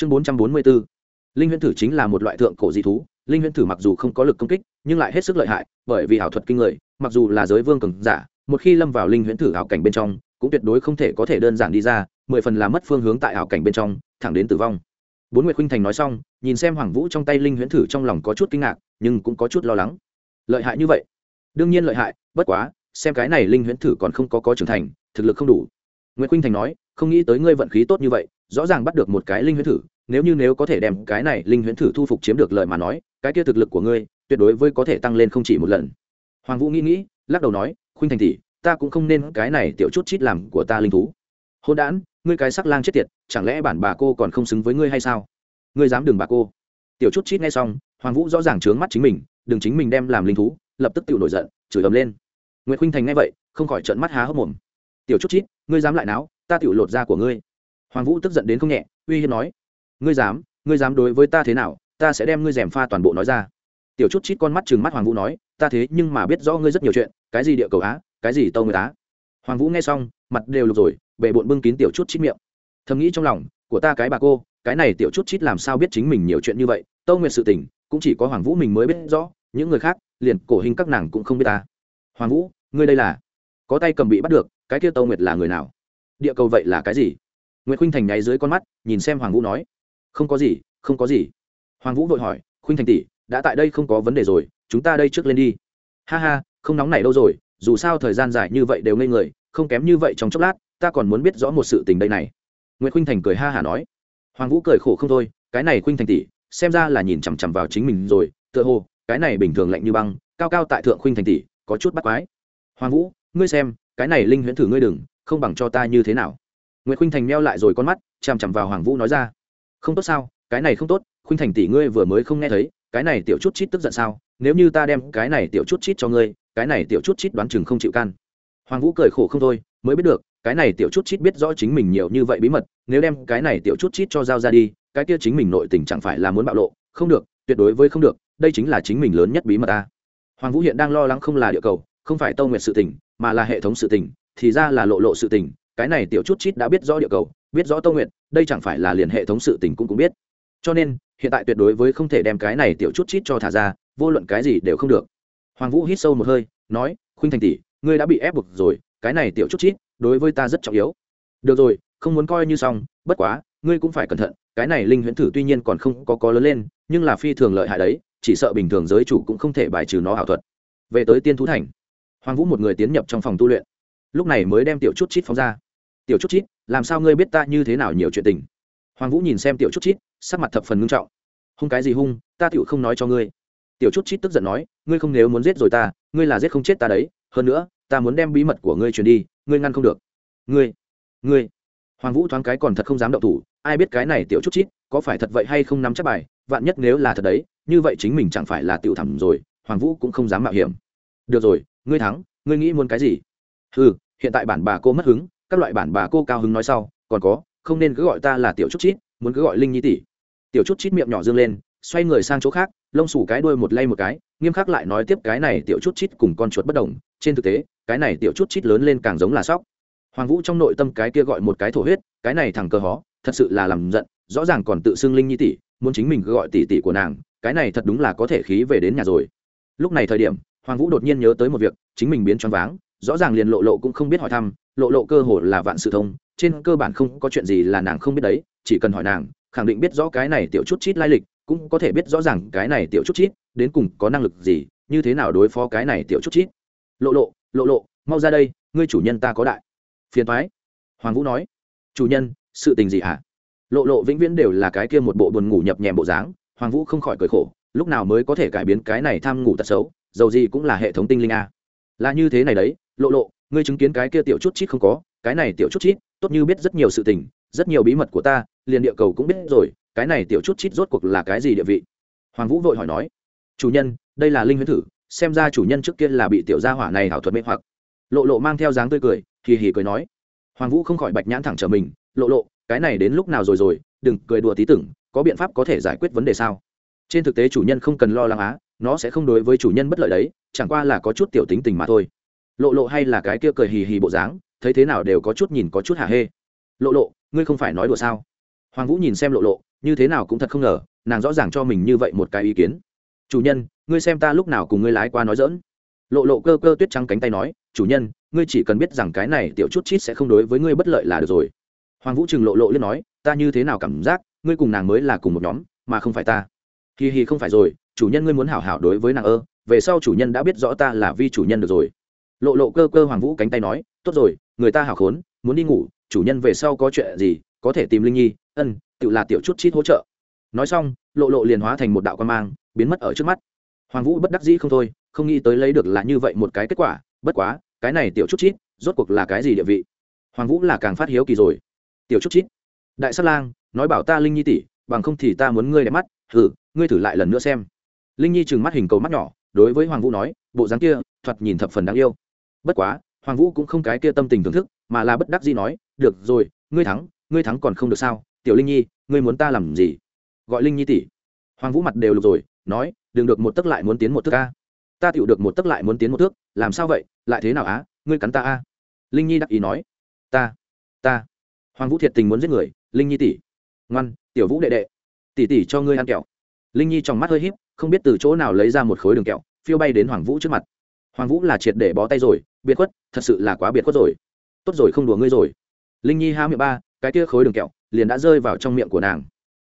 chương bốn trăm bốn mươi bốn. Linh huyễn thử chính là một loại thượng cổ dị thú. Linh huyễn thử mặc dù không có lực công kích, nhưng lại hết sức lợi hại, bởi vì ảo thuật kinh người, mặc dù là giới vương cường giả, một khi lâm vào linh huyễn thử ảo cảnh bên trong, cũng tuyệt đối không thể có thể đơn giản đi ra, mười phần là mất phương hướng tại ảo cảnh bên trong, thẳng đến tử vong. Bốn nguyệt khuynh thành nói xong, nhìn xem hoàng vũ trong tay linh huyễn thử trong lòng có chút kinh ngạc, nhưng cũng có chút lo lắng. Lợi hại như vậy? Đương nhiên lợi hại, bất quá, xem cái này linh huyễn thử còn không có có trưởng thành, thực lực không đủ. Nguyễn khuynh thành nói không nghĩ tới ngươi vận khí tốt như vậy, rõ ràng bắt được một cái linh huyễn thử, nếu như nếu có thể đem cái này linh huyễn thử thu phục chiếm được lợi mà nói, cái kia thực lực của ngươi, tuyệt đối với có thể tăng lên không chỉ một lần. Hoàng vũ nghĩ nghĩ, lắc đầu nói, khuynh thành tỷ, ta cũng không nên cái này tiểu chút chít làm của ta linh thú. Hôn đản, ngươi cái sắc lang chết tiệt, chẳng lẽ bản bà cô còn không xứng với ngươi hay sao? Ngươi dám đừng bà cô. Tiểu chút chít nghe xong, hoàng vũ rõ ràng trướng mắt chính mình, đừng chính mình đem làm linh thú, lập tức tự nổi giận, chửi ầm lên. Nguyễn khuynh thành nghe vậy, không khỏi trợn mắt há hốc mồm. Tiểu chút chít, ngươi dám lại náo ta tiểu lột da của ngươi. Hoàng vũ tức giận đến không nhẹ, uy hiếp nói, ngươi dám ngươi dám đối với ta thế nào, ta sẽ đem ngươi rèm pha toàn bộ nói ra. Tiểu chút chít con mắt chừng mắt hoàng vũ nói, ta thế nhưng mà biết rõ ngươi rất nhiều chuyện, cái gì địa cầu á, cái gì tâu người tá hoàng vũ nghe xong, mặt đều lục rồi bệ bộn bưng kín tiểu chút chít miệng. Thầm nghĩ trong lòng, của ta cái bà cô, cái này tiểu chút chít làm sao biết chính mình nhiều chuyện như vậy, tâu nguyệt sự tình, cũng chỉ có hoàng vũ mình mới biết rõ, những người khác, liền cổ hình các nàng cũng không biết ta. Hoàng vũ, ngươi đây là, có tay cầm bị bắt được, cái kia tâu nguyệt là người nào? Địa cầu vậy là cái gì? Nguyễn khuynh thành nháy dưới con mắt, nhìn xem hoàng vũ nói. Không có gì, không có gì. Hoàng vũ vội hỏi, khuynh thành tỷ, đã tại đây không có vấn đề rồi, chúng ta đây trước lên đi. Ha ha, không nóng này đâu rồi, dù sao thời gian dài như vậy đều ngây người, không kém như vậy trong chốc lát, ta còn muốn biết rõ một sự tình đây này. Nguyễn khuynh thành cười ha hả nói. Hoàng vũ cười khổ không thôi, cái này khuynh thành tỷ, xem ra là nhìn chằm chằm vào chính mình rồi, tựa hồ, cái này bình thường lạnh như băng, cao cao tại thượng khuynh thành tỷ, có chút bắt quái. Hoàng vũ, ngươi xem, cái này linh huyễn thử ngươi đừng không bằng cho ta như thế nào? Nguyễn khuynh thành meo lại rồi con mắt, chằm chằm vào hoàng vũ nói ra. Không tốt sao? Cái này không tốt, khuynh thành tỷ ngươi vừa mới không nghe thấy, cái này tiểu chút chít tức giận sao? Nếu như ta đem cái này tiểu chút chít cho ngươi, cái này tiểu chút chít đoán chừng không chịu can. Hoàng vũ cười khổ không thôi, mới biết được, cái này tiểu chút chít biết rõ chính mình nhiều như vậy bí mật, nếu đem cái này tiểu chút chít cho giao ra đi, cái kia chính mình nội tình chẳng phải là muốn bạo lộ. Không được, tuyệt đối với không được, đây chính là chính mình lớn nhất bí mật ta. Hoàng vũ hiện đang lo lắng không là địa cầu, không phải tâu nguyệt sự tình, mà là hệ thống sự tình thì ra là lộ lộ sự tình, cái này tiểu chút chít đã biết rõ địa cầu, biết rõ tâu nguyệt, đây chẳng phải là liền hệ thống sự tình cũng cũng biết. Cho nên, hiện tại tuyệt đối với không thể đem cái này tiểu chút chít cho thả ra, vô luận cái gì đều không được. Hoàng vũ hít sâu một hơi, nói, khuynh thành tỷ, ngươi đã bị ép buộc rồi, cái này tiểu chút chít đối với ta rất trọng yếu. Được rồi, không muốn coi như xong, bất quá, ngươi cũng phải cẩn thận, cái này linh huyễn thử tuy nhiên còn không có có lớn lên, nhưng là phi thường lợi hại đấy, chỉ sợ bình thường giới chủ cũng không thể bài trừ nó ảo thuật. Về tới tiên thú thành. Hoàng vũ một người tiến nhập trong phòng tu luyện lúc này mới đem tiểu chút chít phóng ra. Tiểu chút chít, làm sao ngươi biết ta như thế nào nhiều chuyện tình? Hoàng vũ nhìn xem tiểu chút chít, sắc mặt thập phần ngưng trọng. Hung cái gì hung, ta tựu không nói cho ngươi. Tiểu chút chít tức giận nói, ngươi không nếu muốn giết rồi ta, ngươi là giết không chết ta đấy, hơn nữa, ta muốn đem bí mật của ngươi truyền đi, ngươi ngăn không được. Ngươi ngươi. Hoàng vũ thoáng cái còn thật không dám động thủ, ai biết cái này tiểu chút chít, có phải thật vậy hay không nắm chắc bài, vạn nhất nếu là thật đấy, như vậy chính mình chẳng phải là tiểu thẳm rồi. Hoàng vũ cũng không dám mạo hiểm. Được rồi, ngươi thắng, ngươi nghĩ muốn cái gì? Ừ hiện tại bản bà cô mất hứng, các loại bản bà cô cao hứng nói sau, còn có, không nên cứ gọi ta là tiểu chút chít, muốn cứ gọi linh nhi tỷ. Tiểu chút chít miệng nhỏ dương lên, xoay người sang chỗ khác, lông xù cái đuôi một lay một cái, nghiêm khắc lại nói tiếp cái này tiểu chút chít cùng con chuột bất đồng, trên thực tế, cái này tiểu chút chít lớn lên càng giống là sóc. Hoàng vũ trong nội tâm cái kia gọi một cái thổ huyết, cái này thằng cơ hó, thật sự là làm giận, rõ ràng còn tự xưng linh nhi tỷ, muốn chính mình cứ gọi tỷ tỷ của nàng, cái này thật đúng là có thể khí về đến nhà rồi. Lúc này thời điểm, hoàng vũ đột nhiên nhớ tới một việc, chính mình biến choáng váng rõ ràng liền lộ lộ cũng không biết hỏi thăm, lộ lộ cơ hồ là vạn sự thông, trên cơ bản không có chuyện gì là nàng không biết đấy, chỉ cần hỏi nàng, khẳng định biết rõ cái này tiểu chút chít lai lịch, cũng có thể biết rõ ràng cái này tiểu chút chít, đến cùng có năng lực gì, như thế nào đối phó cái này tiểu chút chít. Lộ lộ lộ lộ, mau ra đây, ngươi chủ nhân ta có đại. Phiền thoái hoàng vũ nói. Chủ nhân, sự tình gì hả? Lộ lộ vĩnh viễn đều là cái kia một bộ buồn ngủ nhập nhèm bộ dáng, hoàng vũ không khỏi cười khổ, lúc nào mới có thể cải biến cái này tham ngủ tật xấu, dầu gì cũng là hệ thống tinh linh a. Là như thế này đấy lộ lộ, ngươi chứng kiến cái kia tiểu chút chít không có? Cái này tiểu chút chít, tốt như biết rất nhiều sự tình, rất nhiều bí mật của ta, liền địa cầu cũng biết rồi, cái này tiểu chút chít rốt cuộc là cái gì địa vị? Hoàng vũ vội hỏi nói, chủ nhân, đây là linh huyễn thử, xem ra chủ nhân trước kia là bị tiểu gia hỏa này hảo thuật mê hoặc. Lộ lộ mang theo dáng tươi cười, hì hì cười nói, hoàng vũ không khỏi bạch nhãn thẳng trở mình, lộ lộ, cái này đến lúc nào rồi rồi, đừng cười đùa tí tưởng, có biện pháp có thể giải quyết vấn đề sao? Trên thực tế chủ nhân không cần lo lắng á, nó sẽ không đối với chủ nhân bất lợi đấy, chẳng qua là có chút tiểu tính tình mà thôi lộ lộ hay là cái kia cười hì hì bộ dáng, thấy thế nào đều có chút nhìn có chút hả hê. Lộ lộ, ngươi không phải nói đùa sao? Hoàng vũ nhìn xem lộ lộ, như thế nào cũng thật không ngờ, nàng rõ ràng cho mình như vậy một cái ý kiến. Chủ nhân, ngươi xem ta lúc nào cùng ngươi lái qua nói dỡn lộ lộ cơ cơ tuyết trắng cánh tay nói, chủ nhân, ngươi chỉ cần biết rằng cái này tiểu chút chít sẽ không đối với ngươi bất lợi là được rồi. Hoàng vũ trừng lộ lộ liên nói, ta như thế nào cảm giác, ngươi cùng nàng mới là cùng một nhóm, mà không phải ta. Hì hì không phải rồi, chủ nhân ngươi muốn hảo hảo đối với nàng ơ, về sau chủ nhân đã biết rõ ta là vi chủ nhân được rồi lộ lộ cơ cơ hoàng vũ cánh tay nói, tốt rồi, người ta hào khốn, muốn đi ngủ, chủ nhân về sau có chuyện gì, có thể tìm linh nhi, ân, tự là tiểu chút chít hỗ trợ. Nói xong, lộ lộ liền hóa thành một đạo quan mang, biến mất ở trước mắt. Hoàng vũ bất đắc dĩ không thôi, không nghĩ tới lấy được là như vậy một cái kết quả, bất quá, cái này tiểu chút chít, rốt cuộc là cái gì địa vị? Hoàng vũ là càng phát hiếu kỳ rồi. Tiểu chút chít, đại sát lang, nói bảo ta linh nhi tỷ, bằng không thì ta muốn ngươi đẹp mắt thử ngươi thử lại lần nữa xem. Linh nhi trừng mắt hình cầu mắt nhỏ, đối với hoàng vũ nói, bộ dáng kia, thoạt nhìn thập phần đáng yêu bất quá, hoàng vũ cũng không cái kia tâm tình thưởng thức, mà là bất đắc dĩ nói, được rồi, ngươi thắng ngươi thắng còn không được sao? Tiểu linh nhi, ngươi muốn ta làm gì? Gọi linh nhi tỷ. Hoàng vũ mặt đều lục rồi, nói, đừng được một tấc lại muốn tiến một thước a. Ta tựu được một tấc lại muốn tiến một thước, làm sao vậy? Lại thế nào á? Ngươi cắn ta a. Linh nhi đắc ý nói, ta ta. Hoàng vũ thiệt tình muốn giết người, linh nhi tỷ. Ngoan, tiểu vũ đệ đệ. Tỷ tỷ cho ngươi ăn kẹo. Linh nhi trong mắt hơi h không biết từ chỗ nào lấy ra một khối đường kẹo, phiêu bay đến hoàng vũ trước mặt hoàng vũ là triệt để bó tay rồi, biệt khuất, thật sự là quá biệt khuất rồi. Tốt rồi, không đùa ngươi rồi. Linh nhi há miệng ba, cái kia khối đường kẹo liền đã rơi vào trong miệng của nàng.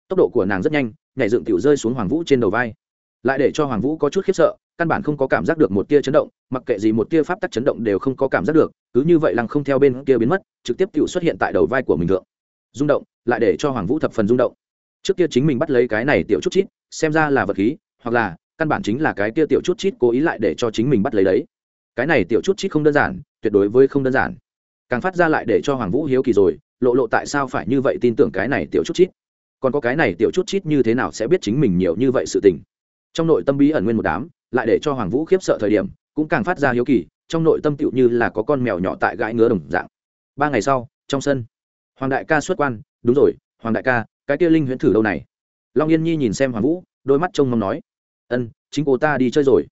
Tốc độ của nàng rất nhanh, nhảy dựng tiểu rơi xuống hoàng vũ trên đầu vai. Lại để cho hoàng vũ có chút khiếp sợ, căn bản không có cảm giác được một tia chấn động, mặc kệ gì một tia pháp tắc chấn động đều không có cảm giác được, cứ như vậy lăng không theo bên kia biến mất, trực tiếp tự xuất hiện tại đầu vai của mình thượng. Rung động, lại để cho hoàng vũ thập phần rung động. Trước kia chính mình bắt lấy cái này tiểu chút chít, xem ra là vật khí, hoặc là căn bản chính là cái kia tiểu chút chít cố ý lại để cho chính mình bắt lấy đấy. Cái này tiểu chút chít không đơn giản, tuyệt đối với không đơn giản. Càng phát ra lại để cho hoàng vũ hiếu kỳ rồi, lộ lộ tại sao phải như vậy tin tưởng cái này tiểu chút chít? Còn có cái này tiểu chút chít như thế nào sẽ biết chính mình nhiều như vậy sự tình? Trong nội tâm bí ẩn nguyên một đám, lại để cho hoàng vũ khiếp sợ thời điểm, cũng càng phát ra hiếu kỳ, trong nội tâm tựu như là có con mèo nhỏ tại gãi ngứa đồng dạng. Ba ngày sau, trong sân, hoàng đại ca xuất quan, đúng rồi, hoàng đại ca, cái kia linh huyễn thử đâu này? Long yên nhi nhìn xem hoàng vũ, đôi mắt trông mong nói ân, chính cô ta đi chơi rồi.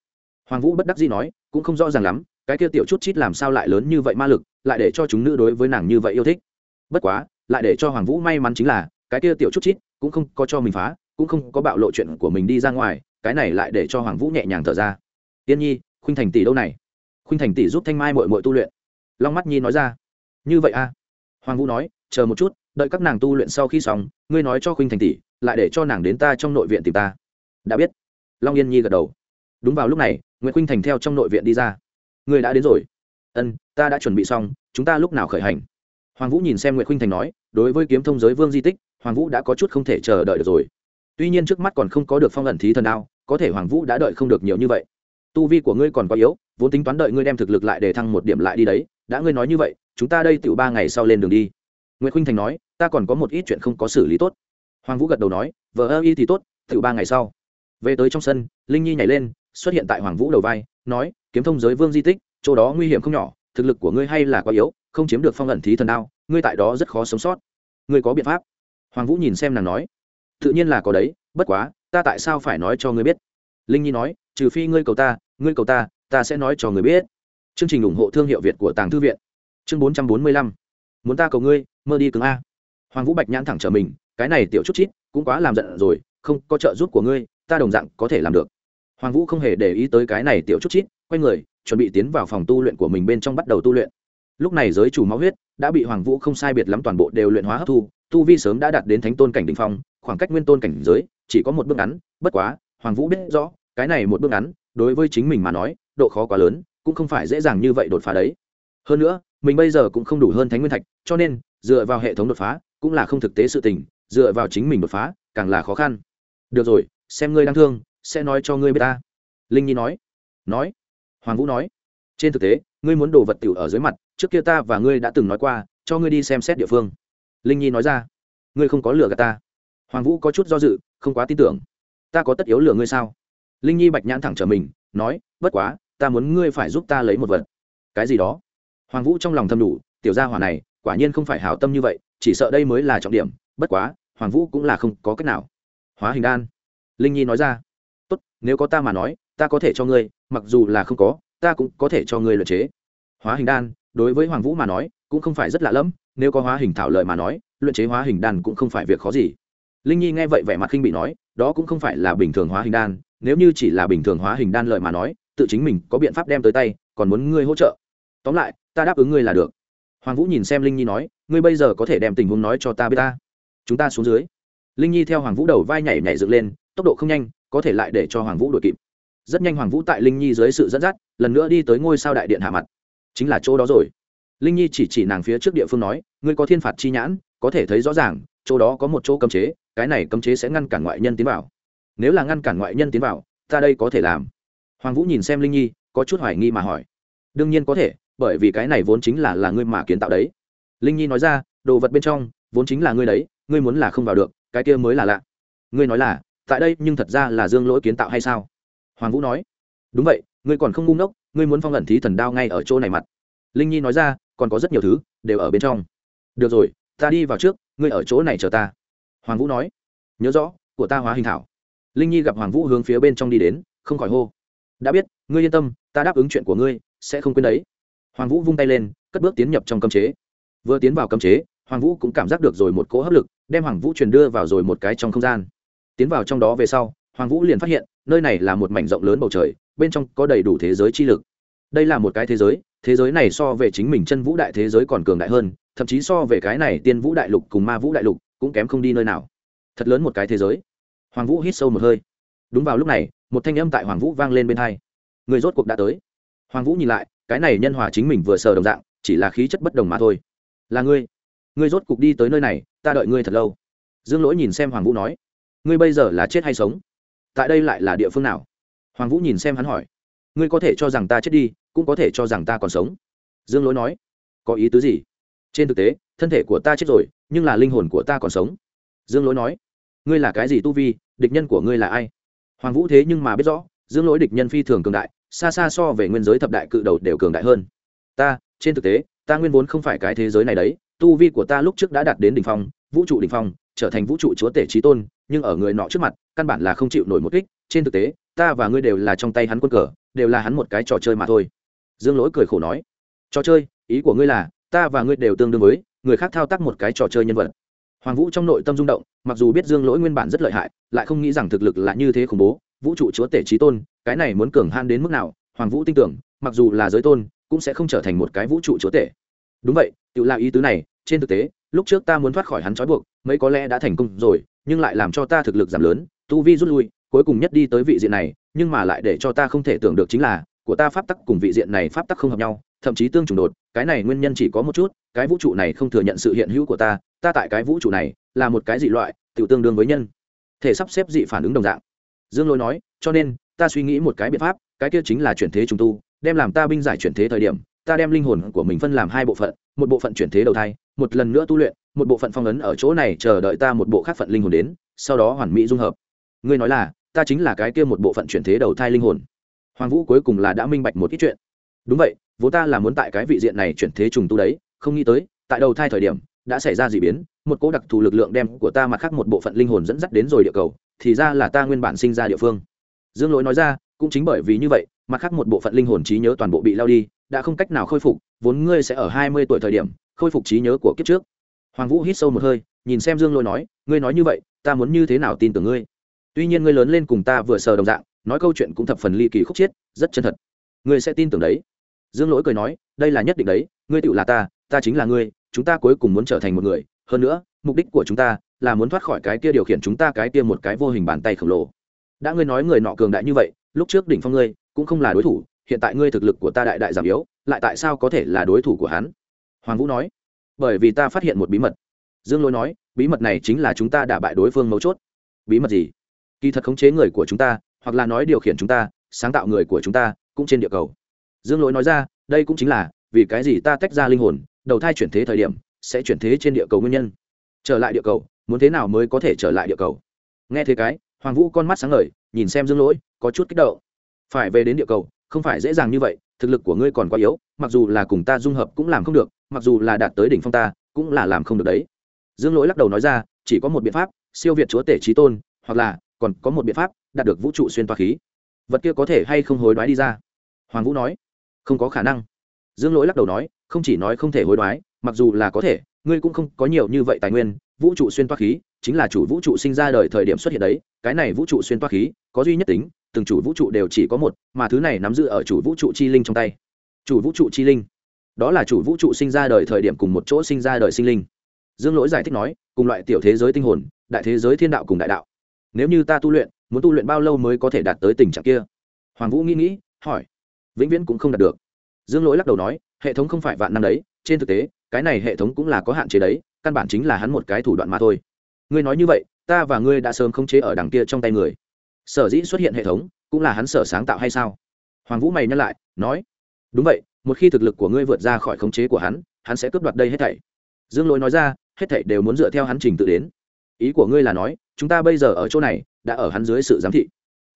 Hoàng vũ bất đắc dĩ nói, cũng không rõ ràng lắm, cái kia tiểu chút chít làm sao lại lớn như vậy ma lực, lại để cho chúng nữ đối với nàng như vậy yêu thích. Bất quá, lại để cho hoàng vũ may mắn chính là, cái kia tiểu chút chít cũng không có cho mình phá, cũng không có bạo lộ chuyện của mình đi ra ngoài, cái này lại để cho hoàng vũ nhẹ nhàng thở ra. Tiên nhi, khuynh thành tỷ đâu này? Khuynh thành tỷ giúp thanh mai mội mội tu luyện. Long mắt nhi nói ra. Như vậy a à? hoàng vũ nói, chờ một chút, đợi các nàng tu luyện sau khi xong, ngươi nói cho khuynh thành tỷ, lại để cho nàng đến ta trong nội viện tìm ta. Đã biết long yên nhi gật đầu. Đúng vào lúc này nguyễn khuynh thành theo trong nội viện đi ra. Ngươi đã đến rồi. Ân, ta đã chuẩn bị xong, chúng ta lúc nào khởi hành? Hoàng vũ nhìn xem nguyễn khuynh thành nói, đối với kiếm thông giới vương di tích, hoàng vũ đã có chút không thể chờ đợi được rồi. Tuy nhiên trước mắt còn không có được phong ẩn thí thần đao, có thể hoàng vũ đã đợi không được nhiều như vậy. Tu vi của ngươi còn quá yếu, vốn tính toán đợi ngươi đem thực lực lại để thăng một điểm lại đi đấy. Đã ngươi nói như vậy, chúng ta đây tự ba ngày sau lên đường đi. Nguyễn khuynh thành nói, ta còn có một ít chuyện không có xử lý tốt. Hoàng vũ gật đầu nói vợ ơ y thì tốt tự ba ngày sau về tới trong sân, linh nhi nhảy lên, xuất hiện tại hoàng vũ đầu vai, nói, kiếm thông giới vương di tích, chỗ đó nguy hiểm không nhỏ, thực lực của ngươi hay là quá yếu, không chiếm được phong ẩn thí thần đao, ngươi tại đó rất khó sống sót. Ngươi có biện pháp. Hoàng vũ nhìn xem nàng nói, tự nhiên là có đấy, bất quá, ta tại sao phải nói cho ngươi biết? Linh nhi nói, trừ phi ngươi cầu ta, ngươi cầu ta ta sẽ nói cho người biết. Chương trình ủng hộ thương hiệu việt của tàng thư viện. Chương bốn trăm bốn mươi lăm. Muốn ta cầu ngươi, mơ đi cứng a. Hoàng vũ bạch nhãn thẳng trở mình, cái này tiểu chút chít, cũng quá làm giận rồi, không có trợ giúp của ngươi ta đồng dạng có thể làm được. Hoàng vũ không hề để ý tới cái này tiểu chút chít, quay người, chuẩn bị tiến vào phòng tu luyện của mình bên trong bắt đầu tu luyện. Lúc này giới chủ máu huyết đã bị hoàng vũ không sai biệt lắm toàn bộ đều luyện hóa hấp thu, tu vi sớm đã đạt đến thánh tôn cảnh đ ỉ n h phong, khoảng cách nguyên tôn cảnh giới chỉ có một bước ngắn, bất quá, hoàng vũ biết rõ, cái này một bước ngắn, đối với chính mình mà nói, độ khó quá lớn, cũng không phải dễ dàng như vậy đột phá đấy. Hơn nữa, mình bây giờ cũng không đủ hơn thánh nguyên thạch, cho nên, dựa vào hệ thống đột phá cũng là không thực tế sự tình, dựa vào chính mình đột phá, càng là khó khăn. Được rồi xem ngươi đang thương, sẽ nói cho ngươi biết ta. Linh nhi nói. Nói. Hoàng vũ nói. Trên thực tế, ngươi muốn đồ vật tiểu ở dưới mặt, trước kia ta và ngươi đã từng nói qua, cho ngươi đi xem xét địa phương. Linh nhi nói ra. Ngươi không có lừa gạt ta. Hoàng vũ có chút do dự, không quá tin tưởng. Ta có tất yếu lừa ngươi sao? Linh nhi bạch nhãn thẳng trở mình, nói, bất quá, ta muốn ngươi phải giúp ta lấy một vật. Cái gì đó? Hoàng vũ trong lòng thầm đủ, tiểu gia hỏa này, quả nhiên không phải hảo tâm như vậy, chỉ sợ đây mới là trọng điểm, bất quá, hoàng vũ cũng là không có cách nào. Hóa hình đan linh nhi nói ra. Tốt, nếu có ta mà nói, ta có thể cho ngươi, mặc dù là không có, ta cũng có thể cho ngươi luyện chế. Hóa hình đan, đối với hoàng vũ mà nói, cũng không phải rất lạ lẫm, nếu có hóa hình thảo lợi mà nói, luyện chế hóa hình đan cũng không phải việc khó gì. Linh nhi nghe vậy vẻ mặt khinh bị nói, đó cũng không phải là bình thường hóa hình đan, nếu như chỉ là bình thường hóa hình đan lợi mà nói, tự chính mình có biện pháp đem tới tay, còn muốn ngươi hỗ trợ. Tóm lại, ta đáp ứng ngươi là được. Hoàng vũ nhìn xem linh nhi nói, ngươi bây giờ có thể đem tình huống nói cho ta biết ta. Chúng ta xuống dưới. Linh nhi theo hoàng vũ đầu vai nhảy nhảy dựng lên tốc độ không nhanh, có thể lại để cho hoàng vũ đuổi kịp. Rất nhanh hoàng vũ tại linh nhi dưới sự dẫn dắt, lần nữa đi tới ngôi sao đại điện hạ mặt. Chính là chỗ đó rồi. Linh nhi chỉ chỉ nàng phía trước địa phương nói, ngươi có thiên phạt chi nhãn, có thể thấy rõ ràng, chỗ đó có một chỗ cấm chế, cái này cấm chế sẽ ngăn cản ngoại nhân tiến vào. Nếu là ngăn cản ngoại nhân tiến vào, ta đây có thể làm. Hoàng vũ nhìn xem linh nhi, có chút hoài nghi mà hỏi. Đương nhiên có thể, bởi vì cái này vốn chính là là ngươi mà kiến tạo đấy. Linh nhi nói ra, đồ vật bên trong, vốn chính là ngươi đấy, ngươi muốn là không vào được, cái kia mới là lạ. Ngươi nói là tại đây nhưng thật ra là dương lỗi kiến tạo hay sao? Hoàng vũ nói. Đúng vậy, ngươi còn không ngu ngốc, ngươi muốn phong ẩn thí thần đao ngay ở chỗ này mặt. Linh nhi nói ra, còn có rất nhiều thứ, đều ở bên trong. Được rồi, ta đi vào trước, ngươi ở chỗ này chờ ta. Hoàng vũ nói. Nhớ rõ, của ta hóa hình thảo. Linh nhi gặp hoàng vũ hướng phía bên trong đi đến, không khỏi hô. Đã biết, ngươi yên tâm, ta đáp ứng chuyện của ngươi, sẽ không quên đấy. Hoàng vũ vung tay lên, cất bước tiến nhập trong cấm chế. Vừa tiến vào cấm chế, hoàng vũ cũng cảm giác được rồi một cỗ hấp lực, đem hoàng vũ truyền đưa vào rồi một cái trong không gian tiến vào trong đó về sau, hoàng vũ liền phát hiện, nơi này là một mảnh rộng lớn bầu trời, bên trong có đầy đủ thế giới chi lực. Đây là một cái thế giới thế giới này so về chính mình chân vũ đại thế giới còn cường đại hơn, thậm chí so về cái này tiên vũ đại lục cùng ma vũ đại lục cũng kém không đi nơi nào. Thật lớn một cái thế giới. Hoàng vũ hít sâu một hơi. Đúng vào lúc này, một thanh âm tại hoàng vũ vang lên bên hai. Người rốt cuộc đã tới. Hoàng vũ nhìn lại, cái này nhân hòa chính mình vừa sờ đồng dạng, chỉ là khí chất bất đồng mà thôi. Là ngươi. Ngươi rốt cuộc đi tới nơi này, ta đợi ngươi thật lâu. Dương lỗi nhìn xem hoàng vũ nói ngươi bây giờ là chết hay sống? Tại đây lại là địa phương nào? Hoàng vũ nhìn xem hắn hỏi. Ngươi có thể cho rằng ta chết đi, cũng có thể cho rằng ta còn sống. Dương lỗi nói. Có ý tứ gì? Trên thực tế, thân thể của ta chết rồi, nhưng là linh hồn của ta còn sống. Dương lỗi nói. Ngươi là cái gì tu vi? Địch nhân của ngươi là ai? Hoàng vũ thế nhưng mà biết rõ, dương lỗi địch nhân phi thường cường đại, xa xa so về nguyên giới thập đại cự đầu đều cường đại hơn. Ta, trên thực tế, ta nguyên vốn không phải cái thế giới này đấy, tu vi của ta lúc trước đã đạt đến đ ỉ n h phong, vũ trụ đ ỉ n h phong, trở thành vũ trụ chúa tể trí tôn nhưng ở người nọ trước mặt, căn bản là không chịu nổi một kích. Trên thực tế, ta và ngươi đều là trong tay hắn quân cờ, đều là hắn một cái trò chơi mà thôi. Dương lỗi cười khổ nói. Trò chơi, ý của ngươi là, ta và ngươi đều tương đương với người khác thao tác một cái trò chơi nhân vật. Hoàng vũ trong nội tâm rung động, mặc dù biết dương lỗi nguyên bản rất lợi hại, lại không nghĩ rằng thực lực là như thế khủng bố. Vũ trụ chúa tể trí tôn, cái này muốn cường han đến mức nào, hoàng vũ tin tưởng, mặc dù là giới tôn, cũng sẽ không trở thành một cái vũ trụ chúa tể. Đúng vậy, tự là ý tứ này, trên thực tế lúc trước ta muốn thoát khỏi hắn trói buộc, mấy có lẽ đã thành công rồi, nhưng lại làm cho ta thực lực giảm lớn, tu vi rút lui, cuối cùng nhất đi tới vị diện này, nhưng mà lại để cho ta không thể tưởng được chính là, của ta pháp tắc cùng vị diện này pháp tắc không hợp nhau, thậm chí tương trùng đột, cái này nguyên nhân chỉ có một chút, cái vũ trụ này không thừa nhận sự hiện hữu của ta ta tại cái vũ trụ này, là một cái dị loại tự tương đương với nhân. Thể sắp xếp dị phản ứng đồng dạng. Dương lôi nói, cho nên, ta suy nghĩ một cái biện pháp, cái kia chính là chuyển thế trùng tu, đem làm ta binh giải chuyển thế thời điểm, ta đem linh hồn của mình phân làm hai bộ phận, một bộ phận chuyển thế đầu thai một lần nữa tu luyện, một bộ phận phong ấn ở chỗ này chờ đợi ta một bộ khác phận linh hồn đến, sau đó hoàn mỹ dung hợp. Ngươi nói là, ta chính là cái kia một bộ phận chuyển thế đầu thai linh hồn. Hoàng vũ cuối cùng là đã minh bạch một ít chuyện. Đúng vậy, vốn ta là muốn tại cái vị diện này chuyển thế trùng tu đấy, không nghĩ tới, tại đầu thai thời điểm, đã xảy ra d ị biến, một cỗ đặc thù lực lượng đem của ta mặt khác một bộ phận linh hồn dẫn dắt đến rồi địa cầu, thì ra là ta nguyên bản sinh ra địa phương. Dương lỗi nói ra, cũng chính bởi vì như vậy, mặt khác một bộ phận linh hồn trí nhớ toàn bộ bị lao đi, đã không cách nào khôi phục, vốn ngươi sẽ ở hai mươi tuổi thời điểm khôi phục trí nhớ của kiếp trước. Hoàng vũ hít sâu một hơi, nhìn xem dương lôi nói, ngươi nói như vậy, ta muốn như thế nào tin tưởng ngươi? Tuy nhiên ngươi lớn lên cùng ta vừa sờ đồng dạng, nói câu chuyện cũng thập phần ly kỳ khúc chiết, rất chân thật. Ngươi sẽ tin tưởng đấy. Dương lỗi cười nói, đây là nhất định đấy, ngươi tựu là ta ta chính là ngươi, chúng ta cuối cùng muốn trở thành một người. Hơn nữa, mục đích của chúng ta là muốn thoát khỏi cái kia điều khiển chúng ta cái kia một cái vô hình bàn tay khổng lồ. Đã ngươi nói người nọ cường đại như vậy, lúc trước đỉnh phong ngươi cũng không là đối thủ, hiện tại ngươi thực lực của ta đại đại giảm yếu, lại tại sao có thể là đối thủ của hắn? Hoàng vũ nói, bởi vì ta phát hiện một bí mật. Dương lôi nói, bí mật này chính là chúng ta đả bại đối phương mấu chốt. Bí mật gì? Kỳ thật khống chế người của chúng ta, hoặc là nói điều khiển chúng ta, sáng tạo người của chúng ta, cũng trên địa cầu. Dương lỗi nói ra, đây cũng chính là, vì cái gì ta tách ra linh hồn, đầu thai chuyển thế thời điểm, sẽ chuyển thế trên địa cầu nguyên nhân. Trở lại địa cầu, muốn thế nào mới có thể trở lại địa cầu? Nghe thế cái, hoàng vũ con mắt sáng ngời, nhìn xem dương lỗi có chút kích động. Phải về đến địa cầu không phải dễ dàng như vậy, thực lực của ngươi còn quá yếu, mặc dù là cùng ta dung hợp cũng làm không được, mặc dù là đạt tới đỉnh phong ta, cũng là làm không được đấy. Dương lỗi lắc đầu nói ra, chỉ có một biện pháp, siêu việt chúa tể trí tôn, hoặc là, còn có một biện pháp, đạt được vũ trụ xuyên toa khí. Vật kia có thể hay không hối đoái đi ra? Hoàng vũ nói, không có khả năng. Dương lỗi lắc đầu nói, không chỉ nói không thể hối đoái, mặc dù là có thể, ngươi cũng không có nhiều như vậy tài nguyên, vũ trụ xuyên toa khí, chính là chủ vũ trụ sinh ra đời thời điểm xuất hiện đấy, cái này vũ trụ xuyên toa khí, có duy nhất tính từng chủ vũ trụ đều chỉ có một, mà thứ này nắm giữ ở chủ vũ trụ chi linh trong tay. Chủ vũ trụ chi linh. Đó là chủ vũ trụ sinh ra đời thời điểm cùng một chỗ sinh ra đời sinh linh. Dương lỗi giải thích nói, cùng loại tiểu thế giới tinh hồn, đại thế giới thiên đạo cùng đại đạo. Nếu như ta tu luyện, muốn tu luyện bao lâu mới có thể đạt tới tình trạng kia? Hoàng vũ nghĩ nghĩ, hỏi. Vĩnh viễn cũng không đạt được. Dương lỗi lắc đầu nói, hệ thống không phải vạn năm đấy, trên thực tế, cái này hệ thống cũng là có hạn chế đấy, căn bản chính là hắn một cái thủ đoạn mà thôi. Ngươi nói như vậy, ta và ngươi đã sớm khống chế ở đằng kia trong tay người sở dĩ xuất hiện hệ thống cũng là hắn sở sáng tạo hay sao? Hoàng vũ mày nhắc lại, nói, đúng vậy, một khi thực lực của ngươi vượt ra khỏi khống chế của hắn hắn sẽ cướp đoạt đây hết thảy. Dương lỗi nói ra, hết thảy đều muốn dựa theo hắn trình tự đến. Ý của ngươi là nói, chúng ta bây giờ ở chỗ này, đã ở hắn dưới sự giám thị.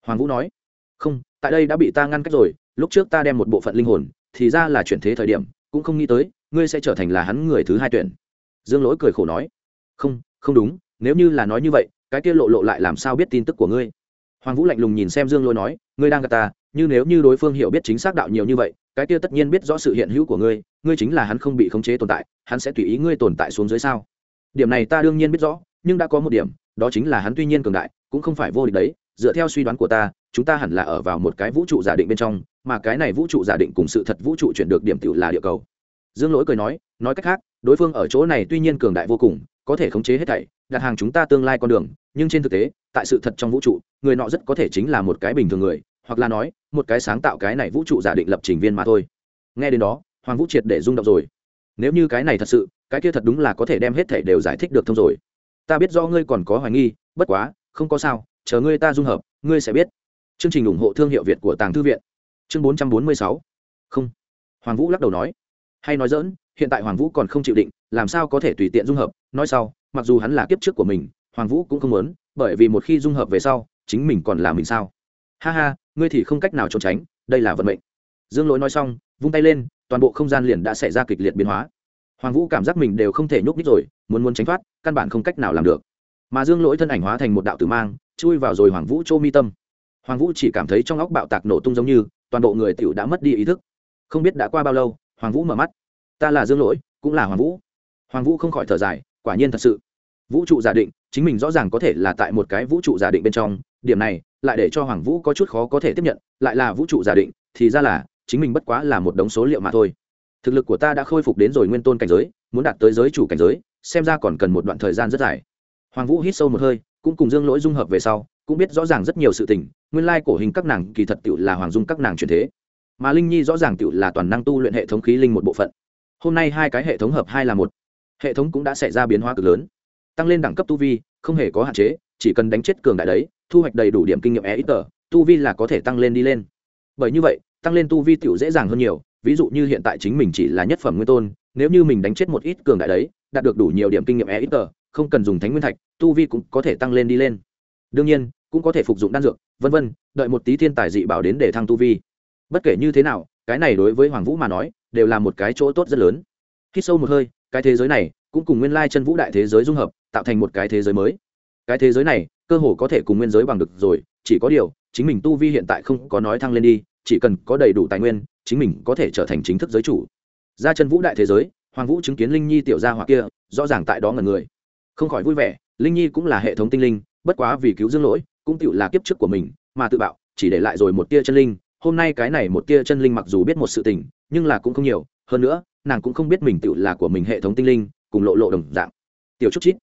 Hoàng vũ nói, không, tại đây đã bị ta ngăn cách rồi, lúc trước ta đem một bộ phận linh hồn, thì ra là chuyển thế thời điểm, cũng không nghĩ tới, ngươi sẽ trở thành là hắn người thứ hai tuyển. Dương lỗi cười khổ nói, không không đúng, nếu như là nói như vậy, cái kia lộ lộ lại làm sao biết tin tức của ngươi? Hoàng vũ lạnh lùng nhìn xem dương lỗi nói, ngươi đang gạt ta, như nếu như đối phương hiểu biết chính xác đạo nhiều như vậy, cái kia tất nhiên biết rõ sự hiện hữu của ngươi ngươi chính là hắn không bị khống chế tồn tại, hắn sẽ tùy ý ngươi tồn tại xuống dưới sao? Điểm này ta đương nhiên biết rõ, nhưng đã có một điểm, đó chính là hắn tuy nhiên cường đại, cũng không phải vô địch đấy, dựa theo suy đoán của ta, chúng ta hẳn là ở vào một cái vũ trụ giả định bên trong, mà cái này vũ trụ giả định cùng sự thật vũ trụ chuyển được điểm tựu là địa cầu. Dương lỗi cười nói nói cách khác, đối phương ở chỗ này tuy nhiên cường đại vô cùng có thể khống chế hết thảy, đặt hàng chúng ta tương lai con đường, nhưng trên thực tế, tại sự thật trong vũ trụ, người nọ rất có thể chính là một cái bình thường người, hoặc là nói, một cái sáng tạo cái này vũ trụ giả định lập trình viên mà thôi. Nghe đến đó, hoàng vũ triệt để rung động rồi. Nếu như cái này thật sự, cái kia thật đúng là có thể đem hết thảy đều giải thích được thông rồi. Ta biết do ngươi còn có hoài nghi, bất quá, không có sao, chờ ngươi ta dung hợp, ngươi sẽ biết. Chương trình ủng hộ thương hiệu việt của tàng thư viện. Chương bốn trăm bốn mươi sáu. Không. Hoàng vũ lắc đầu nói hay nói dỡn hiện tại hoàng vũ còn không chịu định, làm sao có thể tùy tiện dung hợp? Nói sau, mặc dù hắn là kiếp trước của mình, hoàng vũ cũng không muốn, bởi vì một khi dung hợp về sau, chính mình còn là mình sao? Ha ha, ngươi thì không cách nào trốn tránh, đây là vận mệnh. Dương lỗi nói xong, vung tay lên, toàn bộ không gian liền đã xảy ra kịch liệt biến hóa. Hoàng vũ cảm giác mình đều không thể nhúc nhích rồi, muốn muốn tránh thoát, căn bản không cách nào làm được. Mà dương lỗi thân ảnh hóa thành một đạo tử mang, chui vào rồi hoàng vũ chỗ mi tâm. Hoàng vũ chỉ cảm thấy trong óc bạo tạc nổ tung giống như, toàn bộ người t đã mất đi ý thức. Không biết đã qua bao lâu hoàng vũ mở mắt. Ta là dương lỗi, cũng là hoàng vũ. Hoàng vũ không khỏi thở dài, quả nhiên thật sự. Vũ trụ giả định, chính mình rõ ràng có thể là tại một cái vũ trụ giả định bên trong, điểm này, lại để cho hoàng vũ có chút khó có thể tiếp nhận, lại là vũ trụ giả định, thì ra là, chính mình bất quá là một đống số liệu mà thôi. Thực lực của ta đã khôi phục đến rồi nguyên tôn cảnh giới, muốn đạt tới giới chủ cảnh giới, xem ra còn cần một đoạn thời gian rất dài. Hoàng vũ hít sâu một hơi, cũng cùng dương lỗi dung hợp về sau, cũng biết rõ ràng rất nhiều sự tình, nguyên lai cổ hình các nàng kỳ thật tựu là hoàng dung các nàng truyền thế mà linh nhi rõ ràng tự là toàn năng tu luyện hệ thống khí linh một bộ phận. Hôm nay hai cái hệ thống hợp hai là một. Hệ thống cũng đã xảy ra biến hóa cực lớn. Tăng lên đẳng cấp tu vi, không hề có hạn chế, chỉ cần đánh chết cường đại đấy, thu hoạch đầy đủ điểm kinh nghiệm e ít tờ tu vi là có thể tăng lên đi lên. Bởi như vậy, tăng lên tu vi tiểu dễ dàng hơn nhiều, ví dụ như hiện tại chính mình chỉ là nhất phẩm nguyên tôn, nếu như mình đánh chết một ít cường đại đấy, đạt được đủ nhiều điểm kinh nghiệm e ít tờ không cần dùng thánh nguyên thạch, tu vi cũng có thể tăng lên đi lên. Đương nhiên, cũng có thể phục dụng đan dược, vân vân, đợi một tí thiên tài dị bảo đến để thăng tu vi bất kể như thế nào, cái này đối với hoàng vũ mà nói, đều là một cái chỗ tốt rất lớn. Khi sâu một hơi, cái thế giới này cũng cùng nguyên lai chân vũ đại thế giới dung hợp, tạo thành một cái thế giới mới. Cái thế giới này, cơ hồ có thể cùng nguyên giới bằng được rồi, chỉ có điều, chính mình tu vi hiện tại không có nói thăng lên đi, chỉ cần có đầy đủ tài nguyên, chính mình có thể trở thành chính thức giới chủ. Ra chân vũ đại thế giới, hoàng vũ chứng kiến linh nhi tiểu gia hoặc kia, rõ ràng tại đó ngần người. Không khỏi vui vẻ, linh nhi cũng là hệ thống tinh linh, bất quá vì cứu dương lỗi, cũng tự là kiếp trước của mình, mà tự bạo, chỉ để lại rồi một tia chân linh hôm nay cái này một tia chân linh mặc dù biết một sự tình, nhưng là cũng không nhiều, hơn nữa, nàng cũng không biết mình tự là của mình hệ thống tinh linh, cùng lộ lộ đồng dạng. Tiểu trúc chít,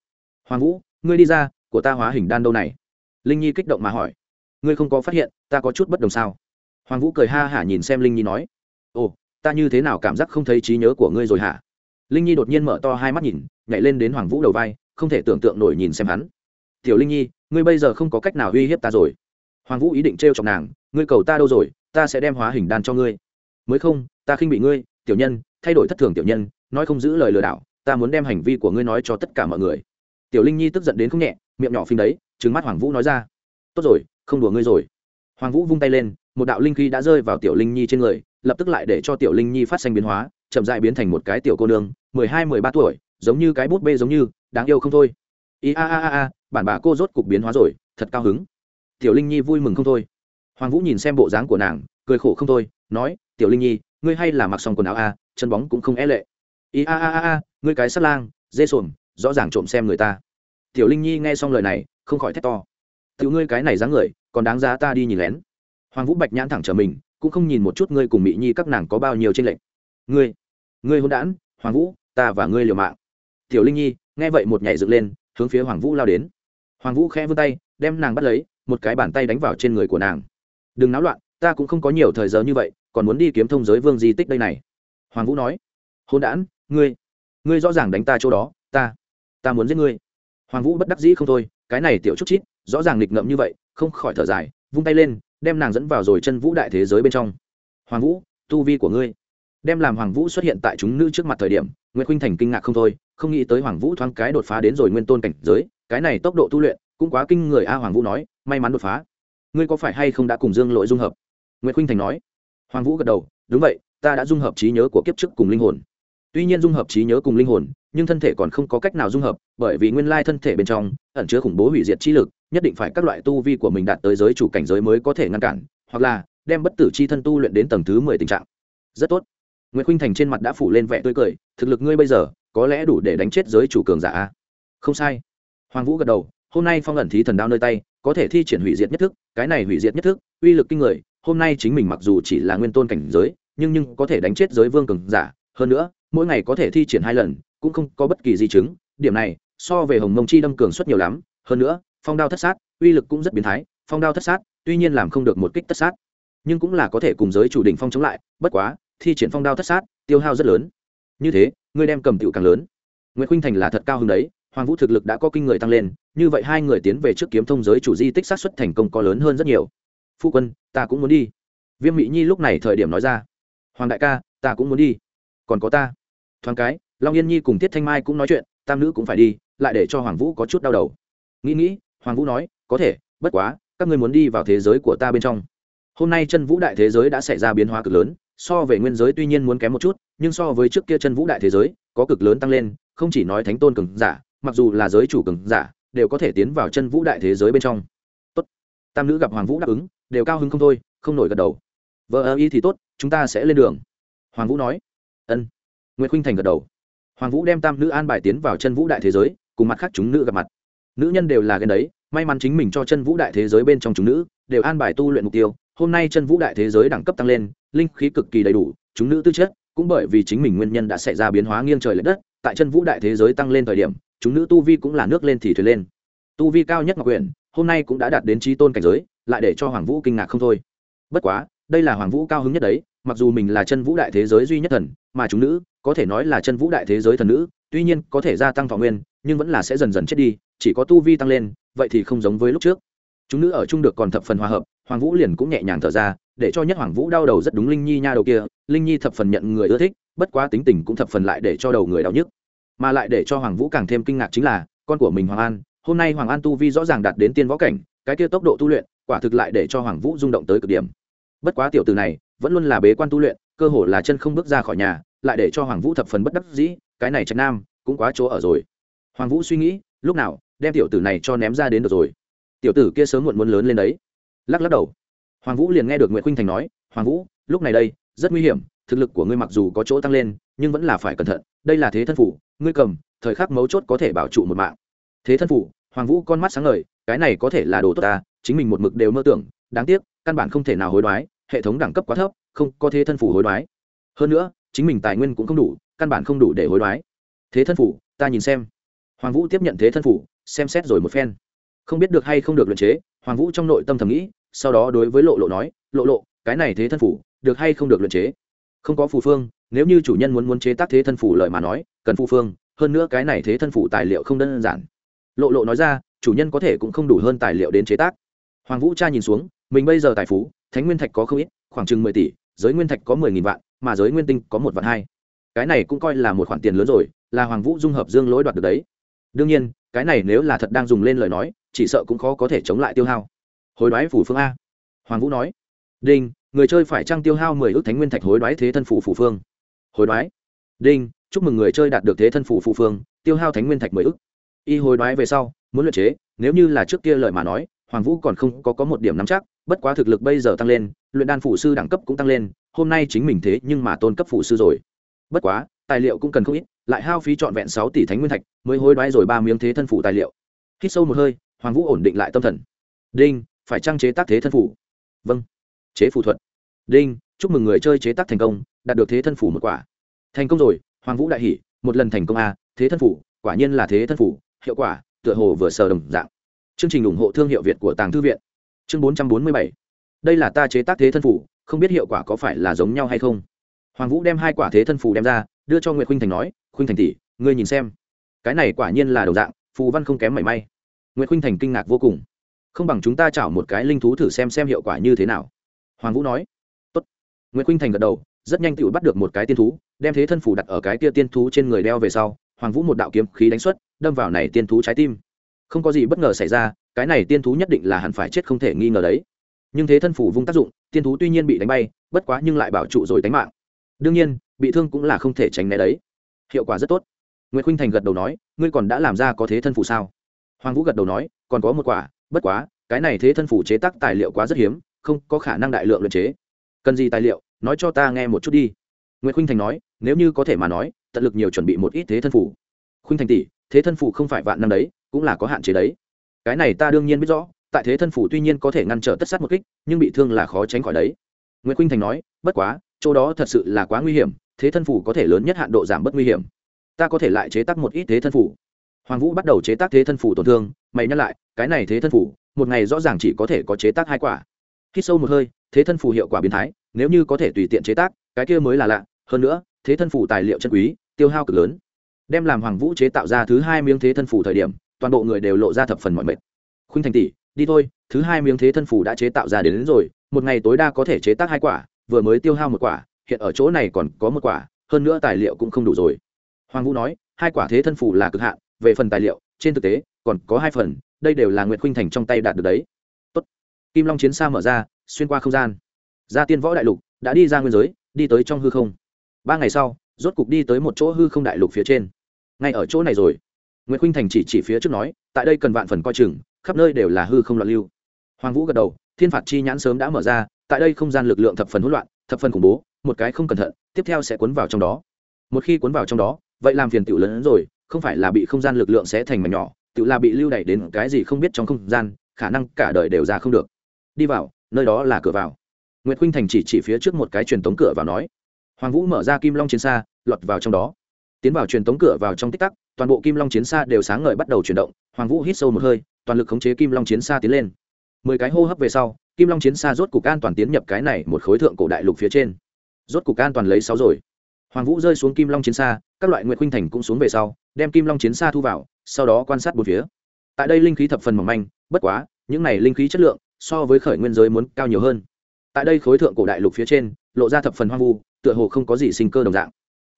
hoàng vũ, ngươi đi ra, của ta hóa hình đan đâu này? Linh nhi kích động mà hỏi. Ngươi không có phát hiện, ta có chút bất đồng sao? Hoàng vũ cười ha hả nhìn xem linh nhi nói. Ồ, ta như thế nào cảm giác không thấy trí nhớ của ngươi rồi hả? Linh nhi đột nhiên mở to hai mắt nhìn, nhảy lên đến hoàng vũ đầu vai, không thể tưởng tượng nổi nhìn xem hắn. Tiểu linh nhi, ngươi bây giờ không có cách nào uy hiếp ta rồi. Hoàng vũ ý định t r chọc nàng, ngươi cầu ta đâu rồi ta sẽ đem hóa hình đan cho ngươi. Mới không, ta khinh bị ngươi, tiểu nhân, thay đổi thất thường tiểu nhân, nói không giữ lời lừa đảo, ta muốn đem hành vi của ngươi nói cho tất cả mọi người. Tiểu linh nhi tức giận đến không nhẹ, miệng nhỏ phình đấy trứng mắt hoàng vũ nói ra. Tốt rồi, không đùa ngươi rồi. Hoàng vũ vung tay lên, một đạo linh khí đã rơi vào tiểu linh nhi trên người, lập tức lại để cho tiểu linh nhi phát sinh biến hóa, chậm dại biến thành một cái tiểu cô nương, mười hai, mười ba tuổi, giống như cái bút bê giống như, đáng yêu không thôi. Ý a a a a, bản bà cô rốt cục biến hóa rồi, thật cao hứng. Tiểu linh nhi vui mừng không thôi hoàng vũ nhìn xem bộ dáng của nàng, cười khổ không thôi, nói, tiểu linh nhi, ngươi hay là mặc xong quần áo a, chân bóng cũng không e lệ. Ý a a a a, ngươi cái sắt lang, dê sồn rõ ràng trộm xem người ta. Tiểu linh nhi nghe xong lời này, không khỏi thét to. Tiểu ngươi cái này dáng người, còn đáng giá ta đi nhìn lén. Hoàng vũ bạch nhãn thẳng trở mình, cũng không nhìn một chút ngươi cùng mỹ nhi các nàng có bao nhiêu tranh lệch. Ngươi ngươi hôn đản, hoàng vũ, ta và ngươi liều mạng. Tiểu linh nhi nghe vậy một nhảy dựng lên, hướng phía hoàng vũ lao đến. Hoàng vũ khẽ vươn tay, đem nàng bắt lấy, một cái bàn tay đánh vào trên người của nàng đừng náo loạn, ta cũng không có nhiều thời giờ như vậy, còn muốn đi kiếm thông giới vương di tích đây này. Hoàng vũ nói. Hôn đản, ngươi ngươi rõ ràng đánh ta chỗ đó, ta ta muốn giết ngươi. Hoàng vũ bất đắc dĩ không thôi, cái này tiểu chút chít, rõ ràng nghịch ngợm như vậy, không khỏi thở dài, vung tay lên, đem nàng dẫn vào rồi chân vũ đại thế giới bên trong. Hoàng vũ, tu vi của ngươi. Đem làm hoàng vũ xuất hiện tại chúng nữ trước mặt thời điểm nguyễn khuynh thành kinh ngạc không thôi, không nghĩ tới hoàng vũ thoáng cái đột phá đến rồi nguyên tôn cảnh giới, cái này tốc độ tu luyện cũng quá kinh người a, hoàng vũ nói, may mắn đột phá ngươi có phải hay không đã cùng dương lỗi dung hợp? Nguyễn khuynh thành nói. Hoàng vũ gật đầu, đúng vậy, ta đã dung hợp trí nhớ của kiếp trước cùng linh hồn. Tuy nhiên dung hợp trí nhớ cùng linh hồn, nhưng thân thể còn không có cách nào dung hợp, bởi vì nguyên lai thân thể bên trong ẩn chứa khủng bố hủy diệt trí lực, nhất định phải các loại tu vi của mình đạt tới giới chủ cảnh giới mới có thể ngăn cản, hoặc là đem bất tử chi thân tu luyện đến tầng thứ mười tình trạng. Rất tốt. Nguyễn khuynh thành trên mặt đã phủ lên vẻ tươi cười, thực lực ngươi bây giờ có lẽ đủ để đánh chết giới chủ cường giả không sai. Hoàng vũ gật đầu, hôm nay phong ẩn thí thần đao nơi tay có thể thi triển hủy diệt nhất thức, cái này hủy diệt nhất thức, uy lực kinh người, hôm nay chính mình mặc dù chỉ là nguyên tôn cảnh giới, nhưng nhưng có thể đánh chết giới vương cường giả. Hơn nữa, mỗi ngày có thể thi triển hai lần, cũng không có bất kỳ di chứng. Điểm này, so về hồng mông chi đâm cường suất nhiều lắm. Hơn nữa, phong đao thất sát, uy lực cũng rất biến thái. Phong đao thất sát, tuy nhiên làm không được một kích thất sát, nhưng cũng là có thể cùng giới chủ đỉnh phong chống lại. Bất quá, thi triển phong đao thất sát, tiêu hao rất lớn. Như thế, ngươi đem cầm tiểu càng lớn. Nguyễn khuynh thành là thật cao hơn đấy. Hoàng vũ thực lực đã có kinh người tăng lên như vậy hai người tiến về trước kiếm thông giới chủ di tích sát xuất thành công có lớn hơn rất nhiều. Phu quân, ta cũng muốn đi. Viêm mỹ nhi lúc này thời điểm nói ra. Hoàng đại ca, ta cũng muốn đi. Còn có ta. Thoáng cái, long yên nhi cùng tiết thanh mai cũng nói chuyện, tam nữ cũng phải đi, lại để cho hoàng vũ có chút đau đầu. Nghĩ nghĩ, hoàng vũ nói, có thể, bất quá, các ngươi muốn đi vào thế giới của ta bên trong. Hôm nay chân vũ đại thế giới đã xảy ra biến hóa cực lớn, so về nguyên giới tuy nhiên muốn kém một chút, nhưng so với trước kia chân vũ đại thế giới, có cực lớn tăng lên, không chỉ nói thánh tôn cường giả, mặc dù là giới chủ cường giả đều có thể tiến vào chân vũ đại thế giới bên trong. Tốt. Tam nữ gặp hoàng vũ đáp ứng, đều cao hứng không thôi, không nổi gật đầu. Vợ ơ y thì tốt, chúng ta sẽ lên đường. Hoàng vũ nói. Ân. Nguyễn khuynh thành gật đầu. Hoàng vũ đem tam nữ an bài tiến vào chân vũ đại thế giới, cùng mặt khác chúng nữ gặp mặt. Nữ nhân đều là ghen đấy, may mắn chính mình cho chân vũ đại thế giới bên trong chúng nữ, đều an bài tu luyện mục tiêu. Hôm nay chân vũ đại thế giới đẳng cấp tăng lên, linh khí cực kỳ đầy đủ, chúng nữ tư chất cũng bởi vì chính mình nguyên nhân đã xảy ra biến hóa nghiêng trời l ệ đất, tại chân vũ đại thế giới tăng lên thời điểm chúng nữ tu vi cũng là nước lên thì thuyền lên. Tu vi cao nhất ngọc quyền hôm nay cũng đã đạt đến trí tôn cảnh giới, lại để cho hoàng vũ kinh ngạc không thôi. Bất quá, đây là hoàng vũ cao hứng nhất đấy, mặc dù mình là chân vũ đại thế giới duy nhất thần, mà chúng nữ, có thể nói là chân vũ đại thế giới thần nữ, tuy nhiên có thể gia tăng thọ nguyên, nhưng vẫn là sẽ dần dần chết đi, chỉ có tu vi tăng lên, vậy thì không giống với lúc trước. Chúng nữ ở chung được còn thập phần hòa hợp, hoàng vũ liền cũng nhẹ nhàng thở ra, để cho nhất hoàng vũ đau đầu rất đúng linh nhi nha đầu kia, linh nhi thập phần nhận người ưa thích, bất quá tính tình cũng thập phần lại để cho đầu người đau nhức mà lại để cho hoàng vũ càng thêm kinh ngạc chính là, con của mình hoàng an, hôm nay hoàng an tu vi rõ ràng đạt đến tiên võ cảnh, cái kia tốc độ tu luyện, quả thực lại để cho hoàng vũ rung động tới cực điểm. Bất quá tiểu từ này, vẫn luôn là bế quan tu luyện, cơ hồ là chân không bước ra khỏi nhà, lại để cho hoàng vũ thập phần bất đắc dĩ, cái này trạch nam cũng quá chỗ ở rồi. Hoàng vũ suy nghĩ, lúc nào, đem tiểu tử này cho ném ra đến được rồi. Tiểu tử kia sớm muộn muốn lớn lên đấy. Lắc lắc đầu. Hoàng vũ liền nghe được nguyễn khuynh thành nói, hoàng vũ, lúc này đây, rất nguy hiểm, thực lực của ngươi mặc dù có chỗ tăng lên, nhưng vẫn là phải cẩn thận đây là thế thân phủ, ngươi cầm, thời khắc mấu chốt có thể bảo trụ một mạng. Thế thân phủ, hoàng vũ con mắt sáng ngời, cái này có thể là đồ tốt ta, chính mình một mực đều mơ tưởng, đáng tiếc, căn bản không thể nào hối đoái, hệ thống đẳng cấp quá thấp, không có thế thân phủ hối đoái. Hơn nữa, chính mình tài nguyên cũng không đủ, căn bản không đủ để hối đoái. Thế thân phủ, ta nhìn xem. Hoàng vũ tiếp nhận thế thân phủ, xem xét rồi một phen. Không biết được hay không được luyện chế, hoàng vũ trong nội tâm thầm nghĩ, sau đó đối với lộ lộ nói, lộ lộ, cái này thế thân phủ, được hay không được luyện chế? Không có phù phương nếu như chủ nhân muốn muốn chế tác thế thân phủ lời mà nói, cần phù phương, hơn nữa cái này thế thân phủ tài liệu không đơn giản. Lộ lộ nói ra, chủ nhân có thể cũng không đủ hơn tài liệu đến chế tác. Hoàng vũ cha nhìn xuống, mình bây giờ tài phú, thánh nguyên thạch có không ít, khoảng chừng mười tỷ, giới nguyên thạch có mười nghìn vạn, mà giới nguyên tinh có một vạn hai. Cái này cũng coi là một khoản tiền lớn rồi, là hoàng vũ dung hợp dương lỗi đoạt được đấy. Đương nhiên, cái này nếu là thật đang dùng lên lời nói, chỉ sợ cũng khó có thể chống lại tiêu hao. Hối đoái phủ phương a. Hoàng vũ nói, đinh, người chơi phải trăng tiêu hao mười ước thánh nguyên thạch hối đoái thế thân phủ phủ phương hối đoái. Đinh, chúc mừng người chơi đạt được thế thân phủ phụ phương, tiêu hao thánh nguyên thạch mười ức. y hối đoái về sau, muốn luyện chế, nếu như là trước kia lời mà nói, hoàng vũ còn không có có một điểm nắm chắc, bất quá thực lực bây giờ tăng lên, luyện đan phủ sư đẳng cấp cũng tăng lên, hôm nay chính mình thế nhưng mà tôn cấp phủ sư rồi. Bất quá, tài liệu cũng cần không ít, lại hao phí trọn vẹn sáu tỷ thánh nguyên thạch, mới hối đoái rồi ba miếng thế thân phủ tài liệu. Hít sâu một hơi, hoàng vũ ổn định lại tâm thần. Đinh, phải trang chế tác thế thân phủ. Vâng. Chế phù thuật. Đinh chúc mừng người chơi chế tác thành công, đạt được thế thân phủ một quả. Thành công rồi, hoàng vũ đại hỷ một lần thành công a, thế thân phủ, quả nhiên là thế thân phủ, hiệu quả, tựa hồ vừa sờ đồng dạng. Chương trình ủng hộ thương hiệu việt của tàng thư viện. Chương bốn trăm bốn mươi bảy. Đây là ta chế tác thế thân phủ, không biết hiệu quả có phải là giống nhau hay không. Hoàng vũ đem hai quả thế thân phủ đem ra, đưa cho nguyễn khuynh thành nói, khuynh thành tỷ, ngươi nhìn xem. Cái này quả nhiên là đồng dạng, phù văn không kém mảy may. Nguyễn khuynh thành kinh ngạc vô cùng. Không bằng chúng ta chảo một cái linh thú thử xem xem hiệu quả như thế nào. Hoàng vũ nói nguyễn khuynh thành gật đầu, rất nhanh tựu bắt được một cái tiên thú, đem thế thân phủ đặt ở cái kia tiên thú trên người đeo về sau, hoàng vũ một đạo kiếm khí đánh xuất, đâm vào này tiên thú trái tim. Không có gì bất ngờ xảy ra, cái này tiên thú nhất định là hẳn phải chết không thể nghi ngờ đấy. Nhưng thế thân phủ vung tác dụng, tiên thú tuy nhiên bị đánh bay, bất quá nhưng lại bảo trụ rồi đánh mạng. Đương nhiên, bị thương cũng là không thể tránh né đấy. Hiệu quả rất tốt. Nguyễn khuynh thành gật đầu nói, ngươi còn đã làm ra có thế thân phủ sao? Hoàng vũ gật đầu nói, còn có một quả, bất quá, cái này thế thân phủ chế tác tài liệu quá rất hiếm, không có khả năng đại lượng luyện chế cần gì tài liệu, nói cho ta nghe một chút đi. Nguyễn khuynh thành nói, nếu như có thể mà nói, tận lực nhiều chuẩn bị một ít thế thân phủ. Khuynh thành tỷ, thế thân phủ không phải vạn năm đấy, cũng là có hạn chế đấy. Cái này ta đương nhiên biết rõ, tại thế thân phủ tuy nhiên có thể ngăn trở tất sát một kích, nhưng bị thương là khó tránh khỏi đấy. Nguyễn khuynh thành nói, bất quá, chỗ đó thật sự là quá nguy hiểm, thế thân phủ có thể lớn nhất hạn độ giảm bớt nguy hiểm. Ta có thể lại chế tác một ít thế thân phủ. Hoàng vũ bắt đầu chế tác thế thân phủ tổn thương, mày nhắc lại, cái này thế thân phủ, một ngày rõ ràng chỉ có thể có chế tác hai quả khi sâu một hơi thế thân phủ hiệu quả biến thái nếu như có thể tùy tiện chế tác cái kia mới là lạ. Hơn nữa thế thân phủ tài liệu chân quý tiêu hao cực lớn. Đem làm hoàng vũ chế tạo ra thứ hai miếng thế thân phủ thời điểm toàn bộ người đều lộ ra thập phần mọi mệt. Khuynh thành tỷ đi thôi thứ hai miếng thế thân phủ đã chế tạo ra đến, đến rồi một ngày tối đa có thể chế tác hai quả vừa mới tiêu hao một quả hiện ở chỗ này còn có một quả hơn nữa tài liệu cũng không đủ rồi. Hoàng vũ nói hai quả thế thân phủ là cực hạn về phần tài liệu trên thực tế còn có hai phần đây đều là nguyệt khuynh thành trong tay đạt được đấy kim long chiến xa mở ra, xuyên qua không gian. Ra tiên võ đại lục đã đi ra nguyên giới, đi tới trong hư không. Ba ngày sau, rốt cục đi tới một chỗ hư không đại lục phía trên. Ngay ở chỗ này rồi. Nguyễn khuynh thành chỉ chỉ phía trước nói, tại đây cần vạn phần coi chừng, khắp nơi đều là hư không loạn lưu. Hoàng vũ gật đầu, thiên phạt chi nhãn sớm đã mở ra, tại đây không gian lực lượng thập phần hỗn loạn, thập phần khủng bố, một cái không cẩn thận, tiếp theo sẽ cuốn vào trong đó. Một khi cuốn vào trong đó, vậy làm phiền tiểu lớn hơn rồi, không phải là bị không gian lực lượng sẽ thành mảnh nhỏ tự là bị lưu đẩy đến cái gì không biết trong không gian, khả năng cả đời đều ra không được đi vào, nơi đó là cửa vào. Nguyễn khuynh thành chỉ chỉ phía trước một cái truyền tống cửa vào nói. Hoàng vũ mở ra kim long chiến xa, lọt vào trong đó. Tiến vào truyền tống cửa vào trong tích tắc, toàn bộ kim long chiến xa đều sáng ngời bắt đầu chuyển động. Hoàng vũ hít sâu một hơi, toàn lực khống chế kim long chiến xa tiến lên. Mười cái hô hấp về sau, kim long chiến xa rốt cục an toàn tiến nhập cái này một khối thượng cổ đại lục phía trên. Rốt cục an toàn lấy sáu rồi. Hoàng vũ rơi xuống kim long chiến xa, các loại Nguyệt khuynh thành cũng xuống về sau, đem kim long chiến xa thu vào, sau đó quan sát bốn phía. Tại đây linh khí thập phần mỏng manh, bất quá những này linh khí chất lượng so với khởi nguyên giới muốn cao nhiều hơn. Tại đây khối thượng cổ đại lục phía trên, lộ ra thập phần hoang vu, tựa hồ không có gì sinh cơ đồng dạng.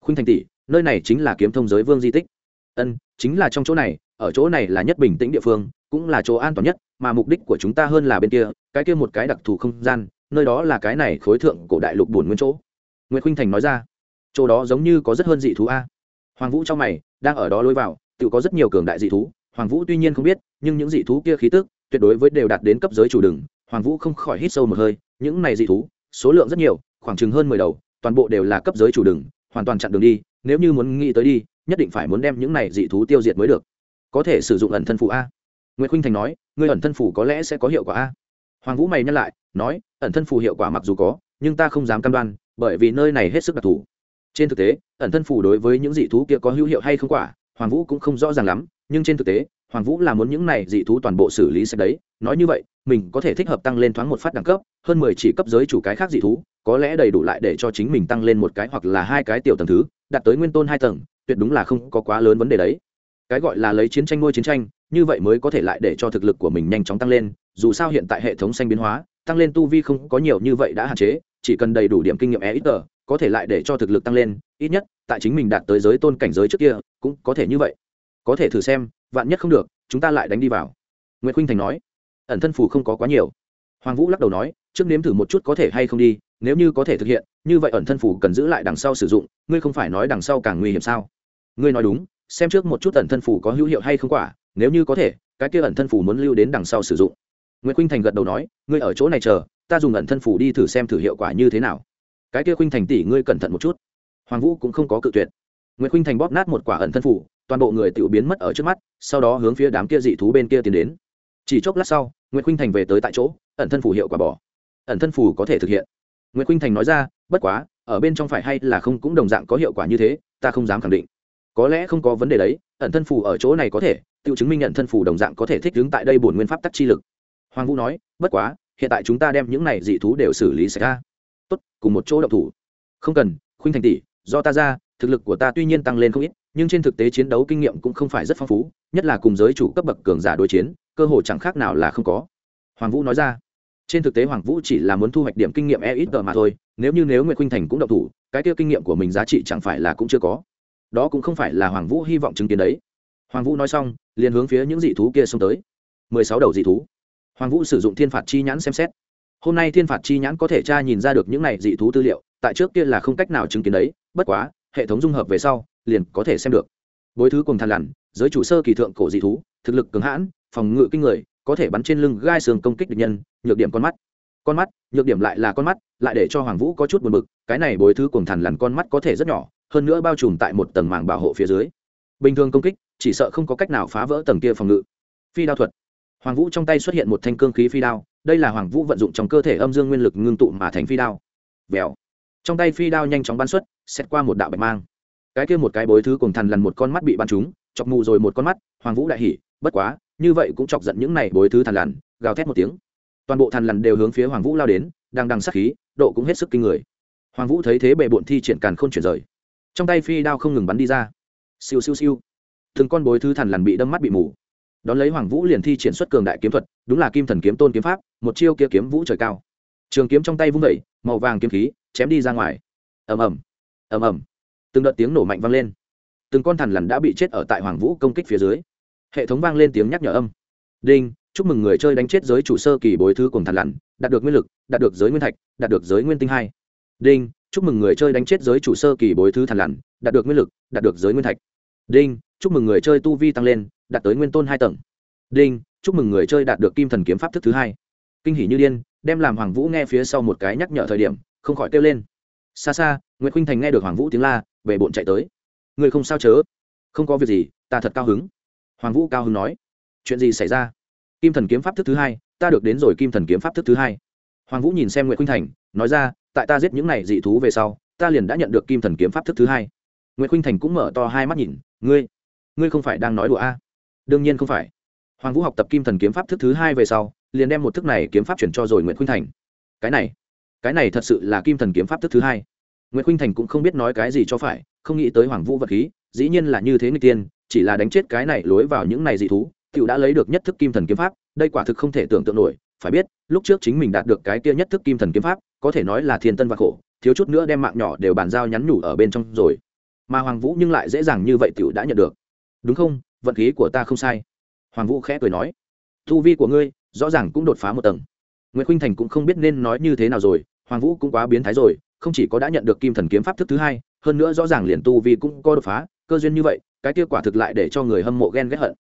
Khuynh thành tỷ, nơi này chính là kiếm thông giới vương di tích. Ân, chính là trong chỗ này, ở chỗ này là nhất bình tĩnh địa phương, cũng là chỗ an toàn nhất, mà mục đích của chúng ta hơn là bên kia, cái kia một cái đặc thù không gian, nơi đó là cái này khối thượng cổ đại lục buồn nguyên chỗ. Nguyễn khuynh thành nói ra, chỗ đó giống như có rất hơn dị thú a. Hoàng vũ trong mày, đang ở đó lôi vào, tự có rất nhiều cường đại dị thú, hoàng vũ tuy nhiên không biết, nhưng những dị thú kia khí tức tuyệt đối với đều đạt đến cấp giới chủ đừng hoàng vũ không khỏi hít sâu một hơi, những này dị thú, số lượng rất nhiều, khoảng chừng hơn mười đầu, toàn bộ đều là cấp giới chủ đừng hoàn toàn chặn đường đi, nếu như muốn nghĩ tới đi, nhất định phải muốn đem những này dị thú tiêu diệt mới được. Có thể sử dụng ẩn thân phủ a. Nguyễn Khinh thành nói người ẩn thân phủ có lẽ sẽ có hiệu quả a. Hoàng vũ mày nhắc lại, nói, ẩn thân phủ hiệu quả mặc dù có, nhưng ta không dám cam đoan, bởi vì nơi này hết sức đặc thù. Trên thực tế, ẩn thân phủ đối với những dị thú kia có hữu hiệu hay không quả, hoàng vũ cũng không rõ ràng lắm, nhưng trên thực tế hoàng vũ là muốn những này dị thú toàn bộ xử lý sạch đấy. Nói như vậy, mình có thể thích hợp tăng lên thoáng một phát đẳng cấp, hơn mười chỉ cấp giới chủ cái khác dị thú, có lẽ đầy đủ lại để cho chính mình tăng lên một cái hoặc là hai cái tiểu tầng thứ, đạt tới nguyên tôn hai tầng, tuyệt đúng là không có quá lớn vấn đề đấy. Cái gọi là lấy chiến tranh nuôi chiến tranh, như vậy mới có thể lại để cho thực lực của mình nhanh chóng tăng lên, dù sao hiện tại hệ thống xanh biến hóa, tăng lên tu vi không có nhiều như vậy đã hạn chế, chỉ cần đầy đủ điểm kinh nghiệm e ít tờ có thể lại để cho thực lực tăng lên, ít nhất, tại chính mình đạt tới giới tôn cảnh giới trước kia, cũng có thể như vậy. Có thể thử xem vạn nhất không được, chúng ta lại đánh đi vào. Nguyễn khuynh thành nói, ẩn thân phủ không có quá nhiều. Hoàng vũ lắc đầu nói, trước nếm thử một chút có thể hay không đi, nếu như có thể thực hiện, như vậy ẩn thân phủ cần giữ lại đằng sau sử dụng, ngươi không phải nói đằng sau càng nguy hiểm sao? Ngươi nói đúng, xem trước một chút ẩn thân phủ có hữu hiệu hay không quả, nếu như có thể, cái kia ẩn thân phủ muốn lưu đến đằng sau sử dụng. Nguyễn khuynh thành gật đầu nói, ngươi ở chỗ này chờ, ta dùng ẩn thân phủ đi thử xem thử hiệu quả như thế nào. Cái kia khuynh thành tỷ ngươi cẩn thận một chút. Hoàng vũ cũng không có cự tuyệt. Nguyễn khuynh thành bóp nát một quả ẩn thân phủ toàn bộ người tự biến mất ở trước mắt, sau đó hướng phía đám kia dị thú bên kia tiến đến. Chỉ chốc lát sau nguyễn khuynh thành về tới tại chỗ, ẩn thân phủ hiệu quả bỏ. Ẩn thân phủ có thể thực hiện. Nguyễn khuynh thành nói ra, bất quá, ở bên trong phải hay là không cũng đồng dạng có hiệu quả như thế, ta không dám khẳng định. Có lẽ không có vấn đề đấy, ẩn thân phủ ở chỗ này có thể, tự chứng minh nhận thân phủ đồng dạng có thể thích ứng tại đây bổn nguyên pháp tắc chi lực. Hoàng vũ nói, bất quá, hiện tại chúng ta đem những này dị thú đều xử lý xảy ra. Tốt, cùng một chỗ động thủ. Không cần, khuynh thành tỷ, do ta ra thực lực của ta tuy nhiên tăng lên không ít, nhưng trên thực tế chiến đấu kinh nghiệm cũng không phải rất phong phú, nhất là cùng giới chủ cấp bậc cường giả đối chiến, cơ hội chẳng khác nào là không có. Hoàng vũ nói ra. Trên thực tế hoàng vũ chỉ là muốn thu hoạch điểm kinh nghiệm e ít mà thôi, nếu như nếu nguyễn khuynh thành cũng độc thủ, cái tiêu kinh nghiệm của mình giá trị chẳng phải là cũng chưa có. Đó cũng không phải là hoàng vũ hy vọng chứng kiến đấy. Hoàng vũ nói xong, liền hướng phía những dị thú kia xông tới. Mười sáu đầu dị thú. Hoàng vũ sử dụng thiên phạt chi nhãn xem xét. Hôm nay thiên phạt chi nhãn có thể tra nhìn ra được những này dị thú tư liệu, tại trước kia là không cách nào chứng kiến đấy, bất quá hệ thống dung hợp về sau, liền có thể xem được. Bối thứ cùng than lằn, giới chủ sơ kỳ thượng cổ dị thú, thực lực cường hãn, phòng ngự kinh người, có thể bắn trên lưng gai sườn công kích địch nhân, nhược điểm con mắt. Con mắt, nhược điểm lại là con mắt, lại để cho hoàng vũ có chút buồn bực, cái này bối thứ cùng thằn lằn con mắt có thể rất nhỏ, hơn nữa bao trùm tại một tầng màng bảo hộ phía dưới. Bình thường công kích, chỉ sợ không có cách nào phá vỡ tầng kia phòng ngự. Phi đao thuật. Hoàng vũ trong tay xuất hiện một thanh cương khí phi đao, đây là hoàng vũ vận dụng trong cơ thể âm dương nguyên lực ngưng tụ mà thành phi đao. Vèo trong tay phi đao nhanh chóng bắn xuất xét qua một đạo bạch mang. Cái kia một cái bối thứ cùng thằn lần một con mắt bị bắn trúng, chọc mù rồi một con mắt, hoàng vũ đại hỉ, bất quá, như vậy cũng chọc giận những này bối thứ thằn lằn gào thét một tiếng. Toàn bộ thằn lằn đều hướng phía hoàng vũ lao đến, đang đằng sát khí, độ cũng hết sức kinh người. Hoàng vũ thấy thế bệ bộn thi triển càn k h ô n chuyển rời. Trong tay phi đao không ngừng bắn đi ra. Siêu siêu siêu. Từng con bối thứ thằn lằn bị đâm mắt bị mù. Đón lấy hoàng vũ liền thi triển xuất cường đại kiếm thuật, đúng là kim thần kiếm tôn kiếm pháp, một chiêu kia kiếm vũ trời cao. Trường kiếm trong tay vung vẩy màu vàng kiếm khí chém đi ra ngoài. Ầm ầm ầm ầm. Từng đợt tiếng nổ mạnh vang lên. Từng con thằn lằn đã bị chết ở tại hoàng vũ công kích phía dưới. Hệ thống vang lên tiếng nhắc nhở âm. Đinh, chúc mừng người chơi đánh chết giới chủ sơ kỳ bối thứ cùng thằn lằn, đạt được nguyên lực, đạt được giới nguyên thạch, đạt được giới nguyên tinh hai. Đinh, chúc mừng người chơi đánh chết giới chủ sơ kỳ bối thứ thằn lằn, đạt được nguyên lực, đạt được giới nguyên thạch. Đinh, chúc mừng người chơi tu vi tăng lên, đạt tới nguyên tôn hai tầng. Đinh, chúc mừng người chơi đạt được kim thần kiếm pháp thức thứ hai. Kinh hỷ như điên, đem làm hoàng vũ nghe phía sau một cái nhắc nhở thời điểm không khỏi kêu lên. Xa xa nguyễn khinh thành nghe được hoàng vũ tiếng la về bộn chạy tới. Người không sao chớ? Không có việc gì, ta thật cao hứng. Hoàng vũ cao hứng nói. Chuyện gì xảy ra? Kim thần kiếm pháp thức thứ hai, ta được đến rồi kim thần kiếm pháp thức thứ hai. Hoàng vũ nhìn xem nguyễn khinh thành, nói ra, tại ta giết những này dị thú về sau, ta liền đã nhận được kim thần kiếm pháp thức thứ hai. Nguyễn khinh thành cũng mở to hai mắt nhìn, ngươi ngươi không phải đang nói đùa a? À? đương nhiên không phải. Hoàng vũ học tập kim thần kiếm pháp thức thứ hai về sau, liền đem một thức này kiếm pháp chuyển cho rồi nguyễn khuynh thành. Cái này cái này thật sự là kim thần kiếm pháp thức thứ hai. Nguyễn khuynh thành cũng không biết nói cái gì cho phải, không nghĩ tới hoàng vũ vật khí, dĩ nhiên là như thế người tiên chỉ là đánh chết cái này lối vào những này dị thú, tiểu đã lấy được nhất thức kim thần kiếm pháp, đây quả thực không thể tưởng tượng nổi, phải biết, lúc trước chính mình đạt được cái kia nhất thức kim thần kiếm pháp, có thể nói là thiên tân và khổ, thiếu chút nữa đem mạng nhỏ đều bàn giao nhắn nhủ ở bên trong rồi. Mà hoàng vũ nhưng lại dễ dàng như vậy tiểu đã nhận được. Đúng không? Vận khí của ta không sai. Hoàng vũ khẽ cười nói. Thu vi của ngươi rõ ràng cũng đột phá một tầng nguyễn khuynh thành cũng không biết nên nói như thế nào rồi, hoàng vũ cũng quá biến thái rồi, không chỉ có đã nhận được kim thần kiếm pháp thức thứ hai, hơn nữa rõ ràng liền tu vi cũng có đột phá, cơ duyên như vậy, cái kia quả thực lại để cho người hâm mộ ghen ghét hận.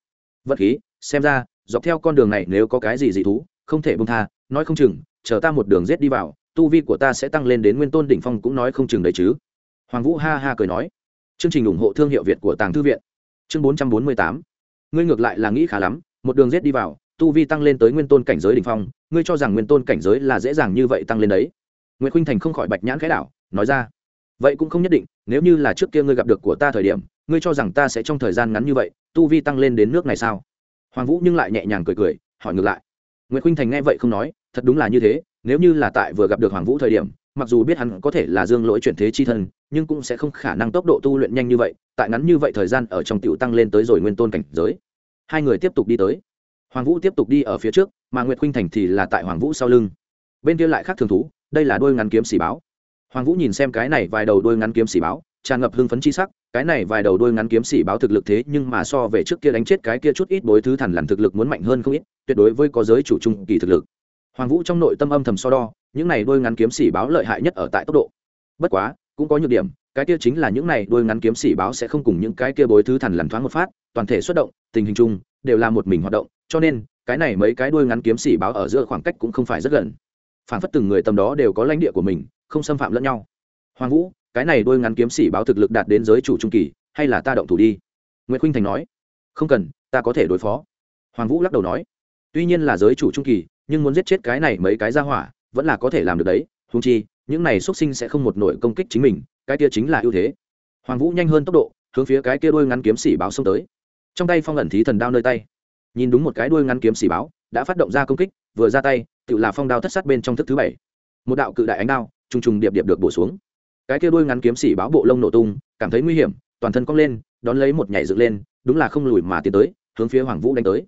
Vật khí, xem ra, dọc theo con đường này nếu có cái gì dị thú, không thể bông tha, nói không chừng, chờ ta một đường rết đi vào, tu vi của ta sẽ tăng lên đến nguyên tôn đỉnh phong cũng nói không chừng đấy chứ. Hoàng vũ ha ha cười nói. Chương trình ủng hộ thương hiệu việt của tàng thư viện. Chương bốn trăm bốn mươi tám. Ngươi ngược lại là nghĩ khá lắm, một đường rết đi vào tu vi tăng lên tới nguyên tôn cảnh giới đỉnh phong, ngươi cho rằng nguyên tôn cảnh giới là dễ dàng như vậy tăng lên đấy? Nguyễn khuynh thành không khỏi bạch nhãn khẽ đảo, nói ra, vậy cũng không nhất định, nếu như là trước kia ngươi gặp được của ta thời điểm, ngươi cho rằng ta sẽ trong thời gian ngắn như vậy, tu vi tăng lên đến nước này sao? Hoàng vũ nhưng lại nhẹ nhàng cười cười, hỏi ngược lại. Nguyễn khuynh thành nghe vậy không nói, thật đúng là như thế, nếu như là tại vừa gặp được hoàng vũ thời điểm, mặc dù biết hắn có thể là dương lỗi chuyển thế chi thân, nhưng cũng sẽ không khả năng tốc độ tu luyện nhanh như vậy, tại ngắn như vậy thời gian ở trong tiểu tăng lên tới rồi nguyên tôn cảnh giới. Hai người tiếp tục đi tới hoàng vũ tiếp tục đi ở phía trước, mà nguyệt khuynh thành thì là tại hoàng vũ sau lưng. Bên kia lại khác thường thú, đây là đôi ngắn kiếm xỉ báo. Hoàng vũ nhìn xem cái này vài đầu đôi ngắn kiếm xỉ báo, tràn ngập hưng phấn chi sắc, cái này vài đầu đôi ngắn kiếm xỉ báo thực lực thế nhưng mà so về trước kia đánh chết cái kia chút ít bối thứ thần lằn thực lực muốn mạnh hơn không ít, tuyệt đối với có giới chủ trung kỳ thực lực. Hoàng vũ trong nội tâm âm thầm so đo, những này đôi ngắn kiếm xỉ báo lợi hại nhất ở tại tốc độ. Bất quá, cũng có nhược điểm, cái kia chính là những này đôi ngắn kiếm xỉ báo sẽ không cùng những cái kia bối thứ thần lằn thoáng một phát, toàn thể xuất động, tình hình chung, đều là một mình hoạt động cho nên, cái này mấy cái đuôi ngắn kiếm xỉ báo ở giữa khoảng cách cũng không phải rất gần. Phản phất từng người tầm đó đều có lãnh địa của mình, không xâm phạm lẫn nhau. Hoàng vũ, cái này đuôi ngắn kiếm xỉ báo thực lực đạt đến giới chủ trung kỳ, hay là ta động thủ đi? Nguyễn khuynh thành nói. Không cần, ta có thể đối phó. Hoàng vũ lắc đầu nói. Tuy nhiên là giới chủ trung kỳ, nhưng muốn giết chết cái này mấy cái ra hỏa, vẫn là có thể làm được đấy. Húng chi, những này xuất sinh sẽ không một nổi công kích chính mình, cái kia chính là ưu thế. Hoàng vũ nhanh hơn tốc độ, hướng phía cái kia đuôi ngắn kiếm xỉ báo xông tới. Trong tay phong ẩn thí thần đao nơi tay nhìn đúng một cái đuôi ngắn kiếm xỉ báo, đã phát động ra công kích, vừa ra tay tự là phong đao thất sát bên trong thức thứ bảy. Một đạo cự đại ánh đao, trùng trùng điệp điệp được bổ xuống. Cái kia đuôi ngắn kiếm xỉ báo bộ lông nổ tung, cảm thấy nguy hiểm, toàn thân cong lên, đón lấy một nhảy dựng lên, đúng là không lùi mà tiến tới, hướng phía hoàng vũ đánh tới.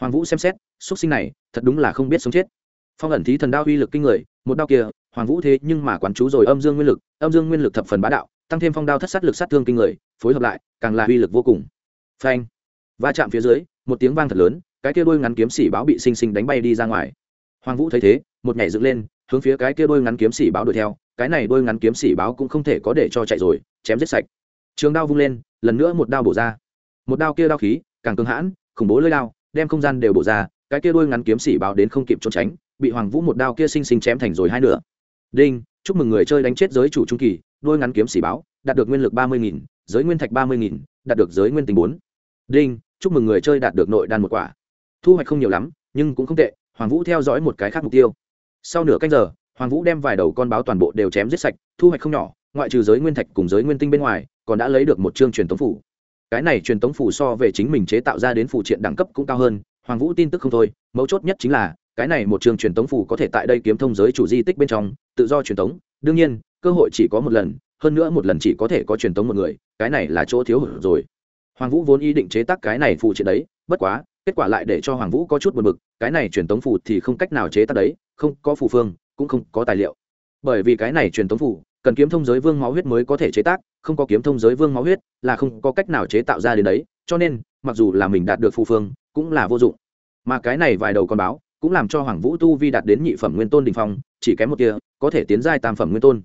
Hoàng vũ xem xét xuất sinh này, thật đúng là không biết sống chết. Phong ẩn thí thần đao uy lực kinh người, một đao kia, hoàng vũ thế nhưng mà quán chú rồi âm dương nguyên lực, âm dương nguyên lực thập phần bá đạo, tăng thêm phong đao thất sát lực sát thương kinh người, phối hợp lại, càng là uy lực vô cùng. Phanh! Va chạm phía dưới một tiếng vang thật lớn, cái kia đôi ngắn kiếm xỉ báo bị sinh sinh đánh bay đi ra ngoài. Hoàng vũ thấy thế, một nhảy dựng lên, hướng phía cái kia đôi ngắn kiếm xỉ báo đuổi theo. Cái này đôi ngắn kiếm xỉ báo cũng không thể có để cho chạy rồi, chém giết sạch. Trường đao vung lên, lần nữa một đao bổ ra. Một đao kia đao khí, càng cứng hãn, khủng bố lơi đao, đem không gian đều bổ ra. Cái kia đôi ngắn kiếm xỉ báo đến không kịp trốn tránh, bị hoàng vũ một đao kia sinh sinh chém thành rồi hai nửa. Đinh, chúc mừng người chơi đánh chết giới chủ trung kỳ đôi ngắn kiếm xỉ báo, đạt được nguyên lực ba mươi nghìn, giới nguyên thạch ba mươi nghìn, đạt được giới nguyên tình bốn. Đinh chúc mừng người chơi đạt được nội đan một quả. Thu hoạch không nhiều lắm, nhưng cũng không tệ, hoàng vũ theo dõi một cái khác mục tiêu. Sau nửa canh giờ, hoàng vũ đem vài đầu con báo toàn bộ đều chém giết sạch, thu hoạch không nhỏ, ngoại trừ giới nguyên thạch cùng giới nguyên tinh bên ngoài, còn đã lấy được một chương truyền tống phủ. Cái này truyền tống phủ so về chính mình chế tạo ra đến phụ triện đẳng cấp cũng cao hơn, hoàng vũ tin tức không thôi, mấu chốt nhất chính là, cái này một chương truyền tống phủ có thể tại đây kiếm thông giới chủ di tích bên trong, tự do truyền tống. Đương nhiên, cơ hội chỉ có một lần, hơn nữa một lần chỉ có thể có truyền tống một người, cái này là chỗ thiếu hụt rồi hoàng vũ vốn ý định chế tác cái này phụ triện đấy, bất quá, kết quả lại để cho hoàng vũ có chút buồn bực, cái này truyền tống phù thì không cách nào chế tác đấy, không có phù phương, cũng không có tài liệu. Bởi vì cái này truyền tống phù, cần kiếm thông giới vương máu huyết mới có thể chế tác, không có kiếm thông giới vương máu huyết là không có cách nào chế tạo ra đến đấy, cho nên, mặc dù là mình đạt được phù phương, cũng là vô dụng. Mà cái này vài đầu con báo, cũng làm cho hoàng vũ tu vi đạt đến nhị phẩm nguyên tôn đình phong, chỉ kém một kia có thể tiến giai tam phẩm nguyên tôn.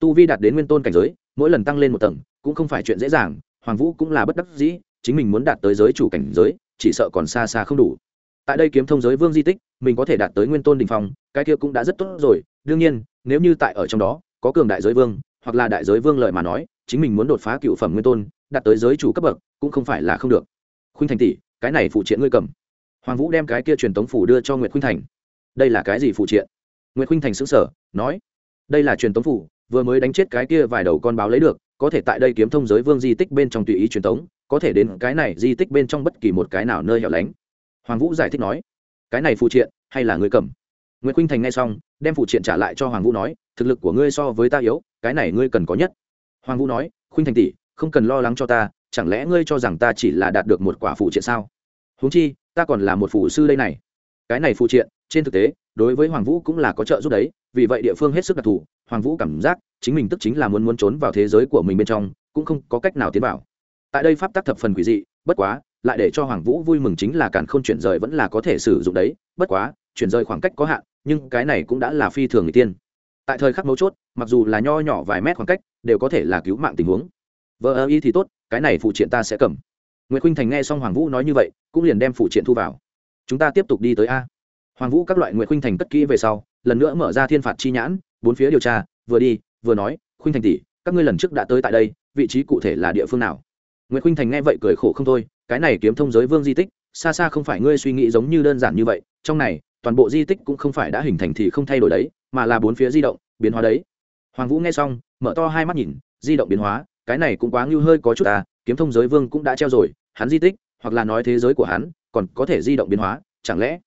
Tu vi đạt đến nguyên tôn cảnh giới, mỗi lần tăng lên một tầng, cũng không phải chuyện dễ dàng hoàng vũ cũng là bất đắc dĩ, chính mình muốn đạt tới giới chủ cảnh giới, chỉ sợ còn xa xa không đủ. Tại đây kiếm thông giới vương di tích, mình có thể đạt tới nguyên tôn đình phong, cái kia cũng đã rất tốt rồi. Đương nhiên, nếu như tại ở trong đó, có cường đại giới vương, hoặc là đại giới vương lợi mà nói, chính mình muốn đột phá cựu phẩm nguyên tôn, đạt tới giới chủ cấp bậc, cũng không phải là không được. Khuynh thành tỷ, cái này phụ triện ngươi cầm. Hoàng vũ đem cái kia truyền tống phủ đưa cho nguyệt khuynh thành. Đây là cái gì phụ triện? Nguyệt khuynh thành xứng sở nói, đây là truyền tống phủ, vừa mới đánh chết cái kia vài đầu con báo lấy được có thể tại đây kiếm thông giới vương di tích bên trong tùy ý truyền tống, có thể đến cái này di tích bên trong bất kỳ một cái nào nơi hẻo lánh. Hoàng vũ giải thích nói. Cái này phụ triện, hay là người cầm? Nguyễn khuynh thành nghe xong, đem phụ triện trả lại cho hoàng vũ nói, thực lực của ngươi so với ta yếu, cái này ngươi cần có nhất. Hoàng vũ nói, khuynh thành tỷ, không cần lo lắng cho ta, chẳng lẽ ngươi cho rằng ta chỉ là đạt được một quả phụ triện sao? Huống chi, ta còn là một phụ sư đây này. Cái này phụ triện, trên thực tế, đối với hoàng vũ cũng là có trợ giúp đấy, vì vậy địa phương hết sức đặc thù, hoàng vũ cảm giác chính mình tức chính là muốn muốn trốn vào thế giới của mình bên trong, cũng không có cách nào tiến vào. Tại đây pháp tắc thập phần quỷ dị, bất quá, lại để cho hoàng vũ vui mừng chính là càn k h ô n chuyển rời vẫn là có thể sử dụng đấy, bất quá, chuyển rời khoảng cách có hạn, nhưng cái này cũng đã là phi thường người tiên. Tại thời khắc mấu chốt, mặc dù là nho nhỏ vài mét khoảng cách, đều có thể là cứu mạng tình huống. Vợ ơ y thì tốt, cái này phụ triện ta sẽ cầm. Nguyễn khuynh thành nghe xong hoàng vũ nói như vậy, cũng liền đem phụ triện thu vào. Chúng ta tiếp tục đi tới a. Hoàng vũ các loại nguyễn khuynh thành cất kỹ về sau, lần nữa mở ra thiên phạt chi nhãn, bốn phía điều tra, vừa đi vừa nói, khuynh thành tỷ, các ngươi lần trước đã tới tại đây, vị trí cụ thể là địa phương nào? Nguyễn khuynh thành nghe vậy cười khổ không thôi, cái này kiếm thông giới vương di tích, xa xa không phải ngươi suy nghĩ giống như đơn giản như vậy, trong này, toàn bộ di tích cũng không phải đã hình thành thì không thay đổi đấy, mà là bốn phía di động, biến hóa đấy. Hoàng vũ nghe xong, mở to hai mắt nhìn, di động biến hóa, cái này cũng quá ngưu hơi có chút à kiếm thông giới vương cũng đã treo rồi, hắn di tích, hoặc là nói thế giới của hắn, còn có thể di động biến hóa, chẳng lẽ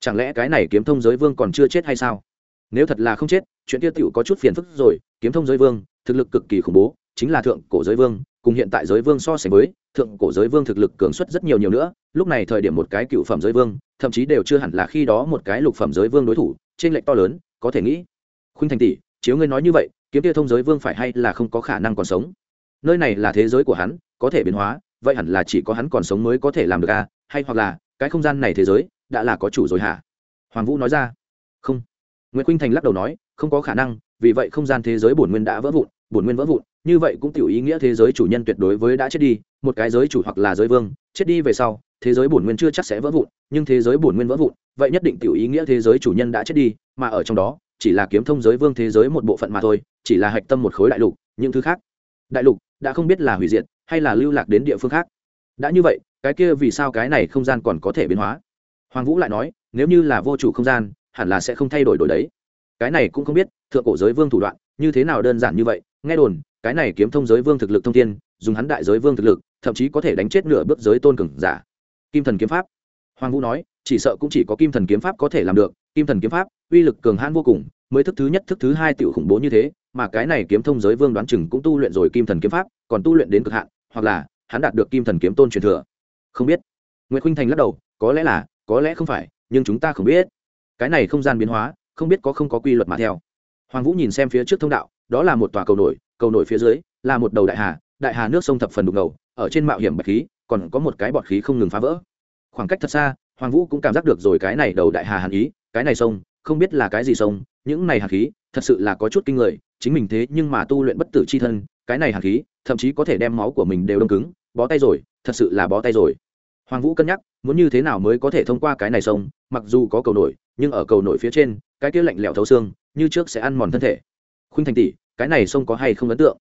chẳng lẽ cái này kiếm thông giới vương còn chưa chết hay sao? Nếu thật là không chết, chuyện tiêu tiểu có chút phiền phức rồi, kiếm thông giới vương, thực lực cực kỳ khủng bố, chính là thượng cổ giới vương, cùng hiện tại giới vương so sánh với, thượng cổ giới vương thực lực cường suất rất nhiều nhiều nữa, lúc này thời điểm một cái cựu phẩm giới vương, thậm chí đều chưa hẳn là khi đó một cái lục phẩm giới vương đối thủ trên lệnh to lớn, có thể nghĩ. Khuynh thành tỷ, chiếu ngươi nói như vậy, kiếm Tiêu thông giới vương phải hay là không có khả năng còn sống? Nơi này là thế giới của hắn, có thể biến hóa, vậy hẳn là chỉ có hắn còn sống mới có thể làm được à? Hay hoặc là, cái không gian này thế giới, đã là có chủ rồi hả? Hoàng vũ nói ra. Không nguyễn khuynh thành lắc đầu nói, không có khả năng, vì vậy không gian thế giới bổn nguyên đã vỡ vụn, bổn nguyên vỡ vụn, như vậy cũng tiểu ý nghĩa thế giới chủ nhân tuyệt đối với đã chết đi, một cái giới chủ hoặc là giới vương, chết đi về sau, thế giới bổn nguyên chưa chắc sẽ vỡ vụn, nhưng thế giới bổn nguyên vỡ vụn, vậy nhất định tiểu ý nghĩa thế giới chủ nhân đã chết đi, mà ở trong đó, chỉ là kiếm thông giới vương thế giới một bộ phận mà thôi, chỉ là hạch tâm một khối đại lục, những thứ khác. Đại lục, đã không biết là hủy diệt, hay là lưu lạc đến địa phương khác. Đã như vậy, cái kia vì sao cái này không gian còn có thể biến hóa? Hoàng vũ lại nói, nếu như là vô chủ không gian hẳn là sẽ không thay đổi đổi đấy. Cái này cũng không biết, thượng cổ giới vương thủ đoạn, như thế nào đơn giản như vậy? Nghe đồn, cái này kiếm thông giới vương thực lực thông tiên dùng hắn đại giới vương thực lực, thậm chí có thể đánh chết nửa bước giới tôn cường giả. Kim thần kiếm pháp. Hoàng vũ nói, chỉ sợ cũng chỉ có kim thần kiếm pháp có thể làm được. Kim thần kiếm pháp, uy lực cường hãn vô cùng, mới thức thứ nhất, thức thứ hai tiểu khủng bố như thế, mà cái này kiếm thông giới vương đoán chừng cũng tu luyện rồi kim thần kiếm pháp, còn tu luyện đến cực hạn, hoặc là hắn đạt được kim thần kiếm tôn truyền thừa. Không biết. Nguyễn khuynh thành lắc đầu, có lẽ là, có lẽ không phải, nhưng chúng ta không biết cái này không gian biến hóa, không biết có không có quy luật mà theo. Hoàng vũ nhìn xem phía trước thông đạo, đó là một tòa cầu nổi cầu nổi phía dưới là một đầu đại hà đại hà nước sông thập phần đục ngầu, ở trên mạo hiểm bạch khí, còn có một cái bọt khí không ngừng phá vỡ. Khoảng cách thật xa, hoàng vũ cũng cảm giác được rồi cái này đầu đại hà hàn ý, cái này sông, không biết là cái gì sông, những này hàn khí, thật sự là có chút kinh người, chính mình thế nhưng mà tu luyện bất tử c h i thân, cái này hàn khí, thậm chí có thể đem máu của mình đều đông cứng, bó tay rồi, thật sự là bó tay rồi. Hoàng vũ cân nhắc muốn như thế nào mới có thể thông qua cái này sông, mặc dù có cầu nổi, nhưng ở cầu nổi phía trên, cái kia lạnh lẽo thấu xương, như trước sẽ ăn mòn thân thể. Khuynh thành tỷ, cái này sông có hay không ấn tượng?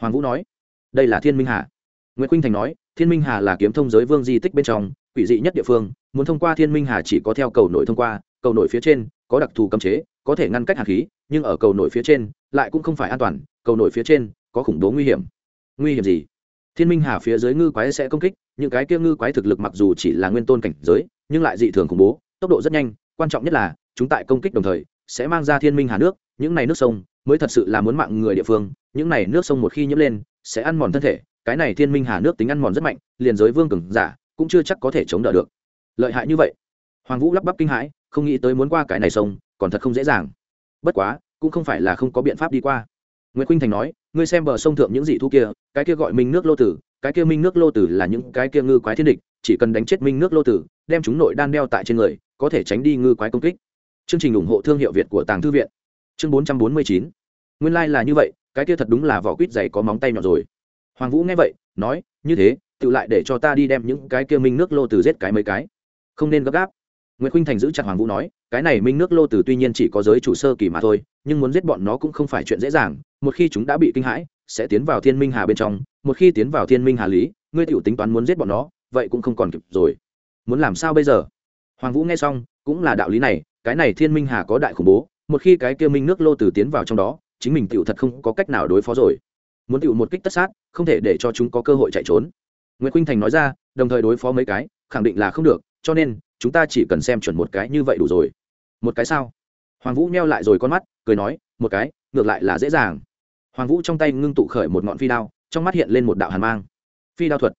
Hoàng vũ nói, đây là thiên minh hà. Nguyễn khuynh thành nói, thiên minh hà là kiếm thông giới vương di tích bên trong, quỷ dị nhất địa phương, muốn thông qua thiên minh hà chỉ có theo cầu nổi thông qua, cầu nổi phía trên, có đặc thù cấm chế, có thể ngăn cách hạt khí, nhưng ở cầu nổi phía trên, lại cũng không phải an toàn, cầu nổi phía trên, có khủng bố nguy hiểm. Nguy hiểm gì? Thiên minh hà phía dưới ngư quái sẽ công kích, những cái kia ngư quái thực lực mặc dù chỉ là nguyên tôn cảnh giới, nhưng lại dị thường khủng bố, tốc độ rất nhanh, quan trọng nhất là, chúng tại công kích đồng thời, sẽ mang ra thiên minh hà nước, những này nước sông, mới thật sự là muốn mạng người địa phương, những này nước sông một khi nhiễm lên, sẽ ăn mòn thân thể, cái này thiên minh hà nước tính ăn mòn rất mạnh, liền giới vương cường giả, cũng chưa chắc có thể chống đỡ được. Lợi hại như vậy. Hoàng vũ lắp bắp kinh hãi, không nghĩ tới muốn qua cái này sông, còn thật không dễ dàng. Bất quá, cũng không phải là không có biện pháp đi qua nguyễn khuynh thành nói, ngươi xem bờ sông thượng những dị thú kia, cái kia gọi minh nước lô tử, cái kia minh nước lô tử là những cái kia ngư quái thiên địch, chỉ cần đánh chết minh nước lô tử, đem chúng nội đan đeo tại trên người, có thể tránh đi ngư quái công kích. Chương trình ủng hộ thương hiệu việt của tàng thư viện. Chương bốn trăm bốn mươi chín. Nguyên lai、like、là như vậy, cái kia thật đúng là vỏ quýt dày có móng tay nhọn rồi. Hoàng vũ nghe vậy, nói, như thế, tự lại để cho ta đi đem những cái kia minh nước lô tử giết cái mấy cái. Không nên gấp gáp nguyễn khuynh thành giữ chặt hoàng vũ nói, cái này minh nước lô tử tuy nhiên chỉ có giới chủ sơ kỳ mà thôi, nhưng muốn giết bọn nó cũng không phải chuyện dễ dàng, một khi chúng đã bị kinh hãi, sẽ tiến vào thiên minh hà bên trong, một khi tiến vào thiên minh hà lý, ngươi tiểu tính toán muốn giết bọn nó, vậy cũng không còn kịp rồi. Muốn làm sao bây giờ? Hoàng vũ nghe xong, cũng là đạo lý này, cái này thiên minh hà có đại khủng bố, một khi cái kia minh nước lô tử tiến vào trong đó, chính mình tiểu thật không có cách nào đối phó rồi. Muốn tiểu một kích tất sát, không thể để cho chúng có cơ hội chạy trốn. Nguyễn khuynh thành nói ra, đồng thời đối phó mấy cái, khẳng định là không được, cho nên chúng ta chỉ cần xem chuẩn một cái như vậy đủ rồi. Một cái sao? Hoàng vũ neo lại rồi con mắt, cười nói, một cái, ngược lại là dễ dàng. Hoàng vũ trong tay ngưng tụ khởi một ngọn phi đao, trong mắt hiện lên một đạo hàn mang. Phi đao thuật.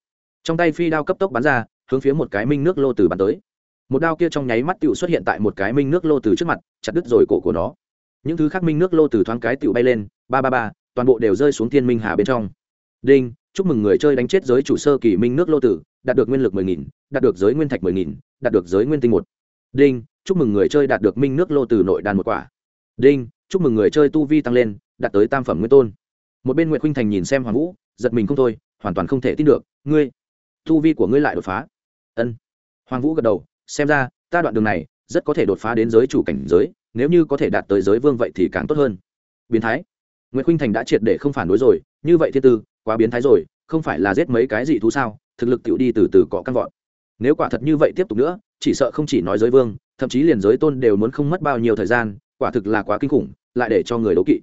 Trong tay phi đao cấp tốc bắn ra, hướng phía một cái minh nước lô từ bắn tới. Một đao kia trong nháy mắt tựu xuất hiện tại một cái minh nước lô từ trước mặt, chặt đứt rồi cổ của nó. Những thứ khác minh nước lô từ thoáng cái tựu bay lên, ba ba ba, toàn bộ đều rơi xuống thiên minh hà bên trong. Đinh chúc mừng người chơi đánh chết giới chủ sơ kỳ minh nước lô tử, đạt được nguyên lực mười nghìn, đạt được giới nguyên thạch mười nghìn, đạt được giới nguyên tinh một. Đinh, chúc mừng người chơi đạt được minh nước lô tử nội đàn một quả. Đinh, chúc mừng người chơi tu vi tăng lên, đạt tới tam phẩm nguyên tôn. Một bên nguyễn khuynh thành nhìn xem hoàng vũ, giật mình không thôi, hoàn toàn không thể tin được, ngươi, tu vi của ngươi lại đột phá? Ân. Hoàng vũ gật đầu, xem ra, ta đoạn đường này, rất có thể đột phá đến giới chủ cảnh giới, nếu như có thể đạt tới giới vương vậy thì càng tốt hơn. Biến thái. Nguyễn khuynh thành đã triệt để không phản đối rồi, như vậy thiên tư quá biến thái rồi, không phải là giết mấy cái gì thú sao? Thực lực tiểu đi từ từ cọ căn vọt. Nếu quả thật như vậy tiếp tục nữa, chỉ sợ không chỉ nói giới vương, thậm chí liền giới tôn đều muốn không mất bao nhiêu thời gian, quả thực là quá kinh khủng, lại để cho người đấu kỵ.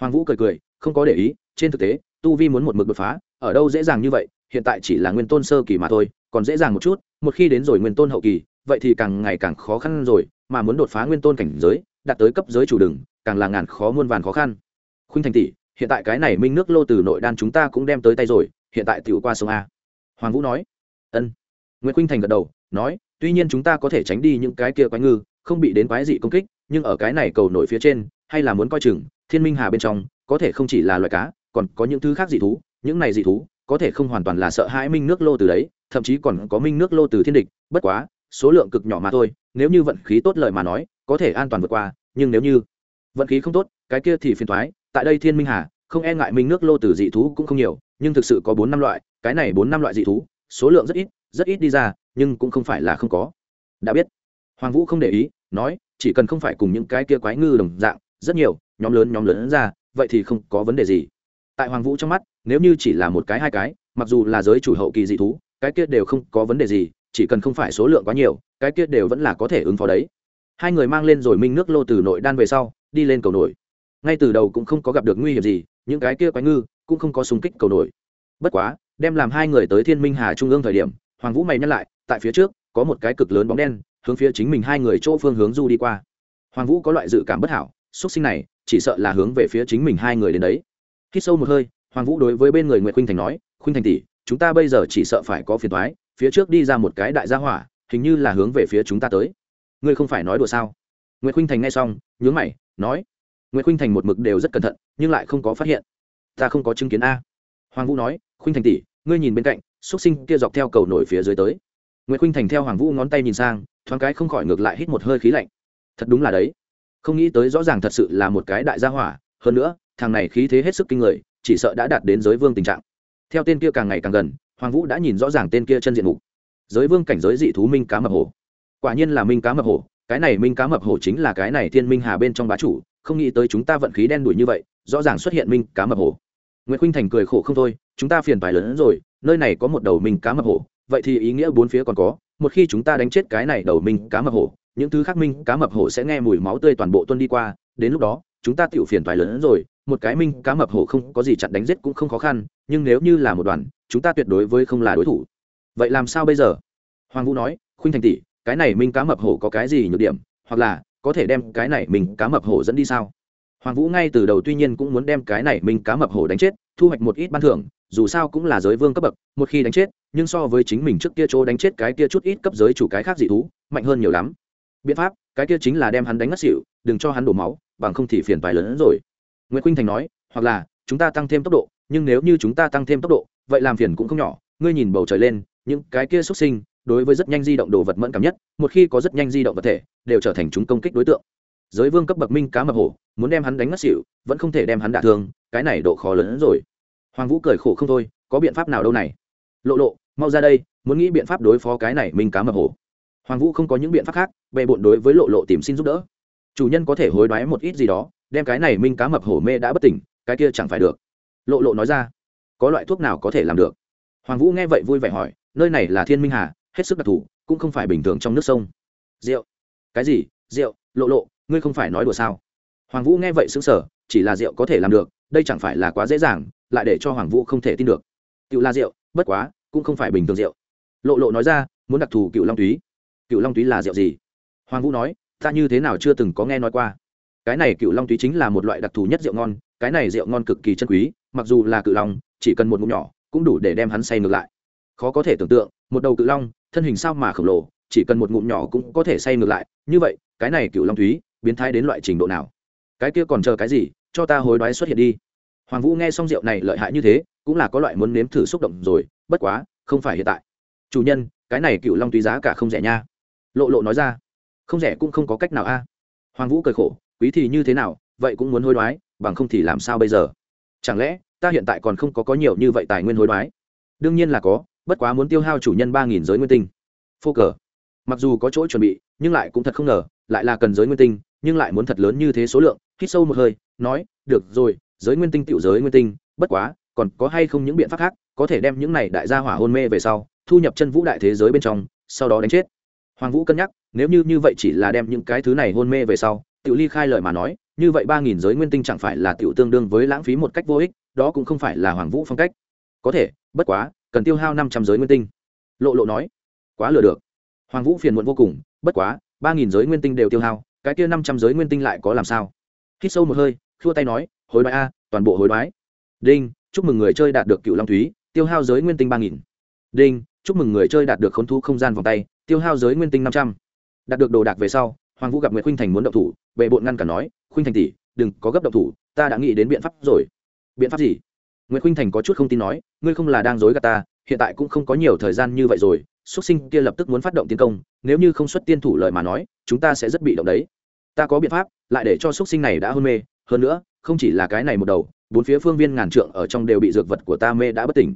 Hoàng vũ cười cười, không có để ý, trên thực tế, tu vi muốn một mực đột phá, ở đâu dễ dàng như vậy, hiện tại chỉ là nguyên tôn sơ kỳ mà thôi, còn dễ dàng một chút, một khi đến rồi nguyên tôn hậu kỳ, vậy thì càng ngày càng khó khăn rồi, mà muốn đột phá nguyên tôn cảnh giới, đạt tới cấp giới chủ đường, càng là ngàn khó muôn vàn khó khăn. Khuynh thành tỷ hiện tại cái này minh nước lô từ nội đan chúng ta cũng đem tới tay rồi, hiện tại tiểu qua sông a. Hoàng vũ nói. Ân. Nguyễn khuynh thành gật đầu, nói, tuy nhiên chúng ta có thể tránh đi những cái kia quái ngư, không bị đến quái dị công kích, nhưng ở cái này cầu nổi phía trên, hay là muốn coi chừng, thiên minh hà bên trong, có thể không chỉ là loài cá, còn có những thứ khác dị thú, những này dị thú, có thể không hoàn toàn là sợ hãi minh nước lô từ đấy, thậm chí còn có minh nước lô từ thiên địch, bất quá, số lượng cực nhỏ mà thôi, nếu như vận khí tốt lợi mà nói, có thể an toàn vượt qua, nhưng nếu như vận khí không tốt, cái kia thì phiền thoái tại đây thiên minh hà không e ngại minh nước lô từ dị thú cũng không nhiều, nhưng thực sự có bốn năm loại, cái này bốn năm loại dị thú, số lượng rất ít rất ít đi ra, nhưng cũng không phải là không có. Đã biết. Hoàng vũ không để ý, nói, chỉ cần không phải cùng những cái kia quái ngư đồng dạng, rất nhiều, nhóm lớn nhóm lớn ra, vậy thì không có vấn đề gì. Tại hoàng vũ trong mắt, nếu như chỉ là một cái, hai cái, mặc dù là giới chủ hậu kỳ dị thú, cái kia đều không có vấn đề gì, chỉ cần không phải số lượng quá nhiều, cái kia đều vẫn là có thể ứng phó đấy. Hai người mang lên rồi minh nước lô từ nội đan về sau, đi lên cầu nổi. Ngay từ đầu cũng không có gặp được nguy hiểm gì những cái kia quái ngư cũng không có súng kích cầu nổi. Bất quá, đem làm hai người tới thiên minh hà trung ương thời điểm, hoàng vũ mày nhắc lại, tại phía trước, có một cái cực lớn bóng đen, hướng phía chính mình hai người chỗ phương hướng du đi qua. Hoàng vũ có loại dự cảm bất hảo, xuất sinh này, chỉ sợ là hướng về phía chính mình hai người đến đấy. Khi sâu một hơi, hoàng vũ đối với bên người nguyễn khuynh thành nói, khuynh thành tỷ, chúng ta bây giờ chỉ sợ phải có phiền thoái phía trước đi ra một cái đại gia hỏa, hình như là hướng về phía chúng ta tới. Ngươi không phải nói đùa sao? Nguyễn khuynh thành nghe xong, nhướng mày, nói nguyễn khuynh thành một mực đều rất cẩn thận, nhưng lại không có phát hiện. Ta không có chứng kiến a. Hoàng vũ nói, khuynh thành tỷ, ngươi nhìn bên cạnh x sinh kia dọc theo cầu nổi phía dưới tới. Nguyễn khuynh thành theo hoàng vũ ngón tay nhìn sang, thoáng cái không khỏi ngược lại hít một hơi khí lạnh. Thật đúng là đấy. Không nghĩ tới rõ ràng thật sự là một cái đại gia hỏa, hơn nữa, thằng này khí thế hết sức kinh người, chỉ sợ đã đạt đến giới vương tình trạng. Theo tên kia càng ngày càng gần, hoàng vũ đã nhìn rõ ràng tên kia chân diện mục. Giới vương cảnh giới dị thú minh cá mập hổ. Quả nhiên là minh cá mập hổ, cái này minh cá mập hổ chính là cái này thiên minh hà bên trong bá chủ không nghĩ tới chúng ta vận khí đen đuổi như vậy, rõ ràng xuất hiện minh cá mập hổ. Nguyễn khuynh thành cười khổ không thôi, chúng ta phiền phải lớn hơn rồi, nơi này có một đầu minh cá mập hổ, vậy thì ý nghĩa bốn phía còn có, một khi chúng ta đánh chết cái này đầu minh cá mập hổ, những thứ khác minh cá mập hổ sẽ nghe mùi máu tươi toàn bộ tuân đi qua, đến lúc đó, chúng ta tiểu phiền phải lớn hơn rồi, một cái minh cá mập hổ không có gì chặn đánh giết cũng không khó khăn, nhưng nếu như là một đoàn, chúng ta tuyệt đối với không là đối thủ. Vậy làm sao bây giờ? Hoàng vũ nói, khuynh thành tỷ, cái này minh cá mập hổ có cái gì nhược điểm? Hoặc là có thể đem cái này mình cá mập hổ dẫn đi sao? Hoàng vũ ngay từ đầu tuy nhiên cũng muốn đem cái này mình cá mập hổ đánh chết, thu hoạch một ít ban thưởng, dù sao cũng là giới vương cấp bậc, một khi đánh chết, nhưng so với chính mình trước kia chỗ đánh chết cái kia chút ít cấp giới chủ cái khác dị thú, mạnh hơn nhiều lắm. Biện pháp, cái kia chính là đem hắn đánh ngất xỉu, đừng cho hắn đổ máu, bằng không thì phiền vài lớn hơn rồi. Nguyễn khuynh thành nói, hoặc là, chúng ta tăng thêm tốc độ, nhưng nếu như chúng ta tăng thêm tốc độ, vậy làm phiền cũng không nhỏ, ngươi nhìn bầu trời lên, những cái kia xuất sinh, đối với rất nhanh di động đồ vật mẫn cảm nhất, một khi có rất nhanh di động vật thể đều trở thành chúng công kích đối tượng. Giới vương cấp bậc minh cá mập hổ, muốn đem hắn đánh ngất xỉu, vẫn không thể đem hắn đả thương, cái này độ khó lớn hơn rồi. Hoàng vũ cười khổ không thôi, có biện pháp nào đâu này? Lộ lộ, mau ra đây, muốn nghĩ biện pháp đối phó cái này minh cá mập hổ. Hoàng vũ không có những biện pháp khác, bệ bộn đối với lộ lộ tìm xin giúp đỡ. Chủ nhân có thể hối đoái một ít gì đó, đem cái này minh cá mập hổ mê đã bất tỉnh, cái kia chẳng phải được. Lộ lộ nói ra, có loại thuốc nào có thể làm được? Hoàng vũ nghe vậy vui vẻ hỏi, nơi này là thiên minh hà, hết sức đặc thù, cũng không phải bình thường trong nước sông. Rượu cái gì? Rượu, lộ lộ, ngươi không phải nói đùa sao? Hoàng vũ nghe vậy xứng sở chỉ là rượu có thể làm được, đây chẳng phải là quá dễ dàng, lại để cho hoàng vũ không thể tin được. Cựu là rượu, bất quá, cũng không phải bình thường rượu. Lộ lộ nói ra, muốn đặc thù cựu long túy. Cựu long túy là rượu gì? Hoàng vũ nói, ta như thế nào chưa từng có nghe nói qua. Cái này cựu long túy chính là một loại đặc thù nhất rượu ngon, cái này rượu ngon cực kỳ chân quý, mặc dù là cự long, chỉ cần một ngụm nhỏ, cũng đủ để đem hắn say ngược lại. Khó có thể tưởng tượng, một đầu cự long, thân hình sao mà khổng lồ chỉ cần một ngụm nhỏ cũng có thể say ngược lại, như vậy, cái này cựu long thúy, biến thái đến loại trình độ nào? Cái kia còn chờ cái gì? Cho ta hối đoái xuất hiện đi. Hoàng vũ nghe xong rượu này lợi hại như thế, cũng là có loại muốn nếm thử xúc động rồi, bất quá, không phải hiện tại. Chủ nhân, cái này cựu long túy giá cả không rẻ nha. Lộ lộ nói ra. Không rẻ cũng không có cách nào a. Hoàng vũ cười khổ, quý thì như thế nào, vậy cũng muốn hối đoái, bằng không thì làm sao bây giờ? Chẳng lẽ, ta hiện tại còn không có có nhiều như vậy tài nguyên hối đoái? Đương nhiên là có, bất quá muốn tiêu hao chủ nhân ba nghìn giới nguyên tinh. Phô cờ mặc dù có chỗ chuẩn bị, nhưng lại cũng thật không ngờ, lại là cần giới nguyên tinh, nhưng lại muốn thật lớn như thế số lượng, hít sâu một hơi, nói, được rồi, giới nguyên tinh tiểu giới nguyên tinh, bất quá, còn có hay không những biện pháp khác, có thể đem những này đại gia hỏa hôn mê về sau, thu nhập chân vũ đại thế giới bên trong, sau đó đánh chết. Hoàng vũ cân nhắc, nếu như như vậy chỉ là đem những cái thứ này hôn mê về sau, tiểu ly khai lời mà nói, như vậy ba nghìn giới nguyên tinh chẳng phải là tiểu tương đương với lãng phí một cách vô ích, đó cũng không phải là hoàng vũ phong cách. Có thể, bất quá, cần tiêu hao năm trăm giới nguyên tinh. Lộ lộ nói, quá lừa được hoàng vũ phiền muộn vô cùng, bất quá, ba nghìn giới nguyên tinh đều tiêu hao, cái kia năm trăm giới nguyên tinh lại có làm sao? Hít sâu một hơi, khua tay nói, hối đoái a, toàn bộ hối đoái. Đinh, chúc mừng người chơi đạt được cựu long thúy, tiêu hao giới nguyên tinh ba nghìn. Đinh, chúc mừng người chơi đạt được khốn thu không gian vòng tay, tiêu hao giới nguyên tinh năm trăm. Đạt được đồ đạc về sau, hoàng vũ gặp nguyễn khuynh thành muốn động thủ, bệ bộn ngăn cả nói, khuynh thành tỷ, đừng có gấp động thủ, ta đã nghĩ đến biện pháp rồi. Biện pháp gì? Nguyễn khuynh thành có chút không tin nói, ngươi không là đang dối gạt ta, hiện tại cũng không có nhiều thời gian như vậy rồi xuất sinh kia lập tức muốn phát động tiến công, nếu như không xuất tiên thủ lời mà nói, chúng ta sẽ rất bị động đấy. Ta có biện pháp, lại để cho xuất sinh này đã hôn mê. Hơn nữa, không chỉ là cái này một đầu, bốn phía phương viên ngàn trượng ở trong đều bị dược vật của ta mê đã bất tỉnh.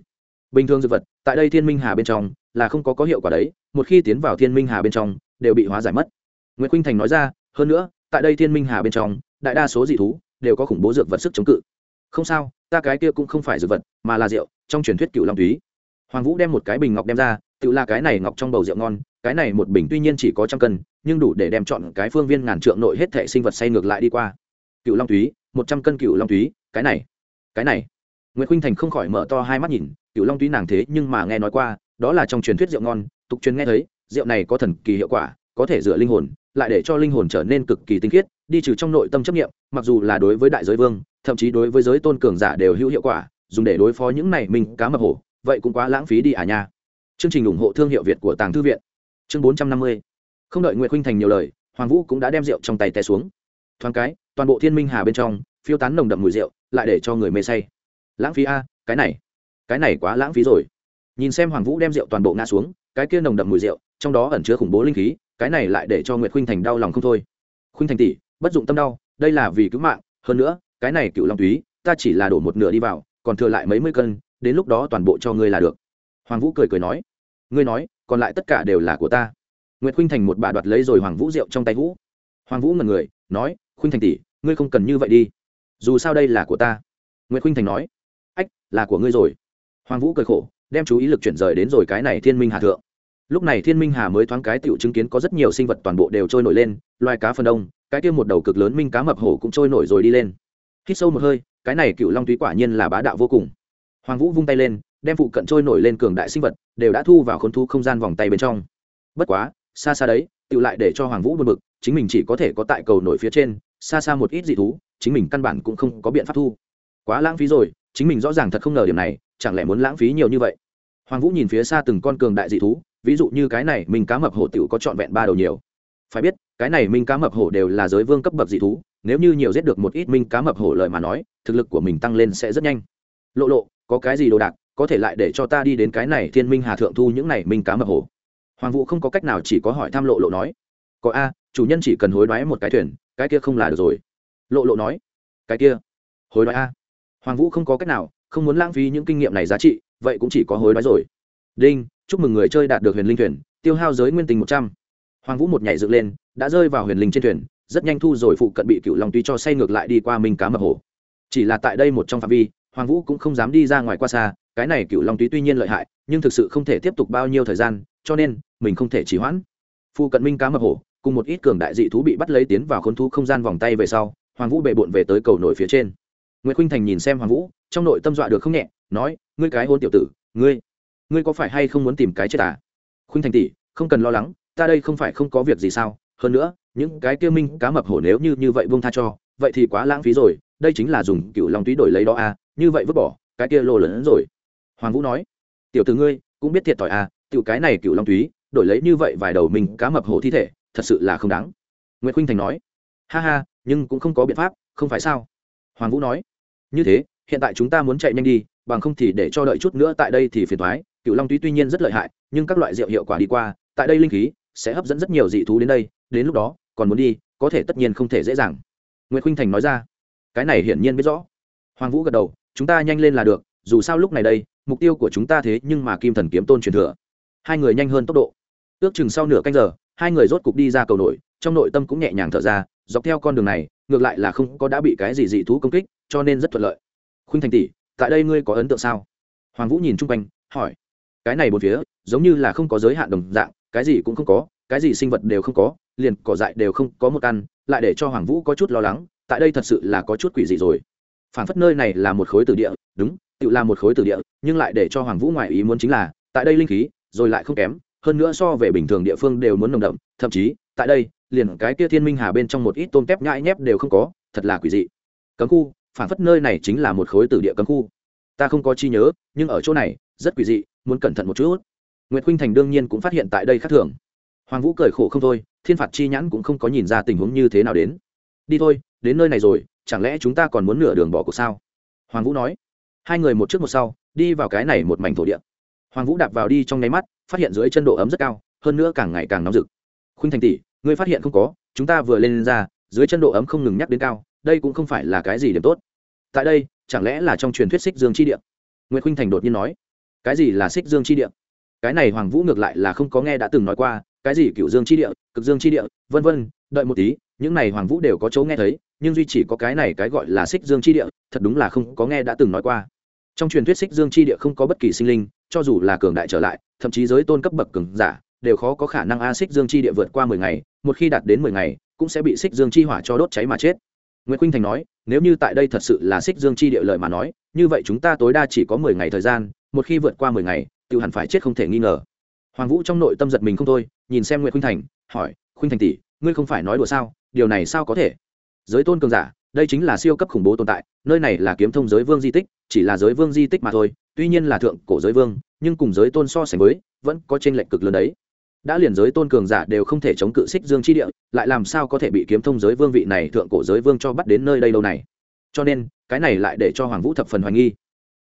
Bình thường dược vật, tại đây thiên minh hà bên trong, là không có có hiệu quả đấy. Một khi tiến vào thiên minh hà bên trong, đều bị hóa giải mất. Nguyễn khuynh thành nói ra, hơn nữa, tại đây thiên minh hà bên trong, đại đa số dị thú đều có khủng bố dược vật sức chống cự. Không sao, ta cái kia cũng không phải dược vật, mà là rượu, trong truyền thuyết cựu long túy. Hoàng vũ đem một cái bình ngọc đem ra tự là cái này ngọc trong bầu rượu ngon, cái này một bình tuy nhiên chỉ có trăm cân, nhưng đủ để đem chọn cái phương viên ngàn trượng nội hết thệ sinh vật say ngược lại đi qua. Cựu long túy một trăm cân cựu long túy cái này cái này. Nguyễn khuynh thành không khỏi mở to hai mắt nhìn, cựu long túy nàng thế nhưng mà nghe nói qua, đó là trong truyền thuyết rượu ngon, tục truyền nghe thấy, rượu này có thần kỳ hiệu quả, có thể rửa linh hồn, lại để cho linh hồn trở nên cực kỳ tinh khiết, đi trừ trong nội tâm chấp nghiệm mặc dù là đối với đại giới vương, thậm chí đối với giới tôn cường giả đều hữu hiệu quả, dùng để đối phó những này mình cá mập hổ, vậy cũng quá lãng phí đi à nha chương trình ủng hộ thương hiệu việt của tàng thư viện. Chương bốn trăm năm mươi. Không đợi nguyễn khuynh thành nhiều lời, hoàng vũ cũng đã đem rượu trong tay té xuống. Thoáng cái, toàn bộ thiên minh hà bên trong, phiêu tán nồng đậm mùi rượu, lại để cho người mê say. Lãng phí a, cái này cái này quá lãng phí rồi. Nhìn xem hoàng vũ đem rượu toàn bộ ngã xuống, cái kia nồng đậm mùi rượu, trong đó ẩn chứa khủng bố linh khí, cái này lại để cho nguyệt khuynh thành đau lòng không thôi. Khuynh thành tỷ, bất dụng tâm đau, đây là vì cứu mạng, hơn nữa, cái này cựu long túy, ta chỉ là đổ một nửa đi vào, còn thừa lại mấy mươi cân, đến lúc đó toàn bộ cho ngươi là được hoàng vũ cười cười nói, ngươi nói, còn lại tất cả đều là của ta. Nguyệt khuynh thành một bà đoạt lấy rồi hoàng vũ rượu trong tay vũ. Hoàng vũ ngần người, nói, khuynh thành tỷ, ngươi không cần như vậy đi. Dù sao đây là của ta. Nguyệt khuynh thành nói, ách, là của ngươi rồi. Hoàng vũ cười khổ, đem chú ý lực chuyển rời đến rồi cái này thiên minh hà thượng. Lúc này thiên minh hà mới thoáng cái tựu chứng kiến có rất nhiều sinh vật toàn bộ đều trôi nổi lên, loài cá phần đông, cái kia một đầu cực lớn minh cá mập hổ cũng trôi nổi rồi đi lên. Hít sâu một hơi, cái này cựu long túy quả nhiên là bá đạo vô cùng. Hoàng vũ vung tay lên đem phụ cận trôi nổi lên cường đại sinh vật, đều đã thu vào khốn thu không gian vòng tay bên trong. Bất quá, xa xa đấy tự lại để cho hoàng vũ buồn bực, chính mình chỉ có thể có tại cầu nổi phía trên, xa xa một ít dị thú, chính mình căn bản cũng không có biện pháp thu. Quá lãng phí rồi, chính mình rõ ràng thật không ngờ điểm này, chẳng lẽ muốn lãng phí nhiều như vậy? Hoàng vũ nhìn phía xa từng con cường đại dị thú, ví dụ như cái này mình cá mập hổ tiểu có trọn vẹn ba đầu nhiều. Phải biết, cái này minh cá mập hổ đều là giới vương cấp bậc dị thú, nếu như nhiều giết được một ít minh cá mập hổ lời mà nói, thực lực của mình tăng lên sẽ rất nhanh. Lộ lộ, có cái gì đồ đạc? Có thể lại để cho ta đi đến cái này thiên minh hà thượng thu những này minh cá mập hồ. Hoàng vũ không có cách nào chỉ có hỏi tham lộ lộ nói, có a, chủ nhân chỉ cần hối đoái một cái thuyền, cái kia không là được rồi. Lộ lộ nói, cái kia, hối đoái a. Hoàng vũ không có cách nào, không muốn lãng phí những kinh nghiệm này giá trị, vậy cũng chỉ có hối đoái rồi. Đinh, chúc mừng người chơi đạt được huyền linh thuyền, tiêu hao giới nguyên tình một trăm. Hoàng vũ một nhảy dựng lên, đã rơi vào huyền linh trên thuyền, rất nhanh thu rồi phụ cận bị cựu long tuy cho say ngược lại đi qua minh cá mập hồ. Chỉ là tại đây một trong phạm vi, hoàng vũ cũng không dám đi ra ngoài qua xa cái này cựu long túy tuy nhiên lợi hại, nhưng thực sự không thể tiếp tục bao nhiêu thời gian, cho nên mình không thể chỉ hoãn. Phụ cận minh cá mập hổ, cùng một ít cường đại dị thú bị bắt lấy tiến vào khốn thú không gian vòng tay về sau, hoàng vũ bệ bộn về tới cầu nổi phía trên. Nguyễn khuynh thành nhìn xem hoàng vũ, trong nội tâm dọa được không nhẹ, nói, ngươi cái hôn tiểu tử, ngươi ngươi có phải hay không muốn tìm cái chết à? Khuynh thành tỷ, không cần lo lắng, ta đây không phải không có việc gì sao? Hơn nữa, những cái kia minh cá mập hổ nếu như như vậy vương tha cho, vậy thì quá lãng phí rồi, đây chính là dùng cựu long túy đổi lấy đó à như vậy vứt bỏ, cái kia lô lớn hơn rồi hoàng vũ nói, tiểu tử ngươi, cũng biết thiệt thòi à tiểu cái này cựu long túy, đổi lấy như vậy vài đầu mình cá mập hổ thi thể, thật sự là không đáng. Nguyễn khuynh thành nói, ha ha, nhưng cũng không có biện pháp, không phải sao? Hoàng vũ nói, như thế, hiện tại chúng ta muốn chạy nhanh đi, bằng không thì để cho đợi chút nữa tại đây thì phiền thoái cựu long túy tuy nhiên rất lợi hại, nhưng các loại rượu hiệu quả đi qua, tại đây linh khí sẽ hấp dẫn rất nhiều dị thú đến đây, đến lúc đó, còn muốn đi, có thể tất nhiên không thể dễ dàng. Nguyễn khuynh thành nói ra, cái này hiển nhiên biết rõ. Hoàng vũ gật đầu, chúng ta nhanh lên là được, dù sao lúc này đây mục tiêu của chúng ta thế nhưng mà kim thần kiếm tôn truyền thừa. Hai người nhanh hơn tốc độ. Ước chừng sau nửa canh giờ, hai người rốt cục đi ra cầu nổi, trong nội tâm cũng nhẹ nhàng thở ra, dọc theo con đường này, ngược lại là không có đã bị cái gì dị thú công kích, cho nên rất thuận lợi. Khuynh thành tỷ, tại đây ngươi có ấn tượng sao? Hoàng vũ nhìn chung quanh, hỏi. Cái này một phía, giống như là không có giới hạn đồng dạng, cái gì cũng không có, cái gì sinh vật đều không có, liền cỏ dại đều không có một căn, lại để cho hoàng vũ có chút lo lắng, tại đây thật sự là có chút quỷ dị rồi. Phản phất nơi này là một khối tử địa, đúng tự là một khối tử địa, nhưng lại để cho hoàng vũ ngoại ý muốn chính là, tại đây linh khí, rồi lại không kém, hơn nữa so về bình thường địa phương đều muốn nồng đậm, thậm chí, tại đây, liền cái kia thiên minh hà bên trong một ít tôm tép nhãi nhép đều không có, thật là quỷ dị. Cấm khu, phản phất nơi này chính là một khối tử địa cấm khu. Ta không có chi nhớ, nhưng ở chỗ này, rất quỷ dị, muốn cẩn thận một chút. Nguyễn khuynh thành đương nhiên cũng phát hiện tại đây khác thường. Hoàng vũ cười khổ không thôi, thiên phạt chi nhãn cũng không có nhìn ra tình huống như thế nào đến. Đi thôi, đến nơi này rồi, chẳng lẽ chúng ta còn muốn nửa đường bỏ cuộc sao? Hoàng vũ nói hai người một trước một sau, đi vào cái này một mảnh thổ địa. Hoàng vũ đạp vào đi trong nháy mắt, phát hiện dưới chân độ ấm rất cao, hơn nữa càng ngày càng nóng rực. Khuynh thành tỷ, ngươi phát hiện không có, chúng ta vừa lên ra, dưới chân độ ấm không ngừng nhắc đến cao, đây cũng không phải là cái gì điểm tốt. Tại đây, chẳng lẽ là trong truyền thuyết xích dương chi địa? Nguyễn khuynh thành đột nhiên nói. Cái gì là xích dương chi địa? Cái này hoàng vũ ngược lại là không có nghe đã từng nói qua, cái gì cựu dương chi địa, cực dương chi địa, vân vân, đợi một tí, những này hoàng vũ đều có chỗ nghe thấy, nhưng duy chỉ có cái này cái gọi là xích dương chi địa, thật đúng là không có nghe đã từng nói qua trong truyền thuyết xích dương chi địa không có bất kỳ sinh linh, cho dù là cường đại trở lại, thậm chí giới tôn cấp bậc cường giả, đều khó có khả năng a xích dương chi địa vượt qua mười ngày, một khi đạt đến mười ngày, cũng sẽ bị xích dương chi hỏa cho đốt cháy mà chết. Nguyễn khuynh thành nói, nếu như tại đây thật sự là xích dương chi địa lợi mà nói, như vậy chúng ta tối đa chỉ có mười ngày thời gian, một khi vượt qua mười ngày, tự hẳn phải chết không thể nghi ngờ. Hoàng vũ trong nội tâm giật mình không thôi, nhìn xem nguyễn khuynh thành, hỏi, khuynh thành tỷ, ngươi không phải nói đùa sao? Điều này sao có thể? Giới tôn cường giả đây chính là siêu cấp khủng bố tồn tại, nơi này là kiếm thông giới vương di tích, chỉ là giới vương di tích mà thôi, tuy nhiên là thượng cổ giới vương, nhưng cùng giới tôn so sánh với, vẫn có trên lệnh cực lớn đấy. Đã liền giới tôn cường giả đều không thể chống cự xích dương chi địa, lại làm sao có thể bị kiếm thông giới vương vị này thượng cổ giới vương cho bắt đến nơi đây lâu này? Cho nên, cái này lại để cho hoàng vũ thập phần hoài nghi.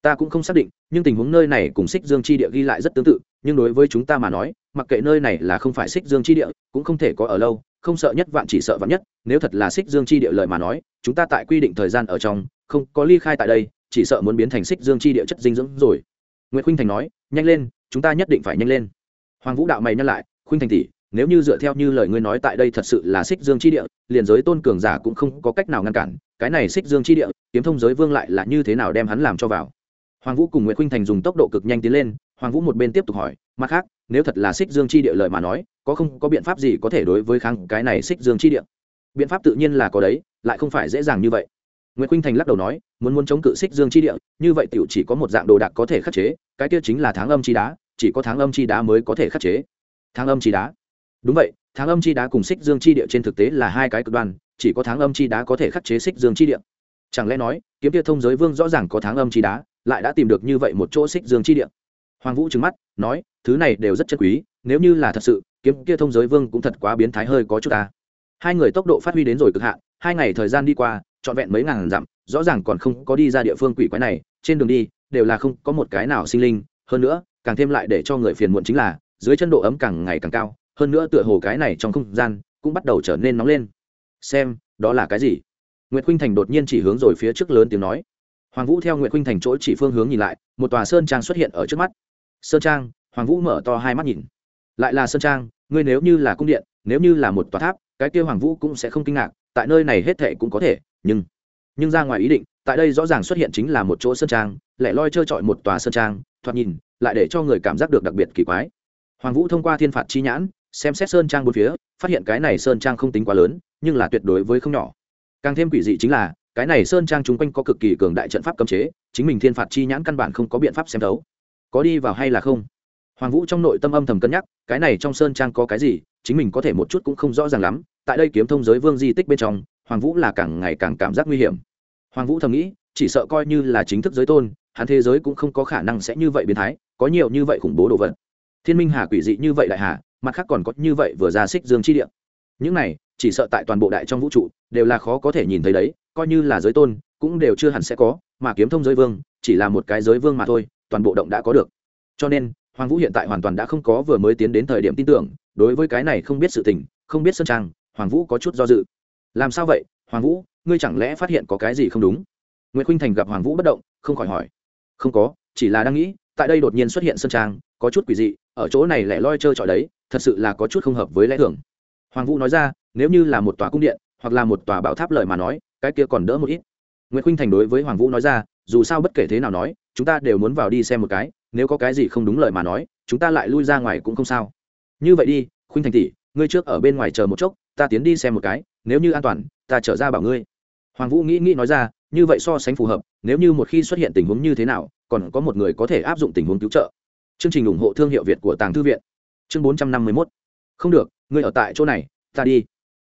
Ta cũng không xác định, nhưng tình huống nơi này cùng xích dương chi địa ghi lại rất tương tự, nhưng đối với chúng ta mà nói, mặc kệ nơi này là không phải xích dương chi địa, cũng không thể có ở lâu không sợ nhất vạn chỉ sợ vạn nhất, nếu thật là xích dương chi địa lời mà nói, chúng ta tại quy định thời gian ở trong, không có ly khai tại đây, chỉ sợ muốn biến thành xích dương chi địa chất dinh dưỡng rồi. Nguyễn khuynh thành nói, nhanh lên, chúng ta nhất định phải nhanh lên. Hoàng vũ đạo mày nhắc lại, khuynh thành tỷ, nếu như dựa theo như lời ngươi nói tại đây thật sự là xích dương chi địa, liền giới tôn cường giả cũng không có cách nào ngăn cản, cái này xích dương chi địa, kiếm thông giới vương lại là như thế nào đem hắn làm cho vào? Hoàng vũ cùng nguyễn khuynh thành dùng tốc độ cực nhanh tiến lên hoàng vũ một bên tiếp tục hỏi, mặt khác, nếu thật là xích dương chi địa lời mà nói, có không, có biện pháp gì có thể đối với kháng cái này xích dương chi địa? Biện pháp tự nhiên là có đấy, lại không phải dễ dàng như vậy. Nguyễn khuynh thành lắc đầu nói, muốn muốn chống cự xích dương chi địa, như vậy tiểu chỉ có một dạng đồ đạc có thể khắc chế, cái kia chính là tháng âm chi đá, chỉ có tháng âm chi đá mới có thể khắc chế. Tháng âm chi đá? Đúng vậy, tháng âm chi đá cùng xích dương chi địa trên thực tế là hai cái cực đoan, chỉ có tháng âm chi đá có thể khắc chế xích dương chi địa. Chẳng lẽ nói, kiếm kia thông giới vương rõ ràng có tháng âm chi đá, lại đã tìm được như vậy một chỗ xích dương chi địa? Hoàng vũ trừng mắt, nói, thứ này đều rất chân quý, nếu như là thật sự, kiếm kia thông giới vương cũng thật quá biến thái hơi có chút ta. Hai người tốc độ phát huy đến rồi cực hạn, hai ngày thời gian đi qua, trọn vẹn mấy ngàn dặm, rõ ràng còn không có đi ra địa phương quỷ quái này, trên đường đi, đều là không có một cái nào sinh linh. Hơn nữa, càng thêm lại để cho người phiền muộn chính là, dưới chân độ ấm càng ngày càng cao, hơn nữa tựa hồ cái này trong không gian, cũng bắt đầu trở nên nóng lên. Xem, đó là cái gì? Nguyệt khuynh thành đột nhiên chỉ hướng rồi phía trước lớn tiếng nói. Hoàng vũ theo Nguyệt khuynh thành chỗ chỉ phương hướng nhìn lại, một tòa sơn trang xuất hiện ở trước mắt sơn trang, hoàng vũ mở to hai mắt nhìn. Lại là sơn trang, ngươi nếu như là cung điện, nếu như là một tòa tháp, cái kia hoàng vũ cũng sẽ không kinh ngạc, tại nơi này hết thệ cũng có thể, nhưng nhưng ra ngoài ý định, tại đây rõ ràng xuất hiện chính là một chỗ sơn trang lại loi trơ trọi một tòa sơn trang, thoạt nhìn, lại để cho người cảm giác được đặc biệt kỳ quái. Hoàng vũ thông qua thiên phạt chi nhãn, xem xét sơn trang bốn phía, phát hiện cái này sơn trang không tính quá lớn, nhưng là tuyệt đối với không nhỏ. Càng thêm quỷ dị chính là, cái này sơn trang chung quanh có cực kỳ cường đại trận pháp cấm chế, chính mình thiên phạt chi nhãn căn bản không có biện pháp xem thấu có đi vào hay là không? Hoàng vũ trong nội tâm âm thầm cân nhắc, cái này trong sơn trang có cái gì, chính mình có thể một chút cũng không rõ ràng lắm, tại đây kiếm thông giới vương di tích bên trong, hoàng vũ là càng ngày càng cảm giác nguy hiểm. Hoàng vũ thầm nghĩ, chỉ sợ coi như là chính thức giới tôn, hắn thế giới cũng không có khả năng sẽ như vậy biến thái, có nhiều như vậy khủng bố đồ vật. Thiên minh hà quỷ dị như vậy đại hà, mặt khác còn có như vậy vừa ra xích dương chi địa. Những này, chỉ sợ tại toàn bộ đại trong vũ trụ, đều là khó có thể nhìn thấy đấy, coi như là giới tôn, cũng đều chưa hẳn sẽ có, mà kiếm thông giới vương, chỉ là một cái giới vương mà thôi toàn bộ động đã có được. Cho nên, hoàng vũ hiện tại hoàn toàn đã không có vừa mới tiến đến thời điểm tin tưởng, đối với cái này không biết sự tình, không biết sân trang, hoàng vũ có chút do dự. Làm sao vậy? Hoàng vũ, ngươi chẳng lẽ phát hiện có cái gì không đúng? Nguyễn khuynh thành gặp hoàng vũ bất động, không khỏi hỏi. Không có, chỉ là đang nghĩ, tại đây đột nhiên xuất hiện sân trang, có chút quỷ dị, ở chỗ này lại loi chơi trọi đấy, thật sự là có chút không hợp với lẽ thường. Hoàng vũ nói ra, nếu như là một tòa cung điện, hoặc là một tòa bảo tháp lời mà nói, cái kia còn đỡ một ít. Nguyễn khuynh thành đối với hoàng vũ nói ra, dù sao bất kể thế nào nói chúng ta đều muốn vào đi xem một cái, nếu có cái gì không đúng lời mà nói, chúng ta lại lui ra ngoài cũng không sao. Như vậy đi, khuynh thành tỷ, ngươi trước ở bên ngoài chờ một chốc, ta tiến đi xem một cái, nếu như an toàn, ta trở ra bảo ngươi. Hoàng vũ nghĩ nghĩ nói ra, như vậy so sánh phù hợp, nếu như một khi xuất hiện tình huống như thế nào, còn có một người có thể áp dụng tình huống cứu trợ. Chương trình ủng hộ thương hiệu việt của tàng thư viện. Chương bốn trăm năm mươi mốt. Không được, ngươi ở tại chỗ này, ta đi.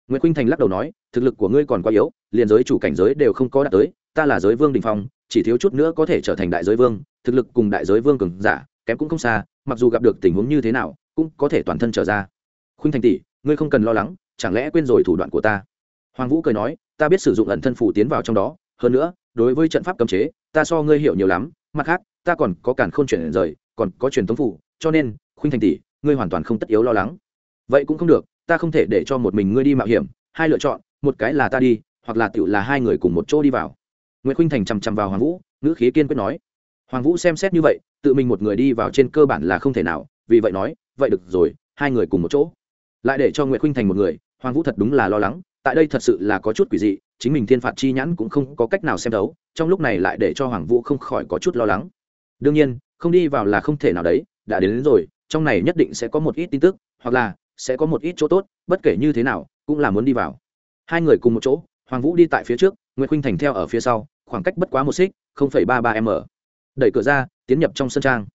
Nguyễn khuynh thành lắc đầu nói, thực lực của ngươi còn quá yếu, liền giới chủ cảnh giới đều không có đạt tới, ta là giới vương đình phong chỉ thiếu chút nữa có thể trở thành đại giới vương, thực lực cùng đại giới vương cường giả, kém cũng không xa, mặc dù gặp được tình huống như thế nào, cũng có thể toàn thân trở ra. Khuynh thành tỷ, ngươi không cần lo lắng, chẳng lẽ quên rồi thủ đoạn của ta? Hoàng vũ cười nói, ta biết sử dụng ẩn thân phủ tiến vào trong đó, hơn nữa, đối với trận pháp cấm chế, ta so ngươi hiểu nhiều lắm, mặt khác, ta còn có cản khôn chuyển rời, còn có truyền thống phủ, cho nên, khuynh thành tỷ, ngươi hoàn toàn không tất yếu lo lắng. Vậy cũng không được, ta không thể để cho một mình ngươi đi mạo hiểm, hai lựa chọn, một cái là ta đi, hoặc là tựu là hai người cùng một chỗ đi vào nguyễn khuynh thành chằm chằm vào hoàng vũ ngữ khí kiên quyết nói hoàng vũ xem xét như vậy tự mình một người đi vào trên cơ bản là không thể nào vì vậy nói vậy được rồi hai người cùng một chỗ. Lại để cho nguyễn khuynh thành một người hoàng vũ thật đúng là lo lắng tại đây thật sự là có chút quỷ dị chính mình thiên phạt chi nhãn cũng không có cách nào xem đấu trong lúc này lại để cho hoàng vũ không khỏi có chút lo lắng. Đương nhiên không đi vào là không thể nào đấy đã đến, đến rồi trong này nhất định sẽ có một ít tin tức hoặc là sẽ có một ít chỗ tốt bất kể như thế nào cũng là muốn đi vào. Hai người cùng một chỗ hoàng vũ đi tại phía trước nguyễn khuynh thành theo ở phía sau, khoảng cách bất quá một xích 0.33m. đẩy cửa ra, tiến nhập trong sân trang.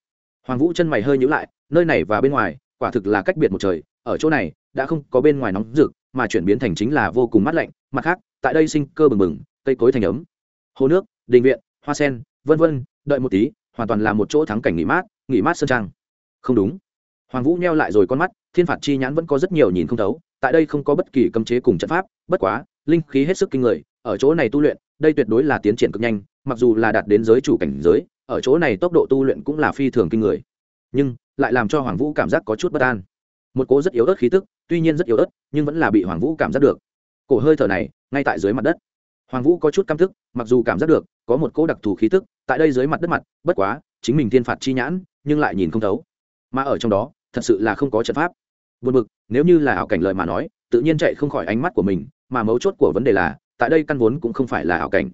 Hoàng vũ chân mày hơi nhíu lại, nơi này và bên ngoài, quả thực là cách biệt một trời. Ở chỗ này, đã không có bên ngoài nóng rực, mà chuyển biến thành chính là vô cùng mát lạnh. Mặt khác, tại đây sinh cơ bừng bừng, cây cối thành ấm. Hồ nước, đình viện, hoa sen, vân vân, đợi một tí, hoàn toàn là một chỗ thắng cảnh nghỉ mát nghỉ mát sơn trang. Không đúng hoàng vũ neo lại rồi con mắt, thiên phạt chi nhãn vẫn có rất nhiều nhìn không thấu, tại đây không có bất kỳ cấm chế cùng trận pháp, bất quá, linh khí hết sức kinh người, ở chỗ này tu luyện, đây tuyệt đối là tiến triển cực nhanh, mặc dù là đạt đến giới chủ cảnh giới, ở chỗ này tốc độ tu luyện cũng là phi thường kinh người. Nhưng, lại làm cho hoàng vũ cảm giác có chút bất an. Một cố rất yếu ớt khí tức, tuy nhiên rất yếu ớt, nhưng vẫn là bị hoàng vũ cảm giác được. Cổ hơi thở này, ngay tại dưới mặt đất. Hoàng vũ có chút căm thức mặc dù cảm giác được, có một cỗ đặc thù khí tức, tại đây dưới mặt đất mặt, bất quá, chính mình thiên phạt chi nhãn, nhưng lại nhìn không thấu mà ở trong đó, thật sự là không có trận pháp. Buồn bực, nếu như là ảo cảnh lời mà nói, tự nhiên chạy không khỏi ánh mắt của mình, mà mấu chốt của vấn đề là, tại đây căn vốn cũng không phải là ảo cảnh.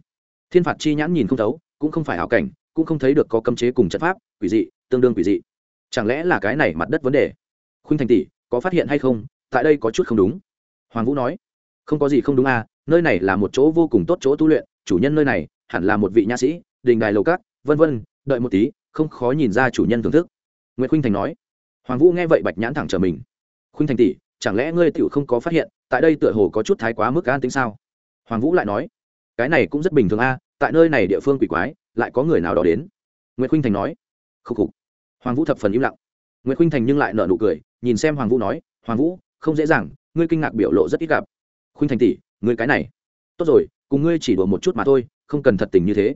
Thiên phạt chi nhãn nhìn không thấu, cũng không phải ảo cảnh, cũng không thấy được có cấm chế cùng trận pháp, quỷ dị, tương đương quỷ dị. Chẳng lẽ là cái này mặt đất vấn đề? Khuynh thành tỷ, có phát hiện hay không? Tại đây có chút không đúng. Hoàng vũ nói, không có gì không đúng à nơi này là một chỗ vô cùng tốt chỗ tu luyện, chủ nhân nơi này hẳn là một vị nha sĩ, đình đài lầu cát vân vân, đợi một tí, không khó nhìn ra chủ nhân thưởng thức nguyễn khuynh thành nói. Hoàng vũ nghe vậy bạch nhãn thẳng trở mình. Khuynh thành tỷ, chẳng lẽ ngươi tiểu không có phát hiện, tại đây tựa hồ có chút thái quá mức an tính sao? Hoàng vũ lại nói. Cái này cũng rất bình thường a, tại nơi này địa phương quỷ quái, lại có người nào đó đến? Nguyễn khuynh thành nói. Khục khục. Hoàng vũ thập phần im lặng. Nguyễn khuynh thành nhưng lại nở nụ cười, nhìn xem hoàng vũ nói. Hoàng vũ, không dễ dàng, ngươi kinh ngạc biểu lộ rất ít gặp. Khuynh thành tỷ, ngươi cái này. Tốt rồi, cùng ngươi chỉ đùa một chút mà thôi, không cần thật tình như thế.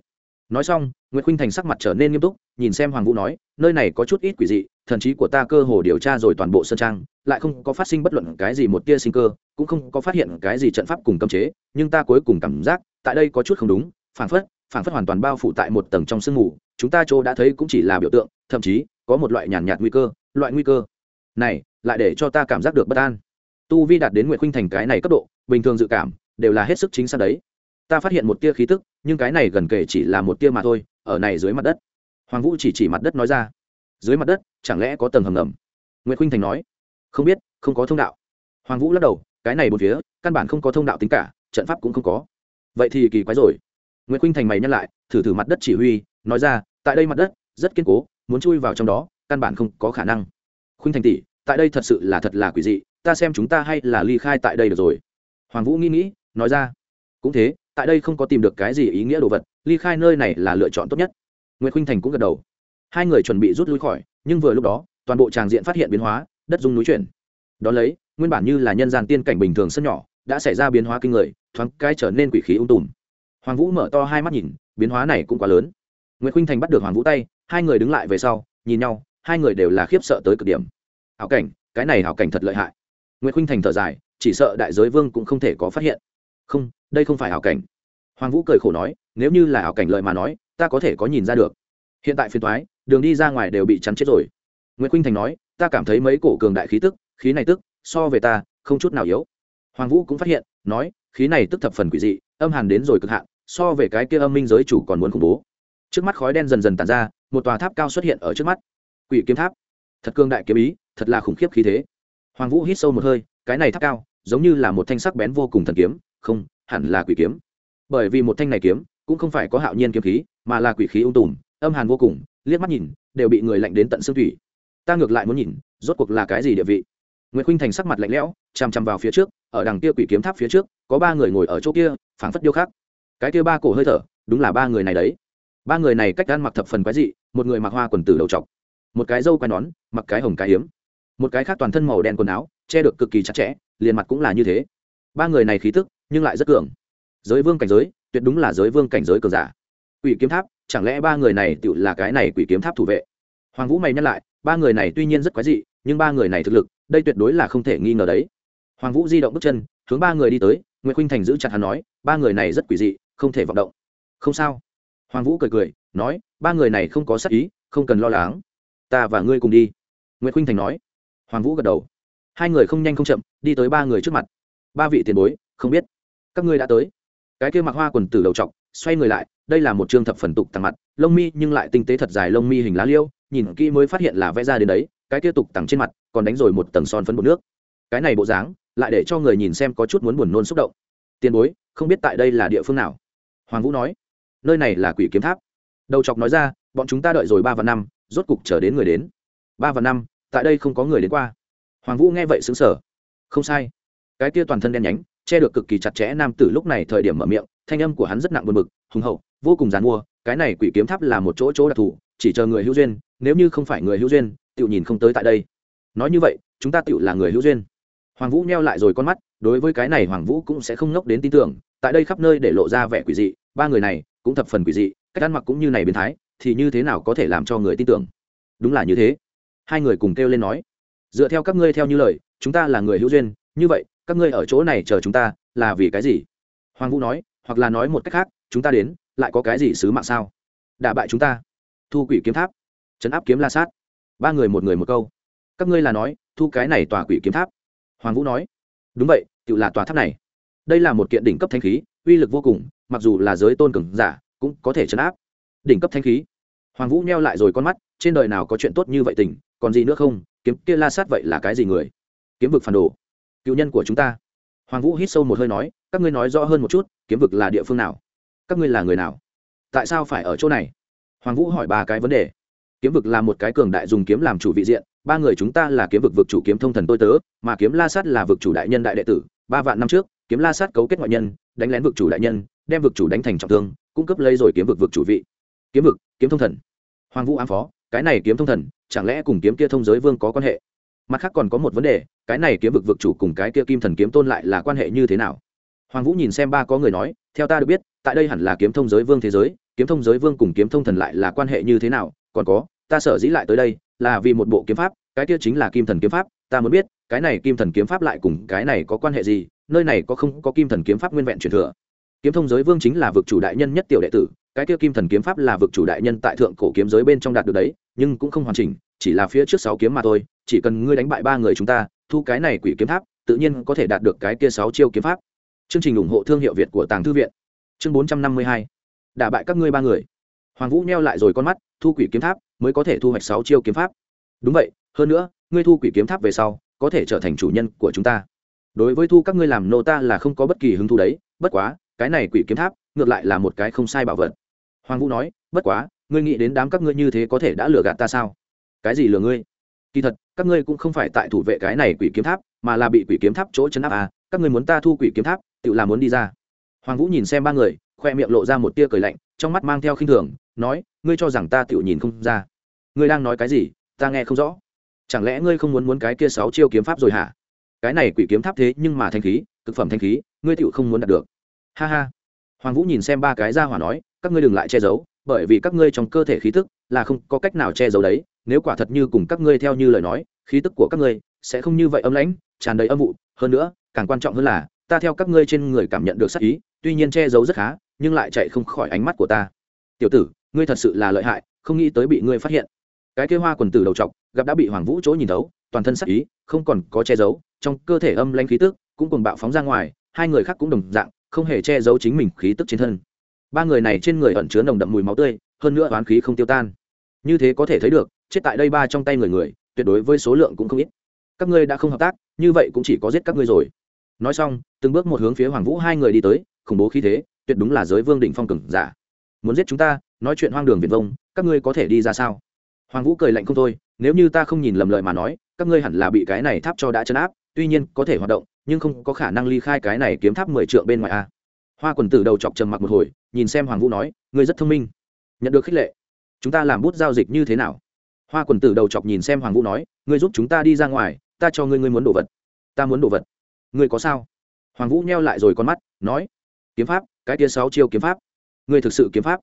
Nói xong Nguyệt khuynh thành sắc mặt trở nên nghiêm túc nhìn xem hoàng vũ nói nơi này có chút ít quỷ dị thần trí của ta cơ hồ điều tra rồi toàn bộ sơn trang lại không có phát sinh bất luận cái gì một tia sinh cơ cũng không có phát hiện cái gì trận pháp cùng cấm chế nhưng ta cuối cùng cảm giác tại đây có chút không đúng phản phất phản phất hoàn toàn bao phủ tại một tầng trong sương mù chúng ta chỗ đã thấy cũng chỉ là biểu tượng thậm chí có một loại nhàn nhạt, nhạt nguy cơ loại nguy cơ này lại để cho ta cảm giác được bất an. Tu vi đạt đến Nguyệt khuynh thành cái này cấp độ bình thường dự cảm đều là hết sức chính xác đấy. Ta phát hiện một tia khí tức nhưng cái này gần kể chỉ là một tia mà thôi ở này dưới mặt đất. Hoàng vũ chỉ chỉ mặt đất nói ra. Dưới mặt đất, chẳng lẽ có tầng hầm ngầm? Nguyễn khuynh thành nói. Không biết, không có thông đạo. Hoàng vũ lắc đầu, cái này một phía, căn bản không có thông đạo tính cả, trận pháp cũng không có. Vậy thì kỳ quái rồi. Nguyễn khuynh thành mày nhắc lại, thử thử mặt đất chỉ huy, nói ra, tại đây mặt đất, rất kiên cố, muốn chui vào trong đó, căn bản không có khả năng. Khuynh thành tỷ, tại đây thật sự là thật là quỷ dị, ta xem chúng ta hay là ly khai tại đây được rồi. Hoàng vũ nghĩ nghĩ, nói ra. Cũng thế tại đây không có tìm được cái gì ý nghĩa đồ vật, ly khai nơi này là lựa chọn tốt nhất. Nguyễn khuynh thành cũng gật đầu. Hai người chuẩn bị rút lui khỏi, nhưng vừa lúc đó, toàn bộ tràng diện phát hiện biến hóa, đất dung núi chuyển. Đ ó lấy, nguyên bản như là nhân gian tiên cảnh bình thường sân nhỏ, đã xảy ra biến hóa kinh người, thoáng cái trở nên quỷ khí ung tùm. Hoàng vũ mở to hai mắt nhìn, biến hóa này cũng quá lớn. Nguyễn khuynh thành bắt được hoàng vũ tay, hai người đứng lại về sau, nhìn nhau, hai người đều là khiếp sợ tới cực điểm. Hảo cảnh, cái này hảo cảnh thật lợi hại. Nguyễn khuynh thành thở dài, chỉ sợ đại giới vương cũng không thể có phát hiện. Không đây không phải ảo cảnh. Hoàng vũ cười khổ nói, nếu như là ảo cảnh lợi mà nói, ta có thể có nhìn ra được. Hiện tại phiên thoái đường đi ra ngoài đều bị chắn chết rồi. Nguyễn khuynh thành nói, ta cảm thấy mấy cổ cường đại khí tức, khí này tức, so về ta, không chút nào yếu. Hoàng vũ cũng phát hiện, nói, khí này tức thập phần quỷ dị, âm hàn đến rồi cực hạn, so về cái kia âm minh giới chủ còn muốn khủng bố. Trước mắt khói đen dần dần tàn ra, một tòa tháp cao xuất hiện ở trước mắt. Quỷ kiếm tháp. Thật cương đại kiếm ý, thật là khủng khiếp khí thế. Hoàng vũ hít sâu một hơi, cái này tháp cao, giống như là một thanh sắc bén vô cùng thần kiếm, không hẳn là quỷ kiếm. Bởi vì một thanh này kiếm cũng không phải có hạo nhiên kiếm khí, mà là quỷ khí ung tùm, âm hàn vô cùng, liếc mắt nhìn, đều bị người lạnh đến tận xương thủy. Ta ngược lại muốn nhìn, rốt cuộc là cái gì địa vị. Nguyễn khuynh thành sắc mặt lạnh lẽo, chằm chằm vào phía trước, ở đằng kia quỷ kiếm tháp phía trước, có ba người ngồi ở chỗ kia, phảng phất điêu khắc. Cái kia ba cổ hơi thở, đúng là ba người này đấy. Ba người này cách ăn mặc thập phần quái dị, một người mặc hoa quần tử đầu trọc, một cái dâu quai nón, mặc cái hồng cái hiếm. Một cái khác toàn thân màu đen quần áo, che được cực kỳ chặt chẽ, liền mặt cũng là như thế. Ba người này khí tức nhưng lại rất cường. Giới vương cảnh giới, tuyệt đúng là giới vương cảnh giới cường giả. Quỷ kiếm tháp, chẳng lẽ ba người này tự là cái này quỷ kiếm tháp thủ vệ? Hoàng vũ mày nhắc lại, ba người này tuy nhiên rất quái dị, nhưng ba người này thực lực, đây tuyệt đối là không thể nghi ngờ đấy. Hoàng vũ di động bước chân, hướng ba người đi tới nguyễn khuynh thành giữ chặt hắn nói, ba người này rất quỷ dị, không thể vọng động. Không sao. Hoàng vũ cười cười, nói, ba người này không có sắc ý, không cần lo lắng. Ta và ngươi cùng đi. Nguyễn khuynh thành nói. Hoàng vũ gật đầu. Hai người không nhanh không chậm, đi tới ba người trước mặt. Ba vị tiền bối, không biết các ngươi đã tới. Cái kia mặc hoa quần tử đầu t xoay người lại, đây là một chương thập phần tục tàng mặt, lông mi nhưng lại tinh tế thật dài lông mi hình lá liêu, nhìn kỹ mới phát hiện là vẽ ra đến đấy, cái kia tục tằng trên mặt còn đánh rồi một tầng son phấn bột nước. Cái này bộ dáng, lại để cho người nhìn xem có chút muốn buồn nôn xúc động. Tiền bối, không biết tại đây là địa phương nào? Hoàng vũ nói, nơi này là quỷ kiếm tháp. Đầu chọc nói ra, bọn chúng ta đợi rồi ba và năm, rốt cục chờ đến người đến. Ba và năm, tại đây không có người đến qua. Hoàng vũ nghe vậy xứng sở không sai. Cái kia toàn thân đen nhánh che được cực kỳ chặt chẽ nam tử lúc này thời điểm mở miệng, thanh âm của hắn rất nặng buồn bực, hùng hậu, vô cùng dàn mua, cái này quỷ kiếm tháp là một chỗ chỗ đặc thù, chỉ chờ người hữu duyên, nếu như không phải người hữu duyên tự nhìn không tới tại đây. Nói như vậy, chúng ta tự là người hữu duyên. Hoàng vũ neo lại rồi con mắt, đối với cái này hoàng vũ cũng sẽ không ngốc đến tin tưởng, tại đây khắp nơi để lộ ra vẻ quỷ dị, ba người này cũng thập phần quỷ dị, cách ăn mặc cũng như này biến thái, thì như thế nào có thể làm cho người tin tưởng? Đúng là như thế. Hai người cùng kêu lên nói, dựa theo các ngươi theo như lời, chúng ta là người hữu duyên, như vậy các ngươi ở chỗ này chờ chúng ta, là vì cái gì? Hoàng vũ nói, hoặc là nói một cách khác, chúng ta đến, lại có cái gì sứ mạng sao? Đả bại chúng ta. Thu quỷ kiếm tháp. Chấn áp kiếm la sát. Ba người một người một câu. Các ngươi là nói, thu cái này tòa quỷ kiếm tháp. Hoàng vũ nói, đúng vậy, tự là tòa tháp này. Đây là một kiện đỉnh cấp thanh khí, uy lực vô cùng, mặc dù là giới tôn cường giả, cũng có thể chấn áp. Đỉnh cấp thanh khí. Hoàng vũ neo lại rồi con mắt, trên đời nào có chuyện tốt như vậy tình, còn gì nữa không? Kiếm kia la sát vậy là cái gì người? Kiếm vực phản đồ cựu nhân của chúng ta. Hoàng vũ hít sâu một hơi nói, các ngươi nói rõ hơn một chút, kiếm vực là địa phương nào? Các ngươi là người nào? Tại sao phải ở chỗ này? Hoàng vũ hỏi ba cái vấn đề. Kiếm vực là một cái cường đại dùng kiếm làm chủ vị diện, ba người chúng ta là kiếm vực vực chủ kiếm thông thần tôi tớ, mà kiếm la sát là vực chủ đại nhân đại đệ tử. Ba vạn năm trước, kiếm la sát cấu kết ngoại nhân, đánh lén vực chủ đại nhân, đem vực chủ đánh thành trọng thương, cung cấp lấy rồi kiếm vực vực chủ vị. Kiếm vực, kiếm thông thần. Hoàng vũ ám phó, cái này kiếm thông thần, chẳng lẽ cùng kiếm kia thông giới vương có quan hệ? Mặt khác còn có một vấn đề, cái này kiếm vực vực chủ cùng cái kia kim thần kiếm tôn lại là quan hệ như thế nào? Hoàng vũ nhìn xem ba có người nói, theo ta được biết, tại đây hẳn là kiếm thông giới vương thế giới, kiếm thông giới vương cùng kiếm thông thần lại là quan hệ như thế nào? Còn có, ta sở dĩ lại tới đây, là vì một bộ kiếm pháp, cái kia chính là kim thần kiếm pháp, ta muốn biết, cái này kim thần kiếm pháp lại cùng cái này có quan hệ gì? Nơi này có không có kim thần kiếm pháp nguyên vẹn truyền thừa? Kiếm thông giới vương chính là vực chủ đại nhân nhất tiểu đệ tử, cái kia kim thần kiếm pháp là vực chủ đại nhân tại thượng cổ kiếm giới bên trong đạt được đấy, nhưng cũng không hoàn chỉnh chỉ là phía trước sáu kiếm mà thôi, chỉ cần ngươi đánh bại ba người chúng ta, thu cái này quỷ kiếm tháp, tự nhiên có thể đạt được cái kia sáu chiêu kiếm pháp. Chương trình ủng hộ thương hiệu việt của tàng thư viện. Chương bốn trăm năm mươi hai. Đả bại các ngươi ba người. Hoàng vũ neo lại rồi con mắt, thu quỷ kiếm tháp mới có thể thu hoạch sáu chiêu kiếm pháp. Đúng vậy, hơn nữa, ngươi thu quỷ kiếm tháp về sau, có thể trở thành chủ nhân của chúng ta. Đối với thu các ngươi làm nô ta là không có bất kỳ hứng thú đấy, bất quá, cái này quỷ kiếm tháp, ngược lại là một cái không sai bảo vật. Hoàng vũ nói, bất quá, ngươi nghĩ đến đám các ngươi như thế có thể đã lừa gạt ta sao? Cái gì lừa ngươi? Kỳ thật, các ngươi cũng không phải tại thủ vệ cái này quỷ kiếm tháp, mà là bị quỷ kiếm tháp chỗ chấn áp à các ngươi muốn ta thu quỷ kiếm tháp, tự làm muốn đi ra. Hoàng vũ nhìn xem ba người, khoe miệng lộ ra một tia cười lạnh, trong mắt mang theo khinh thường, nói, ngươi cho rằng ta tự nhìn không ra. Ngươi đang nói cái gì? Ta nghe không rõ. Chẳng lẽ ngươi không muốn muốn cái kia sáu chiêu kiếm pháp rồi hả? Cái này quỷ kiếm tháp thế nhưng mà thanh khí thực phẩm thanh khí, ngươi tựu không muốn đạt được. Ha ha. Hoàng vũ nhìn xem ba cái ra hỏa nói, các ngươi đừng lại che giấu, bởi vì các ngươi trong cơ thể khí tức là không có cách nào che giấu đấy nếu quả thật như cùng các ngươi theo như lời nói, khí tức của các ngươi sẽ không như vậy âm lãnh, tràn đầy âm vụ. Hơn nữa, càng quan trọng hơn là, ta theo các ngươi trên người cảm nhận được sắc ý, tuy nhiên che giấu rất khá, nhưng lại chạy không khỏi ánh mắt của ta. Tiểu tử, ngươi thật sự là lợi hại, không nghĩ tới bị ngươi phát hiện. Cái kia hoa quần tử đầu trọc, gặp đã bị hoàng vũ chỗ nhìn thấu, toàn thân sắc ý, không còn có che giấu, trong cơ thể âm lãnh khí tức cũng cùng bạo phóng ra ngoài, hai người khác cũng đồng dạng, không hề che giấu chính mình khí tức trên thân. Ba người này trên người ẩn chứa nồng đậm mùi máu tươi, hơn nữa oán khí không tiêu tan. Như thế có thể thấy được chết tại đây ba trong tay người người, tuyệt đối với số lượng cũng không ít. Các ngươi đã không hợp tác, như vậy cũng chỉ có giết các ngươi rồi. Nói xong, từng bước một hướng phía hoàng vũ hai người đi tới, khủng bố khí thế, tuyệt đúng là giới vương đỉnh phong cường giả. Muốn giết chúng ta, nói chuyện hoang đường việt vông, các ngươi có thể đi ra sao? Hoàng vũ cười lạnh không thôi, nếu như ta không nhìn lầm lợi mà nói, các ngươi hẳn là bị cái này tháp cho đã chấn áp, tuy nhiên có thể hoạt động, nhưng không có khả năng ly khai cái này kiếm tháp mười trượng bên ngoài a. Hoa quần tử đầu chọc trầm mặc một hồi, nhìn xem hoàng vũ nói, ngươi rất thông minh, nhận được khích lệ. Chúng ta làm bút giao dịch như thế nào? Hoa quần tử đầu chọc nhìn xem hoàng vũ nói, ngươi giúp chúng ta đi ra ngoài, ta cho ngươi ngươi muốn đồ vật. Ta muốn đồ vật? Ngươi có sao? Hoàng vũ nheo lại rồi con mắt, nói, kiếm pháp, cái tia sáu chiêu kiếm pháp. Ngươi thực sự kiếm pháp?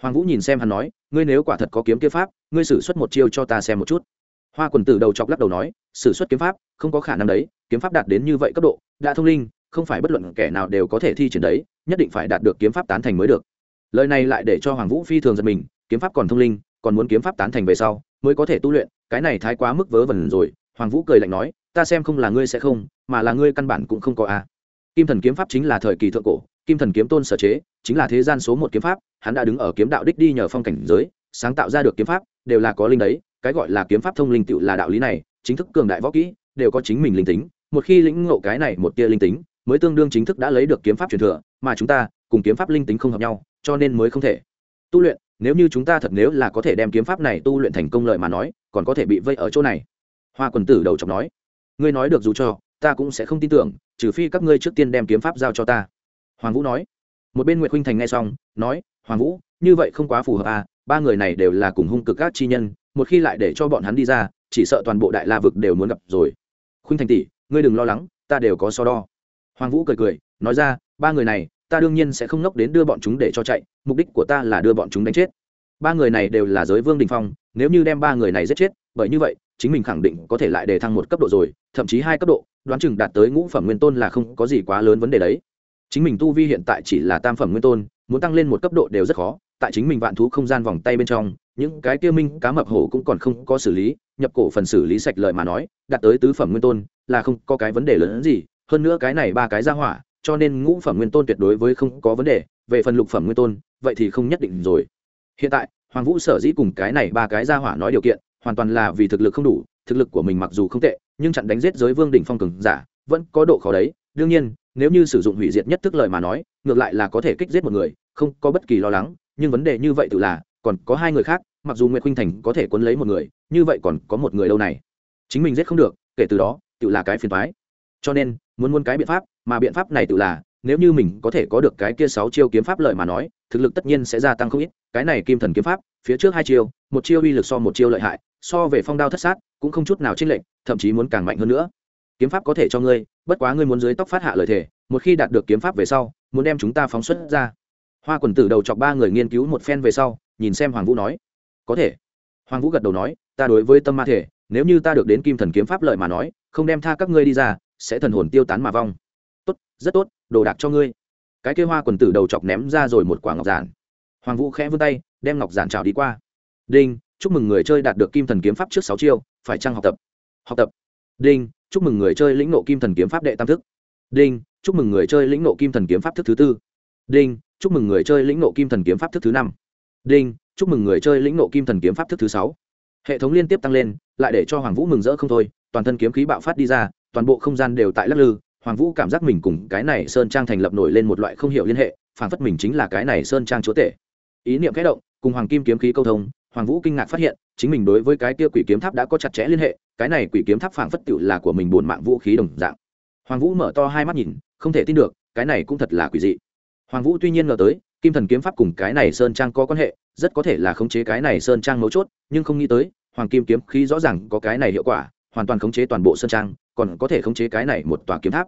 Hoàng vũ nhìn xem hắn nói, ngươi nếu quả thật có kiếm kiếm pháp, ngươi xử suất một chiêu cho ta xem một chút. Hoa quần tử đầu chọc lắc đầu nói xử suất kiếm pháp, không có khả năng đấy, kiếm pháp đạt đến như vậy cấp độ, đã thông linh, không phải bất luận kẻ nào đều có thể thi triển đấy, nhất định phải đạt được kiếm pháp tán thành mới được. Lời này lại để cho hoàng vũ phi thường giật mình, kiếm pháp còn thông linh còn muốn kiếm pháp tán thành về sau, mới có thể tu luyện, cái này thái quá mức vớ vẩn rồi. Hoàng vũ cười lạnh nói, ta xem không là ngươi sẽ không, mà là ngươi căn bản cũng không có a. Kim thần kiếm pháp chính là thời kỳ thượng cổ, kim thần kiếm tôn sở chế, chính là thế gian số một kiếm pháp, hắn đã đứng ở kiếm đạo đích đi nhờ phong cảnh giới, sáng tạo ra được kiếm pháp, đều là có linh đấy, cái gọi là kiếm pháp thông linh tựu là đạo lý này, chính thức cường đại võ kỹ, đều có chính mình linh tính, một khi lĩnh ngộ cái này một tia linh tính, mới tương đương chính thức đã lấy được kiếm pháp truyền thừa, mà chúng ta cùng kiếm pháp linh tính không hợp nhau, cho nên mới không thể tu luyện nếu như chúng ta thật nếu là có thể đem kiếm pháp này tu luyện thành công lợi mà nói, còn có thể bị vây ở chỗ này. Hoa quần tử đầu chọc nói. Ngươi nói được dù cho, ta cũng sẽ không tin tưởng, trừ phi các ngươi trước tiên đem kiếm pháp giao cho ta. Hoàng vũ nói. Một bên nguyệt huynh thành nghe xong, nói, hoàng vũ, như vậy không quá phù hợp à ba người này đều là cùng hung cực các chi nhân, một khi lại để cho bọn hắn đi ra, chỉ sợ toàn bộ đại la vực đều muốn gặp rồi. Khuynh thành tỷ, ngươi đừng lo lắng, ta đều có so đo. Hoàng vũ cười cười, nói ra, ba người này ta đương nhiên sẽ không ngốc đến đưa bọn chúng để cho chạy, mục đích của ta là đưa bọn chúng đánh chết. Ba người này đều là giới vương đình phong, nếu như đem ba người này giết chết, bởi như vậy, chính mình khẳng định có thể lại đề thăng một cấp độ rồi, thậm chí hai cấp độ, đoán chừng đạt tới ngũ phẩm nguyên tôn là không có gì quá lớn vấn đề đấy. Chính mình tu vi hiện tại chỉ là tam phẩm nguyên tôn, muốn tăng lên một cấp độ đều rất khó, tại chính mình vạn thú không gian vòng tay bên trong, những cái kia minh cá mập hổ cũng còn không có xử lý, nhập cổ phần xử lý sạch lợi mà nói, đạt tới tứ phẩm nguyên tôn là không có cái vấn đề lớn hơn gì, hơn nữa cái này ba cái ra hỏa cho nên ngũ phẩm nguyên tôn tuyệt đối với không có vấn đề, về phần lục phẩm nguyên tôn, vậy thì không nhất định rồi. Hiện tại, hoàng vũ sở dĩ cùng cái này ba cái ra hỏa nói điều kiện, hoàn toàn là vì thực lực không đủ, thực lực của mình mặc dù không tệ, nhưng chặn đánh giết giới vương đỉnh phong cường giả, vẫn có độ khó đấy. Đương nhiên, nếu như sử dụng hủy diệt nhất thức lợi mà nói, ngược lại là có thể kích giết một người, không có bất kỳ lo lắng, nhưng vấn đề như vậy tự là, còn có hai người khác, mặc dù nguyễn khinh thành có thể quấn lấy một người, như vậy còn có một người đâu này? Chính mình giết không được, kể từ đó, tự là cái phiền toái. Cho nên muốn muốn cái biện pháp, mà biện pháp này tự là, nếu như mình có thể có được cái kia sáu chiêu kiếm pháp lợi mà nói, thực lực tất nhiên sẽ gia tăng không ít. Cái này kim thần kiếm pháp, phía trước hai chiêu, một chiêu uy lực so một chiêu lợi hại, so về phong đao thất sát, cũng không chút nào chênh lệch, thậm chí muốn càng mạnh hơn nữa. Kiếm pháp có thể cho ngươi, bất quá ngươi muốn dưới tóc phát hạ lời thể một khi đạt được kiếm pháp về sau, muốn đem chúng ta phóng xuất ra. Hoa quần tử đầu chọc ba người nghiên cứu một phen về sau, nhìn xem hoàng vũ nói, có thể. Hoàng vũ gật đầu nói, ta đối với tâm ma thể, nếu như ta được đến kim thần kiếm pháp lợi mà nói, không đem tha các ngươi đi ra sẽ thần hồn tiêu tán mà vong. Tốt, rất tốt, đồ đạc cho ngươi. Cái kia hoa quần tử đầu chọc ném ra rồi một quả ngọc giản. Hoàng vũ khẽ vươn tay, đem ngọc giản trào đi qua. Đinh, chúc mừng người chơi đạt được kim thần kiếm pháp trước sáu chiêu, phải chăng học tập? Học tập. Đinh, chúc mừng người chơi lĩnh nộ kim thần kiếm pháp đệ tam thức. Đinh, chúc mừng người chơi lĩnh nộ kim thần kiếm pháp thức thứ tư. Đinh, chúc mừng người chơi lĩnh nộ kim thần kiếm pháp thức thứ năm. Đinh, chúc mừng người chơi lĩnh nộ kim thần kiếm pháp thức thứ sáu. Hệ thống liên tiếp tăng lên, lại để cho hoàng vũ mừng rỡ không thôi, toàn thân kiếm khí bạo phát đi ra toàn bộ không gian đều tại lắc lư, hoàng vũ cảm giác mình cùng cái này sơn trang thành lập nổi lên một loại không hiểu liên hệ phản phất mình chính là cái này sơn trang chúa tể. Ý niệm kẽ động, cùng hoàng kim kiếm khí câu thông, hoàng vũ kinh ngạc phát hiện, chính mình đối với cái kia quỷ kiếm tháp đã có chặt chẽ liên hệ, cái này quỷ kiếm tháp phảng phất tự là của mình buồn mạng vũ khí đồng dạng. Hoàng vũ mở to hai mắt nhìn, không thể tin được, cái này cũng thật là quỷ dị. Hoàng vũ tuy nhiên ngờ tới, kim thần kiếm pháp cùng cái này sơn trang có quan hệ, rất có thể là khống chế cái này sơn trang mấu chốt, nhưng không nghĩ tới, hoàng kim kiếm khí rõ ràng có cái này hiệu quả, hoàn toàn khống chế toàn bộ sơn trang còn có thể khống chế cái này một tòa kiếm tháp.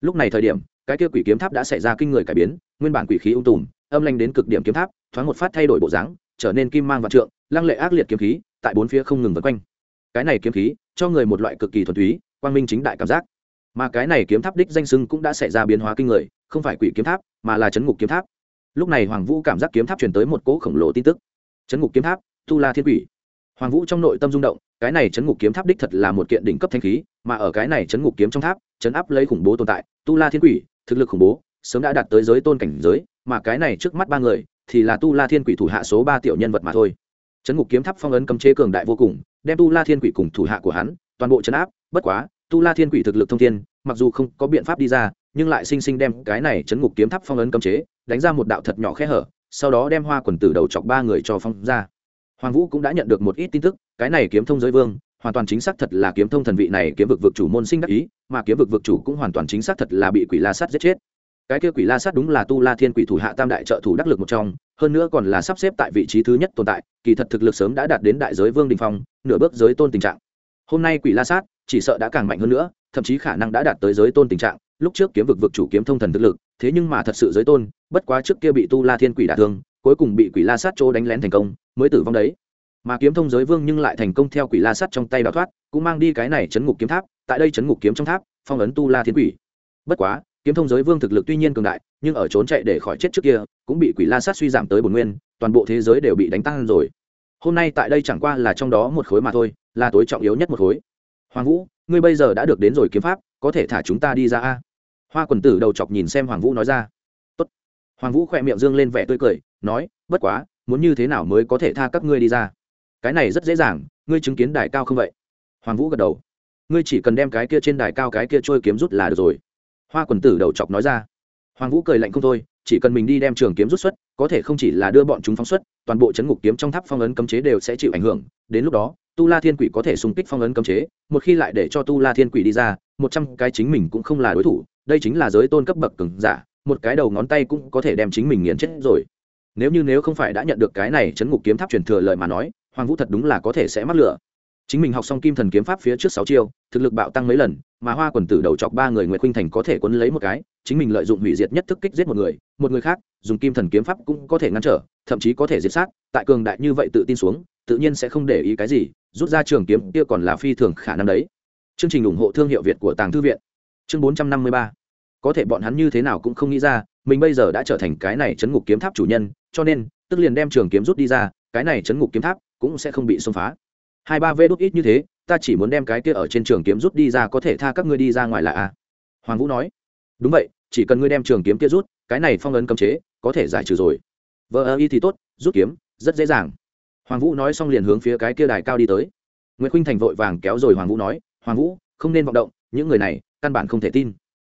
Lúc này thời điểm, cái kia quỷ kiếm tháp đã xảy ra kinh người cải biến, nguyên bản quỷ khí ung tùm, âm lanh đến cực điểm kiếm tháp, thoáng một phát thay đổi bộ dáng, trở nên kim mang vạn trượng, lăng lệ ác liệt kiếm khí, tại bốn phía không ngừng vân quanh. Cái này kiếm khí, cho người một loại cực kỳ thuần túy, quang minh chính đại cảm giác. Mà cái này kiếm tháp đích danh sưng cũng đã xảy ra biến hóa kinh người, không phải quỷ kiếm tháp, mà là chấn ngục kiếm tháp. Lúc này hoàng vũ cảm giác kiếm tháp truyền tới một cỗ khổng lồ tin tức. Chấn ngục kiếm tháp tu la thiên quỷ. Hoàng vũ trong nội tâm rung động cái này chấn ngục kiếm tháp đích thật là một kiện đỉnh cấp thanh khí, mà ở cái này chấn ngục kiếm trong tháp, chấn áp lấy khủng bố tồn tại, tu la thiên quỷ, thực lực khủng bố, sớm đã đạt tới giới tôn cảnh giới, mà cái này trước mắt ba người, thì là tu la thiên quỷ thủ hạ số ba tiểu nhân vật mà thôi. Chấn ngục kiếm tháp phong ấn cấm chế cường đại vô cùng, đem tu la thiên quỷ cùng thủ hạ của hắn, toàn bộ chấn áp, bất quá, tu la thiên quỷ thực lực thông thiên, mặc dù không có biện pháp đi ra, nhưng lại sinh sinh đem cái này chấn ngục kiếm tháp phong ấn cấm chế, đánh ra một đạo thật nhỏ khe hở, sau đó đem hoa quần tử đầu chọc ba người cho phong ra. Hoàng vũ cũng đã nhận được một ít tin tức cái này kiếm thông giới vương, hoàn toàn chính xác thật là kiếm thông thần vị này kiếm vực vực chủ môn sinh đắc ý, mà kiếm vực vực chủ cũng hoàn toàn chính xác thật là bị quỷ la sát giết chết. Cái kia quỷ la sát đúng là tu la thiên quỷ thủ hạ tam đại trợ thủ đắc lực một trong, hơn nữa còn là sắp xếp tại vị trí thứ nhất tồn tại, kỳ thật thực lực sớm đã đạt đến đại giới vương đình phong, nửa bước giới tôn tình trạng. Hôm nay quỷ la sát, chỉ sợ đã càng mạnh hơn nữa, thậm chí khả năng đã đạt tới giới tôn tình trạng, lúc trước kiếm vực vực chủ kiếm thông thần thực lực, thế nhưng mà thật sự giới tôn, bất quá trước kia bị tu la thiên quỷ đả thương, cuối cùng bị quỷ la sát chỗ đánh lén thành công, mới tử vong đấy mà kiếm thông giới vương nhưng lại thành công theo quỷ la sát trong tay đào thoát, cũng mang đi cái này chấn ngục kiếm tháp, tại đây chấn ngục kiếm trong tháp, phong ấn tu la thiên quỷ. Bất quá, kiếm thông giới vương thực lực tuy nhiên cường đại, nhưng ở trốn chạy để khỏi chết trước kia, cũng bị quỷ la sát suy giảm tới bồn nguyên, toàn bộ thế giới đều bị đánh tăng rồi. Hôm nay tại đây chẳng qua là trong đó một khối mà thôi, là tối trọng yếu nhất một khối. Hoàng vũ, ngươi bây giờ đã được đến rồi kiếm pháp, có thể thả chúng ta đi ra a? Hoa quần tử đầu chọc nhìn xem hoàng vũ nói ra. Tốt. hoàng vũ khỏe miệng dương lên vẻ tươi cười, nói, bất quá, muốn như thế nào mới có thể tha các ngươi đi ra? Cái này rất dễ dàng, ngươi chứng kiến đài cao không vậy? Hoàng vũ gật đầu. Ngươi chỉ cần đem cái kia trên đài cao cái kia trôi kiếm rút là được rồi. Hoa quần tử đầu chọc nói ra. Hoàng vũ cười lạnh không thôi, chỉ cần mình đi đem trường kiếm rút xuất, có thể không chỉ là đưa bọn chúng phóng xuất, toàn bộ chấn ngục kiếm trong tháp phong ấn cấm chế đều sẽ chịu ảnh hưởng. Đến lúc đó, tu la thiên quỷ có thể xung kích phong ấn cấm chế, một khi lại để cho tu la thiên quỷ đi ra, một trăm cái chính mình cũng không là đối thủ, đây chính là giới tôn cấp bậc cứng giả, một cái đầu ngón tay cũng có thể đem chính mình nghiền chết rồi. Nếu như nếu không phải đã nhận được cái này chấn ngục kiếm tháp truyền thừa lời mà nói hoàng vũ thật đúng là có thể sẽ mắc lửa. Chính mình học xong kim thần kiếm pháp phía trước sáu chiêu, thực lực bạo tăng mấy lần, mà hoa quần tử đầu chọc ba người nguyệt khuynh thành có thể quấn lấy một cái, chính mình lợi dụng hủy diệt nhất thức kích giết một người một người khác, dùng kim thần kiếm pháp cũng có thể ngăn trở, thậm chí có thể diệt sát, tại cường đại như vậy tự tin xuống, tự nhiên sẽ không để ý cái gì, rút ra trường kiếm kia còn là phi thường khả năng đấy. Chương trình ủng hộ thương hiệu việt của tàng thư viện. Chương bốn trăm năm mươi ba. Có thể bọn hắn như thế nào cũng không nghĩ ra, mình bây giờ đã trở thành cái này chấn ngục kiếm tháp chủ nhân, cho nên, tức liền đem trường kiếm rút đi ra, cái này chấn ngục kiếm tháp cũng sẽ không bị xông phá. Hai ba vê đốt ít như thế, ta chỉ muốn đem cái kia ở trên trường kiếm rút đi ra có thể tha các ngươi đi ra ngoài là a hoàng vũ nói. Đúng vậy, chỉ cần ngươi đem trường kiếm kia rút, cái này phong ấn cấm chế, có thể giải trừ rồi. Vợ ơ y thì tốt, rút kiếm, rất dễ dàng. Hoàng vũ nói xong liền hướng phía cái kia đài cao đi tới. Nguyễn khuynh thành vội vàng kéo rồi hoàng vũ nói, hoàng vũ, không nên vọng động, những người này, căn bản không thể tin.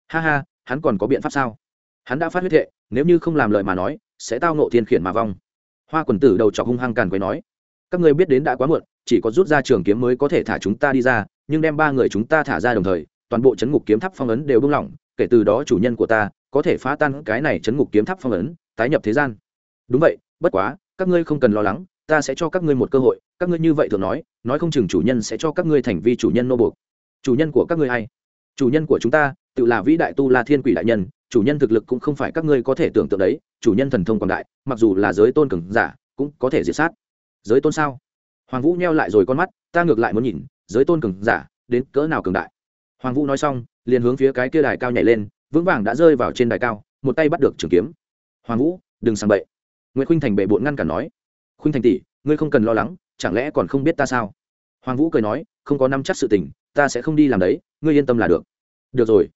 Ha ha, hắn còn có biện pháp sao? Hắn đã phát huyết hệ nếu như không làm lời mà nói, sẽ tao nộ thiên khiển mà vong. Hoa quần tử đầu chọc hung hăng càn quấy nói các ngươi biết đến đã quá muộn, chỉ có rút ra trường kiếm mới có thể thả chúng ta đi ra, nhưng đem ba người chúng ta thả ra đồng thời, toàn bộ chấn ngục kiếm tháp phong ấn đều buông lỏng, kể từ đó chủ nhân của ta có thể phá tan cái này chấn ngục kiếm tháp phong ấn, tái nhập thế gian. Đúng vậy, bất quá, các ngươi không cần lo lắng, ta sẽ cho các ngươi một cơ hội, các ngươi như vậy thường nói nói không chừng chủ nhân sẽ cho các ngươi thành vi chủ nhân nô buộc. Chủ nhân của các ngươi hay chủ nhân của chúng ta, tự là vĩ đại tu la thiên quỷ đại nhân, chủ nhân thực lực cũng không phải các ngươi có thể tưởng tượng đấy, chủ nhân thần thông quảng đại, mặc dù là giới tôn cường giả, cũng có thể diệt sát giới tôn sao? Hoàng vũ neo lại rồi con mắt, ta ngược lại muốn nhìn, giới tôn cường giả, đến cỡ nào cường đại? Hoàng vũ nói xong, liền hướng phía cái kia đài cao nhảy lên, vững vàng đã rơi vào trên đài cao, một tay bắt được trường kiếm. Hoàng vũ, đừng sang bậy. Nguyễn khuynh thành bệ bộn ngăn cản nói. Khuynh thành tỷ, ngươi không cần lo lắng, chẳng lẽ còn không biết ta sao? Hoàng vũ cười nói, không có năm chắc sự tình, ta sẽ không đi làm đấy, ngươi yên tâm là được. Được rồi.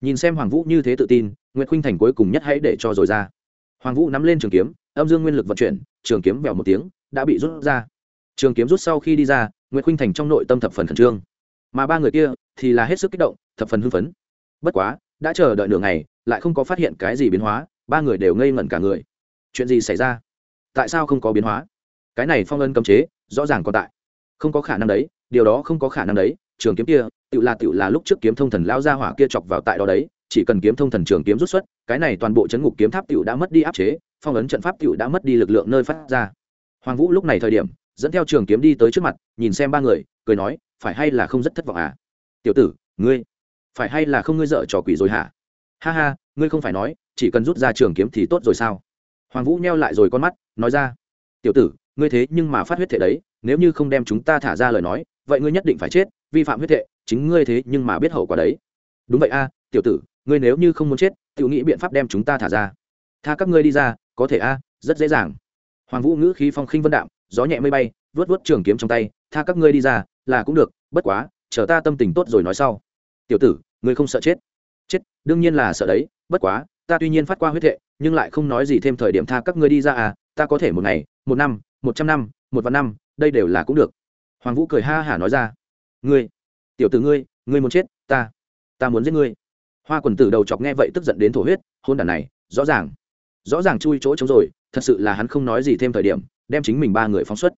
Nhìn xem hoàng vũ như thế tự tin nguyễn khuynh thành cuối cùng nhất hãy để cho rồi ra. Hoàng vũ nắm lên trường kiếm, âm dương nguyên lực vận chuyển, trường kiếm vẹo một tiếng đã bị rút ra. Trường kiếm rút sau khi đi ra nguyễn khuynh thành trong nội tâm thập phần khẩn trương. Mà ba người kia thì là hết sức kích động, thập phần hưng phấn. Bất quá, đã chờ đợi nửa ngày, lại không có phát hiện cái gì biến hóa, ba người đều ngây ngẩn cả người. Chuyện gì xảy ra? Tại sao không có biến hóa? Cái này phong ân cấm chế, rõ ràng còn tại. Không có khả năng đấy, điều đó không có khả năng đấy. Trường kiếm kia tự là tự là lúc trước kiếm thông thần lão gia hỏa kia chọc vào tại đó đấy. Chỉ cần kiếm thông thần trường kiếm rút xuất, cái này toàn bộ chấn ngục kiếm tháp tự đã mất đi áp chế, phong ấn trận pháp tự đã mất đi lực lượng nơi phát ra hoàng vũ lúc này thời điểm, dẫn theo trường kiếm đi tới trước mặt, nhìn xem ba người, cười nói, phải hay là không rất thất vọng à? Tiểu tử, ngươi, phải hay là không ngươi dợ trò quỷ rồi hả? Ha ha, ngươi không phải nói, chỉ cần rút ra trường kiếm thì tốt rồi sao? Hoàng vũ neo lại rồi con mắt, nói ra, tiểu tử, ngươi thế nhưng mà phát huyết thể đấy, nếu như không đem chúng ta thả ra lời nói, vậy ngươi nhất định phải chết, vi phạm huyết thể, chính ngươi thế nhưng mà biết hậu quả đấy. Đúng vậy a, tiểu tử, ngươi nếu như không muốn chết tự nghĩ biện pháp đem chúng ta thả ra. Tha các ngươi đi ra, có thể a, rất dễ dàng hoàng vũ ngữ khí phong khinh vân đạm, gió nhẹ mây bay vớt vớt trường kiếm trong tay, tha các ngươi đi ra, là cũng được, bất quá, chờ ta tâm tình tốt rồi nói sau. Tiểu tử, ngươi không sợ chết? Chết, đương nhiên là sợ đấy, bất quá, ta tuy nhiên phát qua huyết thệ, nhưng lại không nói gì thêm thời điểm tha các ngươi đi ra à ta có thể một ngày, một năm, một trăm năm, một vạn năm, đây đều là cũng được. Hoàng vũ cười ha hả nói ra. Ngươi, tiểu tử ngươi ngươi muốn chết, ta ta muốn giết ngươi. Hoa quần tử đầu chọc nghe vậy tức giận đến thổ huyết, hôn đản này, rõ ràng rõ ràng chui chỗ trống rồi, thật sự là hắn không nói gì thêm thời điểm, đem chính mình ba người phóng xuất.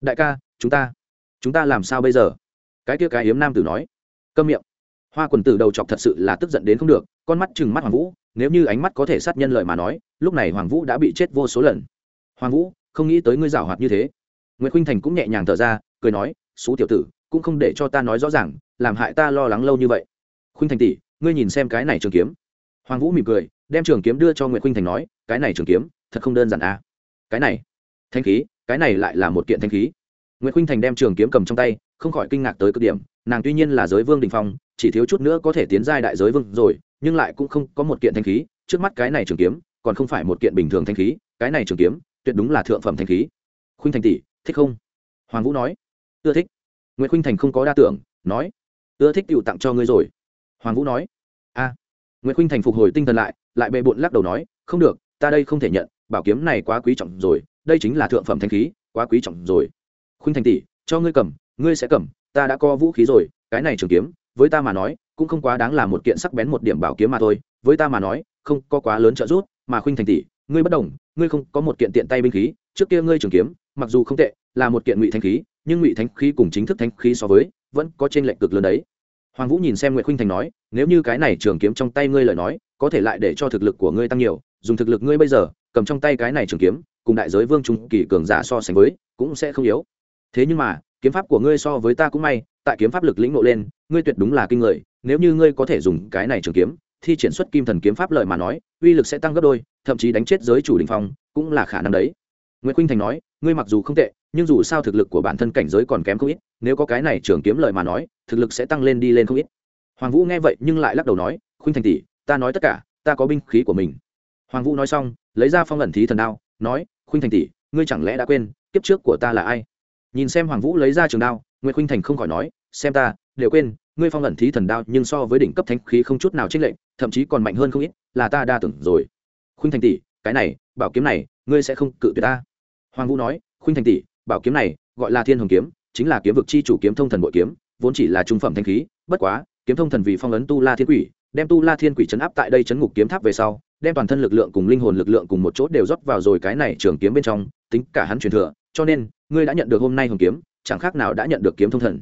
Đại ca, chúng ta chúng ta làm sao bây giờ? Cái kia cái hiếm nam tử nói. Câm miệng. Hoa quần tử đầu chọc thật sự là tức giận đến không được, con mắt chừng mắt hoàng vũ, nếu như ánh mắt có thể sát nhân lợi mà nói, lúc này hoàng vũ đã bị chết vô số lần. Hoàng vũ, không nghĩ tới ngươi giảo hoạt như thế. Nguyễn khuynh thành cũng nhẹ nhàng thở ra, cười nói xú tiểu tử, cũng không để cho ta nói rõ ràng, làm hại ta lo lắng lâu như vậy. Khuynh thành tỷ, ngươi nhìn xem cái này trường kiếm. Hoàng vũ mỉm cười đem trường kiếm đưa cho nguyễn khuynh thành nói, cái này trường kiếm, thật không đơn giản à? Cái này, thanh khí, cái này lại là một kiện thanh khí. Nguyễn khuynh thành đem trường kiếm cầm trong tay, không khỏi kinh ngạc tới cực điểm, nàng tuy nhiên là giới vương đình phong, chỉ thiếu chút nữa có thể tiến giai đại giới vương rồi, nhưng lại cũng không có một kiện thanh khí, trước mắt cái này trường kiếm, còn không phải một kiện bình thường thanh khí, cái này trường kiếm, tuyệt đúng là thượng phẩm thanh khí. Khuynh thành tỷ, thích không? Hoàng vũ nói. Ưa thích. Nguyễn khuynh thành không có đa tưởng, nói. Ưa thích tựu tặng cho ngươi rồi. Hoàng vũ nói. À. A nguyễn khuynh thành phục hồi tinh thần lại lại bệ bộn lắc đầu nói, không được, ta đây không thể nhận, bảo kiếm này quá quý trọng rồi, đây chính là thượng phẩm thanh khí, quá quý trọng rồi. Khuynh thành tỷ, cho ngươi cầm, ngươi sẽ cầm, ta đã có vũ khí rồi, cái này trường kiếm, với ta mà nói, cũng không quá đáng là một kiện sắc bén một điểm bảo kiếm mà thôi, với ta mà nói, không có quá lớn trợ giúp, mà khuynh thành tỷ, ngươi bất đồng, ngươi không có một kiện tiện tay binh khí, trước kia ngươi trường kiếm, mặc dù không tệ, là một kiện ngụy thanh khí, nhưng ngụy thanh khí cùng chính thức thanh khí so với, vẫn có trên lệnh cực lớn đấy. Hoàng vũ nhìn xem nguyễn khuynh thành nói, nếu như cái này trường kiếm trong tay ngươi lời nói có thể lại để cho thực lực của ngươi tăng nhiều, dùng thực lực ngươi bây giờ, cầm trong tay cái này trường kiếm, cùng đại giới vương trung kỳ cường giả so sánh với, cũng sẽ không yếu. Thế nhưng mà, kiếm pháp của ngươi so với ta cũng may, tại kiếm pháp lực lĩnh ngộ lên, ngươi tuyệt đúng là kinh người, nếu như ngươi có thể dùng cái này trường kiếm, thi triển xuất kim thần kiếm pháp lợi mà nói, uy lực sẽ tăng gấp đôi, thậm chí đánh chết giới chủ đình phong, cũng là khả năng đấy. Nguyễn khuynh thành nói, ngươi mặc dù không tệ, nhưng dù sao thực lực của bản thân cảnh giới còn kém không ít, nếu có cái này trường kiếm lợi mà nói, thực lực sẽ tăng lên đi lên không ít. Hoàng vũ nghe vậy nhưng lại lắc đầu nói, khuynh thành tỷ ta nói tất cả, ta có binh khí của mình. Hoàng vũ nói xong, lấy ra phong ẩn thí thần đao, nói, khuynh thành tỷ, ngươi chẳng lẽ đã quên, kiếp trước của ta là ai? Nhìn xem hoàng vũ lấy ra trường đao nguyễn khuynh thành không khỏi nói, xem ta, đều quên, ngươi phong ẩn thí thần đao nhưng so với đỉnh cấp thánh khí không chút nào trích lệ thậm chí còn mạnh hơn không ít, là ta đa tưởng rồi. Khuynh thành tỷ, cái này, bảo kiếm này, ngươi sẽ không cự tuyệt ta. Hoàng vũ nói, khuynh thành tỷ, bảo kiếm này, gọi là thiên hồng kiếm, chính là kiếm vực chi chủ kiếm thông thần bội kiếm, vốn chỉ là trung phẩm thanh khí, bất quá, kiếm thông thần vì phong ấn tu la thiên quỷ đem tu la thiên quỷ chấn áp tại đây chấn ngục kiếm tháp về sau đem toàn thân lực lượng cùng linh hồn lực lượng cùng một chỗ đều rót vào rồi cái này trường kiếm bên trong tính cả hắn truyền thừa cho nên ngươi đã nhận được hôm nay hồng kiếm chẳng khác nào đã nhận được kiếm thông thần.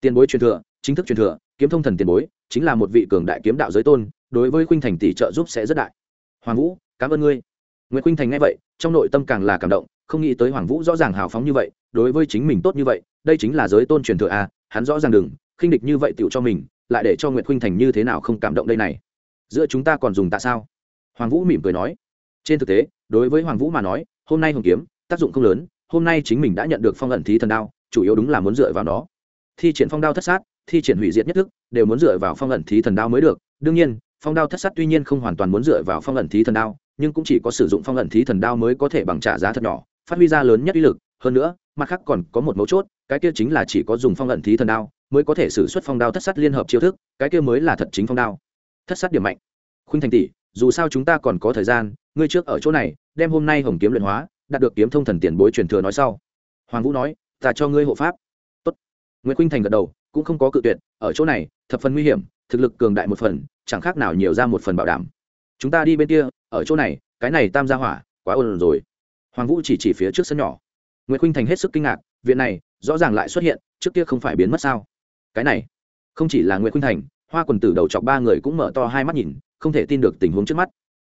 Tiền bối truyền thừa chính thức truyền thừa kiếm thông thần tiền bối chính là một vị cường đại kiếm đạo giới tôn đối với khuynh thành tỷ trợ giúp sẽ rất đại. Hoàng vũ cảm ơn ngươi. Nguyễn khuynh thành nghe vậy trong nội tâm càng là cảm động không nghĩ tới hoàng vũ rõ ràng hào phóng như vậy đối với chính mình tốt như vậy đây chính là giới tôn truyền thừa a à, hắn rõ ràng đừng khinh địch như vậy tựu cho mình lại để cho nguyệt khuynh thành như thế nào không cảm động đây này? Giữa chúng ta còn dùng tại sao? Hoàng vũ mỉm cười nói. Trên thực tế, đối với hoàng vũ mà nói, hôm nay hồng kiếm, tác dụng không lớn, hôm nay chính mình đã nhận được phong ẩn thí thần đao, chủ yếu đúng là muốn dựa vào nó. Thi triển phong đao thất sát, thi triển hủy diệt nhất thức, đều muốn dựa vào phong ẩn thí thần đao mới được. Đương nhiên, phong đao thất sát tuy nhiên không hoàn toàn muốn dựa vào phong ẩn thí thần đao, nhưng cũng chỉ có sử dụng phong ẩn thí thần đao mới có thể bằng trả giá thật nhỏ, phát huy ra lớn nhất uy lực. Hơn nữa, mặt khác còn có một mấu chốt, cái kia chính là chỉ có dùng phong ẩn thí thần đao mới có thể xử suất phong đao thất sát liên hợp chiêu thức, cái kia mới là thật chính phong đao. Thất sát điểm mạnh. Khuynh thành tỷ, dù sao chúng ta còn có thời gian, ngươi trước ở chỗ này, đem hôm nay hồng kiếm luyện hóa, đạt được kiếm thông thần tiền bối truyền thừa nói sau. Hoàng vũ nói, ta cho ngươi hộ pháp. Tốt. nguyễn khuynh thành gật đầu, cũng không có cự tuyệt, ở chỗ này, thập phần nguy hiểm, thực lực cường đại một phần, chẳng khác nào nhiều ra một phần bảo đảm. Chúng ta đi bên kia, ở chỗ này, cái này tam gia hỏa, quá ồn rồi. Hoàng vũ chỉ chỉ phía trước sân nhỏ. Nguyễn khuynh thành hết sức kinh ngạc, viện này, rõ ràng lại xuất hiện, trước kia không phải biến mất sao? Cái này không chỉ là nguyễn khuynh thành hoa quần tử đầu chọc ba người cũng mở to hai mắt nhìn không thể tin được tình huống trước mắt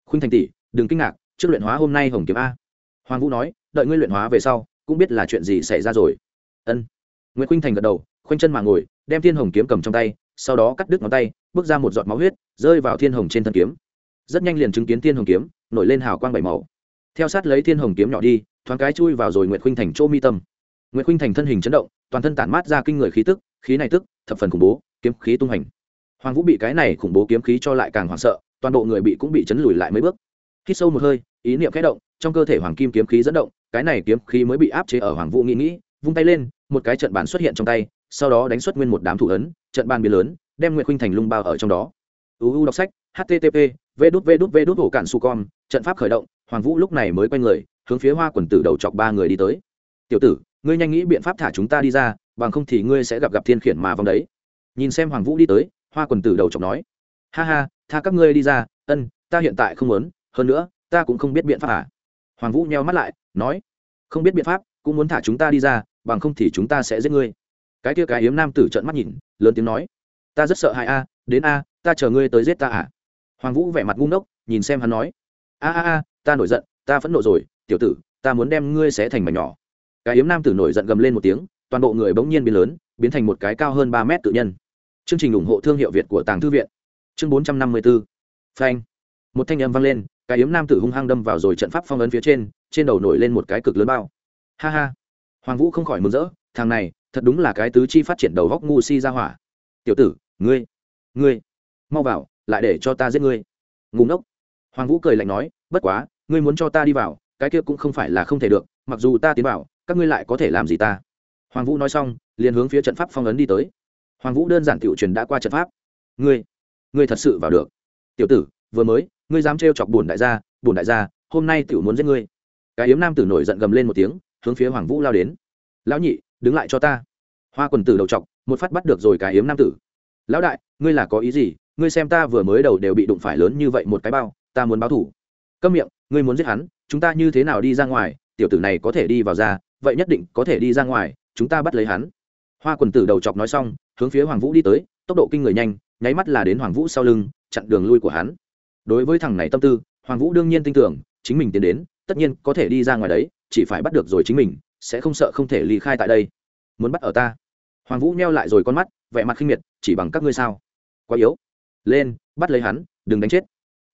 khuynh thành tỷ đừng kinh ngạc trước luyện hóa hôm nay hồng kiếm a hoàng vũ nói đợi ngươi luyện hóa về sau cũng biết là chuyện gì xảy ra rồi ân nguyễn khuynh thành gật đầu khoanh chân mà ngồi đem thiên hồng kiếm cầm trong tay sau đó cắt đứt ngón tay bước ra một giọt máu huyết rơi vào thiên hồng trên thân kiếm rất nhanh liền chứng kiến thiên hồng kiếm nổi lên hào quang bảy màu theo sát lấy thiên hồng kiếm nhỏ đi thoáng cái chui vào rồi nguyễn khuynh thành chỗ mi tâm nguyễn khuynh thành thân hình chấn động toàn thân tản mát ra kinh người khí tức khí này tức, thập phần khủng bố, kiếm khí tung hành hoàng vũ bị cái này khủng bố kiếm khí cho lại càng hoảng sợ, toàn bộ người bị cũng bị chấn lùi lại mấy bước. Khi sâu một hơi, ý niệm khẽ động, trong cơ thể hoàng kim kiếm khí dẫn động, cái này kiếm khí mới bị áp chế ở hoàng vũ nghĩ nghĩ, vung tay lên, một cái trận bàn xuất hiện trong tay, sau đó đánh xuất nguyên một đám thủ ấn, trận bàn biến lớn, đem nguyễn khuynh thành lung bao ở trong đó. Uu đọc sách http v đút v đút v đút hổ cản su com trận pháp khởi động, hoàng vũ lúc này mới quay người, hướng phía hoa quần tử đầu chọc ba người đi tới. Tiểu tử ngươi nhanh nghĩ biện pháp thả chúng ta đi ra, bằng không thì ngươi sẽ gặp gặp thiên khiển mà vòng đấy. Nhìn xem hoàng vũ đi tới, hoa quần tử đầu chọc nói, ha ha, tha các ngươi đi ra, ân, ta hiện tại không muốn, hơn nữa, ta cũng không biết biện pháp à. Hoàng vũ nheo mắt lại, nói, không biết biện pháp, cũng muốn thả chúng ta đi ra, bằng không thì chúng ta sẽ giết ngươi. Cái kia cái hiếm nam tử trợn mắt nhìn, lớn tiếng nói, ta rất sợ hãi a, đến a, ta chờ ngươi tới giết ta à. Hoàng vũ vẻ mặt ngu ngốc, nhìn xem hắn nói, a a a, ta nổi giận, ta phẫn nộ rồi, tiểu tử, ta muốn đem ngươi xé thành mảnh nhỏ cái yếm nam tử nổi giận gầm lên một tiếng, toàn bộ người bỗng nhiên biến lớn, biến thành một cái cao hơn ba mét tự nhân. Chương trình ủng hộ thương hiệu việt của tàng thư viện. Chương bốn trăm năm mươi bốn phanh. Một thanh âm vang lên, cái yếm nam tử hung hăng đâm vào rồi trận pháp phong ấn phía trên trên đầu nổi lên một cái cực lớn bao. Ha ha. Hoàng vũ không khỏi mừng rỡ, thằng này, thật đúng là cái tứ chi phát triển đầu góc ngu si ra hỏa. Tiểu tử, ngươi ngươi, mau vào, lại để cho ta giết ngươi. Ngủ ngốc. Hoàng vũ cười lạnh nói, bất quá, ngươi muốn cho ta đi vào, cái kia cũng không phải là không thể được, mặc dù ta tiến vào các ngươi lại có thể làm gì ta? Hoàng vũ nói xong, liền hướng phía trận pháp phong ấn đi tới. Hoàng vũ đơn giản tiểu truyền đã qua trận pháp. Ngươi ngươi thật sự vào được. Tiểu tử, vừa mới, ngươi dám trêu chọc bùn đại gia bùn đại gia, hôm nay tiểu muốn giết ngươi. Cái yếm nam tử nổi giận gầm lên một tiếng, hướng phía hoàng vũ lao đến. Lão nhị, đứng lại cho ta. Hoa quần tử đầu t một phát bắt được rồi cái yếm nam tử. Lão đại, ngươi là có ý gì? Ngươi xem ta vừa mới đầu đều bị đụng phải lớn như vậy một cái bao, ta muốn báo thủ. Câm miệng, ngươi muốn giết hắn, chúng ta như thế nào đi ra ngoài? Tiểu tử này có thể đi vào ra vậy nhất định có thể đi ra ngoài, chúng ta bắt lấy hắn. Hoa quần tử đầu chọc nói xong, hướng phía hoàng vũ đi tới, tốc độ kinh người nhanh, nháy mắt là đến hoàng vũ sau lưng, chặn đường lui của hắn. Đối với thằng này tâm tư, hoàng vũ đương nhiên tin tưởng, chính mình tiến đến, tất nhiên có thể đi ra ngoài đấy, chỉ phải bắt được rồi chính mình, sẽ không sợ không thể ly khai tại đây. Muốn bắt ở ta? Hoàng vũ neo lại rồi con mắt, vẻ mặt khinh miệt, chỉ bằng các ngươi sao? Quá yếu. Lên, bắt lấy hắn, đừng đánh chết.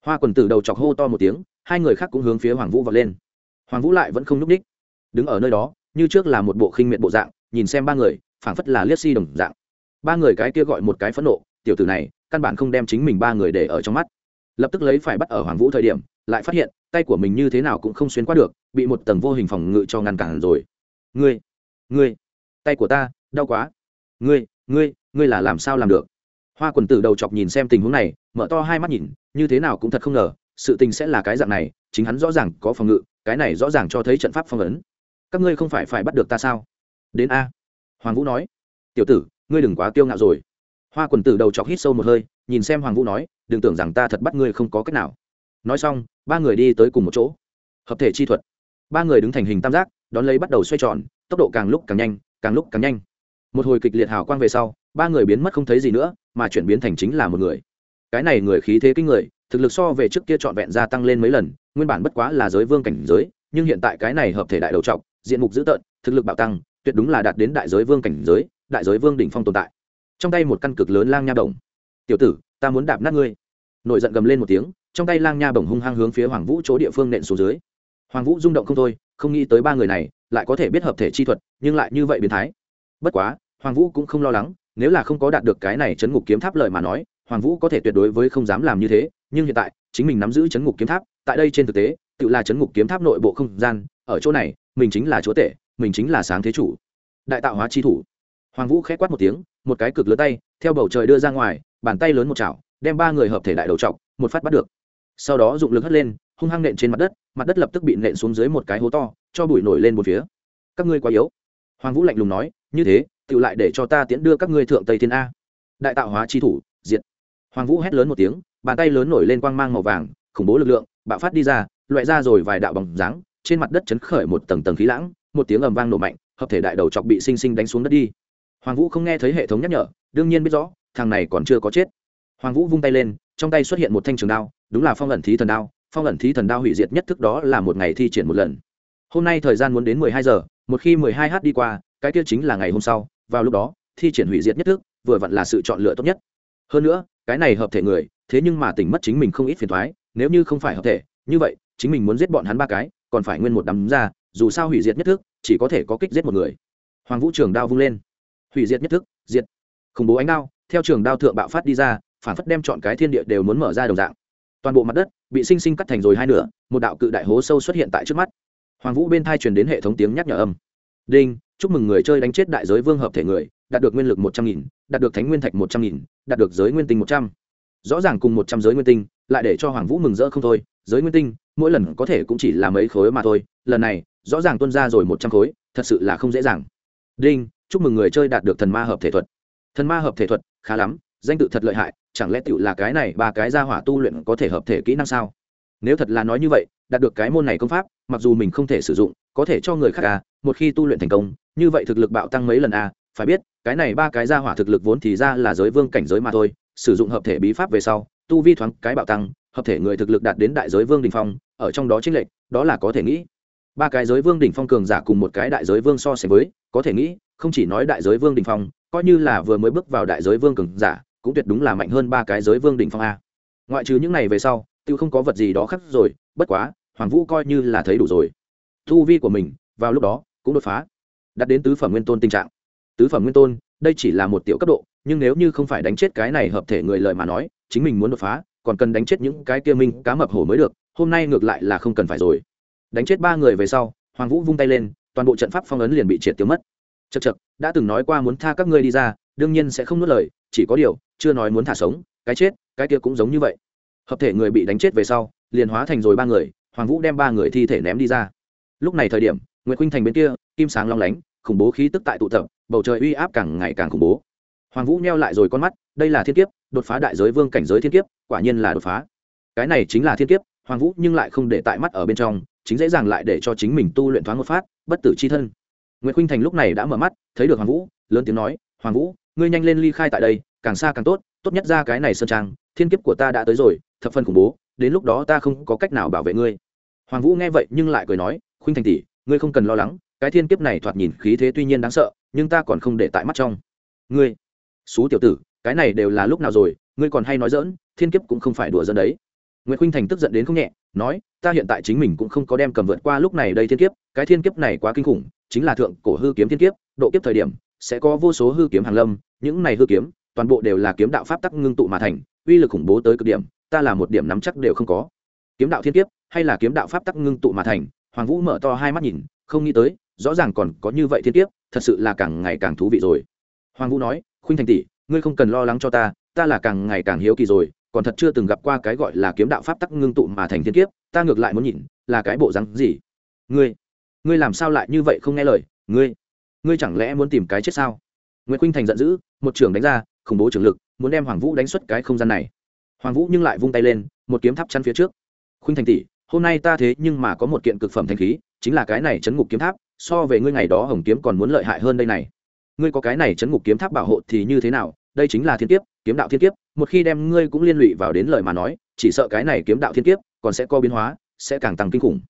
Hoa quần tử đầu chọc hô to một tiếng, hai người khác cũng hướng phía hoàng vũ vọt lên. Hoàng vũ lại vẫn không n ú c ních đứng ở nơi đó như trước là một bộ khinh miệt bộ dạng, nhìn xem ba người, phảng phất là liếc si đồng dạng. Ba người cái kia gọi một cái phẫn nộ, tiểu tử này, căn bản không đem chính mình ba người để ở trong mắt. Lập tức lấy phải bắt ở hoàng vũ thời điểm, lại phát hiện, tay của mình như thế nào cũng không xuyên qua được, bị một tầng vô hình phòng ngự cho ngăn cản rồi. Ngươi ngươi, tay của ta, đau quá. Ngươi ngươi ngươi là làm sao làm được? Hoa quần tử đầu chọc nhìn xem tình huống này, mở to hai mắt nhìn, như thế nào cũng thật không ngờ, sự tình sẽ là cái dạng này, chính hắn rõ ràng có phòng ngự, cái này rõ ràng cho thấy trận pháp phong ấn các ngươi không phải phải bắt được ta sao? Đến a. Hoàng vũ nói. Tiểu tử, ngươi đừng quá kiêu ngạo rồi. Hoa quần tử đầu chọc hít sâu một hơi, nhìn xem hoàng vũ nói, đừng tưởng rằng ta thật bắt ngươi không có cách nào. Nói xong, ba người đi tới cùng một chỗ. Hợp thể chi thuật. Ba người đứng thành hình tam giác, đón lấy bắt đầu xoay tròn, tốc độ càng lúc càng nhanh, càng lúc càng nhanh. Một hồi kịch liệt hào quang về sau, ba người biến mất không thấy gì nữa, mà chuyển biến thành chính là một người. Cái này người khí thế kinh người, thực lực so về trước kia trọn vẹn gia tăng lên mấy lần, nguyên bản bất quá là giới vương cảnh giới, nhưng hiện tại cái này hợp thể đại đầu trọc diện mục dữ tợn, thực lực bạo tăng, tuyệt đúng là đạt đến đại giới vương cảnh giới, đại giới vương đỉnh phong tồn tại. Trong tay một căn cực lớn lang nha đồng tiểu tử, ta muốn đạp nát ngươi. Nổi giận gầm lên một tiếng, trong tay lang nha bổng hung hăng hướng phía hoàng vũ chỗ địa phương nện xuống dưới. Hoàng vũ rung động không thôi, không nghĩ tới ba người này lại có thể biết hợp thể chi thuật, nhưng lại như vậy biến thái. Bất quá, hoàng vũ cũng không lo lắng, nếu là không có đạt được cái này chấn ngục kiếm tháp lời mà nói, hoàng vũ có thể tuyệt đối với không dám làm như thế, nhưng hiện tại, chính mình nắm giữ chấn ngục kiếm tháp, tại đây trên thực tế, tự là chấn ngục kiếm tháp nội bộ không gian, ở chỗ này mình chính là chúa tể, mình chính là sáng thế chủ. Đại tạo hóa chi thủ. Hoàng vũ khẽ quát một tiếng, một cái cực lớn tay, theo bầu trời đưa ra ngoài, bàn tay lớn một chảo, đem ba người hợp thể đại đầu trọc một phát bắt được. Sau đó dụng lực hất lên, hung hăng nện trên mặt đất mặt đất lập tức bị nện xuống dưới một cái hố to, cho bụi nổi lên một phía. Các ngươi quá yếu. Hoàng vũ lạnh lùng nói, như thế tự lại để cho ta tiễn đưa các ngươi thượng tây thiên a. Đại tạo hóa chi thủ, diệt. Hoàng vũ hét lớn một tiếng, bàn tay lớn nổi lên quang mang màu vàng, khủng bố lực lượng, bạo phát đi ra, loại ra rồi vài đạo bằng dáng trên mặt đất chấn khởi một tầng tầng khí lãng, một tiếng ầm vang nổ mạnh, hợp thể đại đầu chọc bị sinh sinh đánh xuống đất đi. Hoàng vũ không nghe thấy hệ thống nhắc nhở, đương nhiên biết rõ, thằng này còn chưa có chết. Hoàng vũ vung tay lên, trong tay xuất hiện một thanh trường đao, đúng là phong ẩn thí thần đao, phong ẩn thí thần đao hủy diệt nhất thức đó là một ngày thi triển một lần. Hôm nay thời gian muốn đến mười hai giờ, một khi mười hai h đi qua, cái kia chính là ngày hôm sau, vào lúc đó, thi triển hủy diệt nhất thức, vừa vặn là sự chọn lựa tốt nhất. Hơn nữa, cái này hợp thể người, thế nhưng mà tỉnh mất chính mình không ít phiền thoái nếu như không phải hợp thể, như vậy, chính mình muốn giết bọn hắn ba cái còn phải nguyên một đám ra, dù sao hủy diệt nhất thức, chỉ có thể có kích giết một người. Hoàng vũ trường đao vung lên. Hủy diệt nhất thức, diệt. Khủng bố ánh đao, theo trường đao thượng bạo phát đi ra, phản phất đem chọn cái thiên địa đều muốn mở ra đồng dạng. Toàn bộ mặt đất bị sinh sinh cắt thành rồi hai nửa, một đạo cự đại hố sâu xuất hiện tại trước mắt. Hoàng vũ bên thai truyền đến hệ thống tiếng nhắc nhở âm. Đinh, chúc mừng người chơi đánh chết đại giới vương hợp thể người, đạt được nguyên lực một trăm nghìn, đạt được thánh nguyên thạch một trăm nghìn, đạt được giới nguyên tinh một trăm. Rõ ràng cùng một trăm giới nguyên tinh lại để cho hoàng vũ mừng rỡ không thôi. Giới nguyên tinh, mỗi lần có thể cũng chỉ là mấy khối mà thôi. Lần này, rõ ràng tuân ra rồi một trăm khối, thật sự là không dễ dàng. Đinh, chúc mừng người chơi đạt được thần ma hợp thể thuật. Thần ma hợp thể thuật, khá lắm, danh tự thật lợi hại, chẳng lẽ tựu là cái này ba cái gia hỏa tu luyện có thể hợp thể kỹ năng sao? Nếu thật là nói như vậy, đạt được cái môn này công pháp, mặc dù mình không thể sử dụng, có thể cho người khác à một khi tu luyện thành công, như vậy thực lực bạo tăng mấy lần à phải biết, cái này ba cái gia hỏa thực lực vốn thì ra là giới vương cảnh giới mà thôi sử dụng hợp thể bí pháp về sau, tu vi thoáng cái bạo tăng, hợp thể người thực lực đạt đến đại giới vương đình phong, ở trong đó chính lệnh đó là có thể nghĩ. Ba cái giới vương đỉnh phong cường giả cùng một cái đại giới vương so sánh với, có thể nghĩ, không chỉ nói đại giới vương đỉnh phong, coi như là vừa mới bước vào đại giới vương cường giả, cũng tuyệt đúng là mạnh hơn ba cái giới vương đỉnh phong a. Ngoại trừ những này về sau, tiêu không có vật gì đó khác rồi, bất quá, hoàng vũ coi như là thấy đủ rồi. Thu vi của mình, vào lúc đó, cũng đột phá, đạt đến tứ phẩm nguyên tôn tình trạng. Tứ phẩm nguyên tôn, đây chỉ là một tiểu cấp độ nhưng nếu như không phải đánh chết cái này hợp thể người lời mà nói, chính mình muốn đột phá, còn cần đánh chết những cái kia minh cá mập hổ mới được, hôm nay ngược lại là không cần phải rồi. Đánh chết ba người về sau, hoàng vũ vung tay lên, toàn bộ trận pháp phong ấn liền bị triệt tiêu mất. Chật chật đã từng nói qua muốn tha các ngươi đi ra, đương nhiên sẽ không nuốt lời, chỉ có điều, chưa nói muốn thả sống, cái chết, cái kia cũng giống như vậy. Hợp thể người bị đánh chết về sau, liền hóa thành rồi ba người, hoàng vũ đem ba người thi thể ném đi ra. Lúc này thời điểm nguyễn khuynh thành bên kia, kim sáng long lánh, khủng bố khí tức tại tụ tập, bầu trời uy áp càng ngày càng khủng bố hoàng vũ neo lại rồi con mắt, đây là thiên kiếp, đột phá đại giới vương cảnh giới thiên kiếp, quả nhiên là đột phá. Cái này chính là thiên kiếp, hoàng vũ nhưng lại không để tại mắt ở bên trong, chính dễ dàng lại để cho chính mình tu luyện thoáng một phát, bất tử c h i thân. Nguyễn khuynh thành lúc này đã mở mắt, thấy được hoàng vũ, lớn tiếng nói, hoàng vũ, ngươi nhanh lên ly khai tại đây, càng xa càng tốt tốt nhất ra cái này sơn trang, thiên kiếp của ta đã tới rồi, thập phân khủng bố, đến lúc đó ta không có cách nào bảo vệ ngươi. Hoàng vũ nghe vậy nhưng lại cười nói, khuynh thành tỷ, ngươi không cần lo lắng, cái thiên kiếp này thoạt nhìn khí thế tuy nhiên đáng sợ, nhưng ta còn không để tại mắt trong. Ngươi xú tiểu tử, cái này đều là lúc nào rồi, ngươi còn hay nói dỡn thiên kiếp cũng không phải đùa dân đấy. Nguyễn khuynh thành tức giận đến không nhẹ, nói, ta hiện tại chính mình cũng không có đem cầm vượt qua lúc này đây thiên kiếp, cái thiên kiếp này quá kinh khủng, chính là thượng cổ hư kiếm thiên kiếp, độ kiếp thời điểm, sẽ có vô số hư kiếm hàng lâm, những này hư kiếm, toàn bộ đều là kiếm đạo pháp tắc ngưng tụ mà thành, uy lực khủng bố tới cực điểm, ta là một điểm nắm chắc đều không có. Kiếm đạo thiên kiếp, hay là kiếm đạo pháp tắc ngưng tụ mà thành, hoàng vũ mở to hai mắt nhìn, không nghĩ tới, rõ ràng còn có như vậy thiên kiếp, thật sự là càng ngày càng thú vị rồi. Hoàng vũ nói khuynh thành tỷ, ngươi không cần lo lắng cho ta ta là càng ngày càng hiếu kỳ rồi, còn thật chưa từng gặp qua cái gọi là kiếm đạo pháp tắc ngưng tụ mà thành thiên kiếp, ta ngược lại muốn nhìn, là cái bộ rắn gì? Ngươi ngươi làm sao lại như vậy không nghe lời? Ngươi ngươi chẳng lẽ muốn tìm cái chết sao? Nguyễn khuynh thành giận dữ, một trưởng đánh ra, khủng bố trường lực, muốn đem hoàng vũ đánh xuất cái không gian này. Hoàng vũ nhưng lại vung tay lên, một kiếm thắp chắn phía trước. Khuynh thành tỷ, hôm nay ta thế nhưng mà có một kiện cực phẩm thanh khí, chính là cái này chấn ngục kiếm tháp, so về ngươi ngày đó hồng kiếm còn muốn lợi hại hơn đây này ngươi có cái này chấn ngục kiếm tháp bảo hộ thì như thế nào? Đây chính là thiên kiếp, kiếm đạo thiên kiếp. Một khi đem ngươi cũng liên lụy vào đến lời mà nói, chỉ sợ cái này kiếm đạo thiên kiếp còn sẽ có biến hóa, sẽ càng tăng kinh khủng.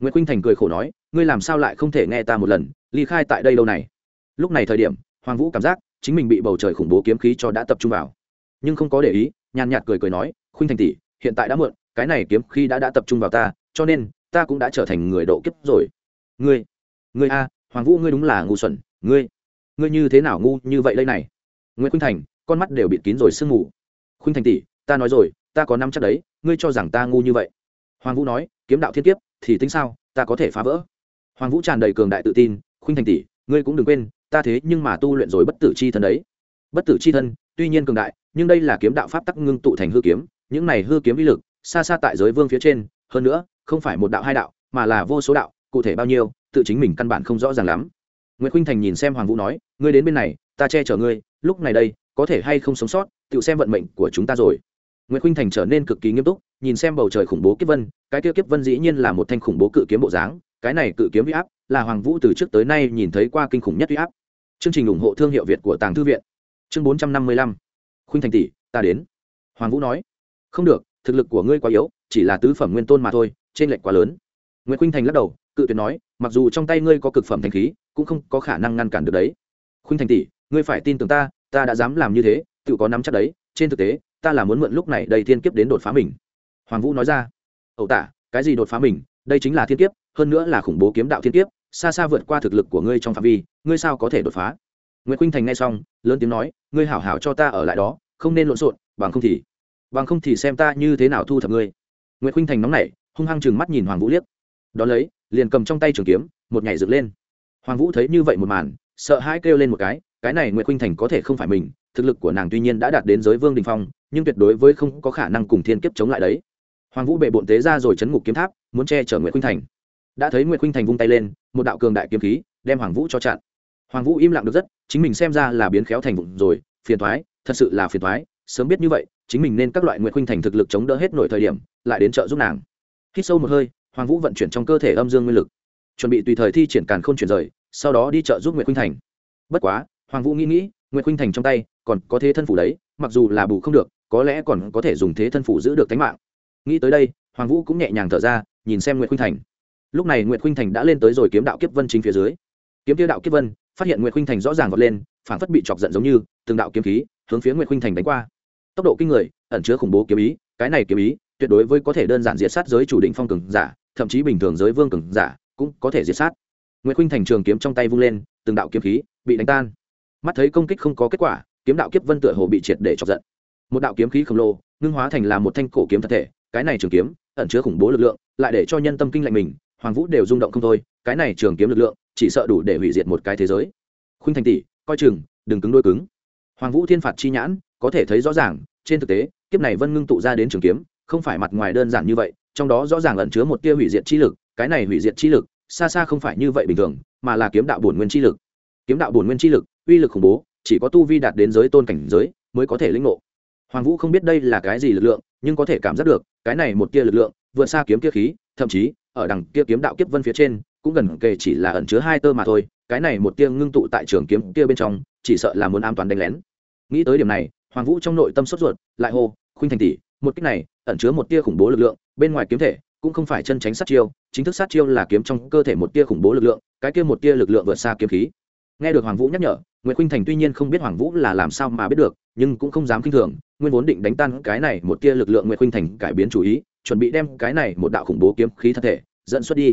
Nguyễn khuynh thành cười khổ nói, ngươi làm sao lại không thể nghe ta một lần, ly khai tại đây lâu này? Lúc này thời điểm, hoàng vũ cảm giác chính mình bị bầu trời khủng bố kiếm khí cho đã tập trung vào. Nhưng không có để ý, nhàn nhạt cười cười nói, khuynh thành tỷ, hiện tại đã muộn, cái này kiếm khí đã đã tập trung vào ta, cho nên ta cũng đã trở thành người độ kiếp rồi. Ngươi ngươi a, hoàng vũ ngươi đúng là ngu xuẩn, ngươi ngươi như thế nào ngu như vậy đây này? Nguyễn khuynh thành, con mắt đều bịt kín rồi sương mù. Khuynh thành tỷ, ta nói rồi, ta có năm chắc đấy, ngươi cho rằng ta ngu như vậy? Hoàng vũ nói, kiếm đạo thiên kiếp, thì tính sao, ta có thể phá vỡ. Hoàng vũ tràn đầy cường đại tự tin, khuynh thành tỷ, ngươi cũng đừng quên, ta thế nhưng mà tu luyện rồi bất tử chi thân đấy. Bất tử chi thân, tuy nhiên cường đại, nhưng đây là kiếm đạo pháp tắc ngưng tụ thành hư kiếm, những này hư kiếm uy lực, xa xa tại giới vương phía trên, hơn nữa, không phải một đạo hai đạo, mà là vô số đạo, cụ thể bao nhiêu, tự chính mình căn bản không rõ ràng lắm nguyễn khuynh thành nhìn xem hoàng vũ nói, ngươi đến bên này, ta che chở ngươi, lúc này đây, có thể hay không sống sót, tự xem vận mệnh của chúng ta rồi. Nguyễn khuynh thành trở nên cực kỳ nghiêm túc, nhìn xem bầu trời khủng bố kiếp vân, cái kia kiếp vân dĩ nhiên là một thanh khủng bố cự kiếm bộ dáng, cái này cự kiếm uy áp, là hoàng vũ từ trước tới nay nhìn thấy qua kinh khủng nhất uy áp. Chương trình ủng hộ thương hiệu việt của tàng thư viện. Chương bốn trăm năm mươi lăm. Khuynh thành tỷ, ta đến. Hoàng vũ nói, không được, thực lực của ngươi quá yếu, chỉ là tứ phẩm nguyên tôn mà thôi trên lệnh quá lớn. Nguyễn khuynh thành lắc đầu cự tuyệt nói, mặc dù trong tay ngươi có cực phẩm thanh khí, cũng không có khả năng ngăn cản được đấy. Khuynh thành tỷ, ngươi phải tin tưởng ta ta đã dám làm như thế, tự có nắm chắc đấy. Trên thực tế, ta là muốn mượn lúc này đầy thiên kiếp đến đột phá mình. Hoàng vũ nói ra. Ẩu tả, cái gì đột phá mình? Đây chính là thiên kiếp, hơn nữa là khủng bố kiếm đạo thiên kiếp, xa xa vượt qua thực lực của ngươi trong phạm vi, ngươi sao có thể đột phá? Nguyễn khuynh thành nghe xong, lớn tiếng nói, ngươi hảo hảo cho ta ở lại đó, không nên lộn xộn, bằng không thì, bằng không thì xem ta như thế nào thu thập ngươi. Nguyễn khuynh thành nóng nảy, hung hăng chừng mắt nhìn hoàng vũ liếc. Đón lấy liền cầm trong tay trường kiếm, một nhảy dựng lên. Hoàng vũ thấy như vậy một màn, sợ hãi kêu lên một cái cái này nguyễn khuynh thành có thể không phải mình, thực lực của nàng tuy nhiên đã đạt đến giới vương đình phong, nhưng tuyệt đối với không có khả năng cùng thiên kiếp chống lại đấy. Hoàng vũ bệ bộn tế ra rồi chấn ngục kiếm tháp, muốn che chở nguyễn khuynh thành. Đã thấy nguyễn khuynh thành vung tay lên, một đạo cường đại kiếm khí, đem hoàng vũ cho chặn. Hoàng vũ im lặng được rất, chính mình xem ra là biến khéo thành vụng rồi, phiền thoái thật sự là phiền thoái sớm biết như vậy, chính mình nên các loại nguyễn khuynh thành thực lực chống đỡ hết nổi thời điểm, lại đến trợ giúp nàng. Hít sâu một hơi hoàng vũ vận chuyển trong cơ thể âm dương nguyên lực, chuẩn bị tùy thời thi triển càn k h ô n chuyển rời, sau đó đi trợ giúp nguyễn khuynh thành. Bất quá, hoàng vũ nghĩ nghĩ nguyễn khuynh thành trong tay còn có thế thân phủ đấy, mặc dù là bù không được, có lẽ còn có thể dùng thế thân phủ giữ được tính mạng. Nghĩ tới đây, hoàng vũ cũng nhẹ nhàng thở ra, nhìn xem nguyễn khuynh thành. Lúc này nguyễn khuynh thành đã lên tới rồi kiếm đạo kiếp vân chính phía dưới. Kiếm tiêu đạo kiếp vân, phát hiện nguyễn khuynh thành rõ ràng vọt lên phản phất bị chọc giận giống như, từng đạo kiếm khí hướng phía nguyễn khuynh thành đánh qua. Tốc độ kinh người, ẩn chứa khủng bố kiếm ý, cái này kiếm ý tuyệt đối với có thể đơn giản diệt sát giới chủ định phong cường giả thậm chí bình thường giới vương cường giả cũng có thể diệt sát. Nguyễn khuynh thành trường kiếm trong tay vung lên, từng đạo kiếm khí bị đánh tan. Mắt thấy công kích không có kết quả, kiếm đạo kiếp vân tựa hồ bị triệt để chọc giận. Một đạo kiếm khí khổng lồ, ngưng hóa thành là một thanh cổ kiếm thật thể, cái này trường kiếm ẩn chứa khủng bố lực lượng, lại để cho nhân tâm kinh lạnh mình, hoàng vũ đều rung động không thôi, cái này trường kiếm lực lượng chỉ sợ đủ để hủy diệt một cái thế giới. Khuynh thành tỷ, coi chừng, đừng cứng đôi cứng. Hoàng vũ thiên phạt chi nhãn, có thể thấy rõ ràng, trên thực tế, kiếp này vân ngưng tụ ra đến trường kiếm không phải mặt ngoài đơn giản như vậy, trong đó rõ ràng ẩn chứa một tia hủy diệt chi lực, cái này hủy diệt chi lực, xa xa không phải như vậy bình thường, mà là kiếm đạo bổn nguyên chi lực. Kiếm đạo bổn nguyên chi lực, uy lực khủng bố, chỉ có tu vi đạt đến giới tôn cảnh giới mới có thể lĩnh ngộ. Hoàng vũ không biết đây là cái gì lực lượng, nhưng có thể cảm giác được, cái này một tia lực lượng, vượt xa kiếm kia khí, thậm chí, ở đằng kia kiếm đạo kiếp vân phía trên, cũng gần kề chỉ là ẩn chứa hai tơ mà thôi, cái này một tia ngưng tụ tại trường kiếm kia bên trong, chỉ sợ là muốn an toàn đánh lén. Nghĩ tới điểm này, hoàng vũ trong nội tâm sốt ruột, lại hô, khuynh thành tỷ một kích này ẩn chứa một tia khủng bố lực lượng, bên ngoài kiếm thể cũng không phải chân tránh sát chiêu, chính thức sát chiêu là kiếm trong cơ thể một tia khủng bố lực lượng, cái kia một tia lực lượng vượt xa kiếm khí. Nghe được hoàng vũ nhắc nhở nguyễn khuynh thành tuy nhiên không biết hoàng vũ là làm sao mà biết được, nhưng cũng không dám k i n h thường, nguyên vốn định đánh tan cái này một tia lực lượng nguyễn khuynh thành cải biến chủ ý, chuẩn bị đem cái này một đạo khủng bố kiếm khí thật thể dẫn xuất đi.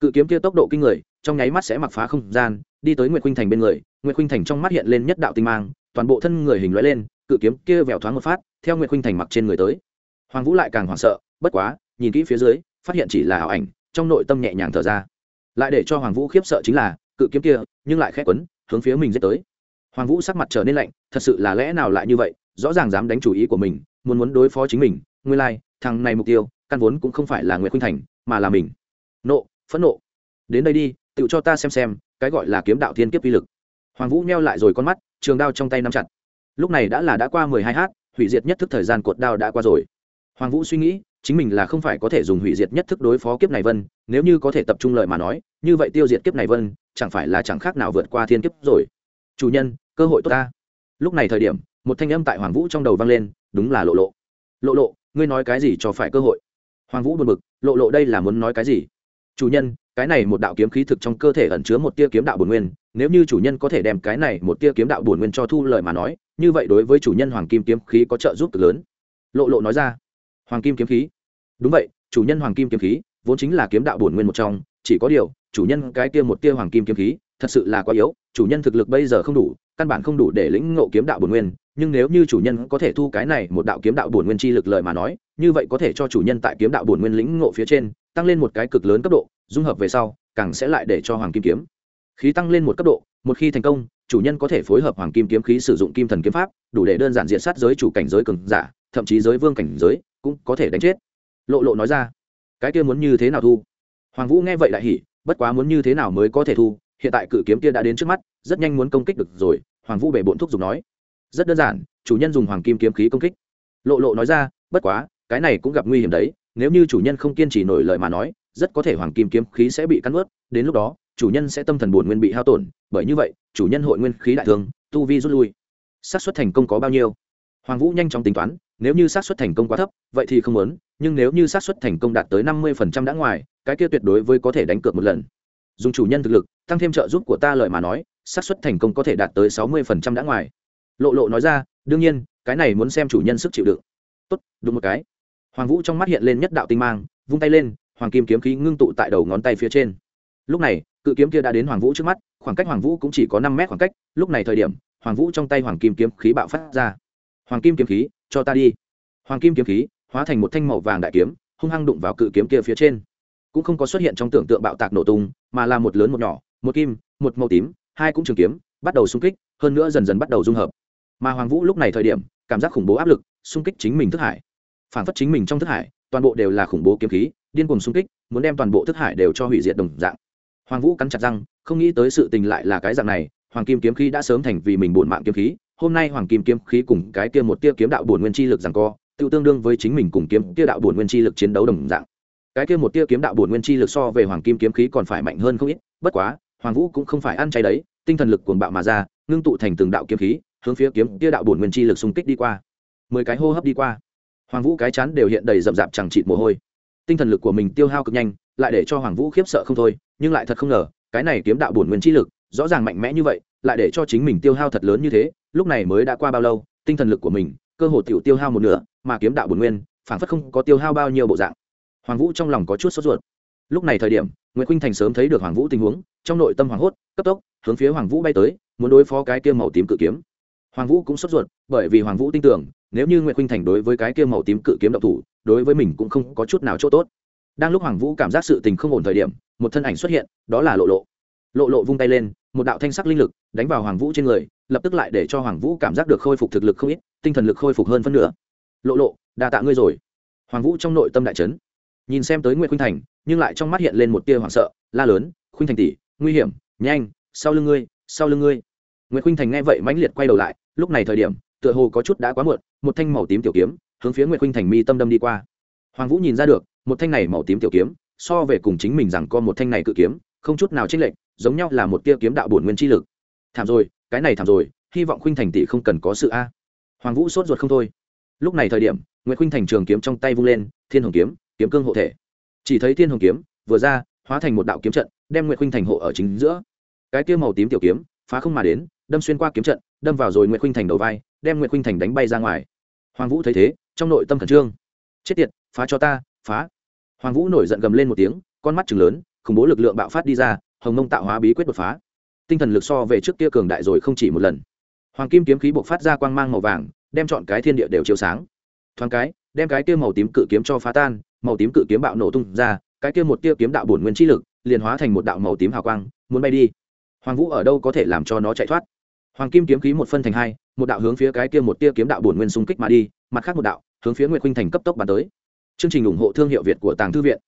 Cự kiếm kia tốc độ kinh người, trong nháy mắt sẽ mặc phá không gian, đi tới nguyễn khuynh thành bên người nguyễn khuynh thành trong mắt hiện lên nhất đạo tinh mang, toàn bộ thân người hình lõi lên, cự kiếm kia vẹo thoáng một phát theo Nguyệt khuynh thành mặc trên người tới. Hoàng vũ lại càng hoảng sợ bất quá nhìn kỹ phía dưới phát hiện chỉ là ảo ảnh trong nội tâm nhẹ nhàng thở ra. Lại để cho hoàng vũ khiếp sợ chính là cự kiếm kia nhưng lại khét quấn hướng phía mình dết tới. Hoàng vũ sắc mặt trở nên lạnh thật sự là lẽ nào lại như vậy rõ ràng dám đánh chủ ý của mình muốn muốn đối phó chính mình nguyên lai、like, thằng này mục tiêu căn vốn cũng không phải là nguyễn khuynh thành mà là mình. Nộ phẫn nộ. Đến đây đi tự cho ta xem xem cái gọi là kiếm đạo thiên kiếp vi lực. Hoàng vũ neo lại rồi con mắt trường đao trong tay nắm chặt. Lúc này đã là đã qua mười hai h hủy diệt nhất thức thời gian cột đao đã qua rồi. Hoàng vũ suy nghĩ, chính mình là không phải có thể dùng hủy diệt nhất thức đối phó kiếp này vân, nếu như có thể tập trung lợi mà nói, như vậy tiêu diệt kiếp này vân, chẳng phải là chẳng khác nào vượt qua thiên kiếp rồi. Chủ nhân, cơ hội tốt ta. Lúc này thời điểm, một thanh âm tại hoàng vũ trong đầu vang lên, đúng là lộ lộ. Lộ lộ, ngươi nói cái gì cho phải cơ hội? Hoàng vũ buồn bực, lộ lộ đây là muốn nói cái gì? Chủ nhân, cái này một đạo kiếm khí thực trong cơ thể ẩn chứa một tia kiếm đạo bổn nguyên, nếu như chủ nhân có thể đem cái này một tia kiếm đạo bổn nguyên cho thu lời mà nói như vậy đối với chủ nhân hoàng kim kiếm khí có trợ giúp cực lớn. Lộ lộ nói ra. Hoàng kim kiếm khí? Đúng vậy, chủ nhân hoàng kim kiếm khí vốn chính là kiếm đạo bổn nguyên một trong, chỉ có điều, chủ nhân cái kia một tia hoàng kim kiếm khí thật sự là quá yếu, chủ nhân thực lực bây giờ không đủ, căn bản không đủ để lĩnh ngộ kiếm đạo bổn nguyên, nhưng nếu như chủ nhân có thể thu cái này một đạo kiếm đạo bổn nguyên chi lực lợi mà nói, như vậy có thể cho chủ nhân tại kiếm đạo bổn nguyên lĩnh ngộ phía trên, tăng lên một cái cực lớn cấp độ, dung hợp về sau, càng sẽ lại để cho hoàng kim kiếm khí tăng lên một cấp độ, một khi thành công chủ nhân có thể phối hợp hoàng kim kiếm khí sử dụng kim thần kiếm pháp, đủ để đơn giản diện sát giới chủ cảnh giới cường giả, thậm chí giới vương cảnh giới, cũng có thể đánh chết. Lộ lộ nói ra. Cái kia muốn như thế nào thu? Hoàng vũ nghe vậy lại hỉ, bất quá muốn như thế nào mới có thể thu? Hiện tại cự kiếm kia đã đến trước mắt, rất nhanh muốn công kích được rồi. Hoàng vũ bể bộn thúc giục nói. Rất đơn giản, chủ nhân dùng hoàng kim kiếm khí công kích. Lộ lộ nói ra, bất quá, cái này cũng gặp nguy hiểm đấy, nếu như chủ nhân không kiên trì nổi lời mà nói, rất có thể hoàng kim kiếm khí sẽ bị cắn ướt đến lúc đó chủ nhân sẽ tâm thần buồn nguyên bị hao tổn, bởi như vậy, chủ nhân hội nguyên khí đại thương, tu vi rút lui. Xác suất thành công có bao nhiêu? Hoàng vũ nhanh chóng tính toán, nếu như xác suất thành công quá thấp, vậy thì không muốn, nhưng nếu như xác suất thành công đạt tới năm mươi phần trăm đã ngoài, cái kia tuyệt đối với có thể đánh cược một lần. Dùng chủ nhân thực lực, tăng thêm trợ giúp của ta lợi mà nói, xác suất thành công có thể đạt tới sáu mươi phần trăm đã ngoài. Lộ lộ nói ra, đương nhiên, cái này muốn xem chủ nhân sức chịu đựng. Tốt đúng một cái. Hoàng vũ trong mắt hiện lên nhất đạo tinh mang, vung tay lên, hoàng kim kiếm khí ngưng tụ tại đầu ngón tay phía trên lúc này, cự kiếm kia đã đến hoàng vũ trước mắt, khoảng cách hoàng vũ cũng chỉ có năm mét khoảng cách, lúc này thời điểm, hoàng vũ trong tay hoàng kim kiếm khí bạo phát ra. Hoàng kim kiếm khí, cho ta đi. Hoàng kim kiếm khí, hóa thành một thanh màu vàng đại kiếm, hung hăng đụng vào cự kiếm kia phía trên. Cũng không có xuất hiện trong tưởng tượng bạo tạc nổ tung, mà là một lớn một nhỏ, một kim, một màu tím, hai cũng trường kiếm, bắt đầu xung kích, hơn nữa dần dần bắt đầu dung hợp. Mà hoàng vũ lúc này thời điểm, cảm giác khủng bố áp lực, xung kích chính mình thức hải. Phản phất chính mình trong thức hải, toàn bộ đều là khủng bố kiếm khí, điên cuồng xung kích, muốn đem toàn bộ thức hải đều cho hủy diệt đồng dạng hoàng vũ cắn chặt răng, không nghĩ tới sự tình lại là cái dạng này, hoàng kim kiếm khí đã sớm thành vì mình bổn mạng kiếm khí, hôm nay hoàng kim kiếm khí cùng cái kia một tia kiếm đạo bổn nguyên chi lực rằng co, tự tương đương với chính mình cùng kiếm tia đạo bổn nguyên chi lực chiến đấu đồng dạng. Cái kia một tia kiếm đạo bổn nguyên chi lực so về hoàng kim kiếm khí còn phải mạnh hơn không ít, bất quá, hoàng vũ cũng không phải ăn chay đấy, tinh thần lực cuồng bạo mà ra, ngưng tụ thành từng đạo kiếm khí, hướng phía kiếm tia đạo bổn nguyên chi lực xung kích đi qua. Mười cái hô hấp đi qua, hoàng vũ cái chán đều hiện đầy rậm rạp chẳng chịt mồ hôi. Tinh thần lực của mình tiêu hao cực nhanh, lại để cho hoàng vũ khiếp sợ không thôi nhưng lại thật không ngờ, cái này kiếm đạo bổn nguyên chi lực, rõ ràng mạnh mẽ như vậy, lại để cho chính mình tiêu hao thật lớn như thế, lúc này mới đã qua bao lâu, tinh thần lực của mình, cơ hồ tiểu tiêu hao một nửa, mà kiếm đạo bổn nguyên phản phất không có tiêu hao bao nhiêu bộ dạng. Hoàng vũ trong lòng có chút sốt ruột. Lúc này thời điểm nguyễn khinh thành sớm thấy được hoàng vũ tình huống, trong nội tâm hoàng hốt, cấp tốc, hướng phía hoàng vũ bay tới, muốn đối phó cái kia màu tím cự kiếm. Hoàng vũ cũng sốt ruột, bởi vì hoàng vũ tin tưởng, nếu như nguyễn khinh thành đối với cái kia màu tím cự kiếm độc thủ, đối với mình cũng không có chút nào chỗ tốt đang lúc hoàng vũ cảm giác sự tình không ổn thời điểm, một thân ảnh xuất hiện, đó là lộ lộ. Lộ lộ vung tay lên, một đạo thanh sắc linh lực đánh vào hoàng vũ trên người, lập tức lại để cho hoàng vũ cảm giác được khôi phục thực lực không ít, tinh thần lực khôi phục hơn phân nửa. Lộ lộ, đa tạ ngươi rồi. Hoàng vũ trong nội tâm đại trấn nhìn xem tới nguyễn khuynh thành, nhưng lại trong mắt hiện lên một tia hoảng sợ, la lớn, khuynh thành tỷ, nguy hiểm, nhanh, sau lưng ngươi, sau lưng ngươi. Nguyễn khuynh thành nghe vậy mãnh liệt quay đầu lại, lúc này thời điểm, tựa hồ có chút đã quá muộn, một thanh màu tím tiểu kiếm hướng phía nguyễn khuynh thành mi tâm đâm đi qua hoàng vũ nhìn ra được, một thanh này màu tím tiểu kiếm, so về cùng chính mình rằng có một thanh này cự kiếm, không chút nào chênh lệch, giống nhau là một tia kiếm đạo bổn nguyên chi lực. Thảm rồi, cái này thảm rồi, hy vọng khuynh thành tỷ không cần có sự a. Hoàng vũ sốt ruột không thôi. Lúc này thời điểm nguyễn khuynh thành trường kiếm trong tay vung lên, thiên hồng kiếm kiếm cương hộ thể. Chỉ thấy thiên hồng kiếm, vừa ra, hóa thành một đạo kiếm trận, đem nguyễn khuynh thành hộ ở chính giữa. Cái kia màu tím tiểu kiếm, phá không mà đến, đâm xuyên qua kiếm trận, đâm vào rồi nguyễn khuynh thành đầu vai, đem nguyễn khuynh thành đánh bay ra ngoài. Hoàng vũ thấy thế, trong nội tâm khẩn trương. Chết tiệt phá cho ta, phá. Hoàng vũ nổi giận gầm lên một tiếng, con mắt chừng lớn, khủng bố lực lượng bạo phát đi ra, hồng mông tạo hóa bí quyết đột phá. Tinh thần lực so về trước kia cường đại rồi không chỉ một lần. Hoàng kim kiếm khí bộc phát ra quang mang màu vàng, đem chọn cái thiên địa đều chiếu sáng. Thoáng cái, đem cái kia màu tím cự kiếm cho phá tan, màu tím cự kiếm bạo nổ tung ra, cái kia một tia kiếm đạo bổn nguyên chi lực, liền hóa thành một đạo màu tím hào quang, muốn bay đi. Hoàng vũ ở đâu có thể làm cho nó chạy thoát? Hoàng kim kiếm khí một phân thành hai, một đạo hướng phía cái kia một tia kiếm đạo bổn nguyên xung kích mà đi, mặt khác một đạo, hướng phía nguyệt khuynh thành cấp tốc bắn tới chương trình ủng hộ thương hiệu việt của tàng thư viện.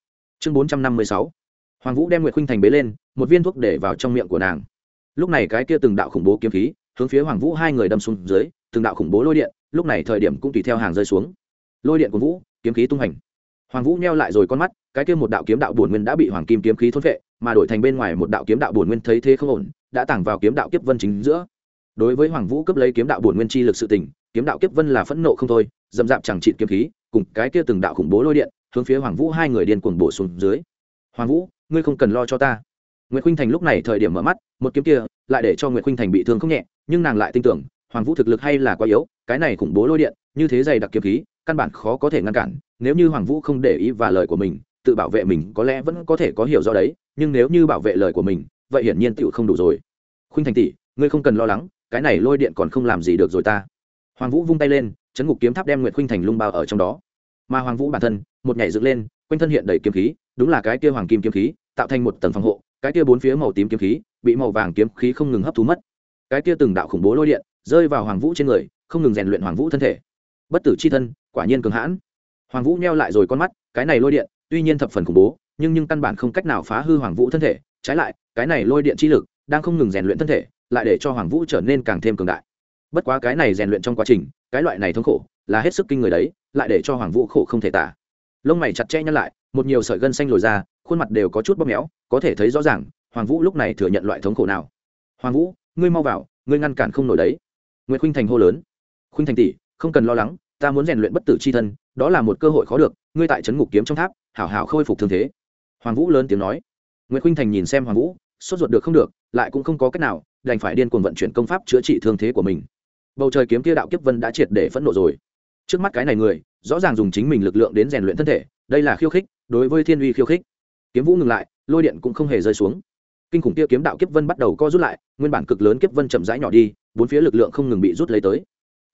Chương bốn trăm năm mươi sáu. Hoàng vũ đem nguyệt khuynh thành bế lên, một viên thuốc để vào trong miệng của nàng. Lúc này cái kia từng đạo khủng bố kiếm khí, hướng phía hoàng vũ hai người đâm xuống dưới, từng đạo khủng bố lôi điện, lúc này thời điểm cũng tùy theo hàng rơi xuống. Lôi điện của vũ, kiếm khí tung hành. Hoàng vũ neo lại rồi con mắt, cái kia một đạo kiếm đạo bổn nguyên đã bị hoàng kim kiếm khí thốt vệ mà đổi thành bên ngoài một đạo kiếm đạo bổn nguyên thấy thế không ổn, đã tảng vào kiếm đạo kiếp vân chính giữa. Đối với hoàng vũ cấp lấy kiếm đạo bổn nguyên chi lực sự tình, kiếm đạo kiếp vân là phẫn nộ không thôi dầm dạp chẳng trị kiếm khí cùng cái kia từng đạo khủng bố lôi điện, hướng phía hoàng vũ hai người điên cuồng bổ xuống dưới. Hoàng vũ, ngươi không cần lo cho ta. Nguyễn khuynh thành lúc này thời điểm mở mắt, một kiếm kia lại để cho nguyễn khuynh thành bị thương không nhẹ, nhưng nàng lại tin tưởng, hoàng vũ thực lực hay là quá yếu, cái này khủng bố lôi điện, như thế dày đặc kiếm khí, căn bản khó có thể ngăn cản, nếu như hoàng vũ không để ý và lời của mình, tự bảo vệ mình có lẽ vẫn có thể có hiểu rõ đấy, nhưng nếu như bảo vệ lời của mình, vậy hiển nhiên tựu không đủ rồi. Khuynh thành tỷ, ngươi không cần lo lắng, cái này lôi điện còn không làm gì được rồi ta hoàng vũ vung tay lên, chấn ngục kiếm tháp đem nguyệt khuynh thành lung bao ở trong đó. Mà hoàng vũ bản thân, một nhảy dựng lên, quanh thân hiện đầy kiếm khí, đúng là cái kia hoàng kim kiếm khí, tạo thành một tầng phòng hộ, cái kia bốn phía màu tím kiếm khí, bị màu vàng kiếm khí không ngừng hấp thu mất. Cái kia từng đạo khủng bố lôi điện, rơi vào hoàng vũ trên người, không ngừng rèn luyện hoàng vũ thân thể. Bất tử c h i thân, quả nhiên cường hãn. Hoàng vũ neo lại rồi con mắt, cái này lôi điện, tuy nhiên thập phần khủng bố, nhưng nhưng căn bản không cách nào phá hư hoàng vũ thân thể. Trái lại, cái này lôi điện chi lực đang không ngừng rèn luyện thân thể, lại để cho hoàng vũ trở nên càng thêm cường đại bất quá cái này rèn luyện trong quá trình, cái loại này thống khổ, là hết sức kinh người đấy, lại để cho hoàng vũ khổ không thể tả. Lông mày chặt chẽ nhăn lại, một nhiều sợi gân xanh lồi ra, khuôn mặt đều có chút bóp méo, có thể thấy rõ ràng, hoàng vũ lúc này thừa nhận loại thống khổ nào. Hoàng vũ, ngươi mau vào, ngươi ngăn cản không nổi đấy. Nguyễn khuynh thành hô lớn. Khuynh thành tỷ, không cần lo lắng, ta muốn rèn luyện bất tử c h i thân, đó là một cơ hội khó được, ngươi tại trấn ngục kiếm trong tháp, hảo hảo khôi phục thương thế. Hoàng vũ lớn tiếng nói. Nguyễn khuynh thành nhìn xem hoàng vũ, sốt ruột được không được, lại cũng không có cách nào, đành phải điên cuồng vận chuyển công pháp chữa trị thương thế của mình bầu trời kiếm kia đạo kiếp vân đã triệt để phẫn nộ rồi. Trước mắt cái này người, rõ ràng dùng chính mình lực lượng đến rèn luyện thân thể, đây là khiêu khích, đối với thiên uy khiêu khích. Kiếm vũ ngừng lại, lôi điện cũng không hề rơi xuống. Kinh khủng kia kiếm đạo kiếp vân bắt đầu co rút lại, nguyên bản cực lớn kiếp vân chậm rãi nhỏ đi, bốn phía lực lượng không ngừng bị rút lấy tới.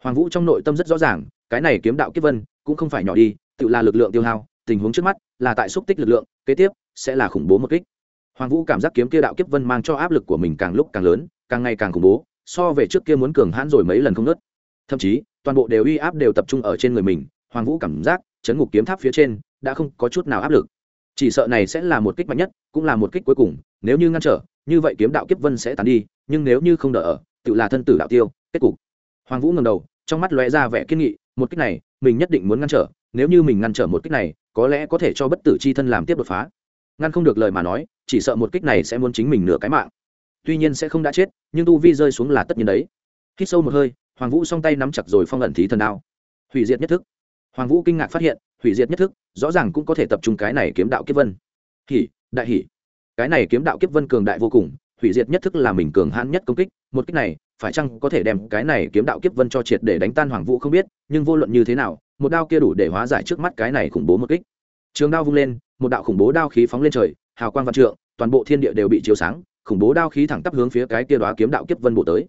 Hoàng vũ trong nội tâm rất rõ ràng, cái này kiếm đạo kiếp vân cũng không phải nhỏ đi, tự là lực lượng tiêu hao, tình huống trước mắt là tại xúc tích lực lượng, kế tiếp sẽ là khủng bố một kích. Hoàng vũ cảm giác kiếm kia đạo kiếp vân mang cho áp lực của mình càng lúc càng lớn, càng ngày càng khủng bố so về trước kia muốn cường hãn rồi mấy lần không nớt. Thậm chí, toàn bộ đều uy áp đều tập trung ở trên người mình, hoàng vũ cảm giác, chấn ngục kiếm tháp phía trên đã không có chút nào áp lực. Chỉ sợ này sẽ là một kích mạnh nhất, cũng là một kích cuối cùng, nếu như ngăn trở, như vậy kiếm đạo kiếp vân sẽ tán đi, nhưng nếu như không đỡ ở, tự là thân tử đạo tiêu, kết cục. Hoàng vũ ngầm đầu, trong mắt lóe ra vẻ kiên nghị, một kích này, mình nhất định muốn ngăn trở, nếu như mình ngăn trở một kích này, có lẽ có thể cho bất tử c h i thân làm tiếp đột phá. Ngăn không được lời mà nói, chỉ sợ một kích này sẽ muốn chính mình nửa cái mạng tuy nhiên sẽ không đã chết, nhưng tu vi rơi xuống là tất nhiên đấy. Hít sâu một hơi, hoàng vũ song tay nắm chặt rồi phong ẩn thí thần đao. Hủy diệt nhất thức. Hoàng vũ kinh ngạc phát hiện, hủy diệt nhất thức, rõ ràng cũng có thể tập trung cái này kiếm đạo kiếp vân. Hỉ, đại hỉ. Cái này kiếm đạo kiếp vân cường đại vô cùng, hủy diệt nhất thức là mình cường hãn nhất công kích. Một kích này, phải chăng có thể đem cái này kiếm đạo kiếp vân cho triệt để đánh tan hoàng vũ không biết, nhưng vô luận như thế nào, một đao kia đủ để hóa giải trước mắt cái này khủng bố một kích. Trường đao vung lên, một đạo khủng bố đao khí phóng lên trời, hào quang văn trượng, toàn bộ thiên địa đều bị chiếu sáng khủng bố đao khí thẳng tắp hướng phía cái kia đóa kiếm đạo kiếp vân bổ tới.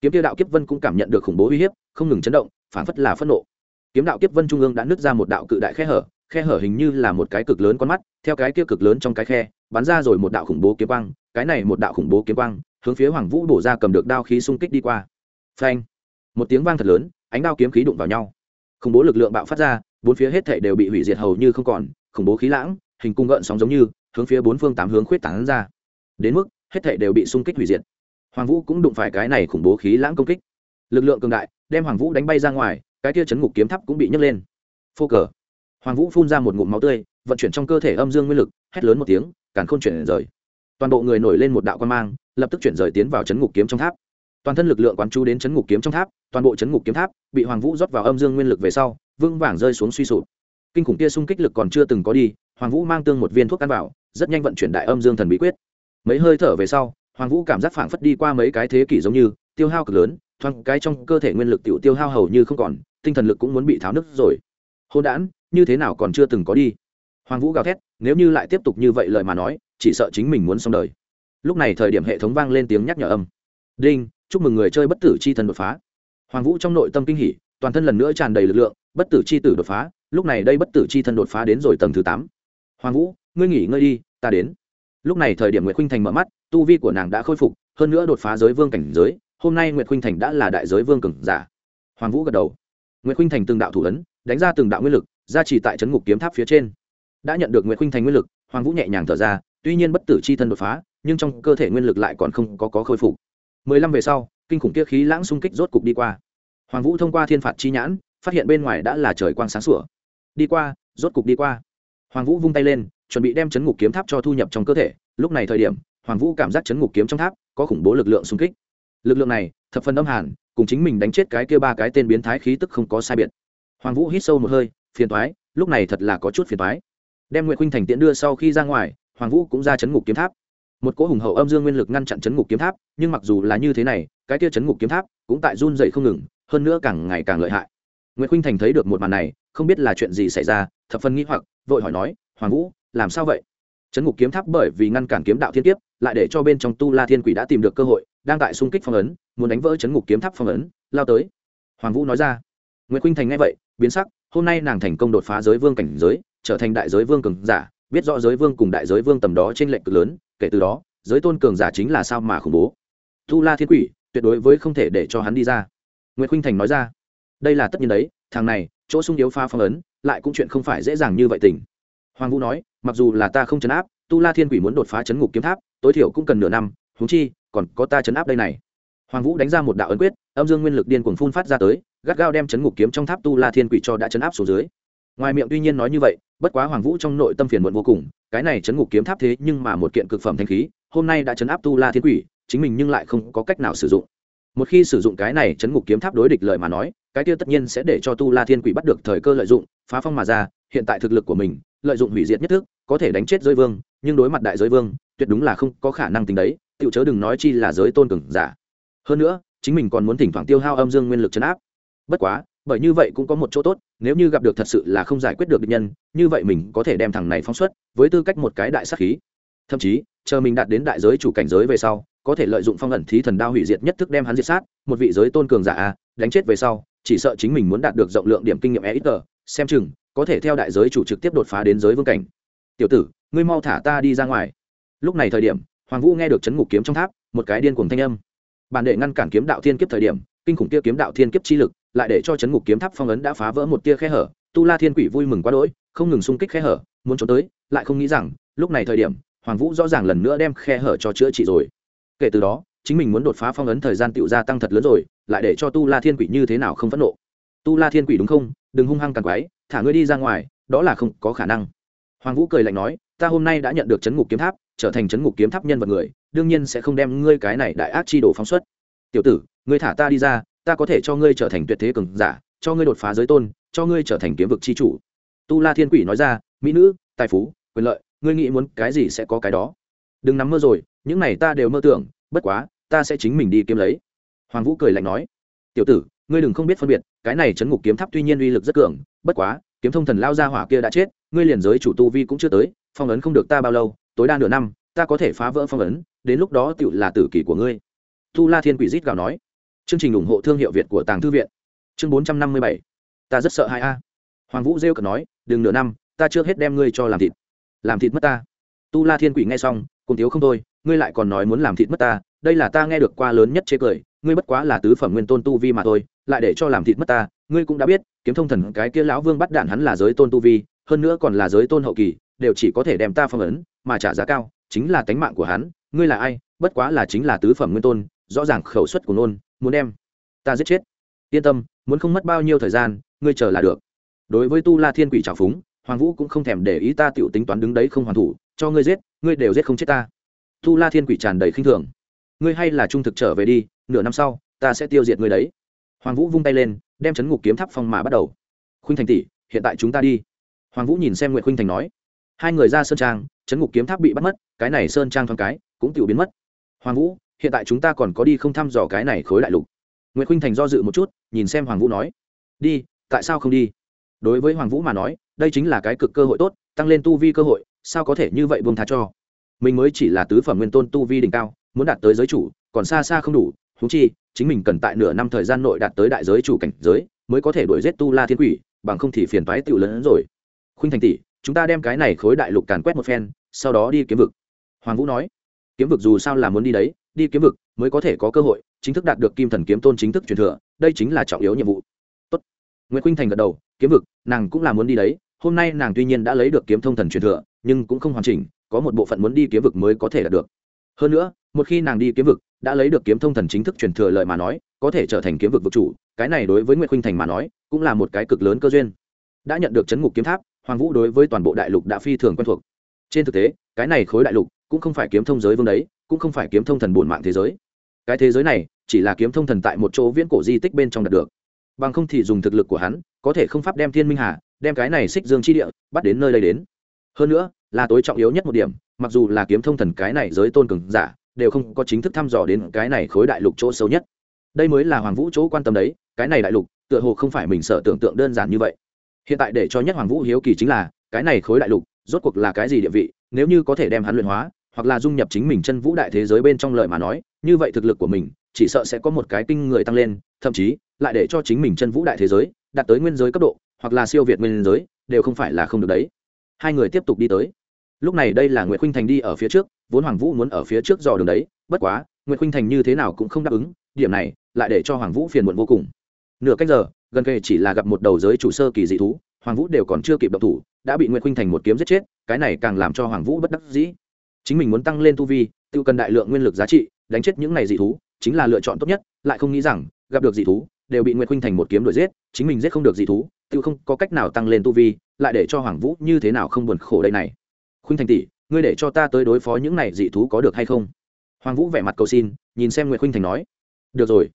Kiếm kia đạo kiếp vân cũng cảm nhận được khủng bố uy hiếp, không ngừng chấn động phản phất là phẫn nộ. Kiếm đạo kiếp vân trung ương đã nứt ra một đạo cự đại khe hở khe hở hình như là một cái cực lớn con mắt, theo cái kia cực lớn trong cái khe, bắn ra rồi một đạo khủng bố kiếm quang, cái này một đạo khủng bố kiếm quang, hướng phía hoàng vũ bổ ra cầm được đao khí xung kích đi qua. Phanh! Một tiếng vang thật lớn, ánh đao kiếm khí đụng vào nhau. Khủng bố lực lượng bạo phát ra, bốn phía hết thảy đều bị hủy diệt hầu như không còn, khủng bố khí lãng, hình cung gợn sóng giống như, hướng phía bốn phương tám hướng khuyết tán ra. Đến mức hết thảy đều bị xung kích hủy diệt. Hoàng vũ cũng đụng phải cái này khủng bố khí lãng công kích. Lực lượng cường đại, đem hoàng vũ đánh bay ra ngoài, cái kia chấn ngục kiếm tháp cũng bị nhấc lên. Phô cờ. Hoàng vũ phun ra một ngụm máu tươi, vận chuyển trong cơ thể âm dương nguyên lực, hét lớn một tiếng, càn khôn chuyển rời. Toàn bộ người nổi lên một đạo quan mang, lập tức chuyển rời tiến vào chấn ngục kiếm trong tháp. Toàn thân lực lượng quán chú đến chấn ngục kiếm trong tháp, toàn bộ chấn ngục kiếm tháp bị hoàng vũ rót vào âm dương nguyên lực về sau, vững vàng rơi xuống suy sụp. Kinh khủng kia xung kích lực còn chưa từng có đi, hoàng vũ mang tương một viên thuốc ăn vào, rất nhanh vận chuyển đại âm dương thần bí quyết mấy hơi thở về sau, hoàng vũ cảm giác phảng phất đi qua mấy cái thế kỷ giống như, tiêu hao cực lớn, thoáng cái trong cơ thể nguyên lực tiểu tiêu hao hầu như không còn, tinh thần lực cũng muốn bị tháo nứt rồi. Hôn đản, như thế nào còn chưa từng có đi? Hoàng vũ gào thét, nếu như lại tiếp tục như vậy lời mà nói, chỉ sợ chính mình muốn xong đời. Lúc này thời điểm hệ thống vang lên tiếng nhắc nhở âm. Đinh, chúc mừng người chơi bất tử c h i thần đột phá. Hoàng vũ trong nội tâm kinh hỉ, toàn thân lần nữa tràn đầy lực lượng, bất tử c h i tử đột phá, lúc này đây bất tử c h i thần đột phá đến rồi tầng thứ tám. Hoàng vũ, ngươi nghỉ ngơi đi, ta đến lúc này thời điểm nguyệt khuynh thành mở mắt tu vi của nàng đã khôi phục hơn nữa đột phá giới vương cảnh giới hôm nay nguyệt khuynh thành đã là đại giới vương cừng giả. Hoàng vũ gật đầu. Nguyệt khuynh thành từng đạo thủ ấn đánh ra từng đạo nguyên lực ra chỉ tại trấn ngục kiếm tháp phía trên. Đã nhận được nguyệt khuynh thành nguyên lực hoàng vũ nhẹ nhàng thở ra tuy nhiên bất tử c h i thân đột phá nhưng trong cơ thể nguyên lực lại còn không có, có khôi phục. Mười lăm về sau kinh khủng kia khí lãng xung kích rốt cục đi qua. Hoàng vũ thông qua thiên phạt chi nhãn phát hiện bên ngoài đã là trời quang sáng sủa. Đi qua rốt cục đi qua hoàng vũ vung tay lên, chuẩn bị đem chấn ngục kiếm tháp cho thu nhập trong cơ thể. Lúc này thời điểm, hoàng vũ cảm giác chấn ngục kiếm trong tháp có khủng bố lực lượng xung kích. Lực lượng này, thập phần âm hàn, cùng chính mình đánh chết cái kia ba cái tên biến thái khí tức không có sai biệt. Hoàng vũ hít sâu một hơi, phiền toái, lúc này thật là có chút phiền toái. Đem nguyễn khuynh thành tiễn đưa sau khi ra ngoài, hoàng vũ cũng ra chấn ngục kiếm tháp. Một cỗ hùng hậu âm dương nguyên lực ngăn chặn chấn ngục kiếm tháp, nhưng mặc dù là như thế này, cái kia chấn ngục kiếm tháp cũng tại run dậy không ngừng, hơn nữa càng ngày càng lợi hại. Nguyễn khuynh thành thấy được một màn này không biết là chuyện gì xảy ra, thập phân nghĩ hoặc, vội hỏi nói, hoàng vũ, làm sao vậy? Trấn ngục kiếm tháp bởi vì ngăn cản kiếm đạo thiên kiếp, lại để cho bên trong tu la thiên quỷ đã tìm được cơ hội, đang tại xung kích phong ấn, muốn đánh vỡ Trấn ngục kiếm tháp phong ấn, lao tới. Hoàng vũ nói ra. Nguyễn khuynh thành nghe vậy, biến sắc, hôm nay nàng thành công đột phá giới vương cảnh giới, trở thành đại giới vương cường giả, biết rõ giới vương cùng đại giới vương tầm đó trên lệnh cực lớn, kể từ đó, giới tôn cường giả chính là sao mà khủng bố. Tu la thiên quỷ, tuyệt đối với không thể để cho hắn đi ra. Nguyễn khuynh thành nói ra. Đây là tất nhiên đấy, thằng này chỗ sung yếu pha phong ấn, lại cũng chuyện không phải dễ dàng như vậy tình. Hoàng vũ nói, mặc dù là ta không chấn áp, tu la thiên quỷ muốn đột phá chấn ngục kiếm tháp, tối thiểu cũng cần nửa năm húng chi, còn có ta chấn áp đây này. Hoàng vũ đánh ra một đạo ấn quyết, âm dương nguyên lực điên cuồng phun phát ra tới, gắt gao đem chấn ngục kiếm trong tháp tu la thiên quỷ cho đã chấn áp xuống dưới. Ngoài miệng tuy nhiên nói như vậy, bất quá hoàng vũ trong nội tâm phiền muộn vô cùng, cái này chấn ngục kiếm tháp thế nhưng mà một kiện cực phẩm thanh khí, hôm nay đã chấn áp tu la thiên quỷ, chính mình nhưng lại không có cách nào sử dụng. Một khi sử dụng cái này chấn ngục kiếm tháp đối địch lợi mà nói cái kia tất nhiên sẽ để cho tu la thiên quỷ bắt được thời cơ lợi dụng, phá phong mà ra, hiện tại thực lực của mình, lợi dụng hủy diệt nhất thức, có thể đánh chết giới vương, nhưng đối mặt đại giới vương, tuyệt đúng là không có khả năng tính đấy tựu chớ đừng nói chi là giới tôn cường giả. Hơn nữa, chính mình còn muốn thỉnh thoảng tiêu hao âm dương nguyên lực chấn áp. Bất quá, bởi như vậy cũng có một chỗ tốt, nếu như gặp được thật sự là không giải quyết được địch nhân, như vậy mình có thể đem thằng này phóng xuất, với tư cách một cái đại sắc khí. Thậm chí, chờ mình đạt đến đại giới chủ cảnh giới về sau, có thể lợi dụng phong ẩn thí thần đao hủy diệt nhất thức đem hắn diệt sát, một vị giới tôn cường giả a đánh chết về sau chỉ sợ chính mình muốn đạt được rộng lượng điểm kinh nghiệm e ít tờ xem chừng, có thể theo đại giới chủ trực tiếp đột phá đến giới vương cảnh. Tiểu tử, ngươi mau thả ta đi ra ngoài. Lúc này thời điểm, hoàng vũ nghe được chấn ngục kiếm trong tháp, một cái điên cuồng thanh âm. Bản đệ ngăn cản kiếm đạo thiên kiếp thời điểm, kinh khủng kia kiếm đạo thiên kiếp chi lực, lại để cho chấn ngục kiếm tháp phong ấn đã phá vỡ một tia khe hở. Tu la thiên quỷ vui mừng quá đỗi, không ngừng xung kích khe hở, muốn trốn tới, lại không nghĩ rằng, lúc này thời điểm, hoàng vũ rõ ràng lần nữa đem khe hở cho chữa trị rồi. Kể từ đó chính mình muốn đột phá phong ấn thời gian tựu gia tăng thật lớn rồi, lại để cho tu la thiên quỷ như thế nào không phẫn nộ? Tu la thiên quỷ đúng không? Đừng hung hăng càng quái, thả ngươi đi ra ngoài, đó là không có khả năng. Hoàng vũ cười lạnh nói, ta hôm nay đã nhận được chấn ngục kiếm tháp, trở thành chấn ngục kiếm tháp nhân vật người, đương nhiên sẽ không đem ngươi cái này đại ác chi đồ phóng xuất. Tiểu tử, ngươi thả ta đi ra, ta có thể cho ngươi trở thành tuyệt thế cường giả, cho ngươi đột phá giới tôn, cho ngươi trở thành kiếm vực chi chủ. Tu la thiên quỷ nói ra, mỹ nữ, tài phú, quyền lợi, ngươi nghĩ muốn cái gì sẽ có cái đó. Đừng nắm mơ rồi, những này ta đều mơ tưởng, bất quá ta sẽ chính mình đi kiếm lấy. Hoàng vũ cười lạnh nói, tiểu tử, ngươi đừng không biết phân biệt, cái này chấn ngục kiếm tháp tuy nhiên uy lực rất cường, bất quá, kiếm thông thần lao ra hỏa kia đã chết, ngươi liền giới chủ tu vi cũng chưa tới, phong ấn không được ta bao lâu, tối đa nửa năm, ta có thể phá vỡ phong ấn, đến lúc đó tựu là tử kỷ của ngươi. Tu la thiên quỷ rít gào nói. Chương trình ủng hộ thương hiệu việt của tàng thư viện. Chương bốn trăm năm mươi bảy. Ta rất sợ hai a. Hoàng vũ rêu cần nói, đừng nửa năm, ta chưa hết đem ngươi cho làm thịt. Làm thịt mất ta. Tu la thiên quỷ nghe xong, cùng thiếu không thôi ngươi lại còn nói muốn làm thịt mất ta, đây là ta nghe được qua lớn nhất chế cười, ngươi bất quá là tứ phẩm nguyên tôn tu vi mà thôi, lại để cho làm thịt mất ta, ngươi cũng đã biết, kiếm thông thần cái kia lão vương bắt đạn hắn là giới tôn tu vi, hơn nữa còn là giới tôn hậu kỳ, đều chỉ có thể đem ta phong ấn, mà trả giá cao, chính là tánh mạng của hắn, ngươi là ai, bất quá là chính là tứ phẩm nguyên tôn, rõ ràng khẩu suất của nôn, muốn đem ta giết chết. Yên tâm, muốn không mất bao nhiêu thời gian, ngươi chờ là được. Đối với tu la thiên quỷ trào phúng, hoàng vũ cũng không thèm để ý ta tiểu tính toán đứng đấy không hoàn thủ, cho ngươi giết, ngươi đều giết không chết ta tu la thiên quỷ tràn đầy khinh thường. Ngươi hay là trung thực trở về đi, nửa năm sau, ta sẽ tiêu diệt ngươi đấy. Hoàng vũ vung tay lên, đem chấn ngục kiếm tháp phong mà bắt đầu. Khuynh thành tỷ, hiện tại chúng ta đi. Hoàng vũ nhìn xem Nguyệt khuynh thành nói. Hai người ra sơn trang, chấn ngục kiếm tháp bị bắt mất, cái này sơn trang thoáng cái, cũng tự biến mất. Hoàng vũ, hiện tại chúng ta còn có đi không thăm dò cái này khối đại lục. Nguyệt khuynh thành do dự một chút, nhìn xem hoàng vũ nói. Đi, tại sao không đi? Đối với hoàng vũ mà nói, đây chính là cái cực cơ hội tốt, tăng lên tu vi cơ hội, sao có thể như vậy buông tha cho? Mình mới chỉ là tứ phẩm nguyên tôn tu vi đỉnh cao, muốn đạt tới giới chủ, còn xa xa không đủ thú chi, chính mình cần tại nửa năm thời gian nội đạt tới đại giới chủ cảnh giới, mới có thể đuổi giết tu la thiên quỷ, bằng không thì phiền toái tiểu lớn hơn rồi. Khuynh thành tỷ, chúng ta đem cái này khối đại lục càn quét một phen, sau đó đi kiếm vực. Hoàng vũ nói, kiếm vực dù sao là muốn đi đấy, đi kiếm vực mới có thể có cơ hội, chính thức đạt được kim thần kiếm tôn chính thức truyền thừa, đây chính là trọng yếu nhiệm vụ. Tốt. nguyễn khuynh thành gật đầu, kiếm vực, nàng cũng là muốn đi đấy, hôm nay nàng tuy nhiên đã lấy được kiếm thông thần truyền thừa, nhưng cũng không hoàn chỉnh có một bộ phận muốn đi kiếm vực mới có thể đạt được. Hơn nữa, một khi nàng đi kiếm vực, đã lấy được kiếm thông thần chính thức truyền thừa lợi mà nói, có thể trở thành kiếm vực vực chủ, cái này đối với nguyễn khuynh thành mà nói, cũng là một cái cực lớn cơ duyên. Đã nhận được chấn ngục kiếm tháp, hoàng vũ đối với toàn bộ đại lục đã phi thường quen thuộc. Trên thực tế, cái này khối đại lục cũng không phải kiếm thông giới vương đấy, cũng không phải kiếm thông thần bổn mạng thế giới. Cái thế giới này, chỉ là kiếm thông thần tại một chỗ viễn cổ di tích bên trong đạt được. Bằng không thì dùng thực lực của hắn, có thể không pháp đem thiên minh hà, đem cái này xích dương chi địa, bắt đến nơi đây đến. Hơn nữa là tối trọng yếu nhất một điểm, mặc dù là kiếm thông thần cái này giới tôn cường giả, đều không có chính thức thăm dò đến cái này khối đại lục chỗ sâu nhất. Đây mới là hoàng vũ chỗ quan tâm đấy, cái này đại lục, tựa hồ không phải mình sợ tưởng tượng đơn giản như vậy. Hiện tại để cho nhất hoàng vũ hiếu kỳ chính là, cái này khối đại lục, rốt cuộc là cái gì địa vị, nếu như có thể đem hắn luyện hóa, hoặc là dung nhập chính mình chân vũ đại thế giới bên trong lời mà nói, như vậy thực lực của mình, chỉ sợ sẽ có một cái kinh người tăng lên, thậm chí, lại để cho chính mình chân vũ đại thế giới, đạt tới nguyên giới cấp độ, hoặc là siêu việt nguyên giới, đều không phải là không được đấy. Hai người tiếp tục đi tới lúc này đây là nguyễn khuynh thành đi ở phía trước, vốn hoàng vũ muốn ở phía trước dò đường đấy, bất quá nguyễn khuynh thành như thế nào cũng không đáp ứng, điểm này lại để cho hoàng vũ phiền muộn vô cùng. Nửa cách giờ, gần kề chỉ là gặp một đầu giới chủ sơ kỳ dị thú, hoàng vũ đều còn chưa kịp động thủ, đã bị nguyễn khuynh thành một kiếm giết chết, cái này càng làm cho hoàng vũ bất đắc dĩ. Chính mình muốn tăng lên tu vi tự cần đại lượng nguyên lực giá trị, đánh chết những này dị thú, chính là lựa chọn tốt nhất, lại không nghĩ rằng, gặp được dị thú, đều bị nguyễn khuynh thành một kiếm đuổi giết, chính mình giết không được dị thú tự không có cách nào tăng lên tu vi, lại để cho hoàng vũ như thế nào không buồn khổ đây này khuynh thành tỷ, ngươi để cho ta tới đối phó những này dị thú có được hay không? Hoàng vũ vẻ mặt cầu xin, nhìn xem nguyễn khuynh thành nói. Được rồi.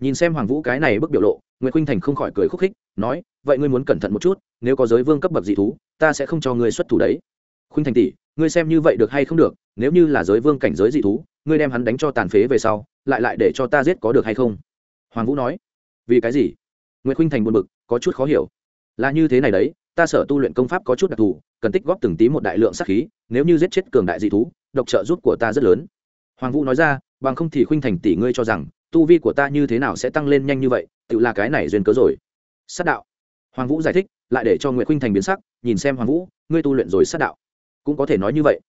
Nhìn xem hoàng vũ cái này bức biểu lộ nguyễn khuynh thành không khỏi cười khúc khích, nói, vậy ngươi muốn cẩn thận một chút, nếu có giới vương cấp bậc dị thú, ta sẽ không cho ngươi xuất thủ đấy. Khuynh thành tỷ, ngươi xem như vậy được hay không được, nếu như là giới vương cảnh giới dị thú, ngươi đem hắn đánh cho tàn phế về sau, lại lại để cho ta giết có được hay không? Hoàng vũ nói. Vì cái gì? Nguyễn khuynh thành buồn bực, có chút khó hiểu. Là như thế này đấy ta sở tu luyện công pháp có chút đặc thù, cần tích góp từng tí một đại lượng sát khí, nếu như giết chết cường đại dị thú, độc trợ giúp của ta rất lớn. Hoàng vũ nói ra, bằng không thì khuynh thành tỷ ngươi cho rằng, tu vi của ta như thế nào sẽ tăng lên nhanh như vậy, tự là cái này duyên cớ rồi. Sát đạo. Hoàng vũ giải thích, lại để cho nguyễn khuynh thành biến sắc, nhìn xem hoàng vũ, ngươi tu luyện rồi sát đạo. Cũng có thể nói như vậy.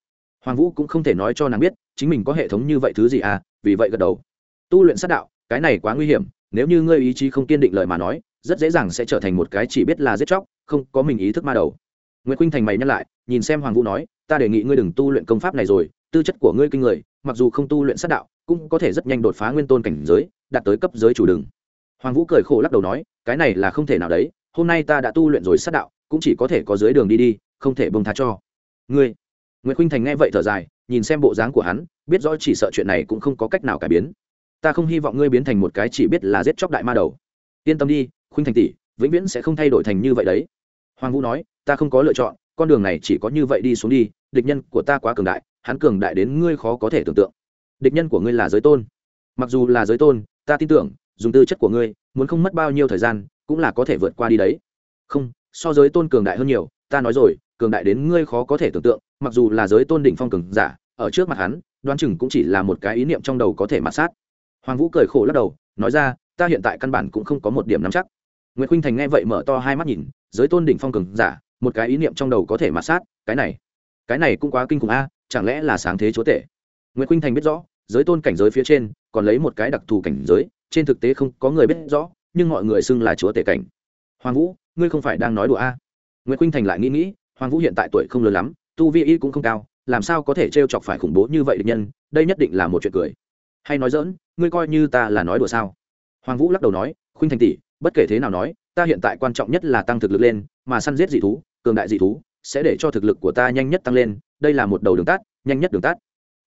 Hoàng vũ cũng không thể nói cho nàng biết, chính mình có hệ thống như vậy thứ gì à vì vậy gật đầu. Tu luyện sát đạo, cái này quá nguy hiểm, nếu như ngươi ý chí không kiên định lời mà nói, rất dễ dàng sẽ trở thành một cái chỉ biết là giết chóc không có mình ý thức ma đầu. Nguyễn khuynh thành mày nhắc lại, nhìn xem hoàng vũ nói, ta đề nghị ngươi đừng tu luyện công pháp này rồi, tư chất của ngươi kinh người, mặc dù không tu luyện sát đạo, cũng có thể rất nhanh đột phá nguyên tôn cảnh giới, đạt tới cấp giới chủ đường. Hoàng vũ cười khổ lắc đầu nói, cái này là không thể nào đấy, hôm nay ta đã tu luyện rồi sát đạo, cũng chỉ có thể có dưới đường đi đi, không thể bông tha cho. Ngươi? Nguyễn khuynh thành nghe vậy thở dài, nhìn xem bộ dáng của hắn, biết rõ chỉ sợ chuyện này cũng không có cách nào cải biến. Ta không hy vọng ngươi biến thành một cái chỉ biết là giết chóc đại ma đầu. Yên tâm đi, khuynh thành tỷ, vĩnh viễn sẽ không thay đổi thành như vậy đấy hoàng vũ nói, ta không có lựa chọn, con đường này chỉ có như vậy đi xuống đi, địch nhân của ta quá cường đại, hắn cường đại đến ngươi khó có thể tưởng tượng. Địch nhân của ngươi là giới tôn. Mặc dù là giới tôn, ta tin tưởng, dùng tư chất của ngươi, muốn không mất bao nhiêu thời gian, cũng là có thể vượt qua đi đấy. Không, so giới tôn cường đại hơn nhiều, ta nói rồi, cường đại đến ngươi khó có thể tưởng tượng, mặc dù là giới tôn đỉnh phong cường giả, ở trước mặt hắn, đoán chừng cũng chỉ là một cái ý niệm trong đầu có thể mạt sát. Hoàng vũ cười khổ lắc đầu, nói ra, ta hiện tại căn bản cũng không có một điểm nắm chắc nguyễn khuynh thành nghe vậy mở to hai mắt nhìn, giới tôn đỉnh phong cường giả, một cái ý niệm trong đầu có thể mạt sát, cái này cái này cũng quá kinh khủng a, chẳng lẽ là sáng thế chúa tể? Nguyễn khuynh thành biết rõ, giới tôn cảnh giới phía trên, còn lấy một cái đặc thù cảnh giới, trên thực tế không có người biết rõ, nhưng mọi người xưng là chúa tể cảnh. Hoàng vũ, ngươi không phải đang nói đùa a? Nguyễn khuynh thành lại nghĩ nghĩ, hoàng vũ hiện tại tuổi không lớn lắm, tu vi y cũng không cao, làm sao có thể t r e o chọc phải khủng bố như vậy được nhân, đây nhất định là một chuyện cười. Hay nói dỡn ngươi coi như ta là nói đùa sao? Hoàng vũ lắc đầu nói, khuynh thành tỷ bất kể thế nào nói, ta hiện tại quan trọng nhất là tăng thực lực lên, mà săn giết dị thú, cường đại dị thú, sẽ để cho thực lực của ta nhanh nhất tăng lên, đây là một đầu đường tắt, nhanh nhất đường tắt.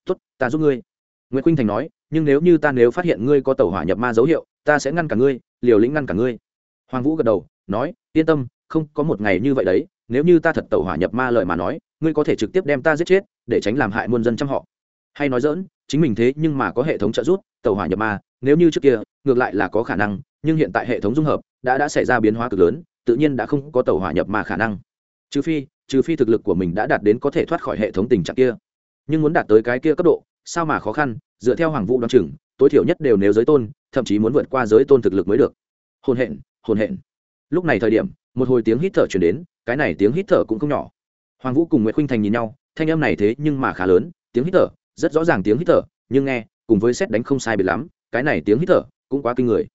Tốt, ta giúp ngươi. Nguyễn khuynh thành nói, nhưng nếu như ta nếu phát hiện ngươi có tàu hỏa nhập ma dấu hiệu, ta sẽ ngăn cả ngươi, liều lĩnh ngăn cả ngươi. Hoàng vũ gật đầu, nói, yên tâm, không có một ngày như vậy đấy, nếu như ta thật tàu hỏa nhập ma lợi mà nói, ngươi có thể trực tiếp đem ta giết chết, để tránh làm hại muôn dân trăm họ hay nói dỡn, chính mình thế nhưng mà có hệ thống trợ giúp, tàu hỏa nhập ma, nếu như trước kia, ngược lại là có khả năng, nhưng hiện tại hệ thống dung hợp, đã đã xảy ra biến hóa cực lớn, tự nhiên đã không có tàu hỏa nhập ma khả năng. Trừ phi trừ phi thực lực của mình đã đạt đến có thể thoát khỏi hệ thống tình trạng kia. Nhưng muốn đạt tới cái kia cấp độ, sao mà khó khăn, dựa theo hoàng vũ đoán chừng, tối thiểu nhất đều nếu giới tôn, thậm chí muốn vượt qua giới tôn thực lực mới được. Hồn hện hồn hện. Lúc này thời điểm, một hồi tiếng hít thở chuyển đến, cái này tiếng hít thở cũng không nhỏ. Hoàng vũ cùng nguyễn khinh thành nhìn nhau, thanh âm này thế nhưng mà khá lớn, tiếng hít thở rất rõ ràng tiếng hít thở, nhưng nghe, cùng với xét đánh không sai biệt lắm, cái này tiếng hít thở cũng quá kinh người.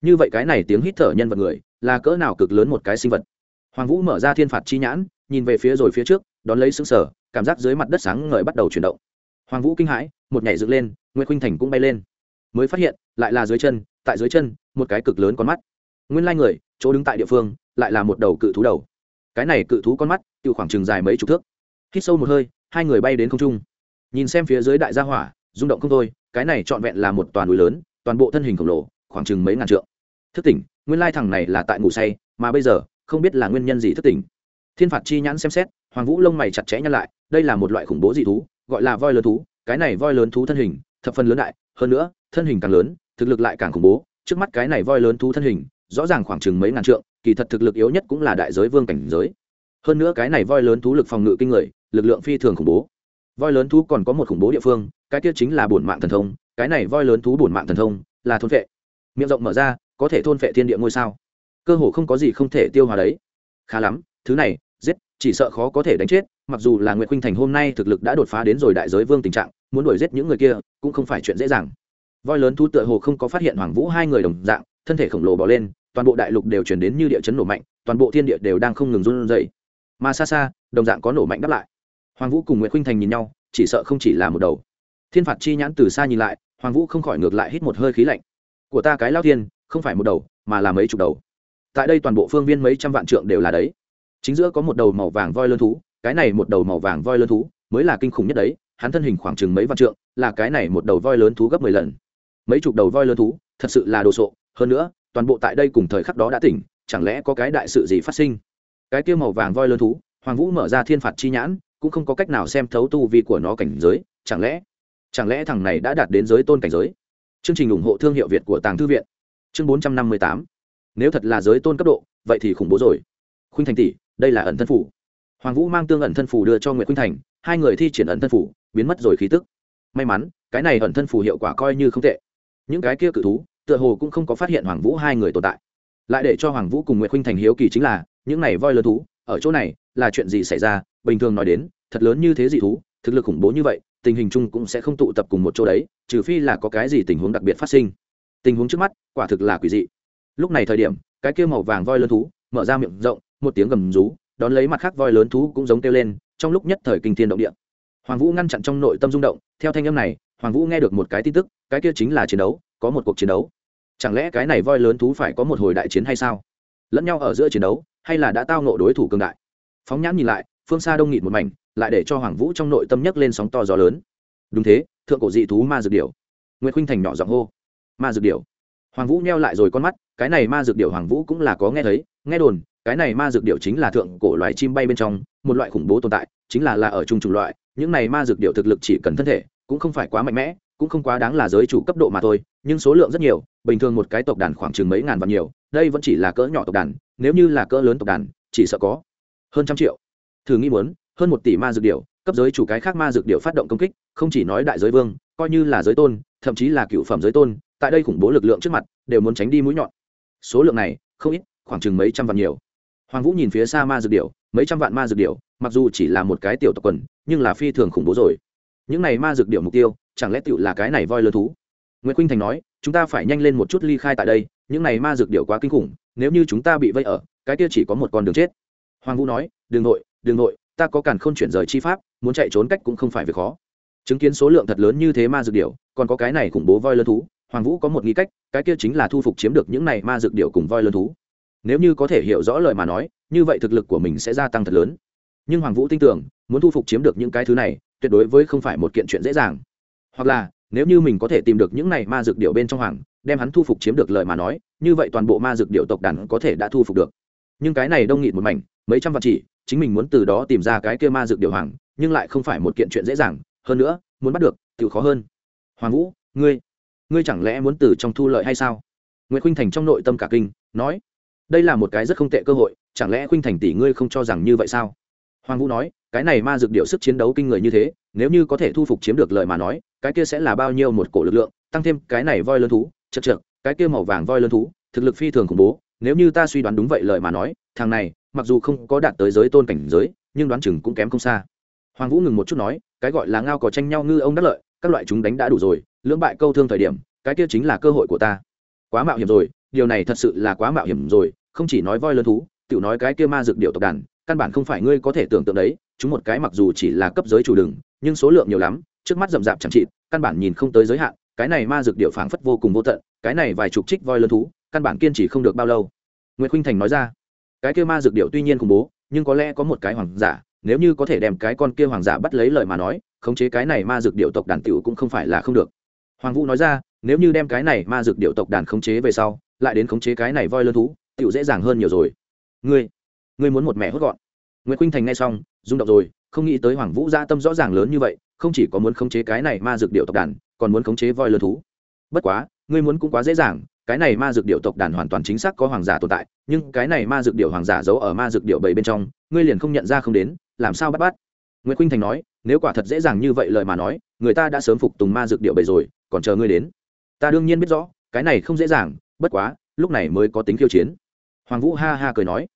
Như vậy cái này tiếng hít thở nhân vật người, là cỡ nào cực lớn một cái sinh vật? Hoàng vũ mở ra thiên phạt chi nhãn, nhìn về phía rồi phía trước, đón lấy xứng sở cảm giác dưới mặt đất sáng ngời bắt đầu chuyển động. Hoàng vũ kinh hãi, một nhảy dựng lên nguyễn khuynh thành cũng bay lên. Mới phát hiện, lại là dưới chân, tại dưới chân, một cái cực lớn con mắt. Nguyên lai người, chỗ đứng tại địa phương, lại là một đầu cự thú đầu. Cái này cự thú con mắt tự khoảng chừng dài mấy chục thước. Hít sâu một hơi, hai người bay đến không trung nhìn xem phía dưới đại gia hỏa, rung động không thôi, cái này trọn vẹn là một toàn núi lớn, toàn bộ thân hình khổng lồ, khoảng chừng mấy ngàn trượng. Thức tỉnh, nguyên lai thằng này là tại ngủ say, mà bây giờ, không biết là nguyên nhân gì thức tỉnh. Thiên phạt chi nhãn xem xét, hoàng vũ lông mày chặt chẽ nhăn lại, đây là một loại khủng bố dị thú, gọi là voi lớn thú, cái này voi lớn thú thân hình, thập phần lớn đại, hơn nữa, thân hình càng lớn, thực lực lại càng khủng bố, trước mắt cái này voi lớn thú thân hình, rõ ràng khoảng chừng mấy ngàn trượng, kỳ thật thực lực yếu nhất cũng là đại giới vương cảnh giới. Hơn nữa cái này voi lớn thú lực phòng ngự kinh người, lực lượng phi thường khủng bố voi lớn thú còn có một khủng bố địa phương, cái kia chính là bổn mạng thần thông, cái này voi lớn thú bổn mạng thần thông là thôn vệ miệng rộng mở ra, có thể thôn vệ thiên địa ngôi sao. Cơ hồ không có gì không thể tiêu hóa đấy. Khá lắm, thứ này, giết, chỉ sợ khó có thể đánh chết, mặc dù là nguyễn khuynh thành hôm nay thực lực đã đột phá đến rồi đại giới vương tình trạng, muốn đuổi giết những người kia, cũng không phải chuyện dễ dàng. Voi lớn thú tựa hồ không có phát hiện hoàng vũ hai người đồng dạng, thân thể khổng lồ bỏ lên, toàn bộ đại lục đều chuyển đến như địa chấn nổ mạnh, toàn bộ thiên địa đều đang không ngừng run rẩy. Mà xa xa, đồng dạng có nổ mạnh đáp lại hoàng vũ cùng nguyễn khuynh thành nhìn nhau, chỉ sợ không chỉ là một đầu. Thiên phạt chi nhãn từ xa nhìn lại, hoàng vũ không khỏi ngược lại hít một hơi khí lạnh. Của ta cái lao thiên, không phải một đầu, mà là mấy chục đầu. Tại đây toàn bộ phương viên mấy trăm vạn trượng đều là đấy. Chính giữa có một đầu màu vàng voi lớn thú, cái này một đầu màu vàng voi lớn thú mới là kinh khủng nhất đấy, hắn thân hình khoảng chừng mấy vạn trượng, là cái này một đầu voi lớn thú gấp mười lần. Mấy chục đầu voi lớn thú, thật sự là đồ sộ, hơn nữa, toàn bộ tại đây cùng thời khắc đó đã tỉnh, chẳng lẽ có cái đại sự gì phát sinh? Cái kia màu vàng voi lớn thú, hoàng vũ mở ra thiên phạt chi nhãn cũng không có cách nào xem thấu tu vi của nó cảnh giới, chẳng lẽ chẳng lẽ thằng này đã đạt đến giới tôn cảnh giới? Chương trình ủng hộ thương hiệu việt của tàng thư viện. Chương bốn trăm năm mươi tám. Nếu thật là giới tôn cấp độ, vậy thì khủng bố rồi. Khuynh thành tỷ, đây là ẩn thân phủ. Hoàng vũ mang tương ẩn thân phủ đưa cho nguyễn khuynh thành, hai người thi triển ẩn thân phủ, biến mất rồi khí tức. May mắn, cái này ẩn thân phủ hiệu quả coi như không tệ. Những cái kia cự thú, tựa hồ cũng không có phát hiện hoàng vũ hai người tồn tại. Lại để cho hoàng vũ cùng nguyễn khuynh thành hiếu kỳ chính là, những này voi lớn thú, ở chỗ này, là chuyện gì xảy ra? Bình thường nói đến, thật lớn như thế dị thú, thực lực khủng bố như vậy, tình hình chung cũng sẽ không tụ tập cùng một chỗ đấy, trừ phi là có cái gì tình huống đặc biệt phát sinh. Tình huống trước mắt, quả thực là quỷ dị. Lúc này thời điểm, cái kia màu vàng voi lớn thú, mở ra miệng rộng, một tiếng gầm rú, đón lấy mặt khác voi lớn thú cũng giống kêu lên, trong lúc nhất thời kinh thiên động địa. Hoàng vũ ngăn chặn trong nội tâm rung động, theo thanh âm này, hoàng vũ nghe được một cái tin tức, cái kia chính là chiến đấu, có một cuộc chiến đấu. Chẳng lẽ cái này voi lớn thú phải có một hồi đại chiến hay sao? Lẫn nhau ở giữa chiến đấu, hay là đã tao nộ đối thủ cường đại? Phóng nhãn nhìn lại phương xa đông nghịt một mảnh, lại để cho hoàng vũ trong nội tâm nhấc lên sóng to gió lớn. Đúng thế, thượng cổ dị thú ma dược điểu. Nguyễn khuynh thành nhỏ giọng hô, ma dược điểu. Hoàng vũ neo lại rồi con mắt, cái này ma dược điểu hoàng vũ cũng là có nghe thấy, nghe đồn, cái này ma dược điểu chính là thượng cổ loài chim bay bên trong, một loại khủng bố tồn tại, chính là là ở chung chủng loại, những này ma dược điểu thực lực chỉ cần thân thể, cũng không phải quá mạnh mẽ, cũng không quá đáng là giới chủ cấp độ mà thôi, nhưng số lượng rất nhiều, bình thường một cái tộc đàn khoảng chừng mấy ngàn và nhiều, đây vẫn chỉ là cỡ nhỏ tộc đàn, nếu như là cỡ lớn tộc đàn, chỉ sợ có hơn trăm triệu thử nghĩ muốn, hơn một tỷ ma dược điệu cấp giới chủ cái khác ma dược điệu phát động công kích, không chỉ nói đại giới vương, coi như là giới tôn, thậm chí là cựu phẩm giới tôn, tại đây khủng bố lực lượng trước mặt, đều muốn tránh đi mũi nhọn. Số lượng này, không ít, khoảng chừng mấy trăm vạn nhiều. Hoàng vũ nhìn phía xa ma dược điệu mấy trăm vạn ma dược điệu mặc dù chỉ là một cái tiểu tộc quần, nhưng là phi thường khủng bố rồi. Những này ma dược điệu mục tiêu, chẳng lẽ tựu là cái này voi lơ thú? Nguyễn khuynh thành nói, chúng ta phải nhanh lên một chút ly khai tại đây, những này ma dược điệu quá kinh khủng, nếu như chúng ta bị vây ở, cái kia chỉ có một con đường chết. Hoàng vũ nói đường nội đường nội, ta có càn không chuyển rời chi pháp, muốn chạy trốn cách cũng không phải việc khó. Chứng kiến số lượng thật lớn như thế ma dược điểu, còn có cái này khủng bố voi lân thú, hoàng vũ có một nghĩ cách, cái kia chính là thu phục chiếm được những này ma dược điệu cùng voi lân thú. Nếu như có thể hiểu rõ lời mà nói, như vậy thực lực của mình sẽ gia tăng thật lớn. Nhưng hoàng vũ tin tưởng, muốn thu phục chiếm được những cái thứ này, tuyệt đối với không phải một kiện chuyện dễ dàng. Hoặc là, nếu như mình có thể tìm được những này ma dược điệu bên trong hoàng, đem hắn thu phục chiếm được lời mà nói, như vậy toàn bộ ma dược điệu tộc đàn có thể đã thu phục được. Nhưng cái này đông nghịt một mảnh, mấy trăm vạn chỉ chính mình muốn từ đó tìm ra cái kia ma dược điều hoàng, nhưng lại không phải một kiện chuyện dễ dàng, hơn nữa, muốn bắt được tự khó hơn. Hoàng vũ, ngươi ngươi chẳng lẽ muốn từ trong thu lợi hay sao? Nguyễn khuynh thành trong nội tâm cả kinh, nói, đây là một cái rất không tệ cơ hội, chẳng lẽ khuynh thành tỷ ngươi không cho rằng như vậy sao? Hoàng vũ nói, cái này ma dược điệu sức chiến đấu kinh người như thế, nếu như có thể thu phục chiếm được lợi mà nói, cái kia sẽ là bao nhiêu một cổ lực lượng, tăng thêm cái này voi lớn thú, chật chật cái kia màu vàng voi lớn thú, thực lực phi thường khủng bố, nếu như ta suy đoán đúng vậy lời mà nói, thằng này mặc dù không có đạt tới giới tôn cảnh giới, nhưng đoán chừng cũng kém không xa. Hoàng vũ ngừng một chút nói, cái gọi là ngao có tranh nhau ngư ông đắc lợi, các loại chúng đánh đã đủ rồi, lưỡng bại câu thương thời điểm, cái kia chính là cơ hội của ta. Quá mạo hiểm rồi, điều này thật sự là quá mạo hiểm rồi, không chỉ nói voi lớn thú tự nói cái kia ma dược điệu tộc đàn, căn bản không phải ngươi có thể tưởng tượng đấy, chúng một cái mặc dù chỉ là cấp giới chủ đường, nhưng số lượng nhiều lắm, trước mắt rậm rạp chẳng trị căn bản nhìn không tới giới hạn, cái này ma dược điệu phảng phất vô cùng vô tận, cái này vài chục trích voi lớn thú, căn bản kiên trì không được bao lâu. Nguyễn khuynh thành nói ra cái kia ma dược điệu tuy nhiên khủng bố, nhưng có lẽ có một cái hoàng giả, nếu như có thể đem cái con kia hoàng giả bắt lấy lời mà nói, khống chế cái này ma dược điệu tộc đàn tiểu cũng không phải là không được. Hoàng vũ nói ra, nếu như đem cái này ma dược điệu tộc đàn khống chế về sau, lại đến khống chế cái này voi lớn thú, tiểu dễ dàng hơn nhiều rồi. Ngươi ngươi muốn một mẹ hốt gọn. Nguyễn khuynh thành nghe xong, rung động rồi, không nghĩ tới hoàng vũ gia tâm rõ ràng lớn như vậy, không chỉ có muốn khống chế cái này ma dược điệu tộc đàn, còn muốn khống chế voi lớn thú. Bất quá, ngươi muốn cũng quá dễ dàng, cái này ma dược điệu tộc đàn hoàn toàn chính xác có hoàng giả tồn tại nhưng cái này ma dược điệu hoàng giả giấu ở ma dược điệu bảy bên trong, ngươi liền không nhận ra không đến, làm sao bắt bắt? Nguyễn khuynh thành nói, nếu quả thật dễ dàng như vậy lời mà nói, người ta đã sớm phục tùng ma dược điệu bảy rồi, còn chờ ngươi đến. Ta đương nhiên biết rõ, cái này không dễ dàng, bất quá, lúc này mới có tính khiêu chiến. Hoàng vũ ha ha cười nói,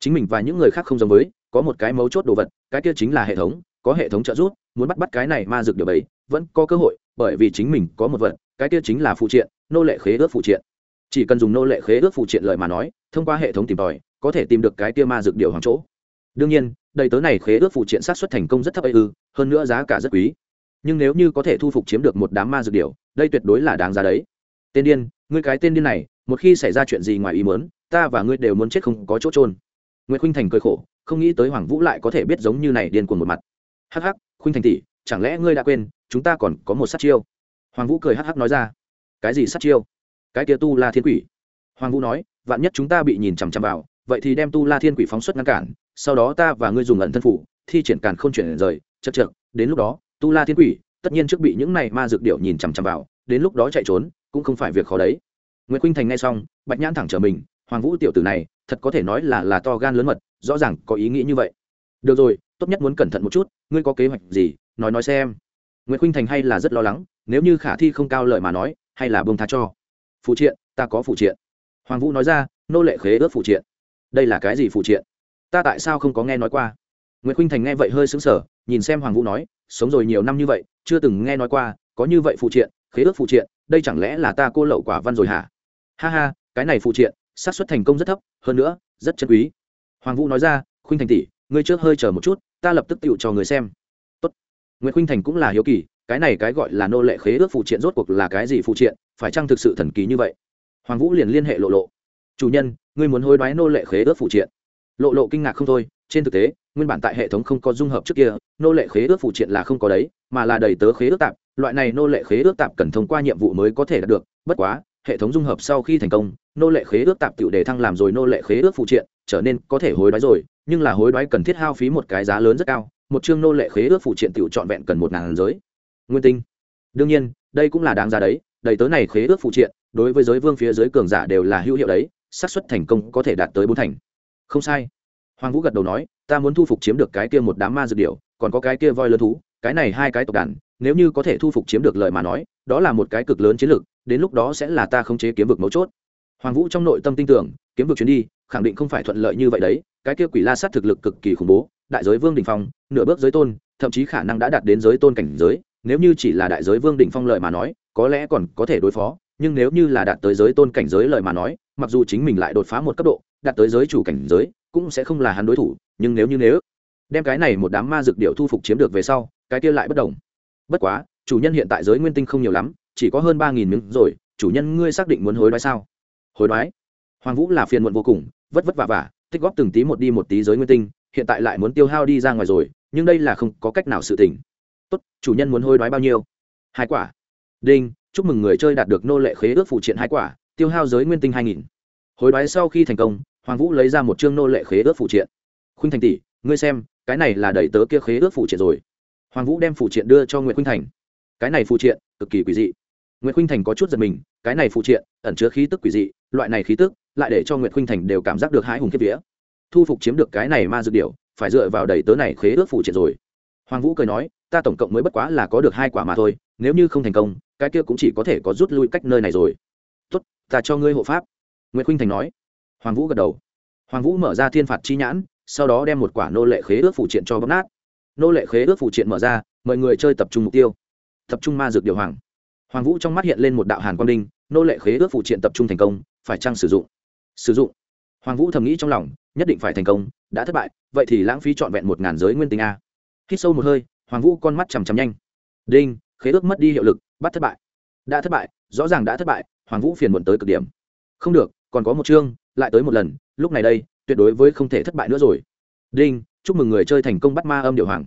chính mình và những người khác không giống với, có một cái mấu chốt đồ vật, cái kia chính là hệ thống, có hệ thống trợ giúp, muốn bắt bắt cái này ma dược điệu bảy vẫn có cơ hội, bởi vì chính mình có một vật, cái kia chính là phụ triện, nô lệ khế ước phụ triện. Chỉ cần dùng nô lệ khế ước phụ triện lợi mà nói thông qua hệ thống tìm tòi, có thể tìm được cái tia ma dược điệu hoàng chỗ. Đương nhiên, đầy tớ này khế ước phụ triện sát xuất thành công rất thấp ấy ư, hơn nữa giá cả rất quý. Nhưng nếu như có thể thu phục chiếm được một đám ma dược điệu đây tuyệt đối là đáng giá đấy. Tên điên, ngươi cái tên điên này, một khi xảy ra chuyện gì ngoài ý muốn, ta và ngươi đều muốn chết không có chỗ trôn nguyễn khuynh thành cười khổ, không nghĩ tới hoàng vũ lại có thể biết giống như này điên cuồng một mặt. Hắc hắc, khuynh thành tỷ, chẳng lẽ ngươi đã quên, chúng ta còn có một sát chiêu? Hoàng vũ cười hắc hắc nói ra. Cái gì sát chiêu? Cái kia tu la thiên quỷ. Hoàng vũ nói vạn nhất chúng ta bị nhìn chằm chằm vào, vậy thì đem tu la thiên quỷ phóng xuất ngăn cản, sau đó ta và ngươi dùng ẩn thân phủ, thi triển càn không chuyển rời, chật chật đến lúc đó, tu la thiên quỷ, tất nhiên trước bị những này ma dược điệu nhìn chằm chằm vào, đến lúc đó chạy trốn, cũng không phải việc khó đấy. Nguyễn khuynh thành nghe xong, bạch nhãn thẳng trở mình, hoàng vũ tiểu tử này, thật có thể nói là là to gan lớn mật, rõ ràng có ý nghĩ như vậy. Được rồi, tốt nhất muốn cẩn thận một chút, ngươi có kế hoạch gì, nói nói xem. Nguyễn khuynh thành hay là rất lo lắng, nếu như khả thi không cao lợi mà nói, hay là bông tha cho. Phụ triện, ta có phụ triện hoàng vũ nói ra, nô lệ khế ước phụ triện. Đây là cái gì phụ triện? Ta tại sao không có nghe nói qua? Nguyễn khuynh thành nghe vậy hơi sững sờ, nhìn xem hoàng vũ nói, sống rồi nhiều năm như vậy, chưa từng nghe nói qua, có như vậy phụ triện, khế ước phụ triện, đây chẳng lẽ là ta cô lậu quả văn rồi hả? Ha ha, cái này phụ triện, xác suất thành công rất thấp, hơn nữa, rất chân quý. Hoàng vũ nói ra, khuynh thành tỷ, ngươi trước hơi chờ một chút, ta lập tức tựu cho người xem. Tốt. nguyễn khuynh thành cũng là hiếu kỳ, cái này cái gọi là nô lệ khế ước phụ triện rốt cuộc là cái gì phụ triện, phải chăng thực sự thần kỳ như vậy? Hoàng vũ liền liên hệ lộ lộ. Chủ nhân, ngươi muốn hối đoái nô lệ khế ước phụ triện. Lộ lộ kinh ngạc không thôi, trên thực tế, nguyên bản tại hệ thống không có dung hợp trước kia, nô lệ khế ước phụ triện là không có đấy, mà là đầy tớ khế ước tạp. Loại này nô lệ khế ước tạp cần thông qua nhiệm vụ mới có thể đạt được, bất quá, hệ thống dung hợp sau khi thành công, nô lệ khế ước tạp tiểu đề thăng làm rồi nô lệ khế ước phụ triện, trở nên có thể hối đoái rồi, nhưng là hối đoái cần thiết hao phí một cái giá lớn rất cao, một chương nô lệ khế ước phụ triện tiểu trọn vẹn cần một ngàn giới. Nguyên tinh. Đương nhiên, đây cũng là đáng giá đấy, đầy tớ này khế ước phụ triện đối với giới vương phía dưới cường giả đều là hữu hiệu đấy, xác suất thành công có thể đạt tới bốn thành. Không sai. Hoàng vũ gật đầu nói, ta muốn thu phục chiếm được cái kia một đám ma dược điệu còn có cái kia voi lớn thú, cái này hai cái tộc đàn, nếu như có thể thu phục chiếm được lợi mà nói, đó là một cái cực lớn chiến lược, đến lúc đó sẽ là ta khống chế kiếm vực mấu chốt. Hoàng vũ trong nội tâm tin tưởng, kiếm vực chuyến đi, khẳng định không phải thuận lợi như vậy đấy, cái kia quỷ la sát thực lực cực kỳ khủng bố, đại giới vương đình phong, nửa bước giới tôn, thậm chí khả năng đã đạt đến giới tôn cảnh giới, nếu như chỉ là đại giới vương đỉnh phong lợi mà nói, có lẽ còn có thể đối phó nhưng nếu như là đạt tới giới tôn cảnh giới lợi mà nói, mặc dù chính mình lại đột phá một cấp độ, đạt tới giới chủ cảnh giới, cũng sẽ không là hắn đối thủ, nhưng nếu như nếu, đem cái này một đám ma dược điệu thu phục chiếm được về sau, cái kia lại bất đồng. Bất quá, chủ nhân hiện tại giới nguyên tinh không nhiều lắm, chỉ có hơn ba nghìn miếng rồi, chủ nhân ngươi xác định muốn hối đoái sao? Hối đoái? Hoàng vũ là phiền muộn vô cùng, vất vất vả vả, tích góp từng tí một đi một tí giới nguyên tinh, hiện tại lại muốn tiêu hao đi ra ngoài rồi, nhưng đây là không có cách nào sự tỉnh tốt, chủ nhân muốn hối đoái bao nhiêu? Hai quả. Đinh chúc mừng người chơi đạt được nô lệ khế ước phụ triện hai quả tiêu hao giới nguyên tinh hai nghìn. Hối đoái sau khi thành công hoàng vũ lấy ra một chương nô lệ khế ước phụ triện. Khuynh thành tỷ ngươi xem cái này là đẩy tớ kia khế ước phụ triện rồi. Hoàng vũ đem phụ triện đưa cho nguyễn khuynh thành. Cái này phụ triện cực kỳ quỷ dị. Nguyễn khuynh thành có chút giật mình cái này phụ triện ẩn chứa khí tức quỷ dị loại này khí tức lại để cho nguyễn khuynh thành đều cảm giác được hãi hùng kiếp vía. Thu phục chiếm được cái này ma dược điều, phải dựa vào đầy tớ này khế ước phụ triện rồi. Hoàng vũ cười nói ta tổng cộng mới bất quá là có được hai quả mà thôi nếu như không thành công cái kia cũng chỉ có thể có rút lui cách nơi này rồi. Tốt, ta cho ngươi hộ pháp. Nguyễn khuynh thành nói. Hoàng vũ gật đầu. Hoàng vũ mở ra thiên phạt chi nhãn, sau đó đem một quả nô lệ khế ước phụ triện cho bóc nát. Nô lệ khế ước phụ triện mở ra, mời người chơi tập trung mục tiêu. Tập trung ma dược điều hoàng. Hoàng vũ trong mắt hiện lên một đạo hàn quang đinh, nô lệ khế ước phụ triện tập trung thành công, phải chăng sử dụng? Sử dụng. Hoàng vũ thầm nghĩ trong lòng, nhất định phải thành công, đã thất bại, vậy thì lãng phí trọn vẹn một ngàn giới nguyên tinh a. Hít sâu một hơi, hoàng vũ con mắt chằm chằm nhanh. Đinh, khế ước mất đi hiệu lực bắt thất bại. Đã thất bại, rõ ràng đã thất bại, hoàng vũ phiền muộn tới cực điểm. Không được, còn có một chương, lại tới một lần, lúc này đây, tuyệt đối với không thể thất bại nữa rồi. Đinh, chúc mừng người chơi thành công bắt ma âm điệu hoàng.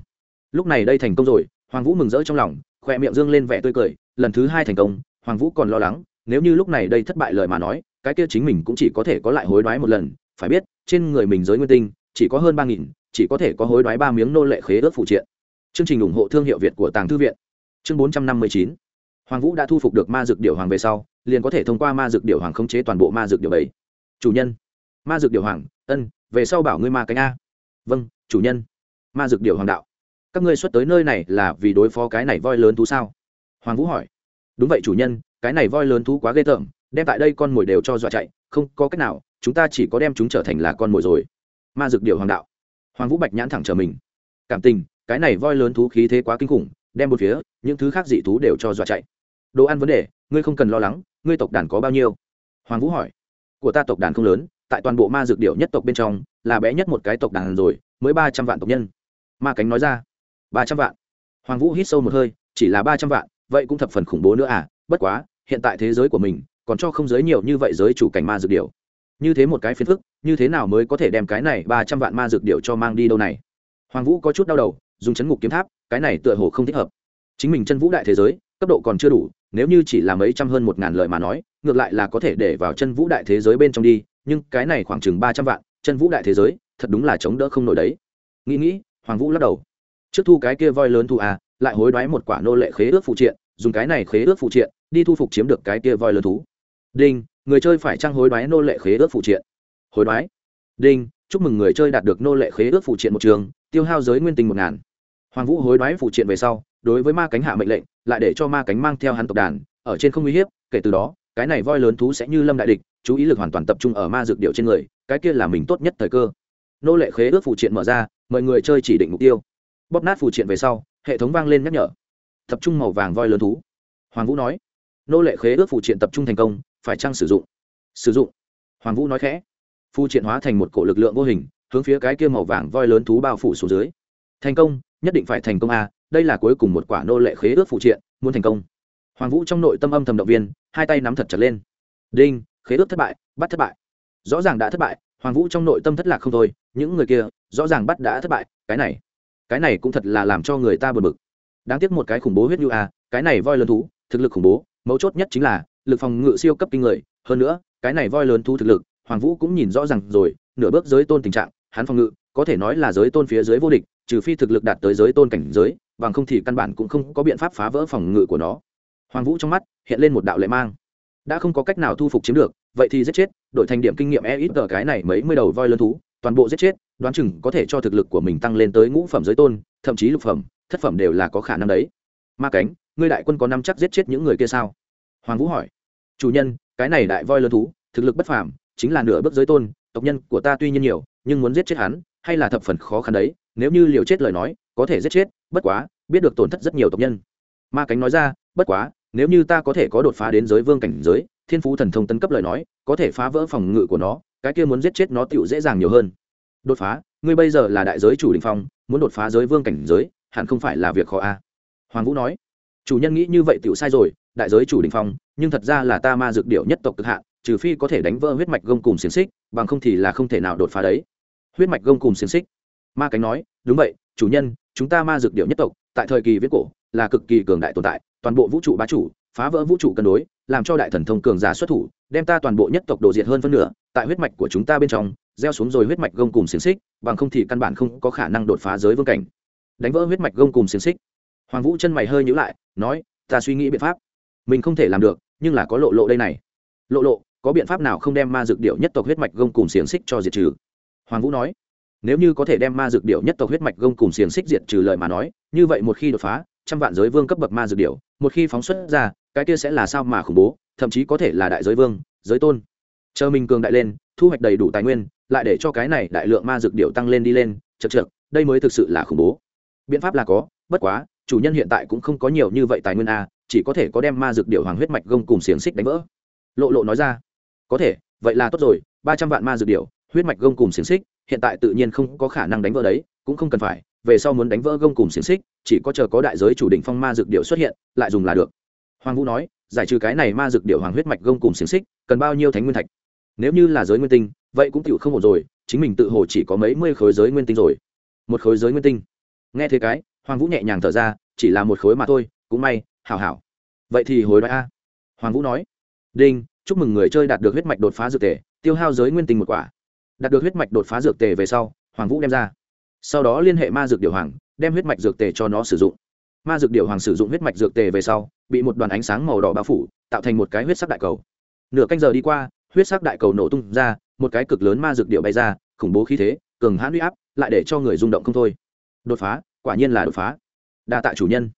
Lúc này đây thành công rồi, hoàng vũ mừng rỡ trong lòng khoe miệng dương lên vẻ tươi cười, lần thứ hai thành công, hoàng vũ còn lo lắng, nếu như lúc này đây thất bại lời mà nói, cái kia chính mình cũng chỉ có thể có lại hối đoái một lần, phải biết, trên người mình giới nguyên tinh, chỉ có hơn ba nghìn, chỉ có thể có hối đoái ba miếng nô lệ khế ước phụ triện. Chương trình ủng hộ thương hiệu việt của tàng thư viện. Chương bốn trăm năm mươi chín hoàng vũ đã thu phục được ma dược điệu hoàng về sau, liền có thể thông qua ma dược điệu hoàng khống chế toàn bộ ma dược điệu bảy. Chủ nhân. Ma dược điệu hoàng, ân, về sau bảo ngươi ma cánh a. Vâng chủ nhân. Ma dược điệu hoàng đạo. Các ngươi xuất tới nơi này là vì đối phó cái này voi lớn thú sao? Hoàng vũ hỏi. Đúng vậy chủ nhân, cái này voi lớn thú quá ghê tởm, đem tại đây con mồi đều cho dọa chạy, không có cách nào, chúng ta chỉ có đem chúng trở thành là con mồi rồi. Ma dược điệu hoàng đạo. Hoàng vũ bạch nhãn thẳng trở mình. Cảm tình, cái này voi lớn thú khí thế quá kinh khủng, đem một phía, những thứ khác dị thú đều cho dọa chạy đồ ăn vấn đề, ngươi không cần lo lắng, ngươi tộc đàn có bao nhiêu? Hoàng vũ hỏi. Của ta tộc đàn không lớn, tại toàn bộ ma dược điệu nhất tộc bên trong, là bé nhất một cái tộc đàn rồi, mới ba trăm vạn tộc nhân. Ma cánh nói ra. ba trăm vạn. Hoàng vũ hít sâu một hơi, chỉ là ba trăm vạn, vậy cũng thập phần khủng bố nữa à bất quá, hiện tại thế giới của mình, còn cho không giới nhiều như vậy giới chủ cảnh ma dược điệu như thế một cái phiền phức, như thế nào mới có thể đem cái này ba trăm vạn ma dược điệu cho mang đi đâu này? Hoàng vũ có chút đau đầu, dùng chấn ngục kiếm tháp, cái này tựa hồ không thích hợp. Chính mình chân vũ đại thế giới, cấp độ còn chưa đủ nếu như chỉ là mấy trăm hơn một ngàn lời mà nói, ngược lại là có thể để vào chân vũ đại thế giới bên trong đi, nhưng cái này khoảng chừng ba trăm vạn, chân vũ đại thế giới, thật đúng là chống đỡ không nổi đấy. Nghĩ nghĩ, hoàng vũ lắc đầu. Trước thu cái kia voi lớn thu à lại hối đoái một quả nô lệ khế ước phụ triện, dùng cái này khế ước phụ triện, đi thu phục chiếm được cái kia voi lớn thú. Đinh, người chơi phải trăng hối đoái nô lệ khế ước phụ triện? Hối đoái. Đinh, chúc mừng người chơi đạt được nô lệ khế ước phụ triện một trường, tiêu hao giới nguyên tình một ngàn. Hoàng vũ hối đoái phụ triện về sau đối với ma cánh hạ mệnh lệnh, lại để cho ma cánh mang theo hắn tộc đàn, ở trên không uy hiếp, kể từ đó, cái này voi lớn thú sẽ như lâm đại địch, chú ý lực hoàn toàn tập trung ở ma dược điệu trên người, cái kia là mình tốt nhất thời cơ. Nô lệ khế ước phụ triện mở ra mời người chơi chỉ định mục tiêu. Bóp nát phụ triện về sau, hệ thống vang lên nhắc nhở. Tập trung màu vàng voi lớn thú. Hoàng vũ nói. Nô lệ khế ước phụ triện tập trung thành công, phải chăng sử dụng? Sử dụng. Hoàng vũ nói khẽ. Phụ triện hóa thành một cổ lực lượng vô hình, hướng phía cái kia màu vàng voi lớn thú bao phủ xuống dưới. Thành công, nhất định phải thành công a đây là cuối cùng một quả nô lệ khế ước phụ triện, muốn thành công. Hoàng vũ trong nội tâm âm thầm động viên, hai tay nắm thật chặt lên. Đinh, khế ước thất bại, bắt thất bại. Rõ ràng đã thất bại, hoàng vũ trong nội tâm thất lạc không thôi, những người kia, rõ ràng bắt đã thất bại, cái này cái này cũng thật là làm cho người ta bật bực. Đáng tiếc một cái khủng bố huyết nhu a cái này voi lớn thú, thực lực khủng bố, mấu chốt nhất chính là, lực phòng ngự siêu cấp kinh người, hơn nữa, cái này voi lớn thú thực lực, hoàng vũ cũng nhìn rõ ràng rồi, nửa bước giới tôn tình trạng, hắn phòng ngự, có thể nói là giới tôn phía dưới vô địch, trừ phi thực lực đạt tới giới tôn cảnh giới bằng không thì căn bản cũng không có biện pháp phá vỡ phòng ngự của nó. Hoàng vũ trong mắt hiện lên một đạo lệ mang. Đã không có cách nào thu phục chiếm được, vậy thì giết chết, đổi thành điểm kinh nghiệm e ít tờ cái này mấy mươi đầu voi lớn thú, toàn bộ giết chết, đoán chừng có thể cho thực lực của mình tăng lên tới ngũ phẩm giới tôn, thậm chí lục phẩm, thất phẩm đều là có khả năng đấy. Ma cánh, ngươi đại quân có năm chắc giết chết những người kia sao? Hoàng vũ hỏi. Chủ nhân, cái này đại voi lớn thú, thực lực bất phàm, chính là nửa bước giới tôn, tộc nhân của ta tuy nhiên nhiều, nhưng muốn giết chết hắn, hay là thập phần khó khăn đấy, nếu như liều chết lời nói có thể giết chết, bất quá, biết được tổn thất rất nhiều tộc nhân. Ma cánh nói ra, bất quá, nếu như ta có thể có đột phá đến giới vương cảnh giới, thiên phú thần thông tấn cấp lời nói, có thể phá vỡ phòng ngự của nó, cái kia muốn giết chết nó tựu dễ dàng nhiều hơn. Đột phá, ngươi bây giờ là đại giới chủ đình phong, muốn đột phá giới vương cảnh giới, hẳn không phải là việc khó a. Hoàng vũ nói, chủ nhân nghĩ như vậy tựu sai rồi, đại giới chủ đình phong, nhưng thật ra là ta ma dược điệu nhất tộc cực hạn, trừ phi có thể đánh vỡ huyết mạch gông cùng xiềng xích, bằng không thì là không thể nào đột phá đấy. Huyết mạch gông cùng xiềng xích. Ma cánh nói, đúng vậy chủ nhân, chúng ta ma dược điệu nhất tộc, tại thời kỳ viết cổ, là cực kỳ cường đại tồn tại, toàn bộ vũ trụ bá chủ, phá vỡ vũ trụ cân đối, làm cho đại thần thông cường giả xuất thủ, đem ta toàn bộ nhất tộc đồ diệt hơn phân nửa, tại huyết mạch của chúng ta bên trong, gieo xuống rồi huyết mạch gông cùng xiềng xích, bằng không thì căn bản không có khả năng đột phá giới vương cảnh. Đánh vỡ huyết mạch gông cùng xiềng xích. Hoàng vũ chân mày hơi nhữ lại, nói, ta suy nghĩ biện pháp. Mình không thể làm được, nhưng là có lộ lộ đây này. Lộ lộ, có biện pháp nào không đem ma dược điệu nhất tộc huyết mạch gông cùng xiềng xích cho diệt trừ? Hoàng vũ nói nếu như có thể đem ma dược điệu nhất tộc huyết mạch gông cùng xiềng xích diệt trừ lời mà nói, như vậy một khi đột phá, trăm vạn giới vương cấp bậc ma dược điệu một khi phóng xuất ra, cái kia sẽ là sao mà khủng bố, thậm chí có thể là đại giới vương, giới tôn. Chờ mình cường đại lên, thu hoạch đầy đủ tài nguyên, lại để cho cái này đại lượng ma dược điệu tăng lên đi lên chật chật đây mới thực sự là khủng bố. Biện pháp là có, bất quá, chủ nhân hiện tại cũng không có nhiều như vậy tài nguyên a, chỉ có thể có đem ma dược điệu hoàng huyết mạch gông cùng xiềng xích đánh vỡ. Lộ lộ nói ra, có thể, vậy là tốt rồi, ba trăm vạn ma dược điệu huyết mạch gông cùng xiềng xích hiện tại tự nhiên không có khả năng đánh vỡ đấy, cũng không cần phải, về sau muốn đánh vỡ gông cùng xiềng xích, chỉ có chờ có đại giới chủ định phong ma dược điệu xuất hiện, lại dùng là được. Hoàng vũ nói, giải trừ cái này ma dược điệu hoàng huyết mạch gông cùng xiềng xích, cần bao nhiêu thánh nguyên thạch? Nếu như là giới nguyên tinh, vậy cũng tựu không ổn rồi, chính mình tự hồ chỉ có mấy mươi khối giới nguyên tinh rồi. Một khối giới nguyên tinh. Nghe thế cái, hoàng vũ nhẹ nhàng thở ra, chỉ là một khối mà thôi, cũng may, hảo hảo. Vậy thì hồi đoái a. Hoàng vũ nói, đinh, chúc mừng người chơi đạt được huyết mạch đột phá dược tề, tiêu hao giới nguyên tinh một quả đạt được huyết mạch đột phá dược tề về sau, hoàng vũ đem ra. Sau đó liên hệ ma dược điều hoàng, đem huyết mạch dược tề cho nó sử dụng. Ma dược điều hoàng sử dụng huyết mạch dược tề về sau, bị một đoàn ánh sáng màu đỏ bao phủ, tạo thành một cái huyết sắc đại cầu. Nửa canh giờ đi qua, huyết sắc đại cầu nổ tung ra, một cái cực lớn ma dược điệu bay ra, khủng bố khí thế, cường hãn huy áp, lại để cho người rung động không thôi. Đột phá, quả nhiên là đột phá. Đa tạ chủ nhân.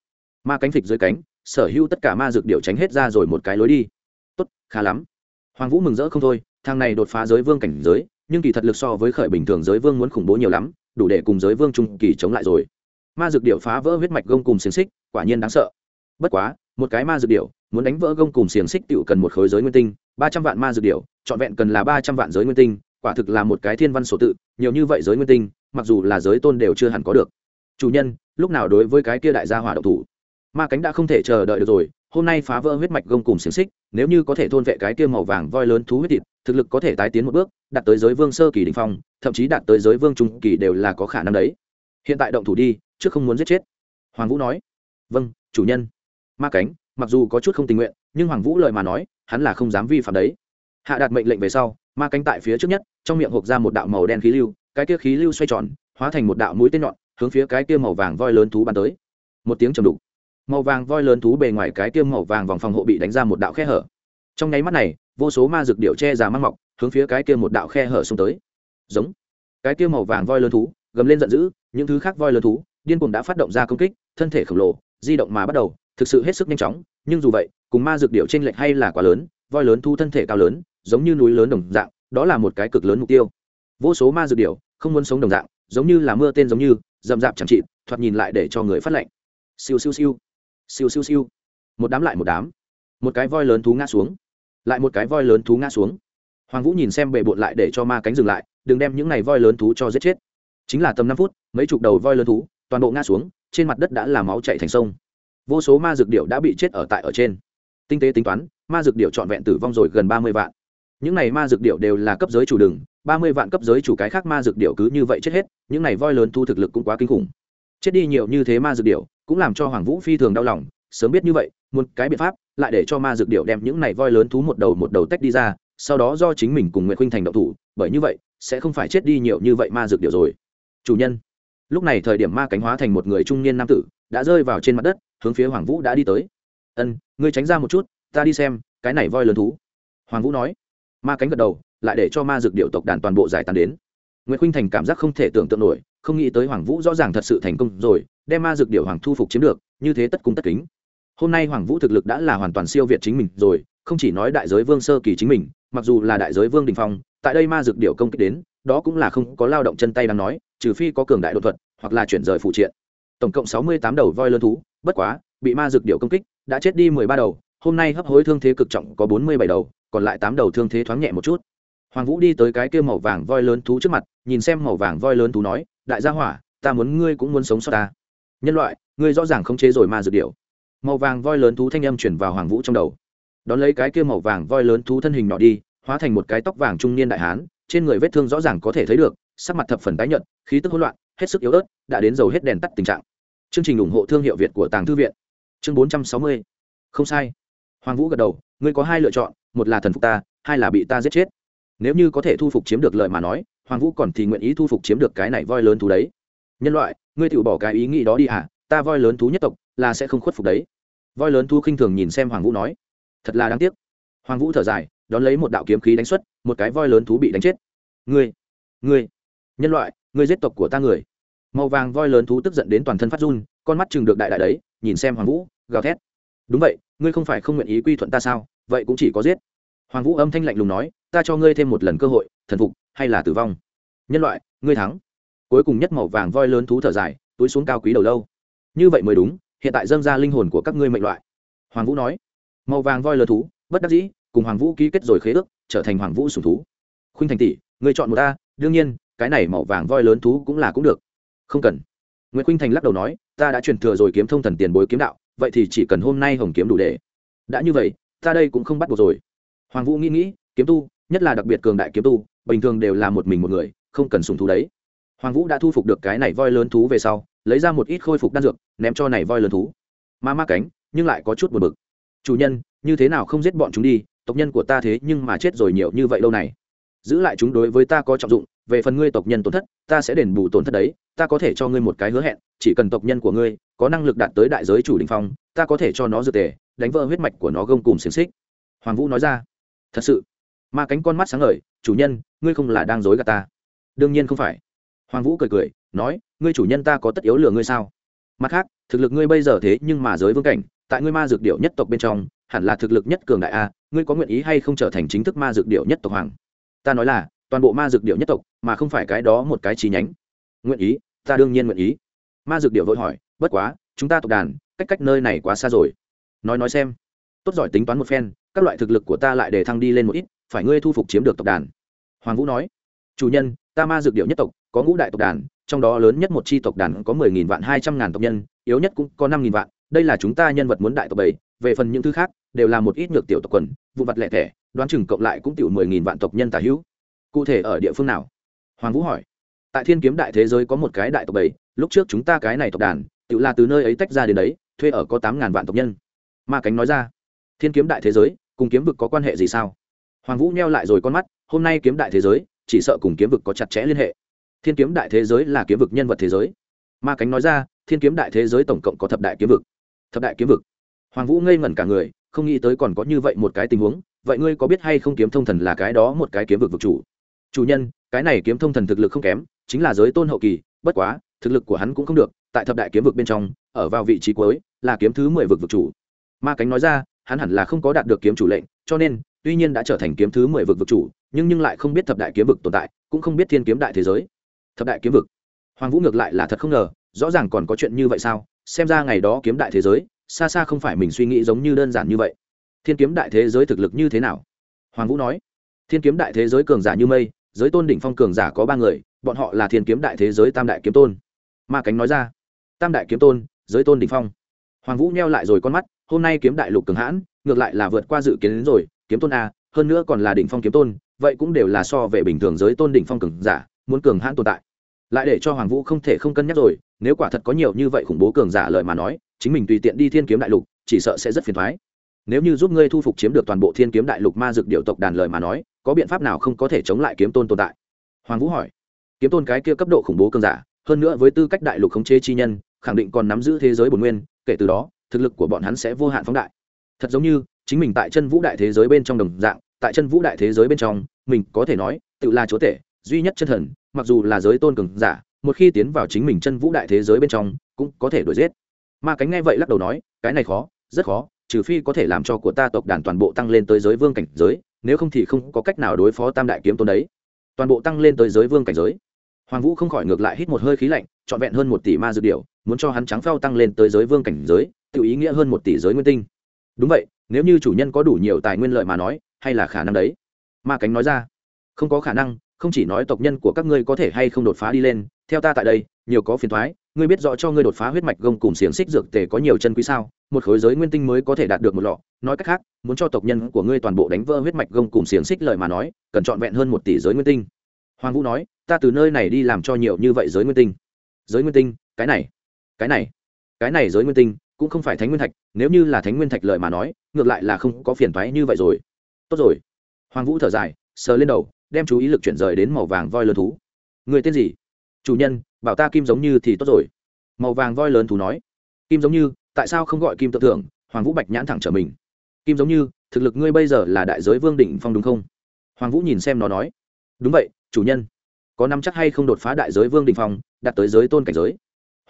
Ma cánh phịch dưới cánh, sở hữu tất cả ma dược điệu tránh hết ra rồi một cái lối đi. Tốt, khá lắm. Hoàng vũ mừng rỡ không thôi, thang này đột phá giới vương cảnh giới nhưng kỳ thật lực so với khởi bình thường giới vương muốn khủng bố nhiều lắm, đủ để cùng giới vương trung kỳ chống lại rồi. Ma dược điệu phá vỡ huyết mạch gông cùng xiềng xích, quả nhiên đáng sợ. Bất quá, một cái ma dược điệu muốn đánh vỡ gông cùng xiềng xích tựu cần một khối giới nguyên tinh, ba trăm vạn ma dược điệu trọn vẹn cần là ba trăm vạn giới nguyên tinh, quả thực là một cái thiên văn sổ tự, nhiều như vậy giới nguyên tinh, mặc dù là giới tôn đều chưa hẳn có được. Chủ nhân, lúc nào đối với cái kia đại gia hỏa độc thủ? Ma cánh đã không thể chờ đợi được rồi, hôm nay phá vỡ huyết mạch gông cùng xiềng xích nếu như có thể thôn vệ cái kia màu vàng voi lớn thú huyết thịt, thực lực có thể tái tiến một bước, đạt tới giới vương sơ kỳ đình phong, thậm chí đạt tới giới vương trung kỳ đều là có khả năng đấy. Hiện tại động thủ đi chứ không muốn giết chết. Hoàng vũ nói. Vâng chủ nhân. Ma cánh, mặc dù có chút không tình nguyện, nhưng hoàng vũ lời mà nói, hắn là không dám vi phạm đấy. Hạ đạt mệnh lệnh về sau, ma cánh tại phía trước nhất, trong miệng hộp ra một đạo màu đen khí lưu, cái kia khí lưu xoay tròn, hóa thành một đạo mũi tên nhọn, hướng phía cái kia màu vàng voi lớn thú bắn tới. Một tiếng trầm đục màu vàng voi lớn thú bề ngoài cái tiêm màu vàng vòng phòng hộ bị đánh ra một đạo khe hở. Trong nháy mắt này, vô số ma dược điệu che già mang mọc, hướng phía cái kia một đạo khe hở xông tới. Giống. Cái kia màu vàng voi lớn thú, gầm lên giận dữ, những thứ khác voi lớn thú, điên cuồng đã phát động ra công kích, thân thể khổng lồ, di động mà bắt đầu, thực sự hết sức nhanh chóng, nhưng dù vậy, cùng ma dược điệu trên lệch hay là quá lớn, voi lớn thu thân thể cao lớn, giống như núi lớn đồng dạng, đó là một cái cực lớn mục tiêu. Vô số ma dược điệu, không muốn sống đồng dạng, giống như là mưa tên giống như, rậm rạp chẳng trị thoạt nhìn lại để cho người phát lệnh. Siêu siêu siêu siêu siêu siêu. Một đám lại một đám. Một cái voi lớn thú ngã xuống. Lại một cái voi lớn thú ngã xuống. Hoàng vũ nhìn xem bệ bộn lại để cho ma cánh dừng lại, đừng đem những này voi lớn thú cho giết chết. Chính là tầm năm phút, mấy chục đầu voi lớn thú, toàn bộ ngã xuống, trên mặt đất đã là máu chạy thành sông. Vô số ma dược điệu đã bị chết ở tại ở trên. Tinh tế tính toán, ma dược điệu trọn vẹn tử vong rồi gần ba mươi vạn. Những này ma dược điệu đều là cấp giới chủ đường, ba mươi vạn cấp giới chủ cái khác ma dược điệu cứ như vậy chết hết, những này voi lớn thu thực lực cũng quá kinh khủng. Chết đi nhiều như thế ma dược điệu cũng làm cho hoàng vũ phi thường đau lòng, sớm biết như vậy, một cái biện pháp, lại để cho ma dược điệu đem những này voi lớn thú một đầu một đầu tách đi ra, sau đó do chính mình cùng nguyễn khuynh thành động thủ, bởi như vậy, sẽ không phải chết đi nhiều như vậy ma dược điệu rồi. Chủ nhân, lúc này thời điểm ma cánh hóa thành một người trung niên nam tử, đã rơi vào trên mặt đất, hướng phía hoàng vũ đã đi tới. Ân, ngươi tránh ra một chút, ta đi xem, cái này voi lớn thú. Hoàng vũ nói. Ma cánh gật đầu, lại để cho ma dược điệu tộc đàn toàn bộ giải tán đến. Nguyễn khuynh thành cảm giác không thể tưởng tượng nổi không nghĩ tới hoàng vũ rõ ràng thật sự thành công rồi, đem ma dược điệu hoàng thu phục chiếm được, như thế tất cung tất kính. Hôm nay hoàng vũ thực lực đã là hoàn toàn siêu việt chính mình rồi, không chỉ nói đại giới vương sơ kỳ chính mình, mặc dù là đại giới vương đình phong, tại đây ma dược điệu công kích đến, đó cũng là không có lao động chân tay đang nói, trừ phi có cường đại đột thuật, hoặc là chuyển rời phụ triện. Tổng cộng sáu mươi tám đầu voi lớn thú, bất quá, bị ma dược điệu công kích, đã chết đi mười ba đầu, hôm nay hấp hối thương thế cực trọng có bốn mươi bảy đầu, còn lại tám đầu thương thế thoáng nhẹ một chút. Hoàng vũ đi tới cái kia màu vàng voi lớn thú trước mặt, nhìn xem màu vàng voi lớn thú nói đại gia hỏa, ta muốn ngươi cũng muốn sống sót ta. Nhân loại, ngươi rõ ràng không chế rồi ma dược điệu màu vàng voi lớn thú thanh âm chuyển vào hoàng vũ trong đầu. Đón lấy cái kia màu vàng voi lớn thú thân hình nhỏ đi, hóa thành một cái tóc vàng trung niên đại hán, trên người vết thương rõ ràng có thể thấy được, sắc mặt thập phần tái nhợt, khí tức hỗn loạn, hết sức yếu ớt, đã đến dầu hết đèn tắt tình trạng. Chương trình ủng hộ thương hiệu việt của tàng thư viện. Chương bốn trăm sáu mươi. Không sai. Hoàng vũ gật đầu, ngươi có hai lựa chọn, một là thần phục ta, hai là bị ta giết chết. Nếu như có thể thu phục chiếm được lợi mà nói hoàng vũ còn thì nguyện ý thu phục chiếm được cái này voi lớn thú đấy. Nhân loại, ngươi tự bỏ cái ý nghĩ đó đi à ta voi lớn thú nhất tộc, là sẽ không khuất phục đấy. Voi lớn thú khinh thường nhìn xem hoàng vũ nói. Thật là đáng tiếc. Hoàng vũ thở dài, đón lấy một đạo kiếm khí đánh xuất, một cái voi lớn thú bị đánh chết. Ngươi ngươi, nhân loại, ngươi giết tộc của ta người. Màu vàng voi lớn thú tức giận đến toàn thân phát run, con mắt chừng được đại đại đấy, nhìn xem hoàng vũ, gào thét. Đúng vậy, ngươi không phải không nguyện ý quy thuận ta sao? Vậy cũng chỉ có giết. Hoàng vũ âm thanh lạnh lùng nói, ta cho ngươi thêm một lần cơ hội, thần phục hay là tử vong? Nhân loại, ngươi thắng. Cuối cùng nhất màu vàng voi lớn thú thở dài, túi xuống cao quý đầu lâu. Như vậy mới đúng, hiện tại dâng ra linh hồn của các ngươi mệnh loại. Hoàng vũ nói. Màu vàng voi lớn thú, bất đắc dĩ, cùng hoàng vũ ký kết rồi khế ước, trở thành hoàng vũ sùng thú. Khuynh thành tỷ người chọn một ta, đương nhiên, cái này màu vàng voi lớn thú cũng là cũng được. Không cần. Nguyễn khuynh thành lắc đầu nói, ta đã truyền thừa rồi kiếm thông thần tiền bối kiếm đạo, vậy thì chỉ cần hôm nay hồng kiếm đủ để. Đã như vậy, ta đây cũng không bắt buộc rồi. Hoàng vũ nghĩ nghĩ, kiếm tu, nhất là đặc biệt cường đại kiếm tu bình thường đều là một mình một người, không cần sùng thú đấy. Hoàng vũ đã thu phục được cái này voi lớn thú về sau, lấy ra một ít khôi phục đan dược, ném cho này voi lớn thú. Ma ma cánh, nhưng lại có chút buồn bực. Chủ nhân, như thế nào không giết bọn chúng đi, tộc nhân của ta thế nhưng mà chết rồi nhiều như vậy lâu này. Giữ lại chúng đối với ta có trọng dụng, về phần ngươi tộc nhân tổn thất, ta sẽ đền bù tổn thất đấy, ta có thể cho ngươi một cái hứa hẹn, chỉ cần tộc nhân của ngươi có năng lực đạt tới đại giới chủ đình phong, ta có thể cho nó dược tề, đánh vỡ huyết mạch của nó gông cùng xiềng xích. Hoàng vũ nói ra, thật sự ma cánh con mắt sáng ngời, chủ nhân, ngươi không là đang dối gạt ta? Đương nhiên không phải. Hoàng vũ cười cười, nói, ngươi chủ nhân ta có tất yếu lừa ngươi sao? Mặt khác, thực lực ngươi bây giờ thế nhưng mà giới vương cảnh, tại ngươi ma dược điệu nhất tộc bên trong, hẳn là thực lực nhất cường đại a, ngươi có nguyện ý hay không trở thành chính thức ma dược điệu nhất tộc hoàng? Ta nói là, toàn bộ ma dược điệu nhất tộc, mà không phải cái đó một cái chi nhánh. Nguyện ý, ta đương nhiên nguyện ý. Ma dược điệu vội hỏi, bất quá, chúng ta tộc đàn, cách cách nơi này quá xa rồi. Nói nói xem. Tốt giỏi, tính toán một phen, các loại thực lực của ta lại để thăng đi lên một ít phải ngươi thu phục chiếm được tộc đàn. Hoàng vũ nói, chủ nhân, ta ma dược điệu nhất tộc, có ngũ đại tộc đàn, trong đó lớn nhất một chi tộc đàn có mười nghìn vạn hai trăm ngàn tộc nhân, yếu nhất cũng có năm nghìn vạn. Đây là chúng ta nhân vật muốn đại tộc bảy, về phần những thứ khác, đều là một ít nhược tiểu tộc quần vụ vặt lẻ thẻ, đoán chừng cộng lại cũng tiểu mười nghìn vạn tộc nhân tả hữu. Cụ thể ở địa phương nào? Hoàng vũ hỏi. Tại thiên kiếm đại thế giới có một cái đại tộc bảy, lúc trước chúng ta cái này tộc đàn tự là từ nơi ấy tách ra đến đấy, thuê ở có tám ngàn vạn tộc nhân. Ma cánh nói ra. Thiên kiếm đại thế giới, cùng kiếm vực có quan hệ gì sao? Hoàng vũ neo lại rồi con mắt, hôm nay kiếm đại thế giới, chỉ sợ cùng kiếm vực có chặt chẽ liên hệ. Thiên kiếm đại thế giới là kiếm vực nhân vật thế giới. Ma cánh nói ra, thiên kiếm đại thế giới tổng cộng có thập đại kiếm vực. Thập đại kiếm vực. Hoàng vũ ngây ngẩn cả người, không nghĩ tới còn có như vậy một cái tình huống. Vậy ngươi có biết hay không kiếm thông thần là cái đó một cái kiếm vực vực chủ? Chủ nhân, cái này kiếm thông thần thực lực không kém, chính là giới tôn hậu kỳ, bất quá, thực lực của hắn cũng không được, tại thập đại kiếm vực bên trong, ở vào vị trí cuối, là kiếm thứ mười vực vực chủ. Ma cánh nói ra, hắn hẳn là không có đạt được kiếm chủ lệnh, cho nên tuy nhiên đã trở thành kiếm thứ mười vực vực chủ, nhưng nhưng lại không biết thập đại kiếm vực tồn tại, cũng không biết thiên kiếm đại thế giới. Thập đại kiếm vực. Hoàng vũ ngược lại là thật không ngờ, rõ ràng còn có chuyện như vậy sao? Xem ra ngày đó kiếm đại thế giới, xa xa không phải mình suy nghĩ giống như đơn giản như vậy. Thiên kiếm đại thế giới thực lực như thế nào? Hoàng vũ nói. Thiên kiếm đại thế giới cường giả như mây, giới tôn đỉnh phong cường giả có ba người, bọn họ là thiên kiếm đại thế giới tam đại kiếm tôn. Ma cánh nói ra. Tam đại kiếm tôn, giới tôn đỉnh phong. Hoàng vũ neo lại rồi con mắt, hôm nay kiếm đại lục cường hãn, ngược lại là vượt qua dự kiến đến rồi kiếm tôn a, hơn nữa còn là đỉnh phong kiếm tôn, vậy cũng đều là so về bình thường giới tôn đỉnh phong cường giả, muốn cường hãn tồn tại. Lại để cho hoàng vũ không thể không cân nhắc rồi, nếu quả thật có nhiều như vậy khủng bố cường giả lời mà nói, chính mình tùy tiện đi thiên kiếm đại lục, chỉ sợ sẽ rất phiền thoái nếu như giúp ngươi thu phục chiếm được toàn bộ thiên kiếm đại lục ma dược điệu tộc đàn lời mà nói, có biện pháp nào không có thể chống lại kiếm tôn tồn tại? Hoàng vũ hỏi. Kiếm tôn cái kia cấp độ khủng bố cường giả, hơn nữa với tư cách đại lục khống chế chi nhân, khẳng định còn nắm giữ thế giới bồn nguyên, kể từ đó, thực lực của bọn hắn sẽ vô hạn phóng đại. Thật giống như chính mình tại chân vũ đại thế giới bên trong đồng dạng, tại chân vũ đại thế giới bên trong, mình có thể nói, tự là chúa tể, duy nhất chân thần, mặc dù là giới tôn cường giả, một khi tiến vào chính mình chân vũ đại thế giới bên trong, cũng có thể đuổi giết. Ma cánh nghe vậy lắc đầu nói, cái này khó, rất khó, trừ phi có thể làm cho của ta tộc đàn toàn bộ tăng lên tới giới vương cảnh giới, nếu không thì không có cách nào đối phó tam đại kiếm tôn đấy. Toàn bộ tăng lên tới giới vương cảnh giới. Hoàng vũ không khỏi ngược lại hít một hơi khí lạnh, trọn vẹn hơn một tỷ ma dược điệu muốn cho hắn trắng phao tăng lên tới giới vương cảnh giới, tự ý nghĩa hơn một tỷ giới nguyên tinh. Đúng vậy nếu như chủ nhân có đủ nhiều tài nguyên lợi mà nói, hay là khả năng đấy. Ma cánh nói ra, không có khả năng, không chỉ nói tộc nhân của các ngươi có thể hay không đột phá đi lên, theo ta tại đây, nhiều có phiền thoái, ngươi biết rõ cho ngươi đột phá huyết mạch gông cùng xiềng xích dược tề có nhiều chân quý sao, một khối giới nguyên tinh mới có thể đạt được một lọ. Nói cách khác, muốn cho tộc nhân của ngươi toàn bộ đánh vỡ huyết mạch gông cùng xiềng xích lợi mà nói, cần trọn vẹn hơn một tỷ giới nguyên tinh. Hoàng vũ nói, ta từ nơi này đi làm cho nhiều như vậy giới nguyên tinh. Giới nguyên tinh, cái này cái này cái này giới nguyên tinh cũng không phải thánh nguyên thạch, nếu như là thánh nguyên thạch lợi mà nói, ngược lại là không có phiền toái như vậy rồi. Tốt rồi. Hoàng vũ thở dài, sờ lên đầu, đem chú ý lực chuyển rời đến màu vàng voi lớn thú. Người tên gì? Chủ nhân, bảo ta kim giống như thì tốt rồi. Màu vàng voi lớn thú nói. Kim giống như, tại sao không gọi kim tự thưởng? Hoàng vũ bạch nhãn thẳng trở mình. Kim giống như, thực lực ngươi bây giờ là đại giới vương đỉnh phong đúng không? Hoàng vũ nhìn xem nó nói. Đúng vậy, chủ nhân. Có năm chắc hay không đột phá đại giới vương đỉnh phong, đạt tới giới tôn cảnh giới?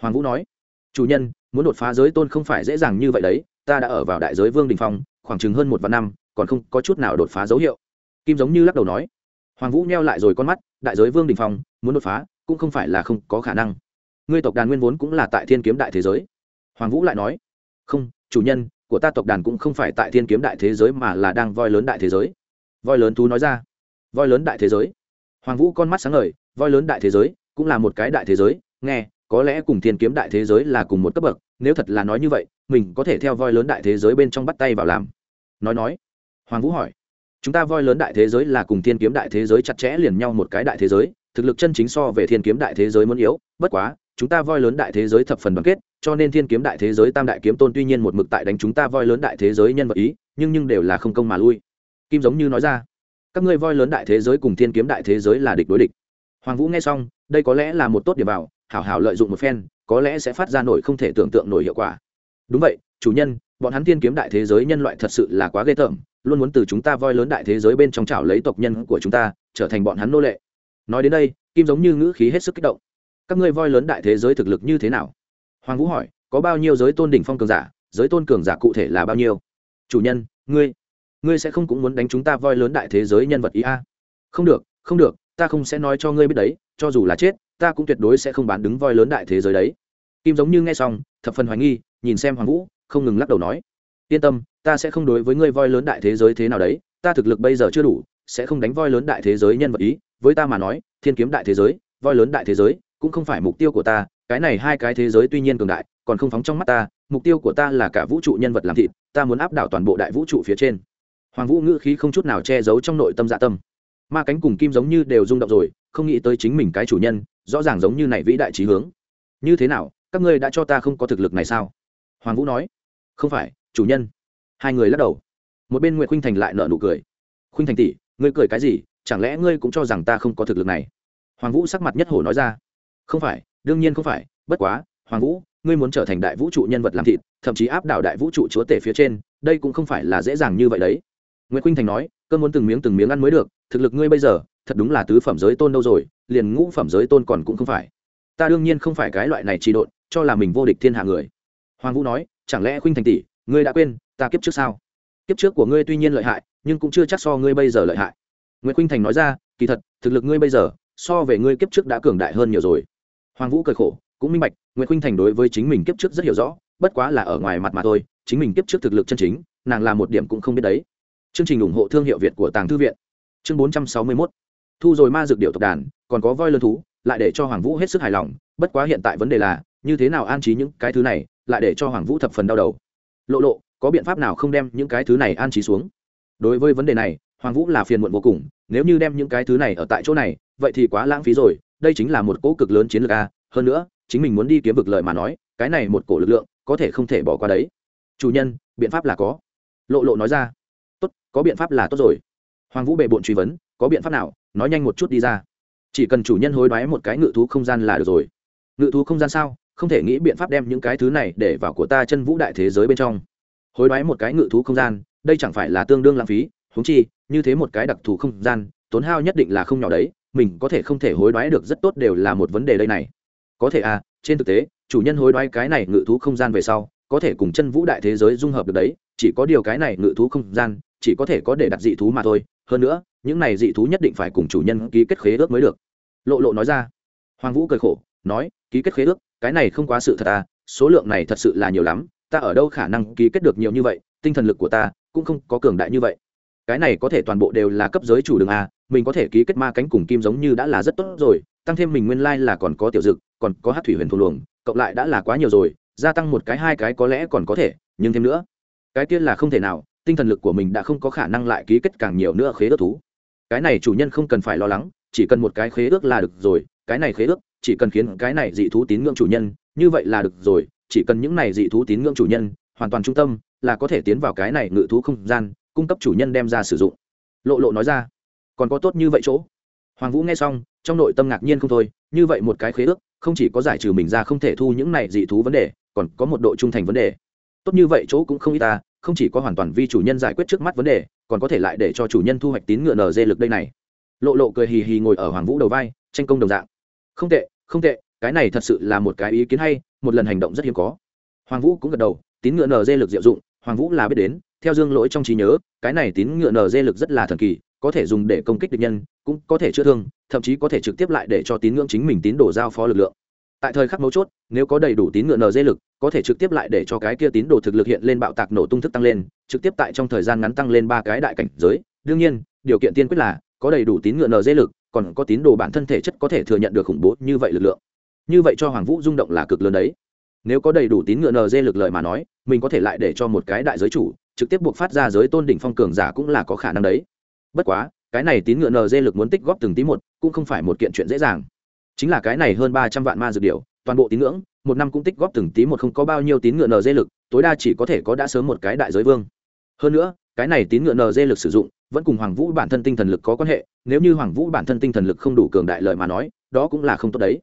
Hoàng vũ nói chủ nhân, muốn đột phá giới tôn không phải dễ dàng như vậy đấy, ta đã ở vào đại giới vương đình phong, khoảng chừng hơn một vạn năm, còn không có chút nào đột phá dấu hiệu. Kim giống như lắc đầu nói. Hoàng vũ neo lại rồi con mắt, đại giới vương đình phong, muốn đột phá, cũng không phải là không có khả năng. Ngươi tộc đàn nguyên vốn cũng là tại thiên kiếm đại thế giới. Hoàng vũ lại nói. Không, chủ nhân, của ta tộc đàn cũng không phải tại thiên kiếm đại thế giới mà là đang voi lớn đại thế giới. Voi lớn thú nói ra. Voi lớn đại thế giới. Hoàng vũ con mắt sáng ngời, voi lớn đại thế giới cũng là một cái đại thế giới, nghe có lẽ cùng thiên kiếm đại thế giới là cùng một cấp bậc nếu thật là nói như vậy mình có thể theo voi lớn đại thế giới bên trong bắt tay vào làm nói nói hoàng vũ hỏi chúng ta voi lớn đại thế giới là cùng thiên kiếm đại thế giới chặt chẽ liền nhau một cái đại thế giới thực lực chân chính so về thiên kiếm đại thế giới muốn yếu bất quá chúng ta voi lớn đại thế giới thập phần đoàn kết cho nên thiên kiếm đại thế giới tam đại kiếm tôn tuy nhiên một mực tại đánh chúng ta voi lớn đại thế giới nhân vật ý nhưng nhưng đều là không công mà lui kim giống như nói ra các ngươi voi lớn đại thế giới cùng thiên kiếm đại thế giới là địch đối địch hoàng vũ nghe xong đây có lẽ là một tốt điểm vào hảo hảo lợi dụng một phen, có lẽ sẽ phát ra nổi không thể tưởng tượng nổi hiệu quả. Đúng vậy, chủ nhân, bọn hắn thiên kiếm đại thế giới nhân loại thật sự là quá ghê tởm, luôn muốn từ chúng ta voi lớn đại thế giới bên trong chảo lấy tộc nhân của chúng ta, trở thành bọn hắn nô lệ. Nói đến đây, kim giống như ngữ khí hết sức kích động. Các ngươi voi lớn đại thế giới thực lực như thế nào? Hoàng vũ hỏi, có bao nhiêu giới tôn đỉnh phong cường giả, giới tôn cường giả cụ thể là bao nhiêu? Chủ nhân, ngươi ngươi sẽ không cũng muốn đánh chúng ta voi lớn đại thế giới nhân vật ý a? Không được không được, ta không sẽ nói cho ngươi biết đấy, cho dù là chết ta cũng tuyệt đối sẽ không bán đứng voi lớn đại thế giới đấy. Kim giống như nghe xong, thập phần hoài nghi, nhìn xem hoàng vũ, không ngừng lắc đầu nói. Yên tâm, ta sẽ không đối với ngươi voi lớn đại thế giới thế nào đấy, ta thực lực bây giờ chưa đủ, sẽ không đánh voi lớn đại thế giới nhân vật ý. Với ta mà nói, thiên kiếm đại thế giới, voi lớn đại thế giới, cũng không phải mục tiêu của ta. Cái này hai cái thế giới tuy nhiên cường đại, còn không phóng trong mắt ta. Mục tiêu của ta là cả vũ trụ nhân vật làm thịt, ta muốn áp đảo toàn bộ đại vũ trụ phía trên. Hoàng vũ ngữ khí không chút nào che giấu trong nội tâm dạ tâm ma cánh cùng kim giống như đều rung động rồi, không nghĩ tới chính mình cái chủ nhân, rõ ràng giống như này vĩ đại trí hướng. Như thế nào, các ngươi đã cho ta không có thực lực này sao? Hoàng vũ nói. Không phải, chủ nhân. Hai người lắc đầu. Một bên nguyễn khuynh thành lại nợ nụ cười. Khuynh thành tỷ, ngươi cười cái gì? Chẳng lẽ ngươi cũng cho rằng ta không có thực lực này? Hoàng vũ sắc mặt nhất hổ nói ra. Không phải, đương nhiên không phải, bất quá, hoàng vũ, ngươi muốn trở thành đại vũ trụ nhân vật làm thịt, thậm chí áp đảo đại vũ trụ chúa tể phía trên, đây cũng không phải là dễ dàng như vậy đấy. Nguyễn khuynh thành nói, cơn muốn từng miếng từng miếng ăn mới được thực lực ngươi bây giờ, thật đúng là tứ phẩm giới tôn đâu rồi, liền ngũ phẩm giới tôn còn cũng không phải. Ta đương nhiên không phải cái loại này trị độn, cho là mình vô địch thiên hạ người. Hoàng vũ nói, chẳng lẽ khuynh thành tỷ, ngươi đã quên, ta kiếp trước sao? Kiếp trước của ngươi tuy nhiên lợi hại, nhưng cũng chưa chắc so ngươi bây giờ lợi hại. Nguyễn khuynh thành nói ra, kỳ thật, thực lực ngươi bây giờ, so về ngươi kiếp trước đã cường đại hơn nhiều rồi. Hoàng vũ cười khổ, cũng minh bạch nguyễn khuynh thành đối với chính mình kiếp trước rất hiểu rõ, bất quá là ở ngoài mặt mà thôi, chính mình kiếp trước thực lực chân chính, nàng là một điểm cũng không biết đấy. Chương trình ủng hộ thương hiệu việt của tàng thư viện chương bốn trăm sáu mươi mốt. Thu rồi ma dược điệu tộc đàn, còn có voi lân thú, lại để cho hoàng vũ hết sức hài lòng, bất quá hiện tại vấn đề là, như thế nào an trí những cái thứ này, lại để cho hoàng vũ thập phần đau đầu. Lộ lộ, có biện pháp nào không đem những cái thứ này an trí xuống? Đối với vấn đề này, hoàng vũ là phiền muộn vô cùng, nếu như đem những cái thứ này ở tại chỗ này, vậy thì quá lãng phí rồi, đây chính là một cỗ cực lớn chiến lược a. Hơn nữa, chính mình muốn đi kiếm vực lợi mà nói, cái này một cổ lực lượng, có thể không thể bỏ qua đấy. Chủ nhân, biện pháp là có. Lộ lộ nói ra. Tốt, có biện pháp là tốt rồi hoàng vũ bệ bộn truy vấn, có biện pháp nào? Nói nhanh một chút đi ra. Chỉ cần chủ nhân hối đoái một cái ngự thú không gian là được rồi. Ngự thú không gian sao? Không thể nghĩ biện pháp đem những cái thứ này để vào của ta chân vũ đại thế giới bên trong. Hối đoái một cái ngự thú không gian, đây chẳng phải là tương đương lãng phí húng chi, như thế một cái đặc thù không gian, tốn hao nhất định là không nhỏ đấy, mình có thể không thể hối đoái được rất tốt đều là một vấn đề đây này. Có thể à trên thực tế, chủ nhân hối đoái cái này ngự thú không gian về sau, có thể cùng chân vũ đại thế giới dung hợp được đấy, chỉ có điều cái này ngự thú không gian, chỉ có thể có để đặt dị thú mà thôi hơn nữa, những này dị thú nhất định phải cùng chủ nhân ký kết khế ước mới được. Lộ lộ nói ra. Hoàng vũ cười khổ, nói, ký kết khế ước, cái này không quá sự thật à số lượng này thật sự là nhiều lắm, ta ở đâu khả năng ký kết được nhiều như vậy, tinh thần lực của ta cũng không có cường đại như vậy. Cái này có thể toàn bộ đều là cấp giới chủ đường a mình có thể ký kết ma cánh cùng kim giống như đã là rất tốt rồi, tăng thêm mình nguyên lai là còn có tiểu dực, còn có hát thủy huyền thù luồng, cộng lại đã là quá nhiều rồi, gia tăng một cái hai cái có lẽ còn có thể, nhưng thêm nữa, cái kia là không thể nào tinh thần lực của mình đã không có khả năng lại ký kết càng nhiều nữa khế ước thú. Cái này chủ nhân không cần phải lo lắng, chỉ cần một cái khế ước là được rồi, cái này khế ước, chỉ cần khiến cái này dị thú tín ngưỡng chủ nhân, như vậy là được rồi, chỉ cần những này dị thú tín ngưỡng chủ nhân, hoàn toàn trung tâm, là có thể tiến vào cái này ngự thú không gian, cung cấp chủ nhân đem ra sử dụng. Lộ lộ nói ra, còn có tốt như vậy chỗ. Hoàng vũ nghe xong, trong nội tâm ngạc nhiên không thôi, như vậy một cái khế ước, không chỉ có giải trừ mình ra không thể thu những này dị thú vấn đề, còn có một độ trung thành vấn đề. Tốt như vậy chỗ cũng không ít ta không chỉ có hoàn toàn vi chủ nhân giải quyết trước mắt vấn đề, còn có thể lại để cho chủ nhân thu hoạch tín ngựa nở dê lực đây này. Lộ lộ cười hì hì ngồi ở hoàng vũ đầu vai, tranh công đồng dạng. Không tệ không tệ, cái này thật sự là một cái ý kiến hay, một lần hành động rất hiếm có. Hoàng vũ cũng gật đầu, tín ngựa nở dê lực diệu dụng, hoàng vũ là biết đến, theo dương lỗi trong trí nhớ, cái này tín ngựa nở dê lực rất là thần kỳ, có thể dùng để công kích địch nhân, cũng có thể chữa thương, thậm chí có thể trực tiếp lại để cho tín ngưỡng chính mình tín đồ giao phó lực lượng tại thời khắc mấu chốt, nếu có đầy đủ tín ngựa nd lực, có thể trực tiếp lại để cho cái kia tín đồ thực lực hiện lên bạo tạc nổ tung thức tăng lên, trực tiếp tại trong thời gian ngắn tăng lên ba cái đại cảnh giới. Đương nhiên, điều kiện tiên quyết là, có đầy đủ tín ngựa nd lực, còn có tín đồ bản thân thể chất có thể thừa nhận được khủng bố như vậy lực lượng. Như vậy cho hoàng vũ rung động là cực lớn đấy. Nếu có đầy đủ tín ngựa nd lực lợi mà nói, mình có thể lại để cho một cái đại giới chủ, trực tiếp buộc phát ra giới tôn đỉnh phong cường giả cũng là có khả năng đấy. Bất quá, cái này tín ngựa nd lực muốn tích góp từng tí một, cũng không phải một kiện chuyện dễ dàng chính là cái này hơn ba trăm vạn ma dược điều, toàn bộ tín ngưỡng một năm cũng tích góp từng tí một không có bao nhiêu tín ngựa nd lực tối đa chỉ có thể có đã sớm một cái đại giới vương. Hơn nữa cái này tín ngựa nd lực sử dụng vẫn cùng hoàng vũ bản thân tinh thần lực có quan hệ nếu như hoàng vũ bản thân tinh thần lực không đủ cường đại lợi mà nói đó cũng là không tốt đấy.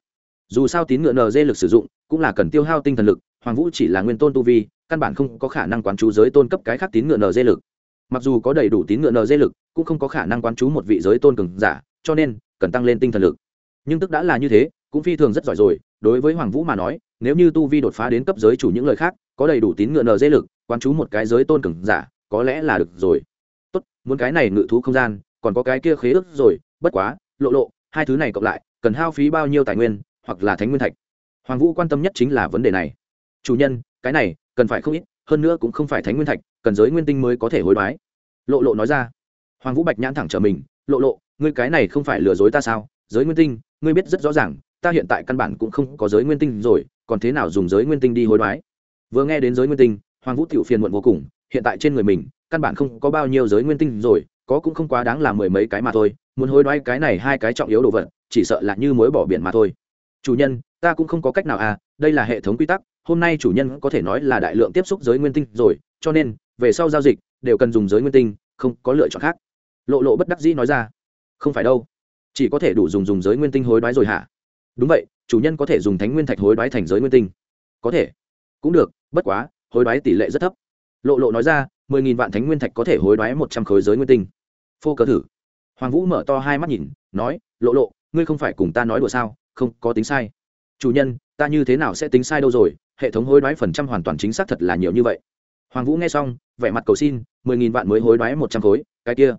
Dù sao tín ngựa nd lực sử dụng cũng là cần tiêu hao tinh thần lực hoàng vũ chỉ là nguyên tôn tu vi căn bản không có khả năng quán chú giới tôn cấp cái khác tín ngựa nd lực. Mặc dù có đầy đủ tín ngựa nd lực cũng không có khả năng quán chú một vị giới tôn cường giả cho nên cần tăng lên tinh thần lực nhưng tức đã là như thế, cũng phi thường rất giỏi rồi. Đối với hoàng vũ mà nói, nếu như tu vi đột phá đến cấp giới chủ những lời khác, có đầy đủ tín ngựa nờ dây lực, quán chú một cái giới tôn cường giả, có lẽ là được rồi. Tốt, muốn cái này ngự thú không gian, còn có cái kia khế ước rồi. Bất quá, lộ lộ, hai thứ này cộng lại, cần hao phí bao nhiêu tài nguyên, hoặc là thánh nguyên thạch? Hoàng vũ quan tâm nhất chính là vấn đề này. Chủ nhân, cái này, cần phải không ít, hơn nữa cũng không phải thánh nguyên thạch, cần giới nguyên tinh mới có thể hối đoái. Lộ lộ nói ra. Hoàng vũ bạch nhãn thẳng trở mình. Lộ lộ, ngươi cái này không phải lừa dối ta sao? Giới nguyên tinh ngươi biết rất rõ ràng, ta hiện tại căn bản cũng không có giới nguyên tinh rồi, còn thế nào dùng giới nguyên tinh đi hối đoái? Vừa nghe đến giới nguyên tinh, hoàng vũ tiểu phiền muộn vô cùng, hiện tại trên người mình, căn bản không có bao nhiêu giới nguyên tinh rồi, có cũng không quá đáng là mười mấy cái mà thôi, muốn hối đoái cái này hai cái trọng yếu đồ vật, chỉ sợ là như mối bỏ biển mà thôi. Chủ nhân, ta cũng không có cách nào à đây là hệ thống quy tắc, hôm nay chủ nhân có thể nói là đại lượng tiếp xúc giới nguyên tinh rồi, cho nên, về sau giao dịch, đều cần dùng giới nguyên tinh, không có lựa chọn khác. Lộ lộ bất đắc dĩ nói ra. Không phải đâu chỉ có thể đủ dùng dùng giới nguyên tinh hối đoái rồi hả? Đúng vậy, chủ nhân có thể dùng thánh nguyên thạch hối đoái thành giới nguyên tinh. Có thể. Cũng được, bất quá, hối đoái tỷ lệ rất thấp. Lộ lộ nói ra, mười nghìn vạn thánh nguyên thạch có thể hối đoái một trăm khối giới nguyên tinh. Phô cờ thử. Hoàng vũ mở to hai mắt nhìn, nói, lộ lộ, ngươi không phải cùng ta nói đùa sao? Không, có tính sai. Chủ nhân, ta như thế nào sẽ tính sai đâu rồi? Hệ thống hối đoái phần trăm hoàn toàn chính xác thật là nhiều như vậy. Hoàng vũ nghe xong, vẻ mặt cầu xin, mười nghìn vạn mới hối đoái một trăm khối, cái kia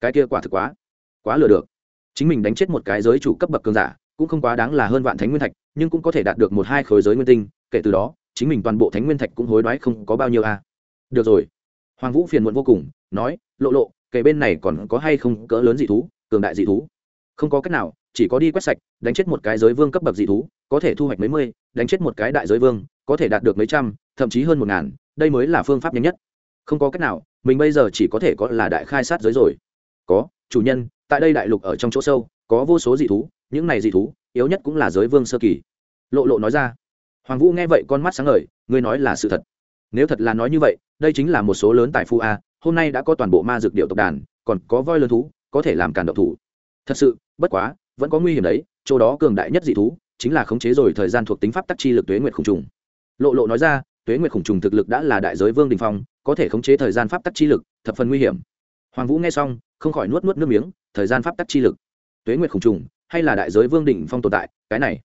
cái kia quả thực quá quá lừa được chính mình đánh chết một cái giới chủ cấp bậc cường giả, cũng không quá đáng là hơn vạn thánh nguyên thạch, nhưng cũng có thể đạt được một hai khối giới nguyên tinh, kể từ đó, chính mình toàn bộ thánh nguyên thạch cũng hối đoái không có bao nhiêu a. À. được rồi. Hoàng vũ phiền muộn vô cùng, nói, lộ lộ kể bên này còn có hay không cỡ lớn dị thú, cường đại dị thú? Không có cách nào, chỉ có đi quét sạch, đánh chết một cái giới vương cấp bậc dị thú, có thể thu hoạch mấy mươi, đánh chết một cái đại giới vương, có thể đạt được mấy trăm, thậm chí hơn một ngàn, đây mới là phương pháp nhanh nhất. Không có cách nào, mình bây giờ chỉ có thể có là đại khai sát giới rồi. Có, chủ nhân tại đây đại lục ở trong chỗ sâu, có vô số dị thú, những này dị thú, yếu nhất cũng là giới vương sơ kỳ. Lộ lộ nói ra. Hoàng vũ nghe vậy con mắt sáng ngời, ngươi nói là sự thật. Nếu thật là nói như vậy, đây chính là một số lớn tài phu a, hôm nay đã có toàn bộ ma dược điệu tộc đàn, còn có voi lớn thú, có thể làm cản độc thủ. Thật sự, bất quá, vẫn có nguy hiểm đấy, chỗ đó cường đại nhất dị thú, chính là khống chế rồi thời gian thuộc tính pháp tắc chi lực tuế nguyệt khủng trùng. Lộ lộ nói ra, tuế nguyệt khủng trùng thực lực đã là đại giới vương đình phong, có thể khống chế thời gian pháp tắc chi lực, thập phần nguy hiểm. Hoàng vũ nghe xong, không khỏi nuốt nuốt nước miếng thời gian pháp tắc chi lực. Tuế nguyệt khủng trùng, hay là đại giới vương đỉnh phong tồn tại, cái này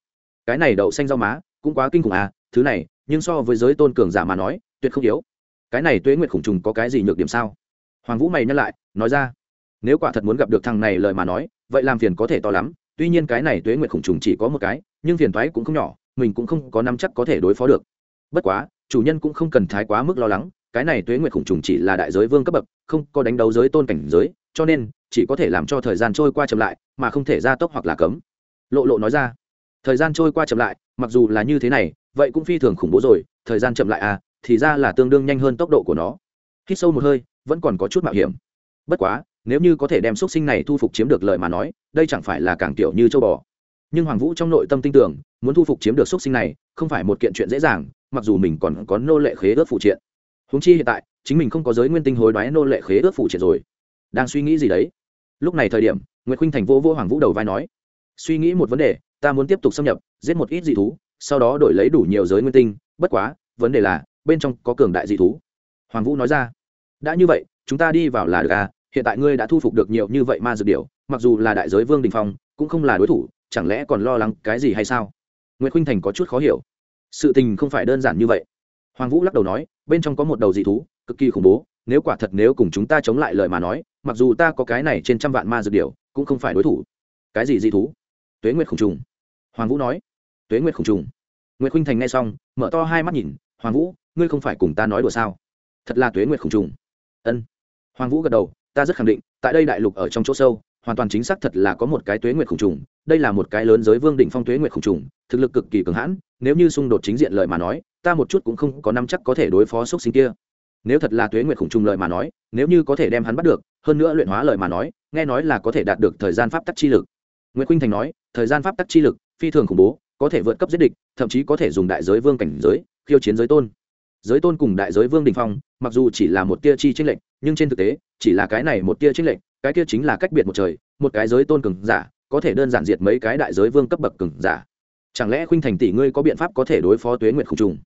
cái này đậu xanh rau má, cũng quá kinh khủng à thứ này, nhưng so với giới tôn cường giả mà nói, tuyệt không yếu. Cái này tuế nguyệt khủng trùng có cái gì nhược điểm sao? Hoàng vũ mày nhắc lại, nói ra, nếu quả thật muốn gặp được thằng này lời mà nói, vậy làm phiền có thể to lắm, tuy nhiên cái này tuế nguyệt khủng trùng chỉ có một cái, nhưng phiền thoái cũng không nhỏ, mình cũng không có năm chắc có thể đối phó được. Bất quá, chủ nhân cũng không cần thái quá mức lo lắng, cái này tuế nguyệt khủng trùng chỉ là đại giới vương cấp bậc, không có đánh đấu giới tôn cảnh giới cho nên, chỉ có thể làm cho thời gian trôi qua chậm lại, mà không thể gia tốc hoặc là cấm. Lộ lộ nói ra. Thời gian trôi qua chậm lại, mặc dù là như thế này, vậy cũng phi thường khủng bố rồi, thời gian chậm lại à thì ra là tương đương nhanh hơn tốc độ của nó. Hít sâu một hơi, vẫn còn có chút mạo hiểm. Bất quá, nếu như có thể đem x sinh này thu phục chiếm được lợi mà nói, đây chẳng phải là càng kiểu như châu bò. Nhưng hoàng vũ trong nội tâm tin tưởng, muốn thu phục chiếm được x sinh này, không phải một kiện chuyện dễ dàng, mặc dù mình còn có nô lệ khế ước phụ triện. Húng chi hiện tại, chính mình không có giới nguyên tinh hối đoái nô lệ khế ước phụ triện rồi đang suy nghĩ gì đấy? Lúc này thời điểm nguyễn khinh thành vô vô hoàng vũ đầu vai nói, suy nghĩ một vấn đề, ta muốn tiếp tục xâm nhập, giết một ít dị thú, sau đó đổi lấy đủ nhiều giới nguyên tinh, bất quá, vấn đề là, bên trong có cường đại dị thú. Hoàng vũ nói ra, đã như vậy, chúng ta đi vào là được à? Hiện tại ngươi đã thu phục được nhiều như vậy ma dược điều, mặc dù là đại giới vương đình phong, cũng không là đối thủ, chẳng lẽ còn lo lắng cái gì hay sao? Nguyễn khinh thành có chút khó hiểu. Sự tình không phải đơn giản như vậy. Hoàng vũ lắc đầu nói, bên trong có một đầu dị thú, cực kỳ khủng bố, nếu quả thật nếu cùng chúng ta chống lại lời mà nói mặc dù ta có cái này trên trăm vạn ma dược điều cũng không phải đối thủ. Cái gì dị thú? Tuế nguyệt khủng trùng. Hoàng vũ nói. Tuế nguyệt khủng trùng. Nguyệt khuynh thành nghe xong, mở to hai mắt nhìn, hoàng vũ, ngươi không phải cùng ta nói đùa sao? Thật là tuế nguyệt khủng trùng. Ân. Hoàng vũ gật đầu, ta rất khẳng định, tại đây đại lục ở trong chỗ sâu, hoàn toàn chính xác thật là có một cái tuế nguyệt khủng trùng. Đây là một cái lớn giới vương đỉnh phong tuế nguyệt khủng trùng, thực lực cực kỳ cường hãn, nếu như xung đột chính diện lời mà nói, ta một chút cũng không có năm chắc có thể đối phó xúc sinh kia. Nếu thật là tuế nguyệt khủng trùng lời mà nói, nếu như có thể đem hắn bắt được hơn nữa luyện hóa lời mà nói, nghe nói là có thể đạt được thời gian pháp tắc chi lực. Nguyễn khuynh thành nói, thời gian pháp tắc chi lực, phi thường khủng bố, có thể vượt cấp giết địch, thậm chí có thể dùng đại giới vương cảnh giới, khiêu chiến giới tôn. Giới tôn cùng đại giới vương đình phong, mặc dù chỉ là một tia chi tranh lệch, nhưng trên thực tế, chỉ là cái này một tia tranh lệch, cái kia chính là cách biệt một trời, một cái giới tôn cường giả, có thể đơn giản diệt mấy cái đại giới vương cấp bậc cường giả. Chẳng lẽ khuynh thành tỷ ngươi có biện pháp có thể đối phó tuế nguyệt khủng trùng?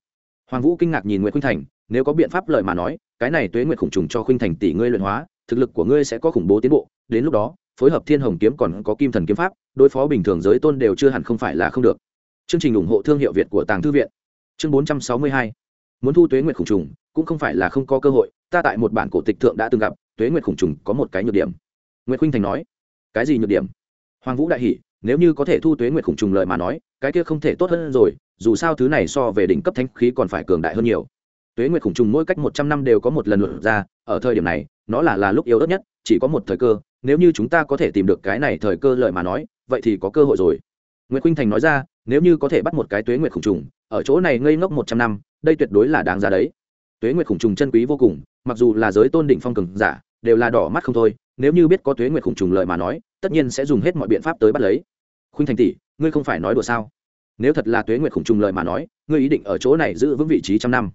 Hoàng vũ kinh ngạc nhìn nguyễn khuynh thành, nếu có biện pháp lời mà nói, cái này tuế nguyệt khủng trùng cho khuynh thành tỷ ngươi luyện hóa thực lực của ngươi sẽ có khủng bố tiến bộ, đến lúc đó, phối hợp thiên hồng kiếm còn có kim thần kiếm pháp, đối phó bình thường giới tôn đều chưa hẳn không phải là không được. Chương trình ủng hộ thương hiệu việt của tàng thư viện. Chương bốn trăm sáu mươi hai. Muốn thu tuế nguyệt khủng trùng, cũng không phải là không có cơ hội, ta tại một bản cổ tịch thượng đã từng gặp, tuế nguyệt khủng trùng có một cái nhược điểm. Nguyệt khuynh thành nói, cái gì nhược điểm? Hoàng vũ đại hỷ nếu như có thể thu tuế nguyệt khủng trùng lợi mà nói, cái kia không thể tốt hơn rồi, dù sao thứ này so về đỉnh cấp thanh khí còn phải cường đại hơn nhiều tuế nguyệt khủng trùng mỗi cách một trăm năm đều có một lần lượt ra, ở thời điểm này, nó là là lúc yếu ớt nhất, chỉ có một thời cơ, nếu như chúng ta có thể tìm được cái này thời cơ lợi mà nói, vậy thì có cơ hội rồi. Nguyễn khuynh thành nói ra, nếu như có thể bắt một cái tuế nguyệt khủng trùng, ở chỗ này ngây ngốc một trăm năm, đây tuyệt đối là đáng giá đấy. Tuế nguyệt khủng trùng chân quý vô cùng, mặc dù là giới tôn định phong cường giả, đều là đỏ mắt không thôi, nếu như biết có tuế nguyệt khủng trùng lợi mà nói, tất nhiên sẽ dùng hết mọi biện pháp tới bắt lấy. Khuynh thành tỷ, ngươi không phải nói đùa sao? Nếu thật là tuế nguyệt khủng trùng lợi mà nói, ngươi ý định ở chỗ này giữ vững vị trí trăm năm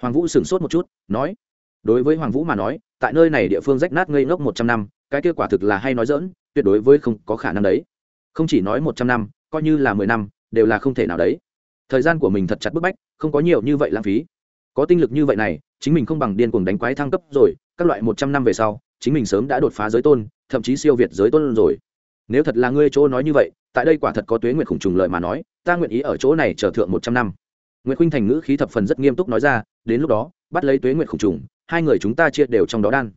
hoàng vũ sửng sốt một chút, nói, đối với hoàng vũ mà nói, tại nơi này địa phương rách nát ngây ngốc một trăm năm, cái kết quả thực là hay nói dỡn tuyệt đối với không có khả năng đấy. Không chỉ nói một trăm năm, coi như là mười năm, đều là không thể nào đấy. Thời gian của mình thật chặt bức bách, không có nhiều như vậy lãng phí. Có tinh lực như vậy này, chính mình không bằng điên cuồng đánh quái thăng cấp rồi, các loại một trăm năm về sau, chính mình sớm đã đột phá giới tôn, thậm chí siêu việt giới tôn rồi. Nếu thật là ngươi chỗ nói như vậy, tại đây quả thật có tuế nguyện khủng trùng lợi mà nói, ta nguyện ý ở chỗ này chờ thượng một trăm năm. Nguyễn khuynh thành ngữ khí thập phần rất nghiêm túc nói ra đến lúc đó, bắt lấy tuế Nguyệt khủng trùng, hai người chúng ta chia đều trong đó đan.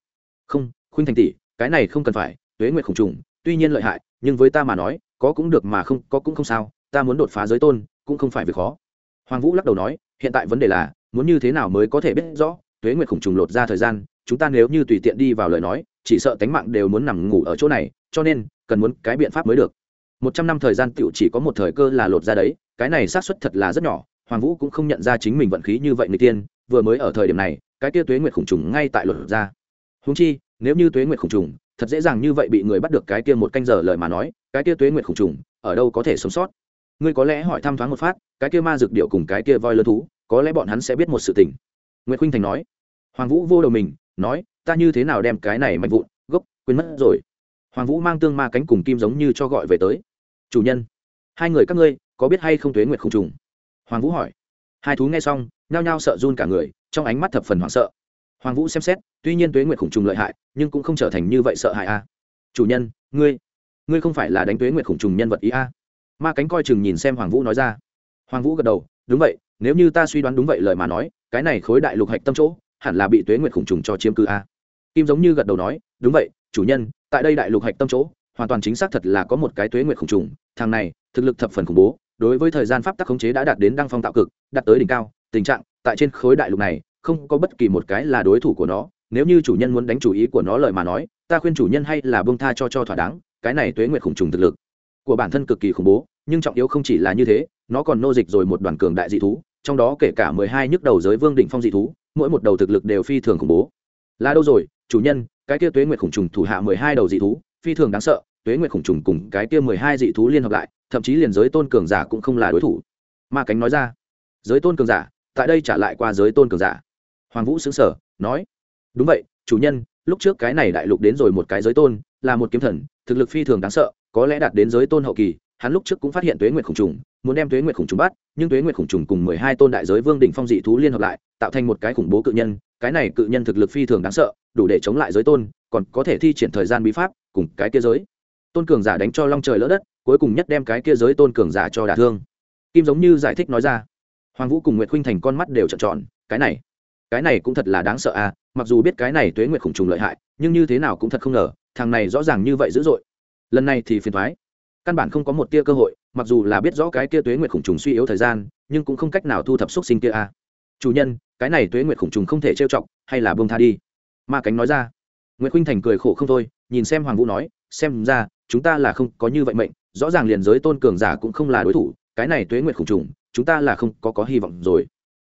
Không, khuynh thành tỷ, cái này không cần phải, tuế Nguyệt khủng trùng, tuy nhiên lợi hại, nhưng với ta mà nói, có cũng được mà không, có cũng không sao, ta muốn đột phá giới tôn, cũng không phải việc khó. Hoàng vũ lắc đầu nói, hiện tại vấn đề là, muốn như thế nào mới có thể biết rõ, tuế nguyệt khủng trùng lột ra thời gian, chúng ta nếu như tùy tiện đi vào lời nói, chỉ sợ tánh mạng đều muốn nằm ngủ ở chỗ này, cho nên, cần muốn cái biện pháp mới được. Một trăm năm thời gian tựu chỉ có một thời cơ là lột ra đấy, cái này xác suất thật là rất nhỏ, hoàng vũ cũng không nhận ra chính mình vận khí như vậy người tiên vừa mới ở thời điểm này, cái kia tuế nguyệt khủng trùng ngay tại luật ra. Húng chi, nếu như tuế nguyệt khủng trùng, thật dễ dàng như vậy bị người bắt được cái kia một canh giờ lời mà nói, cái kia tuế nguyệt khủng trùng, ở đâu có thể sống sót? Ngươi có lẽ hỏi thăm thoáng một phát, cái kia ma dược điệu cùng cái kia voi lớn thú, có lẽ bọn hắn sẽ biết một sự tình. Nguyễn khuynh thành nói. Hoàng vũ vô đầu mình, nói, ta như thế nào đem cái này mạnh vụn, gốc, quên mất rồi. Hoàng vũ mang tương ma cánh cùng kim giống như cho gọi về tới. Chủ nhân, hai người các ngươi có biết hay không tuế nguyệt không trùng? Hoàng vũ hỏi. Hai thú nghe xong nhao nhao sợ run cả người, trong ánh mắt thập phần hoảng sợ. Hoàng vũ xem xét, tuy nhiên tuế nguyệt khủng trùng lợi hại, nhưng cũng không trở thành như vậy sợ hại a. Chủ nhân, ngươi ngươi không phải là đánh tuế nguyệt khủng trùng nhân vật ý a? Ma cánh coi chừng nhìn xem hoàng vũ nói ra. Hoàng vũ gật đầu, đúng vậy, nếu như ta suy đoán đúng vậy lời mà nói, cái này khối đại lục hạch tâm chỗ, hẳn là bị tuế nguyệt khủng trùng cho chiếm cư a. Kim giống như gật đầu nói, đúng vậy, chủ nhân, tại đây đại lục hạch tâm chỗ, hoàn toàn chính xác thật là có một cái tuế nguyệt khủng trùng, thằng này, thực lực thập phần khủng bố, đối với thời gian pháp tắc khống chế đã đạt đến đăng phong tạo cực, đạt tới đỉnh cao tình trạng, tại trên khối đại lục này, không có bất kỳ một cái là đối thủ của nó. Nếu như chủ nhân muốn đánh chủ ý của nó lời mà nói, ta khuyên chủ nhân hay là bông tha cho cho thỏa đáng, cái này tuế nguyệt khủng trùng thực lực của bản thân cực kỳ khủng bố, nhưng trọng yếu không chỉ là như thế, nó còn nô dịch rồi một đoàn cường đại dị thú, trong đó kể cả mười hai nhức đầu giới vương đỉnh phong dị thú, mỗi một đầu thực lực đều phi thường khủng bố. Là đâu rồi, chủ nhân, cái kia tuế nguyệt khủng trùng thủ hạ mười hai đầu dị thú, phi thường đáng sợ, tuế nguyệt khủng trùng cùng cái kia mười hai dị thú liên hợp lại, thậm chí liền giới tôn cường giả cũng không là đối thủ. Ma cánh nói ra, giới tôn cường giả tại đây trả lại qua giới tôn cường giả. Hoàng vũ xứng sở nói, đúng vậy, chủ nhân, lúc trước cái này đại lục đến rồi một cái giới tôn, là một kiếm thần, thực lực phi thường đáng sợ, có lẽ đạt đến giới tôn hậu kỳ, hắn lúc trước cũng phát hiện tuế nguyệt khủng trùng, muốn đem tuế nguyệt khủng trùng bắt, nhưng tuế nguyệt khủng trùng cùng mười hai tôn đại giới vương đỉnh phong dị thú liên hợp lại, tạo thành một cái khủng bố cự nhân, cái này cự nhân thực lực phi thường đáng sợ, đủ để chống lại giới tôn, còn có thể thi triển thời gian bí pháp, cùng cái kia giới. Tôn cường giả đánh cho long trời lỡ đất, cuối cùng nhất đem cái kia giới tôn cường giả cho đả thương. Kim giống như giải thích nói ra hoàng vũ cùng nguyệt khuynh thành con mắt đều trợn tròn, cái này cái này cũng thật là đáng sợ à mặc dù biết cái này tuế nguyệt khủng trùng lợi hại, nhưng như thế nào cũng thật không ngờ, thằng này rõ ràng như vậy dữ dội. Lần này thì phiền thoái căn bản không có một tia cơ hội, mặc dù là biết rõ cái kia tuế nguyệt khủng trùng suy yếu thời gian, nhưng cũng không cách nào thu thập xúc sinh kia à. chủ nhân, cái này tuế nguyệt khủng trùng không thể trêu chọc, hay là bông tha đi. Ma cánh nói ra. Nguyễn khuynh thành cười khổ không thôi, nhìn xem hoàng vũ nói, xem ra, chúng ta là không có như vậy mệnh, rõ ràng liền giới tôn cường giả cũng không là đối thủ cái này tuế nguyệt khủng trùng, chúng ta là không có có hy vọng rồi.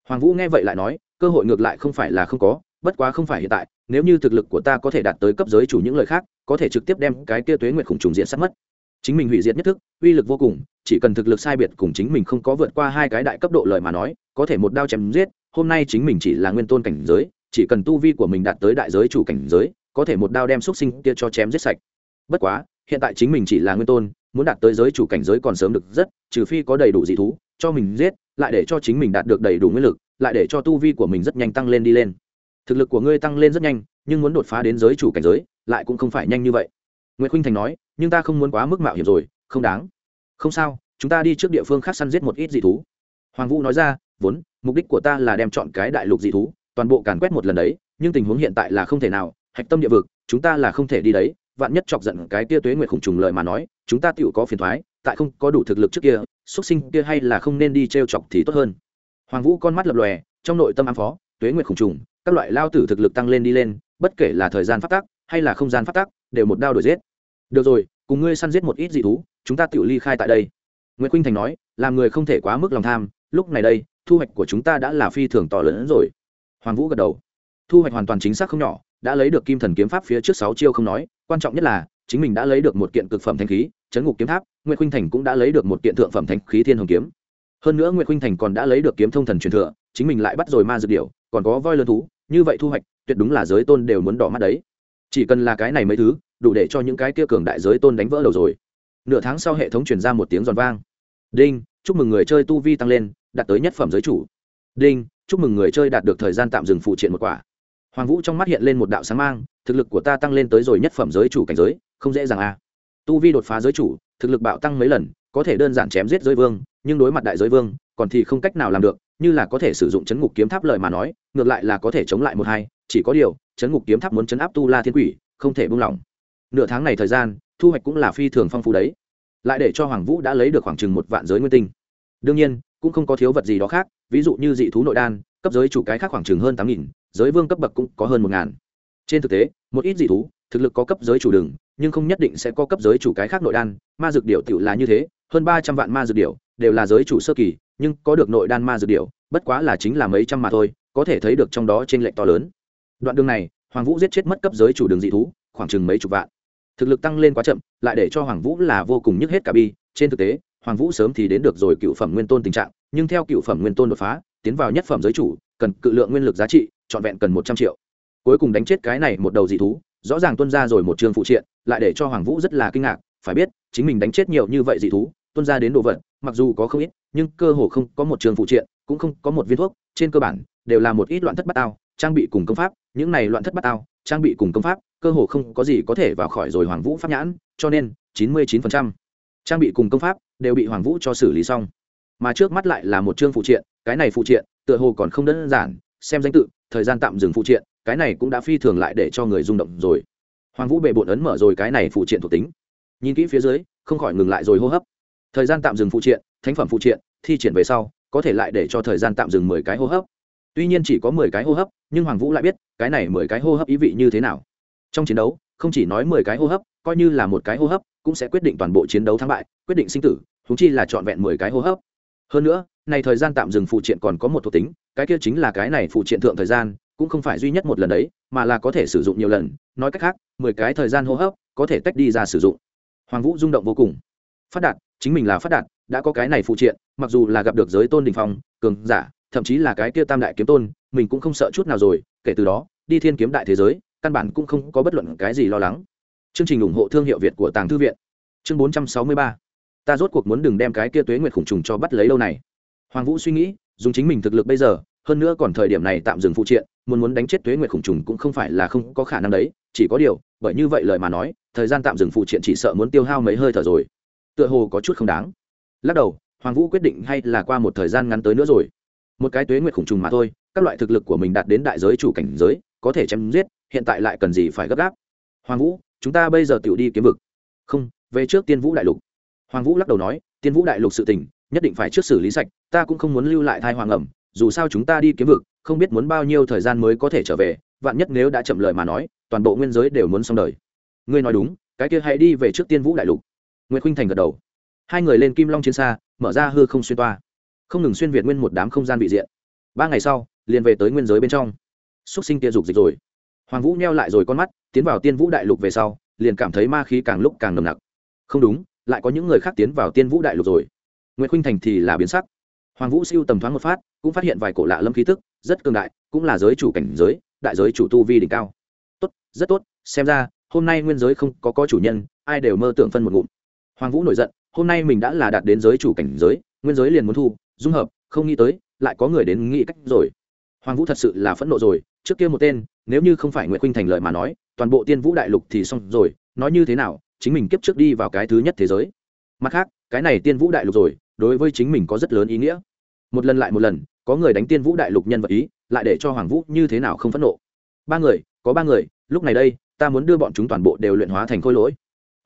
Hoàng vũ nghe vậy lại nói, cơ hội ngược lại không phải là không có, bất quá không phải hiện tại, nếu như thực lực của ta có thể đạt tới cấp giới chủ những lời khác, có thể trực tiếp đem cái kia tuế nguyệt khủng trùng diện sát mất. Chính mình hủy diệt nhất thức, uy lực vô cùng, chỉ cần thực lực sai biệt cùng chính mình không có vượt qua hai cái đại cấp độ lời mà nói, có thể một đao chém giết, hôm nay chính mình chỉ là nguyên tôn cảnh giới, chỉ cần tu vi của mình đạt tới đại giới chủ cảnh giới, có thể một đao đem x sinh kia cho chém giết sạch. Bất quá, hiện tại chính mình chỉ là nguyên tôn muốn đạt tới giới chủ cảnh giới còn sớm được rất, trừ phi có đầy đủ dị thú, cho mình giết, lại để cho chính mình đạt được đầy đủ nguyên lực, lại để cho tu vi của mình rất nhanh tăng lên đi lên. Thực lực của ngươi tăng lên rất nhanh, nhưng muốn đột phá đến giới chủ cảnh giới, lại cũng không phải nhanh như vậy. Nguyễn khuynh thành nói, nhưng ta không muốn quá mức mạo hiểm rồi, không đáng. Không sao, chúng ta đi trước địa phương khác săn giết một ít dị thú. Hoàng vũ nói ra, vốn, mục đích của ta là đem chọn cái đại lục dị thú, toàn bộ càn quét một lần đấy, nhưng tình huống hiện tại là không thể nào, hạch tâm địa vực, chúng ta là không thể đi đấy. Vạn nhất chọc giận cái tia tuế nguyệt khủng trùng lời mà nói chúng ta tựu có phiền thoái, tại không có đủ thực lực trước kia, xuất sinh kia hay là không nên đi t r e o chọc thì tốt hơn. Hoàng vũ con mắt lập lòe, trong nội tâm ám phó, tuế nguyệt khủng trùng, các loại lao tử thực lực tăng lên đi lên, bất kể là thời gian phát tác hay là không gian phát tác đều một đao đổi giết. Được rồi, cùng ngươi săn giết một ít dị thú, chúng ta tự ly khai tại đây. Nguyễn khuynh thành nói, làm người không thể quá mức lòng tham, lúc này đây, thu hoạch của chúng ta đã là phi thường to lớn hơn rồi. Hoàng vũ gật đầu. Thu hoạch hoàn toàn chính xác không nhỏ, đã lấy được kim thần kiếm pháp phía trước sáu chiêu không nói, quan trọng nhất là, chính mình đã lấy được một kiện cực phẩm thanh khí chấn ngục kiếm tháp nguyễn khuynh thành cũng đã lấy được một kiện thượng phẩm Thánh khí thiên hồng kiếm. Hơn nữa nguyễn khuynh thành còn đã lấy được kiếm thông thần truyền thừa, chính mình lại bắt rồi ma dược điệu còn có voi lớn thú, như vậy thu hoạch, tuyệt đúng là giới tôn đều muốn đỏ mắt đấy. Chỉ cần là cái này mấy thứ, đủ để cho những cái kia cường đại giới tôn đánh vỡ đầu rồi. Nửa tháng sau hệ thống truyền ra một tiếng giòn vang. Đinh, chúc mừng người chơi tu vi tăng lên, đạt tới nhất phẩm giới chủ. Đinh, chúc mừng người chơi đạt được thời gian tạm dừng phụ triện một quả. Hoàng vũ trong mắt hiện lên một đạo sáng mang, thực lực của ta tăng lên tới rồi nhất phẩm giới chủ cảnh giới, không dễ dàng à tu vi đột phá giới chủ, thực lực bạo tăng mấy lần, có thể đơn giản chém giết giới vương, nhưng đối mặt đại giới vương, còn thì không cách nào làm được, như là có thể sử dụng chấn ngục kiếm tháp lời mà nói, ngược lại là có thể chống lại một hai, chỉ có điều, chấn ngục kiếm tháp muốn chấn áp tu la thiên quỷ, không thể buông lỏng. Nửa tháng này thời gian, thu hoạch cũng là phi thường phong phú đấy. Lại để cho hoàng vũ đã lấy được khoảng chừng một vạn giới nguyên tinh. Đương nhiên, cũng không có thiếu vật gì đó khác, ví dụ như dị thú nội đan, cấp giới chủ cái khác khoảng chừng hơn tám nghìn, giới vương cấp bậc cũng có hơn một ngàn. Trên thực tế, một ít dị thú, thực lực có cấp giới chủ đường nhưng không nhất định sẽ có cấp giới chủ cái khác nội đan, ma dược điệu tự là như thế, hơn ba trăm vạn ma dược điệu đều là giới chủ sơ kỳ, nhưng có được nội đan ma dược điệu bất quá là chính là mấy trăm mà thôi, có thể thấy được trong đó t r ê n lệch to lớn. Đoạn đường này, hoàng vũ giết chết mất cấp giới chủ đường dị thú, khoảng chừng mấy chục vạn. Thực lực tăng lên quá chậm, lại để cho hoàng vũ là vô cùng nhức hết cả bi. Trên thực tế, hoàng vũ sớm thì đến được rồi cựu phẩm nguyên tôn tình trạng, nhưng theo cựu phẩm nguyên tôn đột phá, tiến vào nhất phẩm giới chủ, cần cự lượng nguyên lực giá trị trọn vẹn cần một trăm triệu. Cuối cùng đánh chết cái này một đầu dị thú, rõ ràng tuân ra rồi một trường phụ triện lại để cho hoàng vũ rất là kinh ngạc, phải biết, chính mình đánh chết nhiều như vậy dị thú tuân ra đến đồ vật, mặc dù có không ít, nhưng cơ hồ không có một trường phụ triện, cũng không có một viên thuốc, trên cơ bản, đều là một ít loạn thất bát ao trang bị cùng công pháp, những này loạn thất bát ao trang bị cùng công pháp, cơ hồ không có gì có thể vào khỏi rồi hoàng vũ pháp nhãn, cho nên, chín mươi 99% trang bị cùng công pháp đều bị hoàng vũ cho xử lý xong. Mà trước mắt lại là một chương phụ triện, cái này phụ triện, tựa hồ còn không đơn giản, xem danh tự, thời gian tạm dừng phụ triện, cái này cũng đã phi thường lại để cho người rung động rồi hoàng vũ bệ bộn ấn mở rồi cái này phụ triện thuộc tính. Nhìn kỹ phía dưới, không khỏi ngừng lại rồi hô hấp. Thời gian tạm dừng phụ triện, thánh phẩm phụ triện, thi triển về sau, có thể lại để cho thời gian tạm dừng mười cái hô hấp. Tuy nhiên chỉ có mười cái hô hấp, nhưng hoàng vũ lại biết, cái này mười cái hô hấp ý vị như thế nào. Trong chiến đấu, không chỉ nói mười cái hô hấp, coi như là một cái hô hấp, cũng sẽ quyết định toàn bộ chiến đấu thắng bại, quyết định sinh tử thúng chi là trọn vẹn mười cái hô hấp. Hơn nữa, này thời gian tạm dừng phụ triện còn có một thuộc tính, cái kia chính là cái này phụ triện thượng thời gian cũng không phải duy nhất một lần đấy, mà là có thể sử dụng nhiều lần. Nói cách khác, mười cái thời gian hô hấp có thể tách đi ra sử dụng. Hoàng vũ rung động vô cùng. Phát đạt, chính mình là phát đạt, đã có cái này phụ triện, mặc dù là gặp được giới tôn đình phong, cường giả, thậm chí là cái kia tam đại kiếm tôn, mình cũng không sợ chút nào rồi. Kể từ đó, đi thiên kiếm đại thế giới, căn bản cũng không có bất luận cái gì lo lắng. Chương trình ủng hộ thương hiệu việt của tàng thư viện. Chương bốn trăm sáu mươi ba. Ta rốt cuộc muốn đừng đem cái kia tuế nguyệt khủng trùng cho bắt lấy lâu này. Hoàng vũ suy nghĩ, dùng chính mình thực lực bây giờ hơn nữa còn thời điểm này tạm dừng phụ triện, muốn muốn đánh chết tuế nguyệt khủng trùng cũng không phải là không có khả năng đấy, chỉ có điều, bởi như vậy lời mà nói, thời gian tạm dừng phụ triện chỉ sợ muốn tiêu hao mấy hơi thở rồi. Tựa hồ có chút không đáng. Lắc đầu, hoàng vũ quyết định hay là qua một thời gian ngắn tới nữa rồi. Một cái tuế nguyệt khủng trùng mà thôi, các loại thực lực của mình đạt đến đại giới chủ cảnh giới, có thể chém giết, hiện tại lại cần gì phải gấp gáp? Hoàng vũ, chúng ta bây giờ tự đi kiếm vực. Không, về trước tiên vũ đại lục. Hoàng vũ lắc đầu nói, tiên vũ đại lục sự tình, nhất định phải trước xử lý sạch, ta cũng không muốn lưu lại thai hoàng ẩm dù sao chúng ta đi kiếm vực, không biết muốn bao nhiêu thời gian mới có thể trở về, vạn nhất nếu đã chậm lời mà nói, toàn bộ nguyên giới đều muốn xong đời. Ngươi nói đúng, cái kia hãy đi về trước tiên vũ đại lục. Nguyễn khuynh thành gật đầu. Hai người lên kim long chiến xa, mở ra hư không xuyên toa. Không ngừng xuyên việt nguyên một đám không gian bị diện. Ba ngày sau, liền về tới nguyên giới bên trong. Xúc sinh kia dục dịch rồi. Hoàng vũ neo lại rồi con mắt, tiến vào tiên vũ đại lục về sau, liền cảm thấy ma khí càng lúc càng nồng nặc. Không đúng, lại có những người khác tiến vào tiên vũ đại lục rồi. Nguyễn khuynh thành thì là biến sắc hoàng vũ siêu tầm thoáng một phát, cũng phát hiện vài cổ lạ lâm khí tức, rất cường đại, cũng là giới chủ cảnh giới, đại giới chủ tu vi đỉnh cao. Tốt, rất tốt, xem ra, hôm nay nguyên giới không có có chủ nhân, ai đều mơ tưởng phân một ngụm. Hoàng vũ nổi giận, hôm nay mình đã là đạt đến giới chủ cảnh giới, nguyên giới liền muốn thu, dung hợp, không nghĩ tới, lại có người đến nghĩ cách rồi. Hoàng vũ thật sự là phẫn nộ rồi, trước kia một tên, nếu như không phải nguyễn khuynh thành lợi mà nói, toàn bộ tiên vũ đại lục thì xong rồi, nói như thế nào, chính mình kiếp trước đi vào cái thứ nhất thế giới. Mặt khác, cái này tiên vũ đại lục rồi, đối với chính mình có rất lớn ý nghĩa một lần lại một lần, có người đánh tiên vũ đại lục nhân vật ý, lại để cho hoàng vũ như thế nào không phẫn nộ. Ba người, có ba người, lúc này đây, ta muốn đưa bọn chúng toàn bộ đều luyện hóa thành khôi lỗi.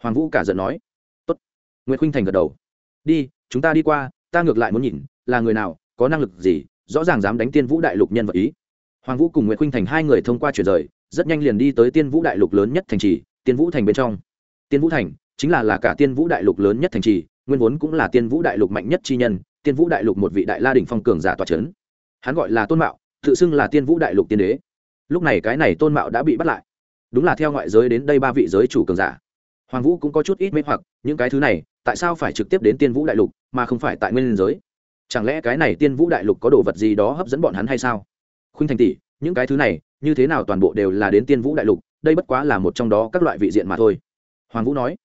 Hoàng vũ cả giận nói. Tốt. Nguyễn khinh thành gật đầu. Đi, chúng ta đi qua, ta ngược lại muốn nhìn, là người nào, có năng lực gì, rõ ràng dám đánh tiên vũ đại lục nhân vật ý. Hoàng vũ cùng nguyễn khinh thành hai người thông qua chuyển rời, rất nhanh liền đi tới tiên vũ đại lục lớn nhất thành trì, tiên vũ thành bên trong. Tiên vũ thành chính là là cả tiên vũ đại lục lớn nhất thành trì, nguyên vốn cũng là tiên vũ đại lục mạnh nhất chi nhân tiên vũ đại lục một vị đại la đình phong cường giả tòa c h ấ n hắn gọi là tôn mạo, tự xưng là tiên vũ đại lục tiên đế. Lúc này cái này tôn mạo đã bị bắt lại. Đúng là theo ngoại giới đến đây ba vị giới chủ cường giả. Hoàng vũ cũng có chút ít mê hoặc, những cái thứ này, tại sao phải trực tiếp đến tiên vũ đại lục, mà không phải tại nguyên giới? Chẳng lẽ cái này tiên vũ đại lục có đồ vật gì đó hấp dẫn bọn hắn hay sao? Khuynh thành tỷ, những cái thứ này, như thế nào toàn bộ đều là đến tiên vũ đại lục, đây bất quá là một trong đó các loại vị diện mà thôi. Hoàng vũ nói,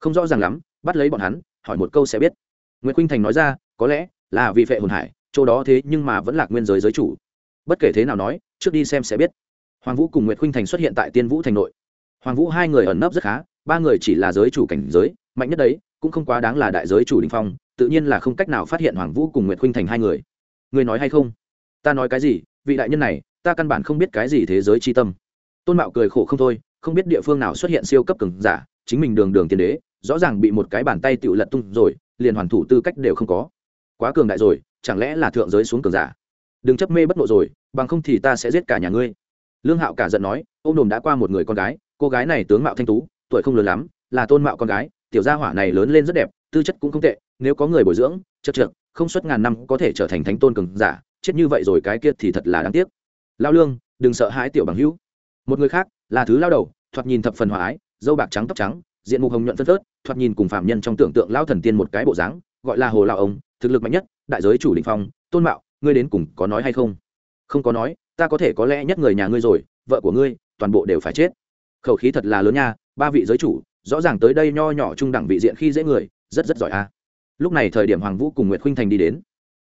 không rõ ràng lắm, bắt lấy bọn hắn, hỏi một câu sẽ biết. Nguyễn khuynh thành nói ra có lẽ là vì vệ hồn hải, chỗ đó thế nhưng mà vẫn là nguyên giới giới chủ. Bất kể thế nào nói, trước đi xem sẽ biết. Hoàng vũ cùng nguyệt khuynh thành xuất hiện tại tiên vũ thành nội. Hoàng vũ hai người ẩn nấp rất khá, ba người chỉ là giới chủ cảnh giới, mạnh nhất đấy, cũng không quá đáng là đại giới chủ đình phong, tự nhiên là không cách nào phát hiện hoàng vũ cùng nguyệt khuynh thành hai người. Người nói hay không? Ta nói cái gì? Vị đại nhân này, ta căn bản không biết cái gì thế giới c h i tâm. Tôn mạo cười khổ không thôi, không biết địa phương nào xuất hiện siêu cấp cường giả, chính mình đường đường tiên đế, rõ ràng bị một cái bàn tay tự lật tung rồi, liền hoàn thủ tư cách đều không có quá cường đại rồi, chẳng lẽ là thượng giới xuống cường giả? Đừng chấp mê bất nộ rồi, bằng không thì ta sẽ giết cả nhà ngươi. Lương hạo cả giận nói ô m đồm đã qua một người con gái, cô gái này tướng mạo thanh tú, tuổi không lớn lắm, là tôn mạo con gái, tiểu gia hỏa này lớn lên rất đẹp, tư chất cũng không tệ, nếu có người bồi dưỡng chất trượt không suốt ngàn năm có thể trở thành thánh tôn cường giả, chết như vậy rồi cái kia thì thật là đáng tiếc. Lao lương, đừng sợ hãi tiểu bằng hữu. Một người khác, là thứ lao đầu, thoạt nhìn thập phần hòa ái, dâu bạc trắng tóc trắng, diện mục hồng nhuận phân phớt, thoạt nhìn cùng phạm nhân trong tưởng tượng lao thần tiên một cái bộ dáng, gọi là hồ lao ông thực lực mạnh nhất, đại giới chủ định phong, tôn mạo, ngươi đến cùng có nói hay không? Không có nói, ta có thể có lẽ nhất người nhà ngươi rồi, vợ của ngươi, toàn bộ đều phải chết. Khẩu khí thật là lớn nha, ba vị giới chủ, rõ ràng tới đây nho nhỏ trung đẳng vị diện khi dễ người, rất rất giỏi a. Lúc này thời điểm hoàng vũ cùng nguyệt khuynh thành đi đến.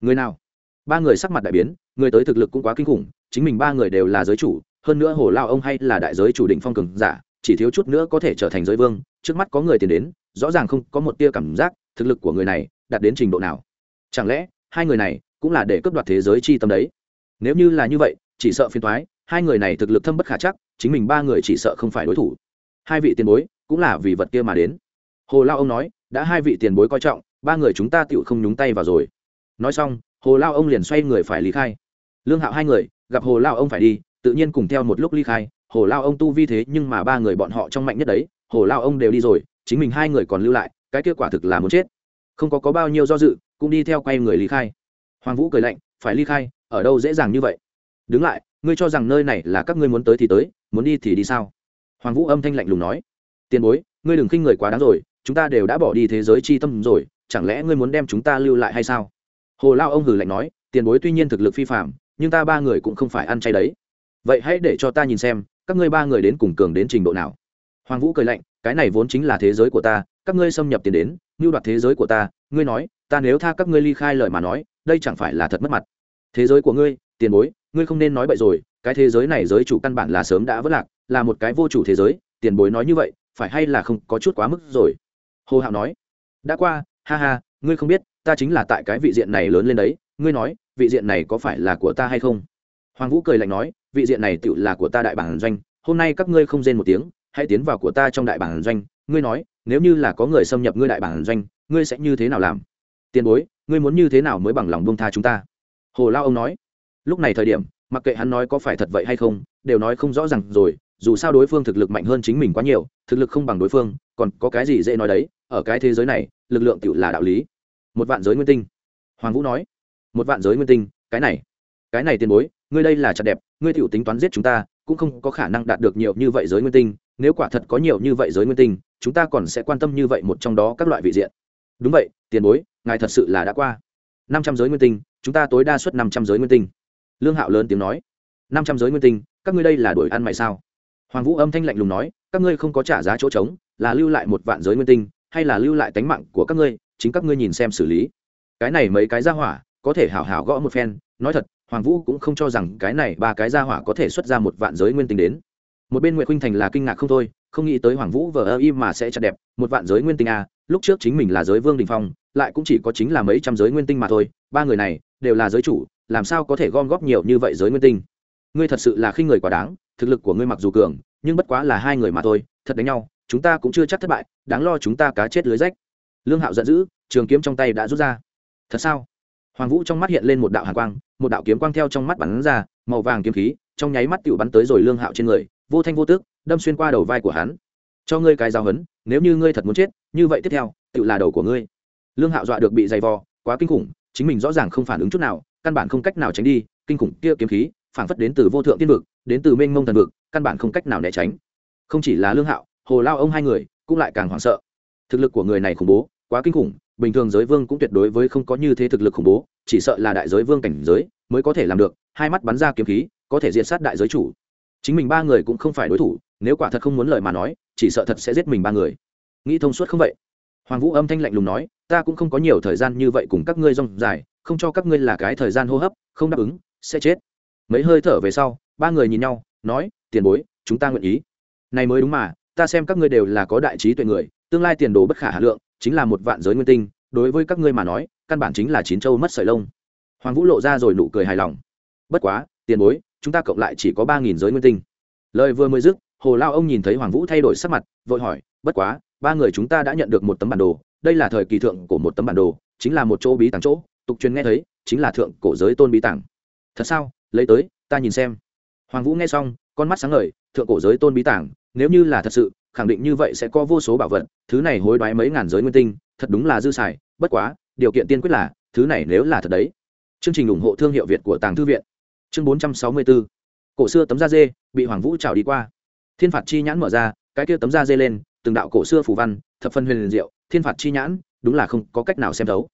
Người nào? Ba người sắc mặt đại biến, người tới thực lực cũng quá kinh khủng, chính mình ba người đều là giới chủ, hơn nữa hồ lao ông hay là đại giới chủ định phong cường giả, chỉ thiếu chút nữa có thể trở thành giới vương, trước mắt có người tiền đến, rõ ràng không có một tia cảm giác, thực lực của người này đạt đến trình độ nào chẳng lẽ, hai người này cũng là để cướp đoạt thế giới chi tâm đấy? Nếu như là như vậy, chỉ sợ phiền toái, hai người này thực lực thâm bất khả chắc, chính mình ba người chỉ sợ không phải đối thủ. Hai vị tiền bối cũng là vì vật kia mà đến. Hồ lao ông nói, đã hai vị tiền bối coi trọng, ba người chúng ta tựu không nhúng tay vào rồi. Nói xong, hồ lao ông liền xoay người phải lý khai. Lương hạo hai người, gặp hồ lao ông phải đi, tự nhiên cùng theo một lúc ly khai. Hồ lao ông tu vi thế nhưng mà ba người bọn họ trong mạnh nhất đấy. Hồ lao ông đều đi rồi, chính mình hai người còn lưu lại, cái kết quả thực là muốn chết. Không có có bao nhiêu do dự cũng đi theo quay người lý khai. Hoàng vũ cười lạnh, phải ly khai, ở đâu dễ dàng như vậy? Đứng lại, ngươi cho rằng nơi này là các ngươi muốn tới thì tới, muốn đi thì đi sao? Hoàng vũ âm thanh lạnh lùng nói, tiền bối, ngươi đừng khinh người quá đáng rồi, chúng ta đều đã bỏ đi thế giới chi tâm rồi, chẳng lẽ ngươi muốn đem chúng ta lưu lại hay sao? Hồ lao ông hử lạnh nói, tiền bối tuy nhiên thực lực phi phạm nhưng ta ba người cũng không phải ăn chay đấy. Vậy hãy để cho ta nhìn xem, các ngươi ba người đến cùng cường đến trình độ nào. Hoàng vũ cười lạnh, cái này vốn chính là thế giới của ta, các ngươi xâm nhập tiền đến mưu đoạt thế giới của ta, ngươi nói ta nếu tha các ngươi ly khai lời mà nói, đây chẳng phải là thật mất mặt. Thế giới của ngươi, tiền bối, ngươi không nên nói bậy rồi, cái thế giới này giới chủ căn bản là sớm đã vất lạc, là một cái vô chủ thế giới, tiền bối nói như vậy, phải hay là không có chút quá mức rồi? Hồ hạo nói. Đã qua, ha ha, ngươi không biết, ta chính là tại cái vị diện này lớn lên đấy, ngươi nói, vị diện này có phải là của ta hay không? Hoàng vũ cười lạnh nói, vị diện này tự là của ta đại bản doanh, hôm nay các ngươi không rên một tiếng, hãy tiến vào của ta trong đại bản doanh, ngươi nói, nếu như là có người xâm nhập ngươi đại bản doanh, ngươi sẽ như thế nào làm? Tiền bối, ngươi muốn như thế nào mới bằng lòng buông tha chúng ta? Hồ lao ông nói. Lúc này thời điểm, mặc kệ hắn nói có phải thật vậy hay không, đều nói không rõ ràng rồi, dù sao đối phương thực lực mạnh hơn chính mình quá nhiều, thực lực không bằng đối phương, còn có cái gì dễ nói đấy, ở cái thế giới này, lực lượng tự là đạo lý. Một vạn giới nguyên tinh. Hoàng vũ nói. Một vạn giới nguyên tinh, cái này. Cái này tiền bối, ngươi đây là chặt đẹp, ngươi tiểu tính toán giết chúng ta, cũng không có khả năng đạt được nhiều như vậy giới nguyên tinh, nếu quả thật có nhiều như vậy giới nguyên tinh, chúng ta còn sẽ quan tâm như vậy một trong đó các loại vị diện. Đúng vậy, tiền bối ngài thật sự là đã qua. Năm trăm giới nguyên tinh, chúng ta tối đa suất năm trăm giới nguyên tinh. Lương hạo lớn tiếng nói. Năm trăm giới nguyên tinh, các ngươi đây là đuổi ăn mày sao? Hoàng vũ âm thanh lạnh lùng nói, các ngươi không có trả giá chỗ trống, là lưu lại một vạn giới nguyên tinh, hay là lưu lại tánh mạng của các ngươi, chính các ngươi nhìn xem xử lý. Cái này mấy cái ra hỏa, có thể hảo hảo gõ một phen, nói thật, hoàng vũ cũng không cho rằng cái này ba cái ra hỏa có thể xuất ra một vạn giới nguyên tinh đến. Một bên nguyễn khuynh thành là kinh ngạc không thôi, không nghĩ tới hoàng vũ vờ ơ y mà sẽ chặt đẹp, một vạn giới nguyên tinh a lúc trước chính mình là giới vương đình phong lại cũng chỉ có chính là mấy trăm giới nguyên tinh mà thôi, ba người này đều là giới chủ, làm sao có thể gom góp nhiều như vậy giới nguyên tinh? Ngươi thật sự là khi người quá đáng, thực lực của ngươi mặc dù cường, nhưng bất quá là hai người mà thôi, thật đánh nhau, chúng ta cũng chưa chắc thất bại, đáng lo chúng ta cá chết lưới rách. Lương hạo giận dữ, trường kiếm trong tay đã rút ra. Thật sao? Hoàng vũ trong mắt hiện lên một đạo hàn quang, một đạo kiếm quang theo trong mắt bắn ra, màu vàng kiếm khí, trong nháy mắt tựu bắn tới rồi lương hạo trên người, vô thanh vô tức, đâm xuyên qua đầu vai của hắn. Cho ngươi cái giao hấn nếu như ngươi thật muốn chết, như vậy tiếp theo tựu là đầu của ngươi lương hạo dọa được bị dày vò, quá kinh khủng, chính mình rõ ràng không phản ứng chút nào, căn bản không cách nào tránh đi, kinh khủng kia kiếm khí phản phất đến từ vô thượng tiên vực, đến từ mênh mông thần vực, căn bản không cách nào né tránh. Không chỉ là lương hạo, hồ lao ông hai người cũng lại càng hoảng sợ. Thực lực của người này khủng bố, quá kinh khủng, bình thường giới vương cũng tuyệt đối với không có như thế thực lực khủng bố, chỉ sợ là đại giới vương cảnh giới mới có thể làm được, hai mắt bắn ra kiếm khí, có thể diệt sát đại giới chủ. Chính mình ba người cũng không phải đối thủ, nếu quả thật không muốn lời mà nói, chỉ sợ thật sẽ giết mình ba người. Nghĩ thông suốt không vậy? Hoàng vũ âm thanh lạnh lùng nói, ta cũng không có nhiều thời gian như vậy cùng các ngươi rong dài, không cho các ngươi là cái thời gian hô hấp, không đáp ứng, sẽ chết. Mấy hơi thở về sau, ba người nhìn nhau, nói, tiền bối, chúng ta nguyện ý. Này mới đúng mà, ta xem các ngươi đều là có đại trí tuệ người, tương lai tiền đồ bất khả hà lượng, chính là một vạn giới nguyên tinh, đối với các ngươi mà nói, căn bản chính là chín châu mất sợi lông. Hoàng vũ lộ ra rồi nụ cười hài lòng. Bất quá, tiền bối, chúng ta cộng lại chỉ có ba nghìn giới nguyên tinh. Lời vừa mới dứt, hồ lao ông nhìn thấy hoàng vũ thay đổi sắc mặt, vội hỏi, bất quá ba người chúng ta đã nhận được một tấm bản đồ, đây là thời kỳ thượng của một tấm bản đồ, chính là một chỗ bí tàng chỗ, tục truyền nghe thấy, chính là thượng cổ giới tôn bí tàng. Thật sao? Lấy tới, ta nhìn xem. Hoàng vũ nghe xong, con mắt sáng ngời, thượng cổ giới tôn bí tàng, nếu như là thật sự, khẳng định như vậy sẽ có vô số bảo vật, thứ này hối đoái mấy ngàn giới nguyên tinh, thật đúng là dư xài, bất quá, điều kiện tiên quyết là, thứ này nếu là thật đấy. Chương trình ủng hộ thương hiệu việt của tàng thư viện. Chương bốn trăm sáu mươi bốn cổ xưa tấm da dê, bị hoàng vũ trào đi qua. Thiên phạt chi nhãn mở ra, cái kia tấm da dê lên từng đạo cổ xưa phù văn, thập phân huyền diệu, thiên phạt chi nhãn, đúng là không có cách nào xem thấu.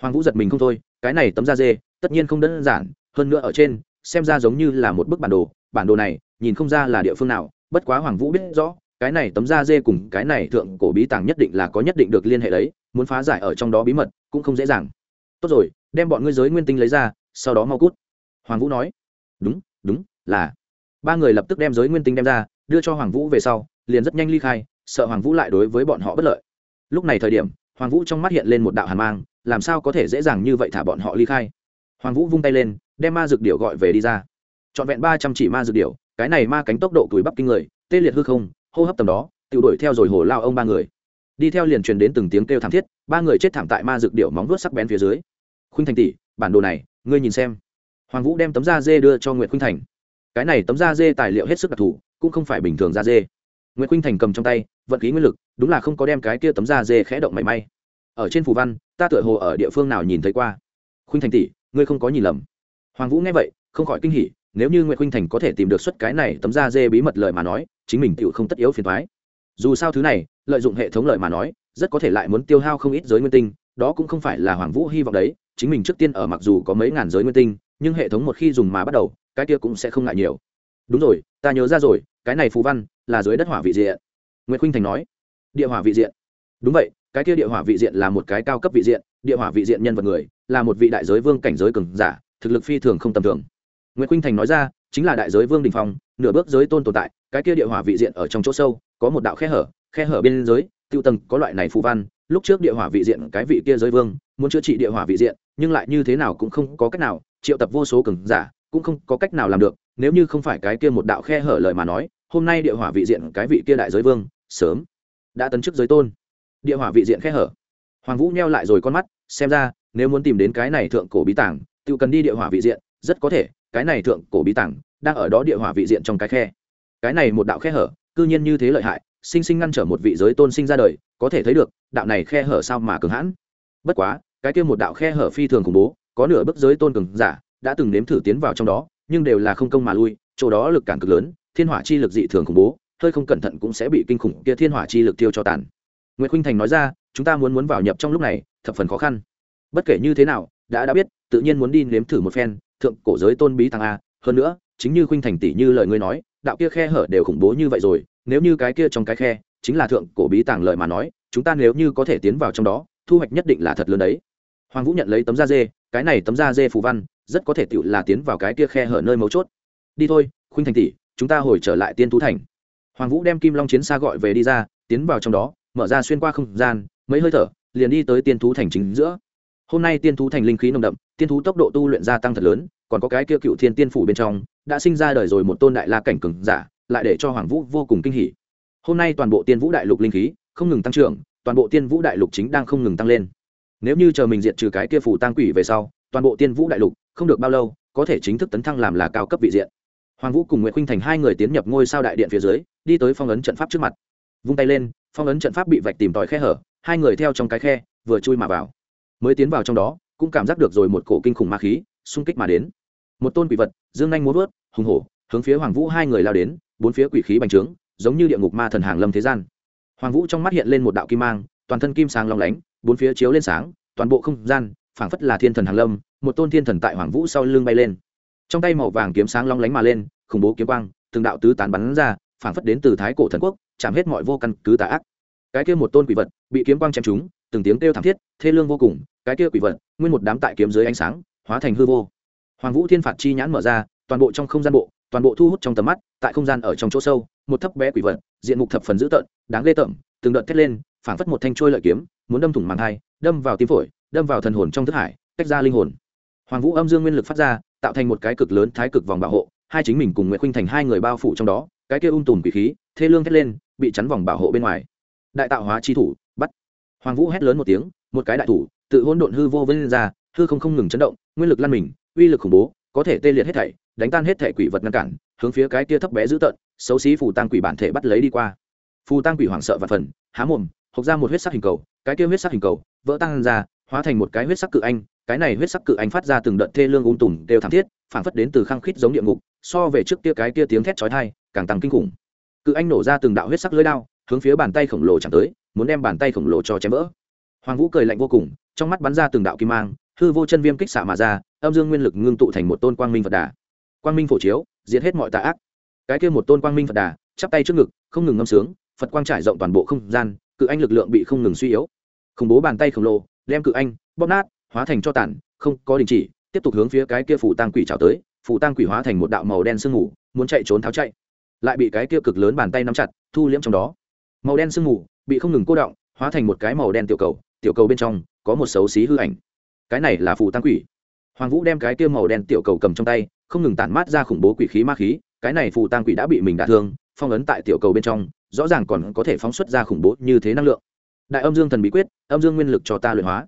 Hoàng vũ giật mình không thôi, cái này tấm da dê, tất nhiên không đơn giản, hơn nữa ở trên, xem ra giống như là một bức bản đồ bản đồ này, nhìn không ra là địa phương nào, bất quá hoàng vũ biết rõ, cái này tấm da dê cùng cái này thượng cổ bí tàng nhất định là có nhất định được liên hệ đấy, muốn phá giải ở trong đó bí mật, cũng không dễ dàng. Tốt rồi, đem bọn ngươi giới nguyên tinh lấy ra, sau đó mau cút. Hoàng vũ nói. Đúng đúng, là. Ba người lập tức đem giới nguyên tinh đem ra, đưa cho hoàng vũ về sau, liền rất nhanh ly khai sợ hoàng vũ lại đối với bọn họ bất lợi. Lúc này thời điểm, hoàng vũ trong mắt hiện lên một đạo hàn mang, làm sao có thể dễ dàng như vậy thả bọn họ ly khai? Hoàng vũ vung tay lên, đem ma dược điệu gọi về đi ra. Trọn vẹn ba trăm chỉ ma dược điệu cái này ma cánh tốc độ tuổi bắp kinh người, tê liệt hư không, hô hấp tầm đó, tự đuổi theo rồi hồ lao ông ba người. Đi theo liền truyền đến từng tiếng kêu thảm thiết, ba người chết thảm tại ma dược điệu móng vuốt sắc bén phía dưới. Khuynh thành tỷ, bản đồ này, ngươi nhìn xem. Hoàng vũ đem tấm da dê đưa cho nguyễn khuynh thành. Cái này tấm da dê tài liệu hết sức đặc thù, cũng không phải bình thường da dê nguyễn khuynh thành cầm trong tay, vận khí nguyên lực, đúng là không có đem cái kia tấm da dê khẽ động mảy may. Ở trên phù văn, ta tựa hồ ở địa phương nào nhìn thấy qua. Khuynh thành tỷ, ngươi không có nhìn lầm. Hoàng vũ nghe vậy, không khỏi kinh hỉ, nếu như nguyễn khuynh thành có thể tìm được xuất cái này tấm da dê bí mật lời mà nói, chính mình tựu không tất yếu phiền thoái dù sao thứ này, lợi dụng hệ thống lợi mà nói, rất có thể lại muốn tiêu hao không ít giới nguyên tinh, đó cũng không phải là hoàng vũ hy vọng đấy, chính mình trước tiên ở mặc dù có mấy ngàn giới nguyên tinh, nhưng hệ thống một khi dùng mà bắt đầu, cái kia cũng sẽ không ngại nhiều. Đúng rồi, ta nhớ ra rồi cái này phù văn là dưới đất hỏa vị diện. Nguyễn khuynh thành nói, địa hỏa vị diện. Đúng vậy, cái kia địa hỏa vị diện là một cái cao cấp vị diện, địa hỏa vị diện nhân vật người, là một vị đại giới vương cảnh giới cường giả, thực lực phi thường không tầm thường. Nguyễn khuynh thành nói ra, chính là đại giới vương đình phong, nửa bước giới tôn tồn tại, cái kia địa hỏa vị diện ở trong chỗ sâu, có một đạo khe hở khe hở bên giới tiêu tầng có loại này phù văn, lúc trước địa hỏa vị diện cái vị kia giới vương, muốn chữa trị địa hỏa vị diện, nhưng lại như thế nào cũng không có cách nào, triệu tập vô số cường giả, cũng không có cách nào làm được, nếu như không phải cái kia một đạo khe hở lời mà nói hôm nay địa hỏa vị diện cái vị kia đại giới vương, sớm đã tấn chức giới tôn. Địa hỏa vị diện khẽ hở. Hoàng vũ neo lại rồi con mắt, xem ra, nếu muốn tìm đến cái này thượng cổ bí tàng tự cần đi địa hỏa vị diện, rất có thể, cái này thượng cổ bí tàng đang ở đó địa hỏa vị diện trong cái khe. Cái này một đạo khe hở, cư nhiên như thế lợi hại, sinh sinh ngăn trở một vị giới tôn sinh ra đời, có thể thấy được, đạo này khe hở sao mà cường hãn. Bất quá, cái kia một đạo khe hở phi thường khủng bố, có nửa bức giới tôn cường giả, đã từng nếm thử tiến vào trong đó, nhưng đều là không công mà lui, chỗ đó lực cản cực lớn thiên hỏa chi lực dị thường khủng bố, hơi không cẩn thận cũng sẽ bị kinh khủng kia thiên hỏa chi lực tiêu cho tàn. Nguyễn khuynh thành nói ra, chúng ta muốn muốn vào nhập trong lúc này, thập phần khó khăn. Bất kể như thế nào, đã đã biết, tự nhiên muốn đi nếm thử một phen, thượng cổ giới tôn bí tăng a. Hơn nữa, chính như khuynh thành tỷ như lời ngươi nói, đạo kia khe hở đều khủng bố như vậy rồi, nếu như cái kia trong cái khe, chính là thượng cổ bí tàng lời mà nói, chúng ta nếu như có thể tiến vào trong đó, thu hoạch nhất định là thật lớn đấy. Hoàng vũ nhận lấy tấm da dê, cái này tấm da dê phù văn, rất có thể tựu là tiến vào cái kia khe hở nơi mấu chốt. Đi thôi, khuynh thành tỷ chúng ta hồi trở lại tiên tú thành. Hoàng vũ đem kim long chiến xa gọi về đi ra, tiến vào trong đó, mở ra xuyên qua không gian, mấy hơi thở, liền đi tới tiên thú thành chính giữa. Hôm nay tiên thú thành linh khí nồng đậm, tiên thú tốc độ tu luyện gia tăng thật lớn, còn có cái kia cựu thiên tiên phủ bên trong, đã sinh ra đời rồi một tôn đại la cảnh cường giả, lại để cho hoàng vũ vô cùng kinh hỉ. Hôm nay toàn bộ tiên vũ đại lục linh khí không ngừng tăng trưởng, toàn bộ tiên vũ đại lục chính đang không ngừng tăng lên. Nếu như chờ mình diệt trừ cái kia phủ tăng quỷ về sau, toàn bộ tiên vũ đại lục không được bao lâu, có thể chính thức tấn thăng làm là cao cấp vị diện hoàng vũ cùng nguyễn khuynh thành hai người tiến nhập ngôi sao đại điện phía dưới, đi tới phong ấn trận pháp trước mặt. Vung tay lên, phong ấn trận pháp bị vạch tìm tòi khe hở, hai người theo trong cái khe, vừa chui mà vào. Mới tiến vào trong đó, cũng cảm giác được rồi một cổ kinh khủng ma khí xung kích mà đến. Một tôn quỷ vật, dương nhanh muốn vớt hùng hổ, hướng phía hoàng vũ hai người lao đến, bốn phía quỷ khí bành trướng, giống như địa ngục ma thần hàng lâm thế gian. Hoàng vũ trong mắt hiện lên một đạo kim mang, toàn thân kim sáng long lánh, bốn phía chiếu lên sáng, toàn bộ không gian, phảng phất là thiên thần hàng lâm, một tôn thiên thần tại hoàng vũ sau lưng bay lên trong tay màu vàng kiếm sáng long lánh mà lên, khủng bố kiếm quang, từng đạo tứ tán bắn ra, phảng phất đến từ thái cổ thần quốc, chạm hết mọi vô căn cứ tà ác. Cái kia một tôn quỷ vật, bị kiếm quang chém trúng, từng tiếng kêu thảm thiết, thê lương vô cùng, cái kia quỷ vật, nguyên một đám tại kiếm dưới ánh sáng, hóa thành hư vô. Hoàng vũ thiên phạt chi nhãn mở ra, toàn bộ trong không gian bộ, toàn bộ thu hút trong tầm mắt, tại không gian ở trong chỗ sâu, một thấp bé quỷ vật, diện mục thập phần dữ tợn, đáng ghê tởm, từng đợt thét lên, phảng phất một thanh trôi lợi kiếm, muốn đâm thủng màng hai đâm vào tim phổi, đâm vào thần hồn trong thức hải, tách ra linh hồn. Hoàng vũ âm dương nguyên lực phát ra tạo thành một cái cực lớn thái cực vòng bảo hộ, hai chính mình cùng nguyễn khuynh thành hai người bao phủ trong đó, cái kia ung tùm quỷ khí, thê lương thét lên, bị chắn vòng bảo hộ bên ngoài. Đại tạo hóa chi thủ, bắt. Hoàng vũ hét lớn một tiếng, một cái đại thủ, tự hỗn độn hư vô vân ra, hư không không ngừng chấn động, nguyên lực lăn mình, uy lực khủng bố, có thể tê liệt hết thảy, đánh tan hết thảy quỷ vật ngăn cản, hướng phía cái kia thấp bé dữ tợn, xấu xí phù tang quỷ bản thể bắt lấy đi qua. Phù tang quỷ hoảng sợ và phần, há mồm, hộc ra một huyết sắc hình cầu, cái kia huyết sắc hình cầu, vỡ tăng ra, hóa thành một cái huyết sắc cự anh cái này huyết sắc cự anh phát ra từng đợt thê lương ung tùm đều thảm thiết, phảng phất đến từ khăng khít giống địa ngục, so về trước kia cái kia tiếng thét chói tai, càng tăng kinh khủng. Cự anh nổ ra từng đạo huyết sắc lưỡi đao, hướng phía bàn tay khổng lồ chạm tới, muốn đem bàn tay khổng lồ cho chém vỡ. Hoàng vũ cười lạnh vô cùng, trong mắt bắn ra từng đạo kim mang, hư vô chân viêm kích xạ mà ra, âm dương nguyên lực ngưng tụ thành một tôn quang minh phật đà. Quang minh phổ chiếu, diệt hết mọi tà ác. Cái kia một tôn quang minh phật đà, chắp tay trước ngực, không ngừng ngâm sướng, phật quang trải rộng toàn bộ không gian, cự anh lực lượng bị không ngừng suy yếu. Khủng bố bàn tay khổng lồ, đem cự anh bóp nát hóa thành cho tản không có đình chỉ, tiếp tục hướng phía cái kia phủ tăng quỷ trào tới, phủ tăng quỷ hóa thành một đạo màu đen sương mù, muốn chạy trốn tháo chạy. Lại bị cái kia cực lớn bàn tay nắm chặt, thu liễm trong đó. Màu đen sương mù bị không ngừng cô động, hóa thành một cái màu đen tiểu cầu tiểu cầu bên trong có một xấu xí hư ảnh. Cái này là phù tăng quỷ. Hoàng vũ đem cái kia màu đen tiểu cầu cầm trong tay, không ngừng tản mát ra khủng bố quỷ khí ma khí, cái này phù tăng quỷ đã bị mình đả thương, phong ấn tại tiểu cầu bên trong, rõ ràng còn có thể phóng xuất ra khủng bố như thế năng lượng. Đại âm dương thần bí quyết, âm dương nguyên lực cho ta luyện hóa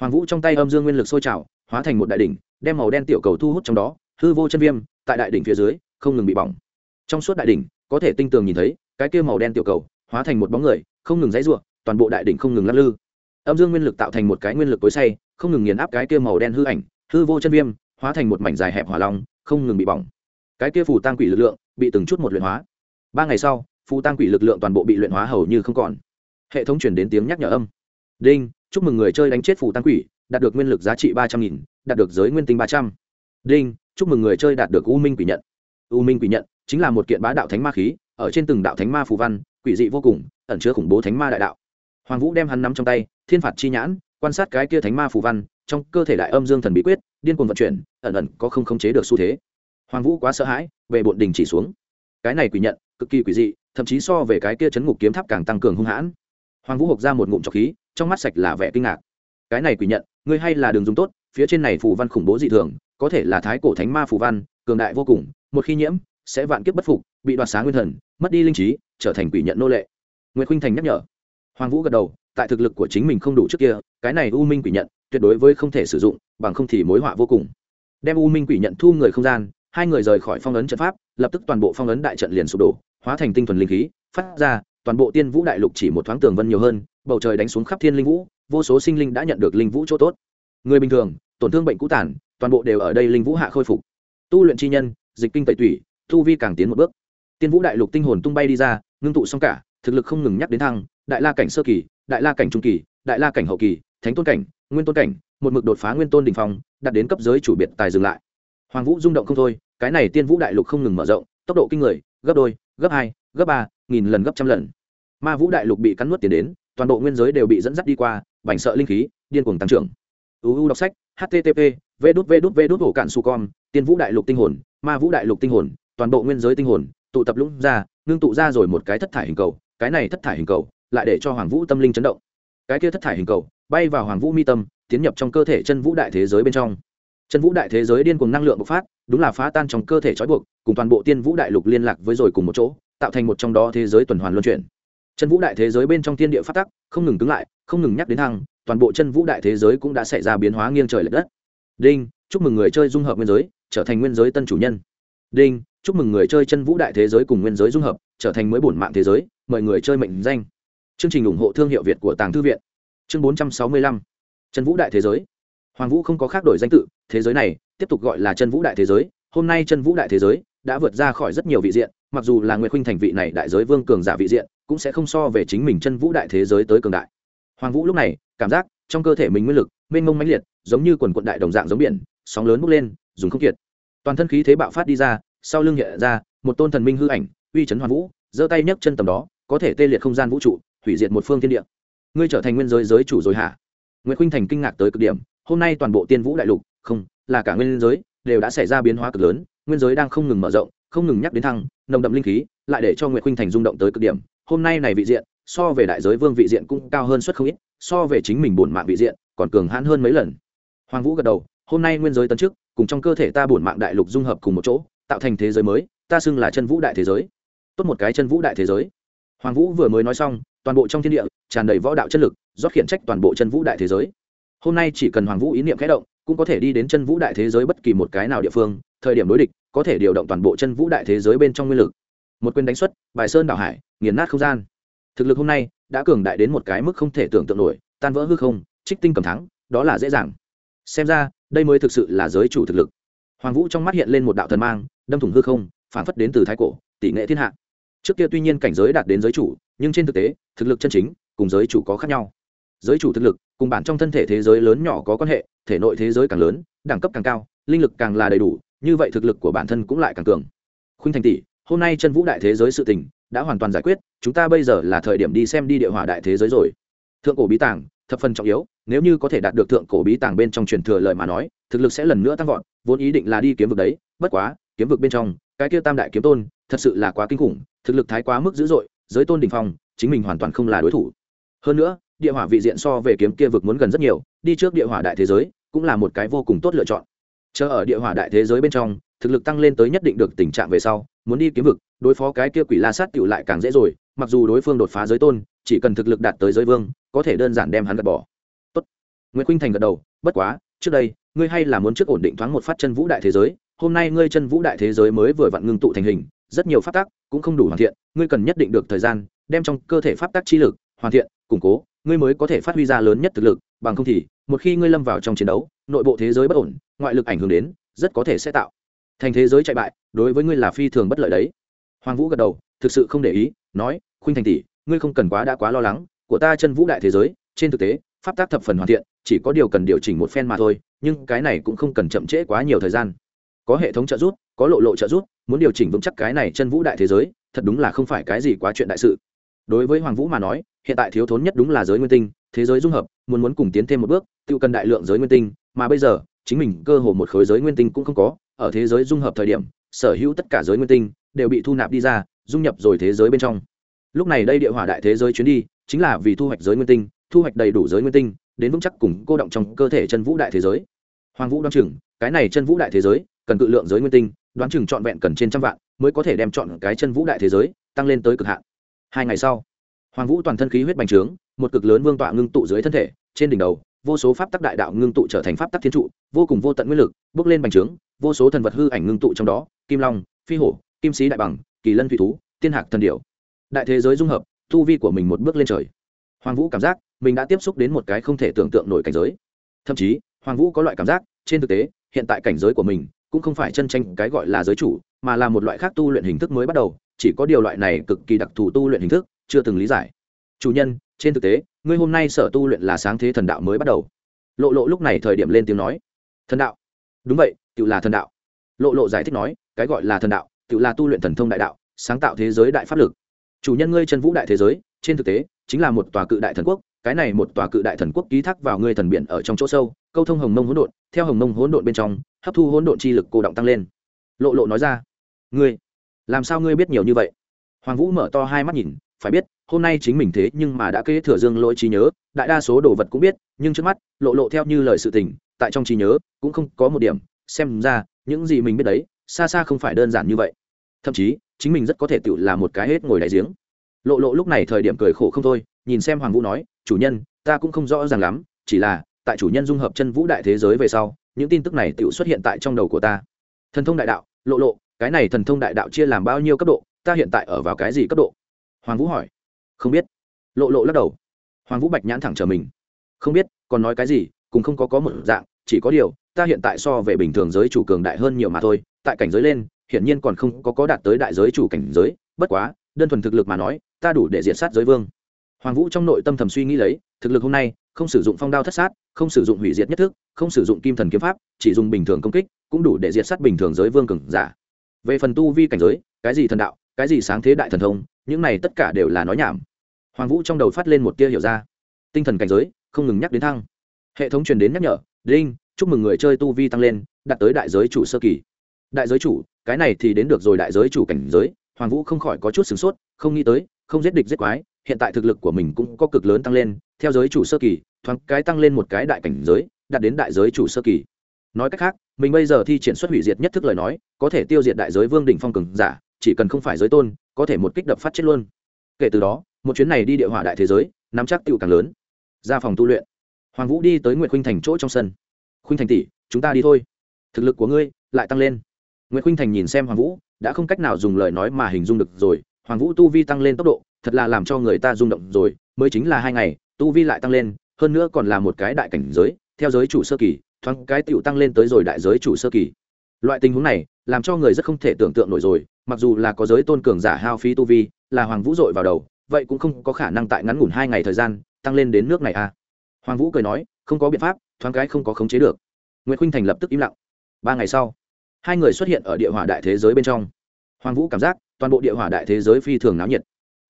hoàng vũ trong tay âm dương nguyên lực sôi trào, hóa thành một đại đỉnh, đem màu đen tiểu cầu thu hút trong đó, hư vô chân viêm, tại đại đỉnh phía dưới, không ngừng bị bỏng. Trong suốt đại đỉnh, có thể tinh tường nhìn thấy, cái kia màu đen tiểu cầu, hóa thành một bóng người, không ngừng dãy ruộng toàn bộ đại đỉnh không ngừng lắc lư. Âm dương nguyên lực tạo thành một cái nguyên lực tối say, không ngừng nghiền áp cái kia màu đen hư ảnh, hư vô chân viêm, hóa thành một mảnh dài hẹp hỏa long, không ngừng bị bỏng. Cái kia phù tăng quỷ lực lượng, bị từng chút một luyện hóa. Ba ngày sau, phù tăng quỷ lực lượng toàn bộ bị luyện hóa hầu như không còn. Hệ thống chuyển đến tiếng nhắc nhở âm. Đinh chúc mừng người chơi đánh chết phù tăng quỷ, đạt được nguyên lực giá trị ba trăm nghìn, đạt được giới nguyên tinh ba trăm. Đinh, chúc mừng người chơi đạt được u minh quỷ nhận. U minh quỷ nhận chính là một kiện bá đạo thánh ma khí, ở trên từng đạo thánh ma phù văn, quỷ dị vô cùng, ẩn chứa khủng bố thánh ma đại đạo. Hoàng vũ đem hắn nắm trong tay, thiên phạt chi nhãn, quan sát cái kia thánh ma phù văn, trong cơ thể đại âm dương thần bí quyết, điên cuồng vận chuyển, ẩn ẩn có không khống chế được xu thế. Hoàng vũ quá sợ hãi, về bộn đình chỉ xuống. Cái này quỷ nhận, cực kỳ quỷ dị, thậm chí so về cái kia chấn ngục kiếm tháp càng tăng cường hung hãn. Hoàng vũ hộc ra một ngụm trọc khí trong mắt sạch là vẻ kinh ngạc. Cái này quỷ nhận, ngươi hay là đường dùng tốt, phía trên này phù văn khủng bố dị thường, có thể là thái cổ thánh ma phù văn, cường đại vô cùng, một khi nhiễm, sẽ vạn kiếp bất phục, bị đoạt sáng nguyên thần, mất đi linh trí, trở thành quỷ nhận nô lệ. Nguyễn khuynh thành nhắc nhở. Hoàng vũ gật đầu, tại thực lực của chính mình không đủ trước kia, cái này u minh quỷ nhận, tuyệt đối với không thể sử dụng, bằng không thì mối họa vô cùng. Đem u minh quỷ nhận thu người không gian, hai người rời khỏi phong ấn trận pháp, lập tức toàn bộ phong ấn đại trận liền sụp đổ, hóa thành tinh thuần linh khí, phát ra, toàn bộ tiên vũ đại lục chỉ một thoáng tường vân nhiều hơn bầu trời đánh xuống khắp thiên linh vũ, vô số sinh linh đã nhận được linh vũ chỗ tốt. Người bình thường, tổn thương bệnh cũ tản toàn bộ đều ở đây linh vũ hạ khôi phục. Tu luyện chi nhân, dịch kinh tẩy tủy thu vi càng tiến một bước. Tiên vũ đại lục tinh hồn tung bay đi ra, ngưng tụ xong cả, thực lực không ngừng nhắc đến thăng, đại la cảnh sơ kỳ, đại la cảnh trung kỳ, đại la cảnh hậu kỳ, thánh tôn cảnh, nguyên tôn cảnh, một mực đột phá nguyên tôn đình phong, đạt đến cấp giới chủ biệt tài dừng lại. Hoàng vũ rung động không thôi, cái này tiên vũ đại lục không ngừng mở rộng, tốc độ kinh người, gấp đôi, gấp hai, gấp ba, nghìn lần, gấp trăm lần. Ma vũ đại lục bị cắn nuốt tiền đến toàn bộ nguyên giới đều bị dẫn dắt đi qua bảnh sợ linh khí, điên cuồng tăng trưởng. Uu đọc sách http v đút v đút v đút, hổ cạn su com tiên vũ đại lục tinh hồn, ma vũ đại lục tinh hồn, toàn bộ nguyên giới tinh hồn, tụ tập lũng ra, ngưng tụ ra rồi một cái thất thải hình cầu, cái này thất thải hình cầu lại để cho hoàng vũ tâm linh chấn động. Cái kia thất thải hình cầu bay vào hoàng vũ mi tâm, tiến nhập trong cơ thể chân vũ đại thế giới bên trong. Chân vũ đại thế giới điên cùng năng lượng bộc phát, đúng là phá tan trong cơ thể trói buộc, cùng toàn bộ tiên vũ đại lục liên lạc với rồi cùng một chỗ, tạo thành một trong đó thế giới tuần hoàn luân chuyển chân vũ đại thế giới bên trong thiên địa phát tắc, không ngừng cứng lại, không ngừng nhắc đến thăng, toàn bộ chân vũ đại thế giới cũng đã xảy ra biến hóa nghiêng trời l ệ đất. Đinh, chúc mừng người chơi dung hợp nguyên giới, trở thành nguyên giới tân chủ nhân. Đinh, chúc mừng người chơi chân vũ đại thế giới cùng nguyên giới dung hợp, trở thành mới bổn mạng thế giới, mời người chơi mệnh danh. Chương trình ủng hộ thương hiệu việt của tàng thư viện. Chương bốn trăm sáu mươi lăm. Chân vũ đại thế giới. Hoàng vũ không có khác đổi danh tự, thế giới này, tiếp tục gọi là chân vũ đại thế giới, hôm nay chân vũ đại thế giới đã vượt ra khỏi rất nhiều vị diện mặc dù là nguyệt khuynh thành vị này đại giới vương cường giả vị diện, cũng sẽ không so về chính mình chân vũ đại thế giới tới cường đại. Hoàng vũ lúc này, cảm giác trong cơ thể mình nguyên lực, mênh mông mãnh liệt, giống như quần quận đại đồng dạng giống biển, sóng lớn bốc lên, dùng không kiệt. Toàn thân khí thế bạo phát đi ra, sau lưng hiện ra một tôn thần minh hư ảnh, uy chấn Hoàng vũ, giơ tay nhấc chân tầm đó, có thể tê liệt không gian vũ trụ, hủy diệt một phương thiên địa. Ngươi trở thành nguyên giới giới chủ rồi hả? Nguyễn khuynh thành kinh ngạc tới cực điểm, hôm nay toàn bộ tiên vũ đại lục, không, là cả nguyên giới, đều đã xảy ra biến hóa cực lớn, nguyên giới đang không ngừng mở rộng không ngừng nhắc đến thăng nồng đậm linh khí lại để cho nguyễn khuynh thành rung động tới cực điểm. Hôm nay này vị diện so về đại giới vương vị diện cũng cao hơn suất không ít so về chính mình bổn mạng vị diện còn cường hãn hơn mấy lần. Hoàng vũ gật đầu hôm nay nguyên giới tấn trước, cùng trong cơ thể ta bổn mạng đại lục dung hợp cùng một chỗ tạo thành thế giới mới ta xưng là chân vũ đại thế giới. Tốt một cái chân vũ đại thế giới. Hoàng vũ vừa mới nói xong toàn bộ trong thiên địa tràn đầy võ đạo chân lực rót khiển trách toàn bộ chân vũ đại thế giới. Hôm nay chỉ cần hoàng vũ ý niệm khẽ động cũng có thể đi đến chân vũ đại thế giới bất kỳ một cái nào địa phương thời điểm đối địch có thể điều động toàn bộ chân vũ đại thế giới bên trong nguyên lực. Một quyền đánh xuất, bài sơn đảo hải, nghiền nát không gian. Thực lực hôm nay đã cường đại đến một cái mức không thể tưởng tượng nổi, tan vỡ hư không, trích tinh cầm thắng, đó là dễ dàng. Xem ra, đây mới thực sự là giới chủ thực lực. Hoàng vũ trong mắt hiện lên một đạo thần mang, đâm thủng hư không, phản phất đến từ thái cổ, tỷ nghệ thiên hạ. Trước kia tuy nhiên cảnh giới đạt đến giới chủ, nhưng trên thực tế, thực lực chân chính cùng giới chủ có khác nhau. Giới chủ thực lực cùng bản trong thân thể thế giới lớn nhỏ có quan hệ, thể nội thế giới càng lớn, đẳng cấp càng cao, linh lực càng là đầy đủ như vậy thực lực của bản thân cũng lại càng cường. Khuynh thành tỷ, hôm nay chân vũ đại thế giới sự tình đã hoàn toàn giải quyết, chúng ta bây giờ là thời điểm đi xem đi địa hỏa đại thế giới rồi. Thượng cổ bí tàng, thập phần trọng yếu, nếu như có thể đạt được thượng cổ bí tàng bên trong truyền thừa lời mà nói, thực lực sẽ lần nữa tăng vọt, vốn ý định là đi kiếm vực đấy, bất quá, kiếm vực bên trong, cái kia tam đại kiếm tôn, thật sự là quá kinh khủng, thực lực thái quá mức dữ dội, giới tôn đình phong, chính mình hoàn toàn không là đối thủ. Hơn nữa, địa hỏa vị diện so về kiếm kia vực muốn gần rất nhiều, đi trước địa hỏa đại thế giới, cũng là một cái vô cùng tốt lựa chọn chờ ở địa hỏa đại thế giới bên trong, thực lực tăng lên tới nhất định được tình trạng về sau, muốn đi kiếm vực, đối phó cái kia quỷ la sát tựu lại càng dễ rồi, mặc dù đối phương đột phá giới tôn, chỉ cần thực lực đạt tới giới vương, có thể đơn giản đem hắn gạt bỏ. Tốt. Nguyễn khuynh thành gật đầu, bất quá, trước đây, ngươi hay là muốn trước ổn định thoáng một phát chân vũ đại thế giới, hôm nay ngươi chân vũ đại thế giới mới vừa vặn ngưng tụ thành hình, rất nhiều pháp tác cũng không đủ hoàn thiện, ngươi cần nhất định được thời gian, đem trong cơ thể pháp tác chi lực hoàn thiện, củng cố, ngươi mới có thể phát huy ra lớn nhất thực lực, bằng không thì, một khi ngươi lâm vào trong chiến đấu nội bộ thế giới bất ổn, ngoại lực ảnh hưởng đến, rất có thể sẽ tạo. Thành thế giới chạy bại, đối với ngươi là phi thường bất lợi đấy. Hoàng vũ gật đầu, thực sự không để ý, nói, khuynh thành tỷ, ngươi không cần quá đã quá lo lắng, của ta chân vũ đại thế giới, trên thực tế, pháp tác thập phần hoàn thiện, chỉ có điều cần điều chỉnh một phen mà thôi, nhưng cái này cũng không cần chậm trễ quá nhiều thời gian. Có hệ thống trợ giúp, có lộ lộ trợ giúp, muốn điều chỉnh vững chắc cái này chân vũ đại thế giới, thật đúng là không phải cái gì quá chuyện đại sự. Đối với hoàng vũ mà nói, hiện tại thiếu thốn nhất đúng là giới nguyên tinh, thế giới dung hợp, muốn muốn cùng tiến thêm một bước, tự cần đại lượng giới nguyên tinh mà bây giờ, chính mình cơ hồ một khối giới nguyên tinh cũng không có, ở thế giới dung hợp thời điểm, sở hữu tất cả giới nguyên tinh đều bị thu nạp đi ra, dung nhập rồi thế giới bên trong. Lúc này đây địa hỏa đại thế giới chuyến đi, chính là vì thu hoạch giới nguyên tinh, thu hoạch đầy đủ giới nguyên tinh, đến vững chắc cùng cô động trong cơ thể chân vũ đại thế giới. Hoàng vũ đoán chừng, cái này chân vũ đại thế giới, cần cự lượng giới nguyên tinh, đoán chừng trọn vẹn cần trên trăm vạn, mới có thể đem chọn cái chân vũ đại thế giới, tăng lên tới cực hạn. Hai ngày sau, hoàng vũ toàn thân khí huyết bành trướng, một cực lớn vương tọa ngưng tụ dưới thân thể, trên đỉnh đầu vô số pháp tắc đại đạo ngưng tụ trở thành pháp tắc thiên trụ, vô cùng vô tận nguyên lực, bước lên bành trướng, vô số thần vật hư ảnh ngưng tụ trong đó, kim long, phi hổ, kim sĩ đại bằng, kỳ lân thủy thú, tiên hạc thần điệu đại thế giới dung hợp thu vi của mình một bước lên trời. Hoàng vũ cảm giác, mình đã tiếp xúc đến một cái không thể tưởng tượng nổi cảnh giới. Thậm chí, hoàng vũ có loại cảm giác, trên thực tế, hiện tại cảnh giới của mình cũng không phải chân tranh cái gọi là giới chủ, mà là một loại khác tu luyện hình thức mới bắt đầu, chỉ có điều loại này cực kỳ đặc thù tu luyện hình thức chưa từng lý giải. Chủ nhân trên thực tế, ngươi hôm nay sở tu luyện là sáng thế thần đạo mới bắt đầu. Lộ lộ lúc này thời điểm lên tiếng nói, thần đạo? Đúng vậy tự là thần đạo. Lộ lộ giải thích nói, cái gọi là thần đạo tự là tu luyện thần thông đại đạo, sáng tạo thế giới đại pháp lực. Chủ nhân ngươi chân vũ đại thế giới, trên thực tế, chính là một tòa cự đại thần quốc, cái này một tòa cự đại thần quốc ký thác vào ngươi thần biển ở trong chỗ sâu, câu thông hồng mông hỗn độn, theo hồng mông hỗn độn bên trong, hấp thu hỗn độn chi lực cô động tăng lên. Lộ lộ nói ra, ngươi, làm sao ngươi biết nhiều như vậy? Hoàng vũ mở to hai mắt nhìn, phải biết hôm nay chính mình thế nhưng mà đã kế thừa dương lỗi trí nhớ, đại đa số đồ vật cũng biết, nhưng trước mắt, lộ lộ theo như lời sự tình, tại trong trí nhớ, cũng không có một điểm. Xem ra, những gì mình biết đấy, xa xa không phải đơn giản như vậy. Thậm chí, chính mình rất có thể tự là một cái hết ngồi đại giếng. Lộ lộ lúc này thời điểm cười khổ không thôi, nhìn xem hoàng vũ nói, chủ nhân, ta cũng không rõ ràng lắm, chỉ là, tại chủ nhân dung hợp chân vũ đại thế giới về sau, những tin tức này tự xuất hiện tại trong đầu của ta. Thần thông đại đạo, lộ lộ, cái này thần thông đại đạo chia làm bao nhiêu cấp độ, ta hiện tại ở vào cái gì cấp độ? Hoàng vũ hỏi không biết. Lộ lộ lắc đầu. Hoàng vũ bạch nhãn thẳng trở mình. Không biết, còn nói cái gì, cùng không có có một dạng, chỉ có điều, ta hiện tại so về bình thường giới chủ cường đại hơn nhiều mà thôi, tại cảnh giới lên, hiển nhiên còn không có có đạt tới đại giới chủ cảnh giới, bất quá, đơn thuần thực lực mà nói, ta đủ để diệt sát giới vương. Hoàng vũ trong nội tâm thầm suy nghĩ lấy, thực lực hôm nay, không sử dụng phong đao thất sát, không sử dụng hủy diệt nhất thức, không sử dụng kim thần kiếm pháp, chỉ dùng bình thường công kích, cũng đủ để diệt sát bình thường giới vương cường giả. Về phần tu vi cảnh giới, cái gì thần đạo, cái gì sáng thế đại thần thông những này tất cả đều là nói nhảm. Hoàng vũ trong đầu phát lên một tia hiểu ra. Tinh thần cảnh giới, không ngừng nhắc đến thăng. Hệ thống truyền đến nhắc nhở, đinh, chúc mừng người chơi tu vi tăng lên, đạt tới đại giới chủ sơ kỳ. Đại giới chủ, cái này thì đến được rồi đại giới chủ cảnh giới. Hoàng vũ không khỏi có chút sửng sốt, không nghĩ tới, không giết địch giết quái, hiện tại thực lực của mình cũng có cực lớn tăng lên. Theo giới chủ sơ kỳ, thoáng cái tăng lên một cái đại cảnh giới, đạt đến đại giới chủ sơ kỳ. Nói cách khác, mình bây giờ thi triển xuất hủy diệt nhất thức lời nói, có thể tiêu diệt đại giới vương đỉnh phong cường giả, chỉ cần không phải giới tôn có thể một kích đập phát chết luôn. Kể từ đó, một chuyến này đi địa hỏa đại thế giới, nắm chắc tựu càng lớn. Ra phòng tu luyện. Hoàng vũ đi tới nguyễn khuynh thành chỗ trong sân. Khuynh thành tỷ, chúng ta đi thôi. Thực lực của ngươi lại tăng lên. Nguyễn khuynh thành nhìn xem hoàng vũ, đã không cách nào dùng lời nói mà hình dung được rồi. Hoàng vũ tu vi tăng lên tốc độ, thật là làm cho người ta rung động rồi. Mới chính là hai ngày, tu vi lại tăng lên, hơn nữa còn là một cái đại cảnh giới, theo giới chủ sơ kỳ, thoáng cái tựu tăng lên tới rồi đại giới chủ sơ kỳ. Loại tình huống này, làm cho người rất không thể tưởng tượng nổi rồi mặc dù là có giới tôn cường giả hao phí tu vi, là hoàng vũ dội vào đầu, vậy cũng không có khả năng tại ngắn ngủn hai ngày thời gian, tăng lên đến nước này à? Hoàng vũ cười nói, không có biện pháp, thoáng cái không có khống chế được. Nguyễn khuynh thành lập tức im lặng. Ba ngày sau, hai người xuất hiện ở địa hỏa đại thế giới bên trong. Hoàng vũ cảm giác, toàn bộ địa hỏa đại thế giới phi thường náo nhiệt.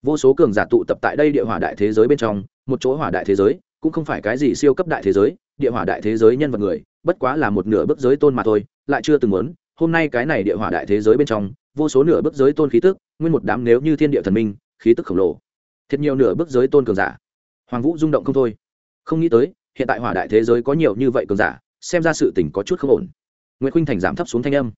Vô số cường giả tụ tập tại đây địa hỏa đại thế giới bên trong, một chỗ hỏa đại thế giới, cũng không phải cái gì siêu cấp đại thế giới, địa hỏa đại thế giới nhân vật người, bất quá là một nửa bước giới tôn mà thôi, lại chưa từng muốn. Hôm nay cái này địa hỏa đại thế giới bên trong vô số nửa bước giới tôn khí tức, nguyên một đám nếu như thiên địa thần minh, khí tức khổng lồ. Thiệt nhiều nửa bước giới tôn cường giả. Hoàng vũ rung động không thôi. Không nghĩ tới, hiện tại hỏa đại thế giới có nhiều như vậy cường giả, xem ra sự tình có chút không ổn. Nguyễn khuynh thành giảm thấp xuống thanh âm.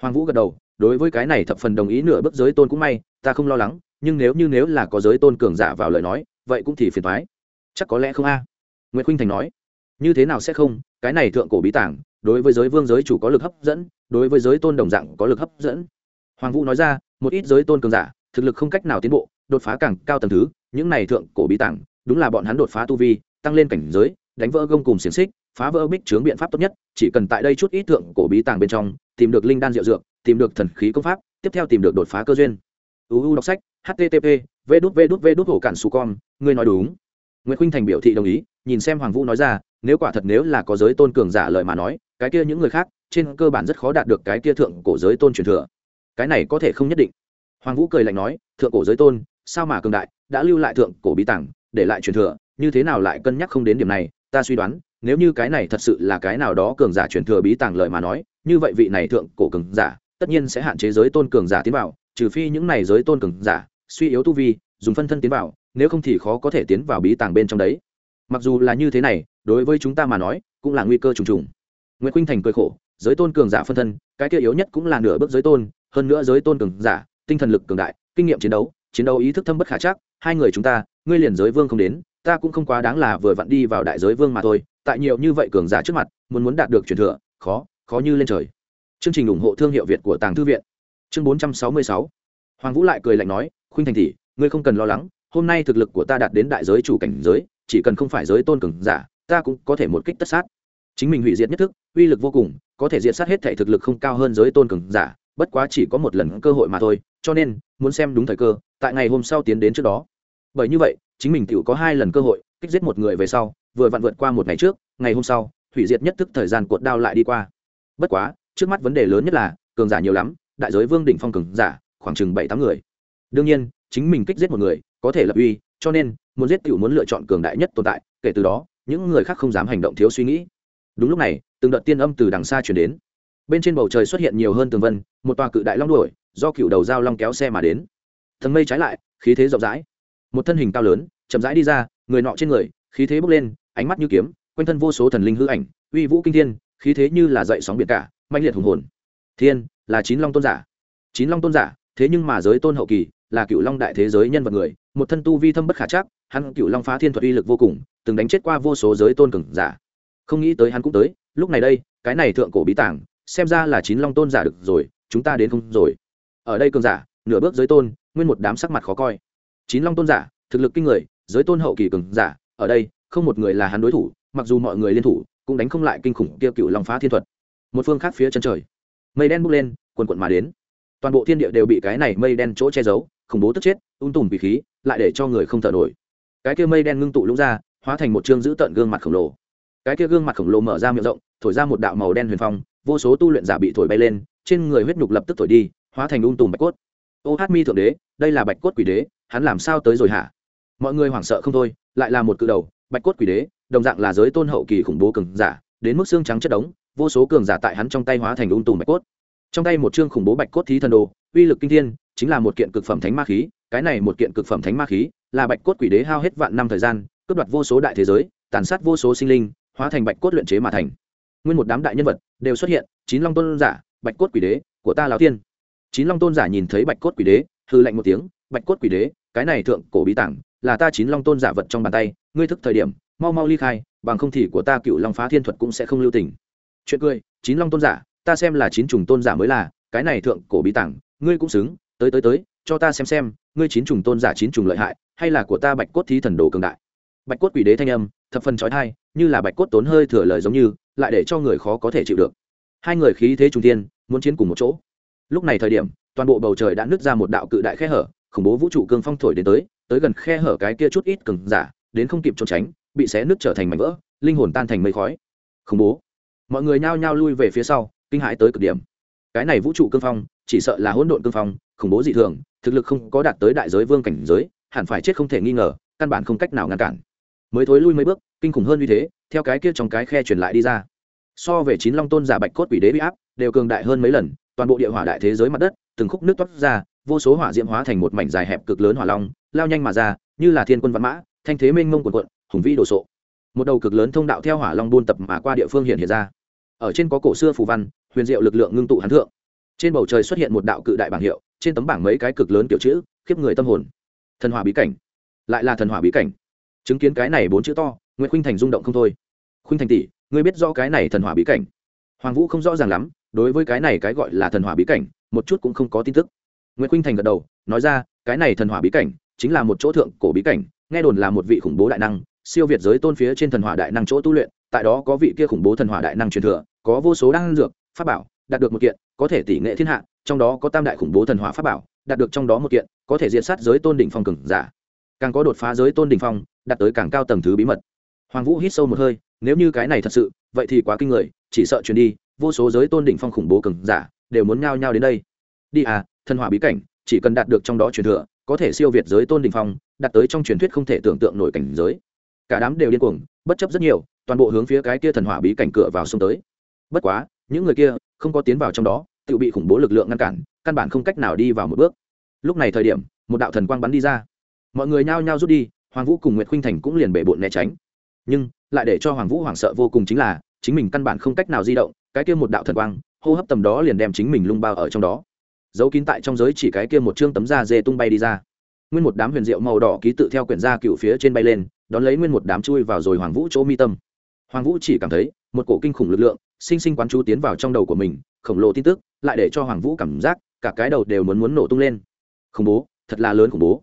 Hoàng vũ gật đầu, đối với cái này thập phần đồng ý nửa bước giới tôn cũng may, ta không lo lắng, nhưng nếu như nếu là có giới tôn cường giả vào lời nói, vậy cũng thì phiền thoái chắc có lẽ không a. Nguyễn khuynh thành nói. Như thế nào sẽ không, cái này thượng cổ bí tảng đối với giới vương giới chủ có lực hấp dẫn, đối với giới tôn đồng dạng có lực hấp dẫn hoàng vũ nói ra, một ít giới tôn cường giả, thực lực không cách nào tiến bộ, đột phá càng cao tầng thứ, những này thượng cổ bí tảng, đúng là bọn hắn đột phá tu vi, tăng lên cảnh giới, đánh vỡ gông cùng xiềng xích, phá vỡ bích chướng biện pháp tốt nhất, chỉ cần tại đây chút ít thượng cổ bí tàng bên trong, tìm được linh đan diệu dược, tìm được thần khí công pháp, tiếp theo tìm được đột phá cơ duyên. Uu đọc sách http v đút v đút v đút hổ cản su con, ngươi nói đúng. Nguyễn khuynh thành biểu thị đồng ý, nhìn xem hoàng vũ nói ra, nếu quả thật nếu là có giới tôn cường giả lời mà nói, cái kia những người khác, trên cơ bản rất khó đạt được cái kia thượng cổ giới tôn truyền thừa cái này có thể không nhất định. Hoàng vũ cười lạnh nói, thượng cổ giới tôn, sao mà cường đại, đã lưu lại thượng cổ bí tàng, để lại truyền thừa, như thế nào lại cân nhắc không đến điểm này, ta suy đoán, nếu như cái này thật sự là cái nào đó cường giả truyền thừa bí tàng lời mà nói, như vậy vị này thượng cổ cường giả, tất nhiên sẽ hạn chế giới tôn cường giả tiến vào, trừ phi những này giới tôn cường giả, suy yếu tu vi, dùng phân thân tiến vào, nếu không thì khó có thể tiến vào bí tàng bên trong đấy. Mặc dù là như thế này, đối với chúng ta mà nói, cũng là nguy cơ trùng trùng. Nguyễn khuynh thành cười khổ, giới tôn cường giả phân thân, cái kia yếu nhất cũng là nửa bước giới tôn hơn nữa giới tôn cường giả, tinh thần lực cường đại, kinh nghiệm chiến đấu chiến đấu ý thức thâm bất khả chắc, hai người chúng ta, ngươi liền giới vương không đến, ta cũng không quá đáng là vừa vặn đi vào đại giới vương mà thôi, tại nhiều như vậy cường giả trước mặt, muốn muốn đạt được truyền thừa, khó khó như lên trời. Chương trình ủng hộ thương hiệu việt của tàng thư viện. Chương bốn trăm sáu mươi sáu. Hoàng vũ lại cười lạnh nói, khuynh thành tỷ, ngươi không cần lo lắng, hôm nay thực lực của ta đạt đến đại giới chủ cảnh giới, chỉ cần không phải giới tôn cường giả, ta cũng có thể một kích tất sát. Chính mình hủy diệt nhất thức, uy lực vô cùng, có thể diệt sát hết thể thực lực không cao hơn giới tôn cường giả bất quá chỉ có một lần cơ hội mà thôi, cho nên, muốn xem đúng thời cơ, tại ngày hôm sau tiến đến trước đó. Bởi như vậy, chính mình tự có hai lần cơ hội, kích giết một người về sau, vừa vặn vượt qua một ngày trước, ngày hôm sau, hủy diệt nhất thức thời gian cuột đao lại đi qua. Bất quá, trước mắt vấn đề lớn nhất là, cường giả nhiều lắm, đại giới vương đỉnh phong cường giả, khoảng chừng bảy tám người. Đương nhiên, chính mình kích giết một người, có thể lập uy, cho nên, muốn giết tiểu muốn lựa chọn cường đại nhất tồn tại, kể từ đó, những người khác không dám hành động thiếu suy nghĩ. Đúng lúc này, từng đợt tiên âm từ đằng xa chuyển đến bên trên bầu trời xuất hiện nhiều hơn tường vân, một tòa cự đại long đuổi, do cựu đầu dao long kéo xe mà đến. Thần mây trái lại, khí thế rộng rãi. Một thân hình cao lớn, chậm rãi đi ra, người nọ trên người, khí thế bốc lên, ánh mắt như kiếm, quanh thân vô số thần linh hư ảnh, uy vũ kinh thiên, khí thế như là dậy sóng biển cả mạnh liệt hùng hồn. Thiên, là chín long tôn giả. Chín long tôn giả, thế nhưng mà giới tôn hậu kỳ, là cựu long đại thế giới nhân vật người, một thân tu vi thâm bất khả chắc, hắn cựu long phá thiên thuật uy lực vô cùng, từng đánh chết qua vô số giới tôn cường giả. Không nghĩ tới hắn cũng tới, lúc này đây, cái này thượng cổ bí tảng xem ra là chín long tôn giả được rồi, chúng ta đến không rồi. Ở đây cường giả, nửa bước giới tôn, nguyên một đám sắc mặt khó coi. Chín long tôn giả, thực lực kinh người, giới tôn hậu kỳ cường giả, ở đây, không một người là hắn đối thủ, mặc dù mọi người liên thủ, cũng đánh không lại kinh khủng kia cựu long phá thiên thuật. Một phương khác phía chân trời, mây đen bốc lên, quần quận mà đến. Toàn bộ thiên địa đều bị cái này mây đen chỗ che giấu, khủng bố tức chết, ung tùm bị khí, lại để cho người không thở nổi. Cái kia mây đen ngưng tụ lũng ra, hóa thành một chương giữ tận gương mặt khổng lồ. Cái kia gương mặt khổng lồ mở ra miệng rộng, thổi ra một đạo màu đen huyền phong vô số tu luyện giả bị thổi bay lên, trên người huyết nhục lập tức thổi đi, hóa thành ung tùm bạch cốt. Ô hát mi thượng đế, đây là bạch cốt quỷ đế, hắn làm sao tới rồi hả? Mọi người hoảng sợ không thôi, lại là một cự đầu, bạch cốt quỷ đế, đồng dạng là giới tôn hậu kỳ khủng bố cường giả, đến mức xương trắng chất đống, vô số cường giả tại hắn trong tay hóa thành ung tùm bạch cốt. Trong tay một chương khủng bố bạch cốt thí thần đồ, uy lực kinh thiên, chính là một kiện cực phẩm thánh ma khí, cái này một kiện cực phẩm thánh ma khí, là bạch cốt quỷ đế hao hết vạn năm thời gian, cướp đoạt vô số đại thế giới, tàn sát vô số sinh linh, hóa thành bạch cốt luyện chế mà thành nguyên một đám đại nhân vật đều xuất hiện, chín long tôn giả, bạch cốt quỷ đế của ta lão tiên chín long tôn giả nhìn thấy bạch cốt quỷ đế hư lạnh một tiếng, bạch cốt quỷ đế, cái này thượng cổ bí tảng là ta chín long tôn giả vật trong bàn tay, ngươi thức thời điểm, mau mau ly khai, bằng không thì của ta cựu long phá thiên thuật cũng sẽ không lưu tình. Chuyện cười, chín long tôn giả, ta xem là chín trùng tôn giả mới là, cái này thượng cổ bí tảng, ngươi cũng xứng, tới tới tới, cho ta xem xem, ngươi chín trùng tôn giả chín trùng lợi hại, hay là của ta bạch cốt thí thần đồ cường đại? Bạch cốt quỷ đế thanh âm, thập phần trói thai như là bạch cốt tốn hơi thừa lời giống như lại để cho người khó có thể chịu được. Hai người khí thế trùng tiên muốn chiến cùng một chỗ. Lúc này thời điểm, toàn bộ bầu trời đã nứt ra một đạo cự đại khe hở, khủng bố vũ trụ cương phong thổi đến tới tới gần khe hở cái kia chút ít cừng giả, đến không kịp trốn tránh, bị xé nứt trở thành mảnh vỡ, linh hồn tan thành mây khói. Khủng bố. Mọi người nhao nhao lui về phía sau, kinh hãi tới cực điểm. Cái này vũ trụ cương phong, chỉ sợ là hỗn độn cương phong, khủng bố dị thường, thực lực không có đạt tới đại giới vương cảnh giới, hẳn phải chết không thể nghi ngờ, căn bản không cách nào ngăn cản. Mới thối lui mấy bước, kinh khủng hơn như thế theo cái kia trong cái khe truyền lại đi ra. So về chín long tôn giả bạch cốt quỷ đế bị áp, đều cường đại hơn mấy lần, toàn bộ địa hỏa đại thế giới mặt đất, từng khúc nước toát ra, vô số hỏa diễm hóa thành một mảnh dài hẹp cực lớn hỏa long, lao nhanh mà ra, như là thiên quân văn mã, thanh thế mênh mông quần quận hùng vĩ đồ sộ. Một đầu cực lớn thông đạo theo hỏa long buôn tập mà qua địa phương hiện hiện ra. Ở trên có cổ xưa phù văn, huyền diệu lực lượng ngưng tụ hắn thượng. Trên bầu trời xuất hiện một đạo cự đại bảng hiệu, trên tấm bảng mấy cái cực lớn kiểu chữ, khiếp người tâm hồn. Thần hỏa bí cảnh. Lại là thần hỏa bí cảnh. Chứng kiến cái này bốn chữ to nguyễn khuynh thành rung động không thôi khuynh thành tỷ, ngươi biết rõ cái này thần hỏa bí cảnh. Hoàng vũ không rõ ràng lắm, đối với cái này cái gọi là thần hỏa bí cảnh, một chút cũng không có tin tức. Nguyễn khuynh thành gật đầu, nói ra, cái này thần hỏa bí cảnh chính là một chỗ thượng cổ bí cảnh, nghe đồn là một vị khủng bố đại năng, siêu việt giới tôn phía trên thần hỏa đại năng chỗ tu luyện, tại đó có vị kia khủng bố thần hỏa đại năng truyền thừa, có vô số đan dược, pháp bảo, đạt được một kiện, có thể tỷ nghệ thiên hạ, trong đó có tam đại khủng bố thần hỏa pháp bảo, đạt được trong đó một kiện, có thể diệt sát giới tôn đỉnh phong cường giả. Càng có đột phá giới tôn đỉnh phong, đạt tới càng cao tầng thứ bí mật. Hoàng vũ hít sâu một hơi nếu như cái này thật sự, vậy thì quá kinh người, chỉ sợ truyền đi, vô số giới tôn đỉnh phong khủng bố cường giả, đều muốn nhao nhao đến đây. Đi à thần hỏa bí cảnh, chỉ cần đạt được trong đó truyền thừa, có thể siêu việt giới tôn đỉnh phong, đạt tới trong truyền thuyết không thể tưởng tượng nổi cảnh giới. Cả đám đều điên cuồng, bất chấp rất nhiều, toàn bộ hướng phía cái kia thần hỏa bí cảnh cửa vào sông tới. Bất quá, những người kia không có tiến vào trong đó, tự bị khủng bố lực lượng ngăn cản, căn bản không cách nào đi vào một bước. Lúc này thời điểm, một đạo thần quang bắn đi ra. Mọi người nhao nhao rút đi, hoàng vũ cùng nguyệt khinh thành cũng liền bể bộn né tránh. Nhưng lại để cho hoàng vũ hoảng sợ vô cùng chính là, chính mình căn bản không cách nào di động, cái kia một đạo thần quang, hô hấp tầm đó liền đem chính mình lung bao ở trong đó. Giấu kín tại trong giới chỉ cái kia một chương tấm da dê tung bay đi ra. Nguyên một đám huyền diệu màu đỏ ký tự theo quyển da cựu phía trên bay lên, đón lấy nguyên một đám chui vào rồi hoàng vũ chỗ mi tâm. Hoàng vũ chỉ cảm thấy, một cổ kinh khủng lực lượng, sinh sinh quán chú tiến vào trong đầu của mình, khổng lồ tin tức, lại để cho hoàng vũ cảm giác, cả cái đầu đều muốn muốn nổ tung lên. Khủng bố, thật là lớn khủng bố.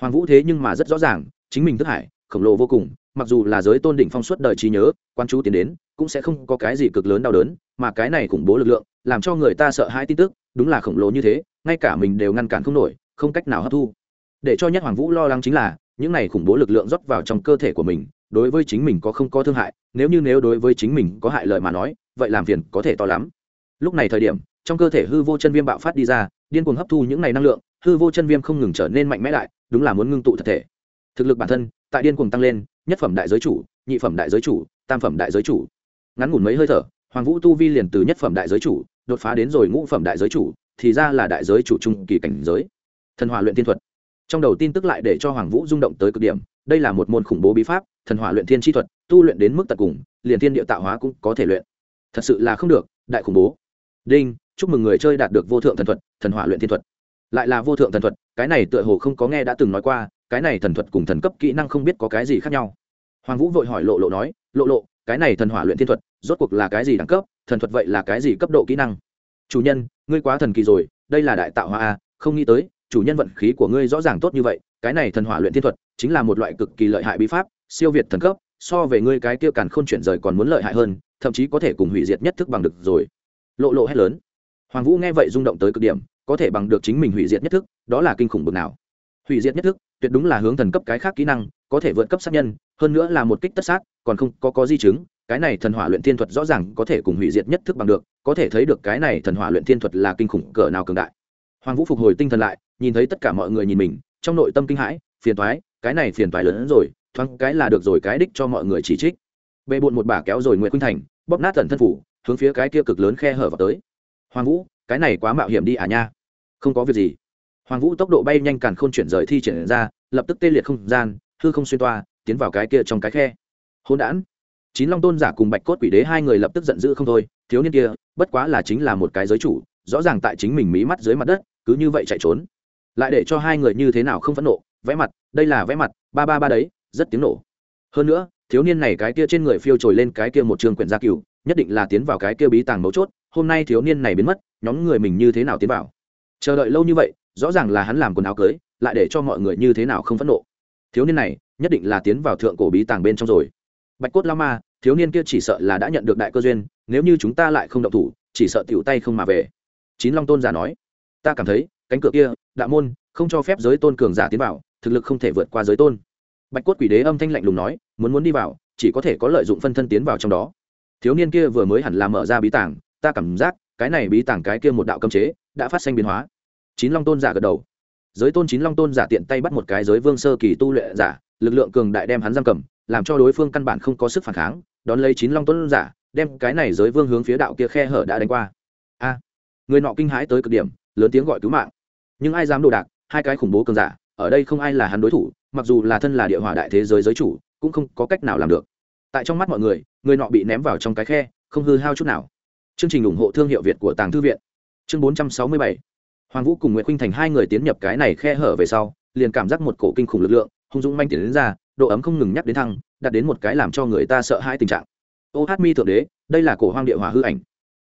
Hoàng vũ thế nhưng mà rất rõ ràng, chính mình thức hải, khổng lồ vô cùng mặc dù là giới tôn đỉnh phong suốt đời trí nhớ quan chú tiến đến, cũng sẽ không có cái gì cực lớn đau đớn, mà cái này khủng bố lực lượng, làm cho người ta sợ hãi tin tức, đúng là khổng lồ như thế, ngay cả mình đều ngăn cản không nổi, không cách nào hấp thu. Để cho nhất hoàng vũ lo lắng chính là, những này khủng bố lực lượng rót vào trong cơ thể của mình, đối với chính mình có không có thương hại, nếu như nếu đối với chính mình có hại lợi mà nói, vậy làm phiền có thể to lắm. Lúc này thời điểm, trong cơ thể hư vô chân viêm bạo phát đi ra, điên cuồng hấp thu những này năng lượng, hư vô chân viêm không ngừng trở nên mạnh mẽ lại, đúng là muốn ngưng tụ thật thể. Thực lực bản thân tại điên cuồng tăng lên, nhất phẩm đại giới chủ, nhị phẩm đại giới chủ, tam phẩm đại giới chủ. Ngắn ngủn mấy hơi thở, hoàng vũ tu vi liền từ nhất phẩm đại giới chủ đột phá đến rồi ngũ phẩm đại giới chủ, thì ra là đại giới chủ trung kỳ cảnh giới. Thần hỏa luyện thiên thuật. Trong đầu tin tức lại để cho hoàng vũ rung động tới cực điểm, đây là một môn khủng bố bí pháp, thần hỏa luyện thiên chi thuật, tu luyện đến mức tận cùng, liền thiên địa tạo hóa cũng có thể luyện. Thật sự là không được, đại khủng bố. Đinh, chúc mừng người chơi đạt được vô thượng thần thuật, thần hỏa luyện thiên thuật. Lại là vô thượng thần thuật, cái này tựa hồ không có nghe đã từng nói qua cái này thần thuật cùng thần cấp kỹ năng không biết có cái gì khác nhau. Hoàng vũ vội hỏi lộ lộ nói, lộ lộ, cái này thần hỏa luyện thiên thuật, rốt cuộc là cái gì đẳng cấp? Thần thuật vậy là cái gì cấp độ kỹ năng? Chủ nhân, ngươi quá thần kỳ rồi, đây là đại tạo hóa a, không nghĩ tới, chủ nhân vận khí của ngươi rõ ràng tốt như vậy, cái này thần hỏa luyện thiên thuật chính là một loại cực kỳ lợi hại bí pháp, siêu việt thần cấp, so về ngươi cái kia càn không chuyển rời còn muốn lợi hại hơn, thậm chí có thể cùng hủy diệt nhất thức bằng được rồi. Lộ lộ hét lớn. Hoàng vũ nghe vậy rung động tới cực điểm, có thể bằng được chính mình hủy diệt nhất thức, đó là kinh khủng bực nào? Hủy diệt nhất thức, tuyệt đúng là hướng thần cấp cái khác kỹ năng, có thể vượt cấp sát nhân, hơn nữa là một kích tất sát, còn không có có di chứng, cái này thần hỏa luyện thiên thuật rõ ràng có thể cùng hủy diệt nhất thức bằng được, có thể thấy được cái này thần hỏa luyện thiên thuật là kinh khủng cỡ nào cường đại. Hoàng vũ phục hồi tinh thần lại, nhìn thấy tất cả mọi người nhìn mình, trong nội tâm kinh hãi, phiền toái, cái này phiền toái lớn hơn rồi, thoáng cái là được rồi cái đích cho mọi người chỉ trích. Bê bộn một bà kéo rồi nguyễn khuynh thành, bóp nát thần thân phủ, hướng phía cái kia cực lớn khe hở vào tới. Hoàng vũ, cái này quá mạo hiểm đi à nha. Không có việc gì hoàng vũ tốc độ bay nhanh càn không chuyển rời thi triển ra, lập tức tê liệt không gian, hư không xuyên toa, tiến vào cái kia trong cái khe. Hôn đản. Chín long tôn giả cùng bạch cốt quỷ đế hai người lập tức giận dữ không thôi, thiếu niên kia, bất quá là chính là một cái giới chủ, rõ ràng tại chính mình mí mắt dưới mặt đất, cứ như vậy chạy trốn. Lại để cho hai người như thế nào không phẫn nộ, vẽ mặt, đây là vẽ mặt, ba ba ba đấy, rất tiếng nổ. Hơn nữa, thiếu niên này cái kia trên người phiêu trồi lên cái kia một trường quyển gia cừu nhất định là tiến vào cái kia bí tàng mấu chốt, hôm nay thiếu niên này biến mất, nhóm người mình như thế nào tiến vào? Chờ đợi lâu như vậy rõ ràng là hắn làm quần áo cưới, lại để cho mọi người như thế nào không phẫn nộ. Thiếu niên này, nhất định là tiến vào thượng cổ bí tàng bên trong rồi. Bạch cốt lao ma thiếu niên kia chỉ sợ là đã nhận được đại cơ duyên, nếu như chúng ta lại không động thủ, chỉ sợ tiểu tay không mà về. Chín long tôn giả nói, ta cảm thấy, cánh cửa kia, đạo môn, không cho phép giới tôn cường giả tiến vào, thực lực không thể vượt qua giới tôn. Bạch cốt quỷ đế âm thanh lạnh lùng nói, muốn muốn đi vào, chỉ có thể có lợi dụng phân thân tiến vào trong đó. Thiếu niên kia vừa mới hẳn là mở ra bí tàng, ta cảm giác, cái này bí tàng cái kia một đạo cấm chế, đã phát sinh biến hóa chín long tôn giả gật đầu. Giới tôn chín long tôn giả tiện tay bắt một cái giới vương sơ kỳ tu luyện giả, lực lượng cường đại đem hắn giam cầm, làm cho đối phương căn bản không có sức phản kháng, đón lấy chín long tôn giả, đem cái này giới vương hướng phía đạo kia khe hở đã đánh qua. A, người nọ kinh hãi tới cực điểm, lớn tiếng gọi cứu mạng. Nhưng ai dám đồ đạc, hai cái khủng bố cường giả, ở đây không ai là hắn đối thủ, mặc dù là thân là địa hòa đại thế giới giới chủ, cũng không có cách nào làm được. Tại trong mắt mọi người người nọ bị ném vào trong cái khe, không hư hao chút nào. Chương trình ủng hộ thương hiệu việt của tàng thư viện. Chương 467 hoàng vũ cùng nguyễn khuynh thành hai người tiến nhập cái này khe hở về sau, liền cảm giác một cổ kinh khủng lực lượng, hung dũng manh tiến đến ra, độ ấm không ngừng nhắc đến thăng, đạt đến một cái làm cho người ta sợ hãi tình trạng. Ô hát mi thượng đế, đây là cổ hoang địa hỏa hư ảnh.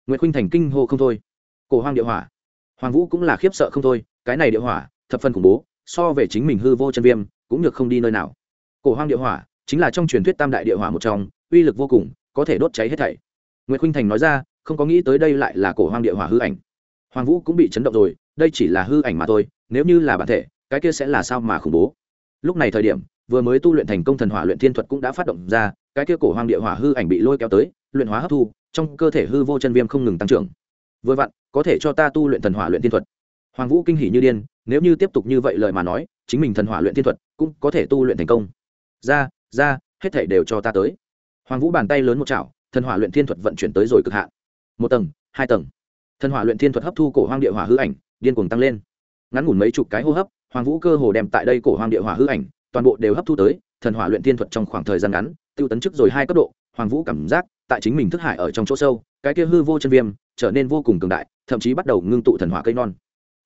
Nguyễn khuynh thành kinh hô không thôi. Cổ hoang địa hỏa. Hoàng vũ cũng là khiếp sợ không thôi, cái này địa hỏa, thập phân khủng bố, so về chính mình hư vô chân viêm, cũng được không đi nơi nào. Cổ hoang địa hỏa, chính là trong truyền thuyết tam đại địa hỏa một trong, uy lực vô cùng, có thể đốt cháy hết thảy. Nguyễn khuynh thành nói ra, không có nghĩ tới đây lại là cổ hoang địa hỏa hư ảnh. Hoàng vũ cũng bị chấn động rồi đây chỉ là hư ảnh mà thôi, nếu như là bản thể, cái kia sẽ là sao mà khủng bố? Lúc này thời điểm, vừa mới tu luyện thành công thần hỏa luyện thiên thuật cũng đã phát động ra, cái kia cổ hoang địa hỏa hư ảnh bị lôi kéo tới, luyện hóa hấp thu, trong cơ thể hư vô chân viêm không ngừng tăng trưởng. Vừa vặn, có thể cho ta tu luyện thần hỏa luyện thiên thuật. Hoàng vũ kinh hỉ như điên, nếu như tiếp tục như vậy lời mà nói, chính mình thần hỏa luyện thiên thuật cũng có thể tu luyện thành công. Ra ra, hết thể đều cho ta tới. Hoàng vũ bàn tay lớn một chảo, thần hỏa luyện thiên thuật vận chuyển tới rồi cực hạn. Một tầng, hai tầng. Thần hỏa luyện thiên thuật hấp thu cổ hoang địa hỏa hư ảnh điên cuồng tăng lên. Ngắn ngủn mấy chục cái hô hấp, hoàng vũ cơ hồ đem tại đây cổ hoàng địa hỏa hư ảnh, toàn bộ đều hấp thu tới, thần hỏa luyện thiên thuật trong khoảng thời gian ngắn, tiêu tấn chức rồi hai cấp độ, hoàng vũ cảm giác tại chính mình thức hải ở trong chỗ sâu, cái kia hư vô chân viêm trở nên vô cùng cường đại, thậm chí bắt đầu ngưng tụ thần hỏa cây non.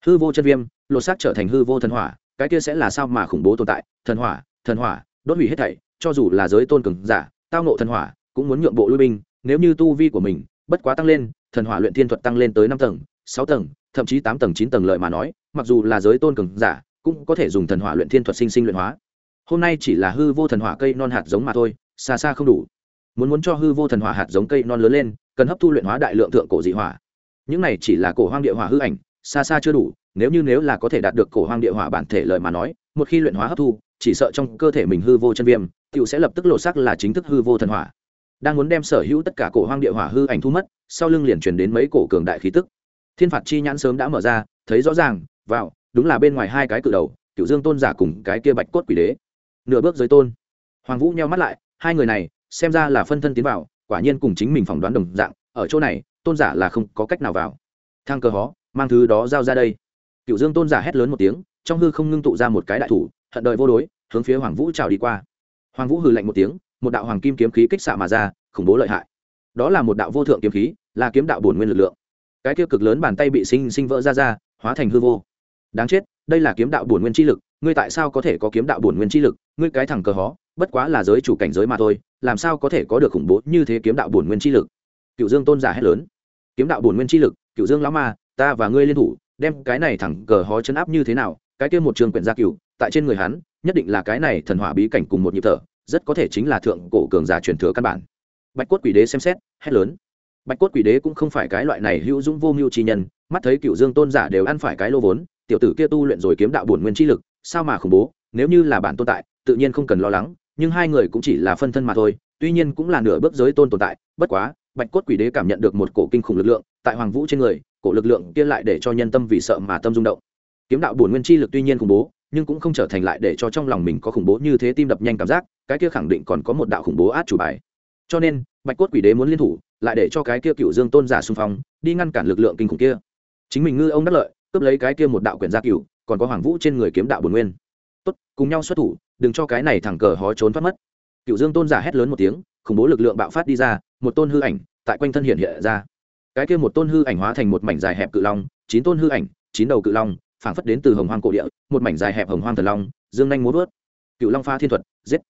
Hư vô chân viêm, lột xác trở thành hư vô thần hỏa, cái kia sẽ là sao mà khủng bố tồn tại? Thần hỏa thần hỏa, đốt hủy hết thảy, cho dù là giới tôn cường giả, tao nộ thần hỏa, cũng muốn nhượng bộ lui binh, nếu như tu vi của mình bất quá tăng lên thần hỏa luyện thiên thuật tăng lên tới năm tầng, sáu tầng, thậm chí tám tầng, chín tầng lợi mà nói, mặc dù là giới tôn cường giả, cũng có thể dùng thần hỏa luyện thiên thuật sinh sinh luyện hóa. Hôm nay chỉ là hư vô thần hỏa cây non hạt giống mà thôi, xa xa không đủ. Muốn muốn cho hư vô thần hỏa hạt giống cây non lớn lên, cần hấp thu luyện hóa đại lượng thượng cổ dị hỏa. Những này chỉ là cổ hoang địa hỏa hư ảnh, xa xa chưa đủ, nếu như nếu là có thể đạt được cổ hoang địa hỏa bản thể lời mà nói, một khi luyện hóa hấp thu, chỉ sợ trong cơ thể mình hư vô chân viêm tựu sẽ lập tức lộ sắc là chính thức hư vô thần hỏa. Đang muốn đem sở hữu tất cả cổ hoang địa hỏa hư ảnh thu mất sau lưng liền truyền đến mấy cổ cường đại khí tức. Thiên phạt chi nhãn sớm đã mở ra, thấy rõ ràng, vào, đúng là bên ngoài hai cái cự đầu cựu dương tôn giả cùng cái kia bạch cốt quỷ đế. Nửa bước giới tôn. Hoàng vũ nheo mắt lại, hai người này, xem ra là phân thân tiến vào, quả nhiên cùng chính mình phỏng đoán đồng dạng, ở chỗ này, tôn giả là không có cách nào vào. Thang cơ hó, mang thứ đó giao ra đây. Cựu dương tôn giả hét lớn một tiếng, trong hư không ngưng tụ ra một cái đại thủ, hận đời vô đối, hướng phía hoàng vũ trào đi qua. Hoàng vũ hừ lạnh một tiếng, một đạo hoàng kim kiếm khí kích xạ mà ra, khủng bố lợi hại đó là một đạo vô thượng kiếm khí, là kiếm đạo bổn nguyên lực lượng. Cái kia cực lớn bàn tay bị sinh sinh vỡ ra ra, hóa thành hư vô. Đáng chết, đây là kiếm đạo bổn nguyên chi lực, ngươi tại sao có thể có kiếm đạo bổn nguyên chi lực? Ngươi cái thằng cờ hó, bất quá là giới chủ cảnh giới mà thôi, làm sao có thể có được khủng bố như thế kiếm đạo bổn nguyên chi lực? Cựu dương tôn giả hét lớn. Kiếm đạo bổn nguyên chi lực, cựu dương lão ma, ta và ngươi liên thủ, đem cái này thẳng cờ hó chấn áp như thế nào? Cái kia một trường quyển gia cựu tại trên người hắn, nhất định là cái này thần hỏa bí cảnh cùng một nhịp thở, rất có thể chính là thượng cổ cường giả truyền thừa căn bản bạch cốt quỷ đế xem xét, hét lớn. Bạch cốt quỷ đế cũng không phải cái loại này hữu dũng vô mưu chi nhân, mắt thấy cựu dương tôn giả đều ăn phải cái lô vốn, tiểu tử kia tu luyện rồi kiếm đạo bổn nguyên chi lực, sao mà khủng bố, nếu như là bản tồn tại, tự nhiên không cần lo lắng, nhưng hai người cũng chỉ là phân thân mà thôi, tuy nhiên cũng là nửa bước giới tôn tồn tại, bất quá, bạch cốt quỷ đế cảm nhận được một cổ kinh khủng lực lượng, tại hoàng vũ trên người, cổ lực lượng kia lại để cho nhân tâm vì sợ mà tâm rung động. Kiếm đạo bổn nguyên chi lực tuy nhiên khủng bố, nhưng cũng không trở thành lại để cho trong lòng mình có khủng bố như thế tim đập nhanh cảm giác, cái kia khẳng định còn có một đạo khủng bố át chủ bài cho nên, bạch cốt quỷ đế muốn liên thủ, lại để cho cái kia cựu dương tôn giả xung phong, đi ngăn cản lực lượng kinh khủng kia. Chính mình ngư ông đắc lợi, cướp lấy cái kia một đạo quyển gia cựu còn có hoàng vũ trên người kiếm đạo bồn nguyên. Tốt, cùng nhau xuất thủ, đừng cho cái này thẳng cờ hó trốn thoát mất. Cựu dương tôn giả hét lớn một tiếng, khủng bố lực lượng bạo phát đi ra, một tôn hư ảnh tại quanh thân hiện hiện ra. Cái kia một tôn hư ảnh hóa thành một mảnh dài hẹp cự long, chín tôn hư ảnh, chín đầu cự long, phảng phất đến từ hồng hoang cổ địa, một mảnh dài hẹp hồng hoang thần long, dương nhanh muốn vớt cựu long pha thiên thuật, giết.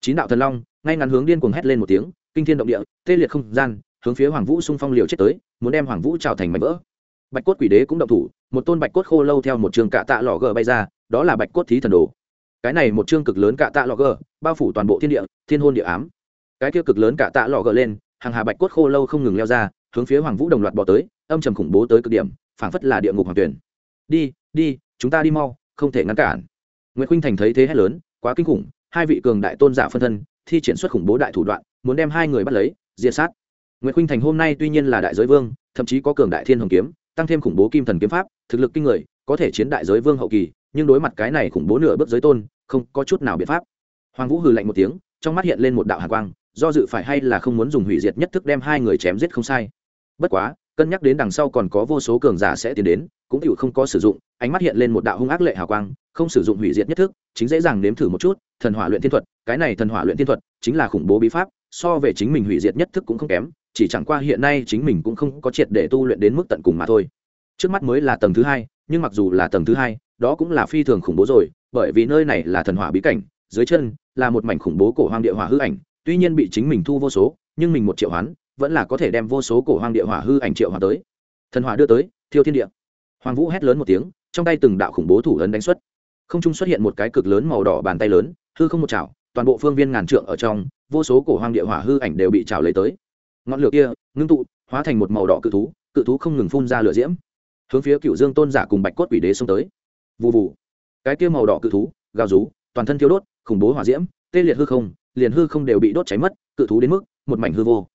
Chín đạo thần long, ngay ngắn hướng điên cuồng hét lên một tiếng kinh thiên động địa, tê liệt không gian, hướng phía hoàng vũ xung phong liều chết tới, muốn đem hoàng vũ trào thành mảnh vỡ. Bạch cốt quỷ đế cũng động thủ, một tôn bạch cốt khô lâu theo một trường cạ tạ lò gờ bay ra, đó là bạch cốt thí thần đồ. Cái này một chương cực lớn cạ tạ lò gờ, bao phủ toàn bộ thiên địa, thiên hôn địa ám. Cái kia cực lớn cạ tạ lò gờ lên, hàng hà bạch cốt khô lâu không ngừng leo ra, hướng phía hoàng vũ đồng loạt bỏ tới, âm trầm khủng bố tới cực điểm, phảng phất là địa ngục hoàng tuyển. Đi đi, chúng ta đi mau, không thể ngăn cản. Nguyễn khinh thành thấy thế hét lớn, quá kinh khủng, hai vị cường đại tôn giả phân thân thi triển xuất khủng bố đại thủ đoạn, muốn đem hai người bắt lấy, diệt sát. Nguyễn khuynh thành hôm nay tuy nhiên là đại giới vương, thậm chí có cường đại thiên hồng kiếm, tăng thêm khủng bố kim thần kiếm pháp, thực lực kinh người, có thể chiến đại giới vương hậu kỳ, nhưng đối mặt cái này khủng bố nửa bước giới tôn, không có chút nào biện pháp. Hoàng vũ hừ lạnh một tiếng, trong mắt hiện lên một đạo hạ quang, do dự phải hay là không muốn dùng hủy diệt nhất thức đem hai người chém giết không sai. Bất quá cân nhắc đến đằng sau còn có vô số cường giả sẽ tiến đến, cũng tựu không có sử dụng, ánh mắt hiện lên một đạo hung ác lệ hào quang, không sử dụng hủy diệt nhất thức, chính dễ dàng nếm thử một chút, thần hỏa luyện thiên thuật, cái này thần hỏa luyện thiên thuật chính là khủng bố bí pháp, so về chính mình hủy diệt nhất thức cũng không kém, chỉ chẳng qua hiện nay chính mình cũng không có triệt để tu luyện đến mức tận cùng mà thôi. Trước mắt mới là tầng thứ hai, nhưng mặc dù là tầng thứ hai, đó cũng là phi thường khủng bố rồi, bởi vì nơi này là thần hỏa bí cảnh, dưới chân là một mảnh khủng bố cổ hoang địa hỏa hư ảnh, tuy nhiên bị chính mình thu vô số, nhưng mình một triệu hoán vẫn là có thể đem vô số cổ hoang địa hỏa hư ảnh triệu hỏa tới. Thần hỏa đưa tới, thiêu thiên địa. Hoàng vũ hét lớn một tiếng, trong tay từng đạo khủng bố thủ ấn đánh xuất. Không trung xuất hiện một cái cực lớn màu đỏ bàn tay lớn, hư không một chảo, toàn bộ phương viên ngàn trượng ở trong, vô số cổ hoang địa hỏa hư ảnh đều bị chảo lấy tới. Ngọn lửa kia, ngưng tụ, hóa thành một màu đỏ cự thú cự thú không ngừng phun ra lửa diễm. Hướng phía cựu dương tôn giả cùng bạch cốt quỷ đế xông tới. Vụ vụ cái kia màu đỏ cự thú, gào rú, toàn thân thiêu đốt, khủng bố hỏa diễm, tê liệt hư không, liền hư không đều bị đốt cháy mất, cự thú đến mức một mảnh hư vô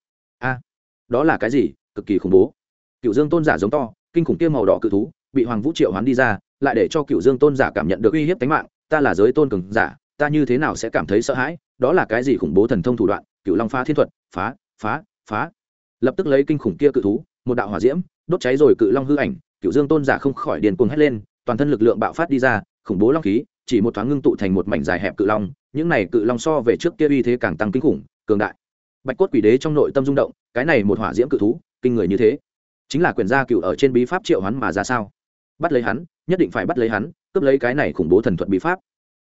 đó là cái gì? Cực kỳ khủng bố. Cựu dương tôn giả giống to, kinh khủng kia màu đỏ cự thú, bị hoàng vũ triệu hoán đi ra, lại để cho cựu dương tôn giả cảm nhận được uy hiếp tính mạng. Ta là giới tôn cường giả, ta như thế nào sẽ cảm thấy sợ hãi? Đó là cái gì khủng bố thần thông thủ đoạn? Cựu long phá thiên thuật, phá phá phá. Lập tức lấy kinh khủng kia cự thú, một đạo hỏa diễm, đốt cháy rồi cự long hư ảnh. Cựu dương tôn giả không khỏi điền cuồng hét lên, toàn thân lực lượng bạo phát đi ra, khủng bố long khí, chỉ một thoáng ngưng tụ thành một mảnh dài hẹp cự long. Những này cự long so về trước kia uy thế càng tăng kinh khủng, cường đại bạch cốt quỷ đế trong nội tâm rung động, cái này một hỏa diễm cự thú, kinh người như thế. Chính là quyền gia cựu ở trên bí pháp triệu hắn mà ra sao? Bắt lấy hắn, nhất định phải bắt lấy hắn, cướp lấy cái này khủng bố thần thuật bí pháp.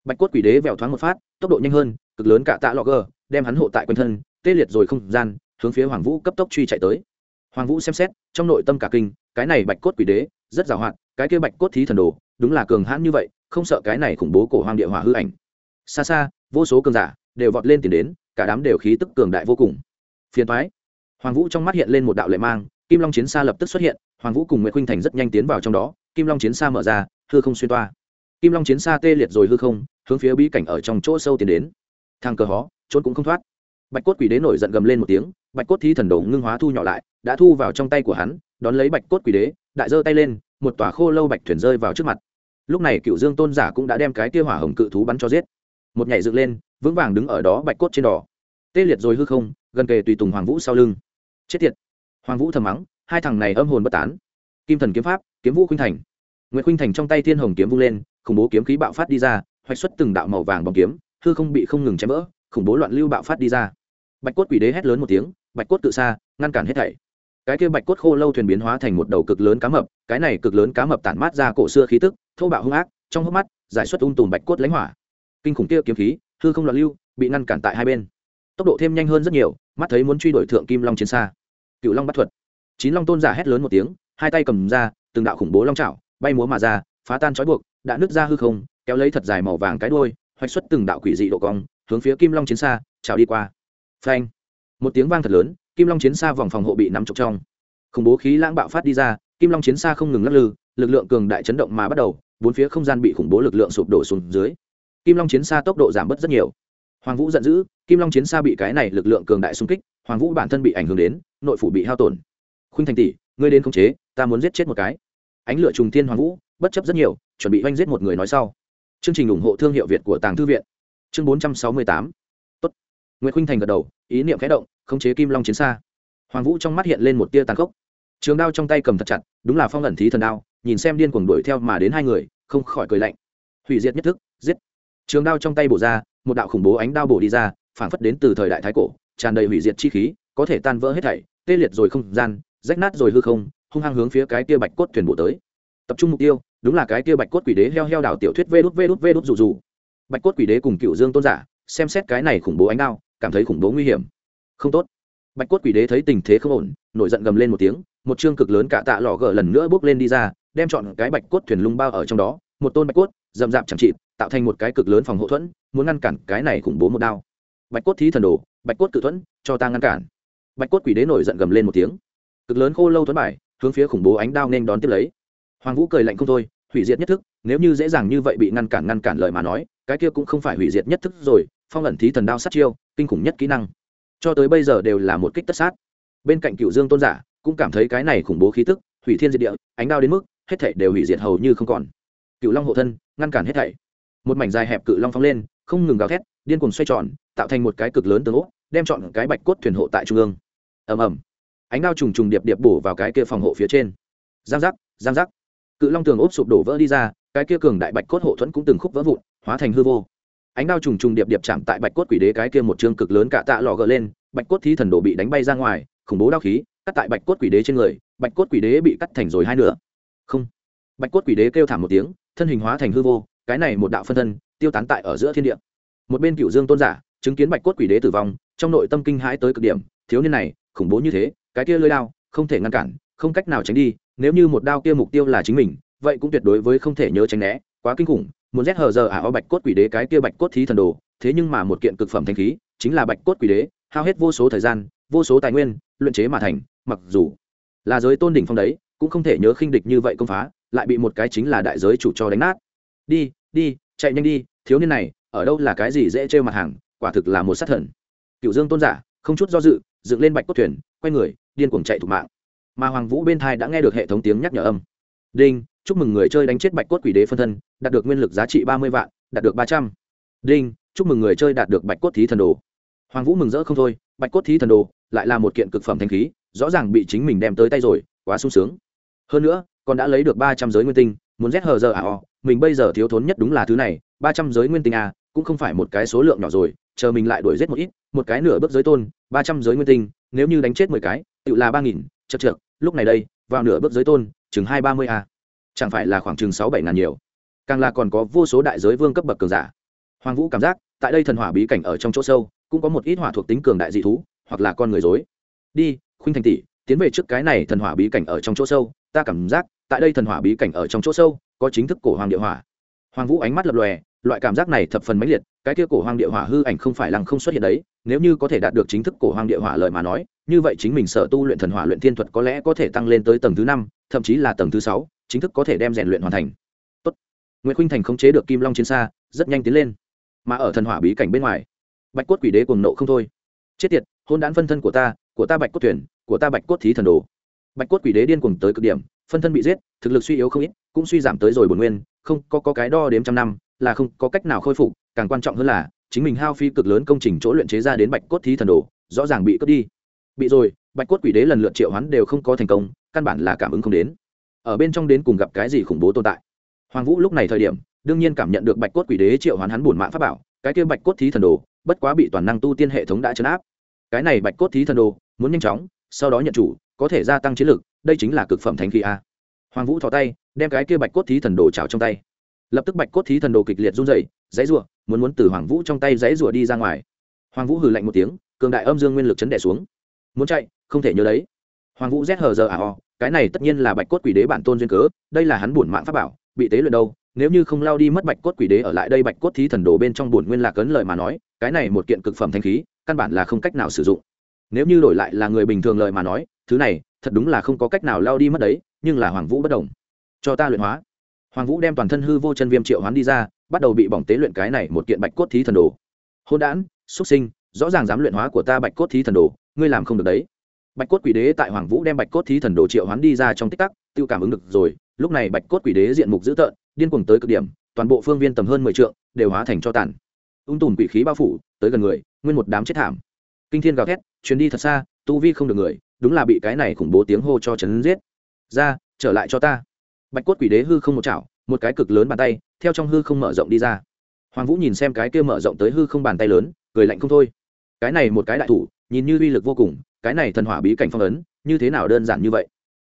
Bạch cốt quỷ đế vẹo thoáng một phát, tốc độ nhanh hơn, cực lớn cả tạ lọ gờ, đem hắn hộ tại quanh thân, tê liệt rồi không gian, hướng phía hoàng vũ cấp tốc truy chạy tới. Hoàng vũ xem xét, trong nội tâm cả kinh, cái này bạch cốt quỷ đế, rất giàu hạn, cái kia bạch cốt thí thần đồ, đúng là cường hãn như vậy, không sợ cái này khủng bố cổ hoàng địa hỏa hư ảnh. Xa xa, vô số cường giả đều vọt lên tìm đến cả đám đều khí tức cường đại vô cùng. Phiền thoái hoàng vũ trong mắt hiện lên một đạo lệ mang, kim long chiến xa lập tức xuất hiện, hoàng vũ cùng nguyễn khuynh thành rất nhanh tiến vào trong đó, kim long chiến xa mở ra, hư không xuyên toa. Kim long chiến xa tê liệt rồi hư không, hướng phía bí cảnh ở trong chỗ sâu tiến đến. Thang cờ hó trốn cũng không thoát. Bạch cốt quỷ đế nổi giận gầm lên một tiếng, bạch cốt thi thần đồ ngưng hóa thu nhỏ lại, đã thu vào trong tay của hắn, đón lấy bạch cốt quỷ đế, đại giơ tay lên, một tòa khô lâu bạch thuyền rơi vào trước mặt. Lúc này cựu dương tôn giả cũng đã đem cái kia hỏa hồng cự thú bắn cho giết. Một nhảy dựng lên vững vàng đứng ở đó bạch cốt trên đỏ. Tê liệt rồi hư không, gần kề tùy tùng hoàng vũ sau lưng. Chết tiệt. Hoàng vũ thầm mắng, hai thằng này âm hồn bất tán. Kim thần kiếm pháp, kiếm vũ khuynh thành. Nguyễn khuynh thành trong tay thiên hồng kiếm vung lên, khủng bố kiếm khí bạo phát đi ra, hoạch xuất từng đạo màu vàng bóng kiếm, hư không bị không ngừng chém vỡ, khủng bố loạn lưu bạo phát đi ra. Bạch cốt quỷ đế hét lớn một tiếng, bạch cốt tự xa ngăn cản hết thảy. Cái kia bạch cốt khô lâu thuyền biến hóa thành một đầu cực lớn cá mập, cái này cực lớn cá mập tản mát ra cổ xưa khí tức, thô bạo hung ác, trong hốc mắt, giải xuất ung tùm bạch cốt lãnh hỏa. Kinh khủng kia kiếm khí hư không loạn lưu, bị ngăn cản tại hai bên. Tốc độ thêm nhanh hơn rất nhiều, mắt thấy muốn truy đuổi thượng kim long chiến xa. Cựu long bắt thuật. Chín long tôn giả hét lớn một tiếng, hai tay cầm ra, từng đạo khủng bố long trào bay múa mà ra, phá tan trói buộc, đã nứt ra hư không, kéo lấy thật dài màu vàng cái đôi hoạch xuất từng đạo quỷ dị độ cong, hướng phía kim long chiến xa trào đi qua. Phanh. Một tiếng vang thật lớn, kim long chiến xa vòng phòng hộ bị nắm trọc trong. Khủng bố khí lãng bạo phát đi ra, kim long chiến xa không ngừng lắc lư, lực lượng cường đại chấn động mà bắt đầu, bốn phía không gian bị khủng bố lực lượng sụp đổ xuống dưới kim long chiến xa tốc độ giảm bớt rất nhiều. Hoàng vũ giận dữ, kim long chiến xa bị cái này lực lượng cường đại xung kích, hoàng vũ bản thân bị ảnh hưởng đến, nội phủ bị hao tổn. Khuynh thành tỷ, ngươi đến khống chế, ta muốn giết chết một cái. Ánh lửa trùng thiên hoàng vũ, bất chấp rất nhiều, chuẩn bị oanh giết một người nói sau. Chương trình ủng hộ thương hiệu việt của tàng thư viện. Chương bốn trăm sáu mươi tám. Tốt. Nguyễn khuynh thành gật đầu, ý niệm khẽ động, khống chế kim long chiến xa. Hoàng vũ trong mắt hiện lên một tia tàn khốc. Trường đao trong tay cầm thật chặt, đúng là phong ẩn thí thần đao, nhìn xem điên cuồng đuổi theo mà đến hai người, không khỏi cười lạnh. Hủy diệt nhất thức, giết trường đao trong tay bổ ra, một đạo khủng bố ánh đao bổ đi ra, phảng phất đến từ thời đại thái cổ, tràn đầy hủy diệt chi khí, có thể tan vỡ hết thảy, tê liệt rồi không gian, rách nát rồi hư không, hung hăng hướng phía cái kia bạch cốt thuyền bộ tới. Tập trung mục tiêu, đúng là cái kia bạch cốt quỷ đế heo heo đảo tiểu thuyết vê đút vê đút vê đút rủ rủ bạch cốt quỷ đế cùng cựu dương tôn giả, xem xét cái này khủng bố ánh đao, cảm thấy khủng bố nguy hiểm. Không tốt. Bạch cốt quỷ đế thấy tình thế không ổn, nổi giận gầm lên một tiếng, một chương cực lớn cả tạ lò gờ lần nữa bước lên đi ra, đem chọn cái bạch cốt thuyền lung bao ở trong đó, một tôn bạch cốt rậm rạp chẳng trị tạo thành một cái cực lớn phòng hậu thuẫn, muốn ngăn cản cái này khủng bố một đao. Bạch cốt thí thần đồ, bạch cốt cự thuẫn, cho ta ngăn cản. Bạch cốt quỷ đế nổi giận gầm lên một tiếng. Cực lớn khô lâu thuẫn bài, hướng phía khủng bố ánh đao nên đón tiếp lấy. Hoàng vũ cười lạnh không thôi, hủy diệt nhất thức, nếu như dễ dàng như vậy bị ngăn cản ngăn cản lời mà nói, cái kia cũng không phải hủy diệt nhất thức rồi, phong ẩn thí thần đao sát chiêu, kinh khủng nhất kỹ năng. Cho tới bây giờ đều là một kích tất sát. Bên cạnh cựu dương tôn giả cũng cảm thấy cái này khủng bố khí tức, hủy thiên diệt địa, ánh đao đến mức, hết thảy đều hủy diệt hầu như không còn. Cựu long hộ thân ngăn cản hết thảy. Một mảnh dài hẹp cự long phóng lên, không ngừng gào thét, điên cuồng xoay tròn, tạo thành một cái cực lớn tường ốc đem chọn cái bạch cốt thuyền hộ tại trung ương. Ầm ầm. Ánh đao trùng trùng điệp điệp bổ vào cái kia phòng hộ phía trên. Giang giác giang giác. Cự long tường ốp sụp đổ vỡ đi ra, cái kia cường đại bạch cốt hộ thuẫn cũng từng khúc vỡ vụn, hóa thành hư vô. Ánh đao trùng trùng điệp điệp chạm tại bạch cốt quỷ đế cái kia một chương cực lớn cả tạ lò gờ lên, bạch cốt thí thần đồ bị đánh bay ra ngoài, khủng bố đao khí, cắt tại bạch cốt quỷ đế trên người, bạch cốt quỷ đế bị cắt thành rồi hai nửa. Không. Bạch cốt quỷ đế kêu thảm một tiếng thân hình hóa thành hư vô, cái này một đạo phân thân, tiêu tán tại ở giữa thiên địa. Một bên cựu dương tôn giả, chứng kiến bạch cốt quỷ đế tử vong, trong nội tâm kinh hãi tới cực điểm, thiếu niên này, khủng bố như thế, cái kia lơi đao, không thể ngăn cản, không cách nào tránh đi, nếu như một đao kia mục tiêu là chính mình, vậy cũng tuyệt đối với không thể nhớ tránh né, quá kinh khủng, muốn rét hờ giờ à, ả o bạch cốt quỷ đế cái kia bạch cốt thí thần đồ, thế nhưng mà một kiện cực phẩm thanh khí, chính là bạch cốt quỷ đế, hao hết vô số thời gian, vô số tài nguyên, luyện chế mà thành, mặc dù là giới tôn đỉnh phong đấy, cũng không thể nhớ khinh địch như vậy công phá lại bị một cái chính là đại giới chủ cho đánh nát. Đi đi, chạy nhanh đi, thiếu niên này, ở đâu là cái gì dễ trêu mặt hàng, quả thực là một sát thần. Cựu dương tôn giả, không chút do dự, dựng lên bạch cốt thuyền, quay người, điên cuồng chạy thủ mạng. Mà hoàng vũ bên thai đã nghe được hệ thống tiếng nhắc nhở âm. Đinh, chúc mừng người chơi đánh chết bạch cốt quỷ đế phân thân, đạt được nguyên lực giá trị ba mươi vạn, đạt được ba trăm. Đinh, chúc mừng người chơi đạt được bạch cốt thí thần đồ. Hoàng vũ mừng rỡ không thôi, bạch cốt thí thần đồ lại là một kiện cực phẩm thanh khí, rõ ràng bị chính mình đem tới tay rồi, quá sung sướng. Hơn nữa còn đã lấy được ba trăm giới nguyên tinh, muốn rét hờ giờ à o, mình bây giờ thiếu thốn nhất đúng là thứ này, ba trăm giới nguyên tinh à cũng không phải một cái số lượng nhỏ rồi, chờ mình lại đuổi giết một ít, một cái nửa bước giới tôn, ba trăm giới nguyên tinh, nếu như đánh chết mười cái, tự là ba nghìn, chật trượt lúc này đây, vào nửa bước giới tôn, chừng hai ba mươi a. Chẳng phải là khoảng chừng sáu bảy ngàn nhiều. Càng là còn có vô số đại giới vương cấp bậc cường giả. Hoàng vũ cảm giác, tại đây thần hỏa bí cảnh ở trong chỗ sâu, cũng có một ít hỏa thuộc tính cường đại dị thú, hoặc là con người dối. Đi, khuynh thành tỷ, tiến về trước cái này thần hỏa bí cảnh ở trong chỗ sâu, ta cảm giác tại đây thần hỏa bí cảnh ở trong chỗ sâu, có chính thức cổ hoàng địa hỏa. Hoàng vũ ánh mắt lập lòe, loại cảm giác này thập phần mãnh liệt, cái kia cổ hoàng địa hỏa hư ảnh không phải lăng không xuất hiện đấy, nếu như có thể đạt được chính thức cổ hoàng địa hỏa lợi mà nói, như vậy chính mình sở tu luyện thần hỏa luyện thiên thuật có lẽ có thể tăng lên tới tầng thứ năm, thậm chí là tầng thứ sáu, chính thức có thể đem rèn luyện hoàn thành. Tốt. nguyễn khuynh thành khống chế được kim long chiến xa, rất nhanh tiến lên. Mà ở thần hỏa bí cảnh bên ngoài, bạch cốt quỷ đế cuồng nộ không thôi. Chết tiệt, hôn đản phân thân của ta của ta bạch cốt thuyền, của ta bạch cốt thí thần đồ. Bạch cốt quỷ đế điên cuồng tới cực điểm phân thân bị giết thực lực suy yếu không ít cũng suy giảm tới rồi bổn nguyên không có, có cái đo đếm trăm năm là không có cách nào khôi phục càng quan trọng hơn là chính mình hao phi cực lớn công trình chỗ luyện chế ra đến bạch cốt thí thần đồ rõ ràng bị cướp đi. Bị rồi bạch cốt quỷ đế lần lượt triệu hoán đều không có thành công căn bản là cảm ứng không đến. Ở bên trong đến cùng gặp cái gì khủng bố tồn tại? Hoàng vũ lúc này thời điểm đương nhiên cảm nhận được bạch cốt quỷ đế triệu hoán hắn bổn mạng pháp bảo cái kia bạch cốt thí thần đồ bất quá bị toàn năng tu tiên hệ thống đã chấn áp. Cái này bạch cốt thí thần đồ muốn nhanh chóng sau đó nhận chủ có thể gia tăng chiến lực đây chính là cực phẩm thánh khí a. Hoàng vũ thò tay, đem cái kia bạch cốt thí thần đồ trào trong tay. Lập tức bạch cốt thí thần đồ kịch liệt run rẩy, dãy rủa, muốn muốn từ hoàng vũ trong tay dãy rủa đi ra ngoài. Hoàng vũ hừ lạnh một tiếng, cường đại âm dương nguyên lực chấn đẻ xuống. Muốn chạy, không thể nhớ đấy. Hoàng vũ rét hờ giờ à o cái này tất nhiên là bạch cốt quỷ đế bản tôn duyên cớ, đây là hắn bổn mạng pháp bảo, bị tế luyện đâu, nếu như không lao đi mất bạch cốt quỷ đế ở lại đây bạch cốt thí thần đồ bên trong bổn nguyên lạc cấn lời mà nói, cái này một kiện cực phẩm thanh khí, căn bản là không cách nào sử dụng. Nếu như đổi lại là người bình thường lời mà nói thứ này, thật đúng là không có cách nào lao đi mất đấy, nhưng là hoàng vũ bất đồng cho ta luyện hóa. Hoàng vũ đem toàn thân hư vô chân viêm triệu hoán đi ra, bắt đầu bị bỏng tế luyện cái này một kiện bạch cốt thí thần đồ. Hôn đản xuất sinh, rõ ràng dám luyện hóa của ta bạch cốt thí thần đồ, ngươi làm không được đấy. Bạch cốt quỷ đế tại hoàng vũ đem bạch cốt thí thần đồ triệu hoán đi ra trong tích tắc tự cảm ứng được rồi, lúc này bạch cốt quỷ đế diện mục dữ tợn, điên cuồng tới cực điểm, toàn bộ phương viên tầm hơn mười t đều hóa thành cho tàn. Ung tùm quỷ khí bao phủ, tới gần người, nguyên một đám chết thảm. Kinh thiên gào thét chuyến đi thật xa, tu vi không được người đúng là bị cái này khủng bố tiếng hô cho chấn giết. Ra, trở lại cho ta. Bạch cốt quỷ đế hư không một chảo, một cái cực lớn bàn tay, theo trong hư không mở rộng đi ra. Hoàng vũ nhìn xem cái kia mở rộng tới hư không bàn tay lớn, cười lạnh không thôi. Cái này một cái đại thủ, nhìn như uy lực vô cùng, cái này thần hỏa bí cảnh phong ấn, như thế nào đơn giản như vậy?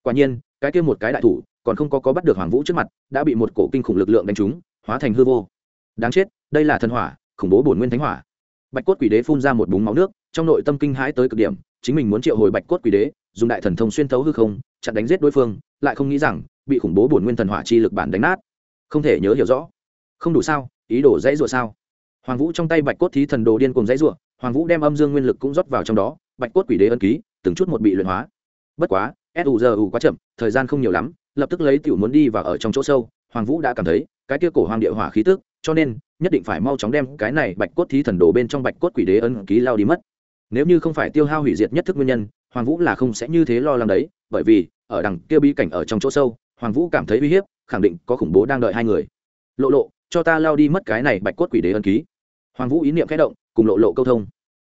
Quả nhiên, cái kia một cái đại thủ, còn không có có bắt được hoàng vũ trước mặt, đã bị một cổ kinh khủng lực lượng đánh trúng, hóa thành hư vô. Đáng chết, đây là thần hỏa, khủng bố bổn nguyên thánh hỏa. Bạch cốt quỷ đế phun ra một búng máu nước, trong nội tâm kinh hãi tới cực điểm chính mình muốn triệu hồi bạch cốt quỷ đế, dùng đại thần thông xuyên thấu hư không, chặn đánh giết đối phương, lại không nghĩ rằng, bị khủng bố bổn nguyên thần hỏa chi lực bản đánh nát. Không thể nhớ hiểu rõ. Không đủ sao? Ý đồ dãy rủa sao? Hoàng vũ trong tay bạch cốt thí thần đồ điên cùng dãy rủa, hoàng vũ đem âm dương nguyên lực cũng rót vào trong đó, bạch cốt quỷ đế ân ký, từng chút một bị luyện hóa. Bất quá su giờ u quá chậm, thời gian không nhiều lắm, lập tức lấy tiểu muốn đi và ở trong chỗ sâu, hoàng vũ đã cảm thấy, cái kia cổ hoàng địa hỏa khí tức, cho nên, nhất định phải mau chóng đem cái này bạch cốt thí thần đồ bên trong bạch cốt quỷ đế ân ký lao đi mất nếu như không phải tiêu hao hủy diệt nhất thức nguyên nhân, hoàng vũ là không sẽ như thế lo lắng đấy, bởi vì, ở đằng kia bí cảnh ở trong chỗ sâu, hoàng vũ cảm thấy uy hiếp, khẳng định có khủng bố đang đợi hai người. Lộ lộ, cho ta lao đi mất cái này bạch cốt quỷ đế ân ký. Hoàng vũ ý niệm khẽ động, cùng lộ lộ câu thông.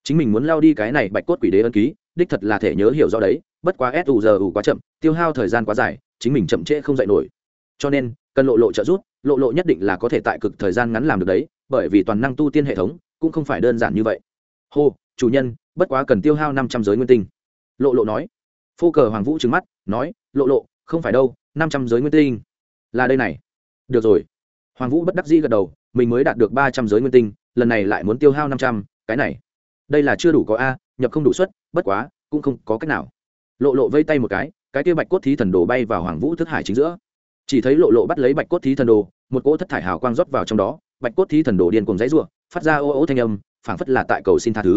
Chính mình muốn lao đi cái này bạch cốt quỷ đế ân ký, đích thật là thể nhớ hiểu rõ đấy, bất quá s u giờ ủ quá chậm, tiêu hao thời gian quá dài, chính mình chậm trễ không dạy nổi. Cho nên, cần lộ lộ trợ giúp, lộ lộ nhất định là có thể tại cực thời gian ngắn làm được đấy, bởi vì toàn năng tu tiên hệ thống cũng không phải đơn giản như vậy. Hô, chủ nhân bất quá cần tiêu hao năm trăm giới nguyên tinh. Lộ lộ nói. Phô cờ hoàng vũ trừng mắt, nói, lộ lộ, không phải đâu, năm trăm giới nguyên tinh là đây này. Được rồi. Hoàng vũ bất đắc dĩ gật đầu, mình mới đạt được ba trăm giới nguyên tinh, lần này lại muốn tiêu hao năm trăm, cái này. Đây là chưa đủ có a, nhập không đủ suất, bất quá, cũng không có cách nào. Lộ lộ vây tay một cái cái kia bạch cốt thí thần đồ bay vào hoàng vũ thức hải chính giữa. Chỉ thấy lộ lộ bắt lấy bạch cốt thí thần đồ, một cỗ thất thải hào quang rót vào trong đó, bạch cốt thí thần đồ điên cùng dãy r u ộ n phát ra ô ô thanh âm, phảng phất là tại cầu xin tha thứ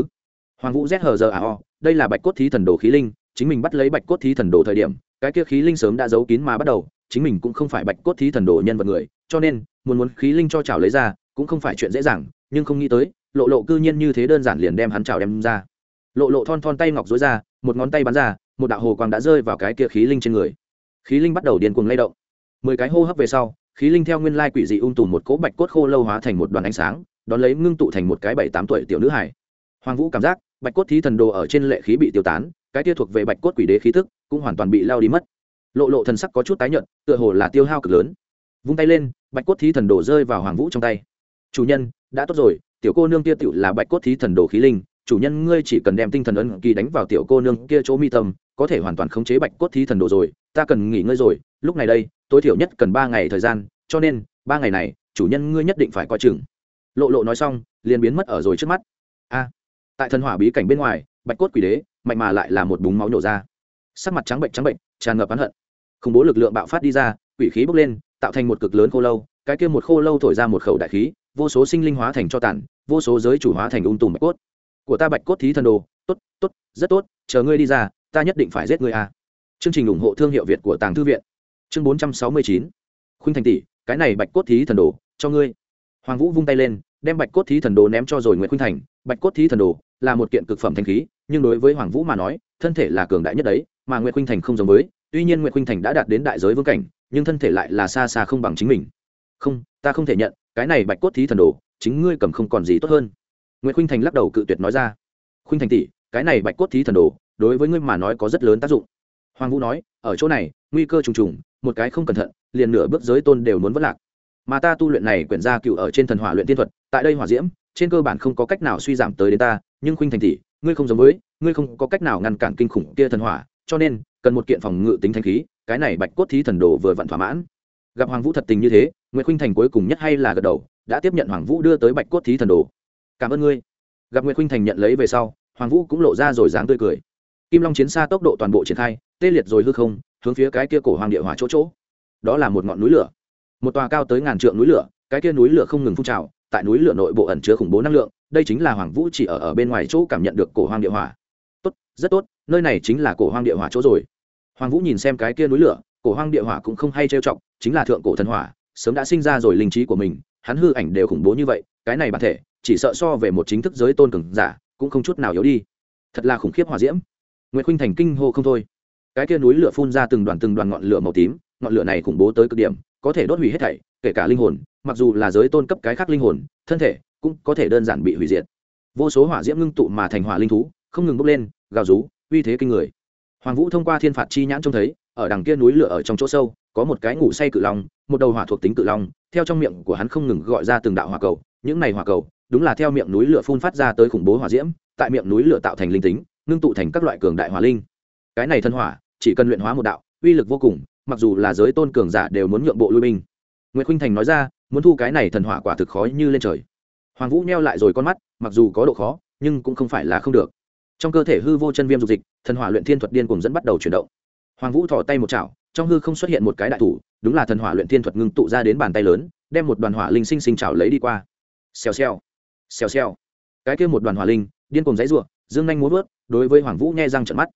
hoàng vũ z hờ giờ a o, đây là bạch cốt thí thần đồ khí linh, chính mình bắt lấy bạch cốt thí thần đồ thời điểm, cái kia khí linh sớm đã giấu kín mà bắt đầu, chính mình cũng không phải bạch cốt thí thần đồ nhân vật người, cho nên, muốn muốn khí linh cho chảo lấy ra, cũng không phải chuyện dễ dàng, nhưng không nghĩ tới, lộ lộ cư nhiên như thế đơn giản liền đem hắn chảo đem ra. Lộ lộ thon thon tay ngọc dối ra, một ngón tay bắn ra, một đạo hồ quang đã rơi vào cái kia khí linh trên người. Khí linh bắt đầu điên cuồng lay động. Mười cái hô hấp về sau, khí linh theo nguyên lai quỷ dị ung tùm một cỗ bạch cốt khô lâu hóa thành một đoàn ánh sáng, đón lấy ngưng tụ thành một cái bảy tám tuổi tiểu nữ hải hoàng vũ cảm giác bạch cốt thí thần đồ ở trên lệ khí bị tiêu tán, cái tia thuộc về bạch cốt quỷ đế khí thức cũng hoàn toàn bị lao đi mất. Lộ lộ thần sắc có chút tái nhợt, tựa hồ là tiêu hao cực lớn. Vung tay lên, bạch cốt thí thần đồ rơi vào hoàng vũ trong tay. Chủ nhân, đã tốt rồi, tiểu cô nương kia tựu là bạch cốt thí thần đồ khí linh, chủ nhân ngươi chỉ cần đem tinh thần ấn kỳ đánh vào tiểu cô nương kia chỗ mi tâm, có thể hoàn toàn khống chế bạch cốt thí thần đồ rồi, ta cần nghỉ ngơi rồi, lúc này đây, tối thiểu nhất cần ba ngày thời gian, cho nên, ba ngày này, chủ nhân ngươi nhất định phải coi chừng. Lộ lộ nói xong, liền biến mất ở rồi trước mắt. A tại thần hỏa bí cảnh bên ngoài, bạch cốt quỷ đế, mạnh mà lại là một búng máu nổ ra. Sắc mặt trắng bệnh trắng bệnh, tràn ngập oán hận. Khủng bố lực lượng bạo phát đi ra, quỷ khí bốc lên, tạo thành một cực lớn khô lâu, cái kia một khô lâu thổi ra một khẩu đại khí, vô số sinh linh hóa thành cho tản vô số giới chủ hóa thành ung tùm bạch cốt. Của ta bạch cốt thí thần đồ, tốt tốt, rất tốt, chờ ngươi đi ra, ta nhất định phải giết ngươi a chương trình ủng hộ thương hiệu việt của tàng thư viện. Chương bốn trăm sáu mươi chín. Khuynh thành tỷ, cái này bạch cốt thí thần đồ, cho ngươi. Hoàng vũ vung tay lên, đem bạch cốt thí thần đồ ném cho rồi nguyễn khuynh thành. Bạch cốt thí thần đồ là một kiện cực phẩm thanh khí, nhưng đối với hoàng vũ mà nói, thân thể là cường đại nhất đấy, mà nguyễn khuynh thành không giống với. Tuy nhiên nguyễn khuynh thành đã đạt đến đại giới vương cảnh, nhưng thân thể lại là xa xa không bằng chính mình. Không, ta không thể nhận, cái này bạch cốt thí thần đồ, chính ngươi cầm không còn gì tốt hơn. Nguyễn khuynh thành lắc đầu cự tuyệt nói ra. Khuynh thành tỷ, cái này bạch cốt thí thần đồ, đối với ngươi mà nói có rất lớn tác dụng. Hoàng vũ nói, ở chỗ này, nguy cơ trùng trùng, một cái không cẩn thận, liền nửa bước giới tôn đều muốn vất lạc. Mà ta tu luyện này quyển gia cựu ở trên thần hỏa luyện tiên thuật, tại đây hỏa diễm trên cơ bản không có cách nào suy giảm tới đến ta, nhưng khuynh thành tỷ ngươi không giống với, ngươi không có cách nào ngăn cản kinh khủng kia thần hỏa, cho nên, cần một kiện phòng ngự tính thanh khí, cái này bạch cốt thí thần đồ vừa vặn thỏa mãn. Gặp hoàng vũ thật tình như thế nguyễn khuynh thành cuối cùng nhất hay là gật đầu, đã tiếp nhận hoàng vũ đưa tới bạch cốt thí thần đồ. Cảm ơn ngươi. Gặp nguyễn khuynh thành nhận lấy về sau, hoàng vũ cũng lộ ra rồi dáng tươi cười. Kim long chiến xa tốc độ toàn bộ triển khai, tê liệt rồi hư không, hướng phía cái kia cổ hoàng địa hỏa chỗ chỗ. Đó là một ngọn núi lửa. Một tòa cao tới ngàn trượng núi lửa, cái kia núi lửa không ngừng phun trào tại núi lửa nội bộ ẩn chứa khủng bố năng lượng, đây chính là hoàng vũ chỉ ở ở bên ngoài chỗ cảm nhận được cổ hoang địa hỏa. Tốt, rất tốt, nơi này chính là cổ hoang địa hỏa chỗ rồi. Hoàng vũ nhìn xem cái kia núi lửa, cổ hoang địa hỏa cũng không hay trêu trọng chính là thượng cổ thần hỏa, sớm đã sinh ra rồi linh trí của mình, hắn hư ảnh đều khủng bố như vậy, cái này bản thể, chỉ sợ so về một chính thức giới tôn cường giả, cũng không chút nào yếu đi. Thật là khủng khiếp hỏa diễm. Nguyễn khuynh thành kinh hô không thôi. Cái kia núi lửa phun ra từng đoàn từng đoàn ngọn lửa màu tím, ngọn lửa này khủng bố tới cực điểm có thể đốt hủy hết thảy, kể cả linh hồn, mặc dù là giới tôn cấp cái khác linh hồn, thân thể cũng có thể đơn giản bị hủy diệt. Vô số hỏa diễm ngưng tụ mà thành hỏa linh thú, không ngừng bốc lên, gào rú, uy thế kinh người. Hoàng vũ thông qua thiên phạt chi nhãn trông thấy, ở đằng kia núi lửa ở trong chỗ sâu, có một cái ngủ say cự long, một đầu hỏa thuộc tính cự long, theo trong miệng của hắn không ngừng gọi ra từng đạo hỏa cầu, những này hỏa cầu, đúng là theo miệng núi lửa phun phát ra tới khủng bố hỏa diễm, tại miệng núi lửa tạo thành linh tính, ngưng tụ thành các loại cường đại hỏa linh. Cái này thân hỏa, chỉ cần luyện hóa một đạo, uy lực vô cùng mặc dù là giới tôn cường giả đều muốn nhượng bộ lui binh. Nguyễn khuynh thành nói ra, muốn thu cái này thần hỏa quả thực khó như lên trời. Hoàng vũ neo lại rồi con mắt, mặc dù có độ khó, nhưng cũng không phải là không được. Trong cơ thể hư vô chân viêm dục dịch, thần hỏa luyện thiên thuật điên cùng dẫn bắt đầu chuyển động. Hoàng vũ thỏ tay một chảo, trong hư không xuất hiện một cái đại thủ, đúng là thần hỏa luyện thiên thuật ngưng tụ ra đến bàn tay lớn, đem một đoàn hỏa linh sinh sinh chảo lấy đi qua. Xèo xèo xèo xèo. Cái kia một đoàn hỏa linh, điên cùng dãy ruộng dương nhanh muốn vớt, đối với hoàng vũ nghe răng trận mắt.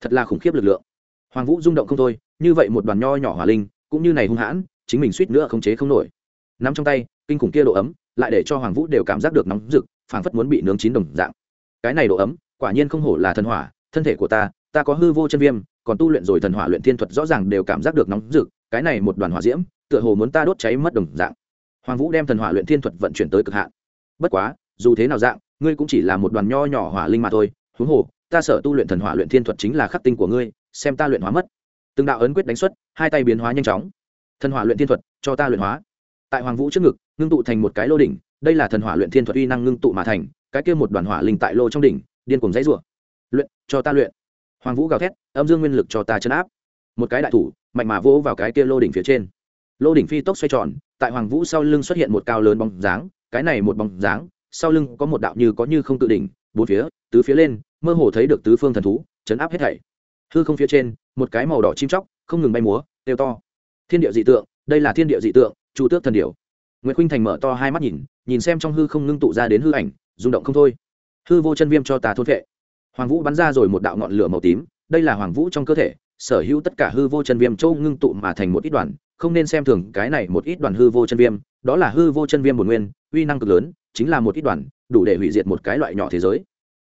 Thật là khủng khiếp lực lượng. Hoàng vũ rung động không thôi như vậy một đoàn nho nhỏ hỏa linh, cũng như này hung hãn, chính mình suýt nữa không chế không nổi. Nắm trong tay, kinh khủng kia độ ấm, lại để cho hoàng vũ đều cảm giác được nóng rực, phảng phất muốn bị nướng chín đồng dạng. Cái này độ ấm, quả nhiên không hổ là thần hỏa, thân thể của ta ta có hư vô chân viêm, còn tu luyện rồi thần hỏa luyện thiên thuật rõ ràng đều cảm giác được nóng rực, cái này một đoàn hỏa diễm, tựa hồ muốn ta đốt cháy mất đồng dạng. Hoàng vũ đem thần hỏa luyện thiên thuật vận chuyển tới cực hạn. Bất quá, dù thế nào dạng, ngươi cũng chỉ là một đoàn nho nhỏ hỏa linh mà thôi, huống hồ, ta sợ tu luyện thần hỏa luyện thiên thuật chính là khắc tinh của ngươi, xem ta luyện hóa mất từng đạo ấn quyết đánh xuất, hai tay biến hóa nhanh chóng. Thần hỏa luyện thiên thuật, cho ta luyện hóa. Tại hoàng vũ trước ngực, ngưng tụ thành một cái lô đỉnh, đây là thần hỏa luyện thiên thuật uy năng ngưng tụ mà thành, cái kia một đoàn hỏa linh tại lô trong đỉnh, điên cùng dãy rủa. Luyện, cho ta luyện. Hoàng vũ gào thét, âm dương nguyên lực cho ta chấn áp. Một cái đại thủ, mạnh mà vỗ vào cái kia lô đỉnh phía trên. Lô đỉnh phi tốc xoay tròn, tại hoàng vũ sau lưng xuất hiện một cao lớn bóng dáng, cái này một bóng dáng, sau lưng có một đạo như có như không tự đỉnh, bốn phía, tứ phía lên, mơ hồ thấy được tứ phương thần thú, chấn áp hết thảy hư không phía trên, một cái màu đỏ chim chóc, không ngừng bay múa đều to. Thiên địa dị tượng, đây là thiên địa dị tượng, chu tước thần điểu. Nguyễn khuynh thành mở to hai mắt nhìn nhìn xem trong hư không ngưng tụ ra đến hư ảnh, rung động không thôi. Hư vô chân viêm cho ta thôn vệ. Hoàng vũ bắn ra rồi một đạo ngọn lửa màu tím, đây là hoàng vũ trong cơ thể, sở hữu tất cả hư vô chân viêm châu ngưng tụ mà thành một ít đoàn, không nên xem thường cái này một ít đoàn hư vô chân viêm, đó là hư vô chân viêm bổn nguyên, uy năng cực lớn, chính là một ít đoàn, đủ để hủy diệt một cái loại nhỏ thế giới.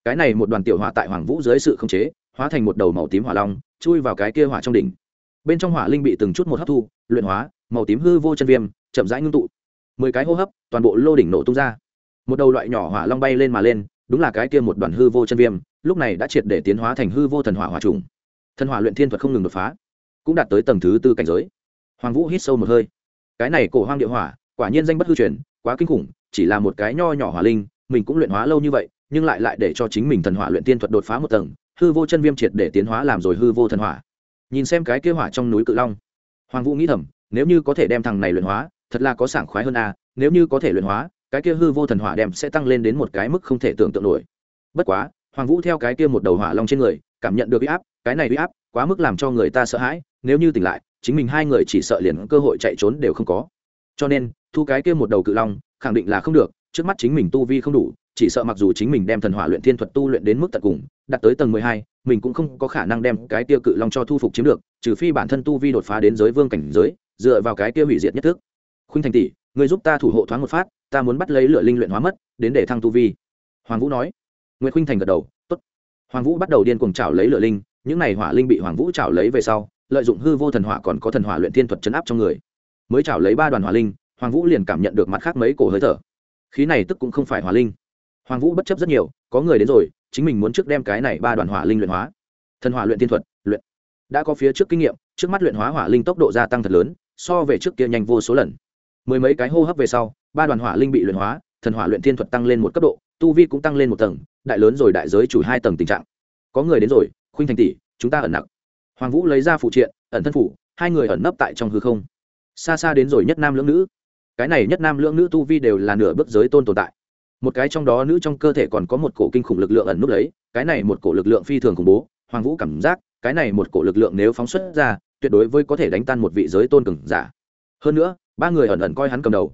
Cái này một đoàn tiểu hỏa tại hoàng vũ dưới sự khống chế hóa thành một đầu màu tím hỏa long, chui vào cái kia hỏa trong đỉnh. Bên trong hỏa linh bị từng chút một hấp thu, luyện hóa, màu tím hư vô chân viêm, chậm rãi ngưng tụ. Mười cái hô hấp, toàn bộ lô đỉnh nổ tung ra. Một đầu loại nhỏ hỏa long bay lên mà lên, đúng là cái kia một đoàn hư vô chân viêm, lúc này đã triệt để tiến hóa thành hư vô thần hỏa hỏa trùng. Thần hỏa luyện thiên thuật không ngừng đột phá, cũng đạt tới tầng thứ tư cảnh giới. Hoàng vũ hít sâu một hơi. Cái này cổ hoang địa hỏa, quả nhiên danh bất hư truyền, quá kinh khủng, chỉ là một cái nho nhỏ hỏa linh, mình cũng luyện hóa lâu như vậy, nhưng lại lại để cho chính mình thần hỏa luyện tiên thuật đột phá một tầng hư vô chân viêm triệt để tiến hóa làm rồi hư vô thần hỏa. Nhìn xem cái kế hỏa trong núi cự long. Hoàng vũ nghĩ thầm, nếu như có thể đem thằng này luyện hóa, thật là có sảng khoái hơn a nếu như có thể luyện hóa, cái kia hư vô thần hỏa đem sẽ tăng lên đến một cái mức không thể tưởng tượng nổi. Bất quá, hoàng vũ theo cái kia một đầu hỏa long trên người, cảm nhận được huy áp, cái này huy áp quá mức làm cho người ta sợ hãi, nếu như tỉnh lại, chính mình hai người chỉ sợ liền cơ hội chạy trốn đều không có. Cho nên, thu cái kia một đầu cự long, khẳng định là không được, trước mắt chính mình tu vi không đủ chỉ sợ mặc dù chính mình đem thần hỏa luyện thiên thuật tu luyện đến mức tận cùng, đạt tới tầng mười hai, mình cũng không có khả năng đem cái tia cự long cho thu phục chiếm được, trừ phi bản thân tu vi đột phá đến giới vương cảnh giới, dựa vào cái kia hủy diệt nhất thức. Khuynh thành tỷ người giúp ta thủ hộ thoáng một phát, ta muốn bắt lấy lửa linh luyện hóa mất, đến để thăng tu vi. Hoàng vũ nói. Nguyễn khuynh thành gật đầu, tốt. Hoàng vũ bắt đầu điên cuồng trào lấy lửa linh, những này hỏa linh bị hoàng vũ trào lấy về sau, lợi dụng hư vô thần hỏa còn có thần hỏa luyện thiên thuật chấn áp trong người. Mới trào lấy ba đoàn hỏa linh, hoàng vũ liền cảm nhận được mặt khác mấy cổ hơi thở. Khí này tức cũng không phải hỏa linh hoàng vũ bất chấp rất nhiều, có người đến rồi, chính mình muốn trước đem cái này ba đoàn hỏa linh luyện hóa. Thần hỏa luyện thiên thuật, luyện. Đã có phía trước kinh nghiệm, trước mắt luyện hóa hỏa linh tốc độ gia tăng thật lớn, so về trước kia nhanh vô số lần. Mười mấy cái hô hấp về sau, ba đoàn hỏa linh bị luyện hóa, thần hỏa luyện thiên thuật tăng lên một cấp độ, tu vi cũng tăng lên một tầng, đại lớn rồi đại giới chủ hai tầng tình trạng. Có người đến rồi, khuynh thành tỷ, chúng ta ẩn nặc. Hoàng vũ lấy ra phụ triện, ẩn thân phủ, hai người ẩn nấp tại trong hư không. Xa xa đến rồi nhất nam lưỡng nữ. Cái này nhất nam lưỡng nữ tu vi đều là nửa bước giới tôn tồn tại một cái trong đó nữ trong cơ thể còn có một cổ kinh khủng lực lượng ẩn núp lấy cái này một cổ lực lượng phi thường khủng bố, hoàng vũ cảm giác, cái này một cổ lực lượng nếu phóng xuất ra, tuyệt đối với có thể đánh tan một vị giới tôn cường giả. Hơn nữa, ba người ẩn ẩn coi hắn cầm đầu.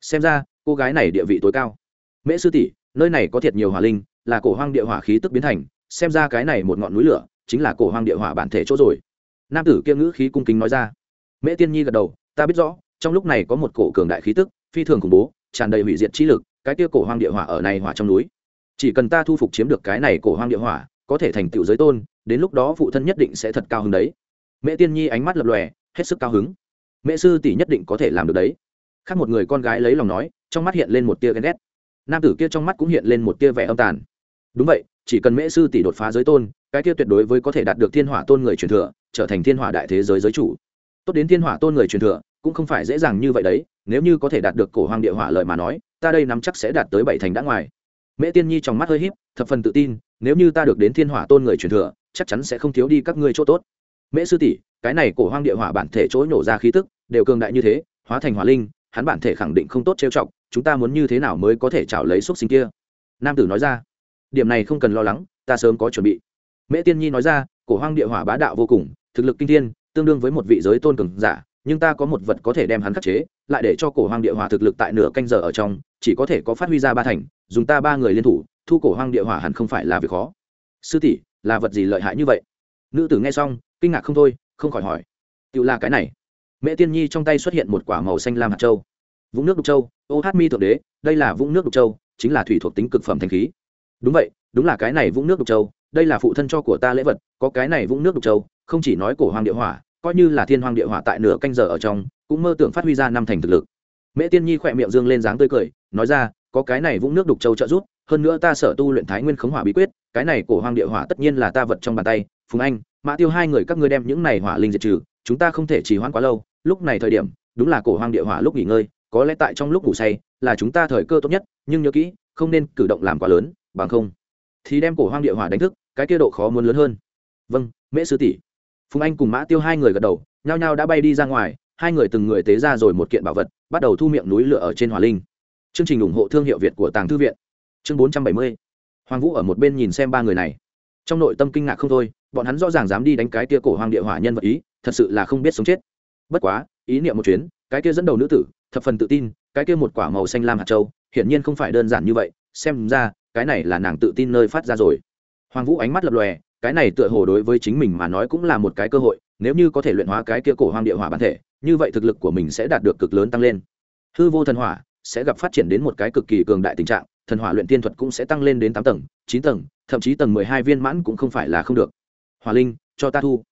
Xem ra, cô gái này địa vị tối cao. Mễ sư tỷ, nơi này có thiệt nhiều hỏa linh, là cổ hoang địa hỏa khí tức biến thành, xem ra cái này một ngọn núi lửa, chính là cổ hoang địa hỏa bản thể chỗ rồi. Nam tử kia ngữ khí cung kính nói ra. Mễ tiên nhi gật đầu, ta biết rõ, trong lúc này có một cổ cường đại khí tức, phi thường khủng bố, tràn đầy hủy diệt trí lực cái kia cổ hoang địa hỏa ở này hỏa trong núi. Chỉ cần ta thu phục chiếm được cái này cổ hoang địa hỏa, có thể thành tựu giới tôn, đến lúc đó phụ thân nhất định sẽ thật cao hứng đấy. Mẹ tiên nhi ánh mắt lập lòe, hết sức cao hứng. Mẹ sư tỷ nhất định có thể làm được đấy. Khác một người con gái lấy lòng nói, trong mắt hiện lên một tia ghen ghét. Nam tử kia trong mắt cũng hiện lên một tia vẻ âm tàn. Đúng vậy, chỉ cần mẹ sư tỷ đột phá giới tôn, cái kia tuyệt đối với có thể đạt được thiên hỏa tôn người truyền thừa, trở thành thiên hỏa đại thế giới giới chủ. Tốt đến thiên hỏa tôn người truyền thừa cũng không phải dễ dàng như vậy đấy, nếu như có thể đạt được cổ hoàng địa hỏa lợi mà nói, ta đây nắm chắc sẽ đạt tới bảy thành đã ngoài. Mễ tiên nhi trong mắt hơi híp, thập phần tự tin, nếu như ta được đến thiên hỏa tôn người truyền thừa, chắc chắn sẽ không thiếu đi các ngươi chỗ tốt. Mễ sư tỷ, cái này cổ hoang địa hỏa bản thể chỗ nổ ra khí tức, đều cường đại như thế, hóa thành hỏa linh, hắn bản thể khẳng định không tốt trêu chọc, chúng ta muốn như thế nào mới có thể trảo lấy xúc sinh kia? Nam tử nói ra, điểm này không cần lo lắng, ta sớm có chuẩn bị. Mễ tiên nhi nói ra, cổ hoang địa hỏa bá đạo vô cùng, thực lực kinh thiên, tương đương với một vị giới tôn cường giả nhưng ta có một vật có thể đem hắn khắc chế, lại để cho cổ hoang địa hỏa thực lực tại nửa canh giờ ở trong, chỉ có thể có phát huy ra ba thành, dùng ta ba người liên thủ, thu cổ hoang địa hỏa hẳn không phải là việc khó. Sư tỷ, là vật gì lợi hại như vậy? Nữ tử nghe xong, kinh ngạc không thôi, không khỏi hỏi. Tự là cái này. Mẹ tiên nhi trong tay xuất hiện một quả màu xanh lam hạt châu. Vũng nước đục châu, ô hát mi thượng đế, đây là vũng nước đục châu, chính là thủy thuộc tính cực phẩm thanh khí. Đúng vậy, đúng là cái này vũng nước đục châu, đây là phụ thân cho của ta lễ vật, có cái này vũng nước đục châu, không chỉ nói cổ hoàng địa hỏa coi như là thiên hoàng địa hỏa tại nửa canh giờ ở trong, cũng mơ tưởng phát huy ra năm thành thực lực. Mễ tiên nhi khỏe miệng dương lên dáng tươi cười, nói ra, có cái này vũng nước đục châu trợ giúp, hơn nữa ta sở tu luyện thái nguyên khống hỏa bí quyết, cái này cổ hoàng địa hỏa tất nhiên là ta vật trong bàn tay, phùng anh, mã tiêu hai người các ngươi đem những này hỏa linh diệt trừ, chúng ta không thể trì hoãn quá lâu, lúc này thời điểm, đúng là cổ hoàng địa hỏa lúc nghỉ ngơi, có lẽ tại trong lúc ngủ say, là chúng ta thời cơ tốt nhất, nhưng nhớ kỹ, không nên cử động làm quá lớn, bằng không, thì đem cổ hoàng địa hỏa đánh thức, cái kia độ khó muốn lớn hơn. Vâng mễ sư tỷ phùng anh cùng mã tiêu hai người gật đầu, nhao nhao đã bay đi ra ngoài, hai người từng người tế ra rồi một kiện bảo vật, bắt đầu thu miệng núi lửa ở trên hòa linh. Chương trình ủng hộ thương hiệu việt của tàng thư viện. Chương bốn trăm bảy mươi. Hoàng vũ ở một bên nhìn xem ba người này. Trong nội tâm kinh ngạc không thôi, bọn hắn rõ ràng dám đi đánh cái kia cổ hoàng địa hỏa nhân vật ý, thật sự là không biết sống chết. Bất quá, ý niệm một chuyến, cái kia dẫn đầu nữ tử, thập phần tự tin, cái kia một quả màu xanh lam hạt châu, hiển nhiên không phải đơn giản như vậy, xem ra, cái này là nàng tự tin nơi phát ra rồi. Hoàng vũ ánh mắt lập lòe cái này tựa hồ đối với chính mình mà nói cũng là một cái cơ hội, nếu như có thể luyện hóa cái kia cổ hoang địa hỏa bản thể, như vậy thực lực của mình sẽ đạt được cực lớn tăng lên. Hư vô thần hỏa sẽ gặp phát triển đến một cái cực kỳ cường đại tình trạng, thần hỏa luyện tiên thuật cũng sẽ tăng lên đến tám tầng, chín tầng, thậm chí tầng mười hai viên mãn cũng không phải là không được. Hỏa linh, cho ta thu.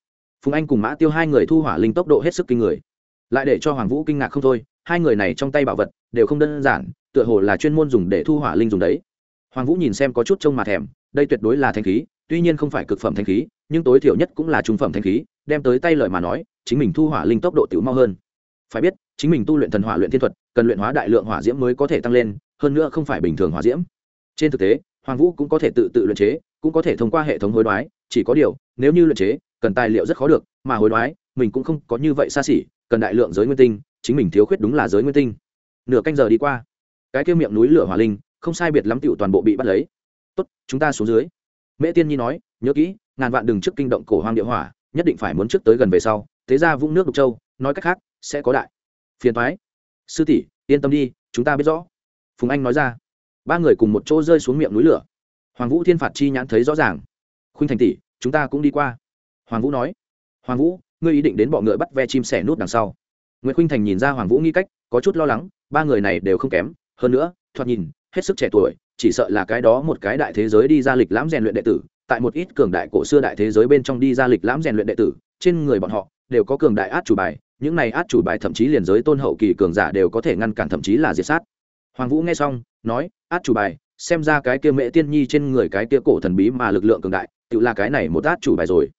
Phùng anh cùng mã tiêu hai người thu hỏa linh tốc độ hết sức kinh người. Lại để cho hoàng vũ kinh ngạc không thôi, hai người này trong tay bảo vật đều không đơn giản, tựa hồ là chuyên môn dùng để thu hỏa linh dùng đấy. Hoàng vũ nhìn xem có chút trông mà thèm, đây tuyệt đối là thanh khí tuy nhiên không phải cực phẩm thanh khí, nhưng tối thiểu nhất cũng là trung phẩm thanh khí, đem tới tay lời mà nói, chính mình thu hỏa linh tốc độ tiểu mau hơn. Phải biết, chính mình tu luyện thần hỏa luyện thiên thuật, cần luyện hóa đại lượng hỏa diễm mới có thể tăng lên, hơn nữa không phải bình thường hỏa diễm. Trên thực tế, hoàng vũ cũng có thể tự tự luyện chế, cũng có thể thông qua hệ thống hối đoái, chỉ có điều, nếu như luyện chế, cần tài liệu rất khó được, mà hối đoái, mình cũng không có như vậy xa xỉ, cần đại lượng giới nguyên tinh, chính mình thiếu khuyết đúng là giới nguyên tinh. Nửa canh giờ đi qua, cái kia miệng núi lửa hỏa linh, không sai biệt lắm tựu toàn bộ bị bắt lấy. Tốt, chúng ta xuống dưới mễ tiên nhi nói, nhớ kỹ, ngàn vạn đừng trước kinh động cổ hoang địa hỏa, nhất định phải muốn trước tới gần về sau, thế ra vũng nước đục châu, nói cách khác, sẽ có đại. Phiền thoái sư tỷ, yên tâm đi, chúng ta biết rõ. Phùng anh nói ra. Ba người cùng một chỗ rơi xuống miệng núi lửa. Hoàng vũ thiên phạt chi nhãn thấy rõ ràng. Khuynh thành tỷ, chúng ta cũng đi qua. Hoàng vũ nói. Hoàng vũ, ngươi ý định đến bọ ngựa bắt ve chim sẻ nút đằng sau. Nguyễn khuynh thành nhìn ra hoàng vũ nghi cách, có chút lo lắng, ba người này đều không kém. Hơn nữa, thoạt nhìn, hết sức trẻ tuổi chỉ sợ là cái đó một cái đại thế giới đi ra lịch lãm rèn luyện đệ tử, tại một ít cường đại cổ xưa đại thế giới bên trong đi ra lịch lãm rèn luyện đệ tử, trên người bọn họ đều có cường đại át chủ bài, những này át chủ bài thậm chí liền giới tôn hậu kỳ cường giả đều có thể ngăn cản thậm chí là diệt sát. Hoàng vũ nghe xong, nói, át chủ bài, xem ra cái kia mễ tiên nhi trên người cái kia cổ thần bí mà lực lượng cường đại, tự là cái này một át chủ bài rồi.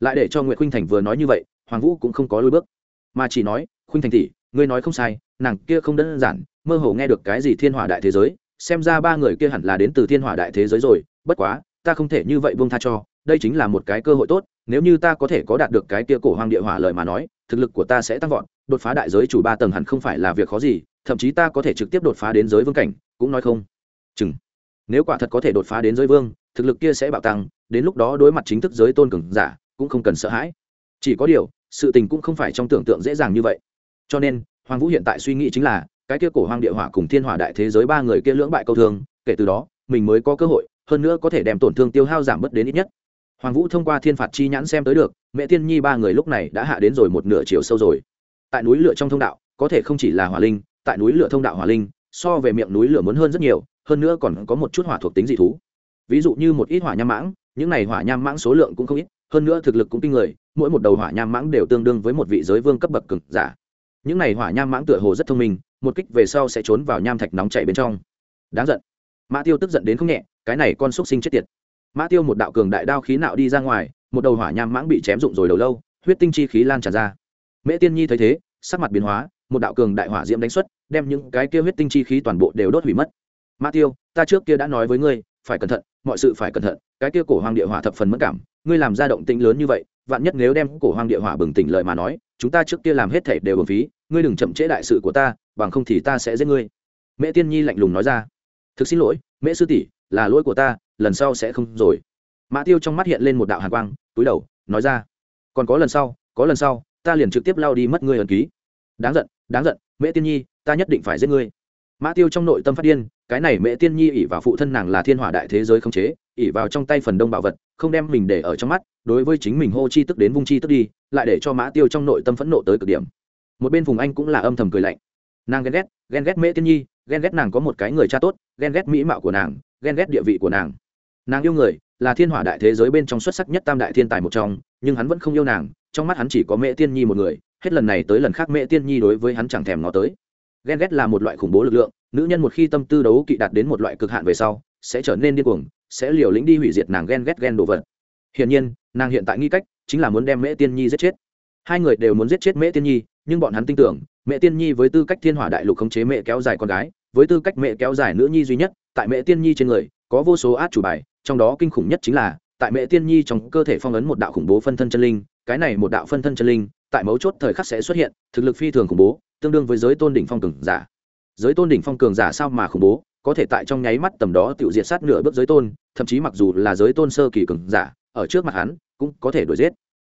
Lại để cho nguyễn khuynh thành vừa nói như vậy, hoàng vũ cũng không có lôi bước, mà chỉ nói, khuynh thành tỷ, ngươi nói không sai, nàng kia không đơn giản, mơ hồ nghe được cái gì thiên hỏa đại thế giới xem ra ba người kia hẳn là đến từ thiên hỏa đại thế giới rồi, bất quá, ta không thể như vậy buông tha cho, đây chính là một cái cơ hội tốt, nếu như ta có thể có đạt được cái kia cổ hoang địa hỏa lợi mà nói, thực lực của ta sẽ tăng vọt, đột phá đại giới chủ ba tầng hẳn không phải là việc khó gì, thậm chí ta có thể trực tiếp đột phá đến giới vương cảnh, cũng nói không. Chừng. Nếu quả thật có thể đột phá đến giới vương, thực lực kia sẽ bạo tăng, đến lúc đó đối mặt chính thức giới tôn cường giả, cũng không cần sợ hãi. Chỉ có điều, sự tình cũng không phải trong tưởng tượng dễ dàng như vậy. Cho nên, hoàng vũ hiện tại suy nghĩ chính là cái kia cổ hoang địa hỏa cùng thiên hỏa đại thế giới ba người kia lưỡng bại câu thương, kể từ đó, mình mới có cơ hội, hơn nữa có thể đem tổn thương tiêu hao giảm bớt đến ít nhất. Hoàng vũ thông qua thiên phạt chi nhãn xem tới được, mẹ tiên nhi ba người lúc này đã hạ đến rồi một nửa chiều sâu rồi. Tại núi lửa trong thông đạo, có thể không chỉ là hỏa linh, tại núi lửa thông đạo hỏa linh, so về miệng núi lửa muốn hơn rất nhiều, hơn nữa còn có một chút hỏa thuộc tính dị thú. Ví dụ như một ít hỏa nham mãng, những này hỏa nham mãng số lượng cũng không ít, hơn nữa thực lực cũng kinh người, mỗi một đầu hỏa nham mãng đều tương đương với một vị giới vương cấp bậc cực giả. Những này hỏa nham mãng tựa hồ rất thông minh một kích về sau sẽ trốn vào nham thạch nóng chảy bên trong. Đáng giận. Mã tiêu tức giận đến không nhẹ, cái này con xúc sinh chết tiệt. Mã tiêu một đạo cường đại đao khí nạo đi ra ngoài, một đầu hỏa nham mãng bị chém rụng rồi đầu lâu, huyết tinh chi khí lan tràn ra. Mễ tiên nhi thấy thế, sắc mặt biến hóa, một đạo cường đại hỏa diễm đánh xuất, đem những cái kia huyết tinh chi khí toàn bộ đều đốt hủy mất. Mã tiêu, ta trước kia đã nói với ngươi, phải cẩn thận, mọi sự phải cẩn thận, cái kia cổ hoàng địa hỏa thập phần mất cảm, ngươi làm ra động tĩnh lớn như vậy, vạn nhất nếu đem cổ hoàng địa hỏa bừng tỉnh lợi mà nói, chúng ta trước kia làm hết thể đều bổng phí ngươi đừng chậm trễ đại sự của ta, bằng không thì ta sẽ giết ngươi. Mẹ tiên nhi lạnh lùng nói ra. Thực xin lỗi mẹ sư tỷ, là lỗi của ta, lần sau sẽ không rồi. Mã tiêu trong mắt hiện lên một đạo hàn quang, túi đầu, nói ra. Còn có lần sau, có lần sau, ta liền trực tiếp lao đi mất ngươi ẩn ký. Đáng giận đáng giận mẹ tiên nhi, ta nhất định phải giết ngươi. Mã tiêu trong nội tâm phát điên, cái này mẹ tiên nhi ỉ vào phụ thân nàng là thiên hỏa đại thế giới không chế ỉ vào trong tay phần đông bảo vật, không đem mình để ở trong mắt, đối với chính mình hô chi tức đến vung chi tức đi, lại để cho mã tiêu trong nội tâm phẫn nộ tới cực điểm một bên vùng anh cũng là âm thầm cười lạnh. Nàng ghen ghét ghen ghét mễ tiên nhi, ghen ghét nàng có một cái người cha tốt, ghen ghét mỹ mạo của nàng, ghen ghét địa vị của nàng. Nàng yêu người, là thiên hỏa đại thế giới bên trong xuất sắc nhất tam đại thiên tài một trong, nhưng hắn vẫn không yêu nàng, trong mắt hắn chỉ có mễ tiên nhi một người, hết lần này tới lần khác mễ tiên nhi đối với hắn chẳng thèm ngó tới. Ghen ghét là một loại khủng bố lực lượng, nữ nhân một khi tâm tư đấu kỵ đạt đến một loại cực hạn về sau, sẽ trở nên điên cuồng, sẽ liều lĩnh đi hủy diệt nàng ghen ghét ghen đồ vật. Hiển nhiên, nàng hiện tại nghi cách, chính là muốn đem mễ tiên nhi giết chết hai người đều muốn giết chết mễ tiên nhi, nhưng bọn hắn tin tưởng, mẹ tiên nhi với tư cách thiên hỏa đại lục khống chế mẹ kéo dài con gái, với tư cách mẹ kéo dài nữ nhi duy nhất, tại mẹ tiên nhi trên người, có vô số át chủ bài, trong đó kinh khủng nhất chính là, tại mẹ tiên nhi trong cơ thể phong ấn một đạo khủng bố phân thân chân linh, cái này một đạo phân thân chân linh, tại mấu chốt thời khắc sẽ xuất hiện, thực lực phi thường khủng bố, tương đương với giới tôn đỉnh phong cường giả. Giới tôn đỉnh phong cường giả sao mà khủng bố, có thể tại trong nháy mắt tầm đó tự diệt sát nửa bước giới tôn, thậm chí mặc dù là giới tôn sơ kỳ cường giả, ở trước mặt hắn, cũng có thể đuổi giết.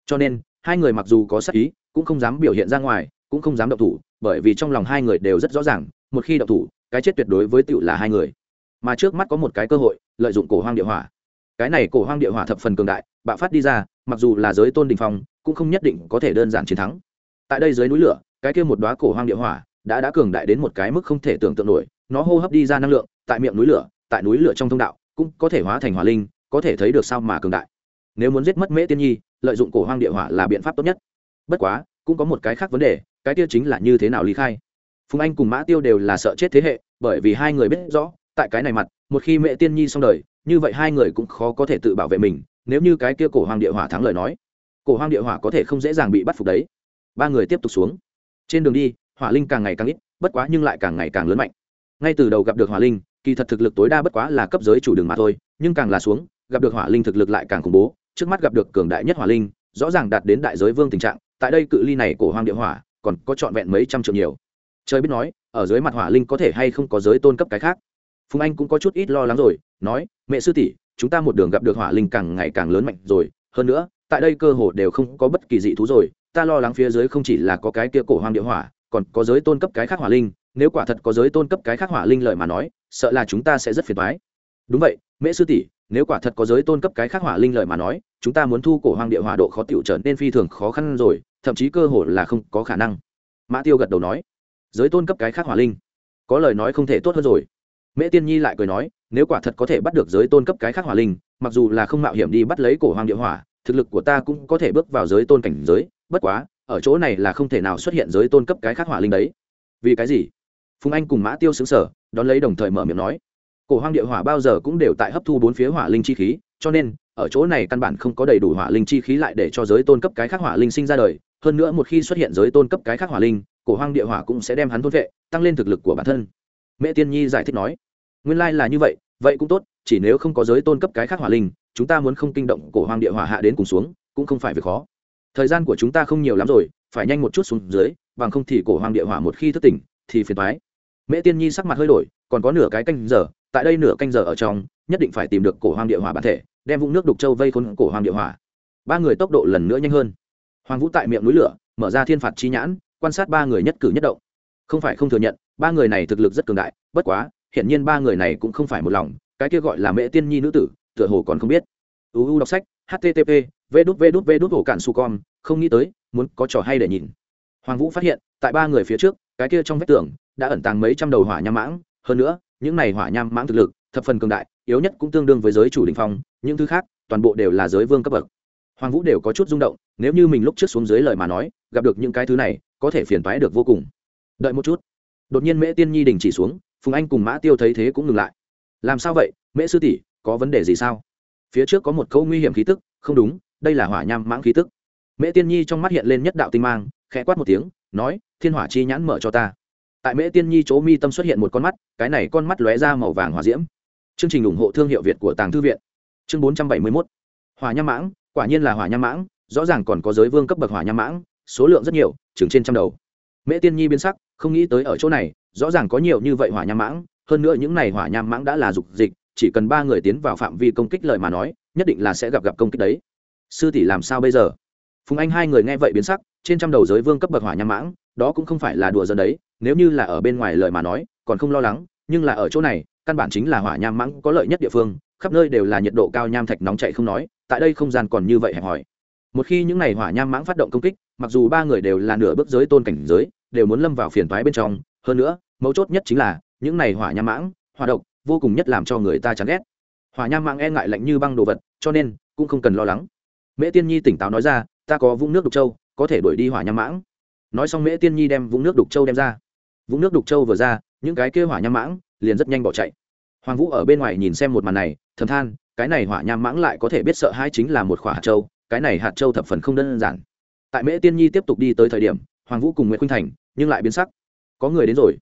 Cho nên hai người mặc dù có sắc ý, cũng không dám biểu hiện ra ngoài, cũng không dám động thủ, bởi vì trong lòng hai người đều rất rõ ràng, một khi động thủ, cái chết tuyệt đối với tựu là hai người. Mà trước mắt có một cái cơ hội, lợi dụng cổ hoang địa hỏa. Cái này cổ hoang địa hỏa thập phần cường đại, bạo phát đi ra, mặc dù là giới tôn đình phong, cũng không nhất định có thể đơn giản chiến thắng. Tại đây dưới núi lửa, cái kia một đoá cổ hoang địa hỏa đã đã cường đại đến một cái mức không thể tưởng tượng nổi, nó hô hấp đi ra năng lượng, tại miệng núi lửa, tại núi lửa trong thông đạo, cũng có thể hóa thành hỏa linh, có thể thấy được sao mà cường đại nếu muốn giết mất mễ tiên nhi, lợi dụng cổ hoang địa hỏa là biện pháp tốt nhất. Bất quá, cũng có một cái khác vấn đề, cái kia chính là như thế nào lý khai. Phùng anh cùng mã tiêu đều là sợ chết thế hệ, bởi vì hai người biết rõ, tại cái này mặt, một khi mẹ tiên nhi xong đời, như vậy hai người cũng khó có thể tự bảo vệ mình, nếu như cái kia cổ hoang địa hỏa thắng lời nói, cổ hoang địa hỏa có thể không dễ dàng bị bắt phục đấy. Ba người tiếp tục xuống. Trên đường đi, hỏa linh càng ngày càng ít, bất quá nhưng lại càng ngày càng lớn mạnh. Ngay từ đầu gặp được hỏa linh, kỳ thật thực lực tối đa bất quá là cấp giới chủ đường mà thôi, nhưng càng là xuống, gặp được hỏa linh thực lực lại càng khủng bố trước mắt gặp được cường đại nhất hỏa linh, rõ ràng đạt đến đại giới vương tình trạng, tại đây cự ly này của hoang địa hỏa, còn có trọn vẹn mấy trăm triệu nhiều. Trời biết nói, ở dưới mặt hỏa linh có thể hay không có giới tôn cấp cái khác. Phùng anh cũng có chút ít lo lắng rồi, nói, mẹ sư tỷ, chúng ta một đường gặp được hỏa linh càng ngày càng lớn mạnh rồi, hơn nữa, tại đây cơ hồ đều không có bất kỳ dị thú rồi, ta lo lắng phía dưới không chỉ là có cái kia cổ hoang địa hỏa, còn có giới tôn cấp cái khác hỏa linh, nếu quả thật có giới tôn cấp cái khác hỏa linh lợi mà nói, sợ là chúng ta sẽ rất phiền toái. Đúng vậy mễ sư tỷ, nếu quả thật có giới tôn cấp cái khác hỏa linh lợi mà nói, chúng ta muốn thu cổ hoang địa hỏa độ khó tiểu trở nên phi thường khó khăn rồi, thậm chí cơ hội là không có khả năng. Mã tiêu gật đầu nói. Giới tôn cấp cái khác hỏa linh, có lời nói không thể tốt hơn rồi. Mễ tiên nhi lại cười nói, nếu quả thật có thể bắt được giới tôn cấp cái khác hỏa linh, mặc dù là không mạo hiểm đi bắt lấy cổ hoàng địa hỏa, thực lực của ta cũng có thể bước vào giới tôn cảnh giới, bất quá, ở chỗ này là không thể nào xuất hiện giới tôn cấp cái khác hỏa linh đấy. Vì cái gì? Phùng anh cùng mã tiêu xứng sở đón lấy đồng thời mở miệng nói cổ hoang địa hỏa bao giờ cũng đều tại hấp thu bốn phía hỏa linh chi khí, cho nên, ở chỗ này căn bản không có đầy đủ hỏa linh chi khí lại để cho giới tôn cấp cái khác hỏa linh sinh ra đời. Hơn nữa một khi xuất hiện giới tôn cấp cái khác hỏa linh, cổ hoang địa hỏa cũng sẽ đem hắn thôn vệ, tăng lên thực lực của bản thân. Mẹ tiên nhi giải thích nói, nguyên lai là như vậy vậy cũng tốt, chỉ nếu không có giới tôn cấp cái khác hỏa linh, chúng ta muốn không kinh động cổ hoang địa hỏa hạ đến cùng xuống, cũng không phải việc khó. Thời gian của chúng ta không nhiều lắm rồi, phải nhanh một chút xuống dưới, bằng không thì cổ hoang địa hỏa một khi thức tỉnh, thì phiền thoái mẹ tiên nhi sắc mặt hơi đổi, còn có nửa cái canh giờ tại đây nửa canh giờ ở trong, nhất định phải tìm được cổ hoàng địa hỏa bản thể, đem vũng nước đục châu vây khôn cổ hoàng địa hỏa. Ba người tốc độ lần nữa nhanh hơn. Hoàng vũ tại miệng núi lửa, mở ra thiên phạt chi nhãn, quan sát ba người nhất cử nhất động. Không phải không thừa nhận, ba người này thực lực rất cường đại, bất quá, hiển nhiên ba người này cũng không phải một lòng, cái kia gọi là mẹ tiên nhi nữ tử, tựa hồ còn không biết. Uu đọc sách http v đút v đút v đút hồ cản su con không nghĩ tới, muốn có trò hay để nhìn. Hoàng vũ phát hiện, tại ba người phía trước, cái kia trong vách tường, đã ẩn tàng mấy trăm đầu hỏa nham mãng, hơn nữa những này hỏa nham mãng thực lực, thập phần cường đại, yếu nhất cũng tương đương với giới chủ đình phong, những thứ khác, toàn bộ đều là giới vương cấp bậc. Hoàng vũ đều có chút rung động, nếu như mình lúc trước xuống dưới lời mà nói, gặp được những cái thứ này, có thể phiền toái được vô cùng. Đợi một chút. Đột nhiên mễ tiên nhi đình chỉ xuống, phùng anh cùng mã tiêu thấy thế cũng ngừng lại. Làm sao vậy, mễ sư tỷ, có vấn đề gì sao? Phía trước có một câu nguy hiểm khí tức, không đúng, đây là hỏa nham mãng khí tức. Mễ tiên nhi trong mắt hiện lên nhất đạo tinh mang, khẽ quát một tiếng, nói, thiên hỏa chi nhãn mở cho ta tại mễ tiên nhi chỗ mi tâm xuất hiện một con mắt, cái này con mắt lóe ra màu vàng hỏa diễm. Chương trình ủng hộ thương hiệu việt của tàng thư viện. Chương bốn trăm bảy mươi mốt. Hỏa nham mãng, quả nhiên là hỏa nham mãng, rõ ràng còn có giới vương cấp bậc hỏa nham mãng, số lượng rất nhiều, chừng trên trăm đầu. Mễ tiên nhi biến sắc, không nghĩ tới ở chỗ này, rõ ràng có nhiều như vậy hỏa nham mãng, hơn nữa những này hỏa nham mãng đã là dục dịch, chỉ cần ba người tiến vào phạm vi công kích lời mà nói, nhất định là sẽ gặp gặp công kích đấy. Sư tỷ làm sao bây giờ? Phùng anh hai người nghe vậy biến sắc, trên trăm đầu giới vương cấp bậc hỏa nham mãng đó cũng không phải là đùa giỡn đấy, nếu như là ở bên ngoài lời mà nói, còn không lo lắng, nhưng là ở chỗ này, căn bản chính là hỏa nham mãng có lợi nhất địa phương, khắp nơi đều là nhiệt độ cao nham thạch nóng chạy không nói, tại đây không gian còn như vậy hẹp hòi. Một khi những này hỏa nham mãng phát động công kích, mặc dù ba người đều là nửa bước giới tôn cảnh giới, đều muốn lâm vào phiền toái bên trong, hơn nữa, mấu chốt nhất chính là, những này hỏa nham mãng, hỏa độc, vô cùng nhất làm cho người ta chán ghét. Hỏa nham mãng e ngại lạnh như băng đồ vật, cho nên, cũng không cần lo lắng. Mễ tiên nhi tỉnh táo nói ra, ta có vũng nước đục châu, có thể đuổi đi hỏa nham mãng nói xong mễ tiên nhi đem vũng nước đục châu đem ra. Vũng nước đục châu vừa ra, những cái kêu hỏa nham mãng liền rất nhanh bỏ chạy. Hoàng vũ ở bên ngoài nhìn xem một màn này, thầm than, cái này hỏa nham mãng lại có thể biết sợ hai chính là một khỏa hạt châu, cái này hạt châu thập phần không đơn giản. Tại mễ tiên nhi tiếp tục đi tới thời điểm, hoàng vũ cùng nguyễn khuynh thành, nhưng lại biến sắc. Có người đến rồi.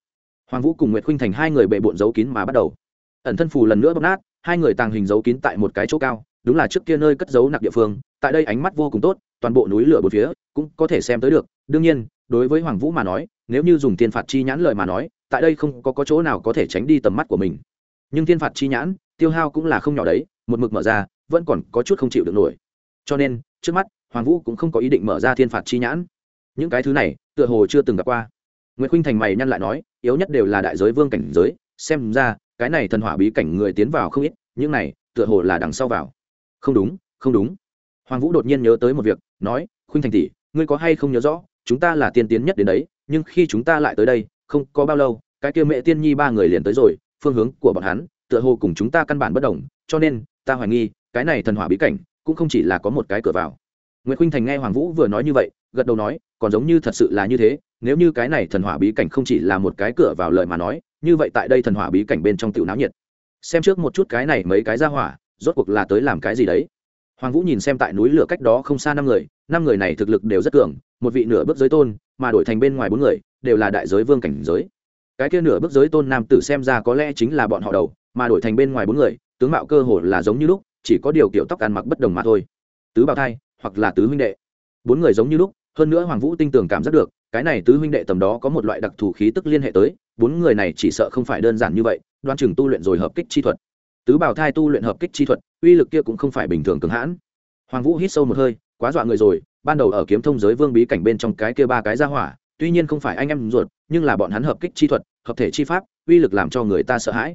Hoàng vũ cùng nguyễn khuynh thành hai người bệ bộn giấu kín mà bắt đầu. Ẩn thân phù lần nữa bóc nát, hai người tàng hình giấu kín tại một cái chỗ cao, đúng là trước kia nơi cất giấu nặc địa phương, tại đây ánh mắt vô cùng tốt, toàn bộ núi lửa bốn phía cũng có thể xem tới được. Đương nhiên đối với hoàng vũ mà nói nếu như dùng thiên phạt chi nhãn lời mà nói tại đây không có, có chỗ nào có thể tránh đi tầm mắt của mình. Nhưng thiên phạt chi nhãn tiêu hao cũng là không nhỏ đấy một mực mở ra vẫn còn có chút không chịu được nổi. Cho nên trước mắt hoàng vũ cũng không có ý định mở ra thiên phạt chi nhãn. Những cái thứ này tựa hồ chưa từng gặp qua. Nguyễn khinh thành mày nhăn lại nói yếu nhất đều là đại giới vương cảnh giới xem ra cái này thần hỏa bí cảnh người tiến vào không ít những này tựa hồ là đằng sau vào. Không đúng không đúng. Hoàng vũ đột nhiên nhớ tới một việc nói khuynh thành tỷ ngươi có hay không nhớ rõ chúng ta là tiên tiến nhất đến đấy, nhưng khi chúng ta lại tới đây, không có bao lâu, cái kia mẹ tiên nhi ba người liền tới rồi, phương hướng của bọn hắn, tựa hồ cùng chúng ta căn bản bất đồng, cho nên, ta hoài nghi, cái này thần hỏa bí cảnh, cũng không chỉ là có một cái cửa vào. Nguyễn khuynh thành nghe hoàng vũ vừa nói như vậy, gật đầu nói, còn giống như thật sự là như thế, nếu như cái này thần hỏa bí cảnh không chỉ là một cái cửa vào lời mà nói, như vậy tại đây thần hỏa bí cảnh bên trong tiểu náo nhiệt. Xem trước một chút cái này mấy cái ra hỏa, rốt cuộc là tới làm cái gì đấy? Hoàng vũ nhìn xem tại núi lửa cách đó không xa năm người năm người này thực lực đều rất cường, một vị nửa bước giới tôn, mà đổi thành bên ngoài bốn người, đều là đại giới vương cảnh giới. Cái kia nửa bước giới tôn nam tử xem ra có lẽ chính là bọn họ đầu, mà đổi thành bên ngoài bốn người, tướng mạo cơ hồ là giống như lúc, chỉ có điều kiểu tóc ăn mặc bất đồng mà thôi. Tứ bào thai, hoặc là tứ huynh đệ. Bốn người giống như lúc, hơn nữa hoàng vũ tinh tường cảm giác được, cái này tứ huynh đệ tầm đó có một loại đặc thù khí tức liên hệ tới, bốn người này chỉ sợ không phải đơn giản như vậy, đoan chừng tu luyện rồi hợp kích chi thuật. Tứ bảo thai tu luyện hợp kích chi thuật, uy lực kia cũng không phải bình thường cường hãn. Hoàng vũ hít sâu một hơi quá dọa người rồi, ban đầu ở kiếm thông giới vương bí cảnh bên trong cái kia ba cái ra hỏa, tuy nhiên không phải anh em ruột, nhưng là bọn hắn hợp kích chi thuật, hợp thể chi pháp, uy lực làm cho người ta sợ hãi.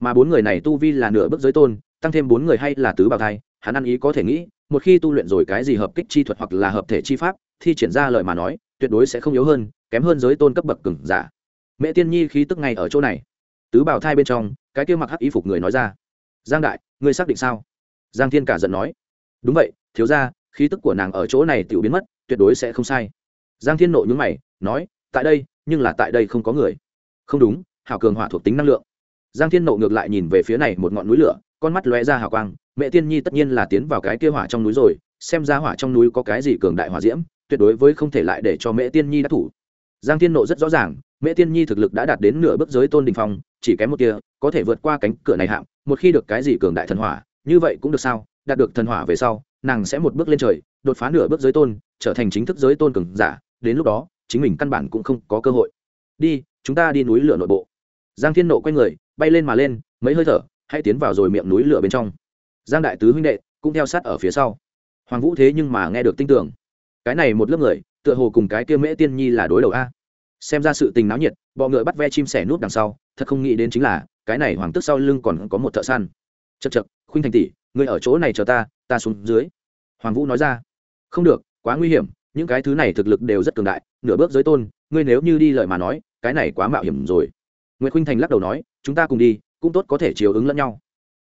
Mà bốn người này tu vi là nửa bước giới tôn, tăng thêm bốn người hay là tứ bảo thai, hắn ăn ý có thể nghĩ, một khi tu luyện rồi cái gì hợp kích chi thuật hoặc là hợp thể chi pháp thì triển ra lời mà nói, tuyệt đối sẽ không yếu hơn, kém hơn giới tôn cấp bậc cứng giả. Mẹ tiên nhi khí tức ngay ở chỗ này. Tứ bảo thai bên trong, cái kia mặc hắc y phục người nói ra, giang đại, ngươi xác định sao? Giang thiên cả giận nói, đúng vậy, thiếu ra khí tức của nàng ở chỗ này tự biến mất, tuyệt đối sẽ không sai. Giang thiên nộ nhúng mày, nói, tại đây, nhưng là tại đây không có người. Không đúng, Hảo cường hỏa thuộc tính năng lượng. Giang thiên nộ ngược lại nhìn về phía này một ngọn núi lửa, con mắt lóe ra hào quang, mẹ tiên nhi tất nhiên là tiến vào cái kia hỏa trong núi rồi, xem ra hỏa trong núi có cái gì cường đại hỏa diễm, tuyệt đối với không thể lại để cho mẹ tiên nhi đã thủ. Giang thiên nộ rất rõ ràng, mẹ tiên nhi thực lực đã đạt đến nửa bước giới tôn đình phong, chỉ kém một tia có thể vượt qua cánh cửa này hạng, một khi được cái gì cường đại thần hỏa, như vậy cũng được sao? Đạt được thần hỏa về sau nàng sẽ một bước lên trời, đột phá nửa bước giới tôn, trở thành chính thức giới tôn cường giả, đến lúc đó, chính mình căn bản cũng không có cơ hội. Đi, chúng ta đi núi lửa nội bộ. Giang thiên nộ quay người, bay lên mà lên, mấy hơi thở, hãy tiến vào rồi miệng núi lửa bên trong. Giang đại tứ huynh đệ, cũng theo sát ở phía sau. Hoàng vũ thế nhưng mà nghe được tin tưởng. Cái này một lớp người, tựa hồ cùng cái kia mễ tiên nhi là đối đầu a. Xem ra sự tình náo nhiệt, bọ ngựa bắt ve chim sẻ nút đằng sau, thật không nghĩ đến chính là, cái này hoàng tức sau lưng còn có một thợ săn. Chật chật khuynh thành tỷ ngươi ở chỗ này chờ ta ta xuống dưới. Hoàng vũ nói ra. Không được, quá nguy hiểm, những cái thứ này thực lực đều rất cường đại, nửa bước giới tôn, ngươi nếu như đi lợi mà nói, cái này quá mạo hiểm rồi. Nguyễn khuynh thành lắc đầu nói, chúng ta cùng đi, cũng tốt có thể chiều ứng lẫn nhau.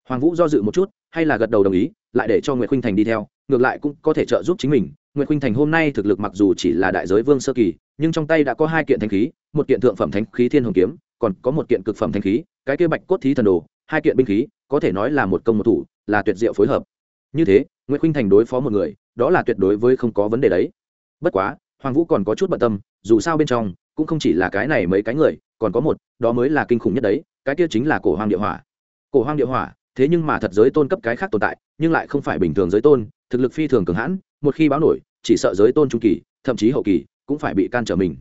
Hoàng vũ do dự một chút, hay là gật đầu đồng ý, lại để cho nguyễn khuynh thành đi theo, ngược lại cũng có thể trợ giúp chính mình. Nguyễn khuynh thành hôm nay thực lực mặc dù chỉ là đại giới vương sơ kỳ, nhưng trong tay đã có hai kiện thanh khí, một kiện thượng phẩm thanh khí thiên hồng kiếm, còn có một kiện cực phẩm thanh khí, cái kia bạch cốt thí thần đồ, hai kiện binh khí, có thể nói là một công một thủ là tuyệt diệu phối hợp. Như thế nguyễn Khinh thành đối phó một người, đó là tuyệt đối với không có vấn đề đấy. Bất quá, hoàng vũ còn có chút bận tâm, dù sao bên trong cũng không chỉ là cái này mấy cái người, còn có một, đó mới là kinh khủng nhất đấy, cái kia chính là cổ hoàng địa hỏa. Cổ hoàng địa hỏa, thế nhưng mà thật giới tôn cấp cái khác tồn tại, nhưng lại không phải bình thường giới tôn, thực lực phi thường cường hãn, một khi báo nổi, chỉ sợ giới tôn trung kỳ, thậm chí hậu kỳ, cũng phải bị can trở mình.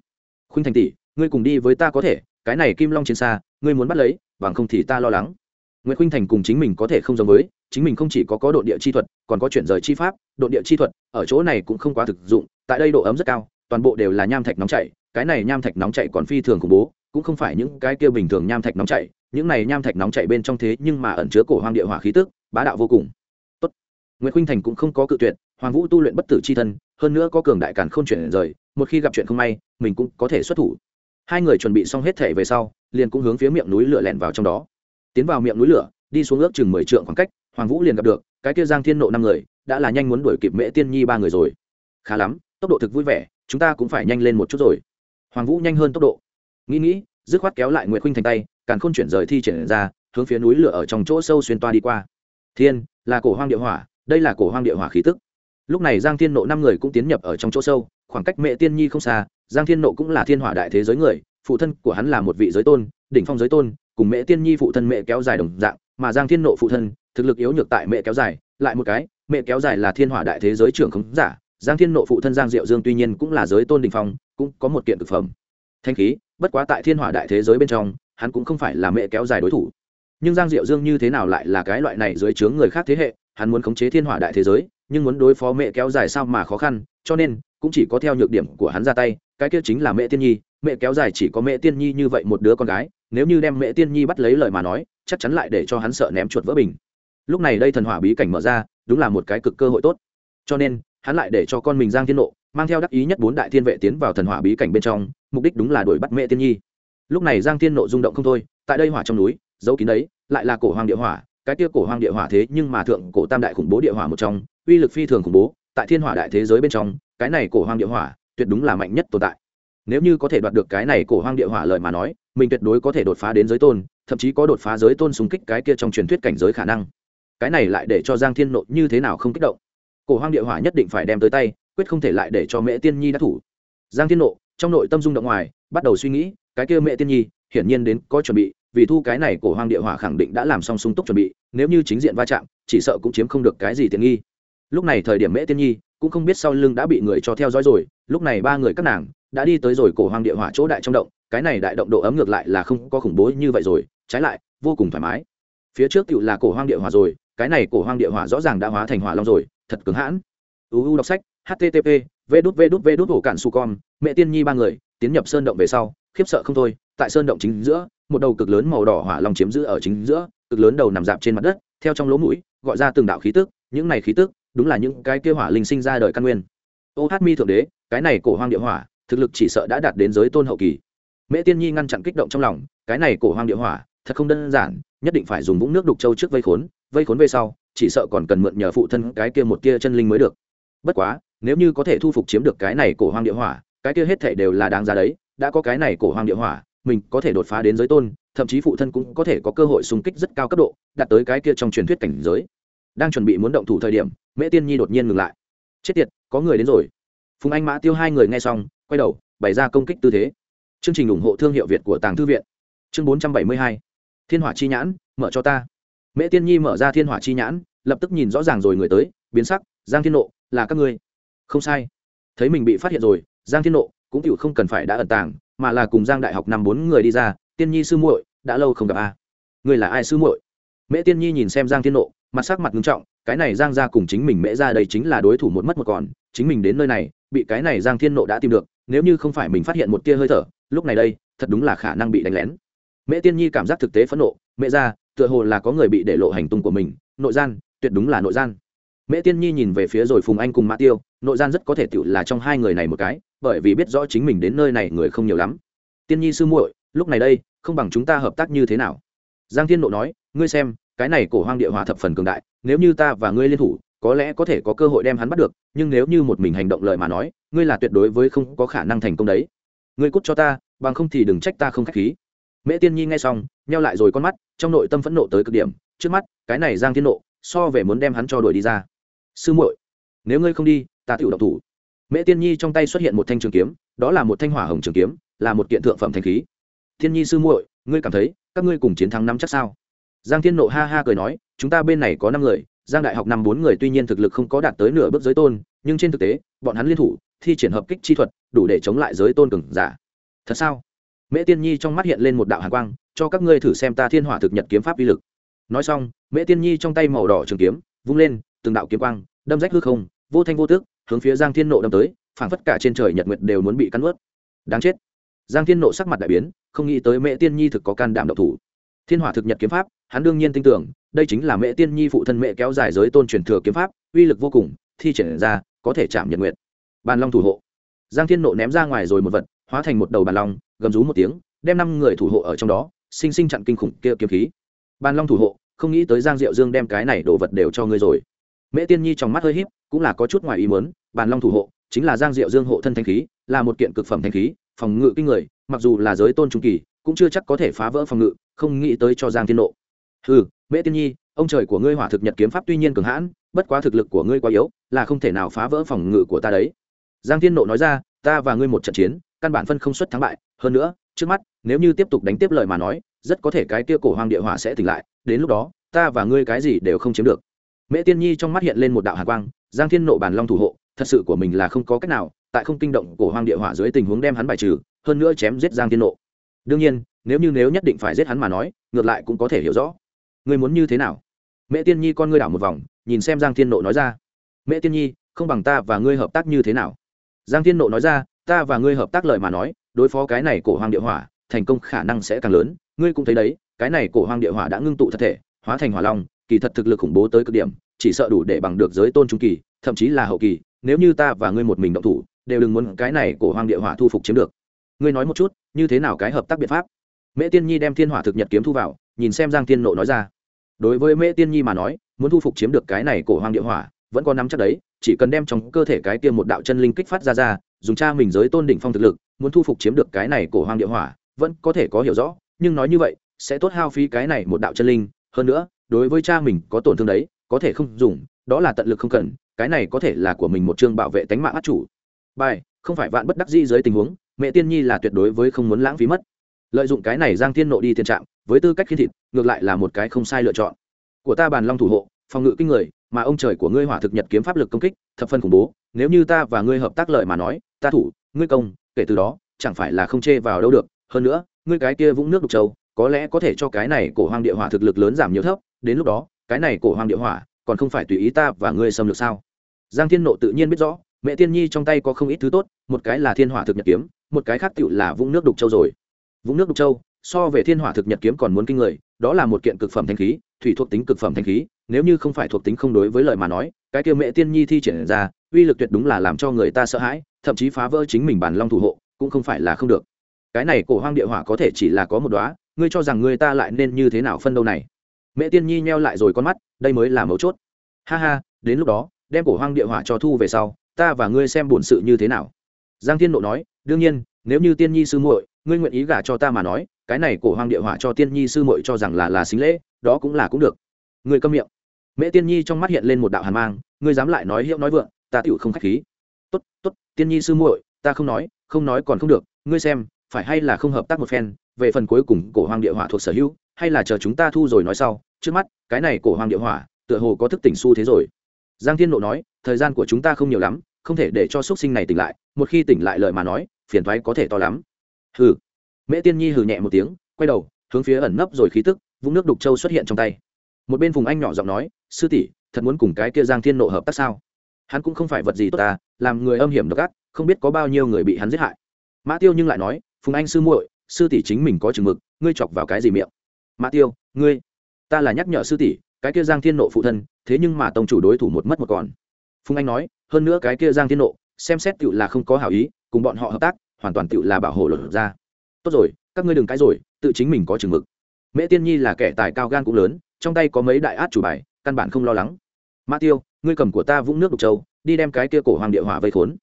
Khuynh thành tỷ, ngươi cùng đi với ta có thể, cái này kim long chiến xa, ngươi muốn bắt lấy, bằng không thì ta lo lắng nguyễn khuynh thành cùng chính mình có thể không giống với, chính mình không chỉ có có độ địa chi thuật, còn có chuyển rời chi pháp, độ địa chi thuật ở chỗ này cũng không quá thực dụng, tại đây độ ấm rất cao, toàn bộ đều là nham thạch nóng chảy, cái này nham thạch nóng chảy còn phi thường khủng bố, cũng không phải những cái kia bình thường nham thạch nóng chảy, những này nham thạch nóng chảy bên trong thế nhưng mà ẩn chứa cổ hoang địa hỏa khí tức, bá đạo vô cùng. Tốt. nguyễn khuynh thành cũng không có cự tuyệt, hoàng vũ tu luyện bất tử chi thân, hơn nữa có cường đại càn khôn chuyển rời, một khi gặp chuyện không may, mình cũng có thể xuất thủ. Hai người chuẩn bị xong hết thể về sau, liền cũng hướng phía miệng núi lửa lẻn vào trong đó tiến vào miệng núi lửa, đi xuống ước chừng mười trượng khoảng cách, hoàng vũ liền gặp được, cái kia giang thiên nộ năm người, đã là nhanh muốn đuổi kịp mễ tiên nhi ba người rồi. Khá lắm, tốc độ thực vui vẻ, chúng ta cũng phải nhanh lên một chút rồi. Hoàng vũ nhanh hơn tốc độ. Nghĩ nghĩ, dứt khoát kéo lại nguyễn khuynh thành tay, càn khôn chuyển rời thi triển ra, hướng phía núi lửa ở trong chỗ sâu xuyên toa đi qua. Thiên, là cổ hoang địa hỏa, đây là cổ hoang địa hỏa khí tức. Lúc này giang thiên nộ năm người cũng tiến nhập ở trong chỗ sâu, khoảng cách mẹ tiên nhi không xa, giang thiên nộ cũng là thiên hỏa đại thế giới người, phụ thân của hắn là một vị giới tôn, đỉnh phong giới tôn cùng mẹ tiên nhi phụ thân mẹ kéo dài đồng dạng, mà giang thiên nộ phụ thân, thực lực yếu nhược tại mẹ kéo dài, lại một cái, mẹ kéo dài là thiên hỏa đại thế giới trưởng khống giả, giang thiên nộ phụ thân giang diệu dương tuy nhiên cũng là giới tôn đình phong, cũng có một kiện thực phẩm. Thanh khí, bất quá tại thiên hỏa đại thế giới bên trong, hắn cũng không phải là mẹ kéo dài đối thủ. Nhưng giang diệu dương như thế nào lại là cái loại này dưới chướng người khác thế hệ, hắn muốn khống chế thiên hỏa đại thế giới, nhưng muốn đối phó mẹ kéo dài sao mà khó khăn, cho nên, cũng chỉ có theo nhược điểm của hắn ra tay, cái kia chính là mẹ tiên nhi, mẹ kéo dài chỉ có mẹ tiên nhi như vậy một đứa con gái nếu như đem mẹ tiên nhi bắt lấy lời mà nói, chắc chắn lại để cho hắn sợ ném chuột vỡ bình. Lúc này đây thần hỏa bí cảnh mở ra, đúng là một cái cực cơ hội tốt. Cho nên, hắn lại để cho con mình giang thiên nộ, mang theo đắc ý nhất bốn đại thiên vệ tiến vào thần hỏa bí cảnh bên trong, mục đích đúng là đuổi bắt mẹ tiên nhi. Lúc này giang thiên nộ rung động không thôi, tại đây hỏa trong núi dấu kín đấy, lại là cổ hoàng địa hỏa, cái kia cổ hoàng địa hỏa thế nhưng mà thượng cổ tam đại khủng bố địa hỏa một trong, uy lực phi thường khủng bố, tại thiên hỏa đại thế giới bên trong, cái này cổ hoàng địa hỏa, tuyệt đúng là mạnh nhất tồn tại nếu như có thể đoạt được cái này cổ hoàng địa hỏa lời mà nói, mình tuyệt đối có thể đột phá đến giới tôn, thậm chí có đột phá giới tôn xung kích cái kia trong truyền thuyết cảnh giới khả năng. Cái này lại để cho giang thiên nộ như thế nào không kích động? Cổ hoàng địa hỏa nhất định phải đem tới tay, quyết không thể lại để cho mẹ tiên nhi đắc thủ. Giang thiên nộ trong nội tâm dung động ngoài, bắt đầu suy nghĩ, cái kia mẹ tiên nhi, hiển nhiên đến có chuẩn bị, vì thu cái này cổ hoàng địa hỏa khẳng định đã làm xong sung túc chuẩn bị, nếu như chính diện va chạm, chỉ sợ cũng chiếm không được cái gì tiện nghi. Lúc này thời điểm mẹ tiên nhi, cũng không biết sau lưng đã bị người cho theo dõi rồi, lúc này ba người các nàng đã đi tới rồi cổ hoang địa hỏa chỗ đại trong động, cái này đại động độ ấm ngược lại là không có khủng bố như vậy rồi, trái lại, vô cùng thoải mái. Phía trước cựu là cổ hoang địa hỏa rồi, cái này cổ hoang địa hỏa rõ ràng đã hóa thành hỏa long rồi, thật cứng hãn. Uu đọc sách http v đút v đút v đút hổ cạn su con mẹ tiên nhi ba người, tiến nhập sơn động về sau, khiếp sợ không thôi, tại sơn động chính giữa, một đầu cực lớn màu đỏ hỏa long chiếm giữ ở chính giữa, cực lớn đầu nằm dạp trên mặt đất, theo trong lỗ mũi, gọi ra từng đạo khí tức, những này khí tức, đúng là những cái kia hỏa linh sinh ra đời căn nguyên. Ô hát mi thượng đế, cái này cổ hoang địa hỏa thực lực chỉ sợ đã đạt đến giới tôn hậu kỳ. Mẹ tiên nhi ngăn chặn kích động trong lòng, cái này cổ hoang địa hỏa, thật không đơn giản, nhất định phải dùng vũng nước đục châu trước vây khốn vây khốn về sau, chỉ sợ còn cần mượn nhờ phụ thân cái kia một kia chân linh mới được. Bất quá, nếu như có thể thu phục chiếm được cái này cổ hoang địa hỏa, cái kia hết thể đều là đáng giá đấy, đã có cái này cổ hoang địa hỏa, mình có thể đột phá đến giới tôn, thậm chí phụ thân cũng có thể có cơ hội xung kích rất cao cấp độ, đạt tới cái kia trong truyền thuyết cảnh giới. Đang chuẩn bị muốn động thủ thời điểm, mễ tiên nhi đột nhiên ngừng lại. Chết tiệt, có người đến rồi. Phùng anh mã tiêu hai người nghe xong quay đầu, bày ra công kích tư thế. Chương trình ủng hộ thương hiệu việt của tàng thư viện. Chương bốn trăm bảy mươi hai. Thiên hỏa chi nhãn, mở cho ta. Mễ tiên nhi mở ra thiên hỏa chi nhãn, lập tức nhìn rõ ràng rồi người tới, biến sắc, giang thiên nộ, là các ngươi. Không sai. Thấy mình bị phát hiện rồi, giang thiên nộ cũng chịu không cần phải đã ẩn tàng, mà là cùng giang đại học năm bốn người đi ra, tiên nhi sư muội, đã lâu không gặp a. À. người là ai sư muội? Mễ tiên nhi nhìn xem giang thiên nộ, mặt sắc mặt nghiêm trọng, cái này giang ra cùng chính mình mễ ra đây chính là đối thủ một mất một còn, chính mình đến nơi này, bị cái này giang thiên nộ đã tìm được nếu như không phải mình phát hiện một tia hơi thở, lúc này đây, thật đúng là khả năng bị đánh lén. Mẹ tiên nhi cảm giác thực tế phẫn nộ, mẹ ra, tựa hồ là có người bị để lộ hành tung của mình, nội gian, tuyệt đúng là nội gian. Mẹ tiên nhi nhìn về phía rồi phùng anh cùng mã tiêu, nội gian rất có thể tự là trong hai người này một cái, bởi vì biết rõ chính mình đến nơi này người không nhiều lắm. Tiên nhi sư muội, lúc này đây, không bằng chúng ta hợp tác như thế nào? Giang thiên nộ nói, ngươi xem, cái này cổ hoang địa hòa thập phần cường đại, nếu như ta và ngươi liên thủ có lẽ có thể có cơ hội đem hắn bắt được, nhưng nếu như một mình hành động lợi mà nói, ngươi là tuyệt đối với không có khả năng thành công đấy. Ngươi cút cho ta, bằng không thì đừng trách ta không k h á c h khí. Mễ tiên nhi nghe xong, nheo lại rồi con mắt, trong nội tâm phẫn nộ tới cực điểm. Trước mắt, cái này giang thiên nộ, so về muốn đem hắn cho đuổi đi ra. Sư muội, nếu ngươi không đi, ta tự độc thủ. Mễ tiên nhi trong tay xuất hiện một thanh trường kiếm, đó là một thanh hỏa hồng trường kiếm, là một kiện thượng phẩm thanh khí. Thiên nhi sư muội, ngươi cảm thấy các ngươi cùng chiến thắng năm chắc sao? Giang thiên nộ ha ha cười nói, chúng ta bên này có năm người giang đại học năm bốn người tuy nhiên thực lực không có đạt tới nửa bước giới tôn, nhưng trên thực tế, bọn hắn liên thủ, thi triển hợp kích chi thuật, đủ để chống lại giới tôn cường giả. Thật sao? Mễ tiên nhi trong mắt hiện lên một đạo hàn quang, cho các ngươi thử xem ta thiên hỏa thực nhật kiếm pháp uy lực. Nói xong, mễ tiên nhi trong tay màu đỏ trường kiếm, vung lên, từng đạo kiếm quang, đâm rách hư không, vô thanh vô tước hướng phía giang thiên nộ đâm tới, phảng phất cả trên trời nhật nguyệt đều muốn bị cắn ướt đáng chết. Giang thiên nộ sắc mặt đại biến, không nghĩ tới mễ tiên nhi thực có can đảm độc thủ thiên hỏa thực nhật kiếm pháp, hắn đương nhiên tin tưởng, đây chính là Mẹ tiên nhi phụ thân mẹ kéo dài giới tôn truyền thừa kiếm pháp, uy lực vô cùng, thi triển ra, có thể chạm nhật nguyệt. Bàn long thủ hộ. Giang thiên nộ ném ra ngoài rồi một vật, hóa thành một đầu bàn long, gầm rú một tiếng, đem năm người thủ hộ ở trong đó, sinh sinh chặn kinh khủng kia kiếm khí. Bàn long thủ hộ, không nghĩ tới giang diệu dương đem cái này đồ vật đều cho ngươi rồi. Mễ tiên nhi trong mắt hơi híp, cũng là có chút ngoài ý muốn, bàn long thủ hộ, chính là giang diệu dương hộ thân thanh khí, là một kiện cực phẩm thanh khí, phòng ngự kinh người, mặc dù là giới tôn trung kỳ cũng chưa chắc có thể phá vỡ phòng ngự, không nghĩ tới cho giang thiên nộ. Ừ mễ tiên nhi, ông trời của ngươi hỏa thực nhật kiếm pháp tuy nhiên cường hãn, bất quá thực lực của ngươi quá yếu, là không thể nào phá vỡ phòng ngự của ta đấy. Giang thiên nộ nói ra, ta và ngươi một trận chiến, căn bản phân không xuất thắng bại, hơn nữa, trước mắt, nếu như tiếp tục đánh tiếp lời mà nói, rất có thể cái kia cổ hoàng địa hỏa sẽ tỉnh lại, đến lúc đó, ta và ngươi cái gì đều không chiếm được. Mễ tiên nhi trong mắt hiện lên một đạo hạ quang, giang thiên nộ bản long thủ hộ, thật sự của mình là không có cách nào, tại không kinh động cổ hoàng địa hỏa dưới tình huống đem hắn bài trừ, hơn nữa chém giết giang thiên nộ đương nhiên, nếu như nếu nhất định phải giết hắn mà nói, ngược lại cũng có thể hiểu rõ. Ngươi muốn như thế nào? Mẹ tiên nhi con ngươi đảo một vòng, nhìn xem giang thiên nộ nói ra. Mẹ tiên nhi, không bằng ta và ngươi hợp tác như thế nào? Giang thiên nộ nói ra, ta và ngươi hợp tác lời mà nói, đối phó cái này cổ hoàng địa hỏa, thành công khả năng sẽ càng lớn. Ngươi cũng thấy đấy, cái này cổ hoàng địa hỏa đã ngưng tụ thật thể, hóa thành hỏa long, kỳ thật thực lực khủng bố tới cực điểm, chỉ sợ đủ để bằng được giới tôn trung kỳ, thậm chí là hậu kỳ. Nếu như ta và ngươi một mình động thủ, đều đừng muốn cái này cổ hoàng địa hỏa thu phục chiếm được ngươi nói một chút, như thế nào cái hợp tác biện pháp? Mễ tiên nhi đem thiên hỏa thực nhật kiếm thu vào, nhìn xem giang thiên nộ nói ra. Đối với mễ tiên nhi mà nói, muốn thu phục chiếm được cái này cổ Hoàng địa hỏa, vẫn có nắm chắc đấy, chỉ cần đem trong cơ thể cái kia một đạo chân linh kích phát ra ra, dùng cha mình giới tôn đỉnh phong thực lực, muốn thu phục chiếm được cái này cổ Hoàng địa hỏa, vẫn có thể có hiểu rõ, nhưng nói như vậy, sẽ tốt hao phí cái này một đạo chân linh. Hơn nữa, đối với cha mình có tổn thương đấy, có thể không dùng, đó là tận lực không cần, cái này có thể là của mình một chương bảo vệ tánh mạng át chủ. Bài, không phải vạn bất đắc dĩ dưới tình huống mẹ tiên nhi là tuyệt đối với không muốn lãng phí mất. Lợi dụng cái này giang Thiên nộ đi tiền trạng với tư cách khi thịt, ngược lại là một cái không sai lựa chọn. Của ta bàn long thủ hộ, phòng ngự kinh người, mà ông trời của ngươi hỏa thực nhật kiếm pháp lực công kích, thập phân khủng bố. Nếu như ta và ngươi hợp tác lợi mà nói, ta thủ, ngươi công, kể từ đó, chẳng phải là không chê vào đâu được. Hơn nữa, ngươi cái kia vũng nước đục châu có lẽ có thể cho cái này cổ hoang địa hỏa thực lực lớn giảm nhiều thấp. Đến lúc đó, cái này cổ hoang địa hỏa còn không phải tùy ý ta và ngươi xâm lược sao? Giang thiên nộ tự nhiên biết rõ, mẹ tiên nhi trong tay có không ít thứ tốt, một cái là thiên hỏa thực nhật kiếm một cái khác tựu là vũng nước đục châu rồi. Vũng nước đục châu, so về thiên hỏa thực nhật kiếm còn muốn kinh người, đó là một kiện cực phẩm thanh khí, thủy thuộc tính cực phẩm thanh khí, nếu như không phải thuộc tính không đối với lời mà nói, cái kia mẹ tiên nhi thi triển ra, uy lực tuyệt đúng là làm cho người ta sợ hãi, thậm chí phá vỡ chính mình bản long thủ hộ, cũng không phải là không được. Cái này cổ hoang địa hỏa có thể chỉ là có một đóa, ngươi cho rằng người ta lại nên như thế nào phân đâu này? Mẹ tiên nhi nheo lại rồi con mắt, đây mới là mấu chốt. Ha ha, đến lúc đó, đem cổ hoang địa hỏa cho thu về sau, ta và ngươi xem bổn sự như thế nào giang thiên nộ nói, đương nhiên, nếu như tiên nhi sư muội, ngươi nguyện ý gả cho ta mà nói, cái này cổ hoang địa hỏa cho tiên nhi sư muội cho rằng là là xính lễ, đó cũng là cũng được. Ngươi câm miệng. Mẹ tiên nhi trong mắt hiện lên một đạo hàn mang, ngươi dám lại nói hiệu nói vượng, ta tựu không khách khí. Tốt tốt, tiên nhi sư muội, ta không nói không nói còn không được, ngươi xem, phải hay là không hợp tác một phen, về phần cuối cùng cổ hoang địa hỏa thuộc sở hữu, hay là chờ chúng ta thu rồi nói sau, trước mắt, cái này cổ hoang địa hỏa, tựa hồ có thức tỉnh xu thế rồi. Giang thiên nộ nói, thời gian của chúng ta không nhiều lắm không thể để cho x u ấ t sinh này tỉnh lại, một khi tỉnh lại lời mà nói, phiền thoái có thể to lắm. Hừ. Mễ tiên nhi hừ nhẹ một tiếng, quay đầu, hướng phía ẩn nấp rồi khí tức, vũng nước đục châu xuất hiện trong tay. Một bên Phùng anh nhỏ giọng nói, sư tỷ, thật muốn cùng cái kia giang thiên nộ hợp tác sao? Hắn cũng không phải vật gì tốt ta, làm người âm hiểm độc ác, không biết có bao nhiêu người bị hắn giết hại. Mã tiêu nhưng lại nói, phùng anh sư muội, sư tỷ chính mình có chừng mực, ngươi chọc vào cái gì miệng? Mã tiêu, ngươi, ta là nhắc nhở sư tỷ, cái kia giang thiên nộ phụ thân, thế nhưng mà tông chủ đối thủ một mất một còn phùng anh nói, hơn nữa cái kia giang thiên nộ, xem xét tựu là không có hảo ý, cùng bọn họ hợp tác, hoàn toàn tựu là bảo hộ luật ra. Tốt rồi, các ngươi đừng cái rồi, tự chính mình có chừng mực. Mễ tiên nhi là kẻ tài cao gan cũng lớn, trong tay có mấy đại át chủ bài, căn bản không lo lắng. Mã tiêu, ngươi cầm của ta vũng nước đục châu, đi đem cái kia cổ hoàng địa hỏa vây khốn.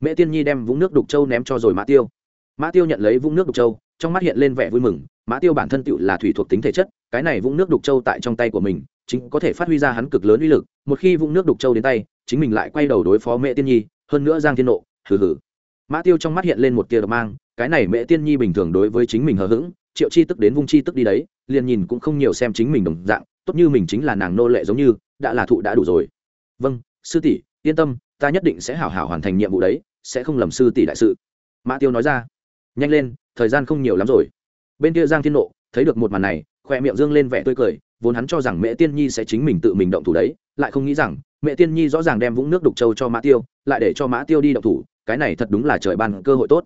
Mễ tiên nhi đem vũng nước đục châu ném cho rồi mã tiêu. Mã tiêu nhận lấy vũng nước đục châu, trong mắt hiện lên vẻ vui mừng, mã tiêu bản thân tựu là thủy thuộc tính thể chất, cái này vũng nước đục châu tại trong tay của mình, chính có thể phát huy ra hắn cực lớn uy lực, một khi vũng nước đục châu đến tay chính mình lại quay đầu đối phó mẹ tiên nhi, hơn nữa giang thiên nộ, hừ hừ. Mã tiêu trong mắt hiện lên một tia độc mang, cái này mẹ tiên nhi bình thường đối với chính mình hờ hững, triệu chi tức đến vung chi tức đi đấy, liền nhìn cũng không nhiều xem chính mình đồng dạng, tốt như mình chính là nàng nô lệ giống như, đã là thụ đã đủ rồi. Vâng sư tỷ, yên tâm, ta nhất định sẽ hảo hảo hoàn thành nhiệm vụ đấy, sẽ không lầm sư tỷ đại sự. Mã tiêu nói ra. Nhanh lên, thời gian không nhiều lắm rồi. Bên kia giang thiên nộ, thấy được một màn này khoe miệng dương lên vẻ tươi cười vốn hắn cho rằng mẹ tiên nhi sẽ chính mình tự mình động thủ đấy, lại không nghĩ rằng mẹ tiên nhi rõ ràng đem vũng nước đục châu cho mã tiêu, lại để cho mã tiêu đi động thủ, cái này thật đúng là trời ban cơ hội tốt.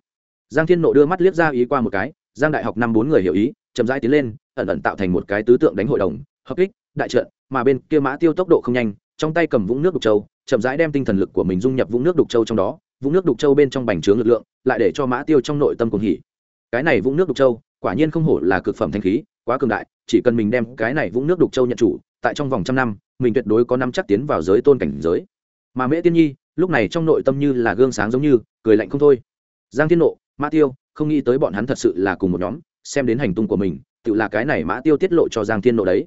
Giang thiên nộ đưa mắt liếc ra ý qua một cái, giang đại học năm bốn người hiểu ý, chậm rãi tiến lên, ẩn ẩn tạo thành một cái tứ tượng đánh hội đồng, hợp kích, đại trận, mà bên kia mã tiêu tốc độ không nhanh, trong tay cầm vũng nước đục châu chậm rãi đem tinh thần lực của mình dung nhập vũng nước đục châu trong đó, vũng nước đục châu bên trong bành trướng lực lượng, lại để cho mã tiêu trong nội tâm cùng hỉ. Cái này vũng nước đục châu quả nhiên không hổ là cực phẩm thanh khí, quá cường đại, chỉ cần mình đem cái này vũng nước đục châu nhận chủ, tại trong vòng trăm năm, mình tuyệt đối có năm chắc tiến vào giới tôn cảnh giới. Mà mễ tiên nhi, lúc này trong nội tâm như là gương sáng giống như, cười lạnh không thôi. Giang thiên nộ, mã tiêu, không nghĩ tới bọn hắn thật sự là cùng một nhóm, xem đến hành tung của mình, tự là cái này mã tiêu tiết lộ cho giang thiên nộ đấy.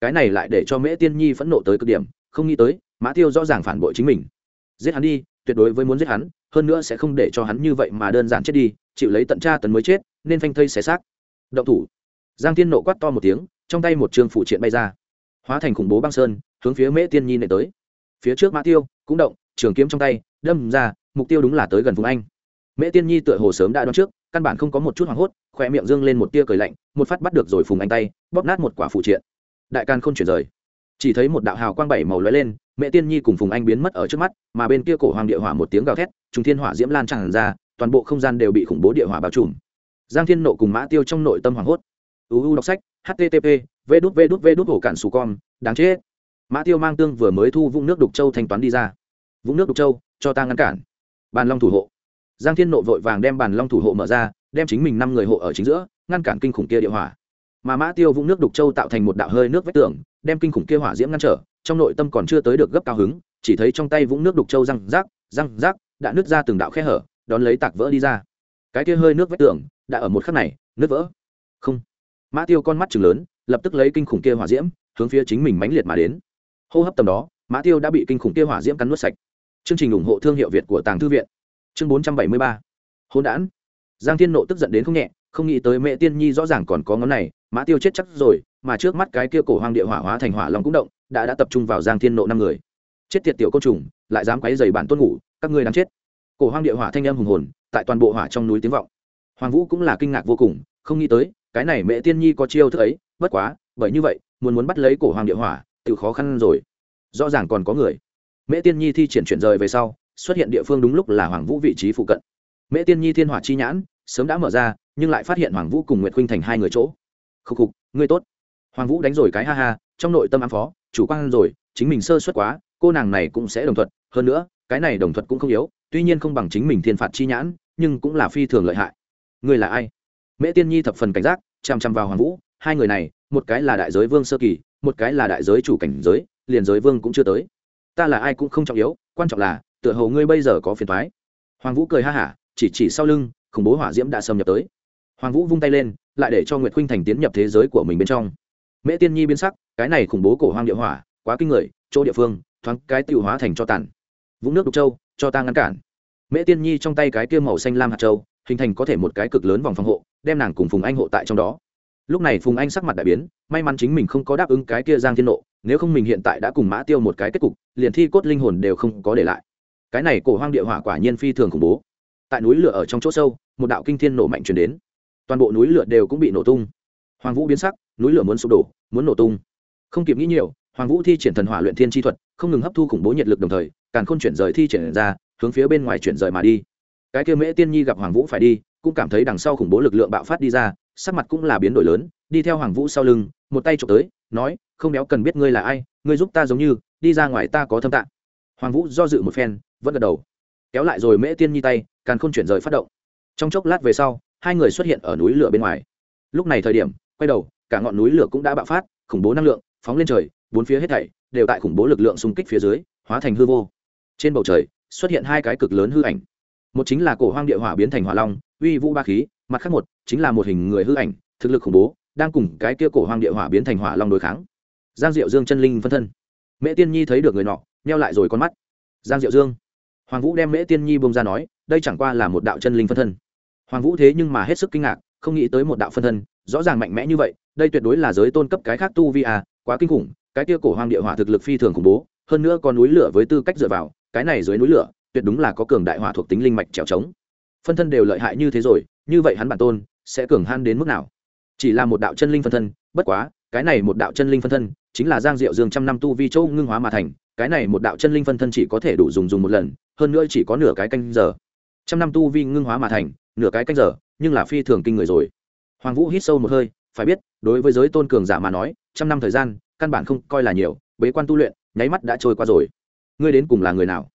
Cái này lại để cho mễ tiên nhi phẫn nộ tới cực điểm, không nghĩ tới, mã tiêu rõ ràng phản bội chính mình. Giết hắn đi, tuyệt đối với muốn giết hắn, hơn nữa sẽ không để cho hắn như vậy mà đơn giản chết đi, chịu lấy tận tra tấn mới chết, nên phanh thây xé xác động thủ. Giang thiên nộ quát to một tiếng, trong tay một trường phụ triện bay ra. Hóa thành khủng bố băng sơn, hướng phía mễ tiên nhi nệ tới. Phía trước mã tiêu cũng động, trường kiếm trong tay, đâm ra, mục tiêu đúng là tới gần vùng anh. Mễ tiên nhi tựa hồ sớm đã đoán trước, căn bản không có một chút hoảng hốt khỏe miệng dương lên một tia cười lạnh, một phát bắt được rồi phùng anh tay, bóp nát một quả phụ triện. Đại can không chuyển rời. Chỉ thấy một đạo hào quang bảy màu lóe lên mẹ tiên nhi cùng phùng anh biến mất ở trước mắt, mà bên kia cổ hoàng địa hỏa một tiếng gào thét, trùng thiên hỏa diễm lan tràn ra, toàn bộ không gian đều bị khủng bố địa hỏa bao trùm giang thiên nộ cùng mã tiêu trong nội tâm hoảng hốt. Uu đọc sách http v đút v đút v đút hổ cản sù con, đáng chết. Mã tiêu mang tương vừa mới thu vũng nước đục châu thanh toán đi ra. Vũng nước đục châu, cho ta ngăn cản. Bàn long thủ hộ. Giang thiên nộ vội vàng đem bàn long thủ hộ mở ra, đem chính mình năm người hộ ở chính giữa, ngăn cản kinh khủng kia địa hỏa. Mà mã tiêu vũng nước đục châu tạo thành một đạo hơi nước vách tường, đem kinh khủng kia hỏa diễm ngăn trở, trong nội tâm còn chưa tới được gấp cao hứng, chỉ thấy trong tay vũng nước đục châu răng rác răng rác, đã nứt ra từng đạo khe hở, đón lấy tạc vỡ đi ra. Cái kia hơi nước vách tường đã ở một khắc này, nứt vỡ. Không. Mã tiêu con mắt chừng lớn, lập tức lấy kinh khủng kia hỏa diễm, hướng phía chính mình mãnh liệt mà đến. Hô hấp tầm đó, mã tiêu đã bị kinh khủng kia hỏa diễm cắn nuốt sạch. Chương trình ủng hộ thương hiệu việt của tàng thư viện. Chương bốn trăm bảy mươi ba. Hôn đản. Giang thiên nộ tức giận đến không nhẹ, không nghĩ tới mẹ tiên nhi rõ ràng còn có ngón này, mã tiêu chết chắc rồi, mà trước mắt cái kia cổ hoang địa hỏa hóa thành hỏa long cũng động, đã đã tập trung vào giang thiên nộ năm người. Chết tiệt tiểu côn trùng, lại dám quấy dày bản tôn ngủ, các ngươi đang chết. Cổ hoang địa hỏa thanh em hùng hồn, tại toàn bộ hỏa trong núi tiếng vọng hoàng vũ cũng là kinh ngạc vô cùng, không nghĩ tới, cái này mẹ tiên nhi có chiêu thức ấy, bất quá, bởi như vậy, muốn muốn bắt lấy cổ hoàng địa hỏa tự khó khăn rồi. Rõ ràng còn có người. Mẹ tiên nhi thi triển chuyển rời về sau, xuất hiện địa phương đúng lúc là hoàng vũ vị trí phụ cận. Mẹ tiên nhi thiên hỏa chi nhãn, sớm đã mở ra, nhưng lại phát hiện hoàng vũ cùng nguyệt khuynh thành hai người chỗ. Khúc khục, ngươi tốt. Hoàng vũ đánh rồi cái ha ha, trong nội tâm ám phó, chủ quan rồi, chính mình sơ suất quá, cô nàng này cũng sẽ đồng thuận. Hơn nữa, cái này đồng thuận cũng không yếu, tuy nhiên không bằng chính mình thiên phạt chi nhãn, nhưng cũng là phi thường lợi hại ngươi là ai? Mễ tiên nhi thập phần cảnh giác chằm chằm vào hoàng vũ, hai người này, một cái là đại giới vương sơ kỳ, một cái là đại giới chủ cảnh giới, liền giới vương cũng chưa tới. Ta là ai cũng không trọng yếu, quan trọng là, tựa hồ ngươi bây giờ có phiền thoái hoàng vũ cười ha hả, chỉ chỉ sau lưng, khủng bố hỏa diễm đã xâm nhập tới. Hoàng vũ vung tay lên, lại để cho nguyệt khuynh thành tiến nhập thế giới của mình bên trong. Mễ tiên nhi biến sắc, cái này khủng bố cổ hoang địa hỏa, quá kinh người, chỗ địa phương, thoáng cái tiêu hóa thành cho tàn. Vũng nước đục châu, cho ta ngăn cản. Mễ tiên nhi trong tay cái kia màu xanh lam hạt châu hình thành có thể một cái cực lớn vòng phòng hộ, đem nàng cùng phùng anh hộ tại trong đó. Lúc này phùng anh sắc mặt đại biến, may mắn chính mình không có đáp ứng cái kia giang thiên nộ, nếu không mình hiện tại đã cùng mã tiêu một cái kết cục, liền thi cốt linh hồn đều không có để lại. Cái này cổ hoang địa hỏa quả nhiên phi thường khủng bố. Tại núi lửa ở trong chỗ sâu, một đạo kinh thiên nổ mạnh chuyển đến. Toàn bộ núi lửa đều cũng bị nổ tung. Hoàng vũ biến sắc, núi lửa muốn sụp đổ, muốn nổ tung. Không kịp nghĩ nhiều, hoàng vũ thi triển thần hỏa luyện thiên chi thuật, không ngừng hấp thu khủng bố nhiệt lực đồng thời càng không chuyển rời thi triển ra, hướng phía bên ngoài chuyển rời mà đi cái kia mễ tiên nhi gặp hoàng vũ phải đi, cũng cảm thấy đằng sau khủng bố lực lượng bạo phát đi ra, sắc mặt cũng là biến đổi lớn, đi theo hoàng vũ sau lưng, một tay trộm tới, nói, không béo cần biết ngươi là ai, ngươi giúp ta giống như, đi ra ngoài ta có thâm tạng. Hoàng vũ do dự một phen, vẫn gật đầu. Kéo lại rồi mễ tiên nhi tay càng không chuyển rời phát động. Trong chốc lát về sau, hai người xuất hiện ở núi lửa bên ngoài. Lúc này thời điểm, quay đầu, cả ngọn núi lửa cũng đã bạo phát, khủng bố năng lượng, phóng lên trời, bốn phía hết thảy đều tại khủng bố lực lượng xung kích phía dưới, hóa thành hư vô. Trên bầu trời, xuất hiện hai cái cực lớn hư ảnh một chính là cổ hoang địa hỏa biến thành hỏa long, uy vũ ba khí, mặt khác một chính là một hình người hư ảnh, thực lực khủng bố, đang cùng cái kia cổ hoang địa hỏa biến thành hỏa long đối kháng. Giang diệu dương chân linh phân thân. Mễ tiên nhi thấy được người nọ neo lại rồi con mắt. Giang diệu dương. Hoàng vũ đem mễ tiên nhi bông ra nói, đây chẳng qua là một đạo chân linh phân thân. Hoàng vũ thế nhưng mà hết sức kinh ngạc, không nghĩ tới một đạo phân thân, rõ ràng mạnh mẽ như vậy, đây tuyệt đối là giới tôn cấp cái khác tu vi à quá kinh khủng, cái kia cổ hoang địa hỏa thực lực phi thường khủng bố, hơn nữa còn núi lửa với tư cách dựa vào, cái này dưới núi lửa tuyệt đúng là có cường đại hỏa thuộc tính linh mạch trèo trống. Phân thân đều lợi hại như thế rồi, như vậy hắn bản tôn sẽ cường han đến mức nào? Chỉ là một đạo chân linh phân thân, bất quá, cái này một đạo chân linh phân thân chính là giang diệu dương trăm năm tu vi châu ngưng hóa mà thành, cái này một đạo chân linh phân thân chỉ có thể đủ dùng dùng một lần, hơn nữa chỉ có nửa cái canh giờ. Trăm năm tu vi ngưng hóa mà thành, nửa cái canh giờ, nhưng là phi thường kinh người rồi. Hoàng vũ hít sâu một hơi, phải biết, đối với giới tôn cường giả mà nói, trăm năm thời gian, căn bản không coi là nhiều, bế quan tu luyện, nháy mắt đã trôi qua rồi. Ngươi đến cùng là người nào?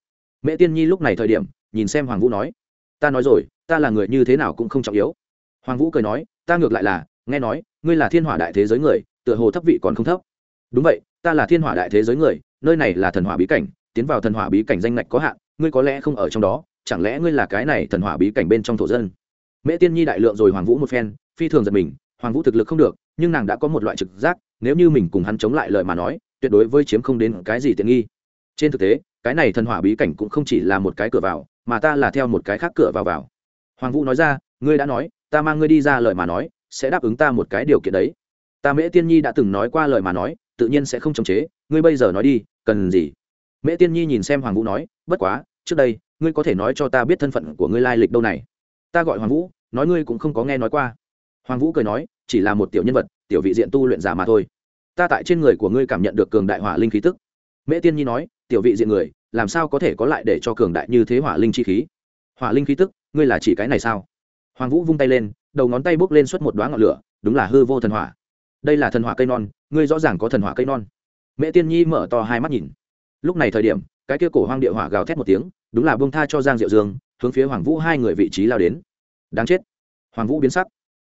Mẹ tiên nhi lúc này thời điểm, nhìn xem hoàng vũ nói, ta nói rồi, ta là người như thế nào cũng không trọng yếu. Hoàng vũ cười nói, ta ngược lại là, nghe nói, ngươi là thiên hỏa đại thế giới người, tựa hồ thấp vị còn không thấp. Đúng vậy, ta là thiên hỏa đại thế giới người, nơi này là thần hỏa bí cảnh, tiến vào thần hỏa bí cảnh danh ngạch có hạn, ngươi có lẽ không ở trong đó, chẳng lẽ ngươi là cái này thần hỏa bí cảnh bên trong thổ dân? Mễ tiên nhi đại lượng rồi hoàng vũ một phen, phi thường giật mình, hoàng vũ thực lực không được, nhưng nàng đã có một loại trực giác, nếu như mình cùng hắn chống lại lời mà nói, tuyệt đối với chiếm không đến cái gì tiện nghi. Trên thực tế cái này thần hỏa bí cảnh cũng không chỉ là một cái cửa vào, mà ta là theo một cái khác cửa vào vào. Hoàng vũ nói ra, ngươi đã nói, ta mang ngươi đi ra lời mà nói, sẽ đáp ứng ta một cái điều kiện đấy. Ta mễ tiên nhi đã từng nói qua lời mà nói, tự nhiên sẽ không chống chế, ngươi bây giờ nói đi, cần gì? Mễ tiên nhi nhìn xem hoàng vũ nói, bất quá, trước đây, ngươi có thể nói cho ta biết thân phận của ngươi lai lịch đâu này? Ta gọi hoàng vũ, nói ngươi cũng không có nghe nói qua. Hoàng vũ cười nói, chỉ là một tiểu nhân vật, tiểu vị diện tu luyện giả mà thôi. Ta tại trên người của ngươi cảm nhận được cường đại hỏa linh khí tức. Mễ tiên nhi nói, tiểu vị diện người làm sao có thể có lại để cho cường đại như thế hỏa linh chi khí? Hỏa linh khí tức, ngươi là chỉ cái này sao? Hoàng vũ vung tay lên, đầu ngón tay bốc lên suốt một đoá ngọn lửa, đúng là hư vô thần hỏa. Đây là thần hỏa cây non, ngươi rõ ràng có thần hỏa cây non. Mẹ tiên nhi mở to hai mắt nhìn. Lúc này thời điểm, cái kia cổ hoang địa hỏa gào thét một tiếng, đúng là bông tha cho giang diệu dương, hướng phía hoàng vũ hai người vị trí lao đến. Đáng chết. Hoàng vũ biến sắc.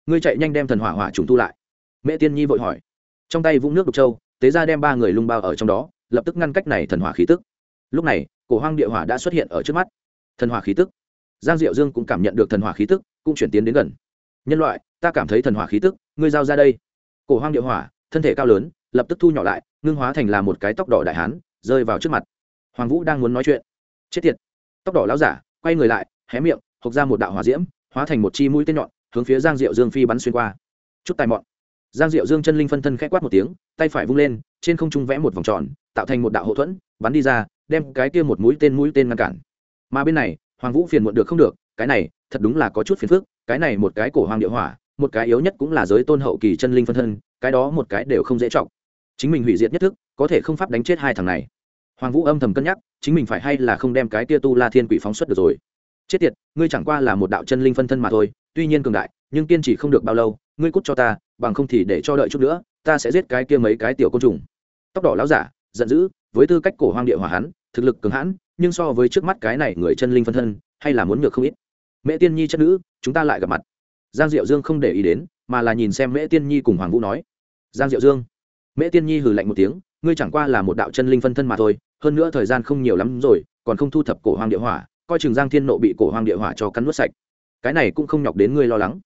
Ngươi chạy nhanh đem thần hỏa hỏa trùng tu lại. Mẹ tiên nhi vội hỏi. Trong tay vũng nước đục châu, tế ra đem ba người lung bao ở trong đó, lập tức ngăn cách này thần hỏa khí tức lúc này, cổ hoang địa hỏa đã xuất hiện ở trước mắt. Thần hỏa khí tức. Giang diệu dương cũng cảm nhận được thần hỏa khí tức, cũng chuyển tiến đến gần. Nhân loại, ta cảm thấy thần hỏa khí tức, ngươi giao ra đây. Cổ hoang địa hỏa, thân thể cao lớn, lập tức thu nhỏ lại, ngưng hóa thành là một cái tóc đỏ đại hán, rơi vào trước mặt. Hoàng vũ đang muốn nói chuyện. Chết tiệt. Tóc đỏ lão giả, quay người lại, hé miệng, hộc ra một đạo hỏa diễm, hóa thành một chi mũi tên nhọn, hướng phía giang diệu dương phi bắn xuyên qua. Chút tài mọn. Giang diệu dương chân linh phân thân k h ẽ quát một tiếng, tay phải vung lên, trên không trung vẽ một vòng tròn, tạo thành một đạo hậu thuẫn bắn đi ra, đem cái kia một mũi tên mũi tên ngăn cản. Mà bên này, hoàng vũ phiền muộn được không được, cái này, thật đúng là có chút phiền phức, cái này một cái cổ hoàng địa hỏa, một cái yếu nhất cũng là giới tôn hậu kỳ chân linh phân thân, cái đó một cái đều không dễ trọng chính mình hủy diệt nhất thức, có thể không pháp đánh chết hai thằng này. Hoàng vũ âm thầm cân nhắc, chính mình phải hay là không đem cái tia tu la thiên quỷ phóng xuất được rồi. Chết tiệt, ngươi chẳng qua là một đạo chân linh phân thân mà thôi, tuy nhiên cường đại, nhưng kiên trì không được bao lâu, ngươi cút cho ta, bằng không thì để cho đợi chút nữa, ta sẽ giết cái kia mấy cái tiểu côn trùng. Tóc đỏ láo giả giận dữ, với tư cách cổ hoang địa hỏa hắn, thực lực cường hãn, nhưng so với trước mắt cái này người chân linh phân thân, hay là muốn ngược không ít. Mẹ tiên nhi chất nữ, chúng ta lại gặp mặt. Giang diệu dương không để ý đến, mà là nhìn xem mễ tiên nhi cùng hoàng vũ nói. Giang diệu dương, mễ tiên nhi hừ lạnh một tiếng, ngươi chẳng qua là một đạo chân linh phân thân mà thôi, hơn nữa thời gian không nhiều lắm rồi, còn không thu thập cổ hoang địa hỏa, coi chừng giang thiên nộ bị cổ hoang địa hỏa cho cắn nuốt sạch. Cái này cũng không nhọc đến ngươi lo lắng.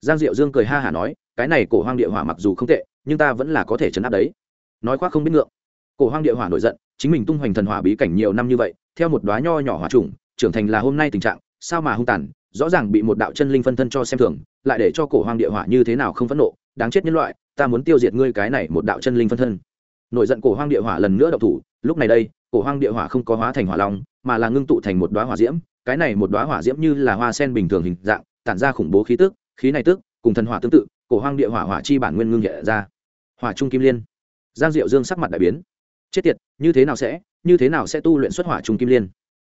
Giang diệu dương cười ha hả nói, cái này cổ hoang địa hỏa mặc dù không tệ, nhưng ta vẫn là có thể chấn áp đấy. Nói khoác không biết ngượng cổ hoang địa hỏa nổi giận, chính mình tung hoành thần hỏa bí cảnh nhiều năm như vậy, theo một đoá nho nhỏ hỏa trùng, trưởng thành là hôm nay tình trạng, sao mà hung tàn, rõ ràng bị một đạo chân linh phân thân cho xem thường, lại để cho cổ hoang địa hỏa như thế nào không phẫn nộ, đáng chết nhân loại, ta muốn tiêu diệt ngươi cái này một đạo chân linh phân thân. Nổi giận cổ hoang địa hỏa lần nữa độc thủ, lúc này đây, cổ hoang địa hỏa không có hóa thành hỏa long, mà là ngưng tụ thành một đoá hỏa diễm, cái này một đoá hỏa diễm như là hoa sen bình thường hình dạng, tản ra khủng bố khí tức, khí này tức, cùng thần hỏa tương tự, cổ hoang địa hỏa hỏa chi bản nguyên ngưng nhẹ ra. Hỏa trung kim liên. Giang diệu dương sắc mặt đại biến chết tiệt, như thế nào sẽ, như thế nào sẽ tu luyện xuất hỏa trung kim liên?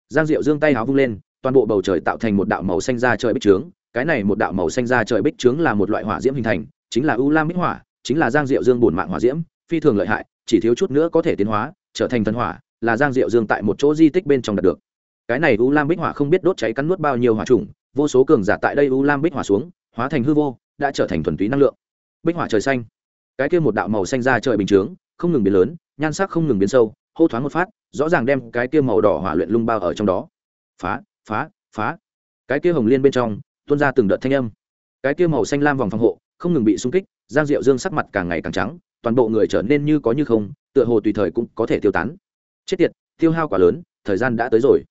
Giang diệu dương tay háo vung lên, toàn bộ bầu trời tạo thành một đạo màu xanh ra trời bích trướng. Cái này một đạo màu xanh ra trời bích trướng là một loại hỏa diễm hình thành, chính là u lam bích hỏa, chính là giang diệu dương bổn mạng hỏa diễm, phi thường lợi hại, chỉ thiếu chút nữa có thể tiến hóa, trở thành thần hỏa, là giang diệu dương tại một chỗ di tích bên trong đạt được. Cái này u lam bích hỏa không biết đốt cháy cắn nuốt bao nhiêu hỏa trùng, vô số cường giả tại đây u lam bích hỏa xuống, hóa thành hư vô, đã trở thành thuần túy năng lượng. Bích hỏa trời xanh. Cái kia một đạo màu xanh ra trời bình chướng không ngừng biến lớn nhan sắc không ngừng biến sâu, hô thoáng một phát, rõ ràng đem cái kia màu đỏ hỏa luyện lung bao ở trong đó. Phá phá phá. Cái kia hồng liên bên trong, tuôn ra từng đợt thanh âm. Cái kia màu xanh lam vòng phòng hộ, không ngừng bị xung kích, giang diệu dương sắc mặt càng ngày càng trắng, toàn bộ người trở nên như có như không, tựa hồ tùy thời cũng có thể tiêu tán. Chết tiệt, tiêu hao quá lớn, thời gian đã tới rồi.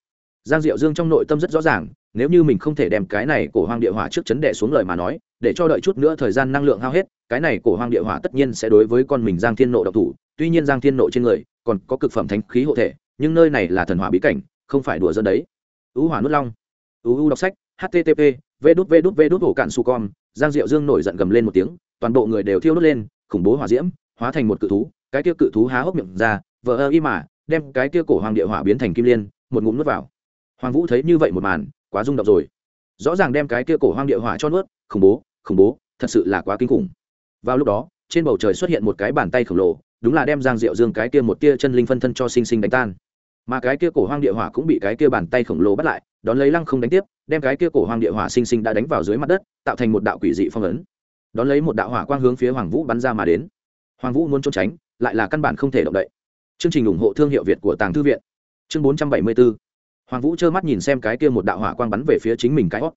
Giang diệu dương trong nội tâm rất rõ ràng nếu như mình không thể đem cái này cổ hoang địa hỏa trước chấn đệ xuống lời mà nói, để cho đợi chút nữa thời gian năng lượng hao hết, cái này cổ hoang địa hỏa tất nhiên sẽ đối với con mình giang thiên nộ độc thủ. Tuy nhiên giang thiên nộ trên người còn có cực phẩm thánh khí hộ thể, nhưng nơi này là thần hỏa bí cảnh, không phải đùa dân đấy. Ưu hỏa nuốt long. Uu đọc sách http v đút v đút v đút hổ cạn su con giang diệu dương nổi giận gầm lên một tiếng, toàn bộ người đều thiêu đốt lên, khủng bố hỏa diễm, hóa thành một cự thú, cái kia cự thú há hốc miệng ra, vờ ơ y mà, đem cái kia cổ hoàng địa hỏa biến thành kim liên, một ngụm nuốt vào. Hoàng vũ thấy như vậy một màn quá rung động rồi. Rõ ràng đem cái kia cổ hoang địa hỏa cho nuốt, khủng bố khủng bố, thật sự là quá kinh khủng. Vào lúc đó, trên bầu trời xuất hiện một cái bàn tay khổng lồ, đúng là đem giang diệu dương cái kia một tia chân linh phân thân cho sinh sinh đánh tan. Mà cái kia cổ hoang địa hỏa cũng bị cái kia bàn tay khổng lồ bắt lại, đón lấy lăng không đánh tiếp, đem cái kia cổ hoang địa hỏa sinh sinh đã đánh vào dưới mặt đất, tạo thành một đạo quỷ dị phong ấn. Đón lấy một đạo hỏa quang hướng phía hoàng vũ bắn ra mà đến. Hoàng vũ muốn trốn tránh, lại là căn bản không thể động đậy. Chương trình ủng hộ thương hiệu việt của tàng thư viện. Chương bốn trăm bảy mươi 474 hoàng vũ trơ mắt nhìn xem cái kia một đạo hỏa quang bắn về phía chính mình cái hót.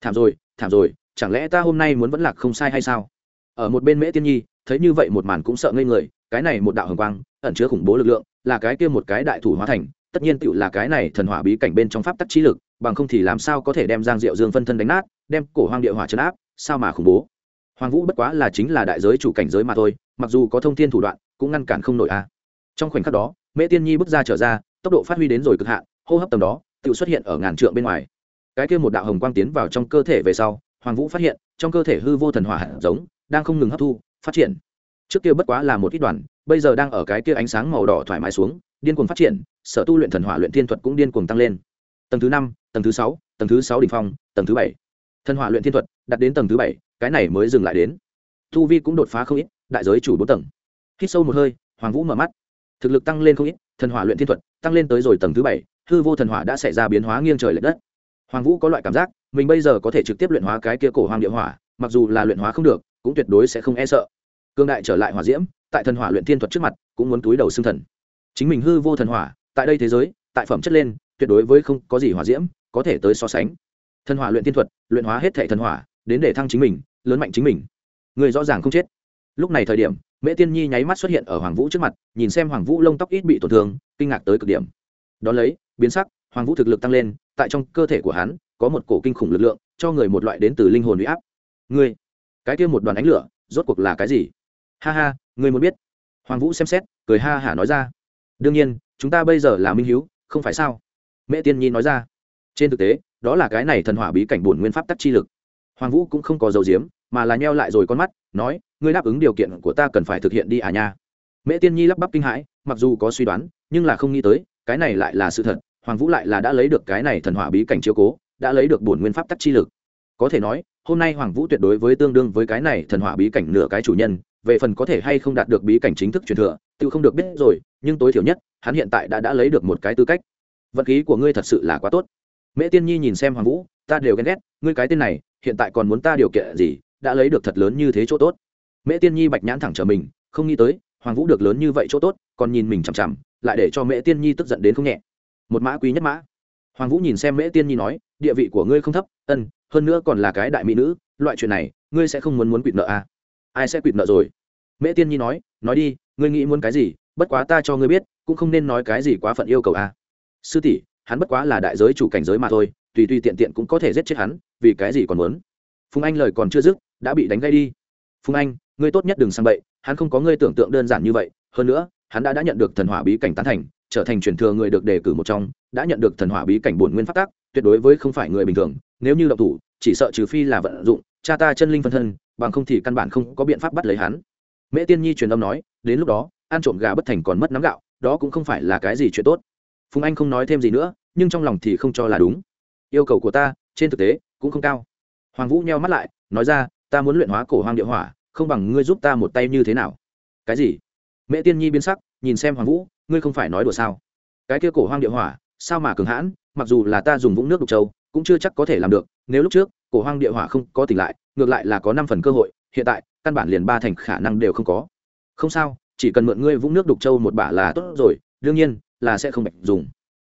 Thảm rồi thảm rồi, chẳng lẽ ta hôm nay muốn vẫn lạc không sai hay sao? Ở một bên mễ tiên nhi, thấy như vậy một màn cũng sợ ngây người, cái này một đạo hồng quang, ẩn chứa khủng bố lực lượng, là cái kia một cái đại thủ hóa thành, tất nhiên tựu là cái này thần hỏa bí cảnh bên trong pháp tắc trí lực, bằng không thì làm sao có thể đem giang diệu dương phân thân đánh nát, đem cổ hoang địa hỏa chấn áp, sao mà khủng bố? Hoàng vũ bất quá là chính là đại giới chủ cảnh giới mà thôi, mặc dù có thông thiên thủ đoạn, cũng ngăn cản không nổi a. Trong khoảnh khắc đó, mễ tiên nhi bước ra trở ra, tốc độ phát huy đến rồi cực hạn hô hấp tầm đó tự xuất hiện ở ngàn trượng bên ngoài. Cái kia một đạo hồng quang tiến vào trong cơ thể về sau, hoàng vũ phát hiện, trong cơ thể hư vô thần hỏa hạt giống, đang không ngừng hấp thu, phát triển. Trước kia bất quá là một ít đoàn, bây giờ đang ở cái kia ánh sáng màu đỏ thoải mái xuống, điên cuồng phát triển, sở tu luyện thần hỏa luyện thiên thuật cũng điên cuồng tăng lên. Tầng thứ năm, tầng thứ sáu, tầng thứ sáu đ ỉ n h phong, tầng thứ bảy. Thần hỏa luyện thiên thuật, đặt đến tầng thứ bảy, cái này mới dừng lại đến. Thu vi cũng đột phá không ít, đại giới chủ bốn tầng. Hít sâu một hơi, hoàng vũ mở mắt. Thực lực tăng lên không ít, thần hỏa luyện thiên thuật, tăng lên tới rồi tầng thứ bảy hư vô thần hỏa đã xảy ra biến hóa nghiêng trời lệch đất. Hoàng vũ có loại cảm giác, mình bây giờ có thể trực tiếp luyện hóa cái kia cổ hoàng địa hỏa, mặc dù là luyện hóa không được, cũng tuyệt đối sẽ không e sợ. Cương đại trở lại hỏa diễm, tại thần hỏa luyện thiên thuật trước mặt, cũng muốn túi đầu xương thần. Chính mình hư vô thần hỏa, tại đây thế giới, tại phẩm chất lên, tuyệt đối với không có gì hỏa diễm có thể tới so sánh. Thần hỏa luyện thiên thuật, luyện hóa hết thể thần hỏa, đến để thăng chính mình, lớn mạnh chính mình. Người rõ ràng không chết. Lúc này thời điểm, mễ tiên nhi nháy mắt xuất hiện ở hoàng vũ trước mặt, nhìn xem hoàng vũ lông tóc ít bị tổn thương, kinh ngạc tới cực điểm. Đón lấy biến sắc, hoàng vũ thực lực tăng lên, tại trong cơ thể của hắn, có một cổ kinh khủng lực lượng, cho người một loại đến từ linh hồn huy áp. Ngươi, cái kia một đoàn ánh lửa, rốt cuộc là cái gì? Ha ha, ngươi muốn biết. Hoàng vũ xem xét, cười ha hả nói ra. Đương nhiên, chúng ta bây giờ là minh hiếu, không phải sao? Mẹ tiên nhi nói ra. Trên thực tế, đó là cái này thần hỏa bí cảnh bổn nguyên pháp tắc chi lực. Hoàng vũ cũng không có dầu diếm, mà là nheo lại rồi con mắt, nói, ngươi đáp ứng điều kiện của ta cần phải thực hiện đi à nha. Mẹ tiên nhi lắp bắp kinh hãi, mặc dù có suy đoán, nhưng là không nghĩ tới, cái này lại là sự thật hoàng vũ lại là đã lấy được cái này thần hỏa bí cảnh chiếu cố, đã lấy được bổn nguyên pháp tắc chi lực. Có thể nói, hôm nay hoàng vũ tuyệt đối với tương đương với cái này thần hỏa bí cảnh nửa cái chủ nhân, về phần có thể hay không đạt được bí cảnh chính thức truyền thừa, tự không được biết rồi, nhưng tối thiểu nhất, hắn hiện tại đã đã lấy được một cái tư cách. Vật khí của ngươi thật sự là quá tốt. Mễ tiên nhi nhìn xem hoàng vũ, ta đều ghen ghét, ngươi cái tên này, hiện tại còn muốn ta điều kiện gì, đã lấy được thật lớn như thế chỗ tốt. Mễ tiên nhi bạch nhãn thẳng trở mình, không nghĩ tới, hoàng vũ được lớn như vậy chỗ tốt, còn nhìn mình chằm chằm, lại để cho mễ tiên nhi tức giận đến không nhẹ một mã quý nhất mã hoàng vũ nhìn xem mễ tiên nhi nói, địa vị của ngươi không thấp, ân, hơn nữa còn là cái đại mỹ nữ, loại chuyện này, ngươi sẽ không muốn muốn quỵt nợ à? ai sẽ quỵt nợ rồi mễ tiên nhi nói nói đi, ngươi nghĩ muốn cái gì, bất quá ta cho ngươi biết, cũng không nên nói cái gì quá phận yêu cầu à. sư tỷ, hắn bất quá là đại giới chủ cảnh giới mà thôi, tùy tùy tiện tiện cũng có thể giết chết hắn, vì cái gì còn muốn phùng anh lời còn chưa dứt, đã bị đánh gây đi phùng anh, ngươi tốt nhất đừng sang bậy, hắn không có ngươi tưởng tượng đơn giản như vậy, hơn nữa, hắn đã đã nhận được thần hỏa bí cảnh tán thành trở thành truyền thừa người được đề cử một trong, đã nhận được thần hỏa bí cảnh bổn nguyên phát tác tuyệt đối với không phải người bình thường, nếu như động thủ, chỉ sợ trừ phi là vận dụng, cha ta chân linh phân thân, bằng không thì căn bản không có biện pháp bắt lấy hắn. Mễ tiên nhi truyền âm nói, đến lúc đó, ăn trộm gà bất thành còn mất nắm gạo, đó cũng không phải là cái gì chuyện tốt. Phùng anh không nói thêm gì nữa, nhưng trong lòng thì không cho là đúng. Yêu cầu của ta, trên thực tế, cũng không cao. Hoàng vũ nheo mắt lại, nói ra, ta muốn luyện hóa cổ hoang địa hỏa, không bằng ngươi giúp ta một tay như thế nào. Cái gì? Mẹ tiên nhi biến sắc, nhìn xem hoàng vũ, ngươi không phải nói đùa sao? Cái kia cổ hoang địa hỏa, sao mà cường hãn, mặc dù là ta dùng vũng nước đục châu, cũng chưa chắc có thể làm được, nếu lúc trước, cổ hoang địa hỏa không có tỉnh lại, ngược lại là có năm phần cơ hội, hiện tại, căn bản liền ba thành khả năng đều không có. Không sao, chỉ cần mượn ngươi vũng nước đục châu một bả là tốt rồi, đương nhiên, là sẽ không bạch dùng.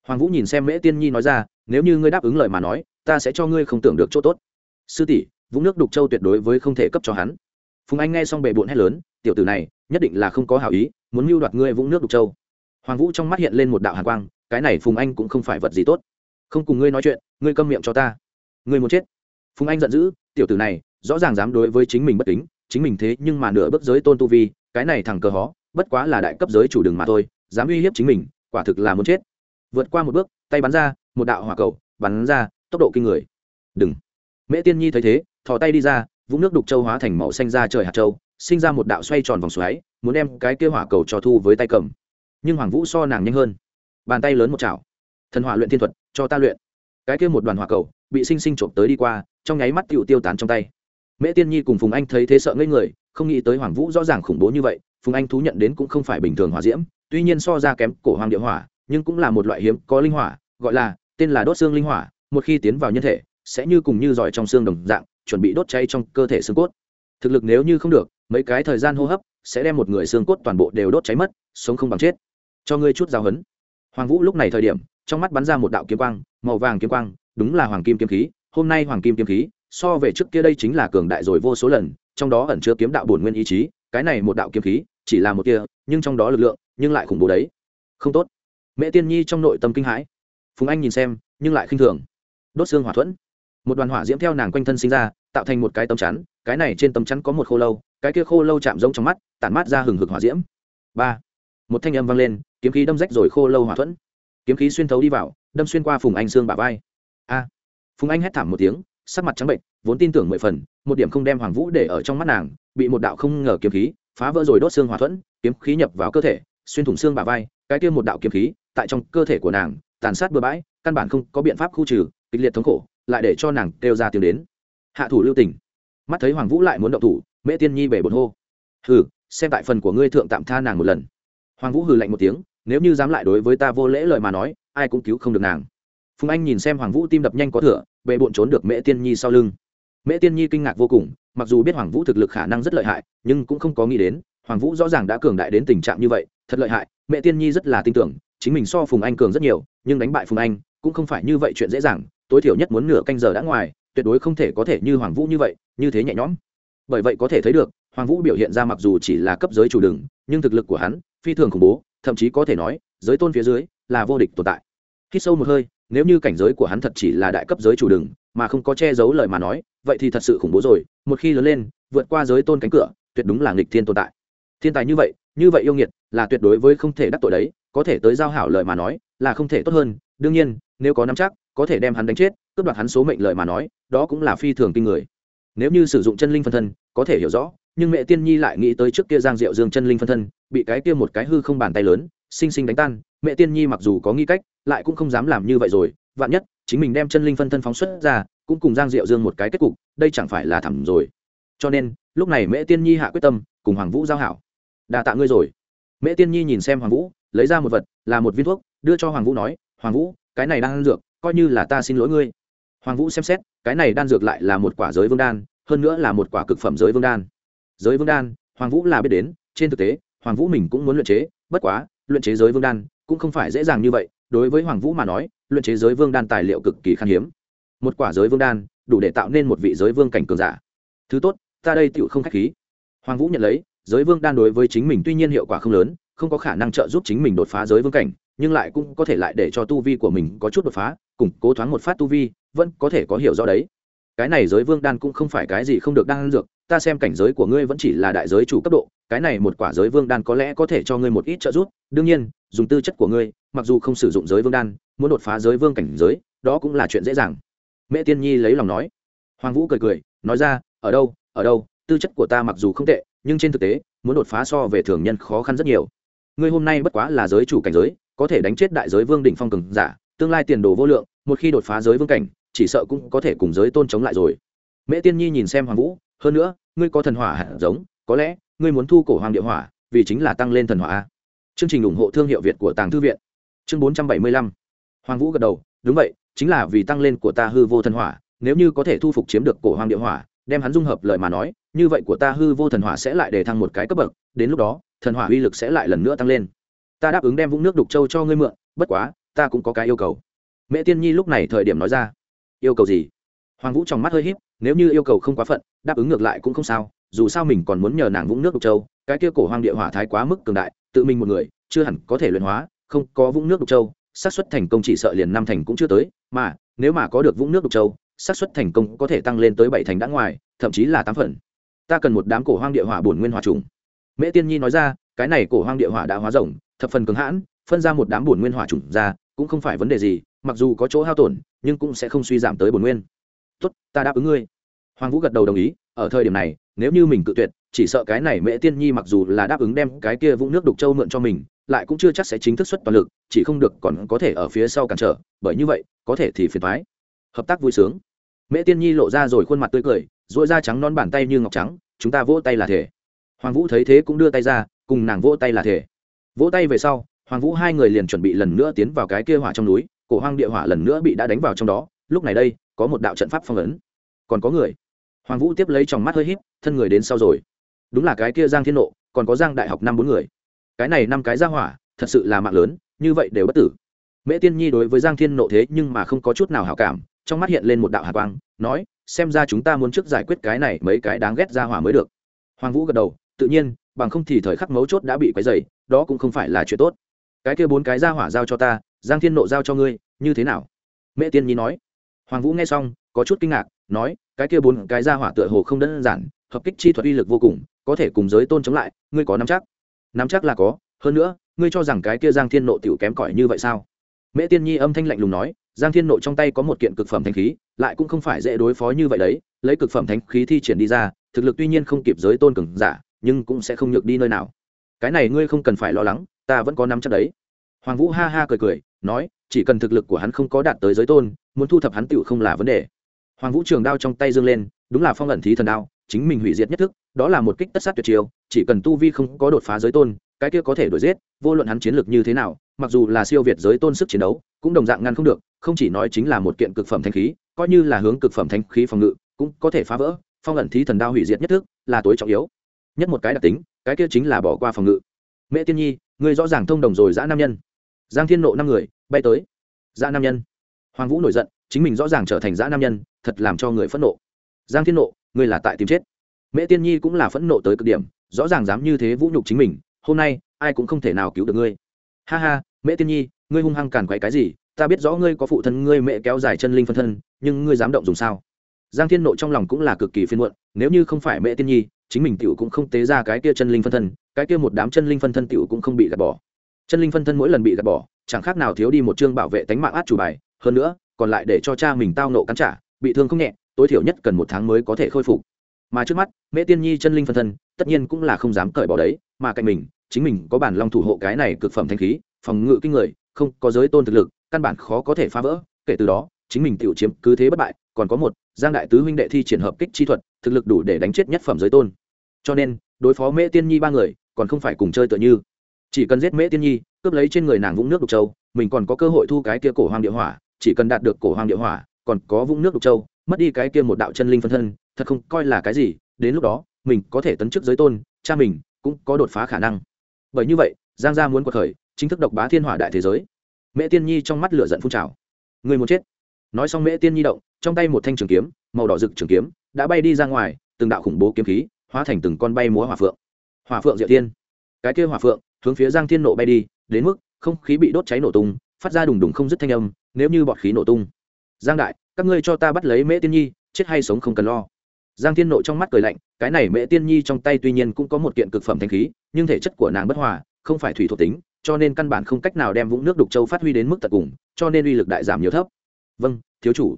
Hoàng vũ nhìn xem mễ tiên nhi nói ra, nếu như ngươi đáp ứng lời mà nói, ta sẽ cho ngươi không tưởng được chỗ tốt. Sư tỷ, vũng nước đục châu tuyệt đối với không thể cấp cho hắn. Phùng anh nghe xong bề bộn hét lớn, tiểu tử này nhất định là không có hảo ý, muốn mưu đoạt ngươi vũng nước đục châu. Hoàng vũ trong mắt hiện lên một đạo hàn quang, cái này phùng anh cũng không phải vật gì tốt. Không cùng ngươi nói chuyện, ngươi câm miệng cho ta. Ngươi muốn chết. Phùng anh giận dữ, tiểu tử này, rõ ràng dám đối với chính mình bất kính, chính mình thế nhưng mà nửa bước giới tôn tu vi, cái này thằng cờ hó, bất quá là đại cấp giới chủ đường mà thôi, dám uy hiếp chính mình, quả thực là muốn chết. Vượt qua một bước, tay bắn ra, một đạo hỏa cầu, bắn ra, tốc độ kinh người. Đừng. Mễ tiên nhi thấy thế, thò tay đi ra, vũng nước đục châu hóa thành màu xanh ra trời hạt châu sinh ra một đạo xoay tròn vòng xoáy, muốn đem cái kia hỏa cầu cho thu với tay cầm. Nhưng hoàng vũ so nàng nhanh hơn. Bàn tay lớn một chảo. Thần hỏa luyện thiên thuật, cho ta luyện. Cái kia một đoàn hỏa cầu, bị sinh sinh trộm tới đi qua, trong nháy mắt tựu tiêu tán trong tay. Mễ tiên nhi cùng phùng anh thấy thế sợ ngây người, không nghĩ tới hoàng vũ rõ ràng khủng bố như vậy, phùng anh thú nhận đến cũng không phải bình thường hỏa diễm, tuy nhiên so ra kém cổ hoàng địa hỏa, nhưng cũng là một loại hiếm có linh hỏa, gọi là, tên là đốt xương linh hỏa, một khi tiến vào nhân thể, sẽ như cùng như giỏi trong xương đồng dạng, chuẩn bị đốt cháy trong cơ thể xương cốt. Thực lực nếu như không được mấy cái thời gian hô hấp sẽ đem một người xương cốt toàn bộ đều đốt cháy mất, sống không bằng chết. Cho ngươi chút giáo huấn. Hoàng vũ lúc này thời điểm, trong mắt bắn ra một đạo kiếm quang, màu vàng kiếm quang, đúng là hoàng kim kiếm khí, hôm nay hoàng kim kiếm khí, so về trước kia đây chính là cường đại rồi vô số lần, trong đó ẩn chứa kiếm đạo bổn nguyên ý chí, cái này một đạo kiếm khí, chỉ là một kia, nhưng trong đó lực lượng, nhưng lại khủng bố đấy. Không tốt. Mẹ tiên nhi trong nội tâm kinh hãi. Phùng anh nhìn xem, nhưng lại khinh thường. Đốt xương hỏa thuẫn. Một đoàn hỏa diễm theo nàng quanh thân sinh ra, tạo thành một cái tấm chắn, cái này trên tấm chắn có một khô lâu cái kia khô lâu chạm giống trong mắt, tản mát ra hừng hực hỏa diễm. Ba, một thanh âm vang lên, kiếm khí đâm rách rồi khô lâu hỏa thuẫn. Kiếm khí xuyên thấu đi vào, đâm xuyên qua phùng anh xương bả vai. A, phùng anh hét thảm một tiếng, sắc mặt trắng bệnh vốn tin tưởng mười phần, một điểm không đem hoàng vũ để ở trong mắt nàng, bị một đạo không ngờ kiếm khí phá vỡ rồi đốt xương hỏa thuẫn, kiếm khí nhập vào cơ thể, xuyên thủng xương bả vai, cái kia một đạo kiếm khí tại trong cơ thể của nàng, tàn sát bừa bãi, căn bản không có biện pháp khu trừ, kịch liệt thống khổ, lại để cho nàng kêu ra tiếng đến. Hạ thủ lưu tình. Mắt thấy hoàng vũ lại muốn động thủ mễ tiên nhi bể bột hô. Hừ, xem tại phần của ngươi thượng tạm tha nàng một lần. Hoàng vũ hừ lạnh một tiếng, nếu như dám lại đối với ta vô lễ lời mà nói, ai cũng cứu không được nàng. Phùng anh nhìn xem hoàng vũ tim đập nhanh có thửa bệ bộn trốn được mễ tiên nhi sau lưng. Mễ tiên nhi kinh ngạc vô cùng, mặc dù biết hoàng vũ thực lực khả năng rất lợi hại, nhưng cũng không có nghĩ đến, hoàng vũ rõ ràng đã cường đại đến tình trạng như vậy, thật lợi hại mẹ tiên nhi rất là tin tưởng, chính mình so phùng anh cường rất nhiều, nhưng đánh bại phùng anh cũng không phải như vậy chuyện dễ dàng, tối thiểu nhất muốn nửa canh giờ đã ngoài, tuyệt đối không thể có thể như hoàng vũ như vậy, như thế nhẹ nhõm bởi vậy có thể thấy được, hoàng vũ biểu hiện ra mặc dù chỉ là cấp giới chủ đường, nhưng thực lực của hắn phi thường khủng bố, thậm chí có thể nói, giới tôn phía dưới là vô địch tồn tại. Khi sâu một hơi, nếu như cảnh giới của hắn thật chỉ là đại cấp giới chủ đường, mà không có che giấu lời mà nói, vậy thì thật sự khủng bố rồi, một khi lớn lên, vượt qua giới tôn cánh cửa, tuyệt đúng là nghịch thiên tồn tại. Thiên tài như vậy như vậy yêu nghiệt, là tuyệt đối với không thể đắc tội đấy, có thể tới giao hảo lời mà nói, là không thể tốt hơn. Đương nhiên, nếu có nắm chắc, có thể đem hắn đánh chết, cướp đoạt hắn số mệnh lời mà nói, đó cũng là phi thường kinh người nếu như sử dụng chân linh phân thân, có thể hiểu rõ, nhưng mẹ tiên nhi lại nghĩ tới trước kia giang diệu dương chân linh phân thân, bị cái kia một cái hư không bàn tay lớn xinh xinh đánh tan, mẹ tiên nhi mặc dù có nghi cách, lại cũng không dám làm như vậy rồi. Vạn nhất, chính mình đem chân linh phân thân phóng xuất ra, cũng cùng giang diệu dương một cái kết cục, đây chẳng phải là thẳng rồi. Cho nên, lúc này mẹ tiên nhi hạ quyết tâm, cùng hoàng vũ giao hảo. Đà tạ ngươi rồi. Mẹ tiên nhi nhìn xem hoàng vũ, lấy ra một vật, là một viên thuốc, đưa cho hoàng vũ nói, hoàng vũ, cái này đang ăn dược, coi như là ta xin lỗi ngươi hoàng vũ xem xét, cái này đan dược lại là một quả giới vương đan, hơn nữa là một quả cực phẩm giới vương đan. Giới vương đan, hoàng vũ là biết đến, trên thực tế, hoàng vũ mình cũng muốn luyện chế, bất quá, luyện chế giới vương đan cũng không phải dễ dàng như vậy, đối với hoàng vũ mà nói, luyện chế giới vương đan tài liệu cực kỳ khan hiếm. Một quả giới vương đan đủ để tạo nên một vị giới vương cảnh cường giả. Thứ tốt, ta đây tựu không k h á c h khí. Hoàng vũ nhận lấy, giới vương đan đối với chính mình tuy nhiên hiệu quả không lớn, không có khả năng trợ giúp chính mình đột phá giới vương cảnh, nhưng lại cũng có thể lại để cho tu vi của mình có chút đột phá, củng cố thoáng một phát tu vi vẫn có thể có hiểu rõ đấy. Cái này giới vương đan cũng không phải cái gì không được đan dược, ta xem cảnh giới của ngươi vẫn chỉ là đại giới chủ cấp độ, cái này một quả giới vương đan có lẽ có thể cho ngươi một ít trợ giúp. Đương nhiên, dùng tư chất của ngươi, mặc dù không sử dụng giới vương đan, muốn đột phá giới vương cảnh giới, đó cũng là chuyện dễ dàng. Mẹ tiên nhi lấy lòng nói. Hoàng vũ cười cười, nói ra, ở đâu ở đâu, tư chất của ta mặc dù không tệ, nhưng trên thực tế, muốn đột phá so về thường nhân khó khăn rất nhiều. Ngươi hôm nay bất quá là giới chủ cảnh giới, có thể đánh chết đại giới vương đỉnh phong cường giả, tương lai tiền đồ vô lượng, một khi đột phá giới vương cảnh chỉ sợ cũng có thể cùng giới tôn chống lại rồi. Mẹ tiên nhi nhìn xem hoàng vũ, hơn nữa, ngươi có thần hỏa hạt giống, có lẽ ngươi muốn thu cổ hoàng địa hỏa, vì chính là tăng lên thần hỏa chương trình ủng hộ thương hiệu việt của tàng thư viện. Chương bốn trăm bảy mươi lăm. Hoàng vũ gật đầu, đúng vậy, chính là vì tăng lên của ta hư vô thần hỏa, nếu như có thể thu phục chiếm được cổ hoàng địa hỏa, đem hắn dung hợp lời mà nói, như vậy của ta hư vô thần hỏa sẽ lại để thăng một cái cấp bậc, đến lúc đó, thần hỏa uy lực sẽ lại lần nữa tăng lên. Ta đáp ứng đem vũng nước đục châu cho ngươi mượn, bất quá, ta cũng có cái yêu cầu. Mẹ tiên nhi lúc này thời điểm nói ra yêu cầu gì? Hoàng vũ trong mắt hơi h í p nếu như yêu cầu không quá phận, đáp ứng ngược lại cũng không sao, dù sao mình còn muốn nhờ nàng vũng nước đục châu, cái kia cổ hoàng địa hỏa thái quá mức cường đại, tự mình một người, chưa hẳn có thể luyện hóa, không, có vũng nước đục châu, xác suất thành công chỉ sợ liền năm thành cũng chưa tới, mà, nếu mà có được vũng nước đục châu, xác suất thành công có thể tăng lên tới bảy thành đã ngoài, thậm chí là tám phần. Ta cần một đám cổ hoang địa hỏa bổn nguyên hỏa trùng. Mễ tiên nhi nói ra, cái này cổ hoang địa hỏa đã hóa rồng thập phần cứng hãn, phân ra một đám bổn nguyên hỏa trùng ra, cũng không phải vấn đề gì mặc dù có chỗ hao tổn, nhưng cũng sẽ không suy giảm tới bổn nguyên. Tốt, ta đáp ứng ngươi. Hoàng vũ gật đầu đồng ý, ở thời điểm này, nếu như mình cự tuyệt, chỉ sợ cái này mễ tiên nhi mặc dù là đáp ứng đem cái kia vũng nước đục châu mượn cho mình, lại cũng chưa chắc sẽ chính thức xuất toàn lực, chỉ không được còn có thể ở phía sau cản trở, bởi như vậy, có thể thì phiền thoái hợp tác vui sướng. Mễ tiên nhi lộ ra rồi khuôn mặt tươi cười dội da trắng non bàn tay như ngọc trắng, chúng ta vỗ tay là thể. Hoàng vũ thấy thế cũng đưa tay ra, cùng nàng vỗ tay là thể. Vỗ tay về sau, hoàng vũ hai người liền chuẩn bị lần nữa tiến vào cái kia hỏa trong núi cổ hoang địa hỏa lần nữa bị đã đánh vào trong đó, lúc này đây, có một đạo trận pháp phong ấn. Còn có người. Hoàng vũ tiếp lấy trong mắt hơi híp, thân người đến sau rồi. Đúng là cái kia giang thiên nộ, còn có giang đại học năm bốn người. Cái này năm cái ra hỏa, thật sự là mạng lớn, như vậy đều bất tử. Mễ tiên nhi đối với giang thiên nộ thế nhưng mà không có chút nào hảo cảm, trong mắt hiện lên một đạo hạ quang, nói, xem ra chúng ta muốn trước giải quyết cái này mấy cái đáng ghét ra hỏa mới được. Hoàng vũ gật đầu, tự nhiên, bằng không thì thời khắc mấu chốt đã bị quấy dày đó cũng không phải là chuyện tốt. Cái kia bốn cái ra hỏa giao cho ta, giang thiên nộ giao cho ngươi như thế nào? Mẹ tiên nhi nói. Hoàng vũ nghe xong, có chút kinh ngạc, nói, cái kia bốn cái ra hỏa tựa hồ không đơn giản, hợp kích chi thuật uy lực vô cùng, có thể cùng giới tôn chống lại, ngươi có nắm chắc? Nắm chắc là có, hơn nữa, ngươi cho rằng cái kia giang thiên nộ tiểu kém cỏi như vậy sao? Mẹ tiên nhi âm thanh lạnh lùng nói, giang thiên nội trong tay có một kiện cực phẩm thanh khí, lại cũng không phải dễ đối phó như vậy đấy, lấy cực phẩm thánh khí thi triển đi ra, thực lực tuy nhiên không kịp giới tôn cường giả, nhưng cũng sẽ không nhược đi nơi nào. Cái này ngươi không cần phải lo lắng, ta vẫn có nắm chắc đấy hoàng vũ ha ha cười cười, nói, chỉ cần thực lực của hắn không có đạt tới giới tôn, muốn thu thập hắn tựu không là vấn đề. Hoàng vũ trường đao trong tay dương lên, đúng là phong ẩn thí thần đao, chính mình hủy diệt nhất thức, đó là một kích tất sát tuyệt chiêu, chỉ cần tu vi không có đột phá giới tôn, cái kia có thể đuổi giết, vô luận hắn chiến lược như thế nào, mặc dù là siêu việt giới tôn sức chiến đấu, cũng đồng dạng ngăn không được, không chỉ nói chính là một kiện cực phẩm thanh khí, coi như là hướng cực phẩm thanh khí phòng ngự, cũng có thể phá vỡ, phong ẩn thí thần đao hủy diệt nhất thức, là tối trọng yếu. Nhất một cái đặc tính, cái kia chính là bỏ qua phòng ngự. Mẹ tiên nhi, ngươi rõ ràng thông đồng rồi dã nam nhân giang thiên nộ năm người, bay tới. Dã nam nhân. Hoàng vũ nổi giận, chính mình rõ ràng trở thành dã nam nhân, thật làm cho người phẫn nộ. Giang thiên nộ ngươi là tại tìm chết. Mẹ tiên nhi cũng là phẫn nộ tới cực điểm, rõ ràng dám như thế vũ nhục chính mình, hôm nay, ai cũng không thể nào cứu được ngươi. Ha ha mẹ tiên nhi, ngươi hung hăng càn quấy cái gì? Ta biết rõ ngươi có phụ thân ngươi mẹ kéo dài chân linh phân thân, nhưng ngươi dám động dùng sao? Giang thiên nộ trong lòng cũng là cực kỳ phiên muộn, nếu như không phải mẹ tiên nhi, chính mình tiểu cũng không tế ra cái kia chân linh phân thân, cái kia một đám chân linh phân thân tiểu cũng không bị gạt bỏ chân linh phân thân mỗi lần bị gạt bỏ, chẳng khác nào thiếu đi một chương bảo vệ tánh mạng át chủ bài, hơn nữa, còn lại để cho cha mình tao nộ cắn trả, bị thương không nhẹ, tối thiểu nhất cần một tháng mới có thể khôi phục. Mà trước mắt mẹ tiên nhi chân linh phân thân, tất nhiên cũng là không dám cởi bỏ đấy, mà cạnh mình, chính mình có bản long thủ hộ cái này cực phẩm thanh khí, phòng ngự kinh người, không có giới tôn thực lực, căn bản khó có thể phá vỡ. Kể từ đó, chính mình tự chiếm cứ thế bất bại, còn có một, giang đại tứ huynh đệ thi triển hợp kích chi thuật, thực lực đủ để đánh chết nhất phẩm giới tôn. Cho nên, đối phó mễ tiên nhi ba người, còn không phải cùng chơi tựa như chỉ cần giết mễ tiên nhi, cướp lấy trên người nàng vũng nước đục châu, mình còn có cơ hội thu cái kia cổ hoàng địa hỏa, chỉ cần đạt được cổ hoàng địa hỏa, còn có vũng nước đục châu, mất đi cái kia một đạo chân linh phân thân, thật không coi là cái gì, đến lúc đó, mình có thể tấn chức giới tôn, cha mình cũng có đột phá khả năng. Bởi như vậy, giang gia muốn quật khởi, chính thức độc bá thiên hỏa đại thế giới. Mẹ tiên nhi trong mắt lửa giận phun trào. Người muốn chết. Nói xong mẹ tiên nhi động, trong tay một thanh trường kiếm, màu đỏ rực trường kiếm, đã bay đi ra ngoài, từng đạo khủng bố kiếm khí, hóa thành từng con bay múa hỏa phượng. Hỏa phượng diệu thiên. Cái kia hỏa phượng hướng phía giang thiên nộ bay đi, đến mức không khí bị đốt cháy nổ tung, phát ra đùng đùng không dứt thanh âm, nếu như bọt khí nổ tung. Giang đại, các ngươi cho ta bắt lấy mễ tiên nhi, chết hay sống không cần lo. Giang thiên nộ trong mắt cười lạnh, cái này mễ tiên nhi trong tay tuy nhiên cũng có một kiện cực phẩm thanh khí, nhưng thể chất của nàng bất hòa, không phải thủy thuộc tính, cho nên căn bản không cách nào đem vũng nước đục châu phát huy đến mức tận cùng, cho nên uy lực đại giảm nhiều thấp. Vâng thiếu chủ.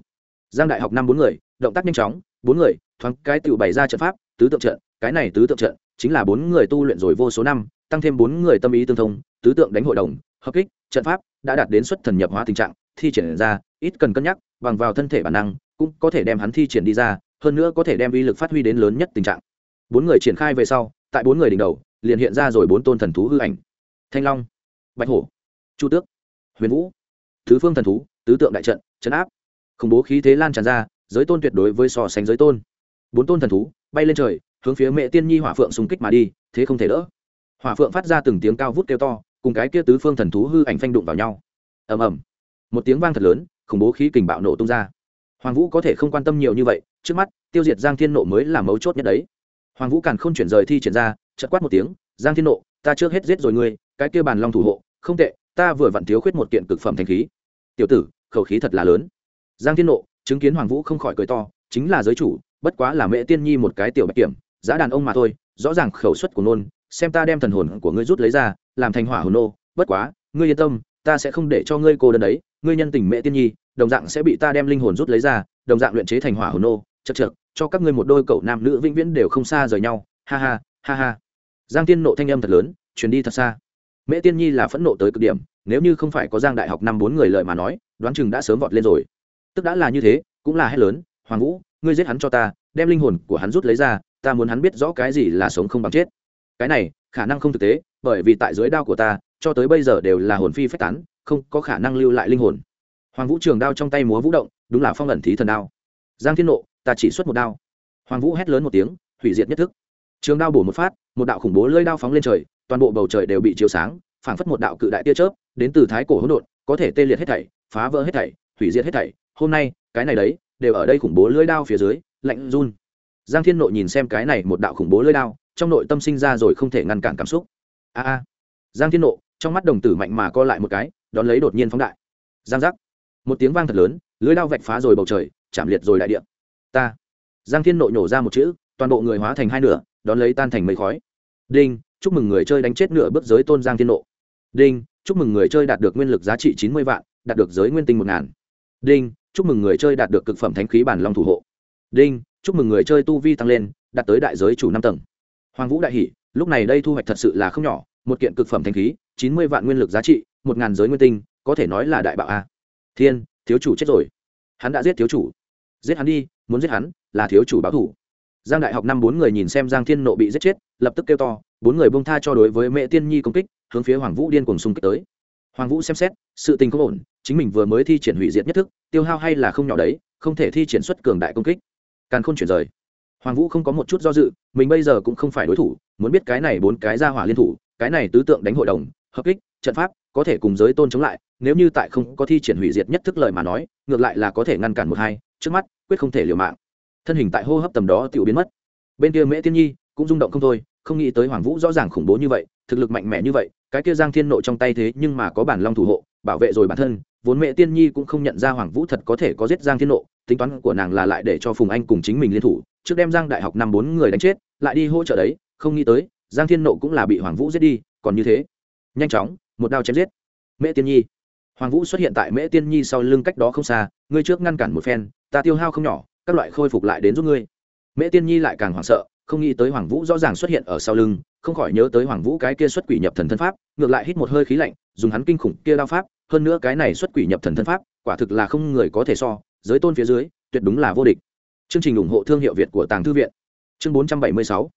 Giang đại học năm bốn người, động tác nhanh chóng, bốn người, thoáng cái tự bày ra trận pháp, tứ tượng trận, cái này tứ tượng trận, chính là bốn người tu luyện rồi vô số năm tăng thêm bốn người tâm ý tương thông, tứ tượng đánh hội đồng, hợp kích, trận pháp đã đạt đến xuất thần nhập hóa tình trạng, thi triển ra, ít cần cân nhắc, bằng vào thân thể bản năng, cũng có thể đem hắn thi triển đi ra, hơn nữa có thể đem uy lực phát huy đến lớn nhất tình trạng. Bốn người triển khai về sau, tại bốn người đỉnh đầu, liền hiện ra rồi bốn tôn thần thú hư ảnh. Thanh long, bạch hổ, chu tước, huyền vũ thứ phương thần thú, tứ tượng đại trận, trấn áp. Khủng bố khí thế lan tràn ra, giới tôn tuyệt đối với so sánh giới tôn. Bốn tôn thần thú bay lên trời, hướng phía mẹ tiên nhi hỏa phượng xung kích mà đi, thế không thể đỡ hỏa phượng phát ra từng tiếng cao vút kêu to, cùng cái kia tứ phương thần thú hư ảnh phanh đụng vào nhau. Ầm ầm. Một tiếng vang thật lớn, khủng bố khí kình bạo nổ tung ra. Hoàng vũ có thể không quan tâm nhiều như vậy, trước mắt, tiêu diệt giang thiên nộ mới là mấu chốt nhất đấy. Hoàng vũ càn không chuyển rời thi triển ra chật quát một tiếng, giang thiên nộ, ta trước hết giết rồi ngươi, cái kia bàn long thủ hộ, không tệ, ta vừa vặn thiếu khuyết một kiện cực phẩm thanh khí. Tiểu tử, khẩu khí thật là lớn. Giang thiên nộ chứng kiến hoàng vũ không khỏi cười to, chính là giới chủ, bất quá là mẹ tiên nhi một cái tiểu bạch kiểm, giá đàn ông mà thôi, rõ ràng khẩu suất của nôn xem ta đem thần hồn của ngươi rút lấy ra, làm thành hỏa hồn nô, bất quá, ngươi yên tâm, ta sẽ không để cho ngươi cô đơn đấy, ngươi nhân tình mẹ tiên nhi, đồng dạng sẽ bị ta đem linh hồn rút lấy ra, đồng dạng luyện chế thành hỏa hồn nô, chật chật cho các ngươi một đôi cậu nam nữ vĩnh viễn đều không xa rời nhau, ha ha ha ha. Giang tiên nộ thanh âm thật lớn chuyển đi thật xa. Mẹ tiên nhi là phẫn nộ tới cực điểm, nếu như không phải có giang đại học năm bốn người lợi mà nói, đoán chừng đã sớm vọt lên rồi. Tức đã là như thế, cũng là hết lớn, hoàng vũ, ngươi giết hắn cho ta, đem linh hồn của hắn rút lấy ra, ta muốn hắn biết rõ cái gì là sống không bằng chết cái này, khả năng không thực tế, bởi vì tại dưới đao của ta, cho tới bây giờ đều là hồn phi phách tán, không có khả năng lưu lại linh hồn. Hoàng vũ trường đao trong tay múa vũ động, đúng là phong ẩn thí thần đao. Giang thiên nộ, ta chỉ xuất một đao. Hoàng vũ hét lớn một tiếng, hủy diệt nhất thức. Trường đao bổ một phát, một đạo khủng bố lơi đao phóng lên trời, toàn bộ bầu trời đều bị chiếu sáng, phảng phất một đạo cự đại tia chớp, đến từ thái cổ hỗn độn, có thể tê liệt hết thảy, phá vỡ hết thảy, hủy diệt hết thảy. Hôm nay, cái này đấy, đều ở đây khủng bố lưỡi đao phía dưới, lạnh run. Giang thiên nộ nhìn xem cái này một đạo khủng bố lưỡi đao trong nội tâm sinh ra rồi không thể ngăn cản cảm xúc. A a. Giang thiên nộ, trong mắt đồng tử mạnh mà co lại một cái, đón lấy đột nhiên phóng đại. Giang giác. Một tiếng vang thật lớn lưỡi đao vạch phá rồi bầu trời, chạm liệt rồi đại địa. Ta. Giang thiên nộ nhổ ra một chữ, toàn bộ người hóa thành hai nửa, đón lấy tan thành mây khói. Đinh, chúc mừng người chơi đánh chết nửa bước giới tôn giang thiên nộ. Đinh, chúc mừng người chơi đạt được nguyên lực giá trị chín mươi vạn, đạt được giới nguyên tinh một ngàn. Đinh, chúc mừng người chơi đạt được cực phẩm thánh khí bản long thủ hộ. Đinh, chúc mừng người chơi tu vi tăng lên, đạt tới đại giới chủ năm tầng hoàng vũ đại hỷ lúc này đây thu hoạch thật sự là không nhỏ, một kiện cực phẩm thánh khí, chín mươi vạn nguyên lực giá trị, một ngàn giới nguyên tinh, có thể nói là đại bạo a. À. Thiên, thiếu chủ chết rồi. Hắn đã giết thiếu chủ. Giết hắn đi, muốn giết hắn, là thiếu chủ báo thủ. Giang đại học năm bốn người nhìn xem giang thiên nộ bị giết chết, lập tức kêu to, bốn người bông tha cho đối với mẹ tiên nhi công kích, hướng phía hoàng vũ điên cùng xung kích tới. Hoàng vũ xem xét, sự tình không ổn, chính mình vừa mới thi triển hủy diệt nhất thức, tiêu hao hay là không nhỏ đấy, không thể thi triển xuất cường đại công kích. Càng không chuyển rời hoàng vũ không có một chút do dự, mình bây giờ cũng không phải đối thủ, muốn biết cái này bốn cái ra hỏa liên thủ, cái này tứ tượng đánh hội đồng, hợp kích, trận pháp, có thể cùng giới tôn chống lại, nếu như tại không có thi triển hủy diệt nhất thức lời mà nói, ngược lại là có thể ngăn cản một hai, trước mắt, quyết không thể liều mạng. Thân hình tại hô hấp tầm đó tự biến mất. Bên kia mễ tiên nhi cũng rung động không thôi, không nghĩ tới hoàng vũ rõ ràng khủng bố như vậy, thực lực mạnh mẽ như vậy, cái kia giang thiên nộ trong tay thế nhưng mà có bản long thủ hộ, bảo vệ rồi bản thân, vốn mẹ tiên nhi cũng không nhận ra hoàng vũ thật có thể có giết giang thiên nộ tính toán của nàng là lại để cho phùng anh cùng chính mình liên thủ, trước đem giang đại học năm bốn người đánh chết, lại đi hỗ trợ đấy, không nghĩ tới, giang thiên nộ cũng là bị hoàng vũ giết đi, còn như thế. Nhanh chóng, một đao chém giết. Mẹ tiên nhi. Hoàng vũ xuất hiện tại mễ tiên nhi sau lưng cách đó không xa, ngươi trước ngăn cản một phen, ta tiêu hao không nhỏ, các loại khôi phục lại đến giúp ngươi. Mễ tiên nhi lại càng hoảng sợ, không nghĩ tới hoàng vũ rõ ràng xuất hiện ở sau lưng, không khỏi nhớ tới hoàng vũ cái kia xuất quỷ nhập thần thân pháp, ngược lại hít một hơi khí lạnh, dùng hắn kinh khủng kia đao pháp, hơn nữa cái này xuất quỷ nhập thần thân pháp, quả thực là không người có thể so giới tôn phía dưới, tuyệt đúng là vô địch. Chương trình ủng hộ thương hiệu việt của tàng thư viện. Chương bốn trăm bảy mươi sáu.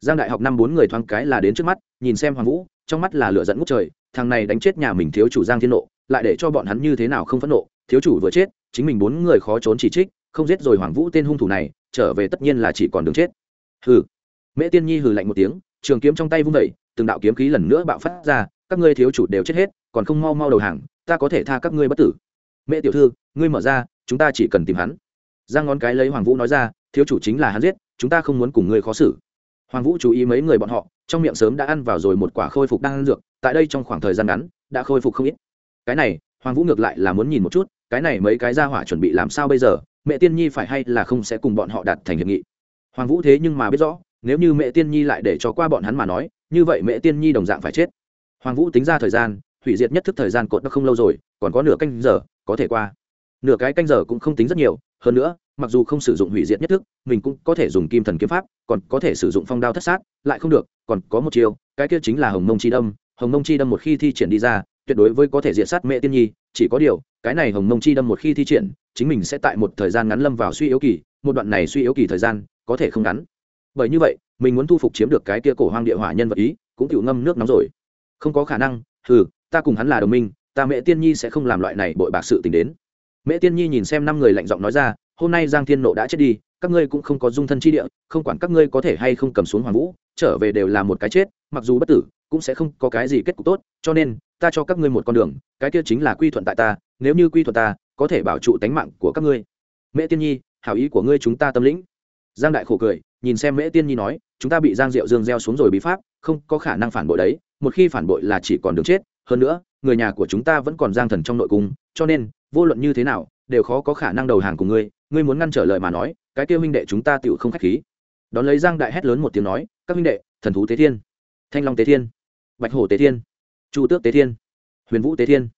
Giang đại học năm bốn người thoáng cái là đến trước mắt, nhìn xem hoàng vũ, trong mắt là lửa dẫn ngút trời, thằng này đánh chết nhà mình thiếu chủ giang thiên nộ, lại để cho bọn hắn như thế nào không phẫn nộ, thiếu chủ vừa chết, chính mình bốn người khó trốn chỉ trích, không giết rồi hoàng vũ tên hung thủ này, trở về tất nhiên là chỉ còn đường chết. Hừ. Mễ tiên nhi hừ lạnh một tiếng, trường kiếm trong tay vung vẩy từng đạo kiếm khí lần nữa bạo phát ra, các ngươi thiếu chủ đều chết hết, còn không mau mau đầu hàng, ta có thể tha các ngươi bất tử. Mễ tiểu thư, ngươi mở ra chúng ta chỉ cần tìm hắn. Giang ngón cái lấy hoàng vũ nói ra, thiếu chủ chính là hắn giết, chúng ta không muốn cùng ngươi khó xử. Hoàng vũ chú ý mấy người bọn họ, trong miệng sớm đã ăn vào rồi một quả khôi phục đang ăn dược, tại đây trong khoảng thời gian ngắn, đã khôi phục không ít. Cái này, hoàng vũ ngược lại là muốn nhìn một chút, cái này mấy cái ra hỏa chuẩn bị làm sao bây giờ, mẹ tiên nhi phải hay là không sẽ cùng bọn họ đạt thành hiệp nghị? Hoàng vũ thế nhưng mà biết rõ, nếu như mẹ tiên nhi lại để cho qua bọn hắn mà nói, như vậy mẹ tiên nhi đồng dạng phải chết. Hoàng vũ tính ra thời gian, hủy diệt nhất thức thời gian cột nó không lâu rồi, còn có nửa canh giờ, có thể qua nửa cái canh giờ cũng không tính rất nhiều, hơn nữa, mặc dù không sử dụng hủy diệt nhất thức, mình cũng có thể dùng kim thần kiếm pháp, còn có thể sử dụng phong đao thất sát, lại không được, còn có một chiều cái kia chính là hồng mông chi đâm. Hồng mông chi đâm một khi thi triển đi ra, tuyệt đối với có thể diệt sát mẹ tiên nhi, chỉ có điều, cái này hồng mông chi đâm một khi thi triển, chính mình sẽ tại một thời gian ngắn lâm vào suy yếu kỳ, một đoạn này suy yếu kỳ thời gian, có thể không ngắn. Bởi như vậy, mình muốn thu phục chiếm được cái kia cổ hoang địa hỏa nhân vật ý, cũng chịu ngâm nước nóng rồi. Không có khả năng ừ ta cùng hắn là đồng minh, ta mẹ tiên nhi sẽ không làm loại này bội bạc sự tình đến mẹ tiên nhi nhìn xem năm người lạnh giọng nói ra, hôm nay giang thiên nộ đã chết đi, các ngươi cũng không có dung thân chi địa, không quản các ngươi có thể hay không cầm xuống hoàng vũ, trở về đều là một cái chết, mặc dù bất tử, cũng sẽ không có cái gì kết cục tốt, cho nên, ta cho các ngươi một con đường, cái kia chính là quy thuận tại ta, nếu như quy thuận ta, có thể bảo trụ tánh mạng của các ngươi. Mẹ tiên nhi, hảo ý của ngươi chúng ta tâm lĩnh. Giang đại khổ cười, nhìn xem mễ tiên nhi nói, chúng ta bị giang diệu dương gieo xuống rồi bí pháp, không có khả năng phản bội đấy, một khi phản bội là chỉ còn đường chết, hơn nữa, người nhà của chúng ta vẫn còn giang thần trong nội cung, cho nên vô luận như thế nào, đều khó có khả năng đầu hàng của ngươi ngươi muốn ngăn trở lời mà nói, cái kia huynh đệ chúng ta tựu không khách khí. Đón lấy giang đại hét lớn một tiếng nói, các huynh đệ, thần thú tế thiên, thanh long tế thiên, bạch hổ tế thiên, chu tước tế thiên, huyền vũ tế thiên.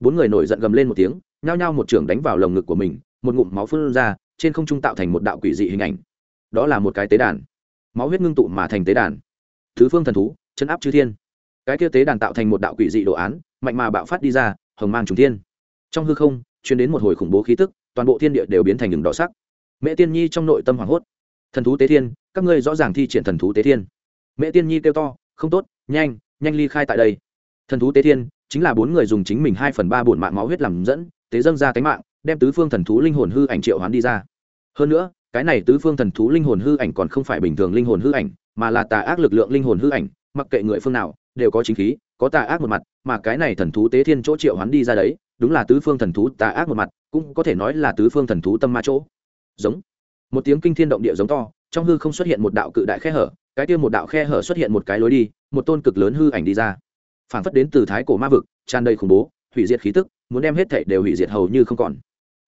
Bốn người nổi giận gầm lên một tiếng, nhao nhao một trưởng đánh vào lồng ngực của mình, một ngụm máu phun ra, trên không trung tạo thành một đạo quỷ dị hình ảnh. Đó là một cái tế đàn. Máu huyết ngưng tụ mà thành tế đàn. Thứ phương thần thú, chân áp chư thiên. Cái kia tế đàn tạo thành một đạo quỷ dị đồ án, mạnh mà bạo phát đi ra, hồng mang trùng thiên trong hư không chuyến đến một hồi khủng bố khí tức, toàn bộ thiên địa đều biến thành đường đỏ sắc. Mẹ tiên nhi trong nội tâm hoảng hốt. Thần thú tế thiên, các ngươi rõ ràng thi triển thần thú tế thiên. Mẹ tiên nhi kêu to, không tốt, nhanh nhanh ly khai tại đây. Thần thú tế thiên, chính là bốn người dùng chính mình hai phần ba bổn mạng máu huyết làm dẫn, tế dâng ra cánh mạng, đem tứ phương thần thú linh hồn hư ảnh triệu hoán đi ra. Hơn nữa, cái này tứ phương thần thú linh hồn hư ảnh còn không phải bình thường linh hồn hư ảnh, mà là tà ác lực lượng linh hồn hư ảnh, mặc kệ người phương nào, đều có chính khí, có tà ác một mặt, mà cái này thần thú tế thiên chỗ triệu hoán đi ra đấy đúng là tứ phương thần thú tà ác một mặt, cũng có thể nói là tứ phương thần thú tâm ma chỗ. Giống. Một tiếng kinh thiên động địa giống to, trong hư không xuất hiện một đạo cự đại khe hở, cái kia một đạo khe hở xuất hiện một cái lối đi, một tôn cực lớn hư ảnh đi ra. Phảng phất đến từ thái cổ ma vực, tràn đầy khủng bố, hủy diệt khí tức, muốn đem hết thảy đều hủy diệt hầu như không còn.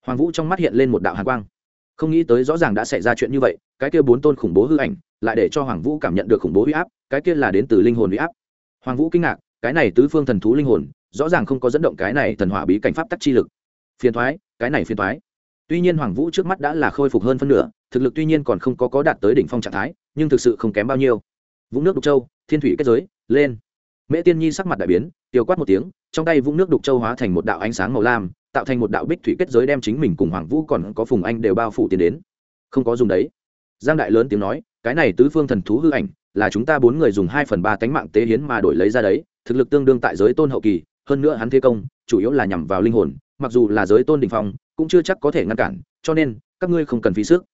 Hoàng vũ trong mắt hiện lên một đạo hàn quang. Không nghĩ tới rõ ràng đã xảy ra chuyện như vậy, cái kia bốn tôn khủng bố hư ảnh lại để cho hoàng vũ cảm nhận được khủng bố huy áp, cái kia là đến từ linh hồn huy áp. Hoàng vũ kinh ngạc, cái này tứ phương thần thú linh hồn rõ ràng không có dẫn động cái này thần hỏa bí cảnh pháp tắc chi lực. Phiền thoái, cái này phiền thoái. Tuy nhiên hoàng vũ trước mắt đã là khôi phục hơn phân nửa, thực lực tuy nhiên còn không có có đạt tới đỉnh phong trạng thái, nhưng thực sự không kém bao nhiêu. Vũng nước đục châu, thiên thủy kết giới, lên. Mễ tiên nhi sắc mặt đại biến, tiêu quát một tiếng, trong tay vũng nước đục châu hóa thành một đạo ánh sáng màu lam, tạo thành một đạo bích thủy kết giới đem chính mình cùng hoàng vũ còn có phùng anh đều bao phủ tiến đến. Không có dùng đấy. Giang đại lớn tiếng nói, cái này tứ phương thần thú hư ảnh, là chúng ta bốn người dùng hai phần ba tánh mạng tế hiến mà đổi lấy ra đấy, thực lực tương đương tại giới tôn hậu kỳ hơn nữa hắn thế công, chủ yếu là nhằm vào linh hồn, mặc dù là giới tôn đình phong, cũng chưa chắc có thể ngăn cản, cho nên, các ngươi không cần phí sức.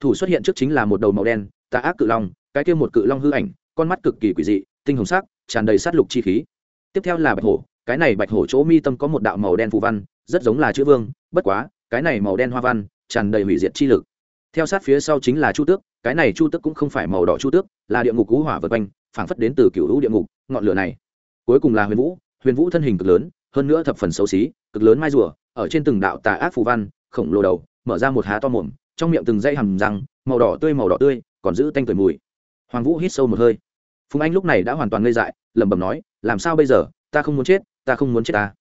Thủ xuất hiện trước chính là một đầu màu đen, tà ác cự long, cái kia một cự long hư ảnh, con mắt cực kỳ quỷ dị, tinh hồng sắc, tràn đầy sát lục chi khí. Tiếp theo là bạch hổ, cái này bạch hổ chỗ mi tâm có một đạo màu đen phù văn, rất giống là chữ vương, bất quá, cái này màu đen hoa văn, tràn đầy hủy diệt chi lực. Theo sát phía sau chính là chu tước, cái này chu tước cũng không phải màu đỏ chu tước, là địa ngục cú hỏa vật quanh, phảng phất đến từ cựu hữu địa ngục, ngọn lửa này. Cuối cùng là huyền vũ huyền vũ thân hình cực lớn, hơn nữa thập phần xấu xí, cực lớn mai rùa, ở trên từng đạo tà ác phù văn, khổng lồ đầu, mở ra một há to mồm, trong miệng từng dây hầm răng, màu đỏ tươi màu đỏ tươi, còn giữ tanh cười mùi. Hoàng vũ hít sâu một hơi. Phùng anh lúc này đã hoàn toàn ngây dại, lẩm bẩm nói, làm sao bây giờ? Ta không muốn chết, ta không muốn chết ta.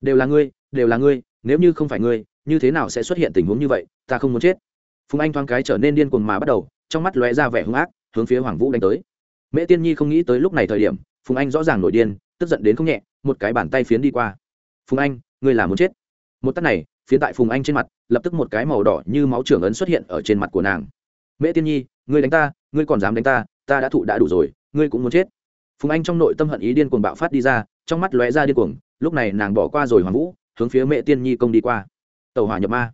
Đều là ngươi, đều là ngươi, nếu như không phải ngươi, như thế nào sẽ xuất hiện tình huống như vậy? Ta không muốn chết. Phùng anh thoáng cái trở nên điên cuồng mà bắt đầu, trong mắt lóe ra vẻ hung ác, hướng phía hoàng vũ đánh tới. Mễ tiên nhi không nghĩ tới lúc này thời điểm phùng anh rõ ràng nổi điên, tức giận đến không nhẹ, một cái bàn tay phiến đi qua. Phùng anh, ngươi là muốn chết? Một tắt này, phiến tại phùng anh trên mặt, lập tức một cái màu đỏ như máu trưởng ấn xuất hiện ở trên mặt của nàng. Mễ tiên nhi, ngươi đánh ta, ngươi còn dám đánh ta ta đã thụ đã đủ rồi, ngươi cũng muốn chết. Phùng anh trong nội tâm hận ý điên cuồng bạo phát đi ra, trong mắt lóe ra điên cuồng, lúc này nàng bỏ qua rồi hoàng vũ, hướng phía mẹ tiên nhi công đi qua. Tàu hỏa nhập ma.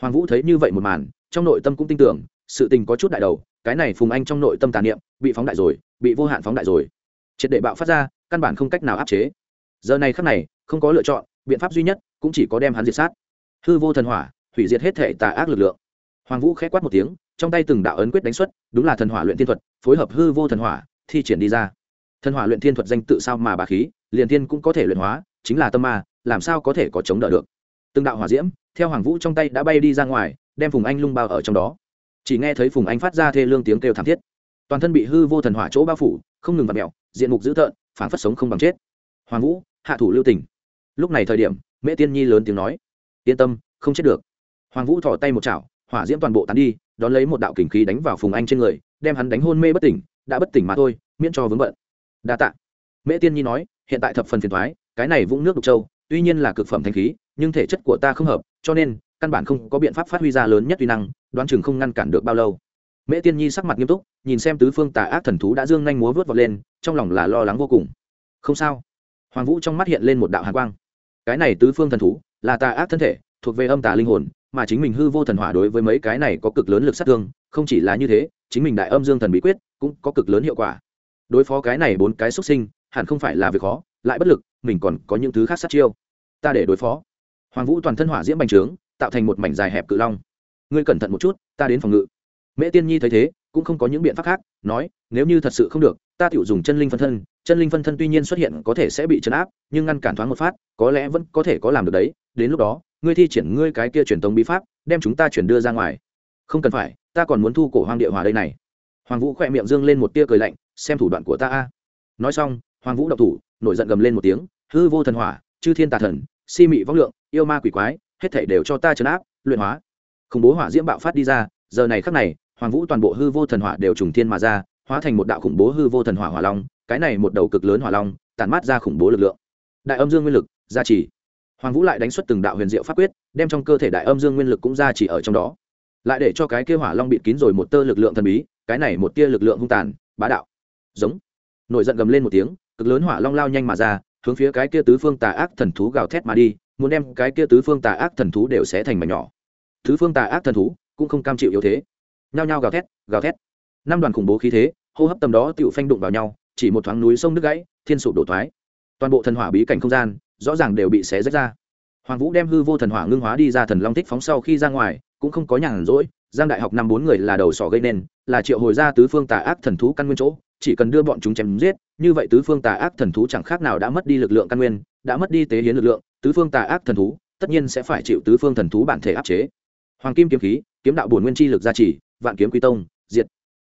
Hoàng vũ thấy như vậy một màn, trong nội tâm cũng tin tưởng, sự tình có chút đại đầu, cái này phùng anh trong nội tâm tàn niệm, bị phóng đại rồi, bị vô hạn phóng đại rồi triệt để bạo phát ra, căn bản không cách nào áp chế. Giờ này khắc này, không có lựa chọn, biện pháp duy nhất cũng chỉ có đem hắn diệt sát. Hư vô thần hỏa, hủy diệt hết thể tà ác lực lượng. Hoàng vũ k h ẽ quát một tiếng, trong tay từng đạo ấn quyết đánh xuất, đúng là thần hỏa luyện thiên thuật, phối hợp hư vô thần hỏa, thi triển đi ra. Thần hỏa luyện thiên thuật danh tự sao mà bà khí, liền thiên cũng có thể luyện hóa, chính là tâm ma, làm sao có thể có chống đỡ được? Từng đạo hỏa diễm, theo hoàng vũ trong tay đã bay đi ra ngoài, đem phùng anh lung bao ở trong đó. Chỉ nghe thấy phùng anh phát ra thê lương tiếng kêu thảm thiết. Toàn thân bị hư vô thần hỏa chỗ bao phủ, không ngừng vặt mẹo diện mục dữ tợn phản phất sống không bằng chết. Hoàng vũ, hạ thủ lưu tỉnh. lúc này thời điểm, mễ tiên nhi lớn tiếng nói, yên tâm, không chết được. Hoàng vũ thỏ tay một chảo, hỏa diễm toàn bộ tán đi, đón lấy một đạo kình khí đánh vào phùng anh trên người, đem hắn đánh hôn mê bất tỉnh, đã bất tỉnh mà thôi, miễn cho vướng bận. Đa tạ. Mễ tiên nhi nói, hiện tại thập phần phiền thoái cái này vũng nước đục châu, tuy nhiên là cực phẩm thanh khí, nhưng thể chất của ta không hợp, cho nên căn bản không có biện pháp phát huy ra lớn nhất uy năng, đoán chừng không ngăn cản được bao lâu mễ tiên nhi sắc mặt nghiêm túc, nhìn xem tứ phương tà ác thần thú đã dương nhanh múa vớt vọt lên, trong lòng là lo lắng vô cùng. Không sao. Hoàng vũ trong mắt hiện lên một đạo hàn quang. Cái này tứ phương thần thú là tà ác thân thể, thuộc về âm tà linh hồn, mà chính mình hư vô thần hỏa đối với mấy cái này có cực lớn lực sát thương, không chỉ là như thế, chính mình đại âm dương thần bí quyết cũng có cực lớn hiệu quả. Đối phó cái này bốn cái xuất sinh, hẳn không phải là việc khó, lại bất lực, mình còn có những thứ khác sát chiêu. Ta để đối phó. Hoàng vũ toàn thân hỏa diễm bành trướng, tạo thành một mảnh dài hẹp cự long. Ngươi cẩn thận một chút, ta đến phòng ngự mễ tiên nhi thấy thế, cũng không có những biện pháp khác, nói, nếu như thật sự không được, ta tự dùng chân linh phân thân, chân linh phân thân tuy nhiên xuất hiện có thể sẽ bị chấn áp, nhưng ngăn cản thoáng một phát, có lẽ vẫn có thể có làm được đấy, đến lúc đó, ngươi thi triển ngươi cái kia truyền tống bí pháp, đem chúng ta chuyển đưa ra ngoài. Không cần phải, ta còn muốn thu cổ hoang địa hòa đây này. Hoàng vũ khỏe miệng dương lên một tia cười lạnh, xem thủ đoạn của ta a. Nói xong, hoàng vũ độc thủ, nổi giận gầm lên một tiếng, hư vô thần hỏa, chư thiên tà thần, si mị vong lượng, yêu ma quỷ quái, hết thảy đều cho ta chấn áp, luyện hóa. Khủng bố hỏa diễm bạo phát đi ra, giờ này khắc này hoàng vũ toàn bộ hư vô thần hỏa đều trùng thiên mà ra, hóa thành một đạo khủng bố hư vô thần hỏa hỏa long, cái này một đầu cực lớn hỏa long, tản mát ra khủng bố lực lượng. Đại âm dương nguyên lực, gia trì. Hoàng vũ lại đánh xuất từng đạo huyền diệu pháp quyết, đem trong cơ thể đại âm dương nguyên lực cũng gia trì ở trong đó. Lại để cho cái kia hỏa long bịt kín rồi một tơ lực lượng thần bí, cái này một tia lực lượng hung tàn, bá đạo. Giống. Nổi giận gầm lên một tiếng, cực lớn hỏa long lao nhanh mà ra, hướng phía cái kia tứ phương tà ác thần thú gào thét mà đi, muốn đem cái kia tứ phương tà ác thần thú đều sẽ thành mảnh nhỏ. Tứ phương tà ác thần thú cũng không cam chịu yếu thế nhao nhao gào thét gào thét. Năm đoàn khủng bố khí thế, hô hấp tầm đó tựu phanh đụng vào nhau, chỉ một thoáng núi sông nước gãy, thiên sụp đổ thoái. Toàn bộ thần hỏa bí cảnh không gian, rõ ràng đều bị xé rách ra. Hoàng vũ đem hư vô thần hỏa ngưng hóa đi ra thần long thích phóng sau khi ra ngoài, cũng không có nhàn rỗi, giang đại học năm bốn người là đầu sỏ gây nên, là triệu hồi ra tứ phương tà ác thần thú căn nguyên chỗ, chỉ cần đưa bọn chúng chém giết, như vậy tứ phương tà ác thần thú chẳng khác nào đã mất đi lực lượng căn nguyên, đã mất đi tế hiến lực lượng, tứ phương tà ác thần thú tất nhiên sẽ phải chịu tứ phương thần thú bản thể áp chế. Hoàng kim kiếm khí, kiếm đạo bổn nguyên chi lực gia trì vạn kiếm quy tông, diệt.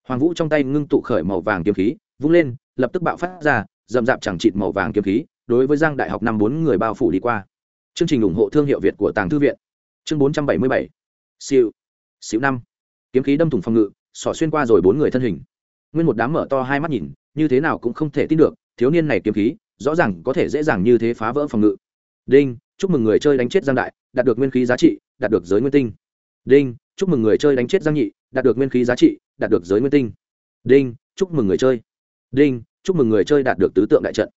Hoàng vũ trong tay ngưng tụ khởi màu vàng kiếm khí, vung lên, lập tức bạo phát ra dầm rạp chẳng chịt màu vàng kiếm khí, đối với giang đại học năm bốn người bao phủ đi qua. Chương trình ủng hộ thương hiệu việt của tàng thư viện. Chương bốn trăm bảy mươi bảy. Siêu. Siêu năm. Kiếm khí đâm thủng phòng ngự, xỏ xuyên qua rồi bốn người thân hình. Nguyên một đám mở to hai mắt nhìn, như thế nào cũng không thể tin được, thiếu niên này kiếm khí, rõ ràng có thể dễ dàng như thế phá vỡ phòng ngự. Đinh, chúc mừng người chơi đánh chết giang đại, đạt được nguyên khí giá trị, đạt được giới nguyên tinh. Đinh chúc mừng người chơi đánh chết giang nhị, đạt được nguyên khí giá trị, đạt được giới nguyên tinh. Đinh, chúc mừng người chơi. Đinh, chúc mừng người chơi đạt được tứ tượng đại trận.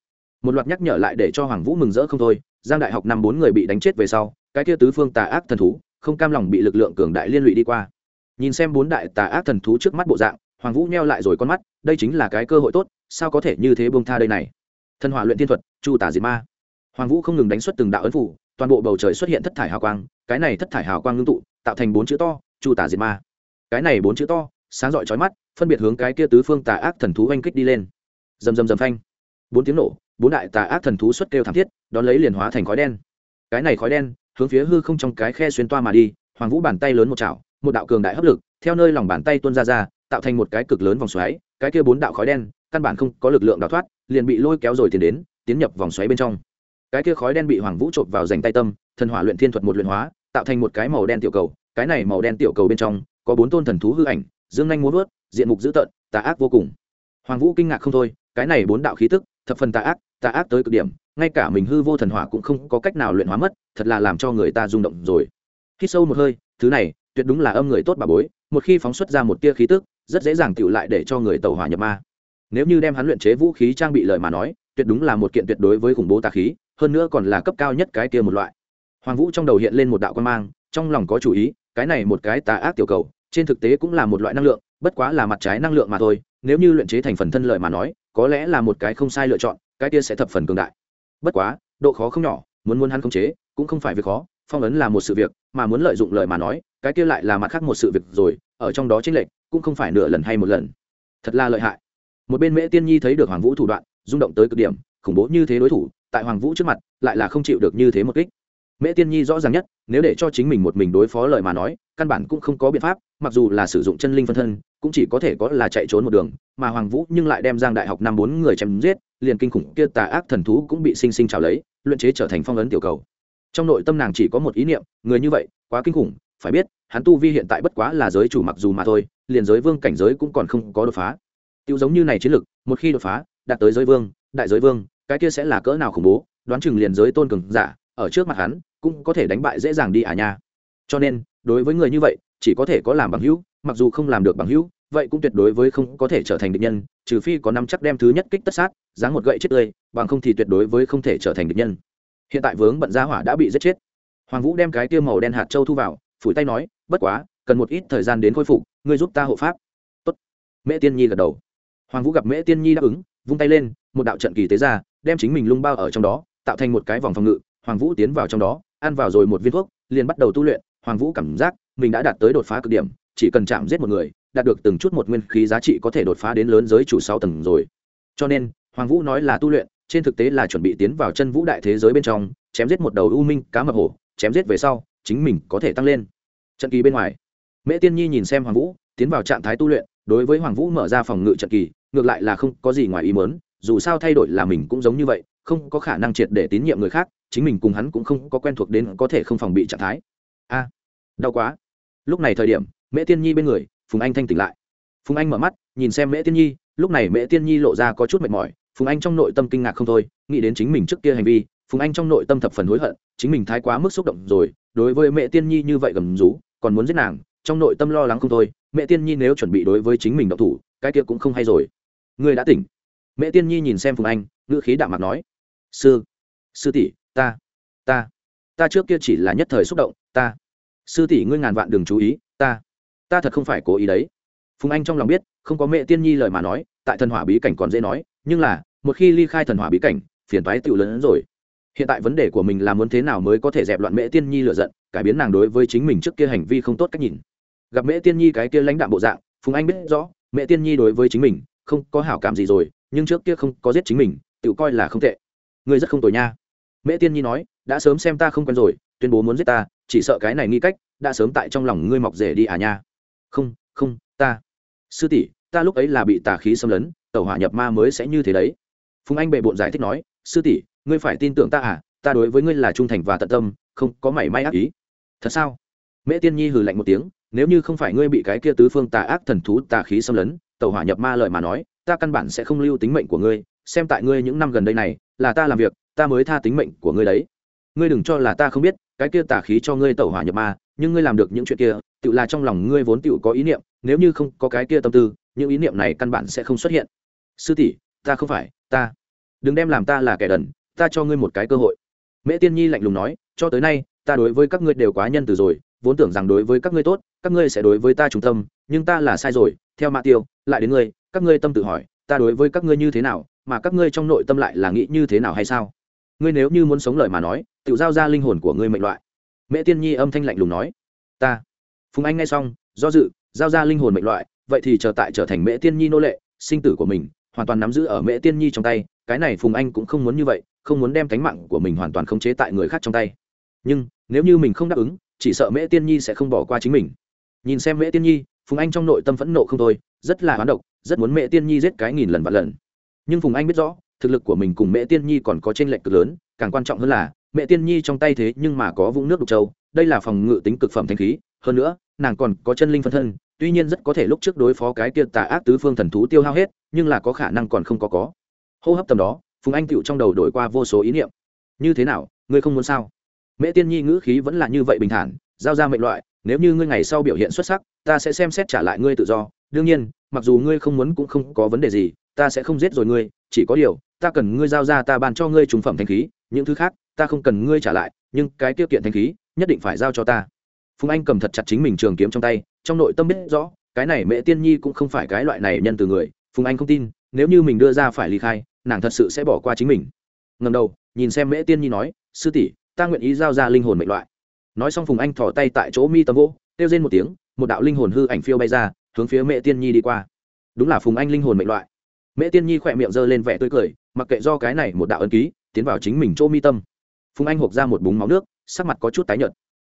Một loạt nhắc nhở lại để cho hoàng vũ mừng rỡ không thôi. Giang đại học năm bốn người bị đánh chết về sau, cái kia tứ phương tà ác thần thú, không cam lòng bị lực lượng cường đại liên lụy đi qua. Nhìn xem bốn đại tà ác thần thú trước mắt bộ dạng, hoàng vũ neo lại rồi con mắt, đây chính là cái cơ hội tốt, sao có thể như thế bông tha đây này? Thần hỏa luyện thiên thuật, chu tả diệt ma. Hoàng vũ không ngừng đánh xuất từng đạo ấn phủ, toàn bộ bầu trời xuất hiện thất thải hào quang, cái này thất thải hào quang ngưng tụ, tạo thành bốn chữ to chu tả diệt ma. Cái này bốn chữ to, sáng rọi chói mắt, phân biệt hướng cái kia tứ phương tà ác thần thú oanh kích đi lên. Rầm rầm rầm phanh. Bốn tiếng nổ, bốn đại tà ác thần thú xuất kêu thảm thiết, đón lấy liền hóa thành khói đen. Cái này khói đen, hướng phía hư không trong cái khe xuyên toa mà đi, hoàng vũ bàn tay lớn một chảo, một đạo cường đại hấp lực, theo nơi lòng bàn tay tuôn ra ra, tạo thành một cái cực lớn vòng xoáy, cái kia bốn đạo khói đen, căn bản không có lực lượng đào thoát, liền bị lôi kéo rồi tiến đến, tiến nhập vòng xoáy bên trong. Cái kia khói đen bị hoàng vũ trộm vào dành tay tâm, thần hỏa luyện thiên thuật một luyện hóa, tạo thành một cái màu đen tiểu cầu cái này màu đen tiểu cầu bên trong, có bốn tôn thần thú hư ảnh, dương nhanh muốn vớt, diện mục dữ tợn, tà ác vô cùng. Hoàng vũ kinh ngạc không thôi, cái này bốn đạo khí tức, thập phần tà ác tà ác tới cực điểm, ngay cả mình hư vô thần hỏa cũng không có cách nào luyện hóa mất, thật là làm cho người ta rung động rồi. Khi sâu một hơi, thứ này, tuyệt đúng là âm người tốt bà bối, một khi phóng xuất ra một tia khí tức, rất dễ dàng tựu lại để cho người tàu hỏa nhập ma. Nếu như đem hắn luyện chế vũ khí trang bị lời mà nói, tuyệt đúng là một kiện tuyệt đối với khủng bố tà khí, hơn nữa còn là cấp cao nhất cái kia một loại. Hoàng vũ trong đầu hiện lên một đạo quan mang, trong lòng có chủ ý cái này một cái tà ác tiểu cầu, trên thực tế cũng là một loại năng lượng, bất quá là mặt trái năng lượng mà thôi, nếu như luyện chế thành phần thân lợi mà nói, có lẽ là một cái không sai lựa chọn, cái kia sẽ thập phần cường đại. Bất quá, độ khó không nhỏ, muốn muốn hắn khống chế, cũng không phải việc khó, phong ấn là một sự việc, mà muốn lợi dụng lời mà nói, cái kia lại là mặt khác một sự việc rồi, ở trong đó chênh lệch, cũng không phải nửa lần hay một lần. Thật là lợi hại. Một bên mễ tiên nhi thấy được hoàng vũ thủ đoạn, rung động tới cực điểm, khủng bố như thế đối thủ, tại hoàng vũ trước mặt, lại là không chịu được như thế một kích mễ tiên nhi rõ ràng nhất, nếu để cho chính mình một mình đối phó lời mà nói, căn bản cũng không có biện pháp, mặc dù là sử dụng chân linh phân thân, cũng chỉ có thể có là chạy trốn một đường, mà hoàng vũ nhưng lại đem giang đại học năm bốn người chém giết, liền kinh khủng kia tà ác thần thú cũng bị sinh sinh trào lấy, luyện chế trở thành phong ấn tiểu cầu. Trong nội tâm nàng chỉ có một ý niệm, người như vậy, quá kinh khủng, phải biết, hắn tu vi hiện tại bất quá là giới chủ mặc dù mà thôi, liền giới vương cảnh giới cũng còn không có đột phá. Tiêu giống như này chiến lực, một khi đột phá, đạt tới giới vương, đại giới vương, cái kia sẽ là cỡ nào khủng bố, đoán chừng liền giới tôn cường giả, ở trước mặt hắn cũng có thể đánh bại dễ dàng đi à nha. Cho nên, đối với người như vậy, chỉ có thể có làm bằng hữu, mặc dù không làm được bằng hữu, vậy cũng tuyệt đối với không có thể trở thành địch nhân, trừ phi có năm chắc đem thứ nhất kích tất sát dáng một gậy chết tươi, bằng không thì tuyệt đối với không thể trở thành địch nhân. Hiện tại vướng bận gia hỏa đã bị giết chết. Hoàng vũ đem cái tiêu màu đen hạt châu thu vào, phủi tay nói, bất quá, cần một ít thời gian đến khôi phục, ngươi giúp ta hộ pháp. Tốt. Mễ tiên nhi gật đầu. Hoàng vũ gặp mễ tiên nhi đáp ứng, vung tay lên, một đạo trận kỳ tế ra, đem chính mình lung bao ở trong đó, tạo thành một cái vòng phòng ngự, hoàng vũ tiến vào trong đó ăn vào rồi một viên thuốc, liền bắt đầu tu luyện, hoàng vũ cảm giác mình đã đạt tới đột phá cực điểm, chỉ cần chạm giết một người, đạt được từng chút một nguyên khí giá trị có thể đột phá đến lớn giới chủ sáu tầng rồi. Cho nên, hoàng vũ nói là tu luyện, trên thực tế là chuẩn bị tiến vào chân vũ đại thế giới bên trong, chém giết một đầu u minh cá mập hổ, chém giết về sau, chính mình có thể tăng lên. Trận kỳ bên ngoài, mễ tiên nhi nhìn xem hoàng vũ, tiến vào trạng thái tu luyện, đối với hoàng vũ mở ra phòng ngự trận kỳ, ngược lại là không có gì ngoài ý mớn dù sao thay đổi là mình cũng giống như vậy, không có khả năng triệt để tín nhiệm người khác, chính mình cùng hắn cũng không có quen thuộc đến có thể không phòng bị trạng thái. A à, đau quá. Lúc này thời điểm, mễ tiên nhi bên người, phùng anh thanh tỉnh lại. Phùng anh mở mắt, nhìn xem mễ tiên nhi, lúc này mễ tiên nhi lộ ra có chút mệt mỏi, phùng anh trong nội tâm kinh ngạc không thôi, nghĩ đến chính mình trước kia hành vi, phùng anh trong nội tâm thập phần hối hận, chính mình thái quá mức xúc động rồi, đối với mẹ tiên nhi như vậy gầm rú, còn muốn giết nàng, trong nội tâm lo lắng không thôi mẹ tiên nhi nếu chuẩn bị đối với chính mình động thủ, cái kia cũng không hay rồi. Người đã tỉnh mẹ tiên nhi nhìn xem phùng anh, ngữ khí đạm mặt nói, sư sư tỷ, ta ta ta trước kia chỉ là nhất thời xúc động, ta, sư tỷ ngươi ngàn vạn đừng chú ý, ta ta thật không phải cố ý đấy. Phùng anh trong lòng biết, không có mẹ tiên nhi lời mà nói, tại thần hỏa bí cảnh còn dễ nói, nhưng là, một khi ly khai thần hỏa bí cảnh, phiền toái tựu lớn hơn rồi. Hiện tại vấn đề của mình là muốn thế nào mới có thể dẹp loạn mễ tiên nhi lựa giận, cải biến nàng đối với chính mình trước kia hành vi không tốt cách nhìn. Gặp mễ tiên nhi cái kia lãnh đạm bộ dạng, phùng anh biết rõ mẹ tiên nhi đối với chính mình, không có hảo cảm gì rồi nhưng trước kia không có giết chính mình, tự coi là không tệ. Ngươi rất không tồi nha. Mễ tiên nhi nói, đã sớm xem ta không quen rồi, tuyên bố muốn giết ta, chỉ sợ cái này nghi cách, đã sớm tại trong lòng ngươi mọc rể đi à nha. Không không, ta. Sư tỷ, ta lúc ấy là bị tà khí xâm lấn tàu hỏa nhập ma mới sẽ như thế đấy. Phùng anh bệ bộn giải thích nói, sư tỷ, ngươi phải tin tưởng ta à ta đối với ngươi là trung thành và tận tâm, không có mảy may ác ý. Thật sao? Mễ tiên nhi hừ lạnh một tiếng, nếu như không phải ngươi bị cái kia tứ phương tà ác thần thú tà khí xâm lấn tàu hỏa nhập ma lời mà nói ta căn bản sẽ không lưu tính mệnh của ngươi, xem tại ngươi những năm gần đây này, là ta làm việc, ta mới tha tính mệnh của ngươi đấy. Ngươi đừng cho là ta không biết, cái kia tà khí cho ngươi tẩu hỏa nhập ma, nhưng ngươi làm được những chuyện kia, tự là trong lòng ngươi vốn tự có ý niệm, nếu như không có cái kia tâm tư, những ý niệm này căn bản sẽ không xuất hiện. Sư tỷ, ta không phải, ta. Đừng đem làm ta là kẻ đần, ta cho ngươi một cái cơ hội. Mễ tiên nhi lạnh lùng nói, cho tới nay, ta đối với các ngươi đều quá nhân từ rồi, vốn tưởng rằng đối với các ngươi tốt, các ngươi sẽ đối với ta trung tâm, nhưng ta là sai rồi, theo mạ tiêu, lại đến ngươi các ngươi tâm tự hỏi, ta đối với các ngươi như thế nào, mà các ngươi trong nội tâm lại là nghĩ như thế nào hay sao? Ngươi nếu như muốn sống lời mà nói, tự giao ra linh hồn của ngươi mệnh loại. Mễ tiên nhi âm thanh lạnh lùng nói. Ta. Phùng anh nghe xong, do dự, giao ra linh hồn mệnh loại, vậy thì chờ tại trở thành mễ tiên nhi nô lệ, sinh tử của mình, hoàn toàn nắm giữ ở mễ tiên nhi trong tay, cái này phùng anh cũng không muốn như vậy, không muốn đem cánh mạng của mình hoàn toàn khống chế tại người khác trong tay. Nhưng, nếu như mình không đáp ứng, chỉ sợ mễ tiên nhi sẽ không bỏ qua chính mình. Nhìn xem mễ tiên nhi, phùng anh trong nội tâm phẫn nộ không thôi, rất là hoán độc rất muốn mẹ tiên nhi giết cái nghìn lần vạn lần. Nhưng phùng anh biết rõ, thực lực của mình cùng mẹ tiên nhi còn có t r ê n lệch cực lớn, càng quan trọng hơn là, mẹ tiên nhi trong tay thế nhưng mà có vũng nước đục châu, đây là phòng ngự tính cực phẩm thanh khí, hơn nữa, nàng còn có chân linh phân thân, tuy nhiên rất có thể lúc trước đối phó cái kia tà ác tứ phương thần thú tiêu hao hết, nhưng là có khả năng còn không có có. Hô hấp tầm đó, phùng anh tựu trong đầu đổi qua vô số ý niệm. Như thế nào, ngươi không muốn sao? Mẹ tiên nhi ngữ khí vẫn là như vậy bình thản, giao ra mệnh loại, nếu như ngươi ngày sau biểu hiện xuất sắc, ta sẽ xem xét trả lại ngươi tự do đương nhiên, mặc dù ngươi không muốn cũng không có vấn đề gì, ta sẽ không giết rồi ngươi, chỉ có điều, ta cần ngươi giao ra ta bàn cho ngươi trùng phẩm thanh khí, những thứ khác, ta không cần ngươi trả lại, nhưng cái tiêu kiện thanh khí, nhất định phải giao cho ta. Phùng anh cầm thật chặt chính mình trường kiếm trong tay, trong nội tâm biết rõ, cái này mẹ tiên nhi cũng không phải cái loại này nhân từ người, phùng anh không tin, nếu như mình đưa ra phải ly khai, nàng thật sự sẽ bỏ qua chính mình. Ngầm đầu, nhìn xem mẹ tiên nhi nói, sư tỷ, ta nguyện ý giao ra linh hồn mệnh loại. Nói xong phùng anh thỏ tay tại chỗ mi tấm gỗ kêu lên một tiếng, một đạo linh hồn hư ảnh phiêu bay ra hướng phía mẹ tiên nhi đi qua. Đúng là phùng anh linh hồn mệnh loại. Mẹ tiên nhi khỏe miệng giơ lên vẻ tươi cười, mặc kệ do cái này một đạo ân ký, tiến vào chính mình chỗ mi tâm. Phùng anh hộp ra một búng máu nước, sắc mặt có chút tái nhợt.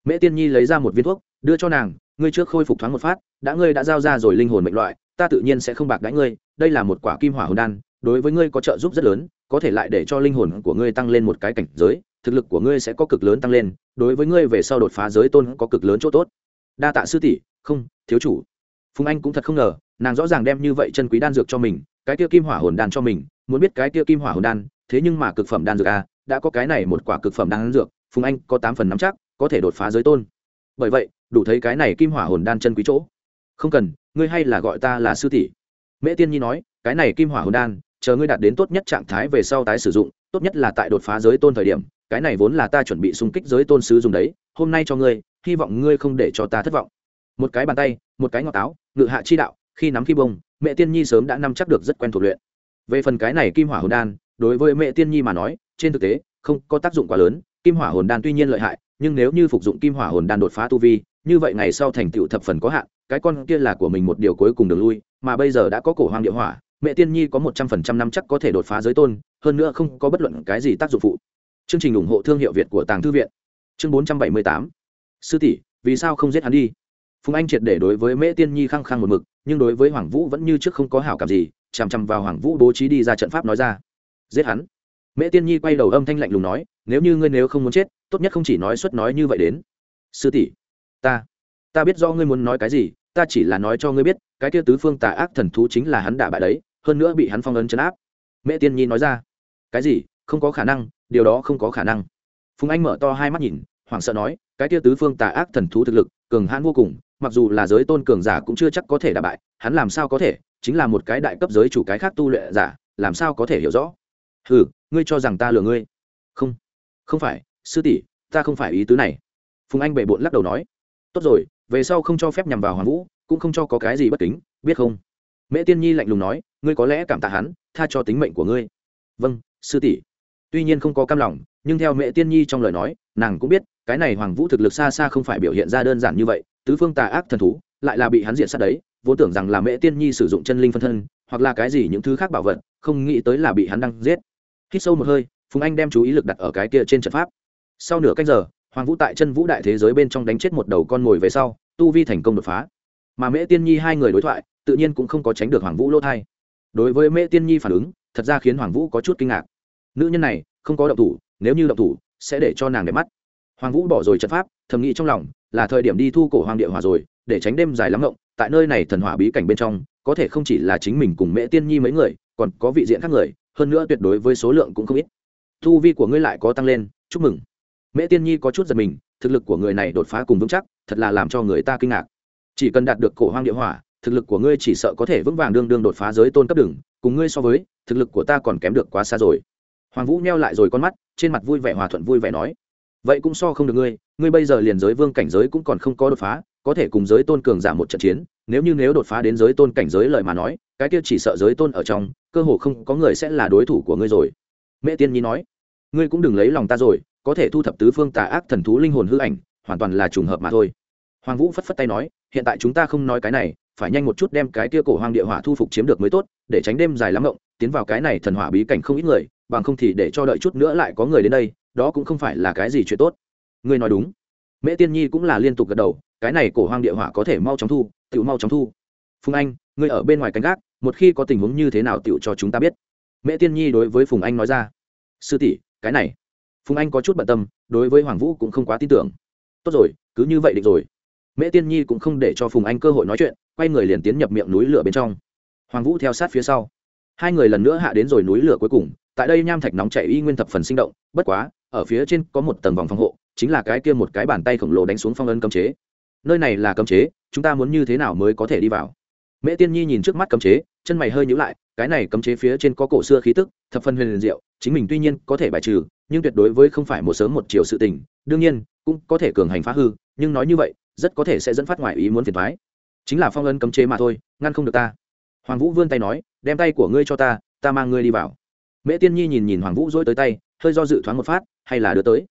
Mẹ tiên nhi lấy ra một viên thuốc, đưa cho nàng, ngươi trước khôi phục thoáng một phát, đã ngươi đã giao ra rồi linh hồn mệnh loại, ta tự nhiên sẽ không bạc đãi ngươi, đây là một quả kim hỏa hồn đan, đối với ngươi có trợ giúp rất lớn, có thể lại để cho linh hồn của ngươi tăng lên một cái cảnh giới, thực lực của ngươi sẽ có cực lớn tăng lên, đối với ngươi về sau đột phá giới tôn có cực lớn chỗ tốt. Đa tạ sư tỷ, không, thiếu chủ phùng anh cũng thật không ngờ nàng rõ ràng đem như vậy chân quý đan dược cho mình cái kia kim hỏa hồn đan cho mình muốn biết cái kia kim hỏa hồn đan thế nhưng mà cực phẩm đan dược a à, đã có cái này một quả cực phẩm đan dược phùng anh có tám phần nắm chắc có thể đột phá giới tôn. Bởi vậy đủ thấy cái này kim hỏa hồn đan chân quý chỗ. Không cần ngươi hay là gọi ta là sư tỷ. Mễ tiên nhi nói cái này kim hỏa hồn đan chờ ngươi đạt đến tốt nhất trạng thái về sau tái sử dụng tốt nhất là tại đột phá giới tôn thời điểm cái này vốn là ta chuẩn bị xung kích giới tôn sứ dùng đấy hôm nay cho ngươi hy vọng ngươi không để cho ta thất vọng một cái bàn tay một cái ngọt táo, ngự hạ chi đạo khi nắm khi bông mẹ tiên nhi sớm đã nắm chắc được rất quen thuộc luyện. Về phần cái này kim hỏa hồn đan đối với mẹ tiên nhi mà nói trên thực tế không có tác dụng quá lớn. Kim hỏa hồn đan tuy nhiên lợi hại nhưng nếu như phục dụng kim hỏa hồn đan đột phá tu vi như vậy ngày sau thành tựu thập phần có hạn cái con kia là của mình một điều cuối cùng đường lui mà bây giờ đã có cổ hoang địa hỏa mẹ tiên nhi có một trăm phần trăm năm chắc có thể đột phá giới tôn hơn nữa không có bất luận cái gì tác dụng phụ. Chương trình ủng hộ thương hiệu việt của tàng thư viện. Chương bốn trăm bảy mươi tám. Sư tỷ vì sao không giết hắn đi? Phùng anh triệt để đối với mễ tiên nhi khăng khăng một mực, nhưng đối với hoàng vũ vẫn như trước không có hảo cảm gì, chằm chằm vào hoàng vũ bố trí đi ra trận pháp nói ra. Giết hắn. Mễ tiên nhi quay đầu âm thanh lạnh lùng nói, nếu như ngươi nếu không muốn chết, tốt nhất không chỉ nói suất nói như vậy đến. Sư tỷ, ta ta biết do ngươi muốn nói cái gì, ta chỉ là nói cho ngươi biết, cái kia tứ phương tà ác thần thú chính là hắn đả bại đấy, hơn nữa bị hắn phong ấn chấn áp. Mễ tiên nhi nói ra. Cái gì? Không có khả năng, điều đó không có khả năng. Phùng anh mở to hai mắt nhìn, hoảng sợ nói, cái kia tứ phương tà ác thần thú thực lực, cường hãn vô cùng mặc dù là giới tôn cường giả cũng chưa chắc có thể đả bại, hắn làm sao có thể? Chính là một cái đại cấp giới chủ cái khác tu luyện giả, làm sao có thể hiểu rõ? Ừ ngươi cho rằng ta lừa ngươi? Không không phải, sư tỷ, ta không phải ý tứ này. Phùng anh bệ bộn lắc đầu nói. Tốt rồi, về sau không cho phép nhằm vào hoàng vũ, cũng không cho có cái gì bất kính, biết không? Mễ tiên nhi lạnh lùng nói, ngươi có lẽ cảm tạ hắn, tha cho tính mệnh của ngươi. Vâng sư tỷ. Tuy nhiên không có cam lòng, nhưng theo mẹ tiên nhi trong lời nói, nàng cũng biết, cái này hoàng vũ thực lực xa xa không phải biểu hiện ra đơn giản như vậy tứ phương tà ác thần thú, lại là bị hắn diện sát đấy, vốn tưởng rằng là mẹ tiên nhi sử dụng chân linh phân thân, hoặc là cái gì những thứ khác bảo vật, không nghĩ tới là bị hắn đang giết. Hít sâu một hơi, phùng anh đem chú ý lực đặt ở cái kia trên trận pháp. Sau nửa canh giờ, hoàng vũ tại chân vũ đại thế giới bên trong đánh chết một đầu con mồi về sau, tu vi thành công đột phá. Mà mẹ tiên nhi hai người đối thoại, tự nhiên cũng không có tránh được hoàng vũ lỗ thai. Đối với mẹ tiên nhi phản ứng, thật ra khiến hoàng vũ có chút kinh ngạc. Nữ nhân này, không có động thủ, nếu như động thủ, sẽ để cho nàng đẹp mắt hoàng vũ bỏ rồi trận pháp, thầm nghĩ trong lòng, là thời điểm đi thu cổ hoàng địa hòa rồi, để tránh đêm dài lắm ngộng, tại nơi này thần hỏa bí cảnh bên trong, có thể không chỉ là chính mình cùng mẹ tiên nhi mấy người, còn có vị diện khác người, hơn nữa tuyệt đối với số lượng cũng không ít. Thu vi của ngươi lại có tăng lên, chúc mừng. Mẹ tiên nhi có chút giật mình, thực lực của người này đột phá cùng vững chắc, thật là làm cho người ta kinh ngạc. Chỉ cần đạt được cổ hoang địa hỏa, thực lực của ngươi chỉ sợ có thể vững vàng đương đương đột phá giới tôn cấp đường cùng ngươi so với, thực lực của ta còn kém được quá xa rồi. Hoàng vũ neo lại rồi con mắt, trên mặt vui vẻ hòa thuận vui vẻ nói vậy cũng so không được ngươi ngươi bây giờ liền giới vương cảnh giới cũng còn không có đột phá, có thể cùng giới tôn cường giảm một trận chiến, nếu như nếu đột phá đến giới tôn cảnh giới lời mà nói, cái kia chỉ sợ giới tôn ở trong, cơ hồ không có người sẽ là đối thủ của ngươi rồi. Mẹ tiên nhi nói, ngươi cũng đừng lấy lòng ta rồi, có thể thu thập tứ phương tà ác thần thú linh hồn hư ảnh, hoàn toàn là trùng hợp mà thôi. Hoàng vũ phất phất tay nói, hiện tại chúng ta không nói cái này, phải nhanh một chút đem cái kia cổ hoang địa hỏa thu phục chiếm được mới tốt, để tránh đêm dài lắm ngộng tiến vào cái này thần hỏa bí cảnh không ít người, bằng không thì để cho đợi chút nữa lại có người đến đây đó cũng không phải là cái gì chuyện tốt. Ngươi nói đúng. Mễ tiên nhi cũng là liên tục gật đầu, cái này cổ hoang địa hỏa có thể mau chóng thu tự mau chóng thu. Phùng anh, ngươi ở bên ngoài canh gác, một khi có tình huống như thế nào tự cho chúng ta biết. Mễ tiên nhi đối với phùng anh nói ra. Sư tỷ, cái này. Phùng anh có chút bận tâm, đối với hoàng vũ cũng không quá tin tưởng. Tốt rồi, cứ như vậy định rồi. Mễ tiên nhi cũng không để cho phùng anh cơ hội nói chuyện, quay người liền tiến nhập miệng núi lửa bên trong. Hoàng vũ theo sát phía sau. Hai người lần nữa hạ đến rồi núi lửa cuối cùng, tại đây nham thạch nóng chảy y nguyên thập phần sinh động, bất quá ở phía trên có một tầng vòng phòng hộ, chính là cái kia một cái bàn tay khổng lồ đánh xuống phong ấn cấm chế. Nơi này là cấm chế, chúng ta muốn như thế nào mới có thể đi vào? Mễ tiên nhi nhìn trước mắt cấm chế, chân mày hơi nhữ lại, cái này cấm chế phía trên có cổ xưa khí tức, thập phần huyền liền diệu, chính mình tuy nhiên có thể bài trừ, nhưng tuyệt đối với không phải một sớm một chiều sự tình, đương nhiên, cũng có thể cường hành phá hư, nhưng nói như vậy, rất có thể sẽ dẫn phát ngoại ý muốn phiền thoái chính là phong ấn cấm chế mà thôi, ngăn không được ta. Hoàng vũ vươn tay nói, đem tay của ngươi cho ta ta mang ngươi đi vào. Mễ tiên nhi nhìn nhìn hoàng vũ dỗi tới tay, hơi do dự thoáng một phát hay là đưa tới.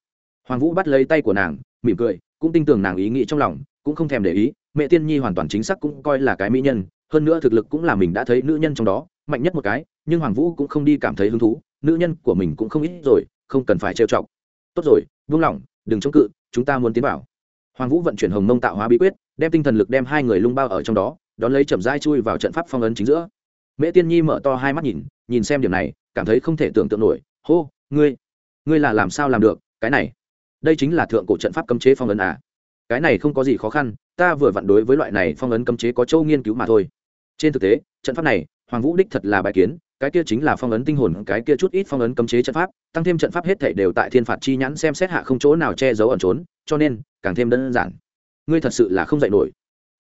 Hoàng vũ bắt lấy tay của nàng, mỉm cười, cũng tin tưởng nàng ý nghĩ trong lòng, cũng không thèm để ý, mẹ tiên nhi hoàn toàn chính xác cũng coi là cái mỹ nhân, hơn nữa thực lực cũng là mình đã thấy nữ nhân trong đó, mạnh nhất một cái, nhưng hoàng vũ cũng không đi cảm thấy hứng thú, nữ nhân của mình cũng không ít rồi, không cần phải trêu chọc. Tốt rồi, buông lỏng, đừng chống cự, chúng ta muốn tiến vào. Hoàng vũ vận chuyển hồng mông tạo hóa bí quyết, đem tinh thần lực đem hai người lung bao ở trong đó, đón lấy chậm rãi chui vào trận pháp phong ấn chính giữa. Mễ tiên nhi mở to hai mắt nhìn nhìn xem điểm này, cảm thấy không thể tưởng tượng nổi. Hô, ngươi ngươi là làm sao làm được, cái này. Đây chính là thượng cổ trận pháp cấm chế phong ấn à. Cái này không có gì khó khăn, ta vừa vặn đối với loại này phong ấn cấm chế có châu nghiên cứu mà thôi. Trên thực tế, trận pháp này, hoàng vũ đích thật là bài kiến, cái kia chính là phong ấn tinh hồn, cái kia chút ít phong ấn cấm chế trận pháp, tăng thêm trận pháp hết thể đều tại thiên phạt chi nhãn xem xét hạ không chỗ nào che giấu ẩn trốn, cho nên, càng thêm đơn giản. Ngươi thật sự là không dạy nổi.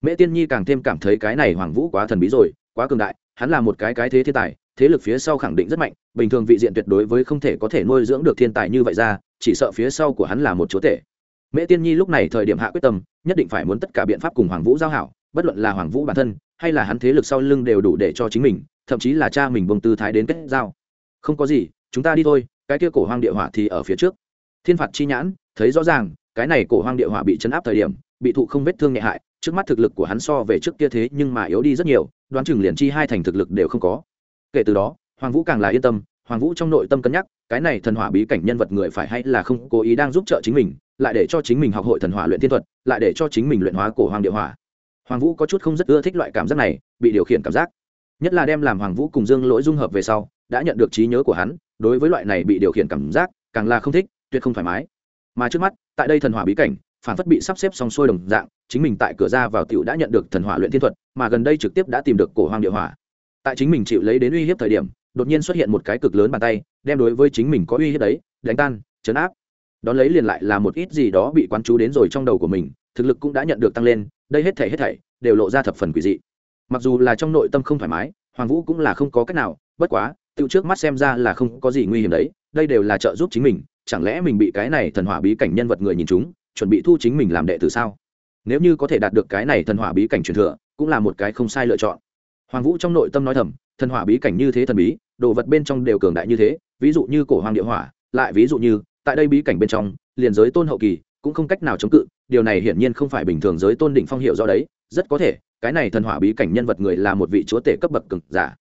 Mễ tiên nhi càng thêm cảm thấy cái này hoàng vũ quá thần bí rồi, quá cường đại, hắn là một cái cái thế thiên tài thế lực phía sau khẳng định rất mạnh, bình thường vị diện tuyệt đối với không thể có thể nuôi dưỡng được thiên tài như vậy ra, chỉ sợ phía sau của hắn là một chúa tể. Mễ tiên nhi lúc này thời điểm hạ quyết tâm, nhất định phải muốn tất cả biện pháp cùng hoàng vũ giao hảo, bất luận là hoàng vũ bản thân, hay là hắn thế lực sau lưng đều đủ để cho chính mình, thậm chí là cha mình bông tư thái đến kết giao. Không có gì, chúng ta đi thôi, cái kia cổ hoang địa hỏa thì ở phía trước. Thiên phạt chi nhãn, thấy rõ ràng, cái này cổ hoang địa hỏa bị chấn áp thời điểm, bị thụ không vết thương nhẹ hại, trước mắt thực lực của hắn so về trước kia thế nhưng mà yếu đi rất nhiều, đoán chừng liền chi hai thành thực lực đều không có kể từ đó, hoàng vũ càng là yên tâm, hoàng vũ trong nội tâm cân nhắc, cái này thần hỏa bí cảnh nhân vật người phải hay là không cố ý đang giúp trợ chính mình, lại để cho chính mình học hội thần hỏa luyện thiên thuật, lại để cho chính mình luyện hóa cổ hoàng địa hỏa. Hoàng vũ có chút không rất ưa thích loại cảm giác này, bị điều khiển cảm giác. Nhất là đem làm hoàng vũ cùng dương lỗi dung hợp về sau, đã nhận được trí nhớ của hắn, đối với loại này bị điều khiển cảm giác, càng là không thích, tuyệt không thoải mái. Mà trước mắt, tại đây thần hỏa bí cảnh, phản phất bị sắp xếp xong xuôi đồng dạng, chính mình tại cửa ra vào tiểu đã nhận được thần hỏa luyện thiên thuật, mà gần đây trực tiếp đã tìm được cổ hoàng địa hỏa tại chính mình chịu lấy đến uy hiếp thời điểm, đột nhiên xuất hiện một cái cực lớn bàn tay, đem đối với chính mình có uy hiếp đấy, đánh tan, chấn áp. Đón lấy liền lại là một ít gì đó bị quán chú đến rồi trong đầu của mình, thực lực cũng đã nhận được tăng lên, đây hết thảy hết thảy đều lộ ra thập phần quỷ dị. Mặc dù là trong nội tâm không thoải mái, hoàng vũ cũng là không có cách nào, bất quá, tự trước mắt xem ra là không có gì nguy hiểm đấy, đây đều là trợ giúp chính mình, chẳng lẽ mình bị cái này thần hỏa bí cảnh nhân vật người nhìn chúng, chuẩn bị thu chính mình làm đệ tử sao? Nếu như có thể đạt được cái này thần hỏa bí cảnh truyền thừa, cũng là một cái không sai lựa chọn hoàng vũ trong nội tâm nói thầm thần hỏa bí cảnh như thế thần bí đồ vật bên trong đều cường đại như thế ví dụ như cổ hoàng địa hỏa lại ví dụ như tại đây bí cảnh bên trong liền giới tôn hậu kỳ cũng không cách nào chống cự điều này hiển nhiên không phải bình thường giới tôn đỉnh phong hiệu do đấy rất có thể cái này thần hỏa bí cảnh nhân vật người là một vị chúa tể cấp bậc cường giả.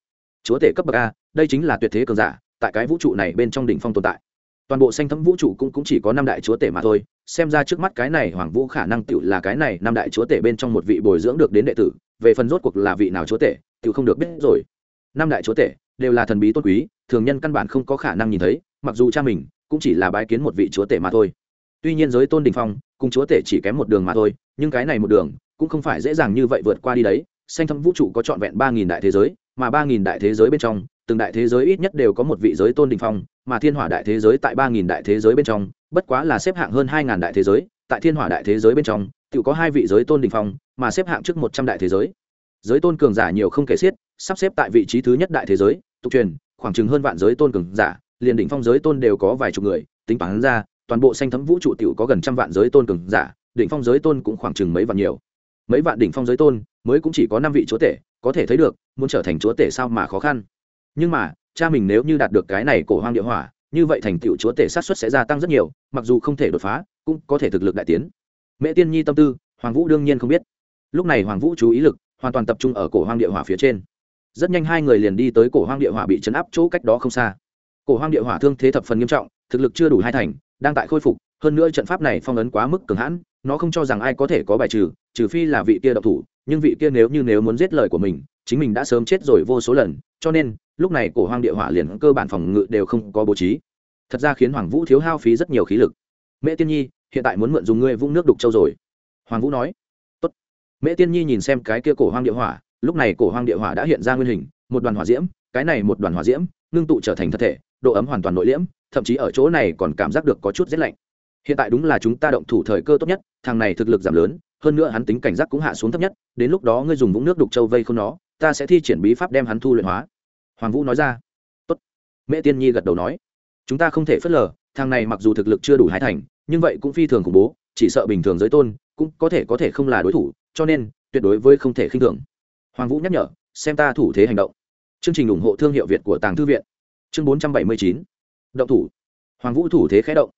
Chúa tể cấp bậc a đây chính là tuyệt thế cường giả tại cái vũ trụ này bên trong đỉnh phong tồn tại. Toàn bộ xanh thấm vũ trụ cũng, cũng chỉ có năm đại chúa tể mà thôi xem ra trước mắt cái này hoàng vũ khả năng tựu là cái này năm đại chúa tể bên trong một vị bồi dưỡng được đến đệ tử về phần rốt cuộc là vị nào chúa tể tự không được biết rồi. Năm đại chúa tể đều là thần bí tôn quý, thường nhân căn bản không có khả năng nhìn thấy, mặc dù cha mình cũng chỉ là bái kiến một vị chúa tể mà thôi. Tuy nhiên giới tôn đình phong cùng chúa tể chỉ kém một đường mà thôi, nhưng cái này một đường cũng không phải dễ dàng như vậy vượt qua đi đấy. Xanh thâm vũ trụ có trọn vẹn ba nghìn đại thế giới, mà ba nghìn đại thế giới bên trong, từng đại thế giới ít nhất đều có một vị giới tôn đình phong, mà thiên hỏa đại thế giới tại ba nghìn đại thế giới bên trong, bất quá là xếp hạng hơn hai ngàn đại thế giới, tại thiên hỏa đại thế giới bên trong tự có hai vị giới tôn đình phong, mà xếp hạng trước một trăm đại thế giới giới tôn cường giả nhiều không kể xiết, sắp xếp tại vị trí thứ nhất đại thế giới, tục truyền, khoảng chừng hơn vạn giới tôn cường giả, liền đỉnh phong giới tôn đều có vài chục người, tính toán ra, toàn bộ xanh thấm vũ trụ tiểu có gần trăm vạn giới tôn cường giả, đỉnh phong giới tôn cũng khoảng chừng mấy vạn nhiều. Mấy vạn đỉnh phong giới tôn, mới cũng chỉ có năm vị chúa tể, có thể thấy được, muốn trở thành chúa tể sao mà khó khăn. Nhưng mà, cha mình nếu như đạt được cái này cổ hoang địa hỏa, như vậy thành tựu chúa tể sát xuất sẽ gia tăng rất nhiều, mặc dù không thể đột phá, cũng có thể thực lực đại tiến. Mẹ tiên nhi tâm tư, hoàng vũ đương nhiên không biết. Lúc này hoàng vũ chú ý lực hoàn toàn tập trung ở cổ hoang địa hỏa phía trên. Rất nhanh hai người liền đi tới cổ hoang địa hỏa bị chấn áp chỗ cách đó không xa. Cổ hoang địa hỏa thương thế thập phần nghiêm trọng, thực lực chưa đủ hai thành, đang tại khôi phục, hơn nữa trận pháp này phong ấn quá mức cường hãn, nó không cho rằng ai có thể có bài trừ trừ phi là vị kia độc thủ, nhưng vị kia nếu như nếu muốn giết lời của mình, chính mình đã sớm chết rồi vô số lần, cho nên, lúc này cổ hoang địa hỏa liền cơ bản phòng ngự đều không có bố trí. Thật ra khiến hoàng vũ thiếu hao phí rất nhiều khí lực. Mẹ tiên nhi, hiện tại muốn mượn dùng ngươi vũng nước đục châu rồi. Hoàng vũ nói mễ mẹ tiên nhi nhìn xem cái kia cổ hoang địa hỏa, lúc này cổ hoang địa hỏa đã hiện ra nguyên hình, một đoàn hỏa diễm, cái này một đoàn hỏa diễm, ngưng tụ trở thành thật thể, độ ấm hoàn toàn nội liễm, thậm chí ở chỗ này còn cảm giác được có chút rét lạnh. Hiện tại đúng là chúng ta động thủ thời cơ tốt nhất, thằng này thực lực giảm lớn, hơn nữa hắn tính cảnh giác cũng hạ xuống thấp nhất, đến lúc đó ngươi dùng vũng nước đục châu vây không nó, ta sẽ thi triển bí pháp đem hắn thu luyện hóa. Hoàng vũ nói ra. Tốt. Mẹ tiên nhi gật đầu nói. Chúng ta không thể phớt lờ, thằng này mặc dù thực lực chưa đủ hai thành, nhưng vậy cũng phi thường khủng bố, chỉ sợ bình thường giới tôn cũng có thể có thể không là đối thủ cho nên, tuyệt đối với không thể khinh thường. Hoàng vũ nhắc nhở, xem ta thủ thế hành động. Chương trình ủng hộ thương hiệu việt của tàng thư viện. Chương bốn trăm bảy mươi chín. Động thủ. Hoàng vũ thủ thế khé động.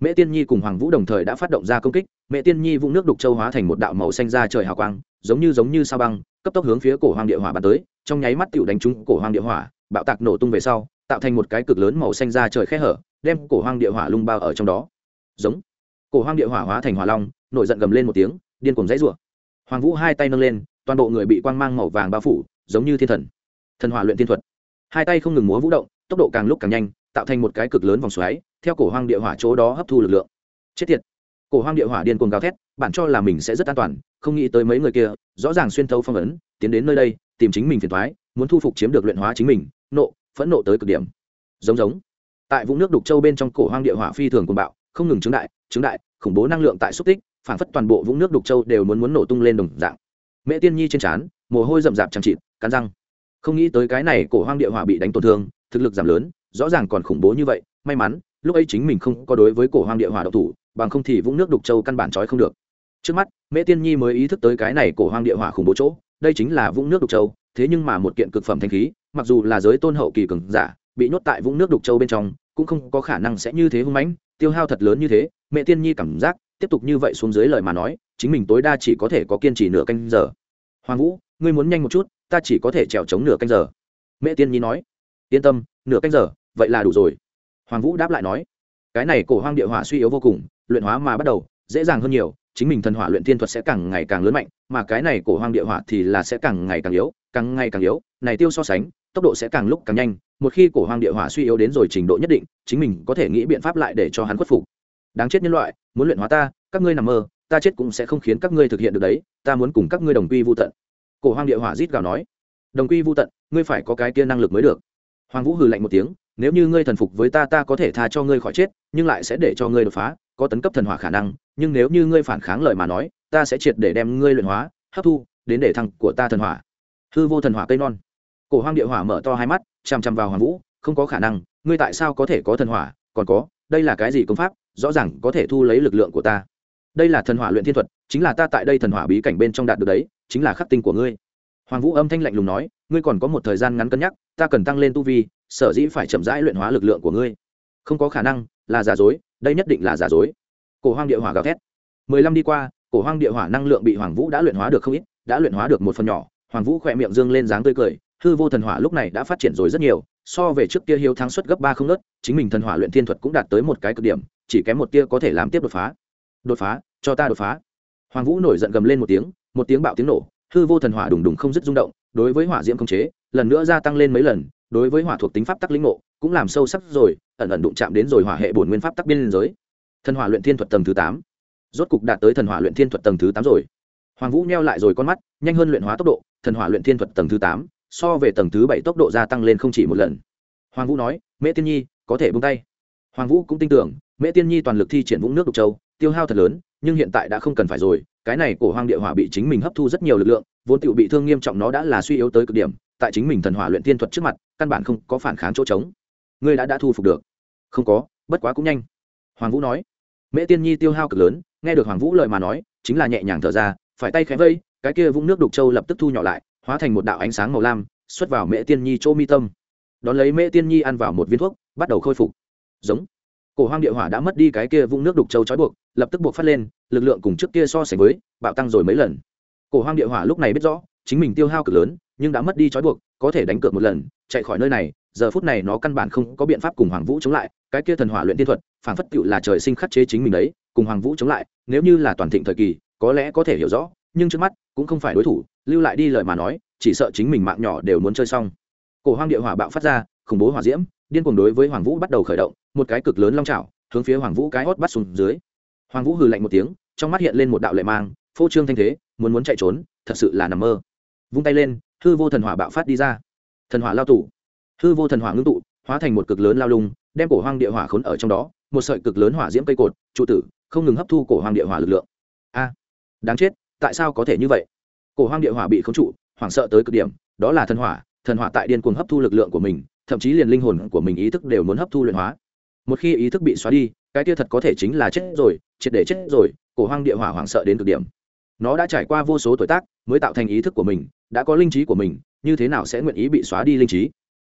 Mẹ tiên nhi cùng hoàng vũ đồng thời đã phát động ra công kích mẹ tiên nhi vũng nước đục châu hóa thành một đạo màu xanh ra trời hào quang, giống như giống như sao băng, cấp tốc hướng phía cổ hoàng địa hỏa bắn tới, trong nháy mắt tựu đánh trúng cổ hoàng địa hỏa, bạo tạc nổ tung về sau, tạo thành một cái cực lớn màu xanh ra trời khe hở, đem cổ hoàng địa hỏa lung bao ở trong đó. Giống. Cổ hoàng địa hỏa hóa thành hỏa long, nổi giận gầm lên một tiếng, điên cuồng dãy rủa hoàng vũ hai tay nâng lên, toàn bộ người bị quang mang màu vàng bao phủ, giống như thiên thần. Thần hỏa luyện thiên thuật. Hai tay không ngừng múa vũ động, tốc độ càng lúc càng nhanh, tạo thành một cái cực lớn vòng xoáy, theo cổ hoang địa hỏa chỗ đó hấp thu lực lượng. Chết tiệt. Cổ hoang địa hỏa điên cuồng gào thét bản cho là mình sẽ rất an toàn, không nghĩ tới mấy người kia, rõ ràng xuyên thấu phong ấn, tiến đến nơi đây, tìm chính mình phiền thoái muốn thu phục chiếm được luyện hóa chính mình, nộ, phẫn nộ tới cực điểm. Giống giống. Tại vũng nước đục châu bên trong cổ hoang địa hỏa phi thường cuồng bạo, không ngừng chứng đại chứng đại, khủng bố năng lượng tại xúc tích phảng phất toàn bộ vũng nước đục châu đều muốn muốn nổ tung lên đồng dạng. Mẹ tiên nhi trên trán, mồ hôi rậm rạp chẳng chịt, cắn răng. Không nghĩ tới cái này cổ hoang địa hỏa bị đánh tổn thương, thực lực giảm lớn, rõ ràng còn khủng bố như vậy, may mắn, lúc ấy chính mình không có đối với cổ hoang địa hỏa độc thủ, bằng không thì vũng nước đục châu căn bản trói không được. Trước mắt mẹ tiên nhi mới ý thức tới cái này cổ hoang địa hỏa khủng bố chỗ, đây chính là vũng nước đục châu, thế nhưng mà một kiện cực phẩm thanh khí, mặc dù là giới tôn hậu kỳ cường giả, bị nhốt tại vũng nước đục châu bên trong, cũng không có khả năng sẽ như thế hung mãnh, tiêu hao thật lớn như thế mẹ tiên nhi cảm giác tiếp tục như vậy xuống dưới lời mà nói, chính mình tối đa chỉ có thể có kiên trì nửa canh giờ. Hoàng vũ, ngươi muốn nhanh một chút, ta chỉ có thể trèo trống nửa canh giờ. Mẹ tiên nhi nói, yên tâm, nửa canh giờ, vậy là đủ rồi. Hoàng vũ đáp lại nói, cái này cổ hoang địa hỏa suy yếu vô cùng, luyện hóa mà bắt đầu, dễ dàng hơn nhiều, chính mình thần hỏa luyện thiên thuật sẽ càng ngày càng lớn mạnh, mà cái này cổ hoang địa hỏa thì là sẽ càng ngày càng yếu, càng ngày càng yếu, này tiêu so sánh, tốc độ sẽ càng lúc càng nhanh, một khi cổ hoang địa hỏa suy yếu đến rồi trình độ nhất định, chính mình có thể nghĩ biện pháp lại để cho hắn khuất phục đáng chết nhân loại, muốn luyện hóa ta, các ngươi nằm mơ, ta chết cũng sẽ không khiến các ngươi thực hiện được đấy, ta muốn cùng các ngươi đồng quy vô tận. Cổ hoang địa hỏa rít gào nói. Đồng quy vô tận, ngươi phải có cái kia năng lực mới được. Hoàng vũ hừ lạnh một tiếng, nếu như ngươi thần phục với ta ta có thể tha cho ngươi khỏi chết, nhưng lại sẽ để cho ngươi đột phá, có tấn cấp thần hỏa khả năng, nhưng nếu như ngươi phản kháng lời mà nói, ta sẽ triệt để đem ngươi luyện hóa, hấp thu, đến để thăng của ta thần hỏa. Hư vô thần hỏa cây non. Cổ hoang địa hỏa mở to hai mắt, chằm chằm vào hoàng vũ, không có khả năng, ngươi tại sao có thể có thần hỏa, còn có đây là cái gì công pháp, rõ ràng có thể thu lấy lực lượng của ta. Đây là thần hỏa luyện thiên thuật, chính là ta tại đây thần hỏa bí cảnh bên trong đạt được đấy, chính là khắc tinh của ngươi. Hoàng vũ âm thanh lạnh lùng nói, ngươi còn có một thời gian ngắn cân nhắc, ta cần tăng lên tu vi, sở dĩ phải chậm rãi luyện hóa lực lượng của ngươi. Không có khả năng, là giả dối, đây nhất định là giả dối. Cổ hoang địa hỏa gào thét. Mười lăm đi qua, cổ hoang địa hỏa năng lượng bị hoàng vũ đã luyện hóa được không ít, đã luyện hóa được một phần nhỏ. Hoàng vũ khỏe miệng dương lên dáng tươi cười, hư vô thần hỏa lúc này đã phát triển rồi rất nhiều so về trước kia hiếu thắng suất gấp ba không nớt, chính mình thần hỏa luyện thiên thuật cũng đạt tới một cái cực điểm, chỉ kém một tia có thể làm tiếp đột phá. Đột phá, cho ta đột phá. Hoàng vũ nổi giận gầm lên một tiếng một tiếng bạo tiếng nổ, hư vô thần hỏa đùng đùng không dứt rung động, đối với hỏa diễm không chế, lần nữa gia tăng lên mấy lần, đối với hỏa thuộc tính pháp tắc linh ngộ, cũng làm sâu sắc rồi, ẩn ẩn đụng chạm đến rồi hỏa hệ bổn nguyên pháp tắc biên giới. Thần hỏa luyện thiên thuật tầng thứ tám. Rốt cục đạt tới thần hỏa luyện thiên thuật tầng thứ tám rồi. Hoàng vũ neo lại rồi con mắt, nhanh hơn luyện hóa tốc độ, thần hỏa luyện thiên thuật tầng thứ tám so về tầng thứ bảy tốc độ gia tăng lên không chỉ một lần. Hoàng vũ nói, mễ tiên nhi, có thể buông tay. Hoàng vũ cũng tin tưởng, mễ tiên nhi toàn lực thi triển vũng nước đục châu, tiêu hao thật lớn, nhưng hiện tại đã không cần phải rồi, cái này cổ hoang địa hỏa bị chính mình hấp thu rất nhiều lực lượng, vốn tựu bị thương nghiêm trọng nó đã là suy yếu tới cực điểm, tại chính mình thần hỏa luyện tiên thuật trước mặt, căn bản không có phản kháng chỗ trống. Ngươi đã đã thu phục được. Không có, bất quá cũng nhanh. Hoàng vũ nói. Mễ tiên nhi tiêu hao cực lớn, nghe được hoàng vũ lời mà nói, chính là nhẹ nhàng thở ra, phải tay khẽ vây, cái kia vũng nước đục châu lập tức thu nhỏ lại hóa thành một đạo ánh sáng màu lam, xuất vào mễ tiên nhi chỗ mi tâm. Đón lấy mễ tiên nhi ăn vào một viên thuốc, bắt đầu khôi phục. Giống. Cổ hoang địa hỏa đã mất đi cái kia vung nước đục châu trói buộc, lập tức buộc phát lên, lực lượng cùng trước kia so sánh với, bạo tăng rồi mấy lần. Cổ hoang địa hỏa lúc này biết rõ, chính mình tiêu hao cực lớn, nhưng đã mất đi trói buộc, có thể đánh cược một lần, chạy khỏi nơi này, giờ phút này nó căn bản không có biện pháp cùng hoàng vũ chống lại, cái kia thần hỏa luyện tiên thuật phản phất cựu là trời sinh khắc chế chính mình đấy, cùng hoàng vũ chống lại, nếu như là toàn thịnh thời kỳ, có lẽ có thể hiểu rõ nhưng trước mắt cũng không phải đối thủ, lưu lại đi lời mà nói, chỉ sợ chính mình mạng nhỏ đều muốn chơi xong. Cổ hoang địa hỏa bạo phát ra, khủng bố hỏa diễm, điên cuồng đối với hoàng vũ bắt đầu khởi động, một cái cực lớn long trào hướng phía hoàng vũ cái hót bắt xuống dưới. Hoàng vũ hừ lạnh một tiếng, trong mắt hiện lên một đạo lệ mang, phô trương thanh thế, muốn muốn chạy trốn, thật sự là nằm mơ. Vung tay lên, hư vô thần hỏa bạo phát đi ra. Thần hỏa lao tủ hư vô thần hỏa ngưng tụ, hóa thành một cực lớn lao lung, đem cổ hoang địa hỏa khốn ở trong đó, một sợi cực lớn hỏa diễm cây cột, trụ tử, không ngừng hấp thu cổ hoang địa hỏa lực lượng. A, đáng chết tại sao có thể như vậy? Cổ hoang địa hỏa bị khống trụ, hoảng sợ tới cực điểm, đó là thần hỏa thần hỏa tại điên cuồng hấp thu lực lượng của mình, thậm chí liền linh hồn của mình ý thức đều muốn hấp thu luyện hóa. Một khi ý thức bị xóa đi, cái kia thật có thể chính là chết rồi, triệt để chết rồi, cổ hoang địa hỏa hoảng sợ đến cực điểm. Nó đã trải qua vô số tuổi tác, mới tạo thành ý thức của mình, đã có linh trí của mình, như thế nào sẽ nguyện ý bị xóa đi linh trí?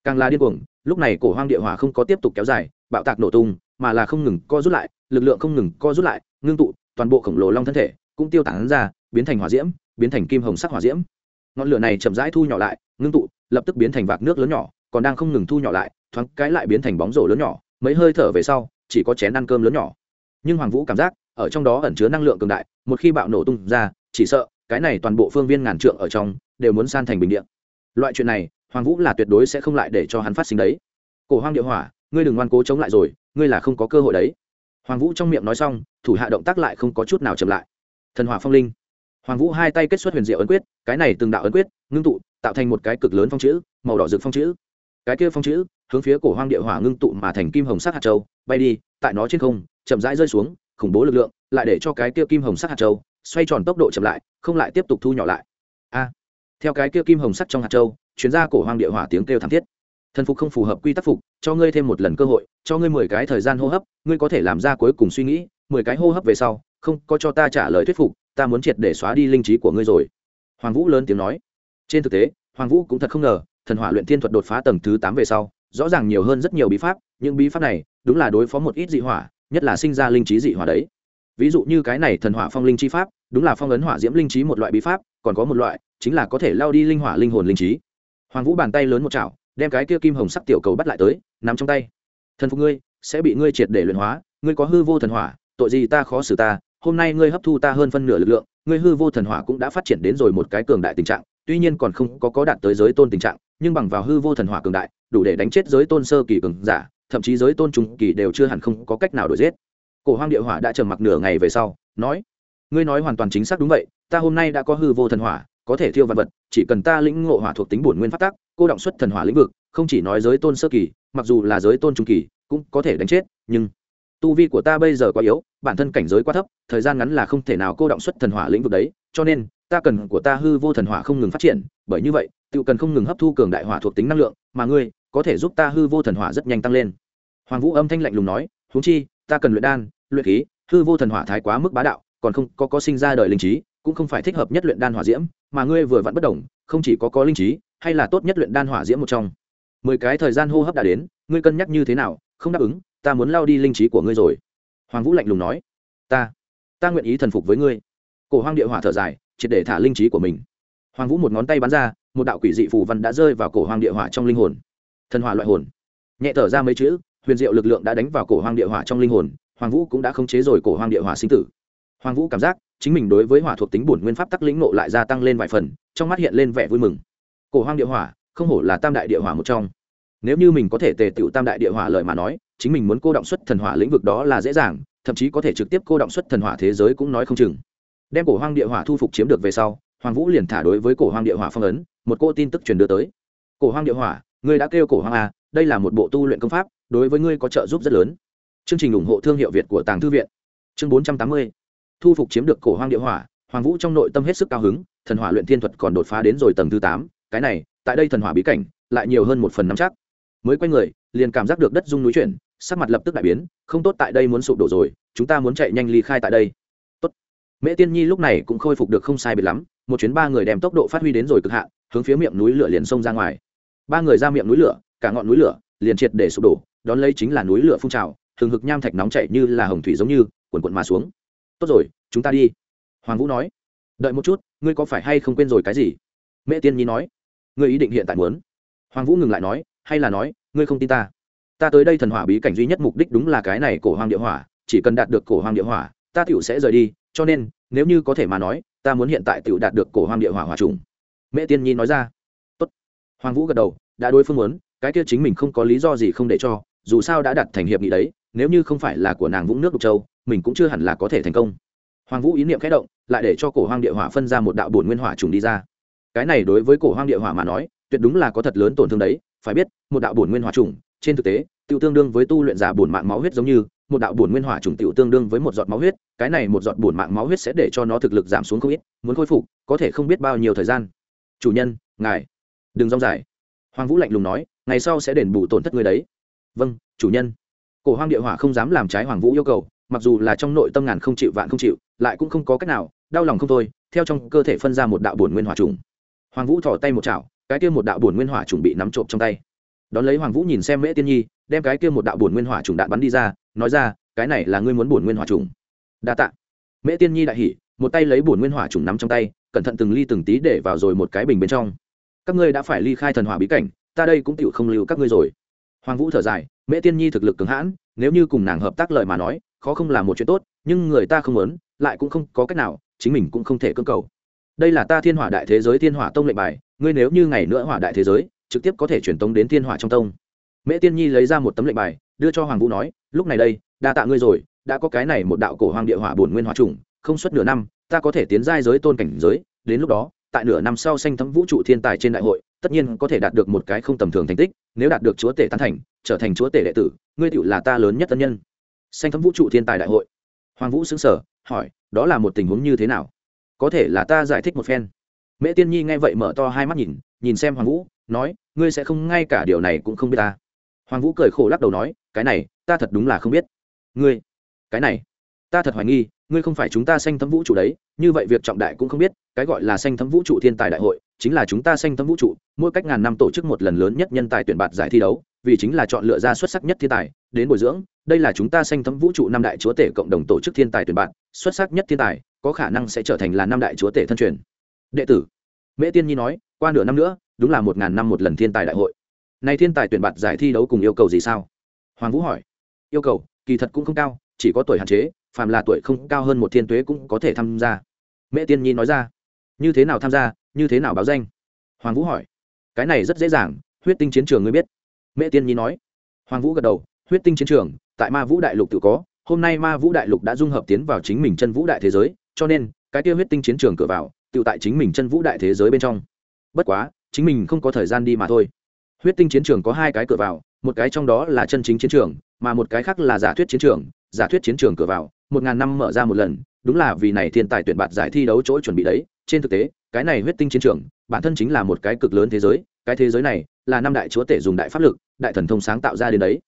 Càng là điên cuồng, lúc này cổ hoang địa hỏa không có tiếp tục kéo dài, bạo tạc nổ tung, mà là không ngừng co rút lại, lực lượng không ngừng co rút lại, ngưng tụ, toàn bộ khổng lồ long thân thể, cũng tiêu tán ra biến thành hỏa diễm, biến thành kim hồng sắc hỏa diễm. Ngọn lửa này chậm rãi thu nhỏ lại, ngưng tụ, lập tức biến thành vạc nước lớn nhỏ, còn đang không ngừng thu nhỏ lại, thoáng cái lại biến thành bóng rổ lớn nhỏ, mấy hơi thở về sau, chỉ có chén ăn cơm lớn nhỏ. Nhưng hoàng vũ cảm giác, ở trong đó ẩn chứa năng lượng cường đại, một khi bạo nổ tung ra, chỉ sợ, cái này toàn bộ phương viên ngàn trượng ở trong, đều muốn san thành bình điện loại chuyện này, hoàng vũ là tuyệt đối sẽ không lại để cho hắn phát sinh đấy. Cổ hoang địa hỏa, ngươi đừng ngoan cố chống lại rồi, ngươi là không có cơ hội đấy. Hoàng vũ trong miệng nói xong, thủ hạ động tác lại không có chút nào chậm lại. Thần hỏa phong linh hoàng vũ hai tay kết xuất huyền diệu ấn quyết, cái này từng đạo ấn quyết, ngưng tụ, tạo thành một cái cực lớn phong chữ, màu đỏ rực phong chữ. Cái kia phong chữ, hướng phía cổ hoang địa hỏa ngưng tụ mà thành kim hồng sắc hạt châu, bay đi, tại nó trên không, chậm rãi rơi xuống, khủng bố lực lượng, lại để cho cái kia kim hồng sắc hạt châu xoay tròn tốc độ chậm lại, không lại tiếp tục thu nhỏ lại. A! Theo cái kia kim hồng sắc trong hạt châu, chuyến ra cổ hoang địa hỏa tiếng kêu thảm thiết. Thần phục không phù hợp quy tắc phục, cho ngươi thêm một lần cơ hội, cho ngươi mười cái thời gian hô hấp, ngươi có thể làm ra cuối cùng suy nghĩ, mười cái hô hấp về sau, không có cho ta trả lời thuyết phục ta muốn triệt để xóa đi linh trí của ngươi rồi. Hoàng vũ lớn tiếng nói. Trên thực tế, hoàng vũ cũng thật không ngờ, thần hỏa luyện thiên thuật đột phá tầng thứ tám về sau, rõ ràng nhiều hơn rất nhiều bí pháp, những bí pháp này đúng là đối phó một ít dị hỏa, nhất là sinh ra linh trí dị hỏa đấy. Ví dụ như cái này thần hỏa phong linh chi pháp, đúng là phong ấn hỏa diễm linh trí một loại bí pháp, còn có một loại chính là có thể lao đi linh hỏa linh hồn linh trí. Hoàng vũ bàn tay lớn một chảo, đem cái kia kim hồng sắc tiểu cầu bắt lại tới nằm trong tay. Thần phục ngươi, sẽ bị ngươi triệt để luyện hóa, ngươi có hư vô thần hỏa, tội gì ta khó xử ta hôm nay ngươi hấp thu ta hơn phân nửa lực lượng, ngươi hư vô thần hỏa cũng đã phát triển đến rồi một cái cường đại tình trạng, tuy nhiên còn không có có đạt tới giới tôn tình trạng, nhưng bằng vào hư vô thần hỏa cường đại, đủ để đánh chết giới tôn sơ kỳ cường giả, thậm chí giới tôn trung kỳ đều chưa hẳn không có cách nào đổi giết. Cổ hoang địa hỏa đã trầm mặc nửa ngày về sau, nói, ngươi nói hoàn toàn chính xác đúng vậy, ta hôm nay đã có hư vô thần hỏa, có thể thiêu vật vật, chỉ cần ta lĩnh ngộ hỏa thuộc tính bổn nguyên phát tác cô động xuất thần hỏa lĩnh vực, không chỉ nói giới tôn sơ kỳ, mặc dù là giới tôn trung kỳ, cũng có thể đánh chết, nhưng tu vi của ta bây giờ quá yếu, bản thân cảnh giới quá thấp, thời gian ngắn là không thể nào cô động xuất thần hỏa lĩnh vực đấy, cho nên, ta cần của ta hư vô thần hỏa không ngừng phát triển, bởi như vậy, tự cần không ngừng hấp thu cường đại hỏa thuộc tính năng lượng, mà ngươi, có thể giúp ta hư vô thần hỏa rất nhanh tăng lên. Hoàng vũ âm thanh lạnh lùng nói, huống chi, ta cần luyện đan, luyện khí, hư vô thần hỏa thái quá mức bá đạo, còn không, có có sinh ra đời linh trí, cũng không phải thích hợp nhất luyện đan hỏa diễm, mà ngươi vừa vặn bất đồng, không chỉ có có linh trí, hay là tốt nhất luyện đan hỏa diễm một trong. Mười cái thời gian hô hấp đã đến, ngươi cân nhắc như thế nào? Không đáp ứng ta muốn lao đi linh trí của ngươi rồi. Hoàng vũ lạnh lùng nói. Ta ta nguyện ý thần phục với ngươi. Cổ hoang địa hỏa thở dài, triệt để thả linh trí của mình. Hoàng vũ một ngón tay bắn ra, một đạo quỷ dị phù văn đã rơi vào cổ hoang địa hỏa trong linh hồn. Thần hỏa loại hồn. Nhẹ thở ra mấy chữ, huyền diệu lực lượng đã đánh vào cổ hoang địa hỏa trong linh hồn, hoàng vũ cũng đã khống chế rồi cổ hoang địa hỏa sinh tử. Hoàng vũ cảm giác, chính mình đối với hỏa thuộc tính bổn nguyên pháp tắc lĩnh nộ lại gia tăng lên vài phần, trong mắt hiện lên vẻ vui mừng. Cổ hoang địa hỏa, không hổ là tam đại địa hỏa một trong. Nếu như mình có thể tề tựu tam đại địa hỏa lời mà nói chính mình muốn cô động xuất thần hỏa lĩnh vực đó là dễ dàng, thậm chí có thể trực tiếp cô động xuất thần hỏa thế giới cũng nói không chừng. Đem cổ hoang địa hỏa thu phục chiếm được về sau, hoàng vũ liền thả đối với cổ hoang địa hỏa phong ấn, một cô tin tức truyền đưa tới. Cổ hoang địa hỏa, ngươi đã kêu cổ hoang a đây là một bộ tu luyện công pháp, đối với ngươi có trợ giúp rất lớn. Chương trình ủng hộ thương hiệu việt của tàng thư viện. Chương bốn trăm tám mươi. Thu phục chiếm được cổ hoang địa hỏa, hoàng vũ trong nội tâm hết sức cao hứng, thần hỏa luyện thiên thuật còn đột phá đến rồi tầng thứ tám, cái này, tại đây thần hỏa bí cảnh, lại nhiều hơn một phần năm chắc. Mới quay người, liền cảm giác được đất rung núi chuyển sắc mặt lập tức đại biến, không tốt, tại đây muốn sụp đổ rồi, chúng ta muốn chạy nhanh ly khai tại đây. Tốt. Mễ tiên nhi lúc này cũng khôi phục được không sai biệt lắm, một chuyến ba người đem tốc độ phát huy đến rồi cực hạn, hướng phía miệng núi lửa liền xông ra ngoài. Ba người ra miệng núi lửa, cả ngọn núi lửa liền triệt để sụp đổ, đón lấy chính là núi lửa phun trào thường hực nham thạch nóng chảy như là hồng thủy giống như quần quần mà xuống. Tốt rồi, chúng ta đi. Hoàng vũ nói. Đợi một chút, ngươi có phải hay không quên rồi cái gì? Mẹ tiên nhi nói. Ngươi ý định hiện tại muốn? Hoàng vũ ngừng lại nói. Hay là nói, ngươi không tin ta? Ta tới đây thần hỏa bí cảnh duy nhất mục đích đúng là cái này cổ hoàng địa hỏa, chỉ cần đạt được cổ hoàng địa hỏa, ta tựu sẽ rời đi, cho nên, nếu như có thể mà nói, ta muốn hiện tại tựu đạt được cổ hoàng địa hỏa hòa trùng. Mẹ tiên nhi nói ra. Tốt. Hoàng vũ gật đầu, đã đối phương muốn, cái kia chính mình không có lý do gì không để cho, dù sao đã đặt thành hiệp nghị đấy, nếu như không phải là của nàng vũng nước đục châu, mình cũng chưa hẳn là có thể thành công. Hoàng vũ ý niệm khẽ động, lại để cho cổ hoang địa hỏa phân ra một đạo bổn nguyên hỏa trùng đi ra. Cái này đối với cổ hoang địa hỏa mà nói, tuyệt đúng là có thật lớn tổn thương đấy, phải biết, một đạo bổn nguyên hỏa trùng, trên thực tế tiêu tương đương với tu luyện giả bổn mạng máu huyết giống như, một đạo bổn nguyên hỏa trùng tự tương đương với một giọt máu huyết, cái này một giọt bổn mạng máu huyết sẽ để cho nó thực lực giảm xuống không ít, muốn khôi phục, có thể không biết bao nhiêu thời gian. Chủ nhân, ngài, đừng rong dài. Hoàng vũ lạnh lùng nói, ngày sau sẽ đền bù tổn thất người đấy. Vâng chủ nhân. Cổ hoang địa hỏa không dám làm trái hoàng vũ yêu cầu, mặc dù là trong nội tâm ngàn không chịu vạn không chịu, lại cũng không có cách nào, đau lòng không thôi, theo trong cơ thể phân ra một đạo bổn nguyên hỏa trùng. Hoàng vũ thỏ tay một chảo, cái kia một đạo bổn nguyên hỏa trùng bị nắm trộm trong tay đón lấy hoàng vũ nhìn xem mễ tiên nhi, đem cái kia một đạo bổn nguyên hỏa trùng đạn bắn đi ra, nói ra, cái này là ngươi muốn bổn nguyên hỏa trùng? Đa tạ. Mễ tiên nhi đại hỉ, một tay lấy bổn nguyên hỏa trùng nắm trong tay, cẩn thận từng ly từng tí để vào rồi một cái bình bên trong. Các ngươi đã phải ly khai thần hỏa bí cảnh, ta đây cũng tựu không lưu các ngươi rồi. Hoàng vũ thở dài, mễ tiên nhi thực lực cứng hãn, nếu như cùng nàng hợp tác lời mà nói, khó không là một chuyện tốt, nhưng người ta không muốn, lại cũng không có cách nào, chính mình cũng không thể cưỡng cầu. Đây là ta thiên hỏa đại thế giới thiên hỏa tông lệnh bài, ngươi nếu như ngày nữa hỏa đại thế giới trực tiếp có thể truyền tống đến thiên hỏa trong tông. Mễ tiên nhi lấy ra một tấm lệnh bài, đưa cho hoàng vũ nói, lúc này đây, đa tạ ngươi rồi, đã có cái này một đạo cổ hoàng địa hỏa bổn nguyên hỏa trùng, không suốt nửa năm, ta có thể tiến giai giới tôn cảnh giới, đến lúc đó, tại nửa năm sau sanh thấm vũ trụ thiên tài trên đại hội, tất nhiên có thể đạt được một cái không tầm thường thành tích, nếu đạt được chúa tể tán thành, trở thành chúa tể đệ tử, ngươi tựu là ta lớn nhất tân nhân. Sanh thấm vũ trụ thiên tài đại hội. Hoàng vũ xứng sở hỏi, đó là một tình huống như thế nào? Có thể là ta giải thích một phen. Mễ tiên nhi nghe vậy mở to hai mắt nhìn nhìn xem hoàng vũ nói, ngươi sẽ không ngay cả điều này cũng không biết ta. Hoàng vũ cười khổ lắc đầu nói, cái này, ta thật đúng là không biết. Ngươi, cái này, ta thật hoài nghi, ngươi không phải chúng ta sanh thấm vũ trụ đấy, như vậy việc trọng đại cũng không biết, cái gọi là sanh thấm vũ trụ thiên tài đại hội, chính là chúng ta sanh thấm vũ trụ, mỗi cách ngàn năm tổ chức một lần lớn nhất nhân tài tuyển bạt giải thi đấu, vì chính là chọn lựa ra xuất sắc nhất thiên tài, đến bồi dưỡng, đây là chúng ta sanh thấm vũ trụ năm đại chúa tể cộng đồng tổ chức thiên tài tuyển bạt, xuất sắc nhất thiên tài, có khả năng sẽ trở thành là năm đại chúa tể thân truyền. Đệ tử, mễ tiên nhi nói, qua nửa năm nữa đúng là một ngàn năm một lần thiên tài đại hội. Nay thiên tài tuyển bạt giải thi đấu cùng yêu cầu gì sao? Hoàng vũ hỏi. Yêu cầu, kỳ thật cũng không cao, chỉ có tuổi hạn chế, phàm là tuổi không cao hơn một thiên tuế cũng có thể tham gia. Mễ tiên nhi nói ra. Như thế nào tham gia, như thế nào báo danh? Hoàng vũ hỏi. Cái này rất dễ dàng, huyết tinh chiến trường ngươi biết. Mễ tiên nhi nói. Hoàng vũ gật đầu. Huyết tinh chiến trường, tại ma vũ đại lục tự có. Hôm nay ma vũ đại lục đã dung hợp tiến vào chính mình chân vũ đại thế giới, cho nên, cái kia huyết tinh chiến trường cửa vào, tự tại chính mình chân vũ đại thế giới bên trong. Bất quá chính mình không có thời gian đi mà thôi. Huyết tinh chiến trường có hai cái cửa vào, một cái trong đó là chân chính chiến trường, mà một cái khác là giả thuyết chiến trường. Giả thuyết chiến trường cửa vào, một ngàn năm mở ra một lần, đúng là vì này thiên tài tuyển bạt giải thi đấu chỗ chuẩn bị đấy. Trên thực tế, cái này huyết tinh chiến trường, bản thân chính là một cái cực lớn thế giới. Cái thế giới này là năm đại chúa tể dùng đại pháp lực, đại thần thông sáng tạo ra đến đấy.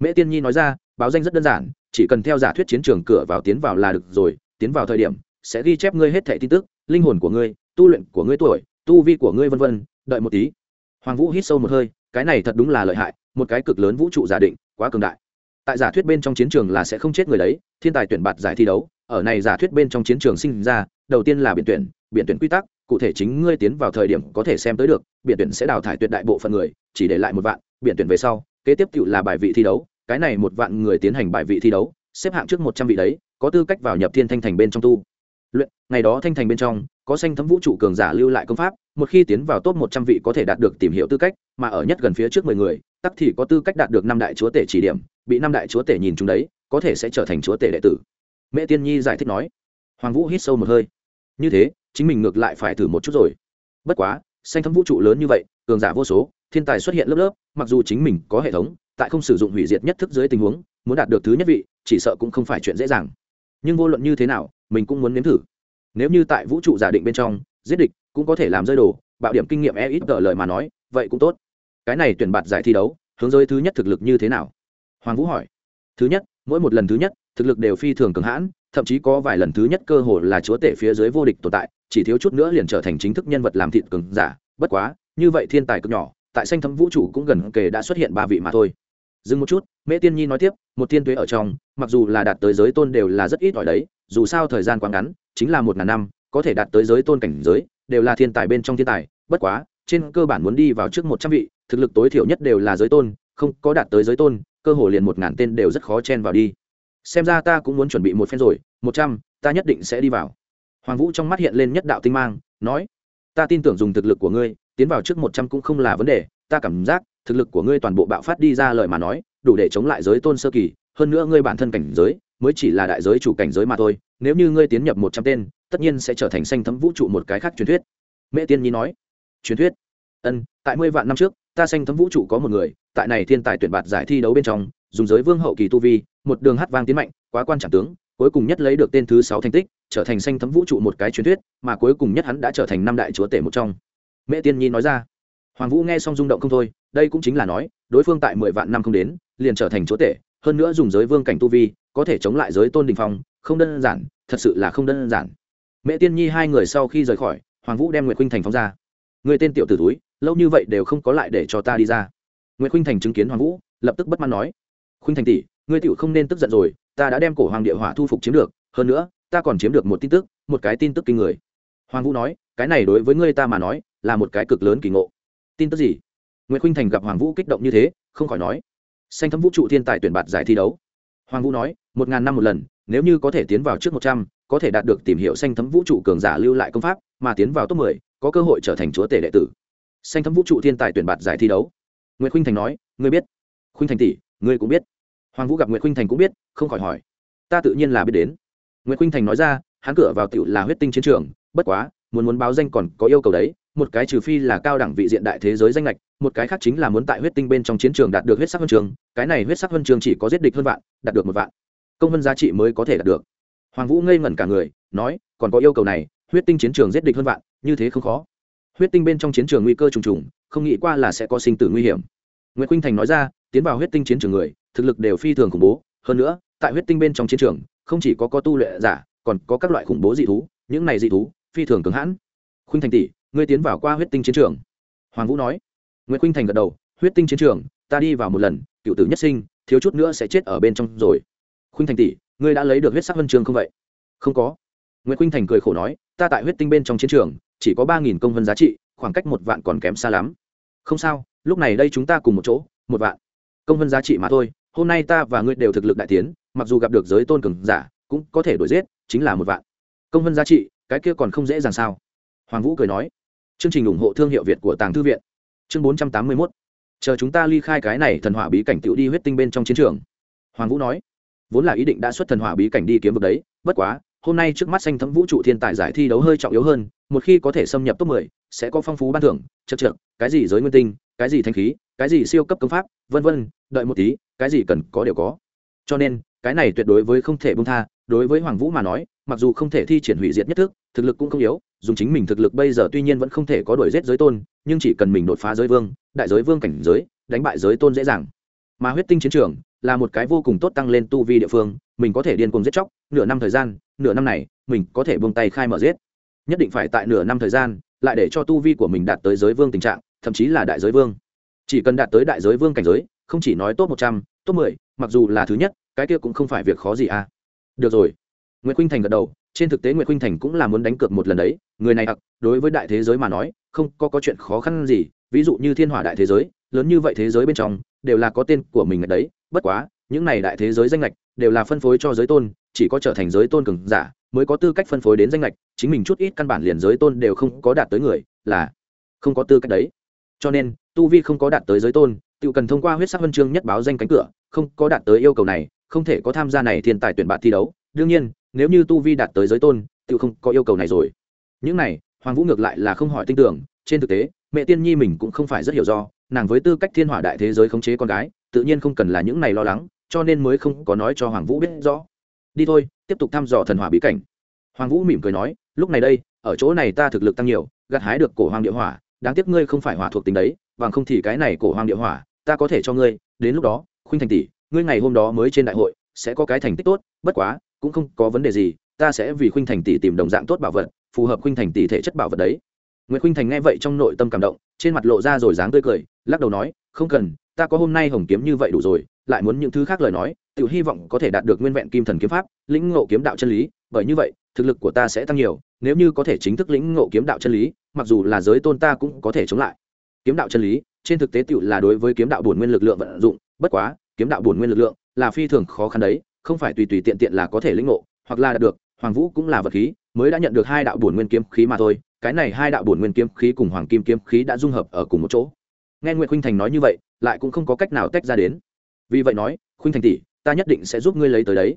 Mễ tiên nhi nói ra, báo danh rất đơn giản, chỉ cần theo giả thuyết chiến trường cửa vào tiến vào là được rồi, tiến vào thời điểm sẽ ghi chép ngươi hết thẻ tin tức, linh hồn của ngươi, tu luyện của ngươi tuổi, tu vi của ngươi vân vân đợi một tí. Hoàng vũ hít sâu một hơi, cái này thật đúng là lợi hại, một cái cực lớn vũ trụ giả định, quá cường đại. Tại giả thuyết bên trong chiến trường là sẽ không chết người đấy, thiên tài tuyển bạt giải thi đấu, ở này giả thuyết bên trong chiến trường sinh ra, đầu tiên là biện tuyển biện tuyển quy tắc, cụ thể chính ngươi tiến vào thời điểm có thể xem tới được biện tuyển sẽ đào thải tuyệt đại bộ phận người, chỉ để lại một vạn biện tuyển về sau, kế tiếp cựu là bài vị thi đấu, cái này một vạn người tiến hành bài vị thi đấu, xếp hạng trước một trăm vị đấy, có tư cách vào nhập thiên thanh thành bên trong tu. Luyện, ngày đó thanh thành bên trong có xanh thấm vũ trụ cường giả lưu lại công pháp, một khi tiến vào top một trăm vị có thể đạt được tìm hiểu tư cách, mà ở nhất gần phía trước mười người, tắc thì có tư cách đạt được năm đại chúa tể chỉ điểm, bị năm đại chúa tể nhìn chúng đấy, có thể sẽ trở thành chúa tể đệ tử. Mẹ tiên nhi giải thích nói. Hoàng vũ hít sâu một hơi. Như thế, chính mình ngược lại phải thử một chút rồi. Bất quá, xanh thấm vũ trụ lớn như vậy, cường giả vô số, thiên tài xuất hiện lớp lớp, mặc dù chính mình có hệ thống, tại không sử dụng hủy diệt nhất thức dưới tình huống, muốn đạt được thứ nhất vị, chỉ sợ cũng không phải chuyện dễ dàng. Nhưng vô luận như thế nào, mình cũng muốn nếm thử nếu như tại vũ trụ giả định bên trong, giết địch cũng có thể làm rơi đồ, bạo điểm kinh nghiệm e ít tờ lời mà nói, vậy cũng tốt. Cái này tuyển bạt giải thi đấu, hướng giới thứ nhất thực lực như thế nào? Hoàng vũ hỏi. Thứ nhất, mỗi một lần thứ nhất, thực lực đều phi thường cường hãn, thậm chí có vài lần thứ nhất cơ hội là chúa tể phía dưới vô địch tồn tại, chỉ thiếu chút nữa liền trở thành chính thức nhân vật làm thịt cường giả. Bất quá, như vậy thiên tài cực nhỏ, tại xanh thấm vũ trụ cũng gần kề đã xuất hiện ba vị mà thôi. Dừng một chút, mễ tiên nhi nói tiếp, một tiên tuế ở trong, mặc dù là đạt tới giới tôn đều là rất ít ỏi đấy, dù sao thời gian quá ngắn chính là một ngàn năm, có thể đạt tới giới tôn cảnh giới, đều là thiên tài bên trong thiên tài, bất quá, trên cơ bản muốn đi vào trước một trăm vị, thực lực tối thiểu nhất đều là giới tôn, không có đạt tới giới tôn, cơ hồ liền một ngàn tên đều rất khó chen vào đi. Xem ra ta cũng muốn chuẩn bị một phen rồi, một trăm, ta nhất định sẽ đi vào. Hoàng vũ trong mắt hiện lên nhất đạo tinh mang, nói, ta tin tưởng dùng thực lực của ngươi, tiến vào trước một trăm cũng không là vấn đề, ta cảm giác, thực lực của ngươi toàn bộ bạo phát đi ra lời mà nói, đủ để chống lại giới tôn sơ kỳ, hơn nữa ngươi bản thân cảnh giới mới chỉ là đại giới chủ cảnh giới mà thôi, nếu như ngươi tiến nhập một trăm tên, tất nhiên sẽ trở thành xanh thấm vũ trụ một cái khác truyền thuyết. Mẹ tiên nhi nói. Truyền thuyết? Ân, tại mười vạn năm trước, ta xanh thấm vũ trụ có một người, tại này thiên tài tuyển bạt giải thi đấu bên trong, dùng giới vương hậu kỳ tu vi, một đường hát vang tiến mạnh, quá quan trọng tướng, cuối cùng nhất lấy được tên thứ sáu thành tích, trở thành xanh thấm vũ trụ một cái truyền thuyết, mà cuối cùng nhất hắn đã trở thành năm đại chúa tể một trong. Mẹ tiên nhi nói ra. Hoàng vũ nghe xong rung động không thôi, đây cũng chính là nói, đối phương tại mười vạn năm không đến, liền trở thành chúa tể hơn nữa dùng giới vương cảnh tu vi, có thể chống lại giới tôn đình phong, không đơn giản, thật sự là không đơn giản. Mẹ tiên nhi hai người sau khi rời khỏi, hoàng vũ đem nguyệt huynh thành phóng ra. Người tên tiểu tử túi, lâu như vậy đều không có lại để cho ta đi ra. Nguyệt huynh thành chứng kiến hoàng vũ, lập tức bất mãn nói huynh thành tỷ, ngươi tiểu không nên tức giận rồi, ta đã đem cổ hoàng địa hỏa thu phục chiếm được, hơn nữa, ta còn chiếm được một tin tức, một cái tin tức kinh người. Hoàng vũ nói, cái này đối với ngươi ta mà nói, là một cái cực lớn kỳ ngộ. Tin tức gì? Nguyễn khuynh thành gặp hoàng vũ kích động như thế, không khỏi nói xanh thấm vũ trụ thiên tài tuyển bạt giải thi đấu. Hoàng vũ nói, một ngàn năm một lần, nếu như có thể tiến vào trước một trăm, có thể đạt được tìm hiểu xanh thấm vũ trụ cường giả lưu lại công pháp, mà tiến vào top mười, có cơ hội trở thành chúa tể đệ tử. Xanh thấm vũ trụ thiên tài tuyển bạt giải thi đấu. Nguyễn khuynh thành nói, ngươi biết. Khuynh thành tỷ, ngươi cũng biết. Hoàng vũ gặp nguyễn khuynh thành cũng biết, không khỏi hỏi. Ta tự nhiên là biết đến. Nguyễn khuynh thành nói ra, hắn cửa vào tựu là huyết tinh chiến trường, bất quá muốn muốn báo danh còn có yêu cầu đấy, một cái trừ phi là cao đẳng vị diện đại thế giới danh lệch một cái khác chính là muốn tại huyết tinh bên trong chiến trường đạt được huyết sắc huân trường, cái này huyết sắc huân trường chỉ có giết địch hơn vạn, đạt được một vạn. Công vân giá trị mới có thể đạt được. Hoàng vũ ngây ngẩn cả người, nói, còn có yêu cầu này, huyết tinh chiến trường giết địch hơn vạn, như thế không khó. Huyết tinh bên trong chiến trường nguy cơ trùng trùng, không nghĩ qua là sẽ có sinh tử nguy hiểm. Nguyễn khuynh thành nói ra, tiến vào huyết tinh chiến trường người, thực lực đều phi thường khủng bố. Hơn nữa, tại huyết tinh bên trong chiến trường, không chỉ có có tu lệ giả, còn có các loại khủng bố dị thú, những này dị thú phi thường cứng hãn. Khuynh thành tỷ, ngươi tiến vào qua huyết tinh chiến trường. Hoàng vũ nói. Nguyễn khuynh thành gật đầu. Huyết tinh chiến trường, ta đi vào một lần, cựu tử nhất sinh, thiếu chút nữa sẽ chết ở bên trong rồi. Khuynh thành tỷ, ngươi đã lấy được huyết sắc huân trường không vậy? Không có. Nguyễn khuynh thành cười khổ nói, ta tại huyết tinh bên trong chiến trường, chỉ có ba nghìn công vân giá trị, khoảng cách một vạn còn kém xa lắm. Không sao, lúc này đây chúng ta cùng một chỗ, một vạn. Công vân giá trị mà thôi, hôm nay ta và ngươi đều thực lực đại tiến, mặc dù gặp được giới tôn cường giả, cũng có thể đuổi giết, chính là một vạn. Công vân giá trị cái kia còn không dễ dàng sao? Hoàng vũ cười nói. Chương trình ủng hộ thương hiệu việt của tàng thư viện. Chương bốn trăm tám mươi mốt. Chờ chúng ta ly khai cái này thần hỏa bí cảnh tựu đi huyết tinh bên trong chiến trường. Hoàng vũ nói. Vốn là ý định đã xuất thần hỏa bí cảnh đi kiếm vực đấy, bất quá, hôm nay trước mắt xanh thấm vũ trụ thiên tài giải thi đấu hơi trọng yếu hơn, một khi có thể xâm nhập top mười, sẽ có phong phú ban thưởng, chật trượt cái gì giới nguyên tinh, cái gì thanh khí, cái gì siêu cấp công pháp, vân vân, đợi một tí, cái gì cần có đều có. Cho nên, cái này tuyệt đối với không thể bông tha, đối với hoàng vũ mà nói, mặc dù không thể thi triển hủy diệt nhất thức thực lực cũng không yếu, dùng chính mình thực lực bây giờ tuy nhiên vẫn không thể có đuổi giết giới tôn, nhưng chỉ cần mình đột phá giới vương, đại giới vương cảnh giới, đánh bại giới tôn dễ dàng. Mà huyết tinh chiến trường là một cái vô cùng tốt tăng lên tu vi địa phương, mình có thể điên cuồng giết chóc, nửa năm thời gian, nửa năm này, mình có thể buông tay khai mở giết. Nhất định phải tại nửa năm thời gian, lại để cho tu vi của mình đạt tới giới vương tình trạng, thậm chí là đại giới vương. Chỉ cần đạt tới đại giới vương cảnh giới, không chỉ nói top một trăm top mười, mặc dù là thứ nhất, cái kia cũng không phải việc khó gì à. Được rồi. Nguyễn khuynh thành gật đầu trên thực tế nguyệt khuynh thành cũng là muốn đánh cược một lần đấy, người này ặc đối với đại thế giới mà nói, không có có chuyện khó khăn gì, ví dụ như thiên hỏa đại thế giới, lớn như vậy thế giới bên trong, đều là có tên của mình đấy, bất quá, những này đại thế giới danh lệch đều là phân phối cho giới tôn, chỉ có trở thành giới tôn cường giả mới có tư cách phân phối đến danh lệch, chính mình chút ít căn bản liền giới tôn đều không có đạt tới người, là không có tư cách đấy. Cho nên, tu vi không có đạt tới giới tôn, tự cần thông qua huyết sắc huân chương nhất báo danh cánh cửa, không có đạt tới yêu cầu này, không thể có tham gia này thiên tài tuyển bạn thi đấu. Đương nhiên nếu như tu vi đạt tới giới tôn tự không có yêu cầu này rồi. Những này, hoàng vũ ngược lại là không hỏi tin tưởng, trên thực tế, mẹ tiên nhi mình cũng không phải rất hiểu do, nàng với tư cách thiên hỏa đại thế giới khống chế con gái, tự nhiên không cần là những này lo lắng, cho nên mới không có nói cho hoàng vũ biết rõ. Đi thôi, tiếp tục thăm dò thần hỏa bí cảnh. Hoàng vũ mỉm cười nói, lúc này đây, ở chỗ này ta thực lực tăng nhiều, gặt hái được cổ hoàng địa hỏa, đáng tiếc ngươi không phải hỏa thuộc tính đấy, bằng không thì cái này cổ hoàng địa hỏa, ta có thể cho ngươi, đến lúc đó, khuynh thành tỷ, ngươi ngày hôm đó mới trên đại hội, sẽ có cái thành tích tốt, bất quá cũng không có vấn đề gì, ta sẽ vì khuynh thành tỷ tìm đồng dạng tốt bảo vật, phù hợp khuynh thành tỷ thể chất bảo vật đấy. Nguyễn khuynh thành nghe vậy trong nội tâm cảm động, trên mặt lộ ra rồi dáng tươi cười, lắc đầu nói, không cần, ta có hôm nay hồng kiếm như vậy đủ rồi, lại muốn những thứ khác lời nói tự hy vọng có thể đạt được nguyên vẹn kim thần kiếm pháp, lĩnh ngộ kiếm đạo chân lý, bởi như vậy, thực lực của ta sẽ tăng nhiều, nếu như có thể chính thức lĩnh ngộ kiếm đạo chân lý, mặc dù là giới tôn ta cũng có thể chống lại. Kiếm đạo chân lý, trên thực tế tự là đối với kiếm đạo bổn nguyên lực lượng vận dụng, bất quá, kiếm đạo bổn nguyên lực lượng là phi thường khó khăn đấy không phải tùy tùy tiện tiện là có thể lĩnh ngộ, hoặc là đạt được, hoàng vũ cũng là vật khí, mới đã nhận được hai đạo bổn nguyên kiếm khí mà thôi, cái này hai đạo bổn nguyên kiếm khí cùng hoàng kim kiếm khí đã dung hợp ở cùng một chỗ. Nghe nguyễn khuynh thành nói như vậy, lại cũng không có cách nào tách ra đến. Vì vậy nói, khuynh thành tỷ, ta nhất định sẽ giúp ngươi lấy tới đấy.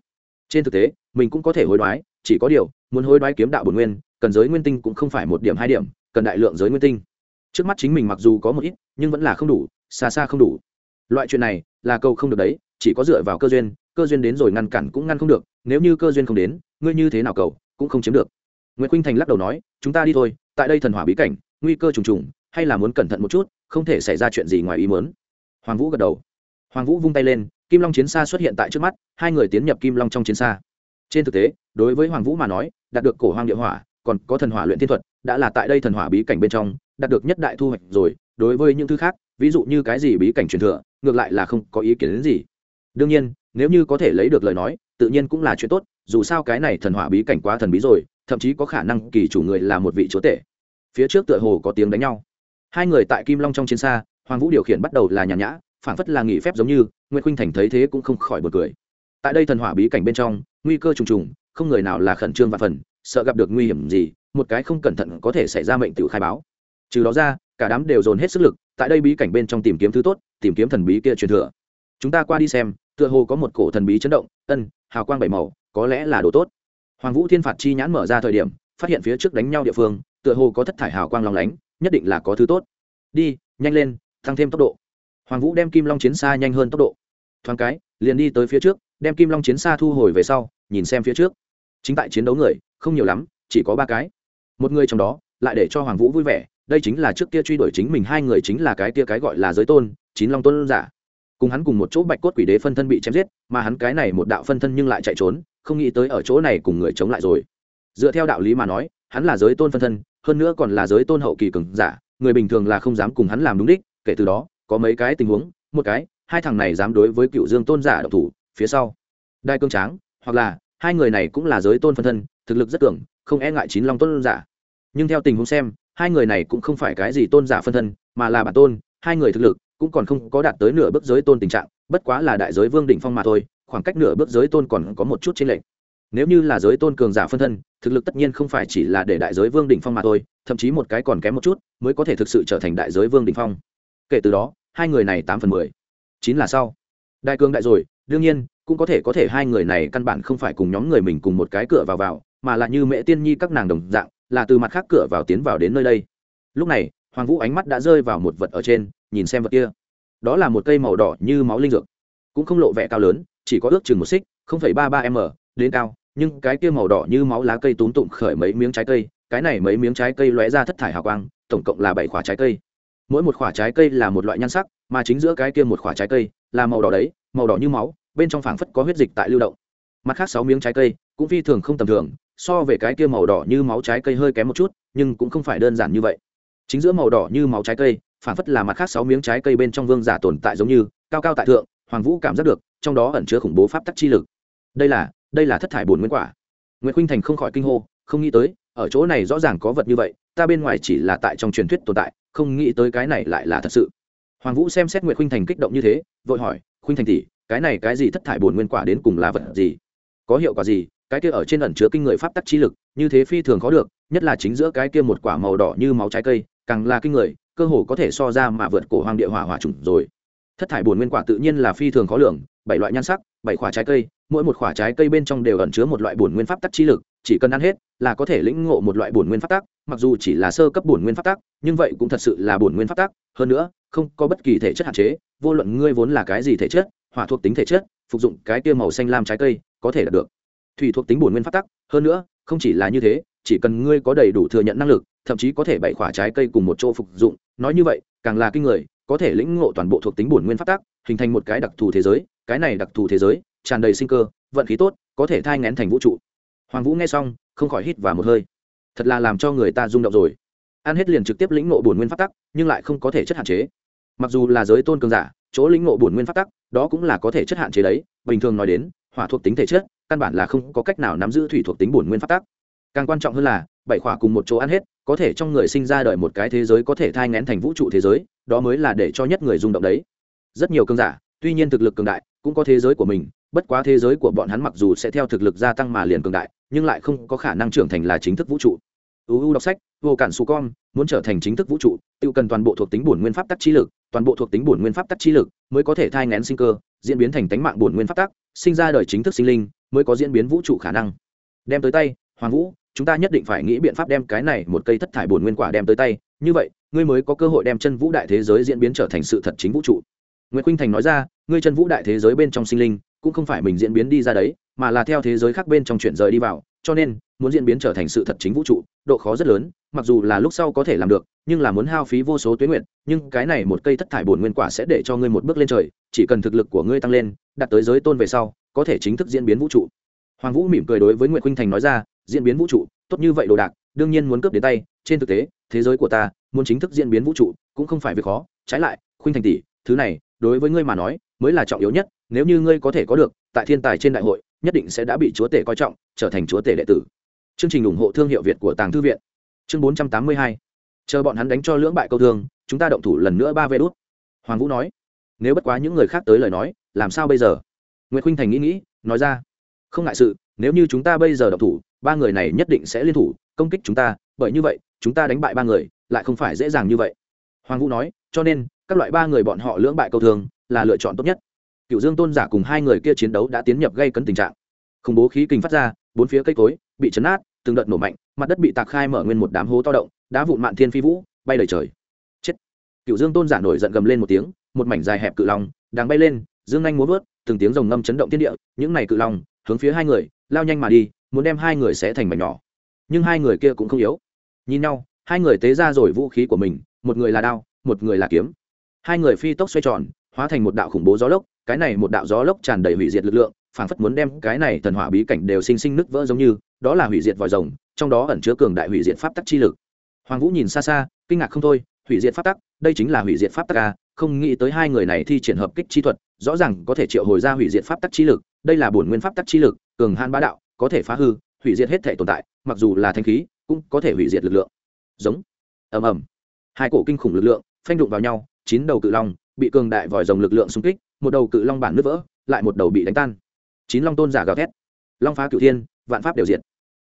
Trên thực tế, mình cũng có thể hối đoái, chỉ có điều, muốn hối đoái kiếm đạo bổn nguyên, cần giới nguyên tinh cũng không phải một điểm hai điểm, cần đại lượng giới nguyên tinh. Trước mắt chính mình mặc dù có một ít, nhưng vẫn là không đủ, xa xa không đủ. Loại chuyện này là câu không được đấy, chỉ có dựa vào cơ duyên cơ duyên đến rồi ngăn cản cũng ngăn không được, nếu như cơ duyên không đến, ngươi như thế nào cầu, cũng không chiếm được. Nguyễn khuynh thành lắc đầu nói, chúng ta đi thôi, tại đây thần hỏa bí cảnh, nguy cơ trùng trùng, hay là muốn cẩn thận một chút, không thể xảy ra chuyện gì ngoài ý muốn. Hoàng vũ gật đầu. Hoàng vũ vung tay lên, kim long chiến xa xuất hiện tại trước mắt, hai người tiến nhập kim long trong chiến xa. Trên thực tế, đối với hoàng vũ mà nói, đạt được cổ hoàng địa hỏa, còn có thần hỏa luyện thiên thuật, đã là tại đây thần hỏa bí cảnh bên trong, đạt được nhất đại thu hoạch rồi. Đối với những thứ khác, ví dụ như cái gì bí cảnh truyền thừa, ngược lại là không có ý kiến đến gì. Đương nhiên nếu như có thể lấy được lời nói, tự nhiên cũng là chuyện tốt, dù sao cái này thần hỏa bí cảnh quá thần bí rồi, thậm chí có khả năng kỳ chủ người là một vị chúa tể. Phía trước tựa hồ có tiếng đánh nhau. Hai người tại kim long trong chiến xa, hoàng vũ điều khiển bắt đầu là nhàn nhã phản phất là nghỉ phép giống như nguyễn khuynh thành thấy thế cũng không khỏi bật cười. Tại đây thần hỏa bí cảnh bên trong, nguy cơ trùng trùng, không người nào là khẩn trương và phần, sợ gặp được nguy hiểm gì, một cái không cẩn thận có thể xảy ra mệnh tự khai báo. Trừ đó ra, cả đám đều dồn hết sức lực, tại đây bí cảnh bên trong tìm kiếm thứ tốt, tìm kiếm thần bí kia truyền thừa. Chúng ta qua đi xem tựa hồ có một cổ thần bí chấn động, ân, hào quang bảy màu, có lẽ là đồ tốt. Hoàng vũ thiên phạt chi nhãn mở ra thời điểm, phát hiện phía trước đánh nhau địa phương, tựa hồ có thất thải hào quang lòng lánh, nhất định là có thứ tốt. Đi, nhanh lên, tăng thêm tốc độ. Hoàng vũ đem kim long chiến xa nhanh hơn tốc độ. Thoáng cái, liền đi tới phía trước, đem kim long chiến xa thu hồi về sau, nhìn xem phía trước. Chính tại chiến đấu người, không nhiều lắm, chỉ có ba cái. Một người trong đó, lại để cho hoàng vũ vui vẻ, đây chính là trước kia truy đuổi chính mình hai người chính là cái kia cái gọi là giới tôn, chín long tôn giả cùng hắn cùng một chỗ bạch cốt quỷ đế phân thân bị chém giết, mà hắn cái này một đạo phân thân nhưng lại chạy trốn, không nghĩ tới ở chỗ này cùng người chống lại rồi. Dựa theo đạo lý mà nói, hắn là giới tôn phân thân, hơn nữa còn là giới tôn hậu kỳ cường giả, người bình thường là không dám cùng hắn làm đúng đích, kể từ đó, có mấy cái tình huống, một cái, hai thằng này dám đối với cựu dương tôn giả độc thủ, phía sau, đai cương tráng, hoặc là, hai người này cũng là giới tôn phân thân, thực lực rất cường, không e ngại chín long tôn giả. Nhưng theo tình huống xem, hai người này cũng không phải cái gì tôn giả phân thân, mà là bản tôn, hai người thực lực cũng còn không có đạt tới nửa bước giới tôn tình trạng, bất quá là đại giới vương đỉnh phong mà thôi, khoảng cách nửa bước giới tôn còn có một chút chênh lệch. Nếu như là giới tôn cường giả phân thân, thực lực tất nhiên không phải chỉ là để đại giới vương đỉnh phong mà thôi, thậm chí một cái còn kém một chút mới có thể thực sự trở thành đại giới vương đỉnh phong. Kể từ đó, hai người này tám phần mười. Chín là sau. Đại cường đại rồi, đương nhiên, cũng có thể có thể hai người này căn bản không phải cùng nhóm người mình cùng một cái cửa vào vào, mà là như mẹ tiên nhi các nàng đồng dạng, là từ mặt khác cửa vào tiến vào đến nơi đây. Lúc này, hoàng vũ ánh mắt đã rơi vào một vật ở trên nhìn xem vật kia. Đó là một cây màu đỏ như máu linh dược. Cũng không lộ vẻ cao lớn, chỉ có ước chừng một xích, không phẩy ba ba m đến cao. Nhưng cái kia màu đỏ như máu lá cây túm tụng khởi mấy miếng trái cây, cái này mấy miếng trái cây lóe ra thất thải hào quang, tổng cộng là bảy quả trái cây. Mỗi một quả trái cây là một loại nhan sắc, mà chính giữa cái kia một quả trái cây là màu đỏ đấy, màu đỏ như máu, bên trong phảng phất có huyết dịch tại lưu động. Mặt khác sáu miếng trái cây cũng phi thường không tầm thường, so về cái kia màu đỏ như máu trái cây hơi kém một chút, nhưng cũng không phải đơn giản như vậy. Chính giữa màu đỏ như máu trái cây phản phất là mặt khác sáu miếng trái cây bên trong vương giả tồn tại giống như, cao cao tại thượng, hoàng vũ cảm giác được, trong đó ẩn chứa khủng bố pháp tắc chi lực. Đây là đây là thất thải bồn nguyên quả. Nguyễn khuynh thành không khỏi kinh hô, không nghĩ tới, ở chỗ này rõ ràng có vật như vậy, ta bên ngoài chỉ là tại trong truyền thuyết tồn tại, không nghĩ tới cái này lại là thật sự. Hoàng vũ xem xét nguyễn khuynh thành kích động như thế, vội hỏi, khuynh thành tỷ, cái này cái gì thất thải bồn nguyên quả đến cùng là vật gì? Có hiệu quả gì? Cái kia ở trên ẩn chứa kinh người pháp tắc chi lực, như thế phi thường khó được, nhất là chính giữa cái kia một quả màu đỏ như máu trái cây, càng là kinh người cơ hồ có thể so ra mà vượt cổ hoàng địa hỏa hỏa trùng rồi. Thất thải bổn nguyên quả tự nhiên là phi thường khó lường, bảy loại nhan sắc, bảy quả trái cây, mỗi một quả trái cây bên trong đều ẩn chứa một loại bổn nguyên pháp tắc chi lực, chỉ cần ăn hết là có thể lĩnh ngộ một loại bổn nguyên pháp tắc, mặc dù chỉ là sơ cấp bổn nguyên pháp tắc, nhưng vậy cũng thật sự là bổn nguyên pháp tắc, hơn nữa, không có bất kỳ thể chất hạn chế, vô luận ngươi vốn là cái gì thể chất, hỏa thuộc tính thể chất, phục dụng cái kia màu xanh lam trái cây, có thể đạt được. Thủy thuộc tính bổn nguyên pháp tắc, hơn nữa, không chỉ là như thế, chỉ cần ngươi có đầy đủ thừa nhận năng lực thậm chí có thể bảy khỏa trái cây cùng một chỗ phục dụng. Nói như vậy càng là kinh người có thể lĩnh ngộ toàn bộ thuộc tính bổn nguyên pháp tắc, hình thành một cái đặc thù thế giới. Cái này đặc thù thế giới tràn đầy sinh cơ vận khí tốt có thể thai ngén thành vũ trụ. Hoàng vũ nghe xong không khỏi hít vào một hơi. Thật là làm cho người ta rung động rồi. Ăn hết liền trực tiếp lĩnh ngộ bổn nguyên pháp tắc nhưng lại không có thể chất hạn chế. Mặc dù là giới tôn cường giả chỗ lĩnh ngộ bổn nguyên pháp tắc đó cũng là có thể chất hạn chế đấy. Bình thường nói đến hỏa thuộc tính thể chất căn bản là không có cách nào nắm giữ thủy thuộc tính bổn nguyên pháp tắc. Càng quan trọng hơn là bảy khỏa cùng một chỗ ăn hết có thể trong người sinh ra đời một cái thế giới có thể thai ngén thành vũ trụ thế giới, đó mới là để cho nhất người rung động đấy. Rất nhiều cường giả, tuy nhiên thực lực cường đại, cũng có thế giới của mình, bất quá thế giới của bọn hắn mặc dù sẽ theo thực lực gia tăng mà liền cường đại, nhưng lại không có khả năng trưởng thành là chính thức vũ trụ. Uu đọc sách, vô cản su con muốn trở thành chính thức vũ trụ, tự cần toàn bộ thuộc tính bổn nguyên pháp tắc chi lực, toàn bộ thuộc tính bổn nguyên pháp tắc chi lực mới có thể thai ngén sinh cơ, diễn biến thành tánh mạng bổn nguyên pháp tắc, sinh ra đời chính thức sinh linh mới có diễn biến vũ trụ khả năng. Đem tới tay, hoàng vũ chúng ta nhất định phải nghĩ biện pháp đem cái này một cây thất thải bổn nguyên quả đem tới tay. Như vậy, ngươi mới có cơ hội đem chân vũ đại thế giới diễn biến trở thành sự thật chính vũ trụ. Nguyễn khuynh thành nói ra, ngươi chân vũ đại thế giới bên trong sinh linh, cũng không phải mình diễn biến đi ra đấy, mà là theo thế giới khác bên trong chuyển rời đi vào, cho nên, muốn diễn biến trở thành sự thật chính vũ trụ, độ khó rất lớn, mặc dù là lúc sau có thể làm được, nhưng là muốn hao phí vô số tuyến nguyện nhưng cái này một cây thất thải bổn nguyên quả sẽ để cho ngươi một bước lên trời, chỉ cần thực lực của ngươi tăng lên, đạt tới giới tôn về sau, có thể chính thức diễn biến vũ trụ. Hoàng vũ mỉm cười đối với nguyễn khuynh thành nói ra diễn biến vũ trụ, tốt như vậy đồ đạc, đương nhiên muốn cướp đến tay, trên thực tế, thế giới của ta, muốn chính thức diễn biến vũ trụ, cũng không phải việc khó. Trái lại, khuynh thành tỷ, thứ này, đối với ngươi mà nói, mới là trọng yếu nhất, nếu như ngươi có thể có được, tại thiên tài trên đại hội, nhất định sẽ đã bị chúa tể coi trọng, trở thành chúa tể đệ tử. Chương trình ủng hộ thương hiệu việt của tàng thư viện. Chương bốn trăm tám mươi hai. Chờ bọn hắn đánh cho lưỡng bại câu thương, chúng ta động thủ lần nữa ba vê đốt hoàng vũ nói. Nếu bất quá những người khác tới lời nói, làm sao bây giờ? Nguyễn khuynh thành nghĩ nghĩ, nói ra. Không ngại sự, nếu như chúng ta bây giờ động thủ ba người này nhất định sẽ liên thủ, công kích chúng ta, bởi như vậy, chúng ta đánh bại ba người, lại không phải dễ dàng như vậy. Hoàng vũ nói, cho nên, các loại ba người bọn họ lưỡng bại câu thường, là lựa chọn tốt nhất. Cựu dương tôn giả cùng hai người kia chiến đấu đã tiến nhập gây cấn tình trạng. Khủng bố khí kinh phát ra, bốn phía cây cối bị chấn át, từng đợt nổ mạnh, mặt đất bị tạc khai mở nguyên một đám hố to động, đá vụn mạn thiên phi vũ, bay đầy trời. Chết. Cựu dương tôn giả nổi giận gầm lên một tiếng, một mảnh dài hẹp cự long đang bay lên, dương Anh muốn vớt, từng tiếng rồng ngâm chấn động thiên địa, những này cự long hướng phía hai người, lao nhanh mà đi muốn đem hai người sẽ thành mảnh nhỏ. Nhưng hai người kia cũng không yếu. Nhìn nhau, hai người tế ra rồi vũ khí của mình, một người là đao, một người là kiếm. Hai người phi tốc xoay tròn, hóa thành một đạo khủng bố gió lốc, cái này một đạo gió lốc tràn đầy hủy diệt lực lượng, phảng phất muốn đem cái này thần hỏa bí cảnh đều sinh sinh nứt vỡ giống như, đó là hủy diệt vòi rồng, trong đó ẩn chứa cường đại hủy diệt pháp tắc chi lực. Hoàng vũ nhìn xa xa, kinh ngạc không thôi, hủy diệt pháp tắc, đây chính là hủy diệt pháp tắc a không nghĩ tới hai người này thi triển hợp kích chi thuật, rõ ràng có thể triệu hồi ra hủy diệt pháp tắc chi lực, đây là bổn nguyên pháp tắc chi lực, cường han bá đạo có thể phá hư, hủy diệt hết thể tồn tại, mặc dù là thanh khí, cũng có thể hủy diệt lực lượng. Giống. Ầm ầm. Hai cổ kinh khủng lực lượng phanh đụng vào nhau, chín đầu cự long bị cường đại vòi rồng lực lượng xung kích, một đầu cự long bản nứt vỡ, lại một đầu bị đánh tan. Chín long tôn giả gào thét. Long phá cửu thiên, vạn pháp đều diệt.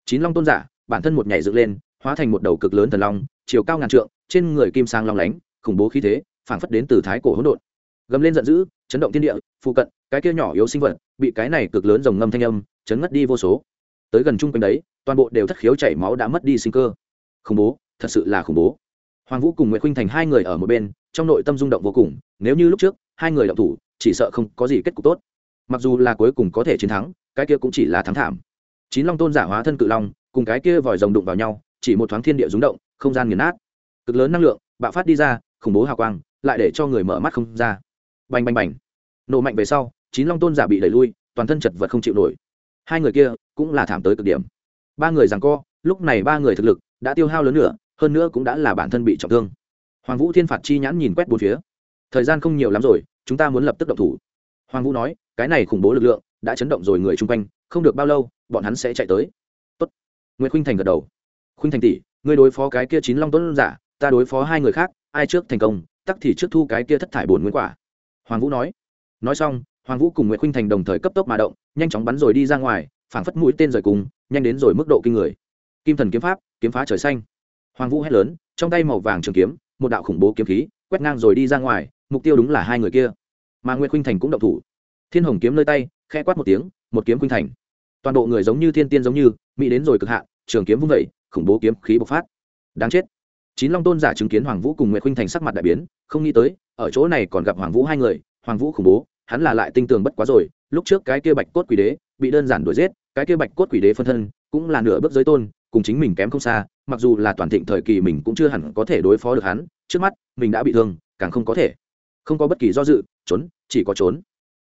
Chín long tôn giả, bản thân một nhảy dựng lên, hóa thành một đầu cực lớn thần long, chiều cao ngàn trượng, trên người kim sang long lánh, khủng bố khí thế, phảng phất đến từ thái cổ hỗn độn. Gầm lên giận dữ, chấn động thiên địa, phụ cận, cái kia nhỏ yếu sinh vật, bị cái này cực lớn rồng ngâm thanh âm chấn ngất đi vô số. Tới gần chung quanh đấy, toàn bộ đều thất khiếu chảy máu đã mất đi sinh cơ. Khủng bố, thật sự là khủng bố. Hoàng vũ cùng nguyễn khuynh thành hai người ở một bên, trong nội tâm rung động vô cùng, nếu như lúc trước, hai người động thủ, chỉ sợ không có gì kết cục tốt. Mặc dù là cuối cùng có thể chiến thắng, cái kia cũng chỉ là thắng thảm. Chín long tôn giả hóa thân cự long, cùng cái kia vòi rồng đụng vào nhau, chỉ một thoáng thiên địa rúng động, không gian nghiền nát. Cực lớn năng lượng, bạo phát đi ra, khủng bố hào quang, lại để cho người mở mắt không ra. Bành bành bành. Nổ mạnh về sau, chín long tôn giả bị đẩy lui, toàn thân chật vật không chịu nổi hai người kia cũng là thảm tới cực điểm. Ba người rằng co, lúc này ba người thực lực đã tiêu hao lớn nữa, hơn nữa cũng đã là bản thân bị trọng thương. Hoàng vũ thiên phạt chi nhãn nhìn quét bốn phía. Thời gian không nhiều lắm rồi, chúng ta muốn lập tức động thủ. Hoàng vũ nói, cái này khủng bố lực lượng đã chấn động rồi người chung quanh, không được bao lâu, bọn hắn sẽ chạy tới. Tốt. nguyễn khuynh thành gật đầu. Khuynh thành tỷ, ngươi đối phó cái kia chín long tuấn giả, ta đối phó hai người khác, ai trước thành công, tắc thì trước thu cái kia thất thải bổn nguyên quả. Hoàng vũ nói. Nói xong hoàng vũ cùng nguyễn khuynh thành đồng thời cấp tốc mà động, nhanh chóng bắn rồi đi ra ngoài, phảng phất mũi tên rời cùng, nhanh đến rồi mức độ kinh người. Kim thần kiếm pháp, kiếm phá trời xanh. Hoàng vũ hét lớn, trong tay màu vàng trường kiếm, một đạo khủng bố kiếm khí, quét ngang rồi đi ra ngoài, mục tiêu đúng là hai người kia. Mà nguyễn khuynh thành cũng động thủ. Thiên hồng kiếm nơi tay, khẽ quát một tiếng, một kiếm khuynh thành. Toàn bộ người giống như thiên tiên giống như, mỹ đến rồi cực hạn, trường kiếm vung vẩy khủng bố kiếm khí bộc phát. Đáng chết. Chín long tôn giả chứng kiến hoàng vũ cùng nguyễn khuynh thành sắc mặt đại biến, không nghĩ tới, ở chỗ này còn gặp hoàng vũ hai người, hoàng vũ khủng bố hắn là lại tinh tường bất quá rồi, lúc trước cái kia bạch cốt quỷ đế bị đơn giản đuổi giết, cái kia bạch cốt quỷ đế phân thân cũng là nửa bước giới tôn, cùng chính mình kém không xa, mặc dù là toàn thịnh thời kỳ mình cũng chưa hẳn có thể đối phó được hắn, trước mắt, mình đã bị thương, càng không có thể. Không có bất kỳ do dự, trốn, chỉ có trốn.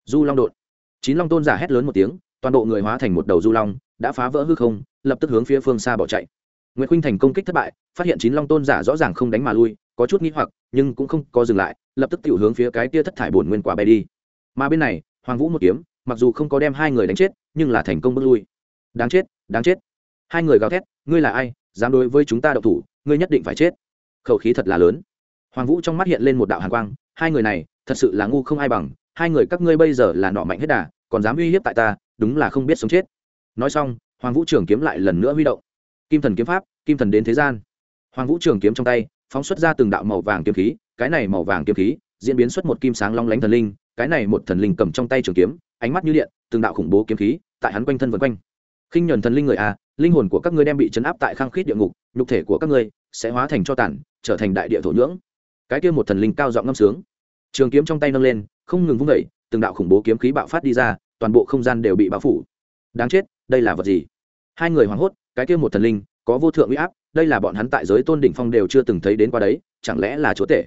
Du long đột. Chín long tôn giả hét lớn một tiếng, toàn bộ người hóa thành một đầu du long, đã phá vỡ hư không, lập tức hướng phía phương xa bỏ chạy. Nguyễn khuynh thành công kích thất bại, phát hiện chín long tôn giả rõ ràng không đánh mà lui, có chút nghĩ hoặc, nhưng cũng không có dừng lại, lập tức tự hướng phía cái tia thất thải bổn nguyên quả bay đi mà bên này, hoàng vũ một kiếm, mặc dù không có đem hai người đánh chết, nhưng là thành công bước lui. Đáng chết đáng chết. Hai người gào thét, ngươi là ai, dám đối với chúng ta đậu thủ, ngươi nhất định phải chết. Khẩu khí thật là lớn. Hoàng vũ trong mắt hiện lên một đạo hàn quang, hai người này, thật sự là ngu không ai bằng, hai người các ngươi bây giờ là nọ mạnh hết đà, còn dám uy hiếp tại ta, đúng là không biết sống chết. Nói xong, hoàng vũ trường kiếm lại lần nữa huy động. Kim thần kiếm pháp, kim thần đến thế gian. Hoàng vũ trường kiếm trong tay, phóng xuất ra từng đạo màu vàng kiếm khí, cái này màu vàng kiếm khí, diễn biến xuất một kim sáng long lánh thần linh cái này một thần linh cầm trong tay trường kiếm, ánh mắt như điện, từng đạo khủng bố kiếm khí, tại hắn quanh thân vân quanh. Khinh nhuần thần linh người à linh hồn của các ngươi đem bị chấn áp tại khang khít địa ngục, nhục thể của các ngươi sẽ hóa thành cho tản trở thành đại địa thổ nhưỡng. Cái kia một thần linh cao giọng ngâm sướng. Trường kiếm trong tay nâng lên, không ngừng vung vẩy từng đạo khủng bố kiếm khí bạo phát đi ra, toàn bộ không gian đều bị bao phủ. Đáng chết, đây là vật gì? Hai người hoảng hốt, cái kia một thần linh, có vô thượng uy áp, đây là bọn hắn tại giới tôn đỉnh phong đều chưa từng thấy đến qua đấy, chẳng lẽ là chúa tể?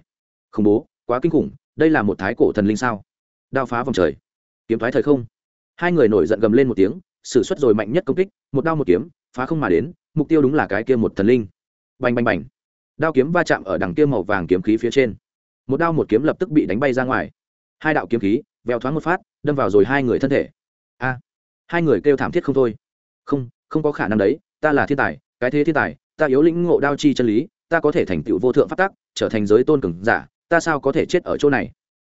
Khủng bố, quá kinh khủng, đây là một thái cổ thần linh sao? Đao phá vòng trời. Kiếm thoái thời không. Hai người nổi giận gầm lên một tiếng, sử xuất rồi mạnh nhất công kích, một đao một kiếm, phá không mà đến, mục tiêu đúng là cái kia một thần linh. Bành bành bành. Đao kiếm va chạm ở đằng kia màu vàng kiếm khí phía trên. Một đao một kiếm lập tức bị đánh bay ra ngoài. Hai đạo kiếm khí veo thoáng một phát, đâm vào rồi hai người thân thể. A. Hai người kêu thảm thiết không thôi. Không không có khả năng đấy, ta là thiên tài, cái thế thiên tài, ta yếu lĩnh ngộ đao chi chân lý, ta có thể thành tựu vô thượng phát tác trở thành giới tôn cường giả, ta sao có thể chết ở chỗ này?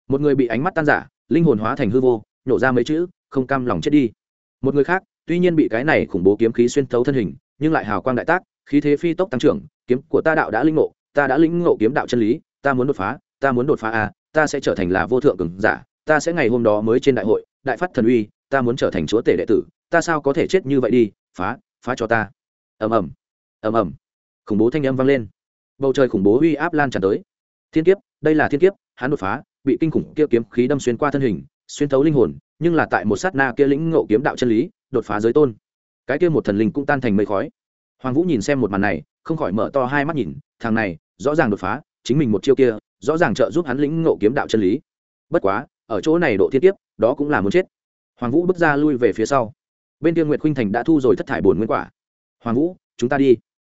Một người bị ánh mắt tan giả linh hồn hóa thành hư vô nhổ ra mấy chữ không cam lòng chết đi. Một người khác tuy nhiên bị cái này khủng bố kiếm khí xuyên thấu thân hình nhưng lại hào quang đại tác khí thế phi tốc tăng trưởng kiếm của ta đạo đã linh ngộ ta đã lĩnh ngộ kiếm đạo chân lý ta muốn đột phá ta muốn đột phá a à, ta sẽ trở thành là vô thượng cường giả ta sẽ ngày hôm đó mới trên đại hội đại phát thần uy ta muốn trở thành chúa tể đệ tử ta sao có thể chết như vậy đi phá phá cho ta. Ầm ầm ầm ầm khủng bố thanh âm vang lên. Bầu trời khủng bố uy áp lan tràn tới. Thiên kiếp đây là thiên kiếp hắn đột phá bị kinh khủng kia kiếm khí đâm xuyên qua thân hình, xuyên thấu linh hồn, nhưng là tại một sát na kia lĩnh ngộ kiếm đạo chân lý, đột phá giới tôn. Cái kia một thần linh cũng tan thành mây khói. Hoàng vũ nhìn xem một màn này, không khỏi mở to hai mắt nhìn, thằng này, rõ ràng đột phá, chính mình một chiêu kia, rõ ràng trợ giúp hắn lĩnh ngộ kiếm đạo chân lý. Bất quá, ở chỗ này độ thiên tiếp đó cũng là muốn chết. Hoàng vũ bước ra lui về phía sau. Bên kia nguyệt khuynh thành đã thu rồi thất thải bổn nguyên quả. Hoàng vũ, chúng ta đi.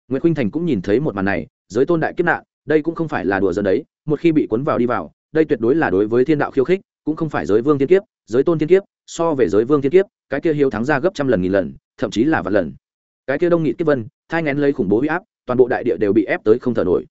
Nguyệt khuynh thành cũng nhìn thấy một màn này, giới tôn đại kiếp nạn, đây cũng không phải là đùa giỡn đấy, một khi bị cuốn vào đi vào đây tuyệt đối là đối với thiên đạo khiêu khích, cũng không phải giới vương thiên kiếp, giới tôn thiên kiếp, so về giới vương thiên kiếp, cái kia hiếu thắng ra gấp trăm lần nghìn lần, thậm chí là vạn lần. Cái kia đông nghị kiếp vân, thai ngén lấy khủng bố huy áp, toàn bộ đại địa đều bị ép tới không thở nổi.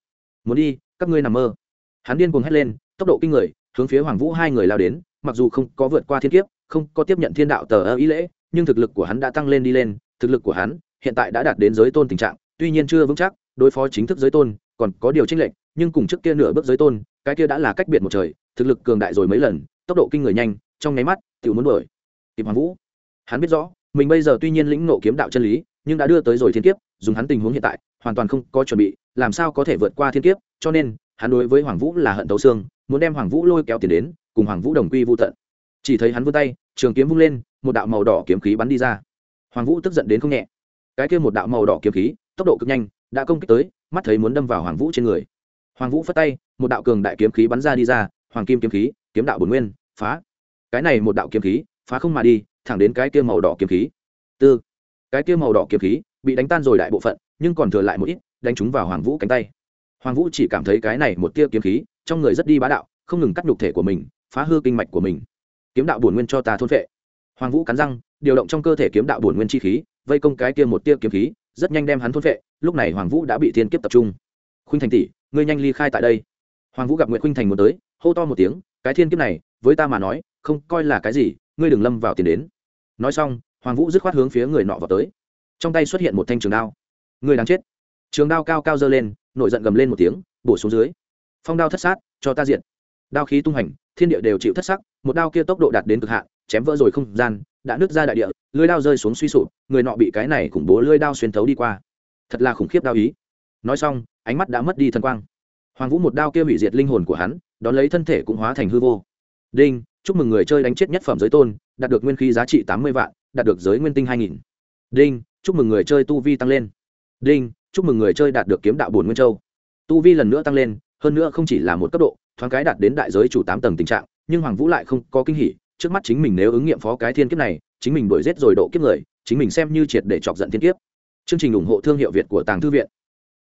Muốn đi, các ngươi nằm mơ. Hắn điên cuồng hét lên, tốc độ kinh người, hướng phía hoàng vũ hai người lao đến, mặc dù không có vượt qua thiên kiếp, không có tiếp nhận thiên đạo tờ ơ ý lễ, nhưng thực lực của hắn đã tăng lên đi lên, thực lực của hắn hiện tại đã đạt đến giới tôn tình trạng, tuy nhiên chưa vững chắc, đối phó chính thức giới tôn còn có điều tranh lệch, nhưng cùng trước kia nửa bước giới tôn cái kia đã là cách biệt một trời, thực lực cường đại rồi mấy lần, tốc độ kinh người nhanh, trong nháy mắt tự muốn đuổi. Kịp hoàng vũ. Hắn biết rõ, mình bây giờ tuy nhiên lĩnh nộ kiếm đạo chân lý, nhưng đã đưa tới rồi thiên kiếp, dùng hắn tình huống hiện tại, hoàn toàn không có chuẩn bị, làm sao có thể vượt qua thiên kiếp, cho nên, hắn đối với hoàng vũ là hận tấu xương, muốn đem hoàng vũ lôi kéo tiền đến, cùng hoàng vũ đồng quy vô tận. Chỉ thấy hắn vươn tay, trường kiếm vung lên, một đạo màu đỏ kiếm khí bắn đi ra. Hoàng vũ tức giận đến không nhẹ. Cái kia một đạo màu đỏ kiếm khí, tốc độ cực nhanh, đã công kích tới, mắt thấy muốn đâm vào hoàng vũ trên người hoàng vũ phất tay, một đạo cường đại kiếm khí bắn ra đi ra, hoàng kim kiếm khí, kiếm đạo bổn nguyên, phá. Cái này một đạo kiếm khí, phá không mà đi, thẳng đến cái kia màu đỏ kiếm khí. Tư. Cái kia màu đỏ kiếm khí bị đánh tan rồi đại bộ phận, nhưng còn thừa lại một ít, đánh chúng vào hoàng vũ cánh tay. Hoàng vũ chỉ cảm thấy cái này một tia kiếm khí, trong người rất đi bá đạo, không ngừng cắt nhục thể của mình, phá hư kinh mạch của mình. Kiếm đạo bổn nguyên cho ta thôn vệ hoàng vũ cắn răng, điều động trong cơ thể kiếm đạo bổn nguyên chi khí, vây công cái kia một tia kiếm khí, rất nhanh đem hắn thôn vệ lúc này hoàng vũ đã bị thiên kiếp tập trung khuynh thành tỷ, ngươi nhanh ly khai tại đây. Hoàng vũ gặp nguyễn khuynh thành muốn tới, hô to một tiếng, cái thiên kiếp này, với ta mà nói, không coi là cái gì, ngươi đừng lâm vào tiền đến. Nói xong, hoàng vũ dứt khoát hướng phía người nọ vào tới. Trong tay xuất hiện một thanh trường đao. Người đáng chết. Trường đao cao cao dơ lên, nổi giận gầm lên một tiếng, bổ xuống dưới. Phong đao thất sát, cho ta diện đao khí tung hành, thiên địa đều chịu thất sắc, một đao kia tốc độ đạt đến cực hạn, chém vỡ rồi không gian, đã nứt ra đại địa, lưới đao rơi xuống suy sụp, người nọ bị cái này khủng bố lưới đao xuyên thấu đi qua. Thật là khủng khiếp đao ý nói xong, ánh mắt đã mất đi thần quang. Hoàng vũ một đao kia hủy diệt linh hồn của hắn, đón lấy thân thể cũng hóa thành hư vô. Đinh, chúc mừng người chơi đánh chết nhất phẩm giới tôn, đạt được nguyên khí giá trị tám mươi vạn, đạt được giới nguyên tinh hai nghìn. Đinh, chúc mừng người chơi tu vi tăng lên. Đinh, chúc mừng người chơi đạt được kiếm đạo bổn nguyên châu. Tu vi lần nữa tăng lên, hơn nữa không chỉ là một cấp độ, thoáng cái đạt đến đại giới chủ tám tầng tình trạng, nhưng hoàng vũ lại không có kinh hỉ, trước mắt chính mình nếu ứng nghiệm phó cái thiên kiếp này, chính mình đuổi giết rồi độ kiếp người, chính mình xem như triệt để chọc giận thiên kiếp. Chương trình ủng hộ thương hiệu việt của tàng thư viện.